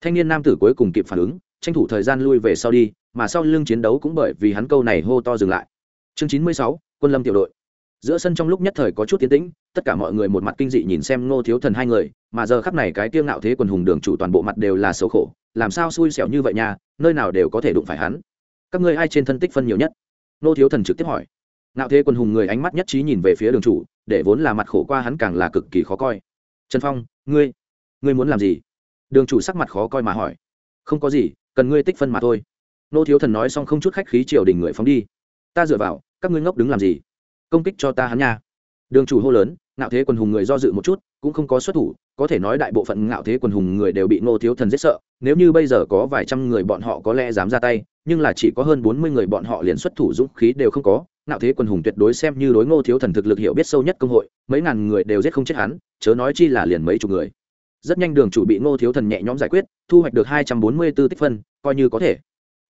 Thanh niên nam tử cuối cùng kịp phản ứng, tranh thủ thời gian lui về sau đi, mà sau lưng chiến đấu cũng bởi vì hắn câu này hô to dừng lại. Chương chín mươi sáu, quân lâm tiểu đội. Giữa sân trong lúc nhất thời có chút tiến tĩnh, tất cả mọi người một mặt kinh dị nhìn xem ngô thiếu thần hai người, mà giờ khắp này cái tiêu ngạo thế quần hùng đường chủ toàn bộ mặt đều là xấu khổ, làm sao xui xẻo như vậy nha nơi nào đều có thể đụng phải hắn. Các ngươi ai trên thân tích phân nhiều nhất? Nô thiếu thần trực tiếp hỏi. Ngạo thế quần hùng người ánh mắt nhất trí nhìn về phía đường chủ, để vốn là mặt khổ qua hắn càng là cực kỳ khó coi. Trần phong, ngươi ngươi muốn làm gì? Đường chủ sắc mặt khó coi mà hỏi. Không có gì, cần ngươi tích phân mà thôi. Nô thiếu thần nói xong không chút khách khí triều đình người phóng đi. Ta dựa vào, các ngươi ngốc đứng làm gì? Công kích cho ta hắn nha. Đường chủ hô lớn, ngạo thế quần hùng người do dự một chút, cũng không có xuất thủ, có thể nói đại bộ phận ngạo thế quần hùng người đều bị nô thiếu thần giết sợ nếu như bây giờ có vài trăm người bọn họ có lẽ dám ra tay, nhưng là chỉ có hơn bốn mươi người bọn họ liền xuất thủ dũng khí đều không có, ngạo thế quần hùng tuyệt đối xem như đối ngô thiếu thần thực lực hiểu biết sâu nhất công hội, mấy ngàn người đều giết không chết hắn, chớ nói chi là liền mấy chục người. Rất nhanh đường chủ bị ngô thiếu thần nhẹ nhõm giải quyết, thu hoạch được hai trăm bốn mươi b ố tích phân, coi như có thể.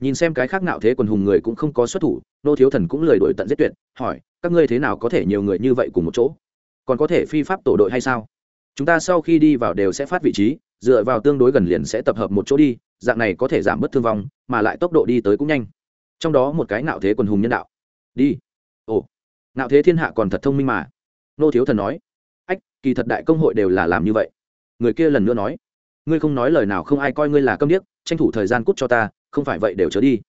Nhìn xem cái khác ngạo thế quần hùng người cũng không có xuất thủ, ngô thiếu thần cũng lười đổi tận giết tuyệt, hỏi, các ngươi thế nào có thể nhiều người như vậy cùng một chỗ? Còn có thể phi pháp tổ đội hay sao? Chúng ta sau khi đi vào đều sẽ phát vị trí dựa vào tương đối gần liền sẽ tập hợp một chỗ đi, dạng này có thể giảm bớt thương vong, mà lại tốc độ đi tới cũng nhanh. Trong đó một cái nạo thế quần hùng nhân đạo. Đi. Ồ. Nạo thế thiên hạ còn thật thông minh mà. Nô thiếu thần nói. Ách, kỳ thật đại công hội đều là làm như vậy. Người kia lần nữa nói. Ngươi không nói lời nào không ai coi ngươi là câm điếc, tranh thủ thời gian cút cho ta, không phải vậy đều trở đi.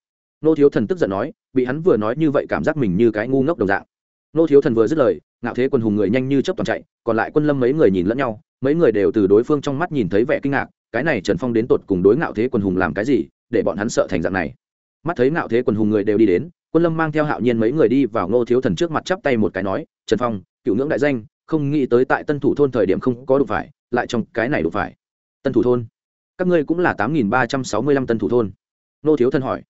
Nô thiếu thần tức giận nói, bị hắn vừa nói như vậy cảm giác mình như cái ngu ngốc đồng dạng. Nô thiếu thần vừa dứt lời, ngạo thế quân hùng người nhanh như chấp toàn chạy, còn lại quân lâm mấy người nhìn lẫn nhau mấy người đều từ đối phương trong mắt nhìn thấy vẻ kinh ngạc, cái này trần phong đến tột cùng đối ngạo thế quần hùng làm cái gì, để bọn hắn sợ thành dạng này. Mắt thấy ngạo thế quần hùng người đều đi đến, quân lâm mang theo hạo nhiên mấy người đi vào ngô thiếu thần trước mặt chắp tay một cái nói, trần phong, cựu ngưỡng đại danh, không nghĩ tới tại tân thủ thôn thời điểm không có đủ phải, lại trong cái này đủ phải. Tân thủ thôn? Các ngươi cũng là tám nghìn ba trăm sáu mươi lăm tân thủ thôn? Ngô thiếu thần hỏi.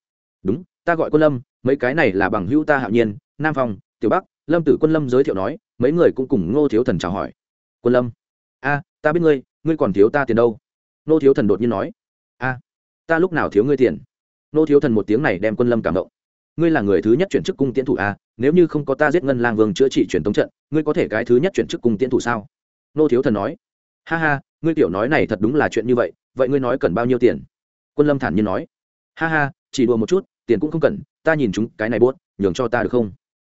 Đúng, ta gọi quân lâm, mấy cái này là bằng hữu ta hạo nhiên, nam phong, tiểu bắc. Lâm tử quân lâm giới thiệu nói, mấy người cũng cùng ngô thiếu thần chào hỏi. Quân lâm a, ta biết ngươi ngươi còn thiếu ta tiền đâu. Nô thiếu thần đột nhiên nói. A, ta lúc nào thiếu ngươi tiền? Nô thiếu thần một tiếng này đem quân lâm cảm động. Ngươi là người thứ nhất chuyển chức cung tiến thủ a, nếu như không có ta giết ngân lang vương chữa trị truyền tống trận, ngươi có thể cái thứ nhất chuyển chức cung tiến thủ sao? Nô thiếu thần nói. Ha ha, ngươi tiểu nói này thật đúng là chuyện như vậy vậy ngươi nói cần bao nhiêu tiền? Quân lâm thản nhiên nói. Ha ha, chỉ đùa một chút, tiền cũng không cần, ta nhìn chúng cái này bốt, nhường cho ta được không?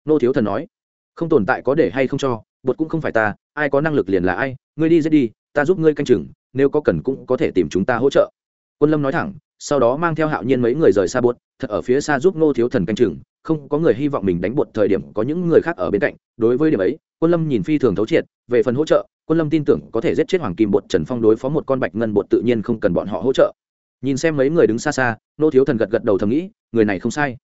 Nô thiếu thần nói. Không tồn tại có để hay không cho, bột cũng không phải ta ai có năng lực liền là ai, ngươi đi giết đi, ta giúp ngươi canh chừng, nếu có cần cũng có thể tìm chúng ta hỗ trợ. Quân lâm nói thẳng, sau đó mang theo hạo nhiên mấy người rời xa bột thật ở phía xa giúp ngô thiếu thần canh chừng, không có người hy vọng mình đánh bột thời điểm có những người khác ở bên cạnh. Đối với điểm ấy, quân lâm nhìn phi thường thấu triệt, về phần hỗ trợ, quân lâm tin tưởng có thể giết chết hoàng kim bột trần phong đối phó một con bạch ngân bột tự nhiên không cần bọn họ hỗ trợ. Nhìn xem mấy người đứng xa xa, ngô thiếu thần gật gật đầu thầm nghĩ, người này không sai.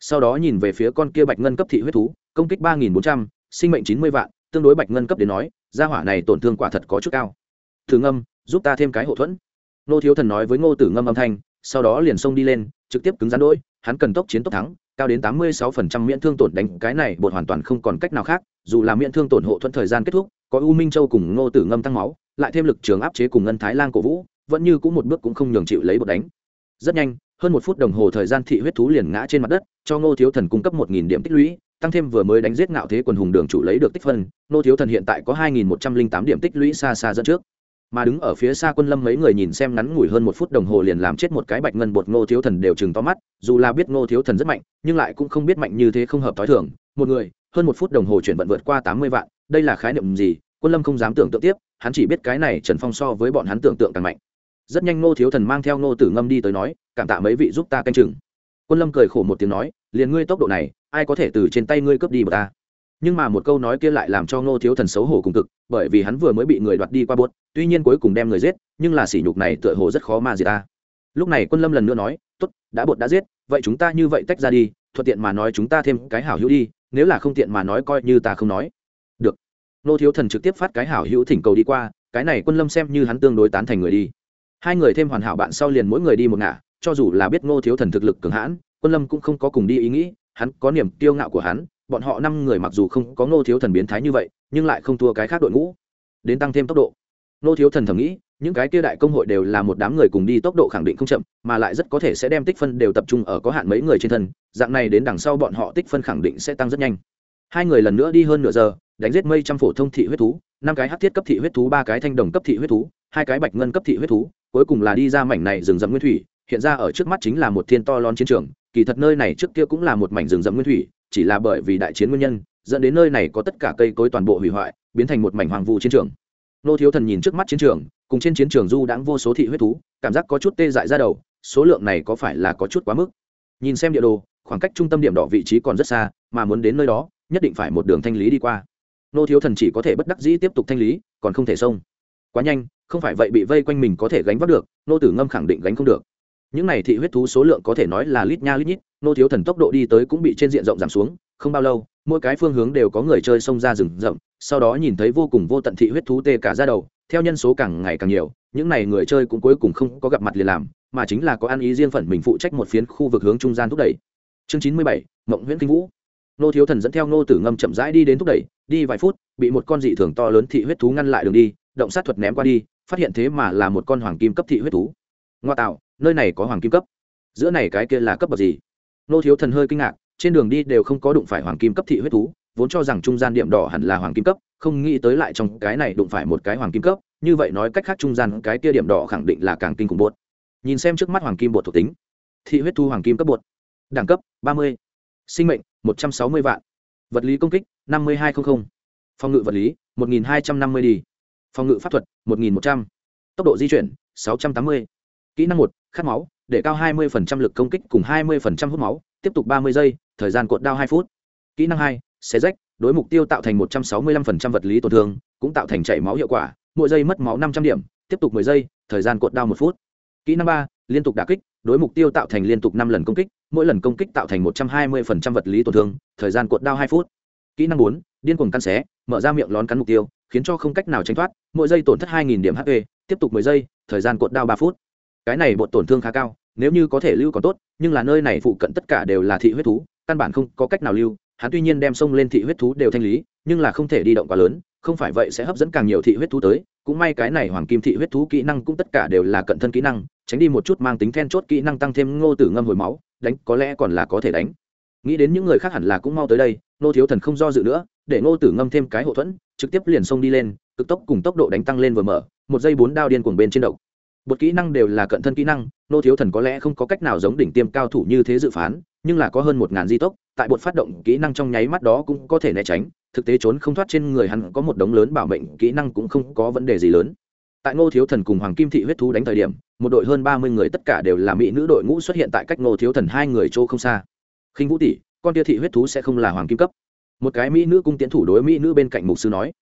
Sau đó nhìn về phía con kia bạch ngân cấp thị huyết thú, công kích ba nghìn bốn trăm, sinh mệnh chín mươi vạn tương đối bạch ngân cấp đến nói, gia hỏa này tổn thương quả thật có chút cao. Thử ngâm, giúp ta thêm cái hậu thuẫn. Nô thiếu thần nói với ngô tử ngâm âm thanh, sau đó liền xông đi lên, trực tiếp cứng rắn đôi, hắn cần tốc chiến tốc thắng, cao đến tám mươi sáu phần trăm miễn thương tổn đánh, cái này bột hoàn toàn không còn cách nào khác, dù là miễn thương tổn hộ thuẫn thời gian kết thúc, có u minh châu cùng ngô tử ngâm tăng máu, lại thêm lực trường áp chế cùng ngân thái lan cổ vũ, vẫn như cũng một bước cũng không nhường chịu lấy bột đánh. Rất nhanh, hơn một phút đồng hồ thời gian thị huyết thú liền ngã trên mặt đất, cho ngô thiếu thần cung cấp một nghìn điểm tích lũy tăng thêm vừa mới đánh giết ngạo thế quần hùng đường chủ lấy được tích phân ngô thiếu thần hiện tại có hai nghìn một trăm linh tám điểm tích lũy xa xa dẫn trước. Mà đứng ở phía xa quân lâm mấy người nhìn xem ngắn ngủi hơn một phút đồng hồ liền làm chết một cái bạch ngân bột ngô thiếu thần đều chừng to mắt, dù là biết ngô thiếu thần rất mạnh, nhưng lại cũng không biết mạnh như thế không hợp t h o i thường. Một người, hơn một phút đồng hồ chuyển vận vượt qua tám mươi vạn, đây là khái niệm gì? Quân lâm không dám tưởng tượng tiếp, hắn chỉ biết cái này trần phong so với bọn hắn tưởng tượng càng mạnh. Rất nhanh ngô thiếu thần mang theo ngô tử ngâm đi tới nói, cảm tạ mấy vị giúp ta canh chừng. Quân lâm cười khổ một tiếng nói liền ngươi tốc độ này, ai có thể từ trên tay ngươi cướp đi bờ ta? Nhưng mà một câu nói kia lại làm cho ngô thiếu thần xấu hổ cùng cực, bởi vì hắn vừa mới bị người đoạt đi qua bốt tuy nhiên cuối cùng đem người giết, nhưng là sỉ nhục này tựa hồ rất khó mà gì ta. Lúc này quân lâm lần nữa nói, tốt, đã bột đã giết, vậy chúng ta như vậy tách ra đi, thuận tiện mà nói chúng ta thêm cái hảo hữu đi, nếu là không tiện mà nói coi như ta không nói. Được. Ngô thiếu thần trực tiếp phát cái hảo hữu thỉnh cầu đi qua, cái này quân lâm xem như hắn tương đối tán thành người đi. Hai người thêm hoàn hảo bạn sau liền mỗi người đi một ngả, cho dù là biết ngô thiếu thần thực lực cường hãn quân lâm cũng không có cùng đi ý nghĩ, hắn có niềm kiêu ngạo của hắn, bọn họ năm người mặc dù không có ngô thiếu thần biến thái như vậy, nhưng lại không thua cái khác đội ngũ. Đến tăng thêm tốc độ. Ngô thiếu thần thầm nghĩ, những cái kia đại công hội đều là một đám người cùng đi tốc độ khẳng định không chậm, mà lại rất có thể sẽ đem tích phân đều tập trung ở có hạn mấy người trên thân, dạng này đến đằng sau bọn họ tích phân khẳng định sẽ tăng rất nhanh. Hai người lần nữa đi hơn nửa giờ, đánh giết mây trăm phổ thông thị huyết thú, năm cái hát thiết cấp thị huyết thú, ba cái thanh đồng cấp thị huyết thú, hai cái bạch ngân cấp thị huyết thú, cuối cùng là đi ra mảnh này rừng rậm nguyên thủy, hiện ra ở trước mắt chính là một thiên to lon chiến trường kỳ thật nơi này trước kia cũng là một mảnh rừng rậm nguyên thủy, chỉ là bởi vì đại chiến nguyên nhân, dẫn đến nơi này có tất cả cây cối toàn bộ hủy hoại, biến thành một mảnh hoàng vu chiến trường. Nô thiếu thần nhìn trước mắt chiến trường, cùng trên chiến trường du đãng vô số thị huyết thú, cảm giác có chút tê dại ra đầu, số lượng này có phải là có chút quá mức? Nhìn xem địa đồ, khoảng cách trung tâm điểm đỏ vị trí còn rất xa, mà muốn đến nơi đó, nhất định phải một đường thanh lý đi qua. Nô thiếu thần chỉ có thể bất đắc dĩ tiếp tục thanh lý, còn không thể xông. Quá nhanh, không phải vậy bị vây quanh mình có thể gánh vác được, nô tử ngâm khẳng định gánh không được những này thị huyết thú số lượng có thể nói là lít nha lít nhít, nô thiếu thần tốc độ đi tới cũng bị trên diện rộng giảm xuống, không bao lâu, mỗi cái phương hướng đều có người chơi xông ra rừng rậm, sau đó nhìn thấy vô cùng vô tận thị huyết thú tê cả ra đầu, theo nhân số càng ngày càng nhiều, những này người chơi cũng cuối cùng không có gặp mặt liền làm, mà chính là có ăn ý riêng phận mình phụ trách một phiến khu vực hướng trung gian thúc đẩy. Chương chín mươi bảy, mộng nguyễn kinh vũ. Nô thiếu thần dẫn theo nô tử ngâm chậm rãi đi đến thúc đẩy, đi vài phút, bị một con dị thường to lớn thị huyết thú ngăn lại đường đi, động sát thuật ném qua đi, phát hiện thế mà là một con hoàng kim cấp thị huyết thú. Ngoa tạo nơi này có hoàng kim cấp. Giữa này cái kia là cấp bậc gì? Nô thiếu thần hơi kinh ngạc, trên đường đi đều không có đụng phải hoàng kim cấp thị huyết thú, vốn cho rằng trung gian điểm đỏ hẳn là hoàng kim cấp, không nghĩ tới lại trong cái này đụng phải một cái hoàng kim cấp, như vậy nói cách khác trung gian cái kia điểm đỏ khẳng định là càng kinh khủng bột nhìn xem trước mắt hoàng kim bột thuộc tính, thị huyết thu hoàng kim cấp bột đẳng cấp ba mươi, sinh mệnh một trăm sáu mươi vạn, vật lý công kích năm mươi hai trăm linh phòng ngự vật lý một nghìn hai trăm năm mươi đi, phòng ngự pháp thuật một nghìn một trăm, tốc độ di chuyển sáu trăm tám mươi, kỹ năng một khát máu để cao 20% lực công kích cùng 20% hút máu tiếp tục 30 giây thời gian cuộn đao 2 phút. Kỹ năng 2, xé rách đối mục tiêu tạo thành 165% vật lý tổn thương cũng tạo thành chảy máu hiệu quả mỗi giây mất máu 500 điểm tiếp tục 10 giây thời gian cuộn đao 1 phút. Kỹ năng 3, liên tục đả kích đối mục tiêu tạo thành liên tục 5 lần công kích mỗi lần công kích tạo thành 120% vật lý tổn thương thời gian cuộn đao 2 phút. Kỹ năng 4, điên cuồng căn xé mở ra miệng lón cắn mục tiêu khiến cho không cách nào tránh thoát mỗi giây tổn thất 2.000 điểm hp tiếp tục 10 giây thời gian cuộn đao 3 phút cái này bột tổn thương khá cao, nếu như có thể lưu còn tốt, nhưng là nơi này phụ cận tất cả đều là thị huyết thú, căn bản không có cách nào lưu. Hắn tuy nhiên đem sông lên thị huyết thú đều thanh lý, nhưng là không thể đi động quá lớn, không phải vậy sẽ hấp dẫn càng nhiều thị huyết thú tới. Cũng may cái này hoàng kim thị huyết thú kỹ năng cũng tất cả đều là cận thân kỹ năng, tránh đi một chút mang tính then chốt kỹ năng tăng thêm ngô tử ngâm hồi máu, đánh có lẽ còn là có thể đánh. Nghĩ đến những người khác hẳn là cũng mau tới đây, nô thiếu thần không do dự nữa, để ngô tử ngâm thêm cái hậu thuẫn, trực tiếp liền xông đi lên, cực tốc cùng tốc độ đánh tăng lên vừa mở, một giây bốn đao điên cuồng bên trên độc bột kỹ năng đều là cận thân kỹ năng, nô thiếu thần có lẽ không có cách nào giống đỉnh tiêm cao thủ như thế dự phán, nhưng là có hơn một ngàn di tốc, tại bột phát động kỹ năng trong nháy mắt đó cũng có thể né tránh, thực tế trốn không thoát trên người hắn có một đống lớn bảo mệnh, kỹ năng cũng không có vấn đề gì lớn. Tại ngô thiếu thần cùng hoàng kim thị huyết thú đánh thời điểm, một đội hơn ba mươi người tất cả đều là mỹ nữ đội ngũ xuất hiện tại cách ngô thiếu thần hai người chỗ không xa. Khinh vũ tỷ, con tia thị huyết thú sẽ không là hoàng kim cấp. Một cái mỹ nữ cung tiến thủ đối mỹ nữ bên cạnh mục sư nói.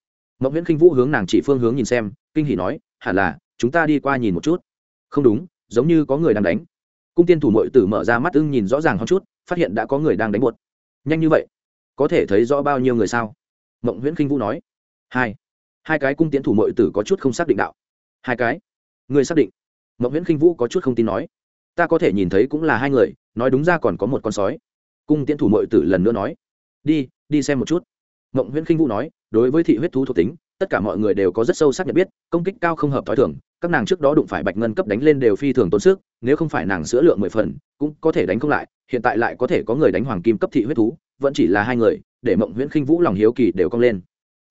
Mậu nguyễn khinh vũ hướng nàng chỉ phương hướng nhìn xem, kinh hỉ nói, hẳn là chúng ta đi qua nhìn một chút. Không đúng, giống như có người đang đánh. Cung tiên thủ mội tử mở ra mắt ưng nhìn rõ ràng hơn chút, phát hiện đã có người đang đánh bột nhanh như vậy, có thể thấy rõ bao nhiêu người sao? Mộng nguyễn khinh vũ nói. Hai. Hai cái cung tiến thủ mội tử có chút không xác định đạo. Hai cái? Người xác định. Mộng nguyễn khinh vũ có chút không tin nói. Ta có thể nhìn thấy cũng là hai người, nói đúng ra còn có một con sói. Cung tiến thủ mội tử lần nữa nói. Đi đi xem một chút. Mộng nguyễn khinh vũ nói, đối với thị huyết thú thuộc tính tất cả mọi người đều có rất sâu sắc nhận biết, công kích cao không hợp t h ó i thường, các nàng trước đó đụng phải bạch ngân cấp đánh lên đều phi thường tốn sức, nếu không phải nàng sữa lượng mười phần, cũng có thể đánh không lại, hiện tại lại có thể có người đánh hoàng kim cấp thị huyết thú, vẫn chỉ là hai người, để mộng nguyễn khinh vũ lòng hiếu kỳ đều cong lên.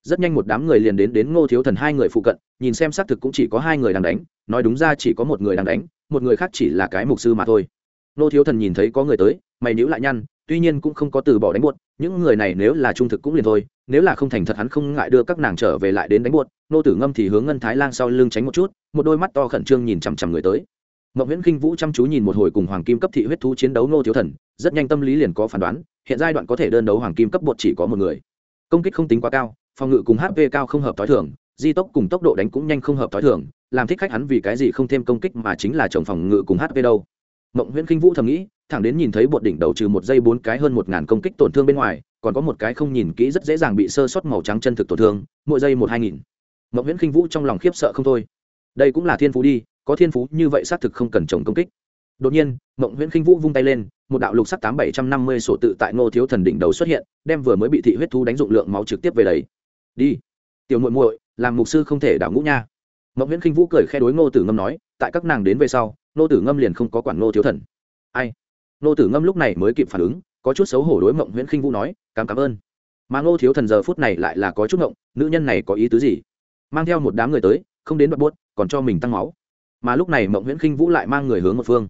Rất nhanh một đám người liền đến đến ngô thiếu thần hai người phụ cận, nhìn xem xác thực cũng chỉ có hai người đang đánh, nói đúng ra chỉ có một người đang đánh, một người khác chỉ là cái mục sư mà thôi. Ngô thiếu thần nhìn thấy có người tới, mày nhữ lại nhăn tuy nhiên cũng không có từ bỏ đánh buột những người này nếu là trung thực cũng liền thôi, nếu là không thành thật hắn không ngại đưa các nàng trở về lại đến đánh buột nô tử ngâm thì hướng ngân thái lang sau lưng tránh một chút, một đôi mắt to khẩn trương nhìn chằm chằm người tới. Mậu nguyễn kinh vũ chăm chú nhìn một hồi cùng hoàng kim cấp thị huyết thú chiến đấu nô thiếu thần, rất nhanh tâm lý liền có phán đoán, hiện giai đoạn có thể đơn đấu hoàng kim cấp bột chỉ có một người. Công kích không tính quá cao, phòng ngự cùng hp cao không hợp t h o i thường, di tốc cùng tốc độ đánh cũng nhanh không hợp t h o i thường, làm thích khách hắn vì cái gì không thêm công kích mà chính là chồng phòng ngự cùng hp đâu. Mộng nguyễn kinh vũ thầm nghĩ thẳng đến nhìn thấy bột đỉnh đầu trừ một giây bốn cái hơn một ngàn công kích tổn thương bên ngoài, còn có một cái không nhìn kỹ rất dễ dàng bị sơ sót màu trắng chân thực tổn thương, mỗi giây một hai nghìn. Mộng nguyễn khinh vũ trong lòng khiếp sợ không thôi. Đây cũng là thiên phú đi, có thiên phú như vậy xác thực không cần chồng công kích. Đột nhiên, mộng nguyễn khinh vũ vung tay lên, một đạo lục sắc tám bảy trăm năm mươi sổ tự tại ngô thiếu thần đỉnh đầu xuất hiện, đem vừa mới bị thị huyết thú đánh dụng lượng máu trực tiếp về đấy đi. Tiểu muội muội, làm mục sư không thể đảo ngũ nha. Mộng nguyễn khinh vũ cười khe đối ngô tử ngâm nói, tại các nàng đến về sau, ngô tử ngâm liền không có quản ngô thiếu thần. Ai? Nô tử ngâm lúc này mới kịp phản ứng, có chút xấu hổ đối mộng nguyễn khinh vũ nói, cảm cảm ơn. Mà ngô thiếu thần giờ phút này lại là có chút ngộng, nữ nhân này có ý tứ gì? Mang theo một đám người tới, không đến đoạn buốt còn cho mình tăng máu. Mà lúc này mộng nguyễn khinh vũ lại mang người hướng một phương.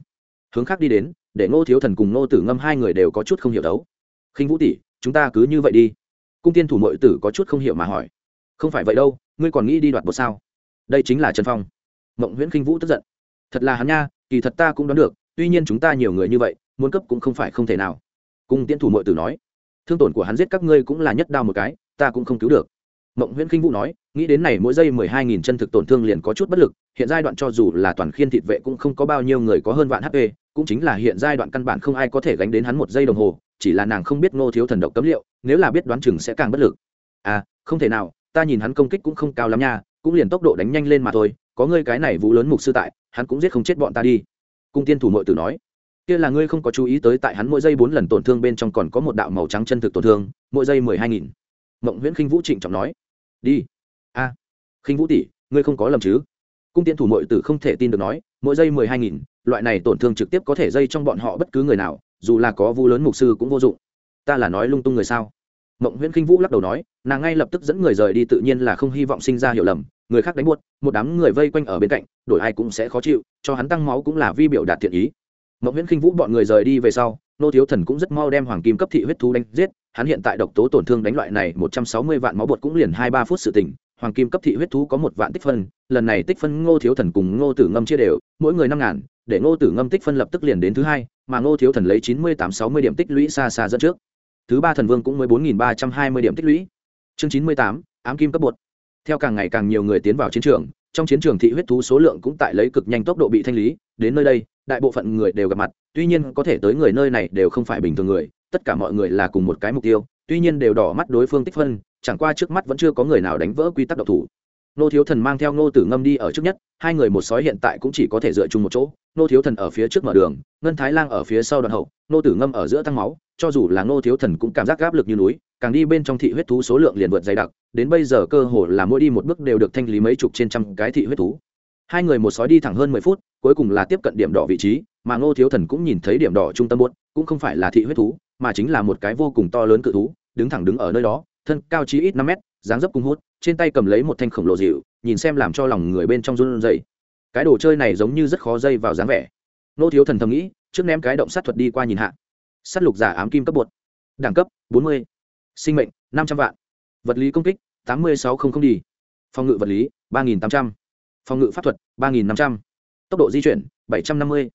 Hướng khác đi đến, để ngô thiếu thần cùng ngô tử ngâm hai người đều có chút không hiểu đấu. Khinh vũ tỷ, chúng ta cứ như vậy đi. Cung tiên thủ mội tử có chút không hiểu mà hỏi, không phải vậy đâu, ngươi còn nghĩ đi đoạt bột sao? Đây chính là trần phong. Mộng nguyễn khinh vũ tức giận, thật là hắn nha, kỳ thật ta cũng đoán được, tuy nhiên chúng ta nhiều người như vậy muốn cấp cũng không phải không thể nào. Cung tiễn thủ mội tử nói, thương tổn của hắn giết các ngươi cũng là nhất đao một cái, ta cũng không cứu được. Mộng huyễn khinh vũ nói, nghĩ đến này mỗi giây mười hai nghìn chân thực tổn thương liền có chút bất lực, hiện giai đoạn cho dù là toàn khiên thịt vệ cũng không có bao nhiêu người có hơn vạn hp cũng chính là hiện giai đoạn căn bản không ai có thể gánh đến hắn một giây đồng hồ, chỉ là nàng không biết ngô thiếu thần độc cấm liệu, nếu là biết đoán chừng sẽ càng bất lực. À không thể nào, ta nhìn hắn công kích cũng không cao lắm nha, cũng liền tốc độ đánh nhanh lên mà thôi, có ngươi cái này vũ lớn mục sư tại, hắn cũng giết không chết bọn ta đi. Cung tiên thủ mội tử nói kia là ngươi không có chú ý tới tại hắn mỗi giây bốn lần tổn thương bên trong còn có một đạo màu trắng chân thực tổn thương, mỗi giây mười hai nghìn. Mộng nguyễn khinh vũ trịnh trọng nói. Đi. A. Khinh vũ tỷ, ngươi không có lầm chứ? Cung tiễn thủ mội tử không thể tin được nói, mỗi giây mười hai nghìn, loại này tổn thương trực tiếp có thể dây trong bọn họ bất cứ người nào, dù là có vu lớn mục sư cũng vô dụng. Ta là nói lung tung người sao? Mộng nguyễn khinh vũ lắc đầu nói, nàng ngay lập tức dẫn người rời đi tự nhiên là không hy vọng sinh ra hiểu lầm, người khác đánh buốt, một đám người vây quanh ở bên cạnh, đổi ai cũng sẽ khó chịu, cho hắn tăng máu cũng là vi biểu đạt thiện ý mậu nguyễn khinh vũ bọn người rời đi về sau, nô thiếu thần cũng rất mau đem hoàng kim cấp thị huyết thú đánh giết. Hắn hiện tại độc tố tổn thương đánh loại này một trăm sáu mươi vạn máu bột cũng liền hai ba phút sự tỉnh hoàng kim cấp thị huyết thú có một vạn tích phân, lần này tích phân ngô thiếu thần cùng ngô tử ngâm chia đều, mỗi người năm ngàn, để ngô tử ngâm tích phân lập tức liền đến thứ hai, mà ngô thiếu thần lấy chín mươi tám sáu mươi điểm tích lũy xa xa dẫn trước. Thứ ba thần vương cũng mới bốn nghìn ba trăm hai mươi điểm tích lũy. Chương chín mươi tám, ám kim cấp bột. Theo càng ngày càng nhiều người tiến vào chiến trường, trong chiến trường thị huyết thú số lượng cũng tại lấy cực nhanh tốc độ bị thanh lý, đến nơi đây đại bộ phận người đều gặp mặt, tuy nhiên có thể tới người nơi này đều không phải bình thường người, tất cả mọi người là cùng một cái mục tiêu, tuy nhiên đều đỏ mắt đối phương tích phân, chẳng qua trước mắt vẫn chưa có người nào đánh vỡ quy tắc độc thủ. Nô thiếu thần mang theo nô tử ngâm đi ở trước nhất, hai người một sói hiện tại cũng chỉ có thể dựa chung một chỗ, nô thiếu thần ở phía trước mở đường, ngân thái lang ở phía sau đoạn hậu, nô tử ngâm ở giữa tăng máu, cho dù là nô thiếu thần cũng cảm giác áp lực như núi, càng đi bên trong thị huyết thú số lượng liền vượt dày đặc, đến bây giờ cơ hồ là mỗi đi một bước đều được thanh lý mấy chục trên trăm cái thị huyết thú. Hai người một sói đi thẳng hơn mười phút cuối cùng là tiếp cận điểm đỏ vị trí, mà ngô thiếu thần cũng nhìn thấy điểm đỏ trung tâm buốt, cũng không phải là thị huyết thú, mà chính là một cái vô cùng to lớn cự thú, đứng thẳng đứng ở nơi đó, thân cao chí ít năm mét, dáng dấp cung hút, trên tay cầm lấy một thanh khổng lồ dịu nhìn xem làm cho lòng người bên trong run dậy cái đồ chơi này giống như rất khó dây vào dáng vẻ. Ngô thiếu thần thầm nghĩ, trước ném cái động sát thuật đi qua nhìn hạ. S á t lục giả ám kim cấp bột đẳng cấp, bốn mươi. Sinh mệnh, năm trăm vạn. Vật lý công kích, tám mươi sáu không không đi. Phòng ngự vật lý, ba nghìn tám trăm. Phòng ngự pháp thuật, ba nghìn năm trăm tốc độ di chuyển, bảy trăm năm mươi.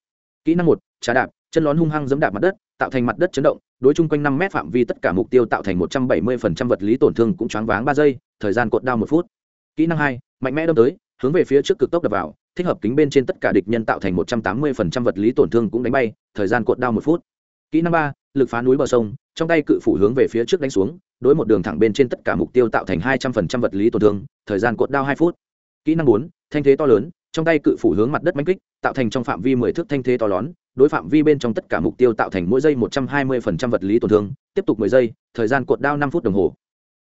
Kỹ năng một, trà đạp, chân lón hung hăng giẫm đạp mặt đất, tạo thành mặt đất chấn động, đối chung quanh năm mét phạm vi tất cả mục tiêu tạo thành một trăm bảy mươi phần trăm vật lý tổn thương cũng choáng váng ba giây, thời gian cột đao một phút. Kỹ năng hai, mạnh mẽ đâm tới, hướng về phía trước cực tốc đập vào, thích hợp kính bên trên tất cả địch nhân tạo thành một trăm tám mươi phần trăm vật lý tổn thương cũng đánh bay, thời gian cột đao một phút. Kỹ năng ba, lực phá núi bờ sông, trong tay cự phủ hướng về phía trước đánh xuống, đối một đường thẳng bên trên tất cả mục tiêu tạo thành hai trăm phần trăm vật lý tổn thương, thời gian cột đao hai phút. Kỹ năng bốn, thanh thế to lớn trong tay cự phủ hướng mặt đất mánh kích, tạo thành trong phạm vi mười thước thanh thế to lớn, đối phạm vi bên trong tất cả mục tiêu tạo thành mỗi giây một trăm hai mươi phần trăm vật lý tổn thương, tiếp tục mười giây, thời gian cuộn đao năm phút đồng hồ.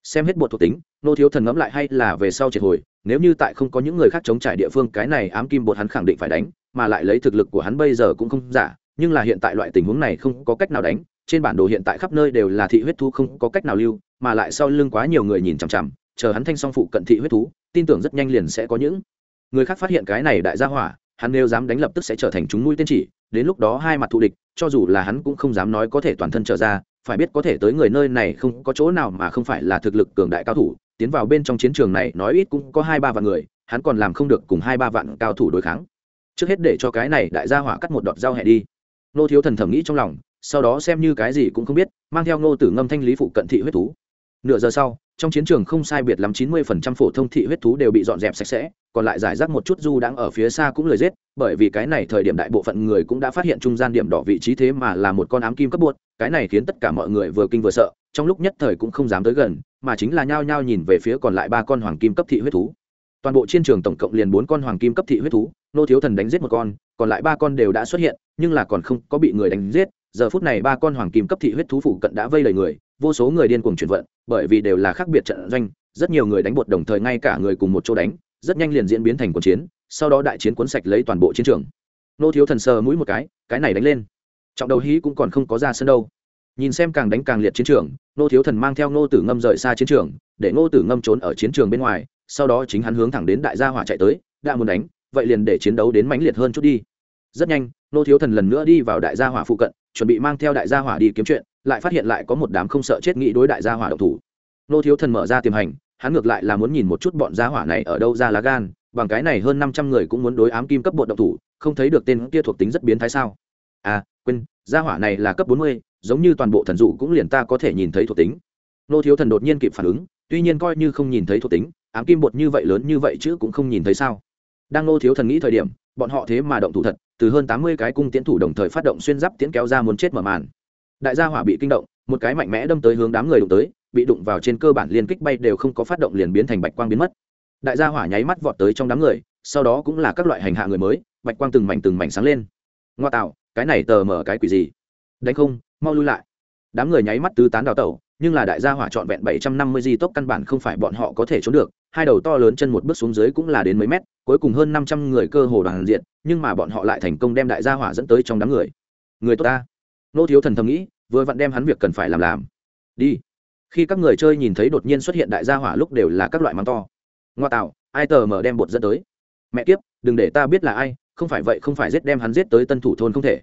Xem hết bột thuộc tính, nô thiếu thần ngẫm lại hay là về sau triệt hồi, nếu như tại không có những người khác chống trải địa phương, cái này ám kim bột hắn khẳng định phải đánh, mà lại lấy thực lực của hắn bây giờ cũng không giả, nhưng là hiện tại loại tình huống này không có cách nào đánh, trên bản đồ hiện tại khắp nơi đều là thị huyết thú không có cách nào lưu, mà lại sau lưng quá nhiều người nhìn chằm chằm, chờ hắn thanh song phụ cận thị huyết thú, tin tưởng rất nhanh liền sẽ có những người khác phát hiện cái này đại gia hỏa, hắn nếu dám đánh lập tức sẽ trở thành chúng mũi tên chỉ, đến lúc đó hai mặt thù địch, cho dù là hắn cũng không dám nói có thể toàn thân trở ra, phải biết có thể tới người nơi này không có chỗ nào mà không phải là thực lực cường đại cao thủ, tiến vào bên trong chiến trường này nói ít cũng có hai ba vạn người, hắn còn làm không được cùng hai ba vạn cao thủ đối kháng. Trước hết để cho cái này đại gia hỏa cắt một đọt dao hẹ đi. Nô thiếu thần thẩm nghĩ trong lòng, sau đó xem như cái gì cũng không biết, mang theo ngô tử ngâm thanh lý phụ cận thị huyết thú. Nửa giờ sau trong chiến trường không sai biệt lắm chín mươi phần trăm phổ thông thị huyết thú đều bị dọn dẹp sạch sẽ, còn lại giải rác một chút du đang ở phía xa cũng lời giết, bởi vì cái này thời điểm đại bộ phận người cũng đã phát hiện trung gian điểm đỏ vị trí thế mà là một con ám kim cấp buốt cái này khiến tất cả mọi người vừa kinh vừa sợ, trong lúc nhất thời cũng không dám tới gần, mà chính là nhao nhao nhìn về phía còn lại ba con hoàng kim cấp thị huyết thú. Toàn bộ chiến trường tổng cộng liền bốn con hoàng kim cấp thị huyết thú, nô thiếu thần đánh giết một con, còn lại ba con đều đã xuất hiện, nhưng là còn không có bị người đánh giết, giờ phút này ba con hoàng kim cấp thị huyết thú phụ cận đã vây đầy người vô số người điên cuồng chuyển vận, bởi vì đều là khác biệt trận doanh, rất nhiều người đánh bột đồng thời ngay cả người cùng một chỗ đánh, rất nhanh liền diễn biến thành cuộc chiến, sau đó đại chiến cuốn sạch lấy toàn bộ chiến trường. Nô thiếu thần sờ mũi một cái cái này đánh lên. Trọng đầu hí cũng còn không có ra sân đâu. Nhìn xem càng đánh càng liệt chiến trường, nô thiếu thần mang theo nô tử ngâm rời xa chiến trường, để nô tử ngâm trốn ở chiến trường bên ngoài, sau đó chính hắn hướng thẳng đến đại gia hỏa chạy tới, đã muốn đánh, vậy liền để chiến đấu đến mãnh liệt hơn chút đi. Rất nhanh, nô thiếu thần lần nữa đi vào đại gia hỏa phụ cận chuẩn bị mang theo đại gia hỏa đi kiếm chuyện, lại phát hiện lại có một đám không sợ chết nghĩ đối đại gia hỏa độc thủ. Nô thiếu thần mở ra tiềm hành, hắn ngược lại là muốn nhìn một chút bọn gia hỏa này ở đâu ra lá gan, bằng cái này hơn năm trăm người cũng muốn đối ám kim cấp bộ độc thủ, không thấy được tên kia thuộc tính rất biến thái sao? À quên, gia hỏa này là cấp bốn mươi, giống như toàn bộ thần dụ cũng liền ta có thể nhìn thấy thuộc tính. Nô thiếu thần đột nhiên kịp phản ứng, tuy nhiên coi như không nhìn thấy thuộc tính, ám kim bột như vậy lớn như vậy chứ cũng không nhìn thấy sao? Đang nô thiếu thần nghĩ thời điểm, bọn họ thế mà động thủ thật từ hơn tám mươi cái cung tiễn thủ đồng thời phát động xuyên giáp tiễn kéo ra muốn chết mở màn. Đại gia hỏa bị kinh động, một cái mạnh mẽ đâm tới hướng đám người đụng tới, bị đụng vào trên cơ bản liên kích bay đều không có phát động liền biến thành bạch quang biến mất. Đại gia hỏa nháy mắt vọt tới trong đám người, sau đó cũng là các loại hành hạ người mới, bạch quang từng mảnh từng mảnh sáng lên. Ngoa tạo, cái này tờ mở cái quỷ gì? Đánh không, mau lui lại. Đám người nháy mắt tứ tán đào tẩu, nhưng là đại gia hỏa trọn vẹn bảy trăm năm mươi di tốc căn bản không phải bọn họ có thể trốn được, hai đầu to lớn chân một bước xuống dưới cũng là đến mấy mét, cuối cùng hơn năm trăm người cơ hồ đoàn diện nhưng mà bọn họ lại thành công đem đại gia hỏa dẫn tới trong đám người. Người tốt ta. Nô thiếu thần thầm nghĩ, vừa vặn đem hắn việc cần phải làm làm. Đi. Khi các người chơi nhìn thấy đột nhiên xuất hiện đại gia hỏa lúc đều là các loại mắng to. Ngoa tạo, ai tờ mở đem bột dẫn tới? Mẹ kiếp, đừng để ta biết là ai, không phải vậy không phải giết đem hắn giết tới tân thủ thôn không thể.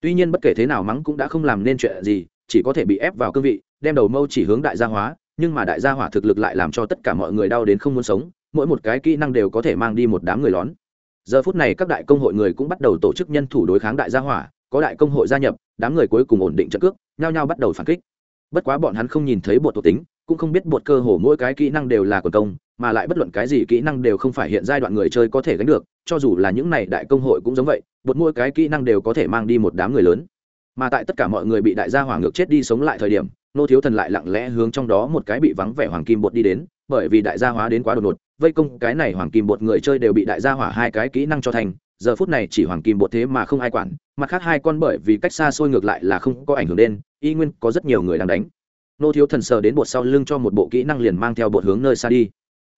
Tuy nhiên bất kể thế nào mắng cũng đã không làm nên chuyện gì, chỉ có thể bị ép vào cương vị, đem đầu mâu chỉ hướng đại gia hóa, nhưng mà đại gia hỏa thực lực lại làm cho tất cả mọi người đau đến không muốn sống, mỗi một cái kỹ năng đều có thể mang đi một đám người lón giờ phút này các đại công hội người cũng bắt đầu tổ chức nhân thủ đối kháng đại gia hỏa, có đại công hội gia nhập, đám người cuối cùng ổn định trận cước, nhao nhao bắt đầu phản kích. Bất quá bọn hắn không nhìn thấy bột thuộc tính, cũng không biết bột cơ hồ mỗi cái kỹ năng đều là quần công, mà lại bất luận cái gì kỹ năng đều không phải hiện giai đoạn người chơi có thể gánh được, cho dù là những này đại công hội cũng giống vậy bột mỗi cái kỹ năng đều có thể mang đi một đám người lớn. Mà tại tất cả mọi người bị đại gia hỏa ngược chết đi sống lại thời điểm nô thiếu thần lại lặng lẽ hướng trong đó một cái bị vắng vẻ hoàng kim bột đi đến, bởi vì đại gia hóa đến quá đột ngột, vây công cái này hoàng kim bột người chơi đều bị đại gia hỏa hai cái kỹ năng cho thành, giờ phút này chỉ hoàng kim bột thế mà không ai quản, mặt khác hai con bởi vì cách xa xôi ngược lại là không có ảnh hưởng đến, y nguyên có rất nhiều người đang đánh. Nô thiếu thần sờ đến bột sau lưng cho một bộ kỹ năng liền mang theo bột hướng nơi xa đi.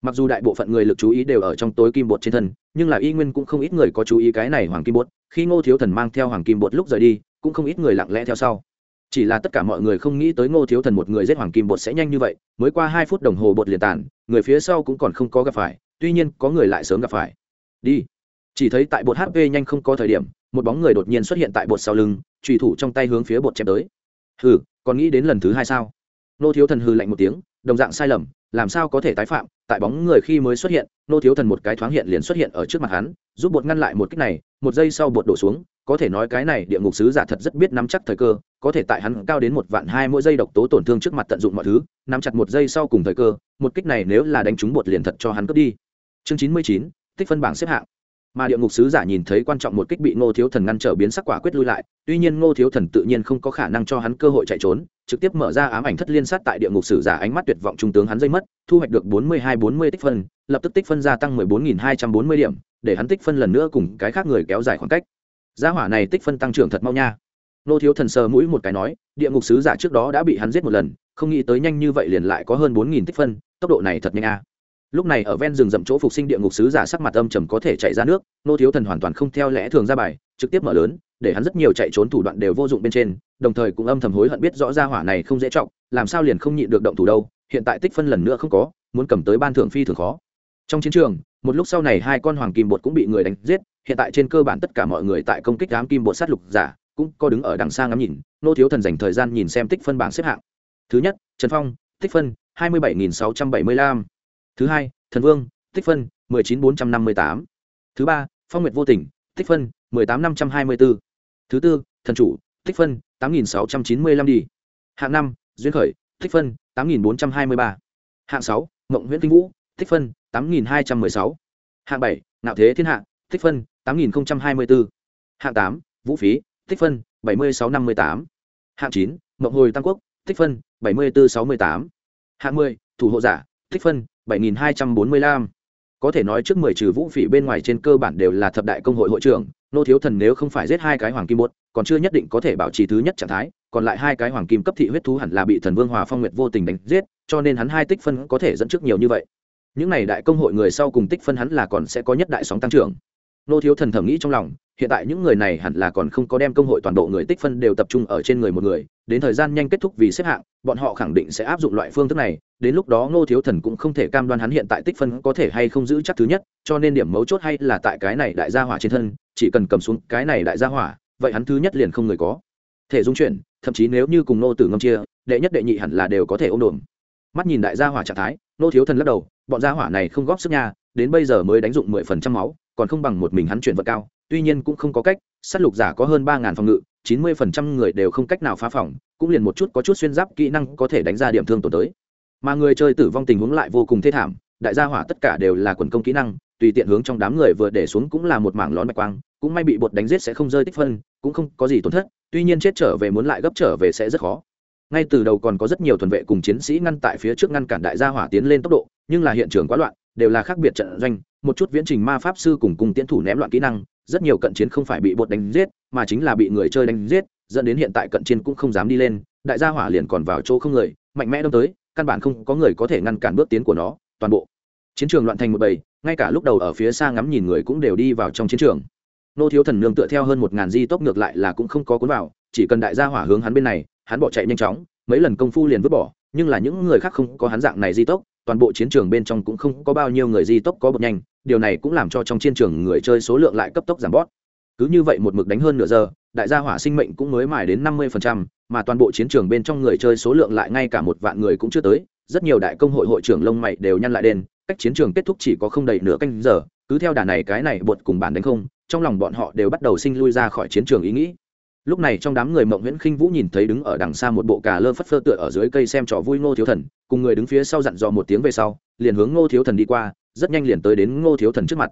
Mặc dù đại bộ phận người lực chú ý đều ở trong tối kim bột trên thân, nhưng là y nguyên cũng không ít người có chú ý cái này hoàng kim bột, khi ngô thiếu thần mang theo hoàng kim bột lúc rời đi, cũng không ít người lặng lẽ theo sau chỉ là tất cả mọi người không nghĩ tới ngô thiếu thần một người giết hoàng kim bột sẽ nhanh như vậy, mới qua hai phút đồng hồ bột liền tàn, người phía sau cũng còn không có gặp phải, tuy nhiên có người lại sớm gặp phải. Đi. Chỉ thấy tại bột hp nhanh không có thời điểm, một bóng người đột nhiên xuất hiện tại bột sau lưng trùy thủ trong tay hướng phía bột chém tới. Hừ, còn nghĩ đến lần thứ hai sao? Nô thiếu thần hư lạnh một tiếng, đồng dạng sai lầm, làm sao có thể tái phạm? Tại bóng người khi mới xuất hiện nô thiếu thần một cái thoáng hiện liền xuất hiện ở trước mặt hắn, giúp bột ngăn lại một cách này, một giây sau bột đổ xuống có thể nói cái này địa ngục sứ giả thật rất biết nắm chắc thời cơ, có thể tại hắn cao đến một vạn hai mỗi giây độc tố tổn thương trước mặt tận dụng mọi thứ, nắm chặt một giây sau cùng thời cơ, một kích này nếu là đánh trúng bột liền thật cho hắn cướp đi. Chương chín mươi chín, tích phân bảng xếp hạng. Mà địa ngục sứ giả nhìn thấy quan trọng một kích bị ngô thiếu thần ngăn trở biến sắc quả quyết lui lại, tuy nhiên ngô thiếu thần tự nhiên không có khả năng cho hắn cơ hội chạy trốn, trực tiếp mở ra ám ảnh thất liên sát tại địa ngục sứ giả ánh mắt tuyệt vọng trung tướng hắn dây mất, thu hoạch được bốn mươi hai bốn mươi tích phân, lập tức tích phân gia tăng mười bốn nghìn hai trăm bốn mươi điểm, để hắn tích phân lần nữa cùng cái khác người kéo dài khoảng cách gia hỏa này tích phân tăng trưởng thật mau nha. Nô thiếu thần sờ mũi một cái nói, địa ngục sứ giả trước đó đã bị hắn giết một lần, không nghĩ tới nhanh như vậy liền lại có hơn bốn nghìn tích phân, tốc độ này thật nhanh a. Lúc này ở ven rừng rậm chỗ phục sinh địa ngục sứ giả sắc mặt âm trầm có thể chạy ra nước, nô thiếu thần hoàn toàn không theo lẽ thường ra bài, trực tiếp mở lớn, để hắn rất nhiều chạy trốn thủ đoạn đều vô dụng bên trên, đồng thời cũng âm thầm hối hận biết rõ ra hỏa này không dễ trọng, làm sao liền không nhịn được động thủ đâu, hiện tại tích phân lần nữa không có, muốn cầm tới ban thưởng phi thường khó. Trong chiến trường, một lúc sau này hai con hoàng kim bột cũng bị người đánh giết hiện tại trên cơ bản tất cả mọi người tại công kích đám kim bộ sát lục giả cũng có đứng ở đằng xa ngắm nhìn, nô thiếu thần dành thời gian nhìn xem tích phân bảng xếp hạng. Thứ nhất, trần phong, tích phân, hai mươi bảy nghìn sáu trăm bảy mươi lăm. Thứ hai, thần vương, tích phân, mười chín bốn trăm năm mươi tám. Thứ ba, phong nguyệt vô tình, tích phân, mười tám năm trăm hai mươi bốn thứ tư, thần chủ, tích phân, tám nghìn sáu trăm chín mươi lăm đi. Hạng năm, duyên khởi, tích phân, tám nghìn bốn trăm hai mươi ba. Hạng sáu, mộng nguyễn kinh vũ, tích phân, tám nghìn hai trăm mười sáu. Hạng bảy nạo thế thiên hạ, tích phân tám nghìn hai mươi bốn. Hạng 8 vũ phí, tích phân, bảy mươi sáu năm mươi tám. Hạng 9 mộng hồi tam quốc, tích phân, bảy mươi bốn sáu mươi tám. Hạng mười, thủ hộ giả, tích phân, bảy nghìn hai trăm bốn mươi lăm. Có thể nói trước mười trừ vũ phỉ bên ngoài trên cơ bản đều là thập đại công hội hội trưởng, nô thiếu thần nếu không phải giết hai cái hoàng kim bốt, còn chưa nhất định có thể bảo trì thứ nhất trạng thái, còn lại hai cái hoàng kim cấp thị huyết thú hẳn là bị thần vương hòa phong nguyệt vô tình đánh giết, cho nên hắn hai tích phân có thể dẫn trước nhiều như vậy. Những này đại công hội người sau cùng tích phân hắn là còn sẽ có nhất đại sóng tăng trưởng nô thiếu thần thẩm nghĩ trong lòng, hiện tại những người này hẳn là còn không có đem công hội toàn bộ người tích phân đều tập trung ở trên người một người, đến thời gian nhanh kết thúc vì xếp hạng, bọn họ khẳng định sẽ áp dụng loại phương thức này, đến lúc đó ngô thiếu thần cũng không thể cam đoan hắn hiện tại tích phân có thể hay không giữ chắc thứ nhất, cho nên điểm mấu chốt hay là tại cái này đại gia hỏa trên thân, chỉ cần cầm xuống cái này đại gia hỏa, vậy hắn thứ nhất liền không người có. Thể dung chuyển, thậm chí nếu như cùng nô tử ngâm chia, đệ nhất đệ nhị hẳn là đều có thể ôm đồm. Mắt nhìn đại gia hỏa trạng thái, nô thiếu thần lắc đầu, bọn gia hỏa này không góp sức nha, đến bây giờ mới đánh dụng mười phần trăm máu còn không bằng một mình hắn chuyển vật cao, tuy nhiên cũng không có cách, sát lục giả có hơn ba ngàn phòng ngự, chín mươi phần trăm người đều không cách nào phá phòng, cũng liền một chút có chút xuyên giáp kỹ năng có thể đánh ra điểm thương tổn tới. Mà người chơi tử vong tình huống lại vô cùng thê thảm, đại gia hỏa tất cả đều là quần công kỹ năng, tùy tiện hướng trong đám người vừa để xuống cũng là một mảng lón bạch quang, cũng may bị bột đánh giết sẽ không rơi tích phân, cũng không có gì tổn thất, tuy nhiên chết trở về muốn lại gấp trở về sẽ rất khó. Ngay từ đầu còn có rất nhiều thuần vệ cùng chiến sĩ ngăn tại phía trước ngăn cản đại gia hỏa tiến lên tốc độ, nhưng là hiện trường quá loạn đều là khác biệt trận doanh, một chút viễn trình ma pháp sư cùng cùng tiến thủ ném loạn kỹ năng, rất nhiều cận chiến không phải bị bột đánh giết, mà chính là bị người chơi đánh giết, dẫn đến hiện tại cận chiến cũng không dám đi lên, đại gia hỏa liền còn vào chỗ không người, mạnh mẽ đâm tới, căn bản không có người có thể ngăn cản bước tiến của nó, toàn bộ. Chiến trường loạn thành một bầy, ngay cả lúc đầu ở phía xa ngắm nhìn người cũng đều đi vào trong chiến trường. Nô thiếu thần nương tựa theo hơn một ngàn di tốc ngược lại là cũng không có cuốn vào, chỉ cần đại gia hỏa hướng hắn bên này, hắn bỏ chạy nhanh chóng, mấy lần công phu liền vứt bỏ, nhưng là những người khác không có hắn dạng này di tốc toàn bộ chiến trường bên trong cũng không có bao nhiêu người di tốc có bậc nhanh điều này cũng làm cho trong chiến trường người chơi số lượng lại cấp tốc giảm bót cứ như vậy một mực đánh hơn nửa giờ đại gia hỏa sinh mệnh cũng mới mài đến năm mươi phần trăm, mà toàn bộ chiến trường bên trong người chơi số lượng lại ngay cả một vạn người cũng chưa tới rất nhiều đại công hội hội trưởng lông mày đều nhăn lại đen cách chiến trường kết thúc chỉ có không đầy nửa canh giờ cứ theo đà này cái này bột cùng bản đánh không trong lòng bọn họ đều bắt đầu sinh lui ra khỏi chiến trường ý nghĩ lúc này trong đám người mộng nguyễn khinh vũ nhìn thấy đứng ở đằng xa một bộ cà lơ phất phơ tựa ở dưới cây xem trò vui ngô thiếu thần, cùng người đứng phía sau dặn dò một tiếng về sau, liền hướng ngô thiếu thần đi qua, rất nhanh liền tới đến ngô thiếu thần trước mặt.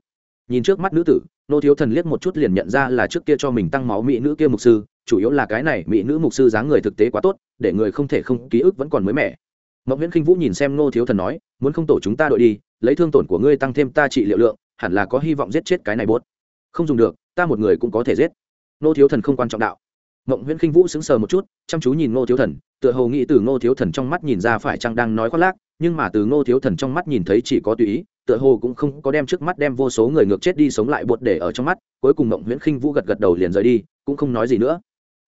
Nhìn trước mắt nữ tử, ngô thiếu thần liếc một chút liền nhận ra là trước kia cho mình tăng máu mỹ nữ kia mục sư, chủ yếu là cái này mỹ nữ mục sư dáng người thực tế quá tốt, để người không thể không ký ức vẫn còn mới mẻ. Mộng nguyễn khinh vũ nhìn xem ngô thiếu thần nói, muốn không tổ chúng ta đội đi, lấy thương tổn của ngươi tăng thêm ta trị liệu lượng, hẳn là có hy vọng giết chết cái này bốt không dùng được, ta một người cũng có thể giết. Nô thiếu thần không quan trọng đạo. Mộng nguyễn khinh vũ sững sờ một chút, chăm chú nhìn Nô thiếu thần, tựa hồ nghĩ từ Nô thiếu thần trong mắt nhìn ra phải chăng đang nói khoác lác, nhưng mà từ Nô thiếu thần trong mắt nhìn thấy chỉ có tùy ý, tựa hồ cũng không có đem trước mắt đem vô số người ngược chết đi sống lại buột để ở trong mắt, cuối cùng mộng nguyễn khinh vũ gật gật đầu liền rời đi, cũng không nói gì nữa.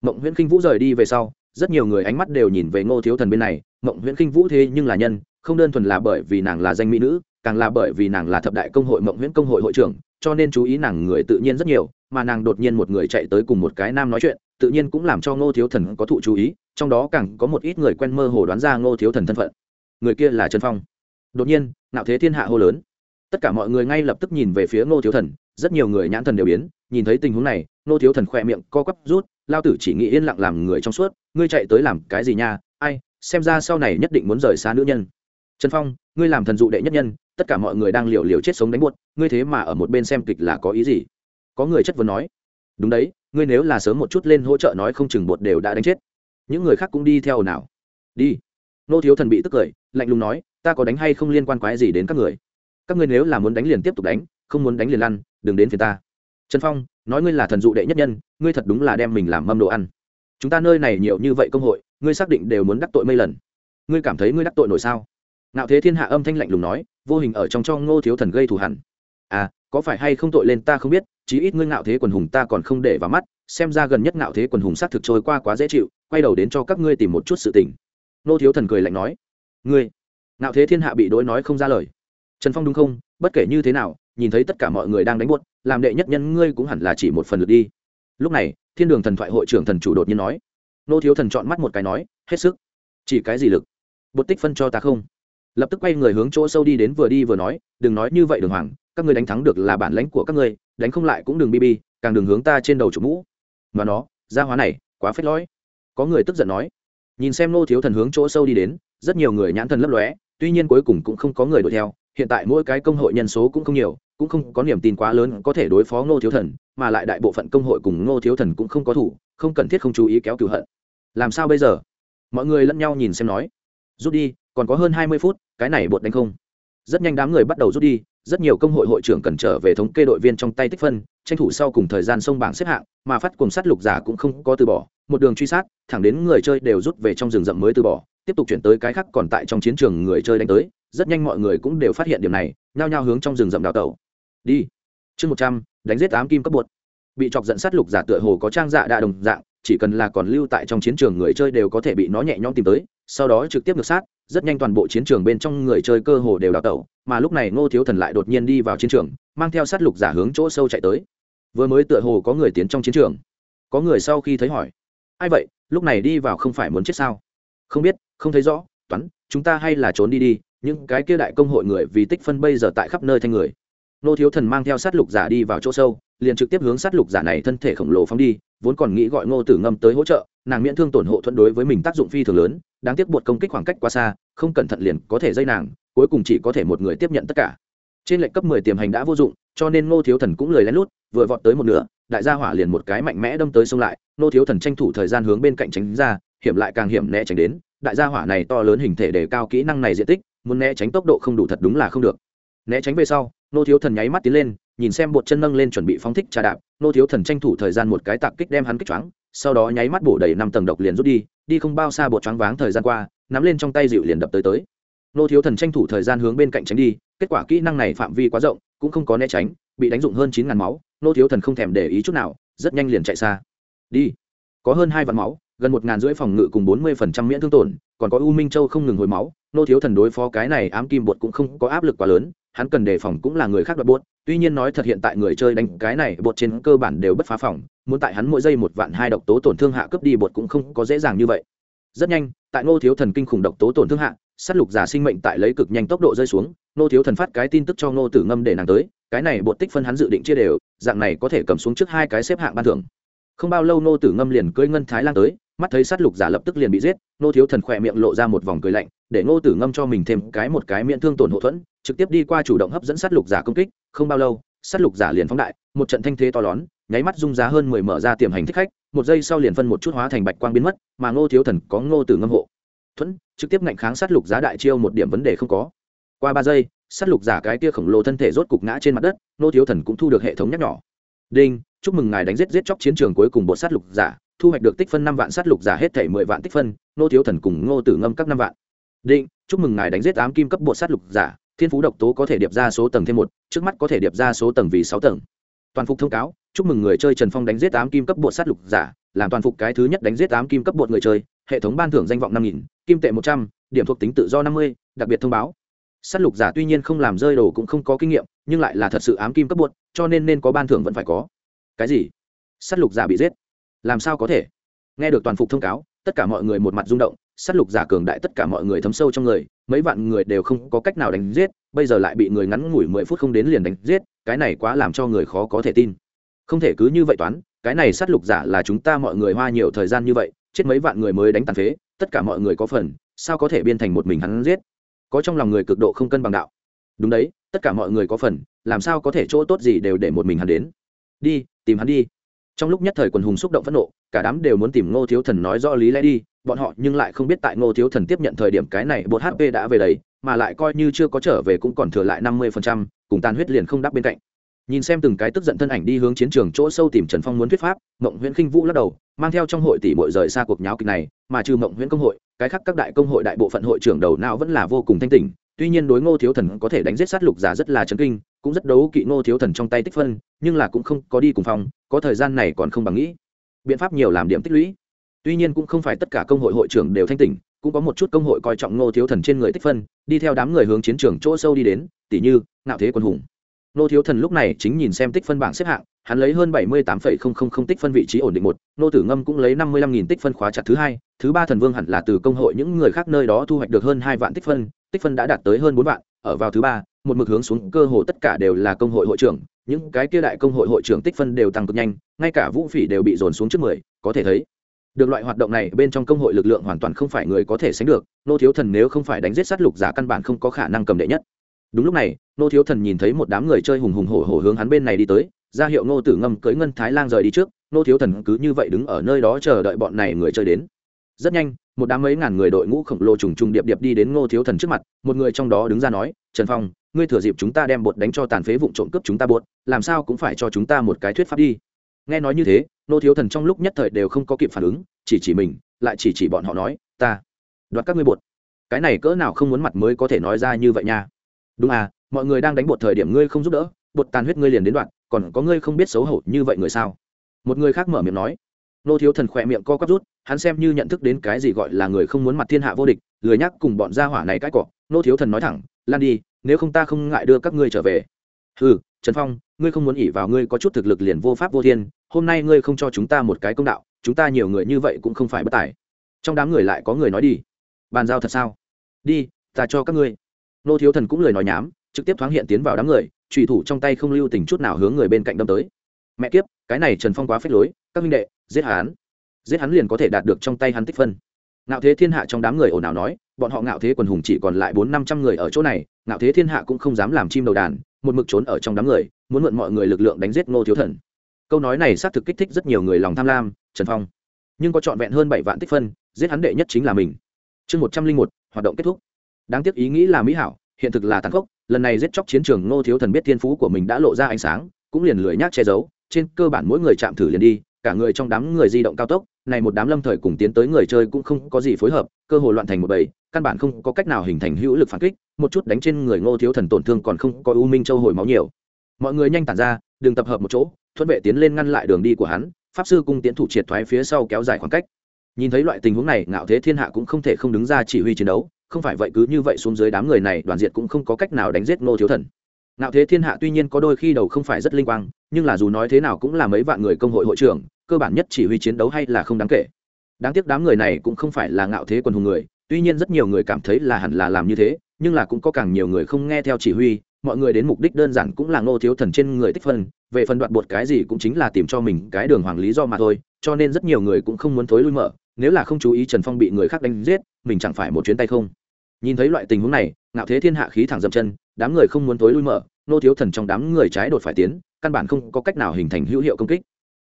Mộng nguyễn khinh vũ rời đi về sau, rất nhiều người ánh mắt đều nhìn về ngô thiếu thần bên này, mộng nguyễn khinh vũ thế nhưng là nhân, không đơn thuần là bởi vì nàng là danh mỹ nữ, càng là bởi vì nàng là thập đại công hội mộng nguyễn công hội hội trưởng, cho nên chú ý nàng người tự nhiên rất nhiều mà nàng đột nhiên một người chạy tới cùng một cái nam nói chuyện, tự nhiên cũng làm cho ngô thiếu thần có thụ chú ý, trong đó càng có một ít người quen mơ hồ đoán ra ngô thiếu thần thân phận. Người kia là trần phong. Đột nhiên nạo thế thiên hạ hô lớn. Tất cả mọi người ngay lập tức nhìn về phía ngô thiếu thần, rất nhiều người nhãn thần đều biến, nhìn thấy tình huống này, ngô thiếu thần khỏe miệng co quắp rút, lao tử chỉ nghĩ yên lặng làm người trong suốt, ngươi chạy tới làm cái gì nha? Ai, xem ra sau này nhất định muốn rời xa nữ nhân. Trần phong, ngươi làm thần dụ đệ nhất nhân, tất cả mọi người đang liều liều chết sống đánh buốt, ngươi thế mà ở một bên xem kịch là có ý gì? Có người chất vấn nói, đúng đấy, ngươi nếu là sớm một chút lên hỗ trợ nói không chừng bột đều đã đánh chết. Những người khác cũng đi theo nào. Đi. Nô thiếu thần bị tức cười, lạnh lùng nói, ta có đánh hay không liên quan quái gì đến các người? Các ngươi nếu là muốn đánh liền tiếp tục đánh, không muốn đánh liền lăn, đừng đến phía ta. Trần phong, nói ngươi là thần dụ đệ nhất nhân, ngươi thật đúng là đem mình làm mâm đồ ăn. Chúng ta nơi này nhiều như vậy công hội, ngươi xác định đều muốn đắc tội mấy lần. Ngươi cảm thấy ngươi đắc tội nổi sao? Ngạo thế thiên hạ âm thanh lạnh lùng nói, vô hình ở trong cho ngô thiếu thần gây thù hẳn à có phải hay không tội lên ta không biết, chí ít ngươi ngạo thế quần hùng ta còn không để vào mắt, xem ra gần nhất ngạo thế quần hùng xác thực trôi qua quá dễ chịu, quay đầu đến cho các ngươi tìm một chút sự tình. Nô thiếu thần cười lạnh nói, ngươi, ngạo thế thiên hạ bị đối nói không ra lời. Trần phong đúng không? Bất kể như thế nào, nhìn thấy tất cả mọi người đang đánh buốt, làm đệ nhất nhân ngươi cũng hẳn là chỉ một phần lượt đi. Lúc này, thiên đường thần thoại hội trưởng thần chủ đột nhiên nói, nô thiếu thần chọn mắt một cái nói, hết sức. Chỉ cái gì lực? Bột tích phân cho ta không? Lập tức quay người hướng chỗ sâu đi đến vừa đi vừa nói, đừng nói như vậy đường hoàng các ngươi đánh thắng được là bản lãnh của các ngươi, đánh không lại cũng đừng bb càng đừng hướng ta trên đầu chủ mũ. Và nó ra hóa này, quá phết lõi. Có người tức giận nói. Nhìn xem nô thiếu thần hướng chỗ sâu đi đến, rất nhiều người nhãn thần lấp lóe, tuy nhiên cuối cùng cũng không có người đuổi theo, hiện tại mỗi cái công hội nhân số cũng không nhiều, cũng không có niềm tin quá lớn có thể đối phó ngô thiếu thần, mà lại đại bộ phận công hội cùng ngô thiếu thần cũng không có thủ, không cần thiết không chú ý kéo cửu hận. Làm sao bây giờ? Mọi người lẫn nhau nhìn xem nói. Rút đi, còn có hơn hai mươi phút, cái này bột đánh không. Rất nhanh đám người bắt đầu rút đi rất nhiều công hội hội trưởng cần trở về thống kê đội viên trong tay tích phân, tranh thủ sau cùng thời gian sông bảng xếp hạng, mà phát cùng sát lục giả cũng không có từ bỏ, một đường truy sát, thẳng đến người chơi đều rút về trong rừng rậm mới từ bỏ, tiếp tục chuyển tới cái khác còn tại trong chiến trường người chơi đánh tới, rất nhanh mọi người cũng đều phát hiện điểm này, nhao nhao hướng trong rừng rậm đào tẩu. Đi. Chương một trăm, đánh giết tám kim cấp bột. Bị chọc dẫn sát lục giả tựa hồ có trang dạ đa đồng dạng, chỉ cần là còn lưu tại trong chiến trường người chơi đều có thể bị nó nhẹ nhõm tìm tới, sau đó trực tiếp ngược sát rất nhanh toàn bộ chiến trường bên trong người chơi cơ hồ đều đào tẩu, mà lúc này ngô thiếu thần lại đột nhiên đi vào chiến trường, mang theo sát lục giả hướng chỗ sâu chạy tới. Vừa mới tựa hồ có người tiến trong chiến trường. Có người sau khi thấy hỏi, ai vậy? Lúc này đi vào không phải muốn chết sao? Không biết, không thấy rõ. Toán, chúng ta hay là trốn đi đi. Những cái kia đại công hội người vì tích phân bây giờ tại khắp nơi thanh người nô thiếu thần mang theo sát lục giả đi vào chỗ sâu, liền trực tiếp hướng sát lục giả này thân thể khổng lồ phóng đi, vốn còn nghĩ gọi ngô tử ngâm tới hỗ trợ, nàng miễn thương tổn hộ thuận đối với mình tác dụng phi thường lớn, đáng tiếc buộc công kích khoảng cách quá xa, không cẩn thận liền có thể dây nàng, cuối cùng chỉ có thể một người tiếp nhận tất cả. Trên lệnh cấp mười tiềm hành đã vô dụng, cho nên ngô thiếu thần cũng lời lén lút, vừa vọt tới một nửa, đại gia hỏa liền một cái mạnh mẽ đâm tới xông lại, ngô thiếu thần tranh thủ thời gian hướng bên cạnh tránh ra, hiểm lại càng hiểm né tránh đến, đại gia hỏa này to lớn hình thể để cao kỹ năng này diện tích, muốn né tránh tốc độ không đủ thật đúng là không được. Né tránh về sau nô thiếu thần nháy mắt tiến lên, nhìn xem bột chân nâng lên chuẩn bị phóng thích trà đạp. Nô thiếu thần tranh thủ thời gian một cái tạc kích đem hắn kích choáng, sau đó nháy mắt bổ đầy năm tầng độc liền rút đi đi không bao xa bột choáng váng thời gian qua, nắm lên trong tay dịu liền đập tới tới. Nô thiếu thần tranh thủ thời gian hướng bên cạnh tránh đi, kết quả kỹ năng này phạm vi quá rộng, cũng không có né tránh, bị đánh dụng hơn chín ngàn máu, nô thiếu thần không thèm để ý chút nào, rất nhanh liền chạy xa. Đi. Có hơn hai vạn máu, gần một ngàn rưỡi phòng ngự cùng bốn mươi phần trăm miễn thương tổn, còn có u minh châu không ngừng hồi máu nô thiếu thần đối phó cái này ám kim bột cũng không có áp lực quá lớn, hắn cần đề phòng cũng là người khác đoạt bột, tuy nhiên nói thật hiện tại người chơi đánh cái này bột trên cơ bản đều bất phá phòng, muốn tại hắn mỗi giây một vạn hai độc tố tổn thương hạ cướp đi bột cũng không có dễ dàng như vậy. Rất nhanh, tại nô thiếu thần kinh khủng độc tố tổn thương hạ s á t lục giả sinh mệnh tại lấy cực nhanh tốc độ rơi xuống, nô thiếu thần phát cái tin tức cho nô tử ngâm để nàng tới, cái này bột tích phân hắn dự định chia đều, dạng này có thể cầm xuống trước hai cái xếp hạng ban thưởng. Không bao lâu nô tử ngâm liền cưỡi ngân thái lan tới mắt thấy sát lục giả lập tức liền bị giết nô thiếu thần khỏe miệng lộ ra một vòng cười lạnh, để ngô tử ngâm cho mình thêm cái một cái miễn thương tổn hậu thuẫn, trực tiếp đi qua chủ động hấp dẫn sát lục giả công kích, không bao lâu, sát lục giả liền phóng đại, một trận thanh thế to lớn, nháy mắt dung giá hơn mười mở ra tiềm hành thích khách, một giây sau liền phân một chút hóa thành bạch quang biến mất, mà ngô thiếu thần có ngô tử ngâm hộ. Thuẫn, trực tiếp ngạnh kháng sát lục giá đại chiêu một điểm vấn đề không có. Qua ba giây, sát lục giả cái kia khổng lồ thân thể rốt cục ngã trên mặt đất, ngô thiếu thần cũng thu được hệ thống nhắc nhỏ đinh, chúc mừng ngài đánh giết giết chóc chiến trường cuối cùng bộ sát lục giả thu hoạch được tích phân năm vạn sát lục giả hết thể mười vạn tích phân, nô thiếu thần cùng ngô tử ngâm các năm vạn. Định, chúc mừng ngài đánh giết tám kim cấp bộ sát lục giả, thiên phú độc tố có thể điệp ra số tầng thêm một, trước mắt có thể điệp ra số tầng vì sáu tầng. Toàn phục thông cáo, chúc mừng người chơi trần phong đánh giết tám kim cấp bộ sát lục giả, làm toàn phục cái thứ nhất đánh giết tám kim cấp bộ người chơi, hệ thống ban thưởng danh vọng năm nghìn, kim tệ một trăm, điểm thuộc tính tự do năm mươi, đặc biệt thông báo. Sát lục giả tuy nhiên không làm rơi đồ cũng không có kinh nghiệm, nhưng lại là thật sự ám kim cấp bột cho nên nên có ban thưởng vẫn phải có. Cái gì? Sát lục giả bị giết làm sao có thể? Nghe được toàn phục thông cáo, tất cả mọi người một mặt rung động, sát lục giả cường đại tất cả mọi người thấm sâu trong người, mấy vạn người đều không có cách nào đánh giết, bây giờ lại bị người ngắn ngủi mười phút không đến liền đánh giết, cái này quá làm cho người khó có thể tin. Không thể cứ như vậy toán, cái này sát lục giả là chúng ta mọi người hoa nhiều thời gian như vậy, chết mấy vạn người mới đánh tàn phế, tất cả mọi người có phần, sao có thể biên thành một mình hắn giết? Có trong lòng người cực độ không cân bằng đạo. Đúng đấy, tất cả mọi người có phần, làm sao có thể chỗ tốt gì đều để một mình hắn đến? Đi, tìm hắn đi trong lúc nhất thời quần hùng xúc động phẫn nộ, cả đám đều muốn tìm ngô thiếu thần nói rõ lý lẽ đi, bọn họ nhưng lại không biết tại ngô thiếu thần tiếp nhận thời điểm cái này bột hp đã về đấy mà lại coi như chưa có trở về cũng còn thừa lại năm mươi phần trăm, cùng tàn huyết liền không đáp bên cạnh. Nhìn xem từng cái tức giận thân ảnh đi hướng chiến trường chỗ sâu tìm trần phong muốn thuyết pháp, mộng nguyễn khinh vũ lắc đầu, mang theo trong hội tỷ bội rời xa cuộc nháo kịch này, mà trừ mộng nguyễn công hội, cái khác các đại công hội đại bộ phận hội trưởng đầu não vẫn là vô cùng thanh tỉnh, tuy nhiên đối ngô thiếu thần có thể đánh giết sát lục giả rất là chấn kinh cũng rất đấu kỵ ngô thiếu thần trong tay tích phân, nhưng là cũng không có đi cùng phòng, có thời gian này còn không bằng nghĩ. Biện pháp nhiều làm điểm tích lũy. Tuy nhiên cũng không phải tất cả công hội hội trưởng đều thanh tỉnh, cũng có một chút công hội coi trọng ngô thiếu thần trên người tích phân, đi theo đám người hướng chiến trường chỗ sâu đi đến tỷ như, ngạo thế quân hùng. Ngô thiếu thần lúc này chính nhìn xem tích phân bảng xếp hạng, hắn lấy hơn bảy mươi tám tích phân vị trí ổn định một nô tử ngâm cũng lấy năm mươi lăm nghìn tích phân khóa chặt thứ hai, thứ ba thần vương hẳn là từ công hội những người khác nơi đó thu hoạch được hơn hai vạn tích phân tích phân đã đạt tới hơn bốn vạn, ở vào thứ ba một mực hướng xuống cơ hồ tất cả đều là công hội hội trưởng, những cái kia đại công hội hội trưởng tích phân đều tăng cực nhanh, ngay cả vũ phỉ đều bị dồn xuống trước mười, có thể thấy, được loại hoạt động này bên trong công hội lực lượng hoàn toàn không phải người có thể sánh được, nô thiếu thần nếu không phải đánh giết sát lục giả căn bản không có khả năng cầm đệ nhất. Đúng lúc này, nô thiếu thần nhìn thấy một đám người chơi hùng hùng hổ hổ hướng hắn bên này đi tới, ra hiệu nô tử ngâm cưới ngân thái lang rời đi trước, nô thiếu thần cứ như vậy đứng ở nơi đó chờ đợi bọn này người chơi đến. Rất nhanh, một đám mấy ngàn người đội ngũ khổng lồ trùng trùng điệp điệp đi đến ngô thiếu thần trước mặt, một người trong đó đứng ra nói, trần phong ngươi thừa dịp chúng ta đem bột đánh cho tàn phế vụn trộm cướp chúng ta bột, làm sao cũng phải cho chúng ta một cái thuyết pháp đi. Nghe nói như thế, nô thiếu thần trong lúc nhất thời đều không có kịp phản ứng, chỉ chỉ mình, lại chỉ chỉ bọn họ nói, ta, đoạt các ngươi bột. Cái này cỡ nào không muốn mặt mới có thể nói ra như vậy nha. Đúng à mọi người đang đánh bột thời điểm ngươi không giúp đỡ, bột tàn huyết ngươi liền đến đoạn, còn có ngươi không biết xấu hổ như vậy người sao? Một người khác mở miệng nói. Nô thiếu thần khỏe miệng co quắp rút, hắn xem như nhận thức đến cái gì gọi là người không muốn mặt thiên hạ vô địch, lười nhắc cùng bọn gia hỏa này cãi cọ. Nô thiếu thần nói thẳng, lan đi nếu không ta không ngại đưa các ngươi trở về. Ừ trần phong, ngươi không muốn ỉ vào ngươi có chút thực lực liền vô pháp vô thiên, hôm nay ngươi không cho chúng ta một cái công đạo, chúng ta nhiều người như vậy cũng không phải bất tài. Trong đám người lại có người nói đi. Bàn giao thật sao? Đi, ta cho các ngươi. Nô thiếu thần cũng lời nói nhám trực tiếp thoáng hiện tiến vào đám người, trùy thủ trong tay không lưu tình chút nào hướng người bên cạnh đâm tới. Mẹ kiếp, cái này trần phong quá phết lối, các minh đệ, giết hắn. Giết hắn liền có thể đạt được trong tay hắn tích phân. Ngạo thế thiên hạ trong đám người ồn ào nói bọn họ ngạo thế quần hùng chỉ còn lại bốn năm trăm người ở chỗ này, ngạo thế thiên hạ cũng không dám làm chim đầu đàn, một mực trốn ở trong đám người, muốn mượn mọi người lực lượng đánh giết ngô thiếu thần. Câu nói này xác thực kích thích rất nhiều người lòng tham lam, trần phong. Nhưng có trọn vẹn hơn bảy vạn tích phân, giết hắn đệ nhất chính là mình. Chương một trăm linh một, hoạt động kết thúc. Đáng tiếc ý nghĩ là mỹ hảo, hiện thực là tàn khốc, lần này giết chóc chiến trường ngô thiếu thần biết thiên phú của mình đã lộ ra ánh sáng, cũng liền lười nhác che giấu, trên cơ bản mỗi người chạm thử liền đi, cả người trong đám người di động cao tốc này một đám lâm thời cùng tiến tới người chơi cũng không có gì phối hợp, cơ hội loạn thành một bầy, căn bản không có cách nào hình thành hữu lực phản kích, một chút đánh trên người ngô thiếu thần tổn thương còn không có u minh châu hồi máu nhiều. Mọi người nhanh tản ra, đừng tập hợp một chỗ, thuận vệ tiến lên ngăn lại đường đi của hắn, pháp sư cung tiến thủ triệt thoái phía sau kéo dài khoảng cách. Nhìn thấy loại tình huống này, ngạo thế thiên hạ cũng không thể không đứng ra chỉ huy chiến đấu, không phải vậy cứ như vậy xuống dưới đám người này, đoàn diệt cũng không có cách nào đánh giết ngô thiếu thần. Ngạo thế thiên hạ tuy nhiên có đôi khi đầu không phải rất linh quang, nhưng là dù nói thế nào cũng là mấy vạn người công hội hội trưởng cơ bản nhất chỉ huy chiến đấu hay là không đáng kể. Đáng tiếc đám người này cũng không phải là ngạo thế quần hùng người, tuy nhiên rất nhiều người cảm thấy là hẳn là làm như thế, nhưng là cũng có càng nhiều người không nghe theo chỉ huy, mọi người đến mục đích đơn giản cũng là ngô thiếu thần trên người tích phân, về phần đoạn bột cái gì cũng chính là tìm cho mình cái đường hoàng lý do mà thôi, cho nên rất nhiều người cũng không muốn thối lui mở, nếu là không chú ý trần phong bị người khác đánh giết, mình chẳng phải một chuyến tay không. Nhìn thấy loại tình huống này, ngạo thế thiên hạ khí thẳng dậm chân, đám người không muốn thối lui mở nô thiếu thần trong đám người trái đột phải tiến, căn bản không có cách nào hình thành hữu hiệu công kích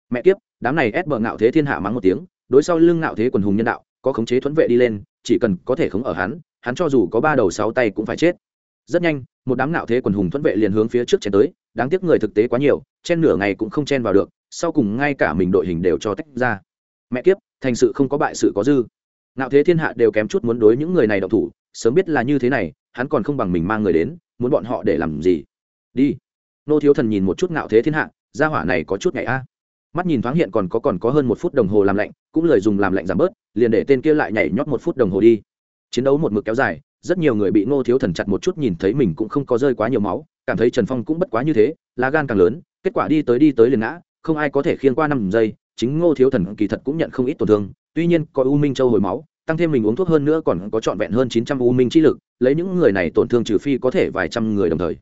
mẹ kiếp, đám này ép bờ ngạo thế thiên hạ mắng một tiếng, đối sau lưng ngạo thế quần hùng nhân đạo, có khống chế thuẫn vệ đi lên, chỉ cần có thể khống ở hắn hắn cho dù có ba đầu sáu tay cũng phải chết. Rất nhanh, một đám ngạo thế quần hùng thuẫn vệ liền hướng phía trước chen tới, đáng tiếc người thực tế quá nhiều, chen nửa ngày cũng không chen vào được, sau cùng ngay cả mình đội hình đều cho tách ra. Mẹ kiếp, thành sự không có bại sự có dư. Ngạo thế thiên hạ đều kém chút muốn đối những người này độc thủ, sớm biết là như thế này, hắn còn không bằng mình mang người đến, muốn bọn họ để làm gì? Đi. Nô thiếu thần nhìn một chút ngạo thế thiên hạ, gia hỏa này có chút ngày a mắt nhìn thoáng hiện còn có còn có hơn một phút đồng hồ làm lạnh, cũng lời dùng làm lạnh giảm bớt, liền để tên kia lại nhảy nhót một phút đồng hồ đi. Chiến đấu một mực kéo dài, rất nhiều người bị ngô thiếu thần chặt một chút nhìn thấy mình cũng không có rơi quá nhiều máu, cảm thấy trần phong cũng bất quá như thế, lá gan càng lớn, kết quả đi tới đi tới liền ngã, không ai có thể khiên qua năm giây, chính ngô thiếu thần kỳ thật cũng nhận không ít tổn thương, tuy nhiên có u minh châu hồi máu, tăng thêm mình uống thuốc hơn nữa còn có trọn vẹn hơn chín trăm u minh chi lực, lấy những người này tổn thương trừ phi có thể vài trăm người đồng thời.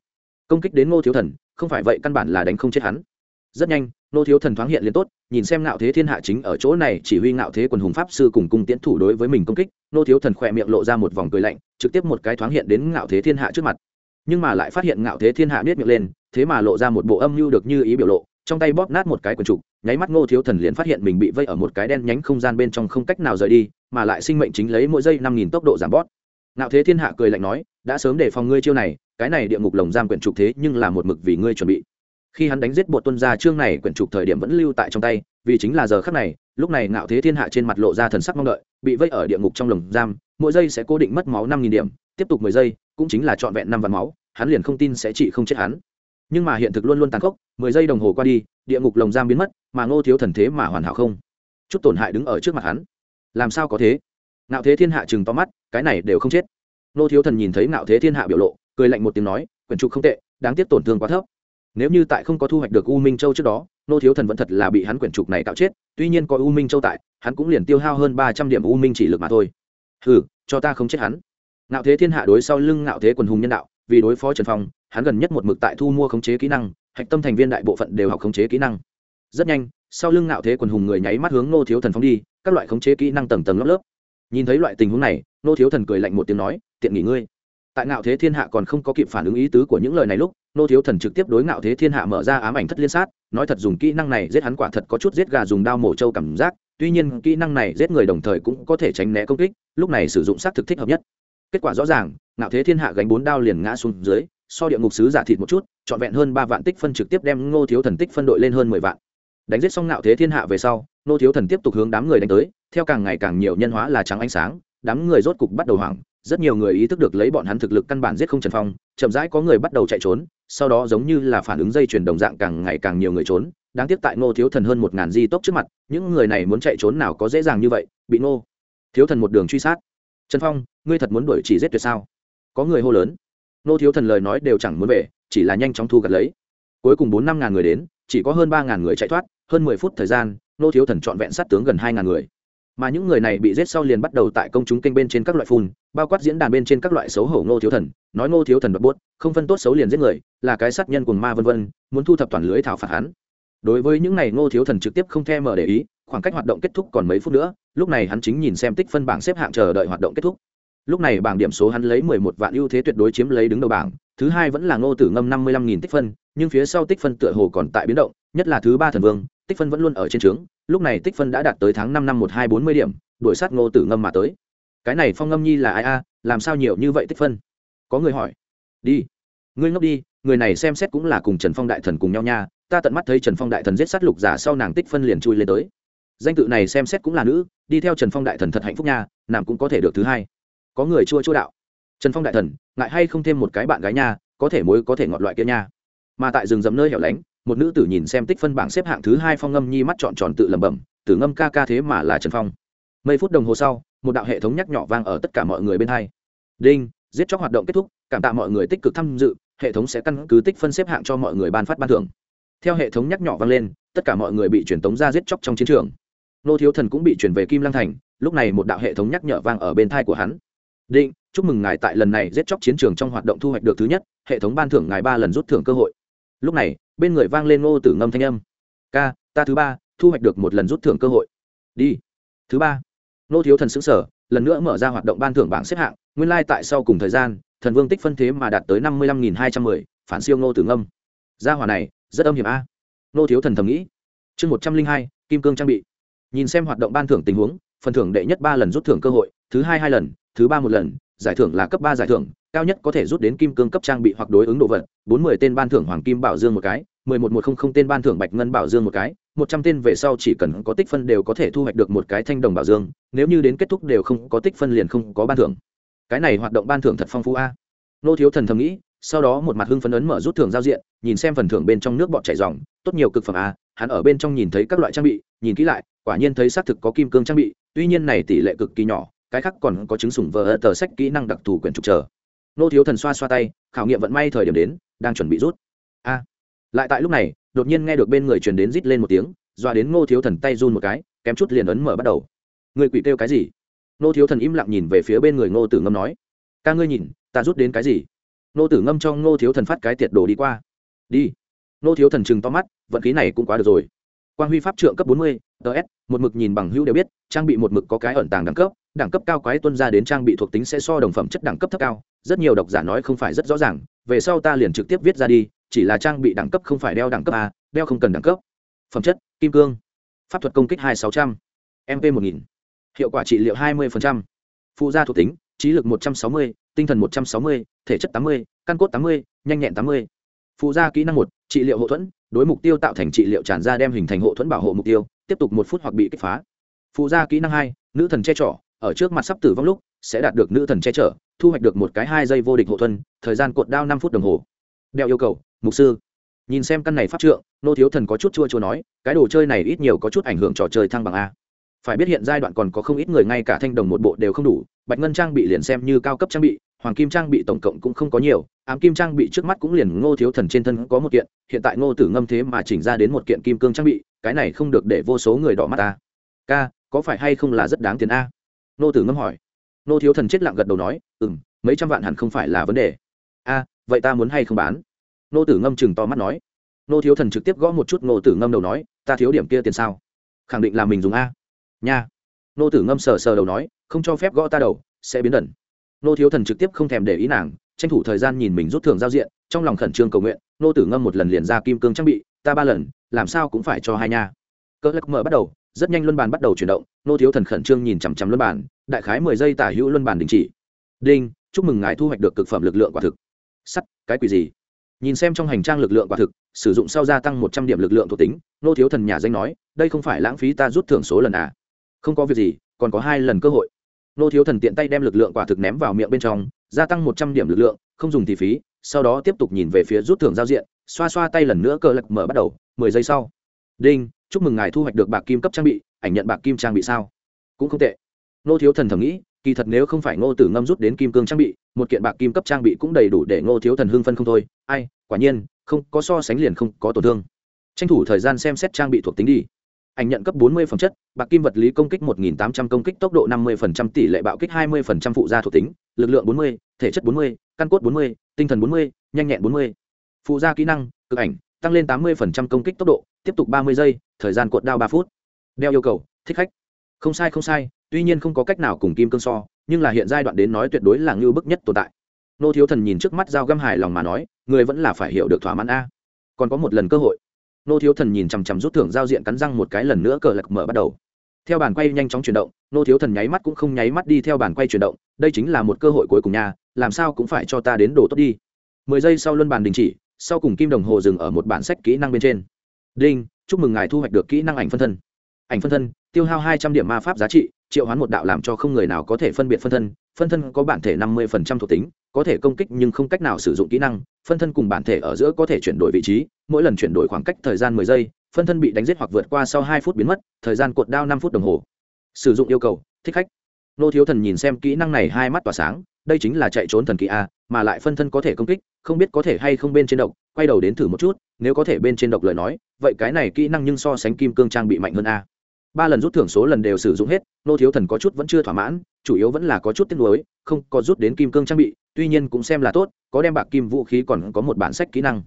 Công kích đến ngô thiếu thần, không phải vậy căn bản là đánh không chết hắn. Rất nhanh Nô thiếu thần thoáng hiện liền tốt, nhìn xem ngạo thế thiên hạ chính ở chỗ này chỉ huy ngạo thế quần hùng pháp sư cùng cung tiễn thủ đối với mình công kích, Nô thiếu thần khỏe miệng lộ ra một vòng cười lạnh, trực tiếp một cái thoáng hiện đến ngạo thế thiên hạ trước mặt. Nhưng mà lại phát hiện ngạo thế thiên hạ biết miệng lên, thế mà lộ ra một bộ âm mưu được như ý biểu lộ, trong tay bóp nát một cái quần trục, nháy mắt ngô thiếu thần liền phát hiện mình bị vây ở một cái đen nhánh không gian bên trong không cách nào rời đi, mà lại sinh mệnh chính lấy mỗi giây năm nghìn tốc độ giảm bót ngạo thế thiên hạ cười lạnh nói, đã sớm để phòng ngươi chiêu này, cái này địa ngục lồng giam quyển trục thế nhưng là một mực vì ngươi chuẩn bị khi hắn đánh giết bột tuân gia chương này, quyển trục thời điểm vẫn lưu tại trong tay, vì chính là giờ khắc này, lúc này ngạo thế thiên hạ trên mặt lộ ra thần sắc mong đợi, bị vây ở địa ngục trong lồng giam, mỗi giây sẽ cố định mất máu năm nghìn điểm, tiếp tục mười giây, cũng chính là trọn vẹn năm vạn máu, hắn liền không tin sẽ trị không chết hắn. Nhưng mà hiện thực luôn luôn tàn khốc, mười giây đồng hồ qua đi, địa ngục lồng giam biến mất, mà ngô thiếu thần thế mà hoàn hảo không? Chút tổn hại đứng ở trước mặt hắn. Làm sao có thế? Ngạo thế thiên hạ chừng to mắt, cái này đều không chết. Ngô thiếu thần nhìn thấy ngạo thế thiên hạ biểu lộ, cười lạnh một tiếng nói, quyển trục không tệ, đáng tiếc tổn thương quá thấp nếu như tại không có thu hoạch được u minh châu trước đó nô thiếu thần vẫn thật là bị hắn quyển trục này tạo chết tuy nhiên có u minh châu tại hắn cũng liền tiêu hao hơn ba trăm điểm u minh chỉ lực mà thôi. Hừ, cho ta không chết hắn. Ngạo thế thiên hạ đối sau lưng ngạo thế quần hùng nhân đạo vì đối phó trần phong hắn gần nhất một mực tại thu mua khống chế kỹ năng hạch tâm thành viên đại bộ phận đều học khống chế kỹ năng. Rất nhanh sau lưng ngạo thế quần hùng người nháy mắt hướng nô thiếu thần phong đi các loại khống chế kỹ năng tầng tầng lớp lớp. Nhìn thấy loại tình huống này nô thiếu thần cười lạnh một tiếng nói tiện nghỉ ngươi. Tại ngạo thế thiên hạ còn không có kịp phản ứng ý tứ của những lời này lúc nô thiếu thần trực tiếp đối ngạo thế thiên hạ mở ra ám ảnh thất liên sát, nói thật dùng kỹ năng này giết hắn quả thật có chút giết gà dùng đao mổ trâu cảm giác, tuy nhiên kỹ năng này giết người đồng thời cũng có thể tránh né công kích, lúc này sử dụng xác thực thích hợp nhất. Kết quả rõ ràng, ngạo thế thiên hạ gánh bốn đao liền ngã xuống dưới, so địa ngục sứ giả thịt một chút, trọn vẹn hơn ba vạn tích phân trực tiếp đem ngô thiếu thần tích phân đội lên hơn mười vạn. Đánh giết xong ngạo thế thiên hạ về sau, ngô thiếu thần tiếp tục hướng đám người đánh tới, theo càng ngày càng nhiều nhân hóa là trắng ánh sáng, đám người rốt cục bắt đầu hoảng, rất nhiều người ý thức được lấy bọn hắn thực lực căn bản giết không trần phong, chậm rãi có người bắt đầu chạy trốn sau đó giống như là phản ứng dây chuyển đồng dạng càng ngày càng nhiều người trốn. Đáng tiếc tại ngô thiếu thần hơn một ngàn di tốc trước mặt, những người này muốn chạy trốn nào có dễ dàng như vậy, bị ngô thiếu thần một đường truy sát. Trần phong, ngươi thật muốn đuổi chỉ giết tuyệt sao? Có người hô lớn. Ngô thiếu thần lời nói đều chẳng muốn về, chỉ là nhanh chóng thu gặt lấy. Cuối cùng bốn năm ngàn người đến, chỉ có hơn ba ngàn người chạy thoát, hơn mười phút thời gian, ngô thiếu thần trọn vẹn sát tướng gần hai ngàn người. Mà những người này bị giết sau liền bắt đầu tại công chúng kênh bên trên các loại phun, bao quát diễn đàn bên trên các loại xấu hổ ngô thiếu thần, nói ngô thiếu thần bật bốt không phân tốt xấu liền giết người là cái sát nhân cùng ma vân vân, muốn thu thập toàn lưới thảo phạt hắn. Đối với những này ngô thiếu thần trực tiếp không thèm mở để ý, khoảng cách hoạt động kết thúc còn mấy phút nữa, lúc này hắn chính nhìn xem tích phân bảng xếp hạng chờ đợi hoạt động kết thúc. Lúc này bảng điểm số hắn lấy mười một vạn ưu thế tuyệt đối chiếm lấy đứng đầu bảng, thứ hai vẫn là ngô tử ngâm năm mươi lăm nghìn tích phân, nhưng phía sau tích phân tựa hồ còn tại biến động, nhất là thứ ba thần vương, tích phân vẫn luôn ở trên trướng, lúc này tích phân đã đạt tới tháng năm năm một hai bốn mươi điểm, đuổi sát ngô tử ngâm mà tới. Cái này phong ngâm nhi là ai a, làm sao nhiều như vậy tích phân? Có người hỏi. Đi. Ngươi ngốc đi người này xem xét cũng là cùng trần phong đại thần cùng nhau nha, ta tận mắt thấy trần phong đại thần giết sát lục giả sau nàng tích phân liền chui lên tới. Danh tự này xem xét cũng là nữ, đi theo trần phong đại thần thật hạnh phúc nha, nàng cũng có thể được thứ hai. Có người chua chua đạo. Trần phong đại thần, ngại hay không thêm một cái bạn gái nha, có thể mối có thể ngọt loại kia nha. Mà tại rừng rậm nơi hẻo lánh, một nữ tử nhìn xem tích phân bảng xếp hạng thứ hai phong ngâm nhi mắt trọn tròn tự lẩm bẩm, tử ngâm ca ca thế mà là trần phong. Mấy phút đồng hồ sau, một đạo hệ thống nhắc nhỏ vang ở tất cả mọi người bên hai. Đinh, giết chóc hoạt động kết thúc, cảm tạ mọi người tích cực tham dự hệ thống sẽ căn cứ tích phân xếp hạng cho mọi người ban phát ban thưởng. Theo hệ thống nhắc nhỏ vang lên, tất cả mọi người bị truyền tống ra giết chóc trong chiến trường. Nô thiếu thần cũng bị chuyển về kim Lang thành, lúc này một đạo hệ thống nhắc nhở vang ở bên thai của hắn. Định, chúc mừng ngài tại lần này giết chóc chiến trường trong hoạt động thu hoạch được thứ nhất, hệ thống ban thưởng ngài ba lần rút thưởng cơ hội. Lúc này, bên người vang lên ngô tử ngâm thanh âm. Ca, ta thứ ba, thu hoạch được một lần rút thưởng cơ hội. Đi. Thứ ba. Nô thiếu thần xứng sở lần nữa mở ra hoạt động ban thưởng bảng xếp hạng, nguyên lai、like、tại sau cùng thời gian thần vương tích phân thế mà đạt tới năm mươi lăm nghìn hai trăm mười, phản siêu ngô tử ngâm. Gia hỏa này, rất âm hiểm a. Nô thiếu thần thầm nghĩ. Chương một trăm linh hai, kim cương trang bị. Nhìn xem hoạt động ban thưởng tình huống, phần thưởng đệ nhất ba lần rút thưởng cơ hội, thứ hai hai lần, thứ ba một lần, giải thưởng là cấp ba giải thưởng, cao nhất có thể rút đến kim cương cấp trang bị hoặc đối ứng đồ vật, bốn mươi tên ban thưởng hoàng kim bảo dương một cái, mười một một không không tên ban thưởng bạch ngân bảo dương một cái, một trăm tên về sau chỉ cần có tích phân đều có thể thu hoạch được một cái thanh đồng bảo dương, nếu như đến kết thúc đều không có tích phân liền không có ban thưởng cái này hoạt động ban thưởng thật phong phú a. Nô thiếu thần thầm nghĩ, sau đó một mặt hưng phấn ấn mở rút thưởng giao diện, nhìn xem phần thưởng bên trong nước bọt chảy dòng, tốt nhiều cực phẩm a, hắn ở bên trong nhìn thấy các loại trang bị, nhìn kỹ lại, quả nhiên thấy xác thực có kim cương trang bị, tuy nhiên này tỷ lệ cực kỳ nhỏ, cái khác còn có chứng sủng vờ tờ sách kỹ năng đặc thù quyển trục chờ. Nô thiếu thần xoa xoa tay, khảo nghiệm vận may thời điểm đến, đang chuẩn bị rút. A. Lại tại lúc này, đột nhiên nghe được bên người truyền đến rít lên một tiếng, dọa đến ngô thiếu thần tay run một cái, kém chút liền ấn mở bắt đầu. Người quỷ kêu cái gì? Nô thiếu thần im lặng nhìn về phía bên người ngô tử ngâm nói, ca ngươi nhìn, ta rút đến cái gì? Nô tử ngâm cho ngô thiếu thần phát cái tiệt đồ đi qua. Đi. Nô thiếu thần chừng to mắt, vận khí này cũng quá được rồi. Quang huy pháp trượng cấp bốn mươi ts một mực nhìn bằng hữu đều biết, trang bị một mực có cái ẩn tàng đẳng cấp đẳng cấp cao quái tuân ra đến trang bị thuộc tính sẽ so đồng phẩm chất đẳng cấp thấp cao, rất nhiều độc giả nói không phải rất rõ ràng, về sau ta liền trực tiếp viết ra đi, chỉ là trang bị đẳng cấp không phải đeo đẳng cấp a, đeo không cần đẳng cấp. Phẩm chất, kim cương. Pháp thuật công kích hai sáu trăm mp một nghìn hiệu quả trị liệu hai mươi phụ gia thuộc tính trí lực một trăm sáu mươi tinh thần một trăm sáu mươi thể chất tám mươi căn cốt tám mươi nhanh nhẹn tám mươi. Phụ gia kỹ năng một trị liệu hộ thuẫn đối mục tiêu tạo thành trị liệu tràn ra đem hình thành hộ thuẫn bảo hộ mục tiêu tiếp tục một phút hoặc bị kích phá. Phụ gia kỹ năng hai nữ thần che chở, ở trước mặt sắp tử vong lúc sẽ đạt được nữ thần che chở thu hoạch được một cái hai giây vô địch hộ thuẫn thời gian cuộn đao năm phút đồng hồ. Đeo yêu cầu mục sư. Nhìn xem căn này pháp trượng nô thiếu thần có chút chua chua nói cái đồ chơi này ít nhiều có chút ảnh hưởng trò chơi thăng bằng a phải biết hiện giai đoạn còn có không ít người ngay cả thanh đồng một bộ đều không đủ, bạch ngân trang bị liền xem như cao cấp trang bị, hoàng kim trang bị tổng cộng cũng không có nhiều, ám kim trang bị trước mắt cũng liền ngô thiếu thần trên thân có một kiện, hiện tại ngô tử ngâm thế mà chỉnh ra đến một kiện kim cương trang bị, cái này không được để vô số người đỏ mắt ta. Ca, có phải hay không là rất đáng tiền a? Ngô tử ngâm hỏi. Ngô thiếu thần chết lặng gật đầu nói ừ m mấy trăm vạn hẳn không phải là vấn đề. A, vậy ta muốn hay không bán? Ngô tử ngâm chừng to mắt nói. Ngô thiếu thần trực tiếp gõ một chút ngô tử ngâm đầu nói, ta thiếu điểm kia tiền sao? Khẳng định là mình dùng a nha nô tử ngâm sờ sờ đầu nói, không cho phép gõ ta đầu, sẽ biến đần. nô thiếu thần trực tiếp không thèm để ý nàng, tranh thủ thời gian nhìn mình rút thường giao diện, trong lòng khẩn trương cầu nguyện, nô tử ngâm một lần liền ra kim cương trang bị, ta ba lần, làm sao cũng phải cho hai nha. Cỡ lắc mở bắt đầu, rất nhanh luân bàn bắt đầu chuyển động, nô thiếu thần khẩn trương nhìn chằm chằm luân bàn, đại khái mười giây tả hữu luân bàn đình chỉ. Đinh, chúc mừng ngài thu hoạch được cực phẩm lực lượng quả thực. Sắt, cái quỷ gì? Nhìn xem trong hành trang lực lượng quả thực, sử dụng sau gia tăng một trăm điểm lực lượng thuộc tính, nô thiếu thần nhà danh nói, đây không phải lãng phí ta rút thưởng số lần à? Không có việc gì, còn có hai lần cơ hội. Nô thiếu thần tiện tay đem lực lượng quả thực ném vào miệng bên trong, gia tăng một trăm điểm lực lượng, không dùng thì phí, sau đó tiếp tục nhìn về phía rút thưởng giao diện, xoa xoa tay lần nữa cơ lạc mở bắt đầu, mười giây sau. Đinh, chúc mừng ngài thu hoạch được bạc kim cấp trang bị, ảnh nhận bạc kim trang bị sao? Cũng không tệ. Nô thiếu thần thầm nghĩ, kỳ thật nếu không phải ngô tử ngâm rút đến kim cương trang bị, một kiện bạc kim cấp trang bị cũng đầy đủ để ngô thiếu thần hưng phân không thôi. Ai, quả nhiên, không có so sánh liền không có tổn thương. Tranh thủ thời gian xem xét trang bị thuộc tính đi ảnh nhận cấp 40 phẩm chất, bạc kim vật lý công kích 1800 công kích tốc độ 50% tỷ lệ bạo kích 20% phụ gia thuộc tính, lực lượng 40, thể chất 40, căn cốt 40, tinh thần 40, nhanh nhẹn 40. Phụ gia kỹ năng, cực ảnh, tăng lên 80% công kích tốc độ, tiếp tục 30 giây, thời gian cuộn đao 3 phút. Đeo yêu cầu, thích khách. Không sai không sai, tuy nhiên không có cách nào cùng kim cương so, nhưng là hiện giai đoạn đến nói tuyệt đối là ngưu bức nhất tồn tại. Nô thiếu thần nhìn trước mắt dao găm hài lòng mà nói, người vẫn là phải hiểu được thỏa mãn a. Còn có một lần cơ hội nô thiếu thần nhìn chằm chằm rút thưởng giao diện cắn răng một cái lần nữa cờ lạc mở bắt đầu. Theo bàn quay nhanh chóng chuyển động, nô thiếu thần nháy mắt cũng không nháy mắt đi theo bàn quay chuyển động, đây chính là một cơ hội cuối cùng nha, làm sao cũng phải cho ta đến đồ tốt đi. Mười giây sau luân bàn đình chỉ, sau cùng kim đồng hồ dừng ở một bản sách kỹ năng bên trên. Đinh, chúc mừng ngài thu hoạch được kỹ năng ảnh phân thân. Ảnh phân thân, tiêu hao hai trăm điểm ma pháp giá trị, triệu hoán một đạo làm cho không người nào có thể phân biệt phân thân phân thân có bản thể năm mươi thuộc tính, có thể công kích nhưng không cách nào sử dụng kỹ năng, phân thân cùng bản thể ở giữa có thể chuyển đổi vị trí, mỗi lần chuyển đổi khoảng cách thời gian mười giây, phân thân bị đánh giết hoặc vượt qua sau hai phút biến mất, thời gian cuộn đao năm phút đồng hồ. Sử dụng yêu cầu, thích khách. Nô thiếu thần nhìn xem kỹ năng này hai mắt tỏa sáng, đây chính là chạy trốn thần kỹ a, mà lại phân thân có thể công kích, không biết có thể hay không bên trên độc, quay đầu đến thử một chút, nếu có thể bên trên độc lời nói, vậy cái này kỹ năng nhưng so sánh kim cương trang bị mạnh hơn a ba lần rút thưởng số lần đều sử dụng hết, nô thiếu thần có chút vẫn chưa thỏa mãn, chủ yếu vẫn là có chút tiếc nuối, không có rút đến kim cương trang bị, tuy nhiên cũng xem là tốt, có đem bạc kim vũ khí còn có một bản sách kỹ năng.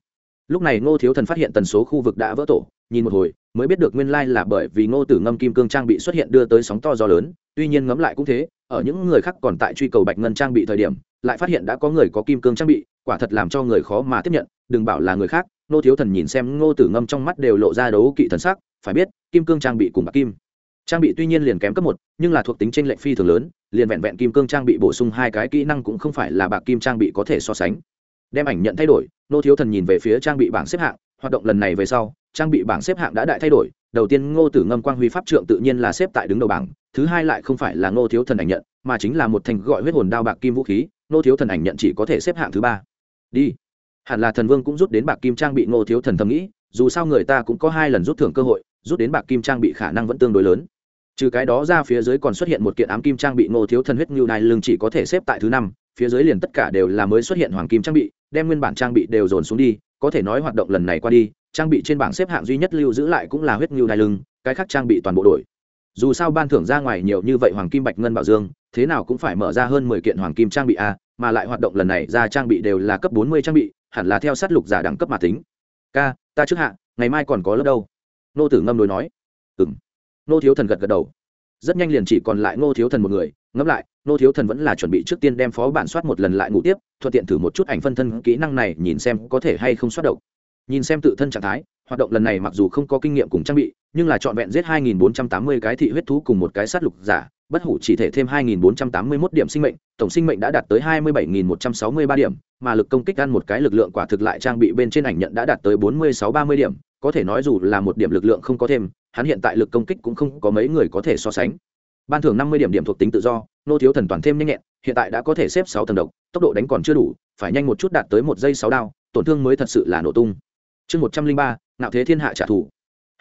Lúc này ngô thiếu thần phát hiện tần số khu vực đã vỡ tổ, nhìn một hồi, mới biết được nguyên lai là bởi vì ngô tử ngâm kim cương trang bị xuất hiện đưa tới sóng to gió lớn, tuy nhiên ngẫm lại cũng thế, ở những người khác còn tại truy cầu bạch ngân trang bị thời điểm, lại phát hiện đã có người có kim cương trang bị, quả thật làm cho người khó mà tiếp nhận, đừng bảo là người khác ngô thiếu thần nhìn xem ngô tử ngâm trong mắt đều lộ ra đấu kỵ thần sắc, phải biết kim cương trang bị cùng bạc kim. Trang bị tuy nhiên liền kém cấp một, nhưng là thuộc tính tranh lệch phi thường lớn, liền vẹn vẹn kim cương trang bị bổ sung hai cái kỹ năng cũng không phải là bạc kim trang bị có thể so sánh. Đem ảnh nhận thay đổi, nô thiếu thần nhìn về phía trang bị bảng xếp hạng, hoạt động lần này về sau, trang bị bảng xếp hạng đã đại thay đổi, đầu tiên ngô tử ngâm quang huy pháp trượng tự nhiên là xếp tại đứng đầu bảng, thứ hai lại không phải là ngô thiếu thần ảnh nhận, mà chính là một thành gọi huyết hồn đao bạc kim vũ khí, ngô thiếu thần ảnh nhận chỉ có thể xếp hạng thứ ba. Đi. Hẳn là thần vương cũng rút đến bạc kim trang bị ngô thiếu thần thầm nghĩ, dù sao người ta cũng có hai lần rút thưởng cơ hội rút đến bạc kim trang bị khả năng vẫn tương đối lớn. Trừ cái đó ra phía dưới còn xuất hiện một kiện ám kim trang bị ngô thiếu thần huyết ngưu đai lưng chỉ có thể xếp tại thứ năm, phía dưới liền tất cả đều là mới xuất hiện hoàng kim trang bị, đem nguyên bản trang bị đều dồn xuống đi, có thể nói hoạt động lần này qua đi, trang bị trên bảng xếp hạng duy nhất lưu giữ lại cũng là huyết ngưu đai lưng, cái khác trang bị toàn bộ đổi. Dù sao ban thưởng ra ngoài nhiều như vậy hoàng kim bạch ngân bảo dương, thế nào cũng phải mở ra hơn mười kiện hoàng kim trang bị a, mà lại hoạt động lần này ra trang bị đều là cấp bốn mươi trang bị, hẳn là theo sát lục giả đẳng cấp mà tính. Ca, ta trước hạ, ngày mai còn có lớp đâu? Nô tử ngâm đối nói ừng nô thiếu thần gật gật đầu. Rất nhanh liền chỉ còn lại ngô thiếu thần một người. Ngẫm lại, ngô thiếu thần vẫn là chuẩn bị trước tiên đem phó bản soát một lần lại ngủ tiếp, thuận tiện thử một chút ảnh phân thân kỹ năng này, nhìn xem có thể hay không soát độc. Nhìn xem tự thân trạng thái, hoạt động lần này mặc dù không có kinh nghiệm cùng trang bị, nhưng là trọn vẹn giết 2.480 cái thị huyết thú cùng một cái sát lục giả bất hủ chỉ thể thêm 2.481 điểm sinh mệnh tổng sinh mệnh đã đạt tới 27.163 điểm mà lực công kích ăn một cái lực lượng quả thực lại trang bị bên trên ảnh nhận đã đạt tới 46-30 điểm có thể nói dù là một điểm lực lượng không có thêm hắn hiện tại lực công kích cũng không có mấy người có thể so sánh. Ban thưởng 50 điểm điểm thuộc tính tự do nô thiếu thần toàn thêm nhanh nhẹn hiện tại đã có thể xếp 6 tầng độc tốc độ đánh còn chưa đủ phải nhanh một chút đạt tới một giây 6 đao tổn thương mới thật sự là nổ tung. Chương 103, nạo thế thiên hạ trả thù.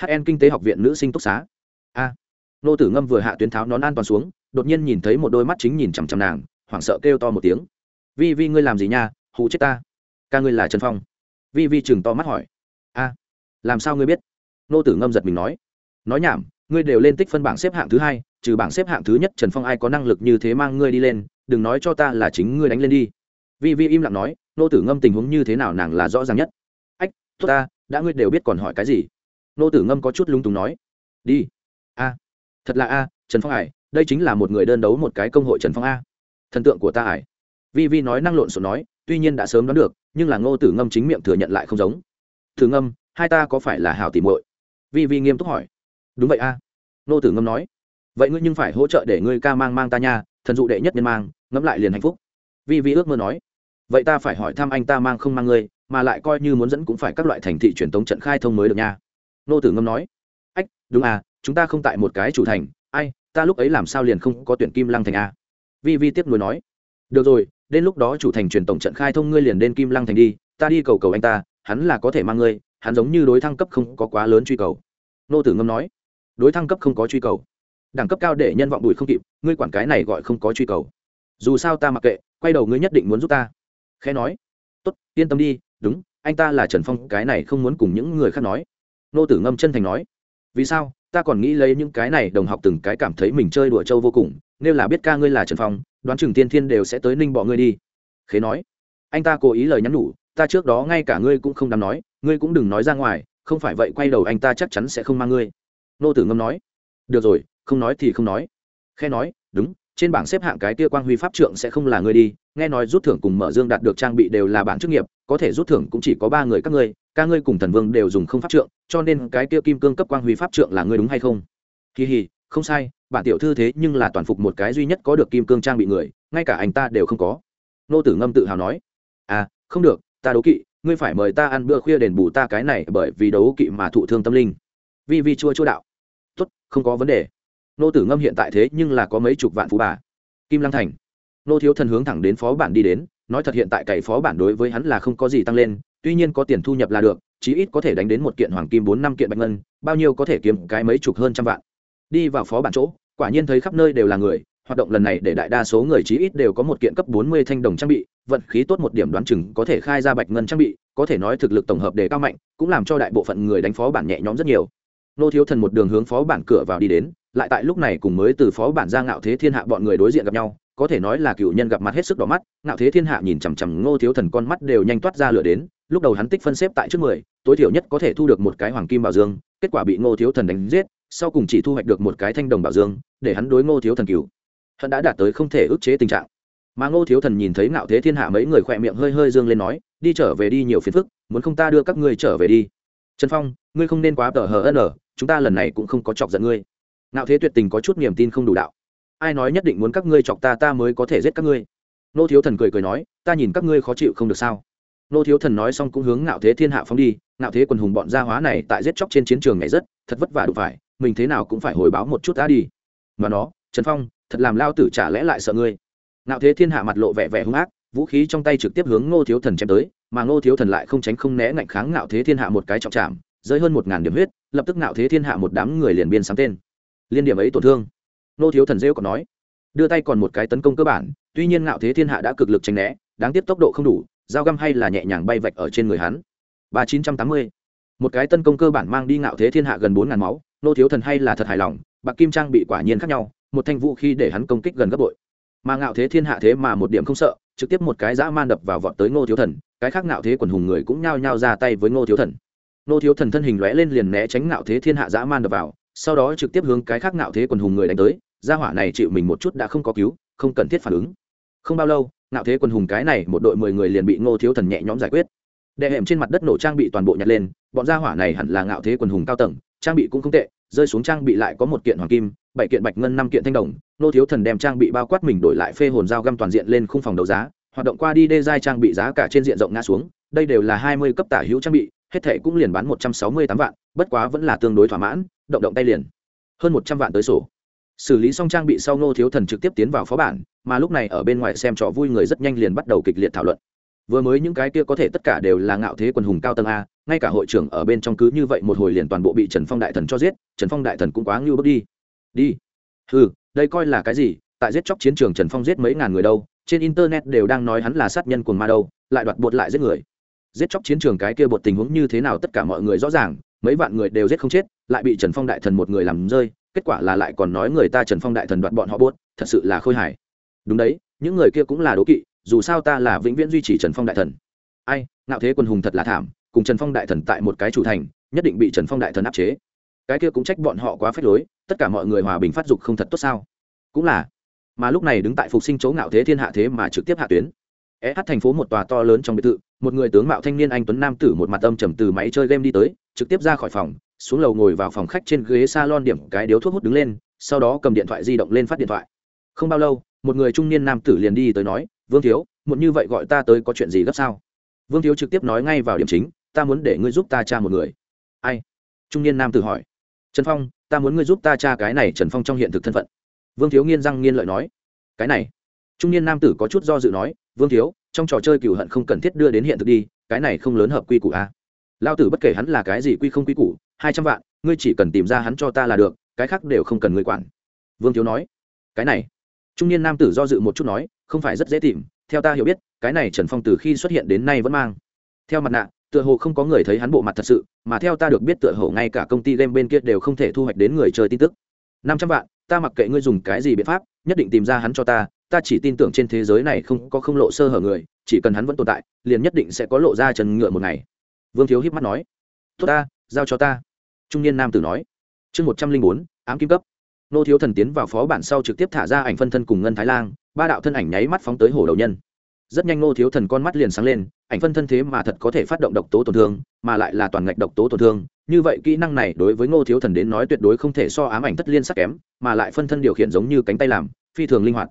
Hn kinh tế học viện nữ sinh túc xá. A nô tử ngâm vừa hạ tuyến tháo nón an toàn xuống, đột nhiên nhìn thấy một đôi mắt chính nhìn chằm chằm nàng, hoảng sợ kêu to một tiếng. Vi vi, ngươi làm gì nha? Hụ chết ta. Ca ngươi là trần phong. Vi vi chừng to mắt hỏi. A, làm sao ngươi biết? Nô tử ngâm giật mình nói. Nói nhảm, ngươi đều lên tích phân bảng xếp hạng thứ hai, trừ bảng xếp hạng thứ nhất trần phong ai có năng lực như thế mang ngươi đi lên, đừng nói cho ta là chính ngươi đánh lên đi. Vi vi im lặng nói, nô tử ngâm tình huống như thế nào nàng là rõ ràng nhất. Ách, tốt ta, đã ngươi đều biết còn hỏi cái gì? Nô tử ngâm có chút lung túng nói. Đi. A thật là a trần phong hải, đây chính là một người đơn đấu một cái công hội trần phong a. Thần tượng của ta hải. vi vi nói năng lộn xộn nói tuy nhiên đã sớm đoán được nhưng là ngô tử ngâm chính miệng thừa nhận lại không giống. Thử ngâm hai ta có phải là hào tìm muội? Vi vi nghiêm túc hỏi. Đúng vậy a. Ngô tử ngâm nói. Vậy ngươi nhưng phải hỗ trợ để ngươi ca mang mang ta nha thần dụ đệ nhất nhân mang ngẫm lại liền hạnh phúc. Vi vi ước mơ nói. Vậy ta phải hỏi thăm anh ta mang không mang ngươi mà lại coi như muốn dẫn cũng phải các loại thành thị truyền tống trận khai thông mới được nha. Ngô tử ngâm nói. Ách đúng à chúng ta không tại một cái chủ thành, ai, ta lúc ấy làm sao liền không có tuyển kim lăng thành a? Vi vi tiếp nối nói. Được rồi, đến lúc đó chủ thành truyền tổng trận khai thông ngươi liền đến kim lăng thành đi, ta đi cầu cầu anh ta, hắn là có thể mang ngươi, hắn giống như đối thăng cấp không có quá lớn truy cầu. Nô tử ngâm nói. Đối thăng cấp không có truy cầu. Đẳng cấp cao để nhân vọng đùi không kịp, ngươi quản cái này gọi không có truy cầu. Dù sao ta mặc kệ, quay đầu ngươi nhất định muốn giúp ta. Khẽ nói. Tốt, yên tâm đi, đúng, anh ta là trần phong, cái này không muốn cùng những người khác nói. Nô tử ngâm chân thành nói. Vì sao? Ta còn nghĩ lấy những cái này đồng học từng cái cảm thấy mình chơi đùa trâu vô cùng, nếu là biết ca ngươi là trần phong, đoán chừng tiên thiên đều sẽ tới ninh bọ ngươi đi. Khế nói. Anh ta cố ý lời nhắn nhủ, ta trước đó ngay cả ngươi cũng không dám nói, ngươi cũng đừng nói ra ngoài, không phải vậy quay đầu anh ta chắc chắn sẽ không mang ngươi. Nô tử ngâm nói. Được rồi, không nói thì không nói. Khe nói. Đúng trên bảng xếp hạng cái kia quang huy pháp trượng sẽ không là ngươi đi, nghe nói rút thưởng cùng mở dương đạt được trang bị đều là bản chức nghiệp, có thể rút thưởng cũng chỉ có ba người các ngươi, ca ngươi cùng thần vương đều dùng không pháp trượng, cho nên cái kia kim cương cấp quang huy pháp trượng là ngươi đúng hay không? Kỳ hì không sai, bản tiểu thư thế nhưng là toàn phục một cái duy nhất có được kim cương trang bị người, ngay cả anh ta đều không có. Nô tử ngâm tự hào nói. À không được, ta đấu kỵ, ngươi phải mời ta ăn bữa khuya đền bù ta cái này bởi vì đấu kỵ mà thụ thương tâm linh. Vi vi chua chua đạo. Tốt, không có vấn đề nô tử ngâm hiện tại thế nhưng là có mấy chục vạn phú bà. Kim lăng thành. Nô thiếu thần hướng thẳng đến phó bản đi đến, nói thật hiện tại cày phó bản đối với hắn là không có gì tăng lên, tuy nhiên có tiền thu nhập là được, chí ít có thể đánh đến một kiện hoàng kim bốn năm kiện bạch ngân, bao nhiêu có thể kiếm cái mấy chục hơn trăm vạn. Đi vào phó bản chỗ, quả nhiên thấy khắp nơi đều là người, hoạt động lần này để đại đa số người chí ít đều có một kiện cấp bốn mươi thanh đồng trang bị, vận khí tốt một điểm đoán chừng có thể khai ra bạch ngân trang bị, có thể nói thực lực tổng hợp đề cao mạnh, cũng làm cho đại bộ phận người đánh phó bản nhẹ nhõm rất nhiều. Nô thiếu thần một đường hướng phó bản cửa vào đi đến lại tại lúc này cùng mới từ phó bản ra ngạo thế thiên hạ bọn người đối diện gặp nhau, có thể nói là cựu nhân gặp mặt hết sức đỏ mắt, ngạo thế thiên hạ nhìn chằm chằm ngô thiếu thần con mắt đều nhanh toát ra lửa đến, lúc đầu hắn tích phân xếp tại trước mười, tối thiểu nhất có thể thu được một cái hoàng kim bảo dương, kết quả bị ngô thiếu thần đánh giết, sau cùng chỉ thu hoạch được một cái thanh đồng bảo dương, để hắn đối ngô thiếu thần cựu hận đã đạt tới không thể ức chế tình trạng. Mà ngô thiếu thần nhìn thấy ngạo thế thiên hạ mấy người khỏe miệng hơi hơi dương lên nói, đi trở về đi nhiều phiền phức, muốn không ta đưa các ngươi trở về đi. Trần phong, ngươi không nên quá tờ hờ ân chúng ta lần này cũng không có chọc giận ngươi ngạo thế tuyệt tình có chút niềm tin không đủ đạo. Ai nói nhất định muốn các ngươi chọc ta ta mới có thể giết các ngươi. Nô thiếu thần cười cười nói, ta nhìn các ngươi khó chịu không được sao? Nô thiếu thần nói xong cũng hướng ngạo thế thiên hạ phóng đi. Ngạo thế quần hùng bọn gia hóa này tại giết chóc trên chiến trường này rất, thật vất vả đủ phải. Mình thế nào cũng phải hồi báo một chút đã đi. Mà nó, trần phong, thật làm lao tử trả lẽ lại sợ ngươi? Ngạo thế thiên hạ mặt lộ vẻ vẻ hung ác, vũ khí trong tay trực tiếp hướng ngô thiếu thần chém tới, mà ngô thiếu thần lại không tránh không né ngạnh kháng ngạo thế thiên hạ một cái trọng chạm rơi hơn một ngàn điểm huyết, lập tức ngạo thế thiên hạ một đám người liền biên sáng tên liên điểm ấy tổn thương. Nô thiếu thần rêu còn nói, đưa tay còn một cái tấn công cơ bản, tuy nhiên ngạo thế thiên hạ đã cực lực tránh né, đáng tiếc tốc độ không đủ, dao găm hay là nhẹ nhàng bay vạch ở trên người hắn. Ba chín trăm tám mươi. Một cái tấn công cơ bản mang đi ngạo thế thiên hạ gần bốn ngàn máu, nô thiếu thần hay là thật hài lòng, bạc kim trang bị quả nhiên khác nhau, một thanh vũ khi để hắn công kích gần gấp bội. Mà ngạo thế thiên hạ thế mà một điểm không sợ, trực tiếp một cái dã man đập vào vọt tới ngô thiếu thần, cái khác ngạo thế quần hùng người cũng nhao nhao ra tay với ngô thiếu thần. Ngô thiếu thần thân hình lóe lên liền né tránh ngạo thế thiên hạ dã man đập vào sau đó trực tiếp hướng cái khác ngạo thế quần hùng người đánh tới, gia hỏa này chịu mình một chút đã không có cứu, không cần thiết phản ứng. Không bao lâu, ngạo thế quần hùng cái này một đội mười người liền bị ngô thiếu thần nhẹ nhõm giải quyết. Đệ hẻm trên mặt đất nổ trang bị toàn bộ nhặt lên, bọn gia hỏa này hẳn là ngạo thế quần hùng cao tầng, trang bị cũng không tệ, rơi xuống trang bị lại có một kiện hoàng kim, bảy kiện bạch ngân năm kiện thanh đồng. Nô thiếu thần đem trang bị bao quát mình đổi lại phê hồn dao găm toàn diện lên khung phòng đấu giá, hoạt động qua đi đê giai trang bị giá cả trên diện rộng ngã xuống, đây đều là hai mươi cấp tả hữu trang bị, hết thệ cũng liền bán một trăm sáu mươi tám vạn, bất quá vẫn là tương đối thỏa mãn động động tay liền. Hơn một trăm vạn tới sổ. Xử lý xong trang bị sau nô thiếu thần trực tiếp tiến vào phó bản, mà lúc này ở bên ngoài xem trò vui người rất nhanh liền bắt đầu kịch liệt thảo luận. Vừa mới những cái kia có thể tất cả đều là ngạo thế quần hùng cao tầng a, ngay cả hội trưởng ở bên trong cứ như vậy một hồi liền toàn bộ bị trần phong đại thần cho giết, trần phong đại thần cũng quá ngưu bước đi. Đi. Ừ đây coi là cái gì? Tại giết chóc chiến trường trần phong giết mấy ngàn người đâu? Trên internet đều đang nói hắn là sát nhân cuồng ma đâu, lại đoạt bột lại giết người. Giết chóc chiến trường cái kia bột tình huống như thế nào tất cả mọi người rõ ràng mấy vạn người đều giết không chết lại bị trần phong đại thần một người làm rơi kết quả là lại còn nói người ta trần phong đại thần đoạt bọn họ buốt thật sự là khôi hài. Đúng đấy những người kia cũng là đố kỵ dù sao ta là vĩnh viễn duy trì trần phong đại thần. Ai ngạo thế quân hùng thật là thảm cùng trần phong đại thần tại một cái chủ thành nhất định bị trần phong đại thần áp chế. Cái kia cũng trách bọn họ quá phép lối tất cả mọi người hòa bình phát dục không thật tốt sao? Cũng là. Mà lúc này đứng tại phục sinh chỗ ngạo thế thiên hạ thế mà trực tiếp hạ tuyến. SH thành phố một tòa to lớn trong biệt thự, một người tướng mạo thanh niên anh tuấn nam tử một mặt âm trầm từ máy chơi game đi tới, trực tiếp ra khỏi phòng, xuống lầu ngồi vào phòng khách trên ghế salon điểm cái điếu thuốc hút đứng lên, sau đó cầm điện thoại di động lên phát điện thoại. Không bao lâu, một người trung niên nam tử liền đi tới nói, "Vương thiếu, muộn như vậy gọi ta tới có chuyện gì gấp sao?" Vương thiếu trực tiếp nói ngay vào điểm chính, "Ta muốn để ngươi giúp ta tra một người." "Ai?" Trung niên nam tử hỏi. "Trần Phong, ta muốn ngươi giúp ta tra cái này Trần Phong trong hiện thực thân phận." Vương thiếu nghiên răng nghiên lợi nói. "Cái này?" Trung niên nam tử có chút do dự nói, "Vương thiếu, trong trò chơi cửu hận không cần thiết đưa đến hiện thực đi cái này không lớn hợp quy củ a à? Lao tử bất kể hắn là cái gì quy không quy củ, hai trăm vạn, ngươi chỉ cần tìm ra hắn cho ta là được, cái khác đều không cần ngươi quản. Vương thiếu nói. Cái này. Trung niên nam tử do dự một chút nói, không phải rất dễ tìm, theo ta hiểu biết, cái này trần phong từ khi xuất hiện đến nay vẫn mang. Theo mặt nạ, tựa hồ không có người thấy hắn bộ mặt thật sự, mà theo ta được biết tựa hồ ngay cả công ty game bên kia đều không thể thu hoạch đến người chơi tin tức. Năm trăm vạn, ta mặc kệ ngươi dùng cái gì biện pháp, nhất định tìm ra hắn cho ta ta chỉ tin tưởng trên thế giới này không có không lộ sơ hở người, chỉ cần hắn vẫn tồn tại, liền nhất định sẽ có lộ ra Trần ngựa một ngày vương thiếu hiếp mắt nói, tốt ta, giao cho ta. Trung niên nam tử nói, chương một trăm linh bốn, ám kim cấp. Nô thiếu thần tiến vào phó bản sau trực tiếp thả ra ảnh phân thân cùng ngân thái lan ba đạo thân ảnh nháy mắt phóng tới hổ đầu nhân. Rất nhanh nô thiếu thần con mắt liền sáng lên, ảnh phân thân thế mà thật có thể phát động độc tố tổn thương, mà lại là toàn ngạch độc tố tổn thương. Như vậy kỹ năng này đối với ngô thiếu thần đến nói tuyệt đối không thể so ám ảnh thất liên sắc kém, mà lại phân thân điều khiển giống như cánh tay làm, phi thường linh hoạt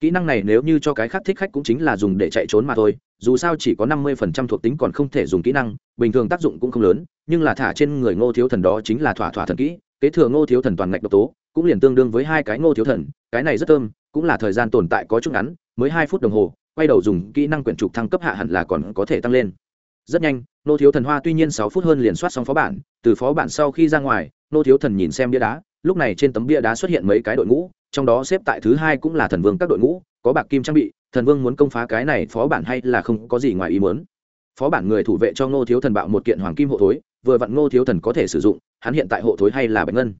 kỹ năng này nếu như cho cái khác thích khách cũng chính là dùng để chạy trốn mà thôi, dù sao chỉ có năm mươi phần trăm thuộc tính còn không thể dùng kỹ năng, bình thường tác dụng cũng không lớn, nhưng là thả trên người ngô thiếu thần đó chính là thỏa thỏa thần kỹ, kế thừa ngô thiếu thần toàn ngạch độc tố, cũng liền tương đương với hai cái ngô thiếu thần, cái này rất thơm, cũng là thời gian tồn tại có chút ngắn, mới hai phút đồng hồ, quay đầu dùng kỹ năng quyển trục thăng cấp hạ hẳn là còn có thể tăng lên. Rất nhanh nô thiếu thần hoa tuy nhiên sáu phút hơn liền soát xong phó bản, từ phó bản sau khi ra ngoài nô thiếu thần nhìn xem bia đá, lúc này trên tấm bia đá xuất hiện mấy cái đội ngũ trong đó xếp tại thứ hai cũng là thần vương các đội ngũ, có bạc kim trang bị, thần vương muốn công phá cái này phó bản hay là không có gì ngoài ý muốn. Phó bản người thủ vệ cho ngô thiếu thần bạo một kiện hoàng kim hộ thối, vừa vặn ngô thiếu thần có thể sử dụng, hắn hiện tại hộ thối hay là bạch ngân.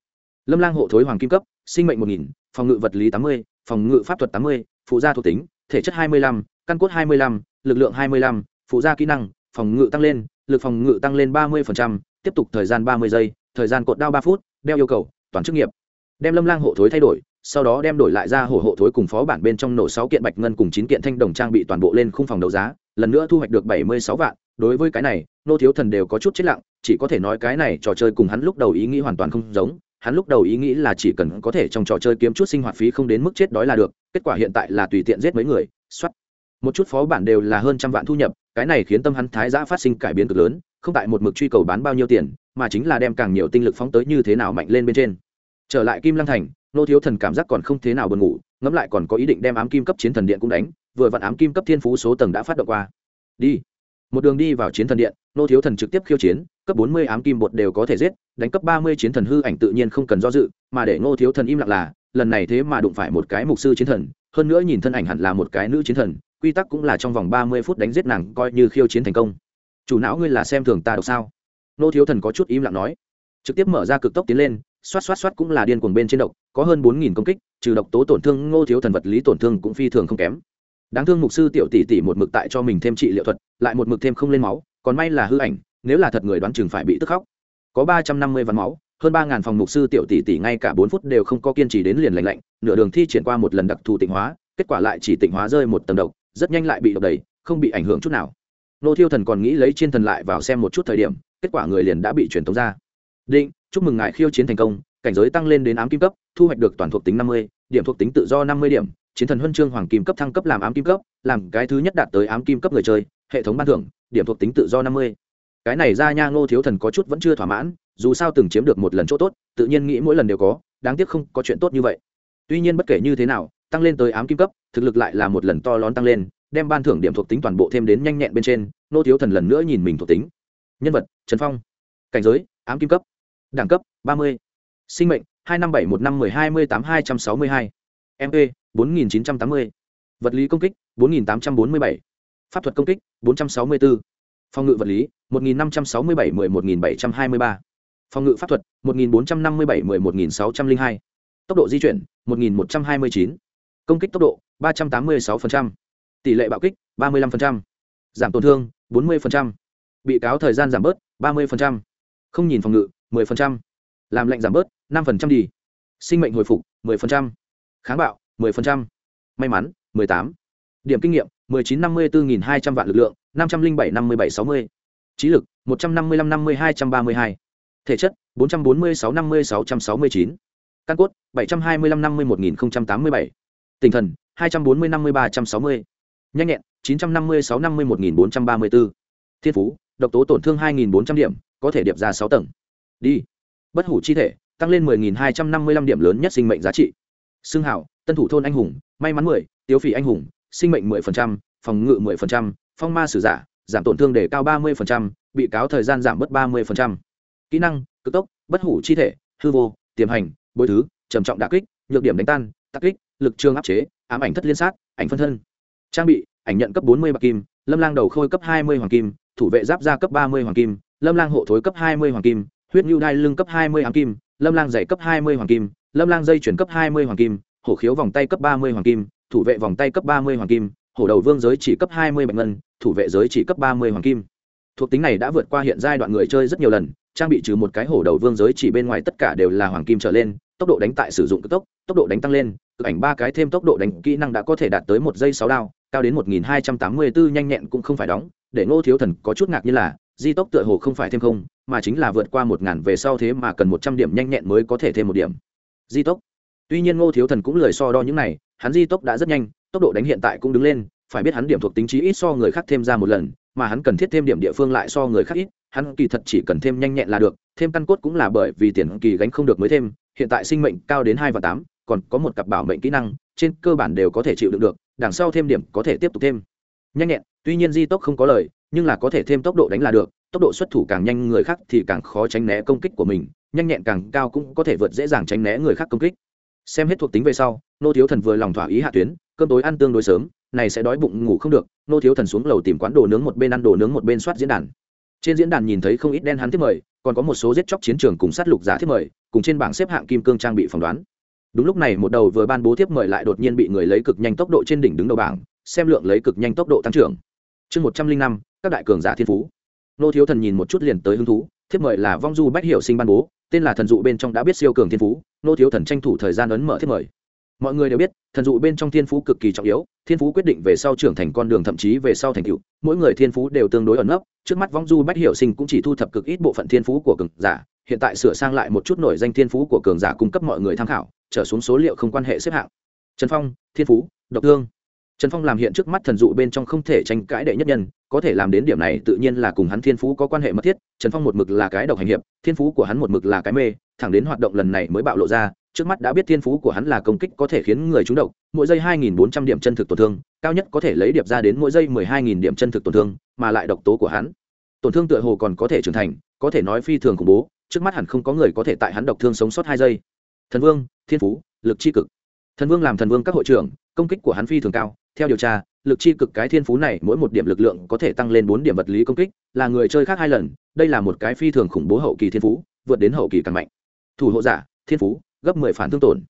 Lâm lang hộ thối hoàng kim cấp, sinh mệnh một nghìn, phòng ngự vật lý tám mươi, phòng ngự pháp thuật tám mươi, phụ gia thuộc tính, thể chất hai mươi lăm, căn cốt hai mươi lăm, lực lượng hai mươi lăm, phụ gia kỹ năng, phòng ngự tăng lên, lực phòng ngự tăng lên ba mươi tiếp tục thời gian ba mươi giây, thời gian cột đao ba phút, đeo yêu cầu, toàn chức nghiệp. Đem lâm lang hộ thối thay đổi sau đó đem đổi lại ra hổ hộ thối cùng phó bản bên trong nổ sáu kiện bạch ngân cùng chín kiện thanh đồng trang bị toàn bộ lên khung phòng đấu giá, lần nữa thu hoạch được bảy mươi sáu vạn. Đối với cái này, nô thiếu thần đều có chút chết lặng, chỉ có thể nói cái này trò chơi cùng hắn lúc đầu ý nghĩ hoàn toàn không giống. Hắn lúc đầu ý nghĩ là chỉ cần có thể trong trò chơi kiếm chút sinh hoạt phí không đến mức chết đói là được, kết quả hiện tại là tùy tiện giết mấy người xuất một chút phó bản đều là hơn trăm vạn thu nhập, cái này khiến tâm hắn thái giã phát sinh cải biến cực lớn, không tại một mực truy cầu bán bao nhiêu tiền, mà chính là đem càng nhiều tinh lực phóng tới như thế nào mạnh lên bên trên. Trở lại kim lăng thành nô thiếu thần cảm giác còn không thế nào buồn ngủ, ngẫm lại còn có ý định đem ám kim cấp chiến thần điện cũng đánh, vừa vặn ám kim cấp thiên phú số tầng đã phát động qua. Đi. Một đường đi vào chiến thần điện, nô thiếu thần trực tiếp khiêu chiến, cấp bốn mươi ám kim bột đều có thể giết, đánh cấp ba mươi chiến thần hư ảnh tự nhiên không cần do dự, mà để nô thiếu thần im lặng là, lần này thế mà đụng phải một cái mục sư chiến thần, hơn nữa nhìn thân ảnh hẳn là một cái nữ chiến thần, quy tắc cũng là trong vòng ba mươi phút đánh giết nàng coi như khiêu chiến thành công. Chủ não ngươi là xem thường ta độc sao? Nô thiếu thần có chút im lặng nói. Trực tiếp mở ra cực tốc tiến lên xoát xoát xoát cũng là điên cuồng bên trên độc, có hơn bốn nghìn công kích, trừ độc tố tổn thương, ngô thiếu thần vật lý tổn thương cũng phi thường không kém. Đáng thương mục sư tiểu tỷ tỷ một mực tại cho mình thêm trị liệu thuật, lại một mực thêm không lên máu, còn may là hư ảnh, nếu là thật người đoán chừng phải bị tức khóc. Có ba trăm năm mươi ván máu, hơn ba ngàn phòng mục sư tiểu tỷ tỷ ngay cả bốn phút đều không có kiên trì đến liền lạnh lạnh, nửa đường thi triển qua một lần đặc thù tịnh hóa, kết quả lại chỉ tịnh hóa rơi một tầng độc, rất nhanh lại bị độc đầy, không bị ảnh hưởng chút nào. Nô thiêu thần còn nghĩ lấy chiên thần lại vào xem một chút thời điểm, kết quả người liền đã bị truyền tống ra định, chúc mừng ngài khiêu chiến thành công, cảnh giới tăng lên đến ám kim cấp, thu hoạch được toàn thuộc tính năm mươi, điểm thuộc tính tự do năm mươi điểm, chiến thần huân chương hoàng kim cấp thăng cấp làm ám kim cấp, làm cái thứ nhất đạt tới ám kim cấp người chơi, hệ thống ban thưởng, điểm thuộc tính tự do năm mươi. Cái này ra nha ngô thiếu thần có chút vẫn chưa thỏa mãn, dù sao từng chiếm được một lần chỗ tốt, tự nhiên nghĩ mỗi lần đều có, đáng tiếc không có chuyện tốt như vậy. Tuy nhiên bất kể như thế nào, tăng lên tới ám kim cấp, thực lực lại là một lần to lớn tăng lên, đem ban thưởng điểm thuộc tính toàn bộ thêm đến nhanh nhẹn bên trên nô thiếu thần lần nữa nhìn mình thuộc tính. Nhân vật, trần phong. Cảnh giới, ám kim cấp đẳng cấp 30. sinh mệnh 2571512828262. mp 4980. vật lý công kích 4847. pháp thuật công kích 464. phòng ngự vật lý 1567-11723. phòng ngự pháp thuật 1457-11602. tốc độ di chuyển 1129. công kích tốc độ 386%. tỷ lệ bạo kích 35%. giảm tổn thương 40%. bị cáo thời gian giảm bớt 30% không nhìn phòng ngự 10%. làm lệnh giảm bớt 5% đi sinh mệnh hồi phục 10%. kháng bạo 10%. may mắn 18. điểm kinh nghiệm 1954.200 vạn lực lượng 507-57-60. trí lực 155-50-232. thể chất 446-50-669. căn cốt 725-50-1087. tinh thần 240-50-360. nhanh nhẹn 956-50-1434. thiên phú, độc tố tổn thương 2.400 điểm, có thể điệp ra sáu tầng đi. Bất hủ chi thể tăng lên 10.255 điểm lớn nhất sinh mệnh giá trị. Xương hảo tân thủ thôn anh hùng may mắn 10, tiếu phỉ anh hùng sinh mệnh 10%, phòng ngự 10%, phong ma sử giả giảm tổn thương để cao 30%, bị cáo thời gian giảm bớt 30%. kỹ năng cực tốc bất hủ chi thể hư vô tiềm hành bối thứ trầm trọng đả kích nhược điểm đánh tan tác kích lực trường áp chế ám ảnh thất liên sát ảnh phân thân. Trang bị ảnh nhận cấp 40 bạc kim lâm lang đầu khôi cấp 20 hoàng kim thủ vệ giáp gia cấp 30 hoàng kim lâm lang hộ thối cấp 20 hoàng kim huyết nhu đai lưng cấp 20 hoàng kim, lâm lang giày cấp 20 hoàng kim, lâm lang dây chuyển cấp 20 hoàng kim, hổ khiếu vòng tay cấp 30 hoàng kim, thủ vệ vòng tay cấp 30 hoàng kim, hổ đầu vương giới chỉ cấp 20 bạch ngân, thủ vệ giới chỉ cấp 30 hoàng kim. Thuộc tính này đã vượt qua hiện giai đoạn người chơi rất nhiều lần, trang bị trừ một cái hổ đầu vương giới chỉ bên ngoài tất cả đều là hoàng kim trở lên, tốc độ đánh tại sử dụng cực tốc tốc độ đánh tăng lên, cực ảnh ba cái thêm tốc độ đánh kỹ năng đã có thể đạt tới một giây sáu đao, cao đến một nghìn hai trăm tám mươi bốn nhanh nhẹn cũng không phải đóng, để ngô thiếu thần có chút ngạc như là, di tốc tựa hồ không phải thêm không mà chính là vượt qua một ngàn về sau thế mà cần một trăm điểm nhanh nhẹn mới có thể thêm một điểm. Di tốc. Tuy nhiên ngô thiếu thần cũng lười so đo những này, hắn di tốc đã rất nhanh, tốc độ đánh hiện tại cũng đứng lên, phải biết hắn điểm thuộc tính trí ít so người khác thêm ra một lần, mà hắn cần thiết thêm điểm địa phương lại so người khác ít, hắn kỳ thật chỉ cần thêm nhanh nhẹn là được, thêm căn cốt cũng là bởi vì tiền kỳ gánh không được mới thêm, hiện tại sinh mệnh cao đến hai và tám, còn có một cặp bảo mệnh kỹ năng, trên cơ bản đều có thể chịu đựng được, đằng sau thêm điểm có thể tiếp tục thêm. Nhanh nhẹn, tuy nhiên di tốc không có lời, nhưng là có thể thêm tốc độ đánh là được tốc độ xuất thủ càng nhanh người khác thì càng khó tránh né công kích của mình, nhanh nhẹn càng cao cũng có thể vượt dễ dàng tránh né người khác công kích. Xem hết thuộc tính về sau, nô thiếu thần vừa lòng thỏa ý hạ tuyến, cơm tối ăn tương đối sớm, này sẽ đói bụng ngủ không được, nô thiếu thần xuống lầu tìm quán đồ nướng một bên ăn đồ nướng một bên soát diễn đàn. Trên diễn đàn nhìn thấy không ít đen hắn tiếp mời, còn có một số giết chóc chiến trường cùng sát lục giả tiếp mời, cùng trên bảng xếp hạng kim cương trang bị phỏng đoán. Đúng lúc này một đầu vừa ban bố tiếp mời lại đột nhiên bị người lấy cực nhanh tốc độ trên đỉnh đứng đầu bảng, xem lượng lấy cực nhanh tốc độ tăng trưởng. Chương một trăm linh năm, các đại cường giả thiên phú nô thiếu thần nhìn một chút liền tới hứng thú, thiếp mời là vong du bách hiệu sinh ban bố, tên là thần dụ bên trong đã biết siêu cường thiên phú, nô thiếu thần tranh thủ thời gian ấn mở thiếp mời. Mọi người đều biết, thần dụ bên trong thiên phú cực kỳ trọng yếu, thiên phú quyết định về sau trưởng thành con đường thậm chí về sau thành cựu mỗi người thiên phú đều tương đối ẩn nấp, trước mắt vong du bách hiệu sinh cũng chỉ thu thập cực ít bộ phận thiên phú của cường giả, hiện tại sửa sang lại một chút nổi danh thiên phú của cường giả cung cấp mọi người tham khảo, trở xuống số liệu không quan hệ xếp hạng. Trần phong, thiên phú, độc thương trần phong làm hiện trước mắt thần dụ bên trong không thể tranh cãi đệ nhất nhân, có thể làm đến điểm này tự nhiên là cùng hắn thiên phú có quan hệ mật thiết, trần phong một mực là cái độc hành hiệp, thiên phú của hắn một mực là cái mê, thẳng đến hoạt động lần này mới bạo lộ ra, trước mắt đã biết thiên phú của hắn là công kích có thể khiến người trúng độc, mỗi giây 2.400 điểm chân thực tổn thương, cao nhất có thể lấy điệp ra đến mỗi giây 12.000 điểm chân thực tổn thương, mà lại độc tố của hắn. Tổn thương tựa hồ còn có thể trưởng thành, có thể nói phi thường khủng bố, trước mắt hẳn không có người có thể tại hắn độc thương sống sót hai giây. Thần vương, thiên phú, lực chi cực. Thần vương làm thần vương các hội trưởng, công kích của hắn phi thường cao theo điều tra, lực chi cực cái thiên phú này mỗi một điểm lực lượng có thể tăng lên bốn điểm vật lý công kích, là người chơi khác hai lần, đây là một cái phi thường khủng bố hậu kỳ thiên phú, vượt đến hậu kỳ càng mạnh. Thủ hộ giả, thiên phú, gấp mười phản thương tổn.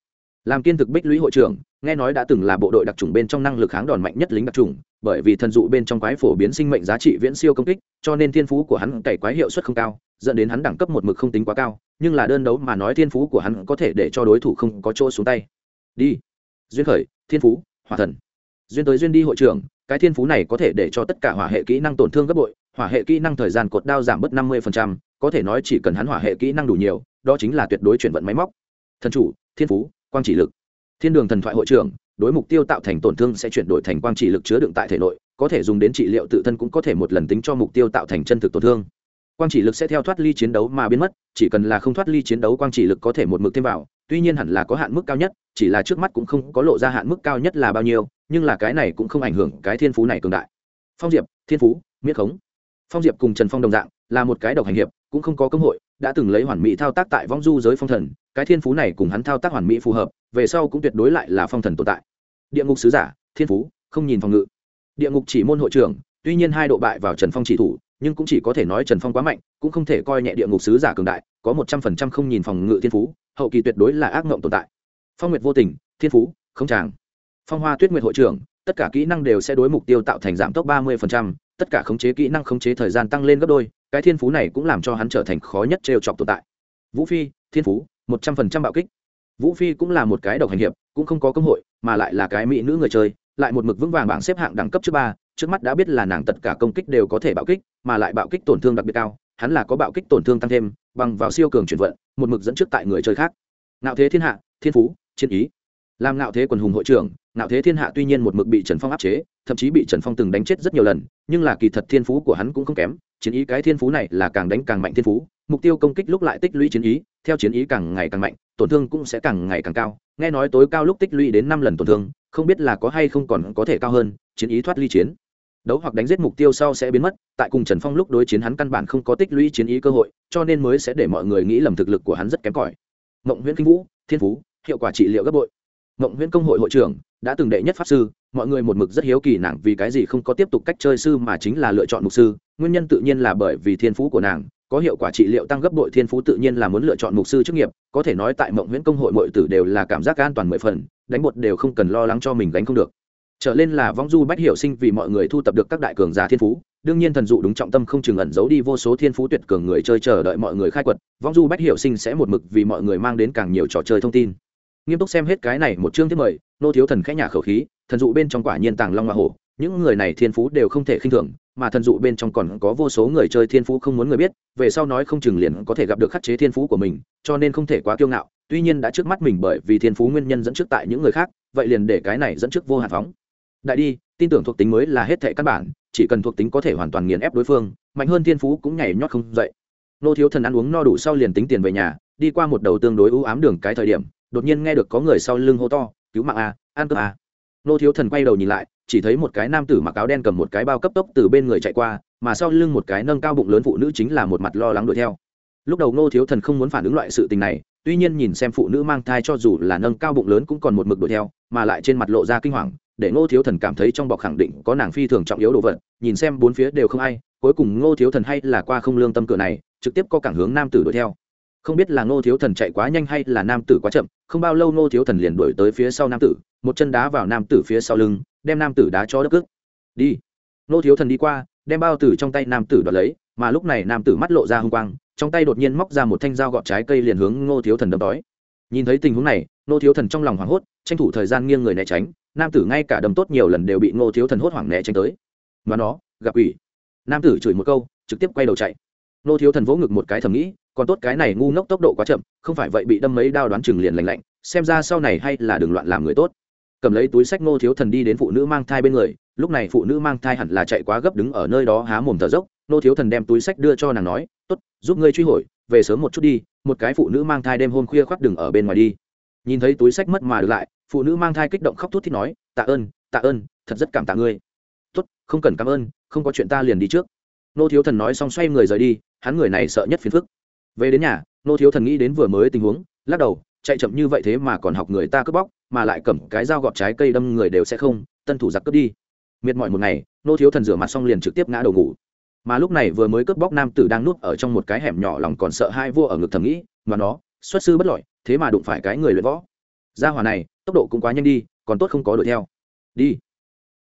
Làm kiên thực bích lũy hội trưởng, nghe nói đã từng là bộ đội đặc trùng bên trong năng lực kháng đòn mạnh nhất lính đặc trùng bởi vì thần dụ bên trong quái phổ biến sinh mệnh giá trị viễn siêu công kích, cho nên thiên phú của hắn cày quái hiệu suất không cao, dẫn đến hắn đẳng cấp một mực không tính quá cao, nhưng là đơn đấu mà nói thiên phú của hắn có thể để cho đối thủ không có chỗ xuống tay. Đi. Duyên khởi, thiên phú, hỏa thần duyên tới duyên đi hội trưởng, cái thiên phú này có thể để cho tất cả hỏa hệ kỹ năng tổn thương gấp bội, hỏa hệ kỹ năng thời gian cột đao giảm bớt năm mươi có thể nói chỉ cần hắn hỏa hệ kỹ năng đủ nhiều, đó chính là tuyệt đối chuyển vận máy móc. Thần chủ, thiên phú, quang chỉ lực. Thiên đường thần thoại hội trưởng, đối mục tiêu tạo thành tổn thương sẽ chuyển đổi thành quang chỉ lực chứa đựng tại thể nội, có thể dùng đến trị liệu tự thân cũng có thể một lần tính cho mục tiêu tạo thành chân thực tổn thương. Quang chỉ lực sẽ theo thoát ly chiến đấu mà biến mất, chỉ cần là không thoát ly chiến đấu quang chỉ lực có thể một mực thêm vào tuy nhiên hẳn là có hạn mức cao nhất, chỉ là trước mắt cũng không có lộ ra hạn mức cao nhất là bao nhiêu, nhưng là cái này cũng không ảnh hưởng cái thiên phú này cường đại. Phong diệp, thiên phú miết khống. Phong diệp cùng trần phong đồng dạng, là một cái độc hành hiệp, cũng không có cơ hội, đã từng lấy hoàn mỹ thao tác tại vong du giới phong thần, cái thiên phú này cùng hắn thao tác hoàn mỹ phù hợp, về sau cũng tuyệt đối lại là phong thần tồn tại. Địa ngục sứ giả, thiên phú, không nhìn phòng ngự. Địa ngục chỉ môn hội trưởng, tuy nhiên hai độ bại vào trần phong chỉ thủ, nhưng cũng chỉ có thể nói trần phong quá mạnh, cũng không thể coi nhẹ địa ngục sứ giả cường đại có một trăm phần trăm không nhìn phòng ngự thiên phú, hậu kỳ tuyệt đối là ác mộng tồn tại. Phong nguyệt vô tình, thiên phú, không tràng. Phong hoa tuyết nguyệt hội trưởng, tất cả kỹ năng đều sẽ đối mục tiêu tạo thành giảm tốc ba mươi tất cả khống chế kỹ năng khống chế thời gian tăng lên gấp đôi, cái thiên phú này cũng làm cho hắn trở thành khó nhất trêu chọc tồn tại. Vũ phi, thiên phú, một trăm phần trăm bạo kích. Vũ phi cũng là một cái độc hành hiệp, cũng không có cơ hội, mà lại là cái mỹ nữ người chơi, lại một mực vững vàng bảng xếp hạng đẳng cấp trước ba, trước mắt đã biết là nàng tất cả công kích đều có thể bạo kích, mà lại bạo kích tổn thương đặc biệt cao, hắn là có bạo kích tổn thương tăng thêm bằng vào siêu cường chuyển vận, một mực dẫn trước tại người chơi khác. Ngạo thế thiên hạ, thiên phú, chiến ý. Làm ngạo thế quần hùng hội trưởng, ngạo thế thiên hạ tuy nhiên một mực bị trần phong áp chế, thậm chí bị trần phong từng đánh chết rất nhiều lần, nhưng là kỳ thật thiên phú của hắn cũng không kém. Chiến ý cái thiên phú này là càng đánh càng mạnh thiên phú, mục tiêu công kích lúc lại tích lũy chiến ý, theo chiến ý càng ngày càng mạnh, tổn thương cũng sẽ càng ngày càng cao. Nghe nói tối cao lúc tích lũy đến năm lần tổn thương, không biết là có hay không còn có thể cao hơn, chiến ý thoát ly chiến đấu hoặc đánh giết mục tiêu sau sẽ biến mất, tại cùng trần phong lúc đối chiến hắn căn bản không có tích lũy chiến ý cơ hội, cho nên mới sẽ để mọi người nghĩ lầm thực lực của hắn rất kém cỏi. Mộng nguyễn kinh vũ, thiên phú, hiệu quả trị liệu gấp bội. Mộng nguyễn công hội hội trưởng, đã từng đệ nhất pháp sư, mọi người một mực rất hiếu kỳ nàng vì cái gì không có tiếp tục cách chơi sư mà chính là lựa chọn mục sư, nguyên nhân tự nhiên là bởi vì thiên phú của nàng, có hiệu quả trị liệu tăng gấp bội, thiên phú tự nhiên là muốn lựa chọn mục sư chức nghiệp, có thể nói tại mộng nguyễn công hội mọi tử đều là cảm giác an toàn mười phần, đánh bột đều không cần lo lắng cho mình đánh không được trở lên là vong du bách hiểu sinh vì mọi người thu tập được các đại cường giả thiên phú, đương nhiên thần dụ đúng trọng tâm không chừng ẩn giấu đi vô số thiên phú tuyệt cường người chơi chờ đợi mọi người khai quật, vong du bách hiểu sinh sẽ một mực vì mọi người mang đến càng nhiều trò chơi thông tin. Nghiêm túc xem hết cái này một chương thứ mời, nô thiếu thần khẽ nhà khẩu khí, thần dụ bên trong quả nhiên tàng long hoa hổ, những người này thiên phú đều không thể khinh thường, mà thần dụ bên trong còn có vô số người chơi thiên phú không muốn người biết, về sau nói không chừng liền có thể gặp được khắc chế thiên phú của mình, cho nên không thể quá kiêu ngạo, tuy nhiên đã trước mắt mình bởi vì thiên phú nguyên nhân dẫn trước tại những người khác, vậy liền để cái này dẫn trước vô hạn phóng đại đi, tin tưởng thuộc tính mới là hết thệ căn bản, chỉ cần thuộc tính có thể hoàn toàn nghiền ép đối phương, mạnh hơn thiên phú cũng nhảy nhót không dậy. Nô thiếu thần ăn uống no đủ sau liền tính tiền về nhà, đi qua một đầu tương đối ưu ám đường cái thời điểm, đột nhiên nghe được có người sau lưng hô to, cứu mạng a an cướp a. Nô thiếu thần quay đầu nhìn lại, chỉ thấy một cái nam tử mặc áo đen cầm một cái bao cấp tốc từ bên người chạy qua, mà sau lưng một cái nâng cao bụng lớn phụ nữ chính là một mặt lo lắng đuổi theo. Lúc đầu nô thiếu thần không muốn phản ứng loại sự tình này, tuy nhiên nhìn xem phụ nữ mang thai cho dù là nâng cao bụng lớn cũng còn một mực đuổi theo, mà lại trên mặt lộ ra kinh hoàng để ngô thiếu thần cảm thấy trong bọc khẳng định có nàng phi thường trọng yếu đồ vật, nhìn xem bốn phía đều không ai, cuối cùng ngô thiếu thần hay là qua không lương tâm cửa này, trực tiếp có cảng hướng nam tử đuổi theo. Không biết là ngô thiếu thần chạy quá nhanh hay là nam tử quá chậm, không bao lâu ngô thiếu thần liền đuổi tới phía sau nam tử, một chân đá vào nam tử phía sau lưng, đem nam tử đá cho đất cước. Đi. Ngô thiếu thần đi qua, đem bao tử trong tay nam tử đoạt lấy, mà lúc này nam tử mắt lộ ra h n g quang, trong tay đột nhiên móc ra một thanh dao gọt trái cây liền hướng ngô thiếu thần đâm đói nhìn thấy tình huống này, ngô thiếu thần trong lòng hoảng hốt, tranh thủ thời gian nghiêng người né tránh nam tử ngay cả đâm tốt nhiều lần đều bị ngô thiếu thần hốt hoảng né tránh tới. Mà nó, gặp ủy nam tử chửi một câu, trực tiếp quay đầu chạy. Ngô thiếu thần vỗ ngực một cái thầm nghĩ, còn tốt cái này ngu ngốc tốc độ quá chậm, không phải vậy bị đâm mấy đao đoán chừng liền lành lạnh, xem ra sau này hay là đừng loạn làm người tốt. Cầm lấy túi sách ngô thiếu thần đi đến phụ nữ mang thai bên người, lúc này phụ nữ mang thai hẳn là chạy quá gấp đứng ở nơi đó há mồm thở dốc, ngô thiếu thần đem túi sách đưa cho nàng nói t ố t giúp ngươi truy hồi, về sớm một chút đi, một cái phụ nữ mang thai đêm hôm khuya khoác đừng ở bên ngoài đi. Nhìn thấy túi sách mất mà được lại phụ nữ mang thai kích động khóc thút thít nói, tạ ơn tạ ơn, thật rất cảm tạ ngươi. Tốt, không cần cảm ơn, không có chuyện ta liền đi trước. Nô thiếu thần nói xong xoay người rời đi, hắn người này sợ nhất phiền phức. Về đến nhà, nô thiếu thần nghĩ đến vừa mới tình huống, lắc đầu, chạy chậm như vậy thế mà còn học người ta cướp bóc, mà lại cầm cái dao gọt trái cây đâm người đều sẽ không, tân thủ giặc cướp đi. Miệt mỏi một ngày, nô thiếu thần rửa mặt xong liền trực tiếp ngã đầu ngủ. Mà lúc này vừa mới cướp bóc nam tử đang nuốt ở trong một cái hẻm nhỏ lòng còn sợ hai vua ở ngực thầm nghĩ, mà nó, xuất sư bất lọi, thế mà đụng phải cái người luyện võ gia hỏa này, tốc độ cũng quá nhanh đi, còn tốt không có đuổi theo. Đi.